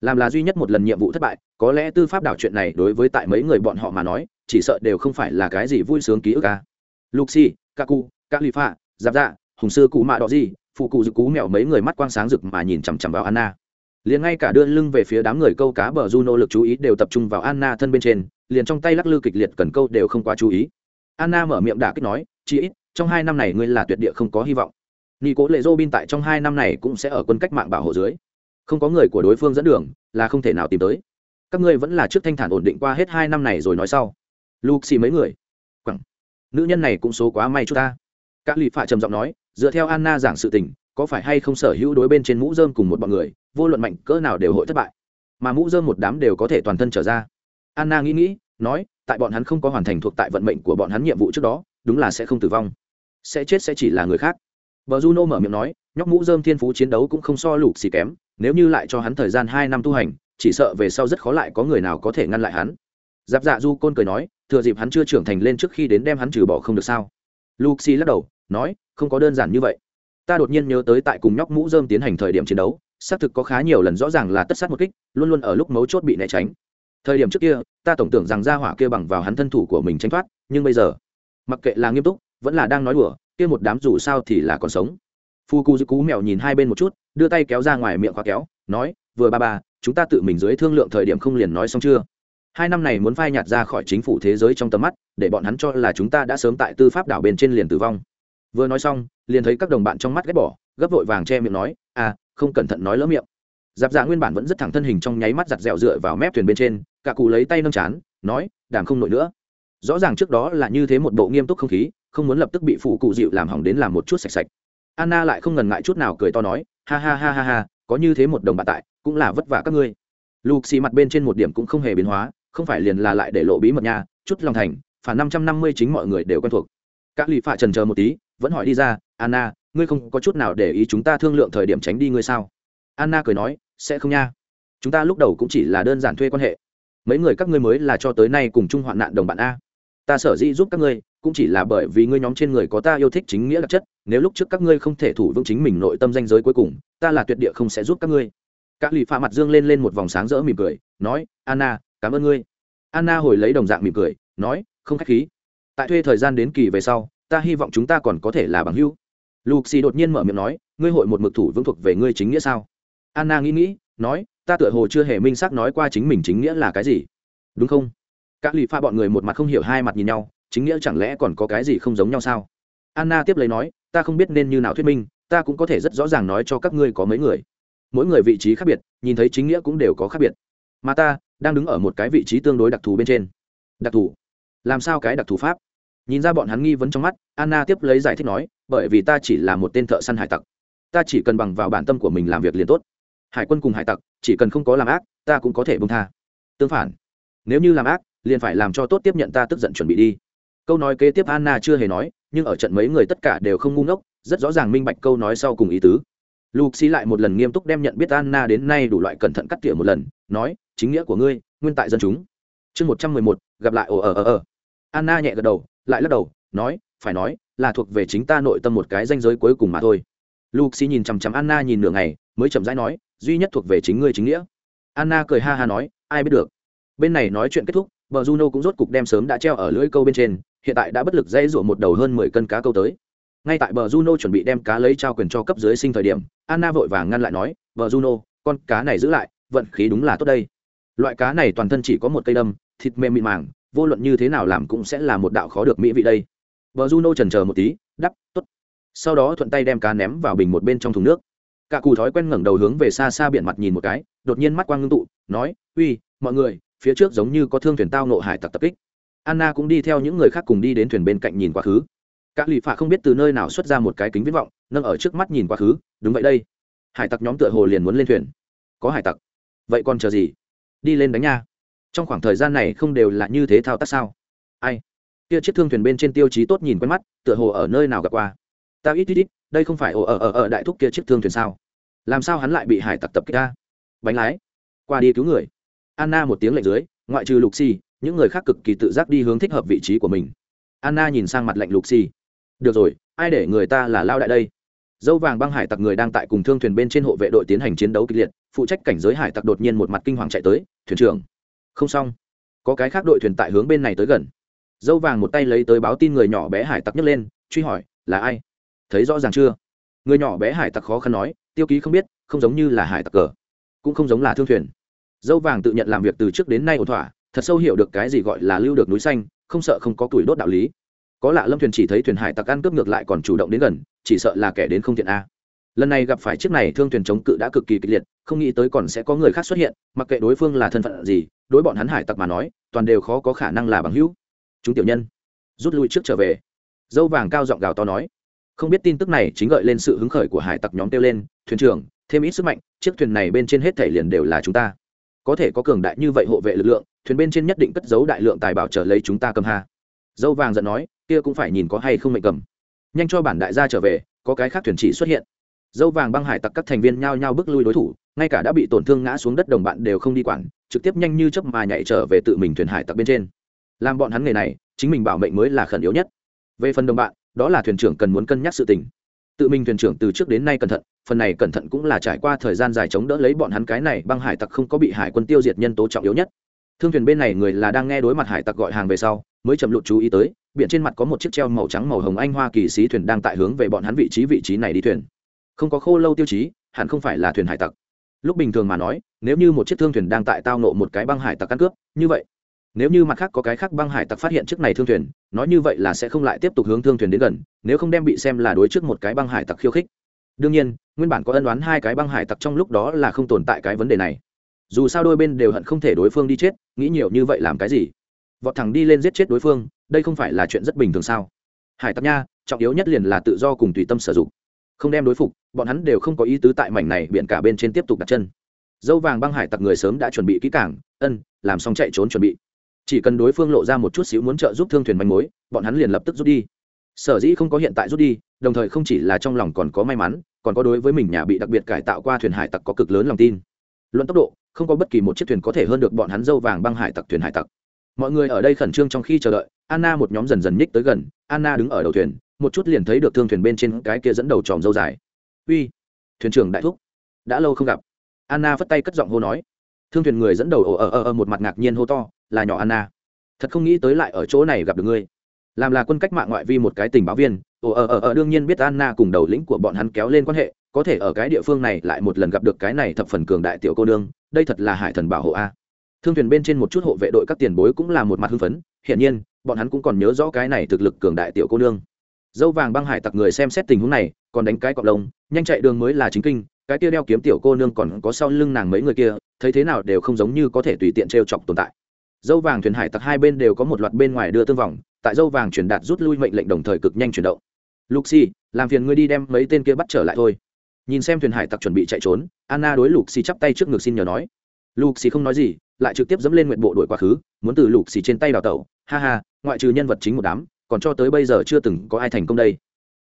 Làm là duy nhất một lần nhiệm vụ thất bại, có lẽ tư pháp đảo chuyện này đối với tại mấy người bọn họ mà nói, chỉ sợ đều không phải là cái gì vui sướng ký ức a. luxi kaku, kalifa, giáp dạ hùng sư cụ mạ đỏ gì phụ cụ dự cú mèo mấy người mắt quang sáng rực mà nhìn chằm chằm vào anna liền ngay cả đưa lưng về phía đám người câu cá bờ juno lực chú ý đều tập trung vào anna thân bên trên, liền trong tay lắc lư kịch liệt cần câu đều không quá chú ý. Anna mở miệng đả kích nói chỉ ít, trong hai năm này ngươi là tuyệt địa không có hy vọng. Nị cố lệ Robin bin tại trong hai năm này cũng sẽ ở quân cách mạng bảo hộ dưới. Không có người của đối phương dẫn đường, là không thể nào tìm tới. Các ngươi vẫn là trước thanh thản ổn định qua hết hai năm này rồi nói sau. Lucy mấy người. Quẳng. Nữ nhân này cũng số quá may chút ta. Các lì phạ trầm giọng nói, dựa theo anna giảng sự tình có phải hay không sở hữu đối bên trên mũ dơm cùng một bọn người vô luận mạnh cỡ nào đều hội thất bại mà mũ dơm một đám đều có thể toàn thân trở ra anna nghĩ nghĩ nói tại bọn hắn không có hoàn thành thuộc tại vận mệnh của bọn hắn nhiệm vụ trước đó đúng là sẽ không tử vong sẽ chết sẽ chỉ là người khác Bờ Juno mở miệng nói, nhóc mũ rơm thiên phú chiến đấu cũng không so lục xì kém, nếu như lại cho hắn thời gian hai năm tu hành, chỉ sợ về sau rất khó lại có người nào có thể ngăn lại hắn. Giáp Dạ Du côn cười nói, thừa dịp hắn chưa trưởng thành lên trước khi đến đem hắn trừ bỏ không được sao? Luxi lắc đầu, nói, không có đơn giản như vậy. Ta đột nhiên nhớ tới tại cùng nhóc mũ dơm tiến hành thời điểm chiến đấu, xác thực có khá nhiều lần rõ ràng là tất sát một kích, luôn luôn ở lúc mấu chốt bị né tránh. Thời điểm trước kia, ta tổng tưởng rằng gia hỏa kia bằng vào hắn thân thủ của mình tránh thoát, nhưng bây giờ, mặc kệ là nghiêm túc, vẫn là đang nói đùa, kia một đám dù sao thì là còn sống. Phu cu giữ cú mèo nhìn hai bên một chút đưa tay kéo ra ngoài miệng khóa kéo nói vừa ba ba chúng ta tự mình dưới thương lượng thời điểm không liền nói xong chưa? Hai năm này muốn phai nhạt ra khỏi chính phủ thế giới trong tầm mắt để bọn hắn cho là chúng ta đã sớm tại tư pháp đảo bên trên liền tử vong vừa nói xong, liền thấy các đồng bạn trong mắt ghét bỏ, gấp vội vàng che miệng nói à không cẩn thận nói lỡ miệng. Giáp dạ nguyên bản vẫn rất thẳng thân hình trong nháy mắt giặt dẹo dựa vào mép thuyền bên trên, cả cụ lấy tay nâng chán, nói, đàm không nổi nữa. Rõ ràng trước đó là như thế một bộ nghiêm túc không khí, không muốn lập tức bị phụ cụ dịu làm hỏng đến làm một chút sạch sạch. Anna lại không ngần ngại chút nào cười to nói, ha ha ha ha ha, có như thế một đồng bạn tại, cũng là vất vả các ngươi. Lục xì mặt bên trên một điểm cũng không hề biến hóa, không phải liền là lại để lộ bí mật nha, chút lòng thành, phản năm trăm năm mươi chính mọi người đều quen thuộc. Các lì phạ trần chờ một tí vẫn hỏi đi ra, anna, ngươi không có chút nào để ý chúng ta thương lượng thời điểm tránh đi ngươi sao? Anna cười nói, sẽ không nha. Chúng ta lúc đầu cũng chỉ là đơn giản thuê quan hệ. Mấy người các ngươi mới là cho tới nay cùng chung hoạn nạn đồng bạn a. Ta sở dĩ giúp các ngươi, cũng chỉ là bởi vì ngươi nhóm trên người có ta yêu thích chính nghĩa đặc chất, nếu lúc trước các ngươi không thể thủ vững chính mình nội tâm danh giới cuối cùng, ta là tuyệt địa không sẽ giúp các ngươi. Các lì pha mặt dương lên lên một vòng sáng rỡ mỉm cười, nói, anna, cảm ơn ngươi. Anna hồi lấy đồng dạng mỉm cười, nói, không khách khí. Tại thuê thời gian đến kỳ về sau ta hy vọng chúng ta còn có thể là bằng hữu. Luxi đột nhiên mở miệng nói, ngươi hội một mực thủ vững thuộc về ngươi chính nghĩa sao? Anna nghĩ nghĩ, nói, ta tựa hồ chưa hề minh xác nói qua chính mình chính nghĩa là cái gì. Đúng không? Các lì pha bọn người một mặt không hiểu hai mặt nhìn nhau, chính nghĩa chẳng lẽ còn có cái gì không giống nhau sao? Anna tiếp lấy nói, ta không biết nên như nào thuyết minh, ta cũng có thể rất rõ ràng nói cho các ngươi có mấy người. Mỗi người vị trí khác biệt, nhìn thấy chính nghĩa cũng đều có khác biệt. Mà ta đang đứng ở một cái vị trí tương đối đặc thù bên trên. Đặc thù? Làm sao cái đặc thù pháp? Nhìn ra bọn hắn nghi vấn trong mắt, anna tiếp lấy giải thích nói, bởi vì ta chỉ là một tên thợ săn hải tặc. Ta chỉ cần bằng vào bản tâm của mình làm việc liền tốt. Hải quân cùng hải tặc, chỉ cần không có làm ác, ta cũng có thể bông tha. Tương phản. Nếu như làm ác, liền phải làm cho tốt tiếp nhận ta tức giận chuẩn bị đi. Câu nói kế tiếp anna chưa hề nói, nhưng ở trận mấy người tất cả đều không ngu ngốc, rất rõ ràng minh bạch câu nói sau cùng ý tứ. Luke lại một lần nghiêm túc đem nhận biết anna đến nay đủ loại cẩn thận cắt tỉa một lần, nói, chính nghĩa của ngươi, nguyên tại dân chúng. Chương một trăm mười một, gặp lại ồ ờ ờ ờ anna nhẹ gật đầu, lại lắc đầu, nói, phải nói, là thuộc về chính ta nội tâm một cái danh giới cuối cùng mà thôi. Luke nhìn chằm chằm anna nhìn nửa ngày, mới chậm rãi nói, duy nhất thuộc về chính ngươi chính nghĩa. Anna cười ha ha nói, ai biết được. Bên này nói chuyện kết thúc, bờ juno cũng rốt cục đem sớm đã treo ở lưỡi câu bên trên, hiện tại đã bất lực dây rủa một đầu hơn mười cân cá câu tới. Ngay tại bờ juno chuẩn bị đem cá lấy trao quyền cho cấp dưới sinh thời điểm, anna vội vàng ngăn lại nói, bờ juno, con cá này giữ lại, vận khí đúng là tốt đây. Loại cá này toàn thân chỉ có một cây đâm, thịt mềm mịn màng vô luận như thế nào làm cũng sẽ là một đạo khó được mỹ vị đây. Vợ juno trần chờ một tí, đắp, tốt. Sau đó thuận tay đem cá ném vào bình một bên trong thùng nước. Cả cù thói quen ngẩng đầu hướng về xa xa biển mặt nhìn một cái, đột nhiên mắt quang ngưng tụ, nói, uy, mọi người, phía trước giống như có thương thuyền tao nộ hải tặc tập kích. Anna cũng đi theo những người khác cùng đi đến thuyền bên cạnh nhìn quá khứ. Các lụy phạ không biết từ nơi nào xuất ra một cái kính viễn vọng, nâng ở trước mắt nhìn quá khứ, đúng vậy đây. Hải tặc nhóm tựa hồ liền muốn lên thuyền. Có hải tặc. Vậy còn chờ gì? Đi lên đánh nha trong khoảng thời gian này không đều là như thế thao tác sao? Ai? Kia chiếc thương thuyền bên trên tiêu chí tốt nhìn quen mắt, tựa hồ ở nơi nào gặp qua. Ta ít ít ít, đây không phải ở ở ở ở đại thúc kia chiếc thương thuyền sao? Làm sao hắn lại bị hải tặc tập kích ta? Bánh lái, qua đi cứu người. Anna một tiếng lệnh dưới, ngoại trừ lục xì những người khác cực kỳ tự giác đi hướng thích hợp vị trí của mình. Anna nhìn sang mặt lệnh lục xì được rồi, ai để người ta là lao đại đây? Dâu vàng băng hải tặc người đang tại cùng thương thuyền bên trên hộ vệ đội tiến hành chiến đấu kịch liệt, phụ trách cảnh giới hải tặc đột nhiên một mặt kinh hoàng chạy tới, thuyền trưởng không xong. Có cái khác đội thuyền tại hướng bên này tới gần. Dâu vàng một tay lấy tới báo tin người nhỏ bé hải tặc nhấc lên, truy hỏi, là ai? Thấy rõ ràng chưa? Người nhỏ bé hải tặc khó khăn nói, tiêu ký không biết, không giống như là hải tặc cờ, cũng không giống là thương thuyền. Dâu vàng tự nhận làm việc từ trước đến nay ổn thỏa, thật sâu hiểu được cái gì gọi là lưu được núi xanh, không sợ không có tuổi đốt đạo lý. Có lạ lâm thuyền chỉ thấy thuyền hải tặc ăn cướp ngược lại còn chủ động đến gần, chỉ sợ là kẻ đến không thiện a. Lần này gặp phải chiếc này, thương thuyền chống cự đã cực kỳ kịch liệt, không nghĩ tới còn sẽ có người khác xuất hiện, mặc kệ đối phương là thân phận gì đối bọn hắn hải tặc mà nói, toàn đều khó có khả năng là bằng hữu. Chúng tiểu nhân, rút lui trước trở về. Dâu vàng cao giọng gào to nói. Không biết tin tức này chính gợi lên sự hứng khởi của hải tặc nhóm kêu lên, thuyền trưởng, thêm ít sức mạnh, chiếc thuyền này bên trên hết thể liền đều là chúng ta. Có thể có cường đại như vậy hộ vệ lực lượng, thuyền bên trên nhất định cất giấu đại lượng tài bảo trở lấy chúng ta cầm ha. Dâu vàng giận nói, kia cũng phải nhìn có hay không mệnh cầm. Nhanh cho bản đại gia trở về, có cái khác thuyền chỉ xuất hiện. Dâu vàng băng hải tặc các thành viên nhao nhao bước lui đối thủ, ngay cả đã bị tổn thương ngã xuống đất đồng bạn đều không đi quản trực tiếp nhanh như chớp mà nhảy trở về tự mình thuyền hải tặc bên trên. Làm bọn hắn nghề này, chính mình bảo mệnh mới là khẩn yếu nhất. Về phần đồng bạn, đó là thuyền trưởng cần muốn cân nhắc sự tình. Tự mình thuyền trưởng từ trước đến nay cẩn thận, phần này cẩn thận cũng là trải qua thời gian dài chống đỡ lấy bọn hắn cái này băng hải tặc không có bị hải quân tiêu diệt nhân tố trọng yếu nhất. Thương thuyền bên này người là đang nghe đối mặt hải tặc gọi hàng về sau, mới chậm lụt chú ý tới, biển trên mặt có một chiếc treo màu trắng màu hồng anh hoa kỳ sĩ thuyền đang tại hướng về bọn hắn vị trí vị trí này đi thuyền. Không có khô lâu tiêu chí, hẳn không phải là thuyền hải tặc. Lúc bình thường mà nói nếu như một chiếc thương thuyền đang tại tao nộ một cái băng hải tặc căn cướp, như vậy, nếu như mặt khác có cái khác băng hải tặc phát hiện chiếc này thương thuyền, nói như vậy là sẽ không lại tiếp tục hướng thương thuyền đến gần, nếu không đem bị xem là đối trước một cái băng hải tặc khiêu khích. Đương nhiên, nguyên bản có ân đoán hai cái băng hải tặc trong lúc đó là không tồn tại cái vấn đề này. Dù sao đôi bên đều hận không thể đối phương đi chết, nghĩ nhiều như vậy làm cái gì? Vọt thẳng đi lên giết chết đối phương, đây không phải là chuyện rất bình thường sao? Hải tặc nha, trọng yếu nhất liền là tự do cùng tùy tâm sử dụng. Không đem đối phục, bọn hắn đều không có ý tứ tại mảnh này biển cả bên trên tiếp tục đặt chân dâu vàng băng hải tặc người sớm đã chuẩn bị kỹ cảng ân, làm xong chạy trốn chuẩn bị. Chỉ cần đối phương lộ ra một chút xíu muốn trợ giúp thương thuyền manh mối, bọn hắn liền lập tức rút đi. Sở dĩ không có hiện tại rút đi, đồng thời không chỉ là trong lòng còn có may mắn, còn có đối với mình nhà bị đặc biệt cải tạo qua thuyền hải tặc có cực lớn lòng tin. Luận tốc độ, không có bất kỳ một chiếc thuyền có thể hơn được bọn hắn dâu vàng băng hải tặc thuyền hải tặc. Mọi người ở đây khẩn trương trong khi chờ đợi, anna một nhóm dần dần nhích tới gần, anna đứng ở đầu thuyền, một chút liền thấy được thương thuyền bên trên cái kia dẫn đầu tròm dâu dài. Uy, thuyền trưởng đại thúc, đã lâu không gặp anna phất tay cất giọng hô nói. Thương thuyền người dẫn đầu ồ ờ, ờ ờ một mặt ngạc nhiên hô to, là nhỏ anna. Thật không nghĩ tới lại ở chỗ này gặp được ngươi. Làm là quân cách mạng ngoại vi một cái tình báo viên, ồ ờ ờ ờ đương nhiên biết anna cùng đầu lĩnh của bọn hắn kéo lên quan hệ, có thể ở cái địa phương này lại một lần gặp được cái này thập phần cường đại tiểu cô nương, đây thật là hải thần bảo hộ a. Thương thuyền bên trên một chút hộ vệ đội các tiền bối cũng là một mặt hưng phấn, hiển nhiên, bọn hắn cũng còn nhớ rõ cái này thực lực cường đại tiểu cô nương. Dâu vàng băng hải tặc người xem xét tình huống này, còn đánh cái cọp lông, nhanh chạy đường mới là chính kinh cái kia đeo kiếm tiểu cô nương còn có sau lưng nàng mấy người kia, thấy thế nào đều không giống như có thể tùy tiện t r e o chọc tồn tại. Dâu vàng thuyền hải tặc hai bên đều có một loạt bên ngoài đưa tương vọng, tại dâu vàng truyền đạt rút lui mệnh lệnh đồng thời cực nhanh chuyển động. Luxi, làm phiền ngươi đi đem mấy tên kia bắt trở lại thôi. Nhìn xem thuyền hải tặc chuẩn bị chạy trốn, anna đối luxi chắp tay trước ngực xin nhờ nói. Luxi không nói gì, lại trực tiếp dẫm lên nguyện bộ đuổi quá khứ, muốn từ luxi trên tay đào tẩu. Ha ha, ngoại trừ nhân vật chính một đám, còn cho tới bây giờ chưa từng có ai thành công đây.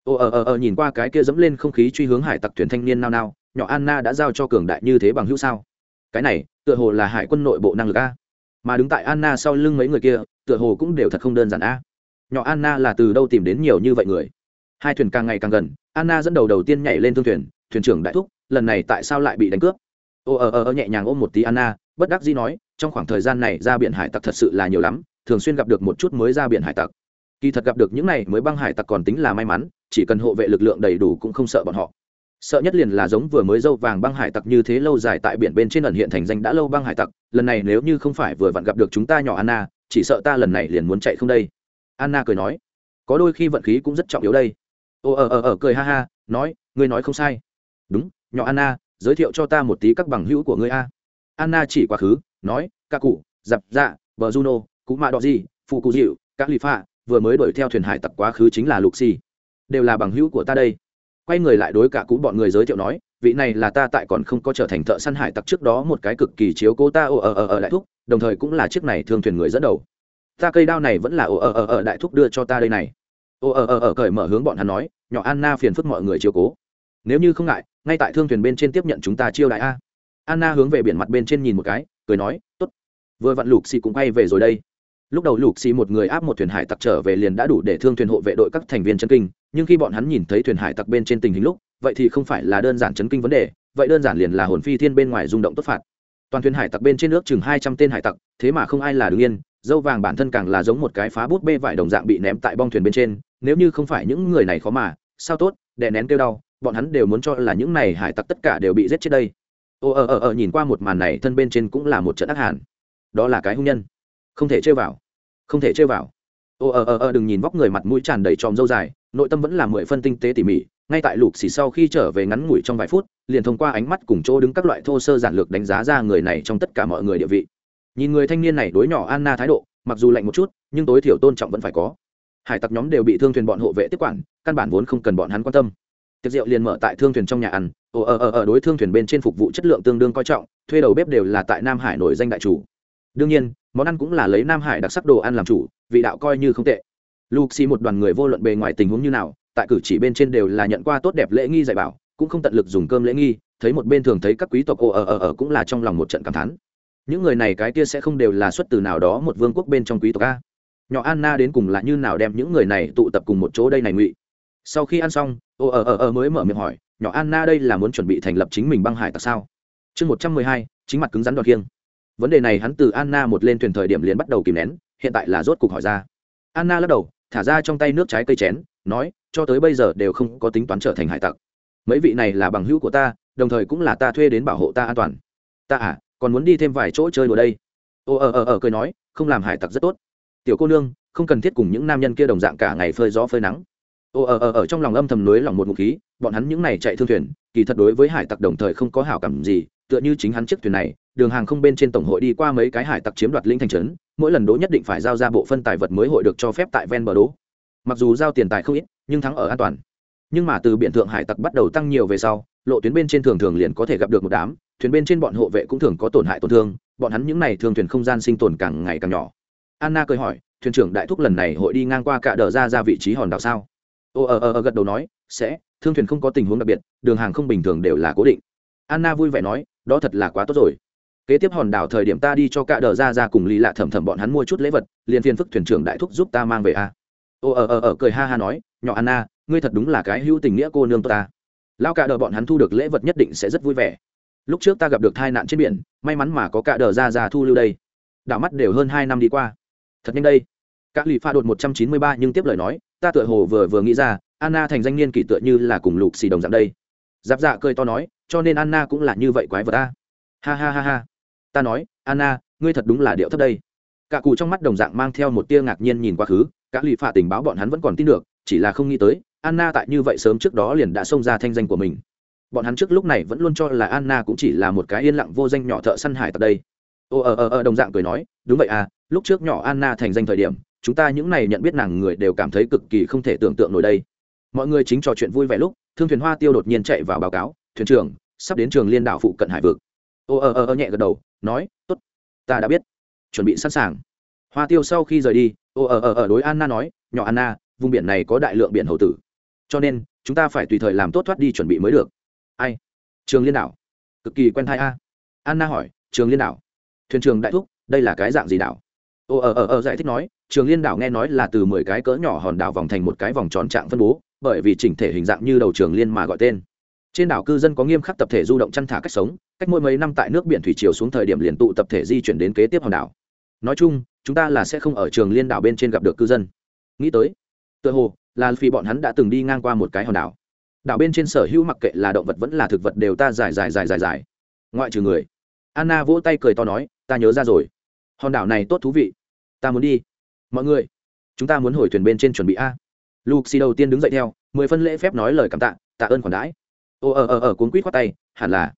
Ồ ờ ờ ờ nhìn qua cái kia dẫm lên không khí truy hướng hải tặc thuyền thanh niên nao nao nhỏ anna đã giao cho cường đại như thế bằng hữu sao? Cái này, tựa hồ là hải quân nội bộ năng lực a. Mà đứng tại anna sau lưng mấy người kia, tựa hồ cũng đều thật không đơn giản a. Nhỏ anna là từ đâu tìm đến nhiều như vậy người? Hai thuyền càng ngày càng gần, anna dẫn đầu đầu tiên nhảy lên thương thuyền thuyền trưởng đại thúc, lần này tại sao lại bị đánh cướp? Ồ ờ ờ ờ nhẹ nhàng ôm một tí anna, bất đắc dĩ nói, trong khoảng thời gian này ra biển hải tặc thật sự là nhiều lắm, thường xuyên gặp được một chút mới ra biển hải tặc. Kỳ thật gặp được những này mới băng hải tặc còn tính là may mắn, chỉ cần hộ vệ lực lượng đầy đủ cũng không sợ bọn họ sợ nhất liền là giống vừa mới dâu vàng băng hải tặc như thế lâu dài tại biển bên trên ẩn hiện thành danh đã lâu băng hải tặc, lần này nếu như không phải vừa vặn gặp được chúng ta nhỏ anna, chỉ sợ ta lần này liền muốn chạy không đây. Anna cười nói. Có đôi khi vận khí cũng rất trọng yếu đây. Ồ ờ ờ ờ cười ha ha, nói, ngươi nói không sai. Đúng, nhỏ anna, giới thiệu cho ta một tí các bằng hữu của ngươi a. Anna chỉ quá khứ, nói ca cụ dập dạ vợ juno, cú mạ đọ gì phụ cụ dịu các lì pha vừa mới đuổi theo thuyền hải tặc quá khứ chính là lục xì. Đều là bằng hữu của ta đây quay người lại đối cả cũ bọn người giới thiệu nói, vị này là ta tại còn không có trở thành thợ săn hải tặc trước đó một cái cực kỳ chiếu cố ta, ồ ờ ờ ờ đại thúc, đồng thời cũng là chiếc này thương thuyền người dẫn đầu. Ta cây đao này vẫn là, ồ ờ ờ ờ đại thúc đưa cho ta đây này. Ồ ờ ờ ờ cởi mở hướng bọn hắn nói, nhỏ anna phiền phức mọi người chiếu cố. Nếu như không ngại, ngay tại thương thuyền bên trên tiếp nhận chúng ta chiêu đại a. Anna hướng về biển mặt bên trên nhìn một cái, cười nói, tốt. Vừa vặn lục xì cũng quay về rồi đây lúc đầu lục xì một người áp một thuyền hải tặc trở về liền đã đủ để thương thuyền hộ vệ đội các thành viên chân kinh, nhưng khi bọn hắn nhìn thấy thuyền hải tặc bên trên tình hình lúc, vậy thì không phải là đơn giản chấn kinh vấn đề, vậy đơn giản liền là hồn phi thiên bên ngoài rung động tốt phạt. Toàn thuyền hải tặc bên trên nước chừng hai trăm tên hải tặc, thế mà không ai là đứng yên, dâu vàng bản thân càng là giống một cái phá bút bê vải đồng dạng bị ném tại bong thuyền bên trên, nếu như không phải những người này khó mà, sao tốt, đè nén kêu đau, bọn hắn đều muốn cho là những này hải tặc tất cả đều bị giết chết đây. Ồ ờ ờ ờ nhìn qua một màn này, thân bên trên cũng là một trận ác hàn. Đó là cái hung nhân. Không thể chơi vào không thể chơi vào. Ồ ờ ờ ờ đừng nhìn vóc người mặt mũi tràn đầy tròm dâu dài, nội tâm vẫn là mười phân tinh tế tỉ mỉ, ngay tại lục xì sau khi trở về ngắn ngủi trong vài phút, liền thông qua ánh mắt cùng chỗ đứng các loại thô sơ giản lược đánh giá ra người này trong tất cả mọi người địa vị. Nhìn người thanh niên này đối nhỏ anna thái độ, mặc dù lạnh một chút, nhưng tối thiểu tôn trọng vẫn phải có. Hải tặc nhóm đều bị thương thuyền bọn hộ vệ tiếp quản, căn bản vốn không cần bọn hắn quan tâm. Tiệc rượu liền mở tại thương thuyền trong nhà ăn ồ ờ ờ ờ đối thương thuyền bên trên phục vụ chất lượng tương đương coi trọng, thuê đầu bếp đều là tại nam hải nổi danh đại chủ. Đương nhiên món ăn cũng là lấy nam hải đặc sắc đồ ăn làm chủ, vị đạo coi như không tệ. Luxi một đoàn người vô luận bề ngoài tình huống như nào, tại cử chỉ bên trên đều là nhận qua tốt đẹp lễ nghi dạy bảo, cũng không tận lực dùng cơm lễ nghi, thấy một bên thường thấy các quý tộc ồ ở ở ở cũng là trong lòng một trận cảm thán. Những người này cái kia sẽ không đều là xuất từ nào đó một vương quốc bên trong quý tộc a. Nhỏ anna đến cùng là như nào đem những người này tụ tập cùng một chỗ đây này ngụy? Sau khi ăn xong ồ ở ở ở mới mở miệng hỏi, nhỏ anna đây là muốn chuẩn bị thành lập chính mình băng hải tặc sao? Chương một trăm mười hai, chính mặt cứng rắn đoạt kiêng vấn đề này hắn từ anna một lên thuyền thời điểm liền bắt đầu kìm nén, hiện tại là rốt cuộc hỏi ra. Anna lắc đầu, thả ra trong tay nước trái cây chén, nói, cho tới bây giờ đều không có tính toán trở thành hải tặc. Mấy vị này là bằng hữu của ta, đồng thời cũng là ta thuê đến bảo hộ ta an toàn. Ta à còn muốn đi thêm vài chỗ chơi đùa đây? Ồ ờ ờ ờ cười nói, không làm hải tặc rất tốt. Tiểu cô nương, không cần thiết cùng những nam nhân kia đồng dạng cả ngày phơi gió phơi nắng. Ồ ờ ờ ở trong lòng âm thầm nối lòng một ngụ khí, bọn hắn những này chạy thương thuyền, kỳ thật đối với hải tặc đồng thời không có hảo cảm gì tựa như chính hắn chiếc thuyền này, đường hàng không bên trên tổng hội đi qua mấy cái hải tặc chiếm đoạt linh thành trấn, mỗi lần đỗ nhất định phải giao ra bộ phân tài vật mới hội được cho phép tại ven bờ đỗ. Mặc dù giao tiền tài không ít, nhưng thắng ở an toàn. Nhưng mà từ biển thượng hải tặc bắt đầu tăng nhiều về sau, lộ tuyến bên trên thường thường liền có thể gặp được một đám, thuyền bên trên bọn hộ vệ cũng thường có tổn hại tổn thương, bọn hắn những n à y thường thuyền không gian sinh tồn càng ngày càng nhỏ. Anna cười hỏi, thuyền trưởng đại thúc lần này hội đi ngang qua cả đờ ra ra vị trí hòn đảo sao? Ồ ờ, ờ ờ gật đầu nói, sẽ, thương thuyền không có tình huống đặc biệt, đường hàng không bình thường đều là cố định. Anna vui vẻ nói đó thật là quá tốt rồi. Kế tiếp hòn đảo thời điểm ta đi cho cả đờ ra ra cùng lý lạ thầm thầm bọn hắn mua chút lễ vật, liền phiên phức thuyền trưởng đại thúc giúp ta mang về a. Ô ờ ờ ờ cười ha ha nói, nhỏ anna, ngươi thật đúng là cái hữu tình nghĩa cô nương ta. Lao cả đờ bọn hắn thu được lễ vật nhất định sẽ rất vui vẻ. Lúc trước ta gặp được tai nạn trên biển, may mắn mà có cả đờ ra ra thu lưu đây. Đảo mắt đều hơn hai năm đi qua. Thật nhanh đây. Các lì pha đột một trăm chín mươi ba nhưng tiếp lời nói, ta tựa hồ vừa vừa nghĩ ra, anna thành danh niên kỷ tựa như là cùng lục xì đồng dạng đây. Giáp dạ cười to nói cho nên anna cũng là như vậy quái vật ta ha ha ha ha. Ta nói, anna, ngươi thật đúng là điệu thấp đây. Cả cụ trong mắt đồng dạng mang theo một tia ngạc nhiên nhìn quá khứ các lì phạ tình báo bọn hắn vẫn còn tin được, chỉ là không nghĩ tới, anna tại như vậy sớm trước đó liền đã xông ra thanh danh của mình. Bọn hắn trước lúc này vẫn luôn cho là anna cũng chỉ là một cái yên lặng vô danh nhỏ thợ săn hải tại đây. Ồ ờ ờ ờ đồng dạng cười nói, đúng vậy à lúc trước nhỏ anna thành danh thời điểm, chúng ta những này nhận biết nàng người đều cảm thấy cực kỳ không thể tưởng tượng nổi đây. Mọi người chính trò chuyện vui vẻ lúc, thương thuyền hoa tiêu đột nhiên chạy vào báo cáo thuyền trưởng, sắp đến trường liên đảo phụ cận hải vực. Ô ờ, ờ ờ nhẹ gật đầu, nói, tốt, ta đã biết. Chuẩn bị sẵn sàng. Hoa tiêu sau khi rời đi, ô ờ ờ, ờ đối anna nói, nhỏ anna, vùng biển này có đại lượng biển hậu tử. Cho nên, chúng ta phải tùy thời làm tốt thoát đi chuẩn bị mới được. Ai? Trường liên đảo? Cực kỳ quen thai a. Anna hỏi, trường liên đảo? Thuyền trường đại thúc, đây là cái dạng gì đảo? Ô ờ ờ ờ giải thích nói, trường liên đảo nghe nói là từ mười cái cỡ nhỏ hòn đảo vòng thành một cái vòng tròn trạng phân bố, bởi vì chỉnh thể hình dạng như đầu trường liên mà gọi tên trên đảo cư dân có nghiêm khắc tập thể du động chăn thả cách sống, cách mỗi mấy năm tại nước biển thủy chiều xuống thời điểm liền tụ tập thể di chuyển đến kế tiếp hòn đảo. Nói chung, chúng ta là sẽ không ở trường liên đảo bên trên gặp được cư dân. Nghĩ tới, tựa hồ là vì bọn hắn đã từng đi ngang qua một cái hòn đảo. Đảo bên trên sở hữu mặc kệ là động vật vẫn là thực vật đều ta dài dài dài dài dài ngoại trừ người. Anna vỗ tay cười to nói, ta nhớ ra rồi. Hòn đảo này tốt thú vị. Ta muốn đi. Mọi người, chúng ta muốn hồi thuyền bên trên chuẩn bị a. Luke xì đầu tiên đứng dậy theo, mười phân lễ phép nói lời cảm tạ tạ ơn khoản đãi ồ ờ ờ ờ cuốn quýt khoát tay, hẳn là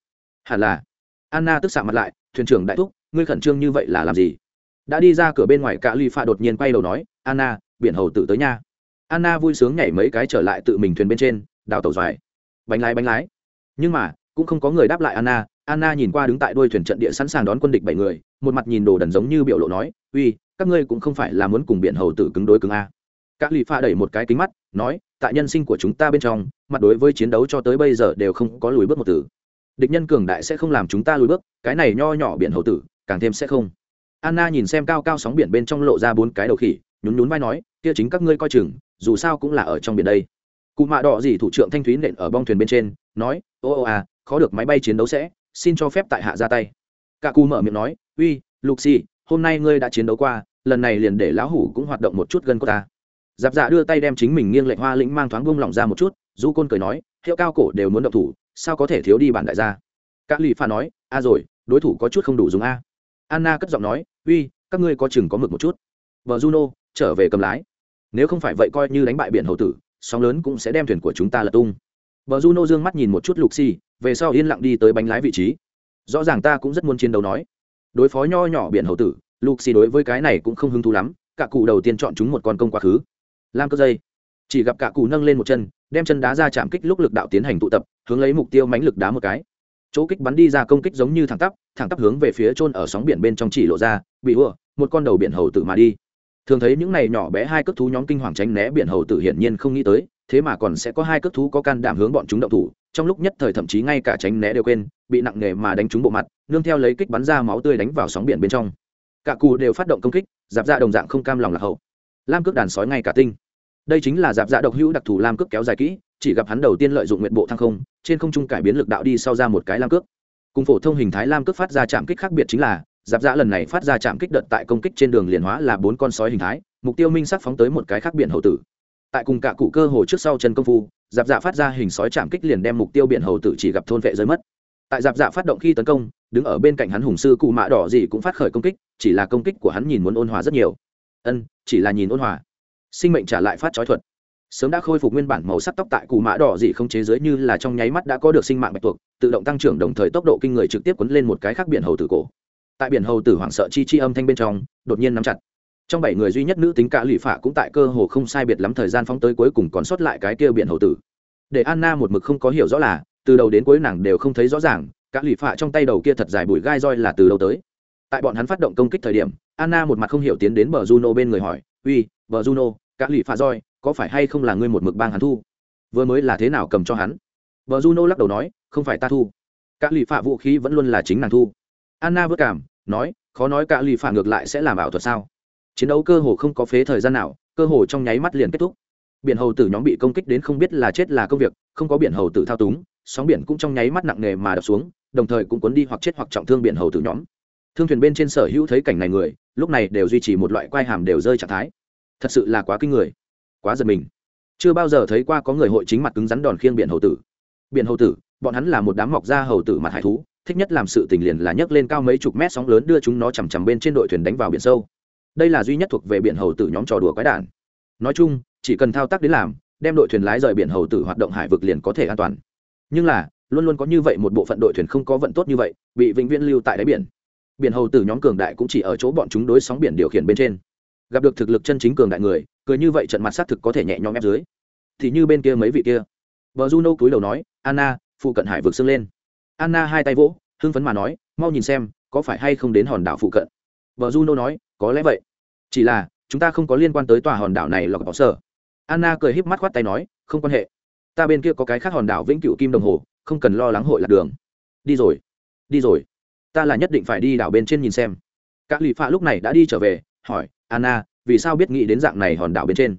hẳn là. Anna tức xạ mặt lại, thuyền trưởng đại thúc, ngươi khẩn trương như vậy là làm gì? Đã đi ra cửa bên ngoài cả ly pha đột nhiên quay đầu nói, anna, biển hầu tự tới nha. Anna vui sướng nhảy mấy cái trở lại tự mình thuyền bên trên, đào tàu dài bánh lái bánh lái. Nhưng mà, cũng không có người đáp lại anna. Anna nhìn qua đứng tại đuôi thuyền trận địa sẵn sàng đón quân địch bảy người, một mặt nhìn đồ đần giống như biểu lộ nói, uy, các ngươi cũng không phải là muốn cùng biển hầu tử cứng đối cứng a. Các lì pha đẩy một cái kính mắt, nói tại nhân sinh của chúng ta bên trong mặt đối với chiến đấu cho tới bây giờ đều không có lùi bước một tử địch nhân cường đại sẽ không làm chúng ta lùi bước, cái này nho nhỏ biển hầu tử, càng thêm sẽ không. Anna nhìn xem cao cao sóng biển bên trong lộ ra bốn cái đầu khỉ, nhún nhún vai nói, kia chính các ngươi coi chừng, dù sao cũng là ở trong biển đây. Cụ mạ đỏ gì thủ trưởng thanh thúy nện ở bong thuyền bên trên, nói, ô ô à khó được máy bay chiến đấu sẽ, xin cho phép tại hạ ra tay. Cả cụ mở miệng nói, uy luxi hôm nay ngươi đã chiến đấu qua, lần này liền để lão hủ cũng hoạt động một chút gần cô ta. Giáp dạ đưa tay đem chính mình nghiêng lệnh hoa lĩnh mang thoáng buông lỏng ra một chút du côn cười nói, hiệu cao cổ đều muốn động thủ, sao có thể thiếu đi bản đại gia? Các lì pha nói, a rồi, đối thủ có chút không đủ dùng a. Anna cất giọng nói, uy, các ngươi có chừng có mực một chút. Vợ juno trở về cầm lái. Nếu không phải vậy coi như đánh bại biển hậu tử, sóng lớn cũng sẽ đem thuyền của chúng ta lật tung. Vợ juno dương mắt nhìn một chút lục xì về sau yên lặng đi tới bánh lái vị trí. Rõ ràng ta cũng rất muốn chiến đấu nói. Đối phó nho nhỏ biển hậu tử, lục xì đối với cái này cũng không hứng thú lắm, cả cụ đầu tiên chọn chúng một con công quá khứ. Lam cơ dây chỉ gặp cả cụ nâng lên một chân, đem chân đá ra chạm kích lúc lực đạo tiến hành tụ tập, hướng lấy mục tiêu mánh lực đá một cái. Chỗ kích bắn đi ra công kích giống như thẳng tắp thẳng tắp hướng về phía trôn ở sóng biển bên trong chỉ lộ ra, bị ùa, một con đầu biển hầu tử mà đi. Thường thấy những này nhỏ bé hai cước thú nhóm kinh hoàng tránh né biển hầu tử hiển nhiên không nghĩ tới, thế mà còn sẽ có hai cước thú có can đảm hướng bọn chúng động thủ, trong lúc nhất thời thậm chí ngay cả tránh né đều quên, bị nặng nề mà đánh trúng bộ mặt, nương theo lấy kích bắn ra máu tươi đánh vào sóng biển bên trong. Cả cù đều phát động công kích, giáp ra đồng dạng không cam lòng lạc hậu. Lam cước đàn sói ngay cả tinh đây chính là giáp dạ độc hữu đặc thù lam cước kéo dài kỹ, chỉ gặp hắn đầu tiên lợi dụng nguyện bộ thăng không, trên không trung cải biến lực đạo đi sau ra một cái lam cước. Cùng phổ thông hình thái lam cước phát ra chạm kích khác biệt chính là giáp dạ lần này phát ra chạm kích đợt tại công kích trên đường liền hóa là bốn con sói hình thái, mục tiêu minh sắc phóng tới một cái khác biển hậu tử. Tại cùng cả cụ cơ hồ trước sau chân công phu giáp dạ phát ra hình sói chạm kích liền đem mục tiêu biển hầu tử chỉ gặp thôn vệ rơi mất. Tại giáp dạ phát động khi tấn công, đứng ở bên cạnh hắn hùng sư cụ mạ đỏ gì cũng phát khởi công kích, chỉ là công kích của hắn nhìn muốn ôn hòa rất nhiều. Ân, chỉ là nhìn ôn hòa sinh mệnh trả lại phát trói thuật. Sớm đã khôi phục nguyên bản màu sắc tóc tại cù mã đỏ dị không chế giới như là trong nháy mắt đã có được sinh mạng bạch tuộc, tự động tăng trưởng đồng thời tốc độ kinh người trực tiếp quấn lên một cái khác biển hầu tử cổ. Tại biển hầu tử hoảng sợ chi chi âm thanh bên trong, đột nhiên nắm chặt. Trong bảy người duy nhất nữ tính cả lụy phạ cũng tại cơ hồ không sai biệt lắm thời gian phóng tới cuối cùng còn sót lại cái kia biển hầu tử. Để anna một mực không có hiểu rõ là, từ đầu đến cuối nàng đều không thấy rõ ràng cả lụy phạ trong tay đầu kia thật dài bụi gai roi là từ đầu tới. Tại bọn hắn phát động công kích thời điểm, anna một mặt không hiểu tiến đến bờ juno bên người hỏi, uy, bờ juno Cả lụy pha roi, có phải hay không là ngươi một mực bang hắn thu? Vừa mới là thế nào cầm cho hắn? Vợ juno lắc đầu nói, không phải ta thu. Cả lì pha vũ khí vẫn luôn là chính nàng thu. Anna vất cảm, nói, khó nói cả lì pha ngược lại sẽ làm ảo thuật sao? Chiến đấu cơ hồ không có phế thời gian nào, cơ hồ trong nháy mắt liền kết thúc. Biển hầu tử nhóm bị công kích đến không biết là chết là công việc, không có biển hầu tử thao túng, sóng biển cũng trong nháy mắt nặng nề mà đập xuống, đồng thời cũng cuốn đi hoặc chết hoặc trọng thương biển hầu tử nhóm. Thương thuyền bên trên sở hữu thấy cảnh này người, lúc này đều duy trì một loại quai hàm đều rơi trạng thái thật sự là quá kinh người. Quá giật mình. Chưa bao giờ thấy qua có người hội chính mặt cứng rắn đòn khiêng biển hầu tử. Biển hầu tử, bọn hắn là một đám mọc da hầu tử mặt hải thú, thích nhất làm sự tình liền là nhấc lên cao mấy chục mét sóng lớn đưa chúng nó chằm chằm bên trên đội thuyền đánh vào biển sâu. Đây là duy nhất thuộc về biển hầu tử nhóm trò đùa quái đản. Nói chung, chỉ cần thao tác đến làm, đem đội thuyền lái rời biển hầu tử hoạt động hải vực liền có thể an toàn. Nhưng là, luôn luôn có như vậy một bộ phận đội thuyền không có vận tốt như vậy, bị vĩnh viễn lưu tại đáy biển. Biển hầu tử nhóm cường đại cũng chỉ ở chỗ bọn chúng đối sóng biển điều khiển bên trên gặp được thực lực chân chính cường đại người, cười như vậy trận mặt xác thực có thể nhẹ nhõm ép dưới. Thì như bên kia mấy vị kia. Vợ juno cúi đầu nói, anna, phụ cận hải vực sưng lên. Anna hai tay vỗ, hưng phấn mà nói, mau nhìn xem, có phải hay không đến hòn đảo phụ cận? Vợ juno nói, có lẽ vậy. Chỉ là, chúng ta không có liên quan tới tòa hòn đảo này lọc bỏ sở. Anna cười híp mắt khoát tay nói, không quan hệ. Ta bên kia có cái khác hòn đảo vĩnh cửu kim đồng hồ, không cần lo lắng hội lạc đường. Đi rồi đi rồi. Ta là nhất định phải đi đảo bên trên nhìn xem. Các lì phạ lúc này đã đi trở về, hỏi anna, vì sao biết nghĩ đến dạng này hòn đảo bên trên?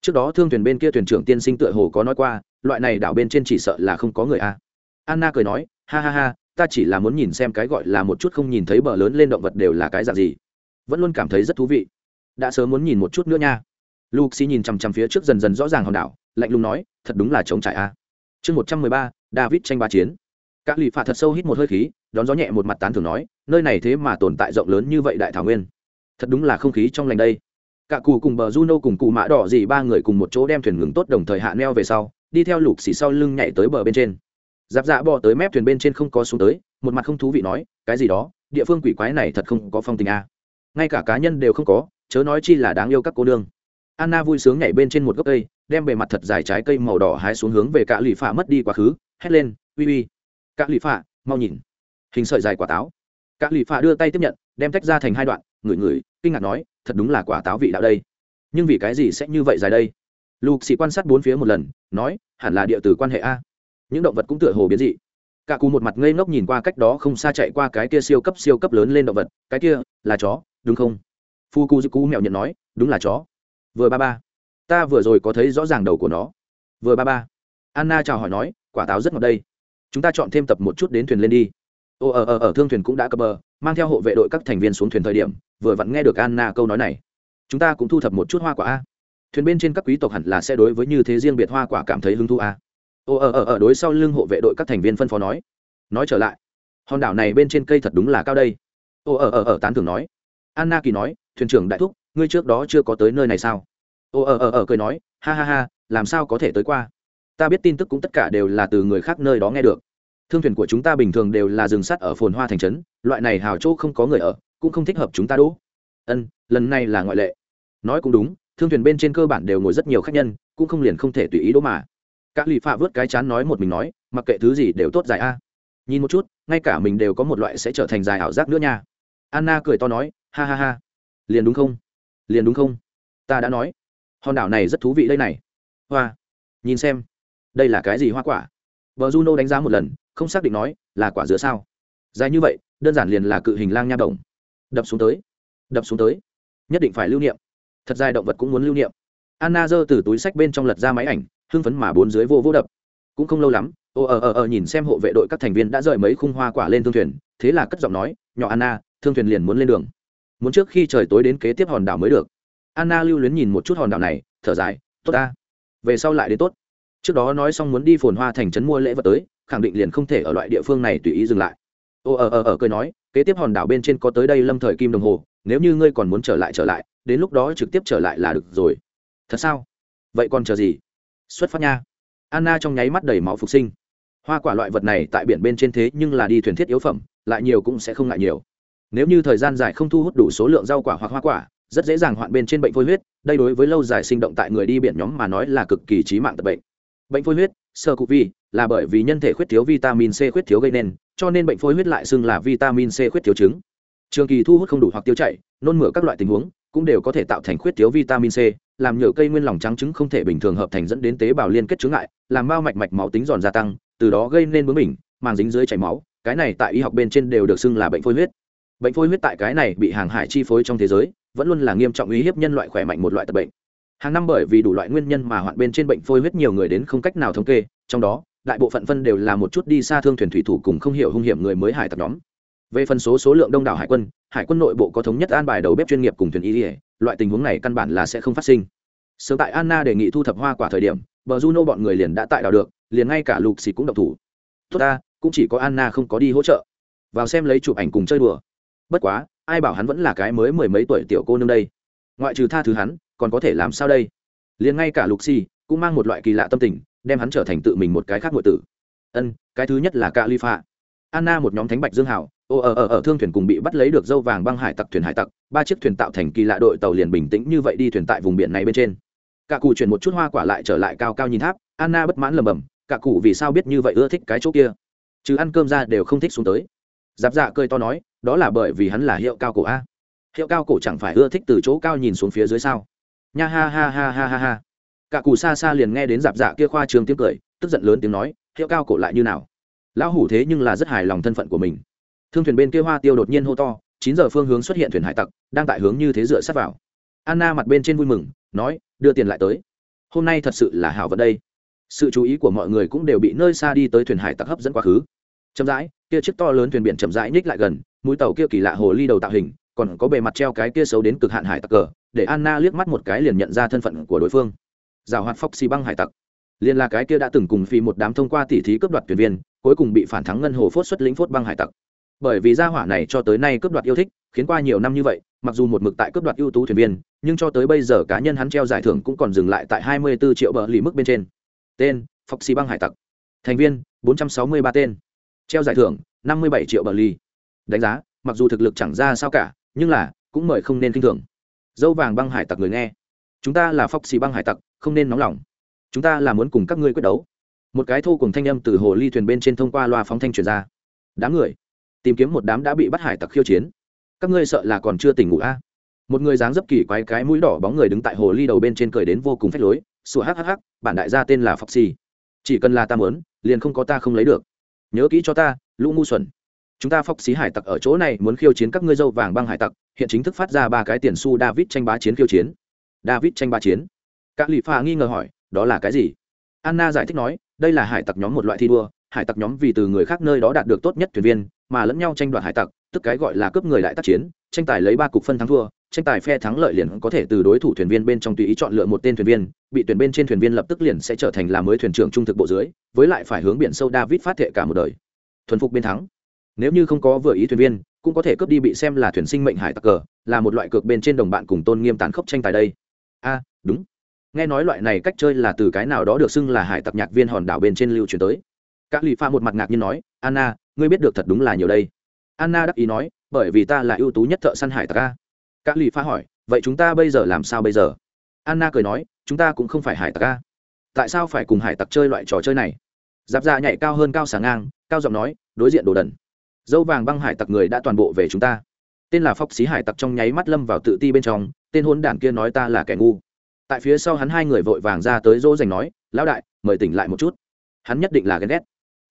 Trước đó thương thuyền bên kia thuyền trưởng tiên sinh tựa hồ có nói qua, loại này đảo bên trên chỉ sợ là không có người a. Anna cười nói, ha ha ha, ta chỉ là muốn nhìn xem cái gọi là một chút không nhìn thấy bờ lớn lên động vật đều là cái dạng gì. Vẫn luôn cảm thấy rất thú vị. Đã sớm muốn nhìn một chút nữa nha. Luxi nhìn chằm chằm phía trước dần dần rõ ràng hòn đảo, lạnh lùng nói, thật đúng là chống trải a. Chương một trăm mười ba, david tranh ba chiến. Các lì phạ thật sâu hít một hơi khí, đón gió nhẹ một mặt tán thường nói, nơi này thế mà tồn tại rộng lớn như vậy đại thảo nguyên thật đúng là không khí trong lành đây. Cả cù cùng bờ juno cùng cụ mã đỏ gì ba người cùng một chỗ đem thuyền ngừng tốt đồng thời hạ neo về sau, đi theo lục xì sau lưng nhảy tới bờ bên trên. Giáp dạ bò tới mép thuyền bên trên không có xuống tới, một mặt không thú vị nói, cái gì đó, địa phương quỷ quái này thật không có phong tình a. À. ngay cả cá nhân đều không có, chớ nói chi là đáng yêu các cô nương. Anna vui sướng nhảy bên trên một gốc cây, đem bề mặt thật dài trái cây màu đỏ hái xuống hướng về cả lụy phạ mất đi quá khứ, hét lên, uy uy. Cả lụy phạ, mau nhìn. Hình sợi dài quả táo. Cả lụy phạ đưa tay tiếp nhận, đem tách ra thành hai đoạn ngửi ngửi kinh ngạc nói, thật đúng là quả táo vị đạo đây. Nhưng vì cái gì sẽ như vậy dài đây? Lục sĩ quan sát bốn phía một lần, nói, hẳn là địa từ quan hệ a. Những động vật cũng tựa hồ biến dị. Cả cù một mặt ngây ngốc nhìn qua cách đó không xa chạy qua cái kia siêu cấp siêu cấp lớn lên động vật, cái kia, là chó, đúng không? Phu cu dư cú mèo nhận nói, đúng là chó. Vừa ba ba, ta vừa rồi có thấy rõ ràng đầu của nó. Vừa ba ba. Anna chào hỏi nói, quả táo rất ngọt đây. Chúng ta chọn thêm tập một chút đến thuyền lên đi. Ồ, ở ở ở, thương thuyền cũng đã cập bờ mang theo hộ vệ đội các thành viên xuống thuyền thời điểm, vừa vặn nghe được anna câu nói này. Chúng ta cũng thu thập một chút hoa quả a. Thuyền bên trên các quý tộc hẳn là sẽ đối với như thế riêng biệt hoa quả cảm thấy hứng thú a. Ồ ở ở ở, đối sau lưng hộ vệ đội các thành viên phân phó nói. Nói trở lại. Hòn đảo này bên trên cây thật đúng là cao đây. Ồ ở ở ở, tán thưởng nói. Anna kỳ nói, thuyền trưởng đại thúc, ngươi trước đó chưa có tới nơi này sao? Ồ ở ở ở, cười nói, ha ha ha, làm sao có thể tới qua? Ta biết tin tức cũng tất cả đều là từ người khác nơi đó nghe được thương thuyền của chúng ta bình thường đều là rừng sắt ở phồn hoa thành trấn, loại này hào chỗ không có người ở, cũng không thích hợp chúng ta đỗ. Ân, lần này là ngoại lệ. Nói cũng đúng, thương thuyền bên trên cơ bản đều ngồi rất nhiều khách nhân, cũng không liền không thể tùy ý đỗ mà. Các lì phạ vớt cái chán nói một mình nói, mặc kệ thứ gì đều tốt dài a. Nhìn một chút, ngay cả mình đều có một loại sẽ trở thành dài ảo giác nữa nha. Anna cười to nói, ha ha ha. Liền đúng không? Liền đúng không? Ta đã nói. Hòn đảo này rất thú vị đây này. Hoa. Nhìn xem. Đây là cái gì hoa quả? Vợ juno đánh giá một lần, không xác định nói là quả dứa sao. Dài như vậy, đơn giản liền là cự hình lang nha đồng. Đập xuống tới, đập xuống tới. Nhất định phải lưu niệm. Thật dài động vật cũng muốn lưu niệm. Anna giơ từ túi sách bên trong lật ra máy ảnh, hưng phấn mà bốn dưới vô vô đập. Cũng không lâu lắm ồ ờ ờ ờ nhìn xem hộ vệ đội các thành viên đã rời mấy khung hoa quả lên thương thuyền, thế là cất giọng nói, nhỏ anna, thương thuyền liền muốn lên đường. Muốn trước khi trời tối đến kế tiếp hòn đảo mới được. Anna lưu luyến nhìn một chút hòn đảo này, thở dài, tốt ta. Về sau lại đến tốt trước đó nói xong muốn đi phồn hoa thành trấn mua lễ vật tới, khẳng định liền không thể ở loại địa phương này tùy ý dừng lại. Ồ ờ ờ ờ cười nói, kế tiếp hòn đảo bên trên có tới đây lâm thời kim đồng hồ, nếu như ngươi còn muốn trở lại trở lại, đến lúc đó trực tiếp trở lại là được rồi. Thật sao? Vậy còn chờ gì? Xuất phát nha. Anna trong nháy mắt đầy máu phục sinh. Hoa quả loại vật này tại biển bên trên thế nhưng là đi thuyền thiết yếu phẩm, lại nhiều cũng sẽ không ngại nhiều. Nếu như thời gian dài không thu hút đủ số lượng rau quả hoặc hoa quả, rất dễ dàng hoạn bên trên bệnh phôi huyết, đây đối với lâu dài sinh động tại người đi biển nhóm mà nói là cực kỳ trí mạng tập bệnh bệnh phôi huyết sơ cụ vi là bởi vì nhân thể khuyết thiếu vitamin c khuyết thiếu gây nên cho nên bệnh phôi huyết lại xưng là vitamin c khuyết thiếu chứng. Trường kỳ thu hút không đủ hoặc tiêu chảy nôn mửa các loại tình huống cũng đều có thể tạo thành khuyết thiếu vitamin c làm nhựa cây nguyên lòng trắng trứng không thể bình thường hợp thành dẫn đến tế bào liên kết chứng lại, làm mao mạch mạch máu tính giòn gia tăng từ đó gây nên bướng mình màng dính dưới chảy máu cái này tại y học bên trên đều được xưng là bệnh phôi huyết. Bệnh phôi huyết tại cái này bị hàng hải chi phối trong thế giới vẫn luôn là nghiêm trọng uy hiếp nhân loại khỏe mạnh một loại tật bệnh hàng năm bởi vì đủ loại nguyên nhân mà hoạn bên trên bệnh phôi huyết nhiều người đến không cách nào thống kê, trong đó, đại bộ phận phân đều là một chút đi xa thương thuyền thủy thủ cùng không hiểu hung hiểm người mới hải tặc nhóm. Về phần số số lượng đông đảo hải quân hải quân nội bộ có thống nhất an bài đầu bếp chuyên nghiệp cùng thuyền y loại tình huống này căn bản là sẽ không phát sinh. Sớm tại anna đề nghị thu thập hoa quả thời điểm, bờ juno bọn người liền đã tại đảo được, liền ngay cả lục xì cũng độc thủ. Tốt ta, cũng chỉ có anna không có đi hỗ trợ. Vào xem lấy chụp ảnh cùng chơi đùa. Bất quá, ai bảo hắn vẫn là cái mới mười mấy tuổi tiểu cô nương đây. Ngoại trừ tha thứ hắn còn có thể làm sao đây? Liền ngay cả lục xì cũng mang một loại kỳ lạ tâm tình, đem hắn trở thành tự mình một cái khác ngụy tử. Ân, cái thứ nhất là ca ly pha anna một nhóm thánh bạch dương hảo, ô, ở ở ở, thương thuyền cùng bị bắt lấy được dâu vàng băng hải tặc thuyền hải tặc, ba chiếc thuyền tạo thành kỳ lạ đội tàu liền bình tĩnh như vậy đi thuyền tại vùng biển này bên trên. Cả cụ chuyển một chút hoa quả lại trở lại cao cao nhìn tháp, anna bất mãn lầm bầm cả cụ vì sao biết như vậy ưa thích cái chỗ kia? Chứ ăn cơm ra đều không thích xuống tới. Giáp dạ cơi to nói, đó là bởi vì hắn là hiệu cao cổ a. Hiệu cao cổ chẳng phải ưa thích từ chỗ cao nhìn xuống phía dưới sao? Nha ha ha ha ha ha ha. Cả cụ xa xa liền nghe đến giạp dạ kia khoa trường tiếng cười, tức giận lớn tiếng nói, hiệu cao cổ lại như nào? Lão hủ thế nhưng là rất hài lòng thân phận của mình. Thương thuyền bên kia hoa tiêu đột nhiên hô to, chín giờ phương hướng xuất hiện thuyền hải tặc, đang tại hướng như thế dựa sát vào. Anna mặt bên trên vui mừng, nói, đưa tiền lại tới. Hôm nay thật sự là hảo vận đây. Sự chú ý của mọi người cũng đều bị nơi xa đi tới thuyền hải tặc hấp dẫn quá khứ. Chậm rãi, kia chiếc to lớn thuyền biển chậm rãi nhích lại gần, mũi tàu kia kỳ lạ hồ ly đầu tạo hình, còn có bề mặt treo cái kia xấu đến cực hạn hải tặc cờ để anna liếc mắt một cái liền nhận ra thân phận của đối phương. Giảo hoạt Foxy băng hải tặc. Liên là cái kia đã từng cùng phi một đám thông qua tỉ thí cướp đoạt thuyền viên, cuối cùng bị phản thắng ngân hồ phốt xuất lĩnh phốt băng hải tặc. Bởi vì gia hỏa này cho tới nay cướp đoạt yêu thích, khiến qua nhiều năm như vậy, mặc dù một mực tại cướp đoạt ưu tú thuyền viên, nhưng cho tới bây giờ cá nhân hắn treo giải thưởng cũng còn dừng lại tại 24 triệu bờ lì mức bên trên. Tên, foxy băng hải tặc. Thành viên 463 tên. Treo giải thưởng 57 triệu bờ lì. Đánh giá, mặc dù thực lực chẳng ra sao cả, nhưng là, cũng mời không nên kinh thường dâu vàng băng hải tặc người nghe. Chúng ta là foxy băng hải tặc, không nên nóng lòng. Chúng ta là muốn cùng các ngươi quyết đấu. Một cái thô cùng thanh âm từ hồ ly thuyền bên trên thông qua loa phóng thanh truyền ra. Đám người, tìm kiếm một đám đã bị bắt hải tặc khiêu chiến. Các ngươi sợ là còn chưa tỉnh ngủ a? À? một người dáng dấp kỳ quái cái mũi đỏ bóng người đứng tại hồ ly đầu bên trên cười đến vô cùng phách lối, sủa hhh bản đại gia tên là foxy. Chỉ cần là ta mớn liền không có ta không lấy được. Nhớ kỹ cho ta, lũ ngu xuẩn chúng ta phóc xí hải tặc ở chỗ này muốn khiêu chiến các ngươi dâu vàng băng hải tặc, hiện chính thức phát ra ba cái tiền su david tranh bá chiến khiêu chiến. David tranh bá chiến. Các lì pha nghi ngờ hỏi, đó là cái gì? Anna giải thích nói, đây là hải tặc nhóm một loại thi đua, hải tặc nhóm vì từ người khác nơi đó đạt được tốt nhất thuyền viên, mà lẫn nhau tranh đoạt hải tặc, tức cái gọi là cướp người đại tác chiến, tranh tài lấy ba cục phân thắng thua, tranh tài phe thắng lợi liền có thể từ đối thủ thuyền viên bên trong tùy ý chọn lựa một tên thuyền viên, bị tuyển bên trên thuyền viên lập tức liền sẽ trở thành là mới thuyền trưởng trung thực bộ dưới, với lại phải hướng biển sâu david phát thệ cả một đời. Thuần phục bên thắng nếu như không có vừa ý thuyền viên, cũng có thể cướp đi bị xem là thuyền sinh mệnh hải tặc cờ, là một loại cược bên trên đồng bạn cùng tôn nghiêm tán khốc tranh tài đây. A, đúng. Nghe nói loại này cách chơi là từ cái nào đó được xưng là hải tặc nhạc viên hòn đảo bên trên lưu truyền tới. Các lì pha một mặt ngạc nhiên nói, anna, ngươi biết được thật đúng là nhiều đây. Anna đắc ý nói, bởi vì ta là ưu tú nhất thợ săn hải tặc a. Các lì pha hỏi, vậy chúng ta bây giờ làm sao bây giờ? Anna cười nói, chúng ta cũng không phải hải tặc a. Tại sao phải cùng hải tặc chơi loại trò chơi này? Giáp ra nhảy cao hơn cao sáng ngang, cao giọng nói, đối diện đồ đần dâu vàng băng hải tặc người đã toàn bộ về chúng ta. Tên là phóc xí hải tặc trong nháy mắt lâm vào tự ti bên trong, tên hôn đản kia nói ta là kẻ ngu. Tại phía sau hắn hai người vội vàng ra tới dỗ dành nói, lão đại, mời tỉnh lại một chút. Hắn nhất định là ghen ghét.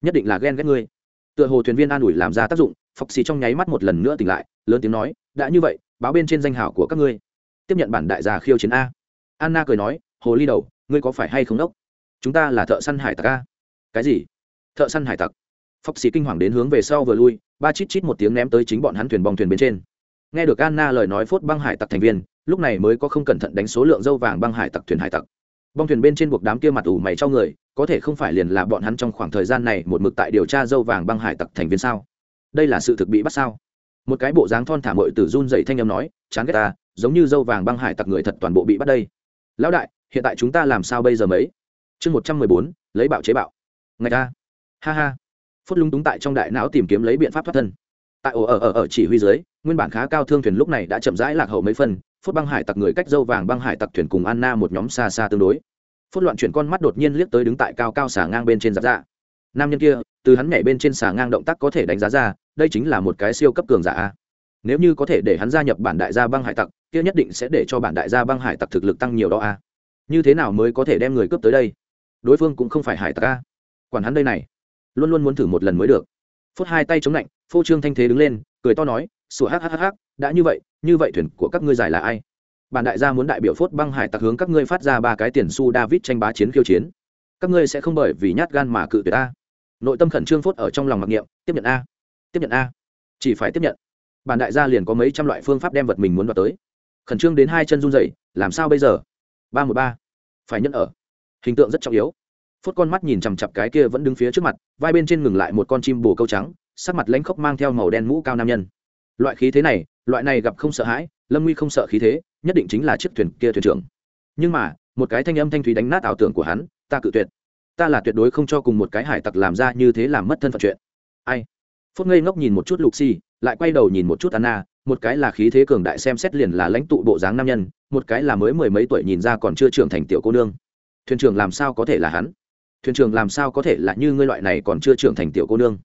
Nhất định là ghen ghét ngươi. Tựa hồ thuyền viên an ủi làm ra tác dụng, phóc xí trong nháy mắt một lần nữa tỉnh lại, lớn tiếng nói, đã như vậy, báo bên trên danh hảo của các ngươi. Tiếp nhận bản đại gia khiêu chiến a. Anna cười nói, hồ ly đầu, ngươi có phải hay không đốc? Chúng ta là thợ săn hải tặc a. Cái gì? Thợ săn hải tặc? Phóc xì kinh hoàng đến hướng về sau vừa lui, ba chít chít một tiếng ném tới chính bọn hắn thuyền bong thuyền bên trên. Nghe được anna lời nói phốt băng hải tặc thành viên, lúc này mới có không cẩn thận đánh số lượng dâu vàng băng hải tặc thuyền hải tặc. Bong thuyền bên trên buộc đám kia mặt ủ mày cho người, có thể không phải liền là bọn hắn trong khoảng thời gian này một mực tại điều tra dâu vàng băng hải tặc thành viên sao? Đây là sự thực bị bắt sao? Một cái bộ dáng thon thả mội từ run dậy thanh âm nói, chán ghét ta, giống như dâu vàng băng hải tặc người thật toàn bộ bị bắt đây. Lão đại, hiện tại chúng ta làm sao bây giờ mấy? Chương một trăm mười bốn, lấy bạo chế bạo. Ngày ta ha ha phút lung túng tại trong đại não tìm kiếm lấy biện pháp thoát thân. Tại ổ ở ở ở chỉ huy dưới, nguyên bản khá cao thương thuyền lúc này đã chậm rãi lạc hậu mấy phân, phút băng hải tặc người cách dâu vàng băng hải tặc thuyền cùng anna một nhóm xa xa tương đối. Phút loạn chuyển con mắt đột nhiên liếc tới đứng tại cao cao xả ngang bên trên giáp dạ. Nam nhân kia, từ hắn nhảy bên trên xà ngang động tác có thể đánh giá ra, đây chính là một cái siêu cấp cường giả nếu như có thể để hắn gia nhập bản đại gia băng hải tặc, kia nhất định sẽ để cho bản đại gia băng hải tặc thực lực tăng nhiều đó a. Như thế nào mới có thể đem người cướp tới đây? Đối phương cũng không phải hải tặc a. Quản hắn đây này luôn luôn muốn thử một lần mới được. Phút hai tay chống lạnh, phô trương thanh thế đứng lên, cười to nói, sủa, hắc hắc hắc đã như vậy như vậy thuyền của các ngươi giải là ai? Bản đại gia muốn đại biểu phốt băng hải tặc hướng các ngươi phát ra ba cái tiền su david tranh bá chiến khiêu chiến. Các ngươi sẽ không bởi vì nhát gan mà cự tuyệt a. Nội tâm khẩn trương phốt ở trong lòng mặc niệm, tiếp nhận a, tiếp nhận a. Chỉ phải tiếp nhận. Bản đại gia liền có mấy trăm loại phương pháp đem vật mình muốn đoạt tới. Khẩn trương đến hai chân run dậy làm sao bây giờ? Ba một ba. Phải nhận ở. Hình tượng rất trọng yếu phút con mắt nhìn chằm chặp cái kia vẫn đứng phía trước mặt, vai bên trên ngừng lại một con chim bồ câu trắng, sắc mặt lãnh khốc mang theo màu đen mũ cao nam nhân. Loại khí thế này, loại này gặp không sợ hãi, lâm nguy không sợ khí thế, nhất định chính là chiếc thuyền kia thuyền trưởng. Nhưng mà, một cái thanh âm thanh thúy đánh nát ảo tưởng của hắn, ta cự tuyệt. Ta là tuyệt đối không cho cùng một cái hải tặc làm ra như thế làm mất thân phận chuyện. Ai? Phút ngây ngốc nhìn một chút lục xi lại quay đầu nhìn một chút anna, một cái là khí thế cường đại xem xét liền là lãnh tụ bộ dáng nam nhân, một cái là mới mười mấy tuổi nhìn ra còn chưa trưởng thành tiểu cô nương. Thuyền trưởng làm sao có thể là hắn? Thuyền trưởng làm sao có thể là như ngươi loại này còn chưa trưởng thành tiểu cô nương?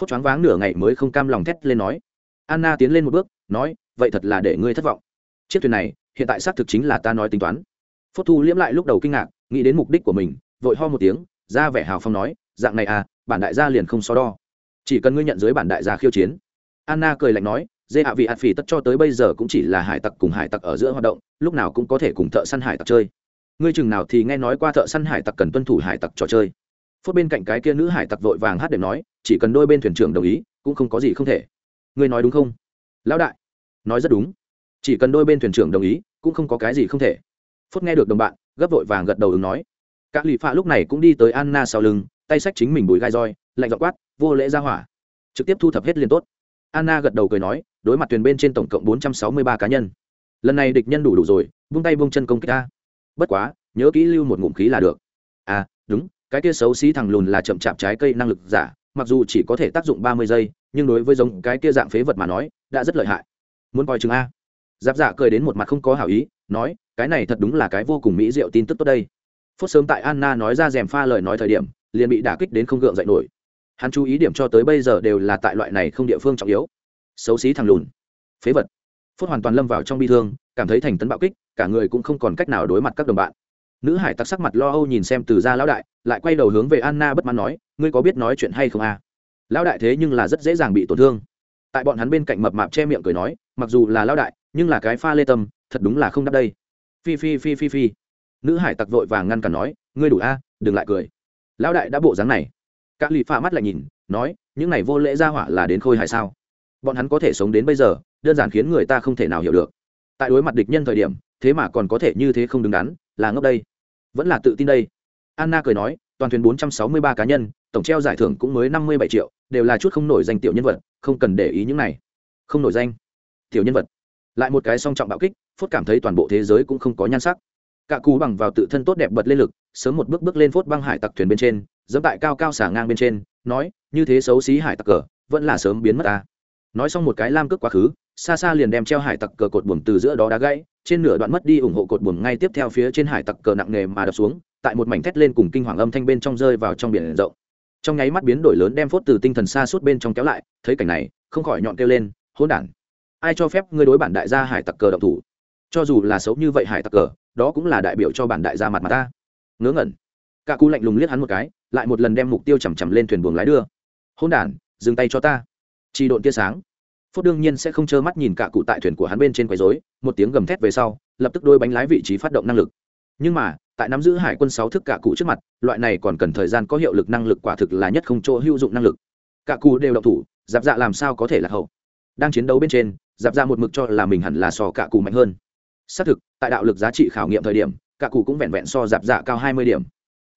Phút choáng váng nửa ngày mới không cam lòng thét lên nói. Anna tiến lên một bước, nói, vậy thật là để ngươi thất vọng. Chiếc thuyền này, hiện tại xác thực chính là ta nói tính toán. Phút thu liễm lại lúc đầu kinh ngạc, nghĩ đến mục đích của mình, vội ho một tiếng, ra vẻ hào phong nói, dạng này à bản đại gia liền không so đo. Chỉ cần ngươi nhận dưới bản đại gia khiêu chiến. Anna cười lạnh nói, dê hạ vị hạt phỉ tất cho tới bây giờ cũng chỉ là hải tặc cùng hải tặc ở giữa hoạt động, lúc nào cũng có thể cùng thợ săn hải tặc chơi ngươi chừng nào thì nghe nói qua thợ săn hải tặc cần tuân thủ hải tặc trò chơi. Phốt bên cạnh cái kia nữ hải tặc vội vàng hát để nói, chỉ cần đôi bên thuyền trưởng đồng ý, cũng không có gì không thể. Ngươi nói đúng không? Lão đại, nói rất đúng. Chỉ cần đôi bên thuyền trưởng đồng ý, cũng không có cái gì không thể. Phốt nghe được đồng bạn, gấp vội vàng gật đầu ứng nói. Các lì phạ lúc này cũng đi tới anna sau lưng, tay sách chính mình bùi gai roi, lạnh dọ quát, vô lễ ra hỏa. Trực tiếp thu thập hết liền tốt. Anna gật đầu cười nói, đối mặt thuyền bên trên tổng cộng bốn trăm sáu mươi ba cá nhân. Lần này địch nhân đủ đủ rồi, vung tay vung chân công kích ta bất quá, nhớ kỹ lưu một ngụm khí là được. À đúng, cái kia xấu xí thằng lùn là chậm chạp trái cây năng lực giả, mặc dù chỉ có thể tác dụng ba mươi giây, nhưng đối với giống cái kia dạng phế vật mà nói, đã rất lợi hại. Muốn coi chừng a. Giáp dạ cười đến một mặt không có hảo ý, nói, cái này thật đúng là cái vô cùng mỹ diệu tin tức tốt đây. Phút sớm tại anna nói ra dèm pha lời nói thời điểm, liền bị đả kích đến không gượng dậy nổi. Hắn chú ý điểm cho tới bây giờ đều là tại loại này không địa phương trọng yếu. Xấu xí thằng lùn. Phế vật. Phút hoàn toàn lâm vào trong bi thương cảm thấy thành tấn bạo kích, cả người cũng không còn cách nào đối mặt các đồng bạn. Nữ hải tặc sắc mặt lo âu nhìn xem từ gia lão đại, lại quay đầu hướng về anna bất mãn nói, ngươi có biết nói chuyện hay không à? lão đại thế nhưng là rất dễ dàng bị tổn thương. Tại bọn hắn bên cạnh mập mạp che miệng cười nói, mặc dù là lão đại, nhưng là cái pha lê tâm, thật đúng là không đắp đây. Phi phi phi phi phi. Nữ hải tặc vội vàng ngăn cản nói, ngươi đủ a, đừng lại cười. Lão đại đã bộ dáng này. Các lì pha mắt lại nhìn, nói, những này vô lễ ra hỏa là đến khôi hài sao? Bọn hắn có thể sống đến bây giờ, đơn giản khiến người ta không thể nào hiểu được tại đối mặt địch nhân thời điểm, thế mà còn có thể như thế không đứng đắn, là ngốc đây. Vẫn là tự tin đây. Anna cười nói, toàn thuyền 463 cá nhân, tổng treo giải thưởng cũng mới 57 triệu, đều là chút không nổi danh tiểu nhân vật, không cần để ý những này. Không nổi danh. Tiểu nhân vật. Lại một cái song trọng bạo kích, phốt cảm thấy toàn bộ thế giới cũng không có nhan sắc. Cả cú bằng vào tự thân tốt đẹp bật lên lực, sớm một bước bước lên phốt băng hải tặc thuyền bên trên dẫm tại cao cao xả ngang bên trên, nói, như thế xấu xí hải tặc cờ, vẫn là sớm biến mất ta nói xong một cái lam cước quá khứ, xa xa liền đem treo hải tặc cờ cột buồm từ giữa đó đá gãy, trên nửa đoạn mất đi ủng hộ cột buồm ngay tiếp theo phía trên hải tặc cờ nặng nề mà đập xuống, tại một mảnh thét lên cùng kinh hoàng âm thanh bên trong rơi vào trong biển rộng. Trong nháy mắt biến đổi lớn đem phốt từ tinh thần xa suốt bên trong kéo lại, thấy cảnh này, không khỏi nhọn kêu lên, hỗn đản, ai cho phép ngươi đối bản đại gia hải tặc cờ động thủ? Cho dù là xấu như vậy hải tặc cờ, đó cũng là đại biểu cho bản đại gia mặt mà ta. Ngớ ngẩn. Cả cú lạnh lùng liếc hắn một cái, lại một lần đem mục tiêu chằm chằm lên thuyền buồng lái đưa. Hôn đản, dừng tay cho ta chỉ độn tia sáng. Phốt đương nhiên sẽ không trơ mắt nhìn cả cụ tại thuyền của hắn bên trên quấy dối một tiếng gầm thét về sau, lập tức đôi bánh lái vị trí phát động năng lực. Nhưng mà, tại nắm giữ hải quân sáu thức cả cụ trước mặt, loại này còn cần thời gian có hiệu lực năng lực quả thực là nhất không chỗ hữu dụng năng lực. Cả cụ đều độc thủ, giáp dạ làm sao có thể là hậu? Đang chiến đấu bên trên, giáp dạ một mực cho là mình hẳn là so cả cụ mạnh hơn. Xác thực, tại đạo lực giá trị khảo nghiệm thời điểm, cả cụ cũng vẹn vẹn so giáp dạ cao hai mươi điểm.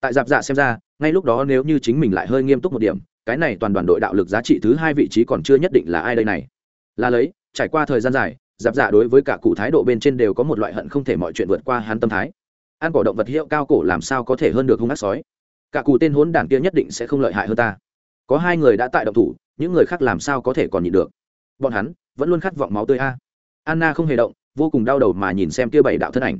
Tại giáp dạ xem ra, ngay lúc đó nếu như chính mình lại hơi nghiêm túc một điểm cái này toàn đoàn đội đạo lực giá trị thứ hai vị trí còn chưa nhất định là ai đây này. Là lấy, trải qua thời gian dài, giáp dạ đối với cả cụ thái độ bên trên đều có một loại hận không thể mọi chuyện vượt qua hắn tâm thái. Ăn cỏ động vật hiệu cao cổ làm sao có thể hơn được hung ác sói? Cả cụ tên hốn đảng kia nhất định sẽ không lợi hại hơn ta. Có hai người đã tại động thủ, những người khác làm sao có thể còn nhịn được? Bọn hắn vẫn luôn khát vọng máu tươi a. Anna không hề động, vô cùng đau đầu mà nhìn xem kia bảy đạo thân ảnh.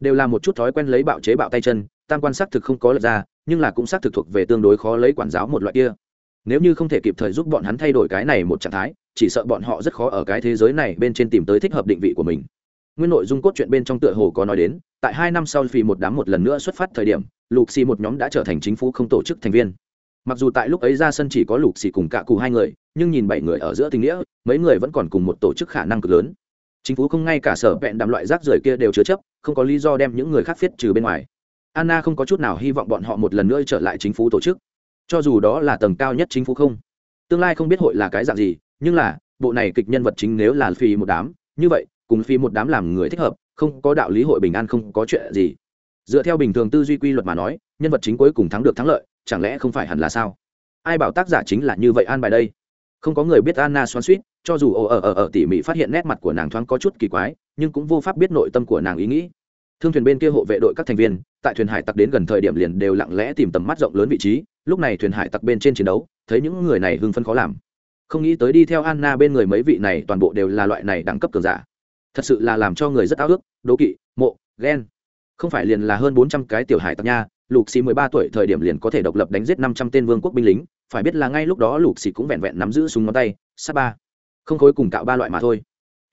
Đều là một chút thói quen lấy bạo chế bạo tay chân, tam quan xác thực không có lật ra, nhưng là cũng xác thực thuộc về tương đối khó lấy quản giáo một loại kia nếu như không thể kịp thời giúp bọn hắn thay đổi cái này một trạng thái, chỉ sợ bọn họ rất khó ở cái thế giới này bên trên tìm tới thích hợp định vị của mình. Nguyên nội dung cốt truyện bên trong tựa hồ có nói đến, tại hai năm sau vì một đám một lần nữa xuất phát thời điểm, lục xì một nhóm đã trở thành chính phủ không tổ chức thành viên. Mặc dù tại lúc ấy ra sân chỉ có lục xì cùng cả cụ hai người, nhưng nhìn bảy người ở giữa tình nghĩa, mấy người vẫn còn cùng một tổ chức khả năng cực lớn. Chính phủ không ngay cả sở vẹn đàm loại rác rưởi kia đều chứa chấp, không có lý do đem những người khác viết trừ bên ngoài. Anna không có chút nào hy vọng bọn họ một lần nữa trở lại chính phủ tổ chức cho dù đó là tầng cao nhất chính phủ không, tương lai không biết hội là cái dạng gì, nhưng là, bộ này kịch nhân vật chính nếu là phi một đám, như vậy, cùng phi một đám làm người thích hợp, không có đạo lý hội bình an không có chuyện gì. Dựa theo bình thường tư duy quy luật mà nói, nhân vật chính cuối cùng thắng được thắng lợi, chẳng lẽ không phải hẳn là sao? Ai bảo tác giả chính là như vậy an bài đây? Không có người biết anna xoắn suýt cho dù ở ở ở tỉ mỉ phát hiện nét mặt của nàng thoáng có chút kỳ quái, nhưng cũng vô pháp biết nội tâm của nàng ý nghĩ thương thuyền bên kia hộ vệ đội các thành viên, tại thuyền hải tặc đến gần thời điểm liền đều lặng lẽ tìm tầm mắt rộng lớn vị trí, lúc này thuyền hải tặc bên trên chiến đấu, thấy những người này hưng phân khó làm. Không nghĩ tới đi theo anna bên người mấy vị này toàn bộ đều là loại này đẳng cấp cường giả. Thật sự là làm cho người rất ao ước, đố kỵ, mộ, ghen. Không phải liền là hơn bốn trăm cái tiểu hải tặc nha, lục xì mười ba tuổi thời điểm liền có thể độc lập đánh giết năm trăm tên vương quốc binh lính, phải biết là ngay lúc đó lục xì cũng vẹn vẹn nắm giữ súng ngón tay, sát ba. Không khối cùng cạo ba loại mà thôi.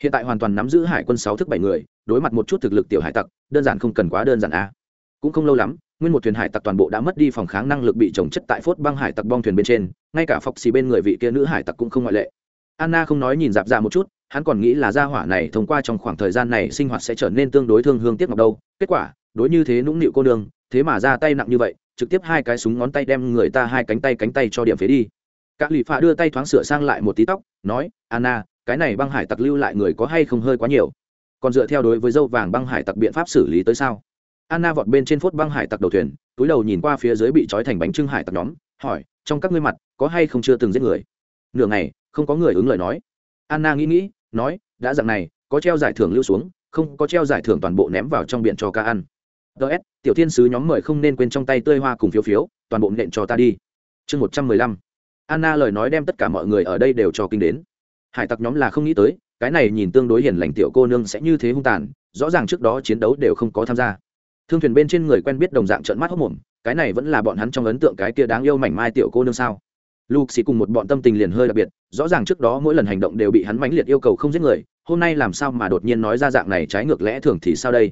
Hiện tại hoàn toàn nắm giữ hải quân sáu thức bảy người đối mặt một chút thực lực tiểu hải tặc, đơn giản không cần quá đơn giản a. À. cũng không lâu lắm, nguyên một thuyền hải tặc toàn bộ đã mất đi phòng kháng năng lực bị trồng chất tại phốt băng hải tặc bong thuyền bên trên, ngay cả phọc xì bên người vị kia nữ hải tặc cũng không ngoại lệ. Anna không nói nhìn dạp ra một chút, hắn còn nghĩ là gia hỏa này thông qua trong khoảng thời gian này sinh hoạt sẽ trở nên tương đối thương hương tiếc ngọc đâu. Kết quả, đối như thế nũng nịu cô đường thế mà ra tay nặng như vậy, trực tiếp hai cái súng ngón tay đem người ta hai cánh tay cánh tay cho điểm phế đi. Các lì phạ đưa tay thoáng sửa sang lại một tí tóc, nói, anna, cái này băng hải tặc lưu lại người có hay không hơi quá nhiều còn dựa theo đối với dâu vàng băng hải tặc biện pháp xử lý tới sao? Anna vọt bên trên phốt băng hải tặc đầu thuyền, túi đầu nhìn qua phía dưới bị trói thành bánh trưng hải tặc nhóm, hỏi, trong các ngươi mặt, có hay không chưa từng giết người? Nửa ngày, không có người ứng lời nói. Anna nghĩ nghĩ, nói, đã dặn này, có treo giải thưởng lưu xuống, không có treo giải thưởng toàn bộ ném vào trong biển cho ca ăn. Ts tiểu thiên sứ nhóm mời không nên quên trong tay tươi hoa cùng phiếu phiếu, toàn bộ nện cho ta đi. Chương một trăm mười lăm. Anna lời nói đem tất cả mọi người ở đây đều cho kinh đến. Hải tặc nhóm là không nghĩ tới cái này nhìn tương đối hiền lành tiểu cô nương sẽ như thế hung tàn, rõ ràng trước đó chiến đấu đều không có tham gia. Thương thuyền bên trên người quen biết đồng dạng trợn mắt hốc mồm, cái này vẫn là bọn hắn trong ấn tượng cái kia đáng yêu mảnh mai tiểu cô nương sao? Lục xì cùng một bọn tâm tình liền hơi đặc biệt, rõ ràng trước đó mỗi lần hành động đều bị hắn mãnh liệt yêu cầu không giết người, hôm nay làm sao mà đột nhiên nói ra dạng này trái ngược lẽ thường thì sao đây?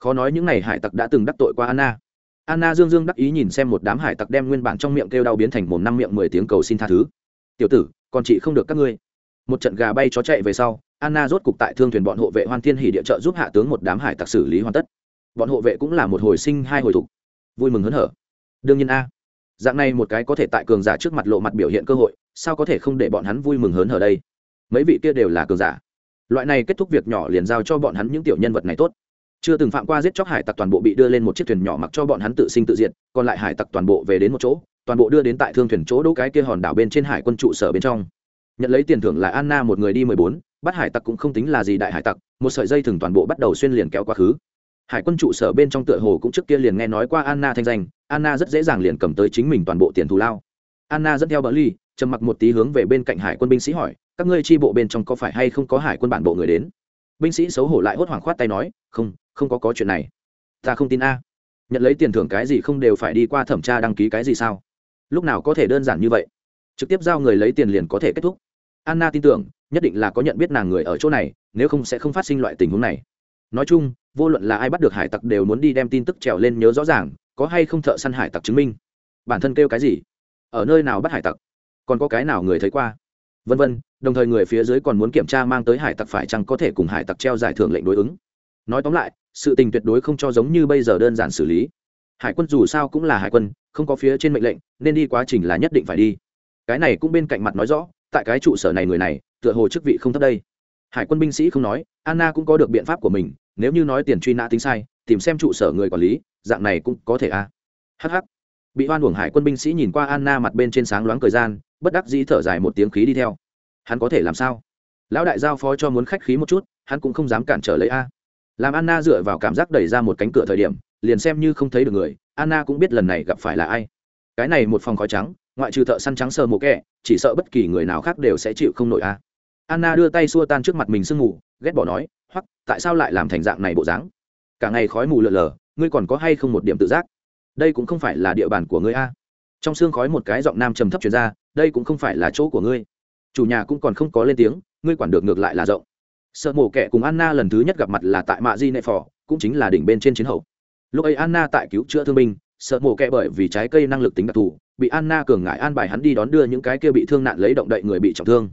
Khó nói những ngày hải tặc đã từng đắc tội qua anna. Anna dương dương đắc ý nhìn xem một đám hải tặc đem nguyên bản trong miệng kêu đau biến thành mồm năm miệng mười tiếng cầu xin tha thứ. Tiểu tử còn chị không được các ngươi một trận gà bay chó chạy về sau, anna rốt cục tại thương thuyền bọn hộ vệ hoan thiên hỉ địa trợ giúp hạ tướng một đám hải tặc xử lý hoàn tất. Bọn hộ vệ cũng là một hồi sinh hai hồi thục. Vui mừng hớn hở. Đương nhiên a, dạng này một cái có thể tại cường giả trước mặt lộ mặt biểu hiện cơ hội, sao có thể không để bọn hắn vui mừng hớn hở đây? Mấy vị kia đều là cường giả. Loại này kết thúc việc nhỏ liền giao cho bọn hắn những tiểu nhân vật này tốt. Chưa từng phạm qua giết chóc hải tặc toàn bộ bị đưa lên một chiếc thuyền nhỏ mặc cho bọn hắn tự sinh tự diệt, còn lại hải tặc toàn bộ về đến một chỗ, toàn bộ đưa đến tại thương thuyền chỗ đỗ cái kia hòn đảo bên trên hải quân trụ sở bên trong nhận lấy tiền thưởng là anna một người đi mười bốn, bắt hải tặc cũng không tính là gì đại hải tặc, một sợi dây thừng toàn bộ bắt đầu xuyên liền kéo quá khứ. Hải quân trụ sở bên trong tựa hồ cũng trước kia liền nghe nói qua anna thanh danh, anna rất dễ dàng liền cầm tới chính mình toàn bộ tiền thù lao. Anna dẫn theo bờ ly, trầm mặc một tí hướng về bên cạnh hải quân binh sĩ hỏi, các ngươi tri bộ bên trong có phải hay không có hải quân bản bộ người đến? Binh sĩ xấu hổ lại hốt hoảng khoát tay nói, không không có có chuyện này. Ta không tin a. Nhận lấy tiền thưởng cái gì không đều phải đi qua thẩm tra đăng ký cái gì sao? Lúc nào có thể đơn giản như vậy? Trực tiếp giao người lấy tiền liền có thể kết thúc anna tin tưởng, nhất định là có nhận biết nàng người ở chỗ này, nếu không sẽ không phát sinh loại tình huống này. Nói chung, vô luận là ai bắt được hải tặc đều muốn đi đem tin tức trèo lên nhớ rõ ràng, có hay không thợ săn hải tặc chứng minh. Bản thân kêu cái gì? Ở nơi nào bắt hải tặc? Còn có cái nào người thấy qua? Vân vân, đồng thời người phía dưới còn muốn kiểm tra mang tới hải tặc phải chăng có thể cùng hải tặc treo giải thưởng lệnh đối ứng. Nói tóm lại, sự tình tuyệt đối không cho giống như bây giờ đơn giản xử lý. Hải quân dù sao cũng là hải quân, không có phía trên mệnh lệnh, nên đi quá trình là nhất định phải đi. Cái này cũng bên cạnh mặt nói rõ tại cái trụ sở này người này, tựa hồ chức vị không thấp đây. Hải quân binh sĩ không nói, anna cũng có được biện pháp của mình, nếu như nói tiền truy nã tính sai, tìm xem trụ sở người quản lý, dạng này cũng có thể a à. hh bị hoan uổng hải quân binh sĩ nhìn qua anna mặt bên trên sáng loáng thời gian, bất đắc dĩ thở dài một tiếng khí đi theo. Hắn có thể làm sao? Lão đại giao phó cho muốn khách khí một chút, hắn cũng không dám cản trở lấy a. Làm anna dựa vào cảm giác đẩy ra một cánh cửa thời điểm, liền xem như không thấy được người, anna cũng biết lần này gặp phải là ai. Cái này một phòng khói trắng ngoại trừ thợ săn trắng sờ mồ kẹ, chỉ sợ bất kỳ người nào khác đều sẽ chịu không nổi a. Anna đưa tay xua tan trước mặt mình sương mù, ghét bỏ nói hoặc tại sao lại làm thành dạng này bộ dáng? Cả ngày khói mù lợn lờ ngươi còn có hay không một điểm tự giác? Đây cũng không phải là địa bàn của ngươi a. Trong xương khói một cái giọng nam trầm thấp chuyển ra, đây cũng không phải là chỗ của ngươi. Chủ nhà cũng còn không có lên tiếng, ngươi quản được ngược lại là rộng. Sợ mổ kẻ cùng anna lần thứ nhất gặp mặt là tại mạ di nệ phò, cũng chính là đỉnh bên trên chiến hậu. Lúc ấy anna tại cứu chữa thương binh sợ mổ kẹ bởi vì trái cây năng lực tính đặc thù, bị anna cường ngại an bài hắn đi đón đưa những cái kia bị thương nạn lấy động đậy người bị trọng thương.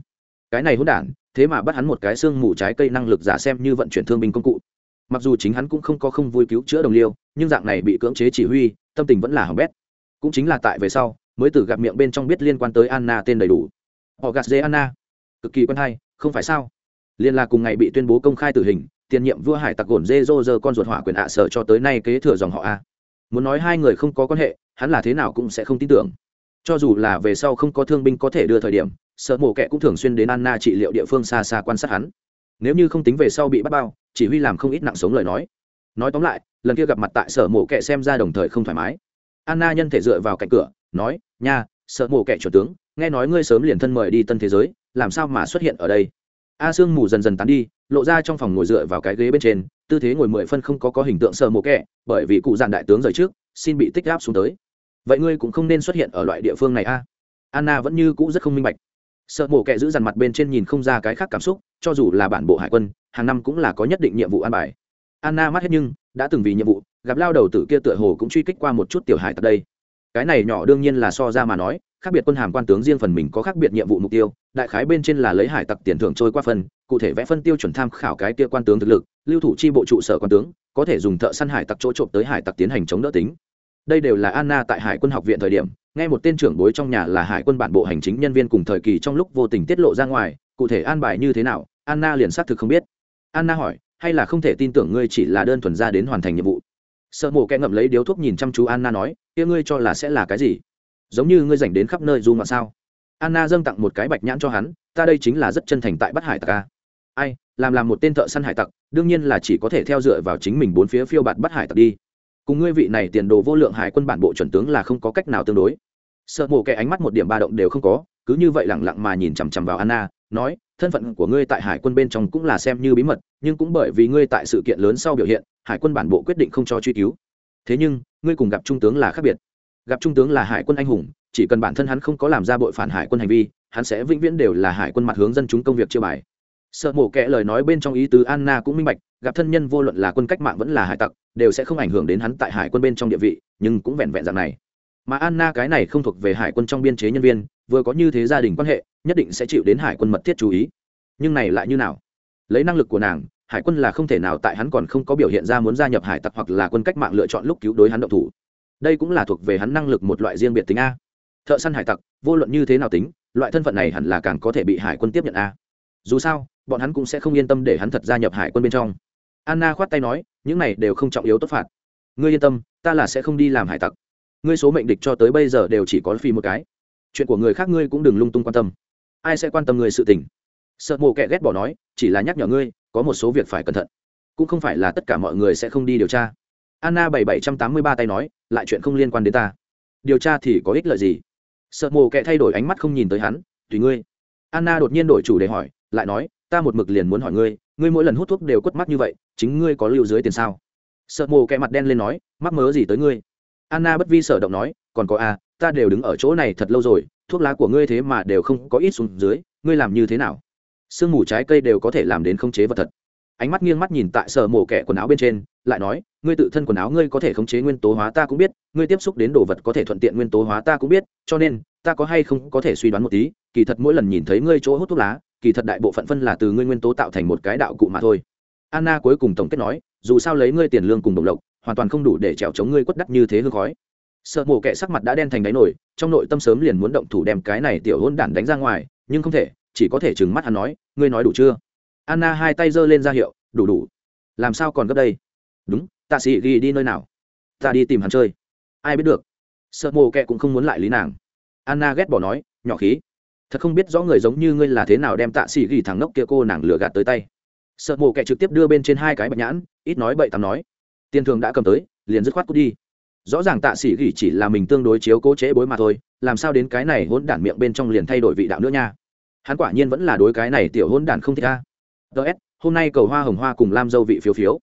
Cái này hỗn đản, thế mà bắt hắn một cái xương mù trái cây năng lực giả xem như vận chuyển thương binh công cụ. Mặc dù chính hắn cũng không có không vui cứu chữa đồng liêu, nhưng dạng này bị cưỡng chế chỉ huy, tâm tình vẫn là hỏng bét. Cũng chính là tại về sau, mới từ gặp miệng bên trong biết liên quan tới anna tên đầy đủ. Họ gạt dê anna. Cực kỳ quen hay, không phải sao? Liên là cùng ngày bị tuyên bố công khai tử hình, tiền nhiệm vua hải tặc gồn dê dô dơ con ruột hỏa quyền ạ sở cho tới nay kế thừa dòng họ a muốn nói hai người không có quan hệ, hắn là thế nào cũng sẽ không tin tưởng. Cho dù là về sau không có thương binh có thể đưa thời điểm, sợ mổ kẻ cũng thường xuyên đến anna trị liệu địa phương xa xa quan sát hắn. Nếu như không tính về sau bị bắt bao, chỉ huy làm không ít nặng sống lời nói. Nói tóm lại, lần kia gặp mặt tại sở mổ kẻ xem ra đồng thời không thoải mái. Anna nhân thể dựa vào cạnh cửa, nói, nha, sợ mổ kẻ chuẩn tướng, nghe nói ngươi sớm liền thân mời đi tân thế giới, làm sao mà xuất hiện ở đây? A sương mù dần dần tán đi lộ ra trong phòng ngồi dựa vào cái ghế bên trên, tư thế ngồi mười phân không có có hình tượng sợ mộ kẻ bởi vì cụ dàn đại tướng rời trước, xin bị tích áp xuống tới. Vậy ngươi cũng không nên xuất hiện ở loại địa phương này a. Anna vẫn như cũ rất không minh bạch. Sợ mộ kẻ giữ dằn mặt bên trên nhìn không ra cái khác cảm xúc, cho dù là bản bộ hải quân, hàng năm cũng là có nhất định nhiệm vụ an bài. Anna mắt hết nhưng, đã từng vì nhiệm vụ, gặp lao đầu tử kia tựa hồ cũng truy kích qua một chút tiểu hải tại đây. Cái này nhỏ đương nhiên là so ra mà nói khác biệt quân hàm quan tướng riêng phần mình có khác biệt nhiệm vụ mục tiêu, đại khái bên trên là lấy hải tặc tiền thưởng trôi qua phần cụ thể vẽ phân tiêu chuẩn tham khảo cái kia quan tướng thực lực, lưu thủ chi bộ trụ sở quan tướng, có thể dùng thợ săn hải tặc chỗ trộm tới hải tặc tiến hành chống đỡ tính. Đây đều là anna tại hải quân học viện thời điểm, nghe một tên trưởng bối trong nhà là hải quân bản bộ hành chính nhân viên cùng thời kỳ trong lúc vô tình tiết lộ ra ngoài, cụ thể an bài như thế nào, anna liền xác thực không biết. Anna hỏi, hay là không thể tin tưởng ngươi chỉ là đơn thuần ra đến hoàn thành nhiệm vụ? Sợ mổ kẽ ngậm lấy điếu thuốc nhìn chăm chú anna nói, kia ngươi cho là sẽ là cái gì? Giống như ngươi dành đến khắp nơi du ngoạn sao? Anna dâng tặng một cái bạch nhãn cho hắn, ta đây chính là rất chân thành tại bắt hải tặc a. Ai, làm làm một tên thợ săn hải tặc, đương nhiên là chỉ có thể theo dựa vào chính mình bốn phía phiêu bạt bắt hải tặc đi. Cùng ngươi vị này tiền đồ vô lượng hải quân bản bộ chuẩn tướng là không có cách nào tương đối. Sợ mổ kẻ ánh mắt một điểm ba động đều không có, cứ như vậy lẳng lặng mà nhìn chằm chằm vào anna, nói, thân phận của ngươi tại hải quân bên trong cũng là xem như bí mật, nhưng cũng bởi vì ngươi tại sự kiện lớn sau biểu hiện, hải quân bản bộ quyết định không cho truy cứu. Thế nhưng, ngươi cùng gặp trung tướng là khác biệt gặp trung tướng là hải quân anh hùng, chỉ cần bản thân hắn không có làm ra bội phản hải quân hành vi, hắn sẽ vĩnh viễn đều là hải quân mặt hướng dân chúng công việc chưa bài. Sợ mổ kẽ lời nói bên trong ý tứ anna cũng minh bạch, gặp thân nhân vô luận là quân cách mạng vẫn là hải tặc, đều sẽ không ảnh hưởng đến hắn tại hải quân bên trong địa vị, nhưng cũng vẹn vẹn dạng này. Mà anna cái này không thuộc về hải quân trong biên chế nhân viên, vừa có như thế gia đình quan hệ, nhất định sẽ chịu đến hải quân mật thiết chú ý. Nhưng này lại như nào? Lấy năng lực của nàng, hải quân là không thể nào tại hắn còn không có biểu hiện ra muốn gia nhập hải tặc hoặc là quân cách mạng lựa chọn lúc cứu đối hắn động thủ đây cũng là thuộc về hắn năng lực một loại riêng biệt tính a. Thợ săn hải tặc, vô luận như thế nào tính, loại thân phận này hẳn là càng có thể bị hải quân tiếp nhận a. Dù sao, bọn hắn cũng sẽ không yên tâm để hắn thật gia nhập hải quân bên trong. Anna khoát tay nói, những này đều không trọng yếu tốt phạt. Ngươi yên tâm, ta là sẽ không đi làm hải tặc. Ngươi số mệnh địch cho tới bây giờ đều chỉ có phi một cái. Chuyện của người khác ngươi cũng đừng lung tung quan tâm. Ai sẽ quan tâm người sự tình? Sợ mộ kệ ghét bỏ nói, chỉ là nhắc nhở ngươi, có một số việc phải cẩn thận. Cũng không phải là tất cả mọi người sẽ không đi điều tra anna bảy bảy trăm tám mươi ba tay nói lại chuyện không liên quan đến ta. Điều tra thì có ích lợi gì? Sợ mồ kệ thay đổi ánh mắt không nhìn tới hắn tùy ngươi. Anna đột nhiên đổi chủ để hỏi lại nói ta một mực liền muốn hỏi ngươi ngươi mỗi lần hút thuốc đều quất mắt như vậy chính ngươi có lưu dưới tiền sao? Sợ mồ kẹ mặt đen lên nói mắc mớ gì tới ngươi? Anna bất vi sở động nói còn có a à, ta đều đứng ở chỗ này thật lâu rồi thuốc lá của ngươi thế mà đều không có ít xuống dưới ngươi làm như thế nào? Sương mù trái cây đều có thể làm đến không chế vật thật ánh mắt nghiêng mắt nhìn tại sở mổ kẻ quần áo bên trên, lại nói, ngươi tự thân quần áo ngươi có thể khống chế nguyên tố hóa ta cũng biết, ngươi tiếp xúc đến đồ vật có thể thuận tiện nguyên tố hóa ta cũng biết, cho nên, ta có hay không có thể suy đoán một tí, kỳ thật mỗi lần nhìn thấy ngươi chỗ hút thuốc lá, kỳ thật đại bộ phận phân là từ ngươi nguyên tố tạo thành một cái đạo cụ mà thôi. Anna cuối cùng tổng kết nói, dù sao lấy ngươi tiền lương cùng đồng lộc, hoàn toàn không đủ để trèo chống ngươi quất đắc như thế hương khói. Sợ mổ kệ sắc mặt đã đen thành đáy nổi, trong nội tâm sớm liền muốn động thủ đem cái này tiểu hôn đản đánh ra ngoài, nhưng không thể, chỉ có thể trừng mắt hắn nói, ngươi nói đủ chưa? Anna hai tay giơ lên ra hiệu, đủ đủ. Làm sao còn gấp đây? Đúng tạ sĩ ghi đi nơi nào? Ta đi tìm hắn chơi. Ai biết được. Sợ mồ kệ cũng không muốn lại lý nàng. Anna ghét bỏ nói, nhỏ khí. Thật không biết rõ người giống như ngươi là thế nào đem tạ sĩ ghi thằng nốc kia cô nàng lừa gạt tới tay. Sợ mồ kệ trực tiếp đưa bên trên hai cái bạch nhãn, ít nói bậy tắm nói tiền thường đã cầm tới, liền dứt khoát cút đi. Rõ ràng tạ sĩ gỉ chỉ là mình tương đối chiếu cố chế bối mà thôi, làm sao đến cái này hỗn đản miệng bên trong liền thay đổi vị đạo nữa nha. Hắn quả nhiên vẫn là đối cái này tiểu hỗn đản không thích a ts hôm nay cầu hoa hồng hoa cùng lam dâu vị phiếu phiếu.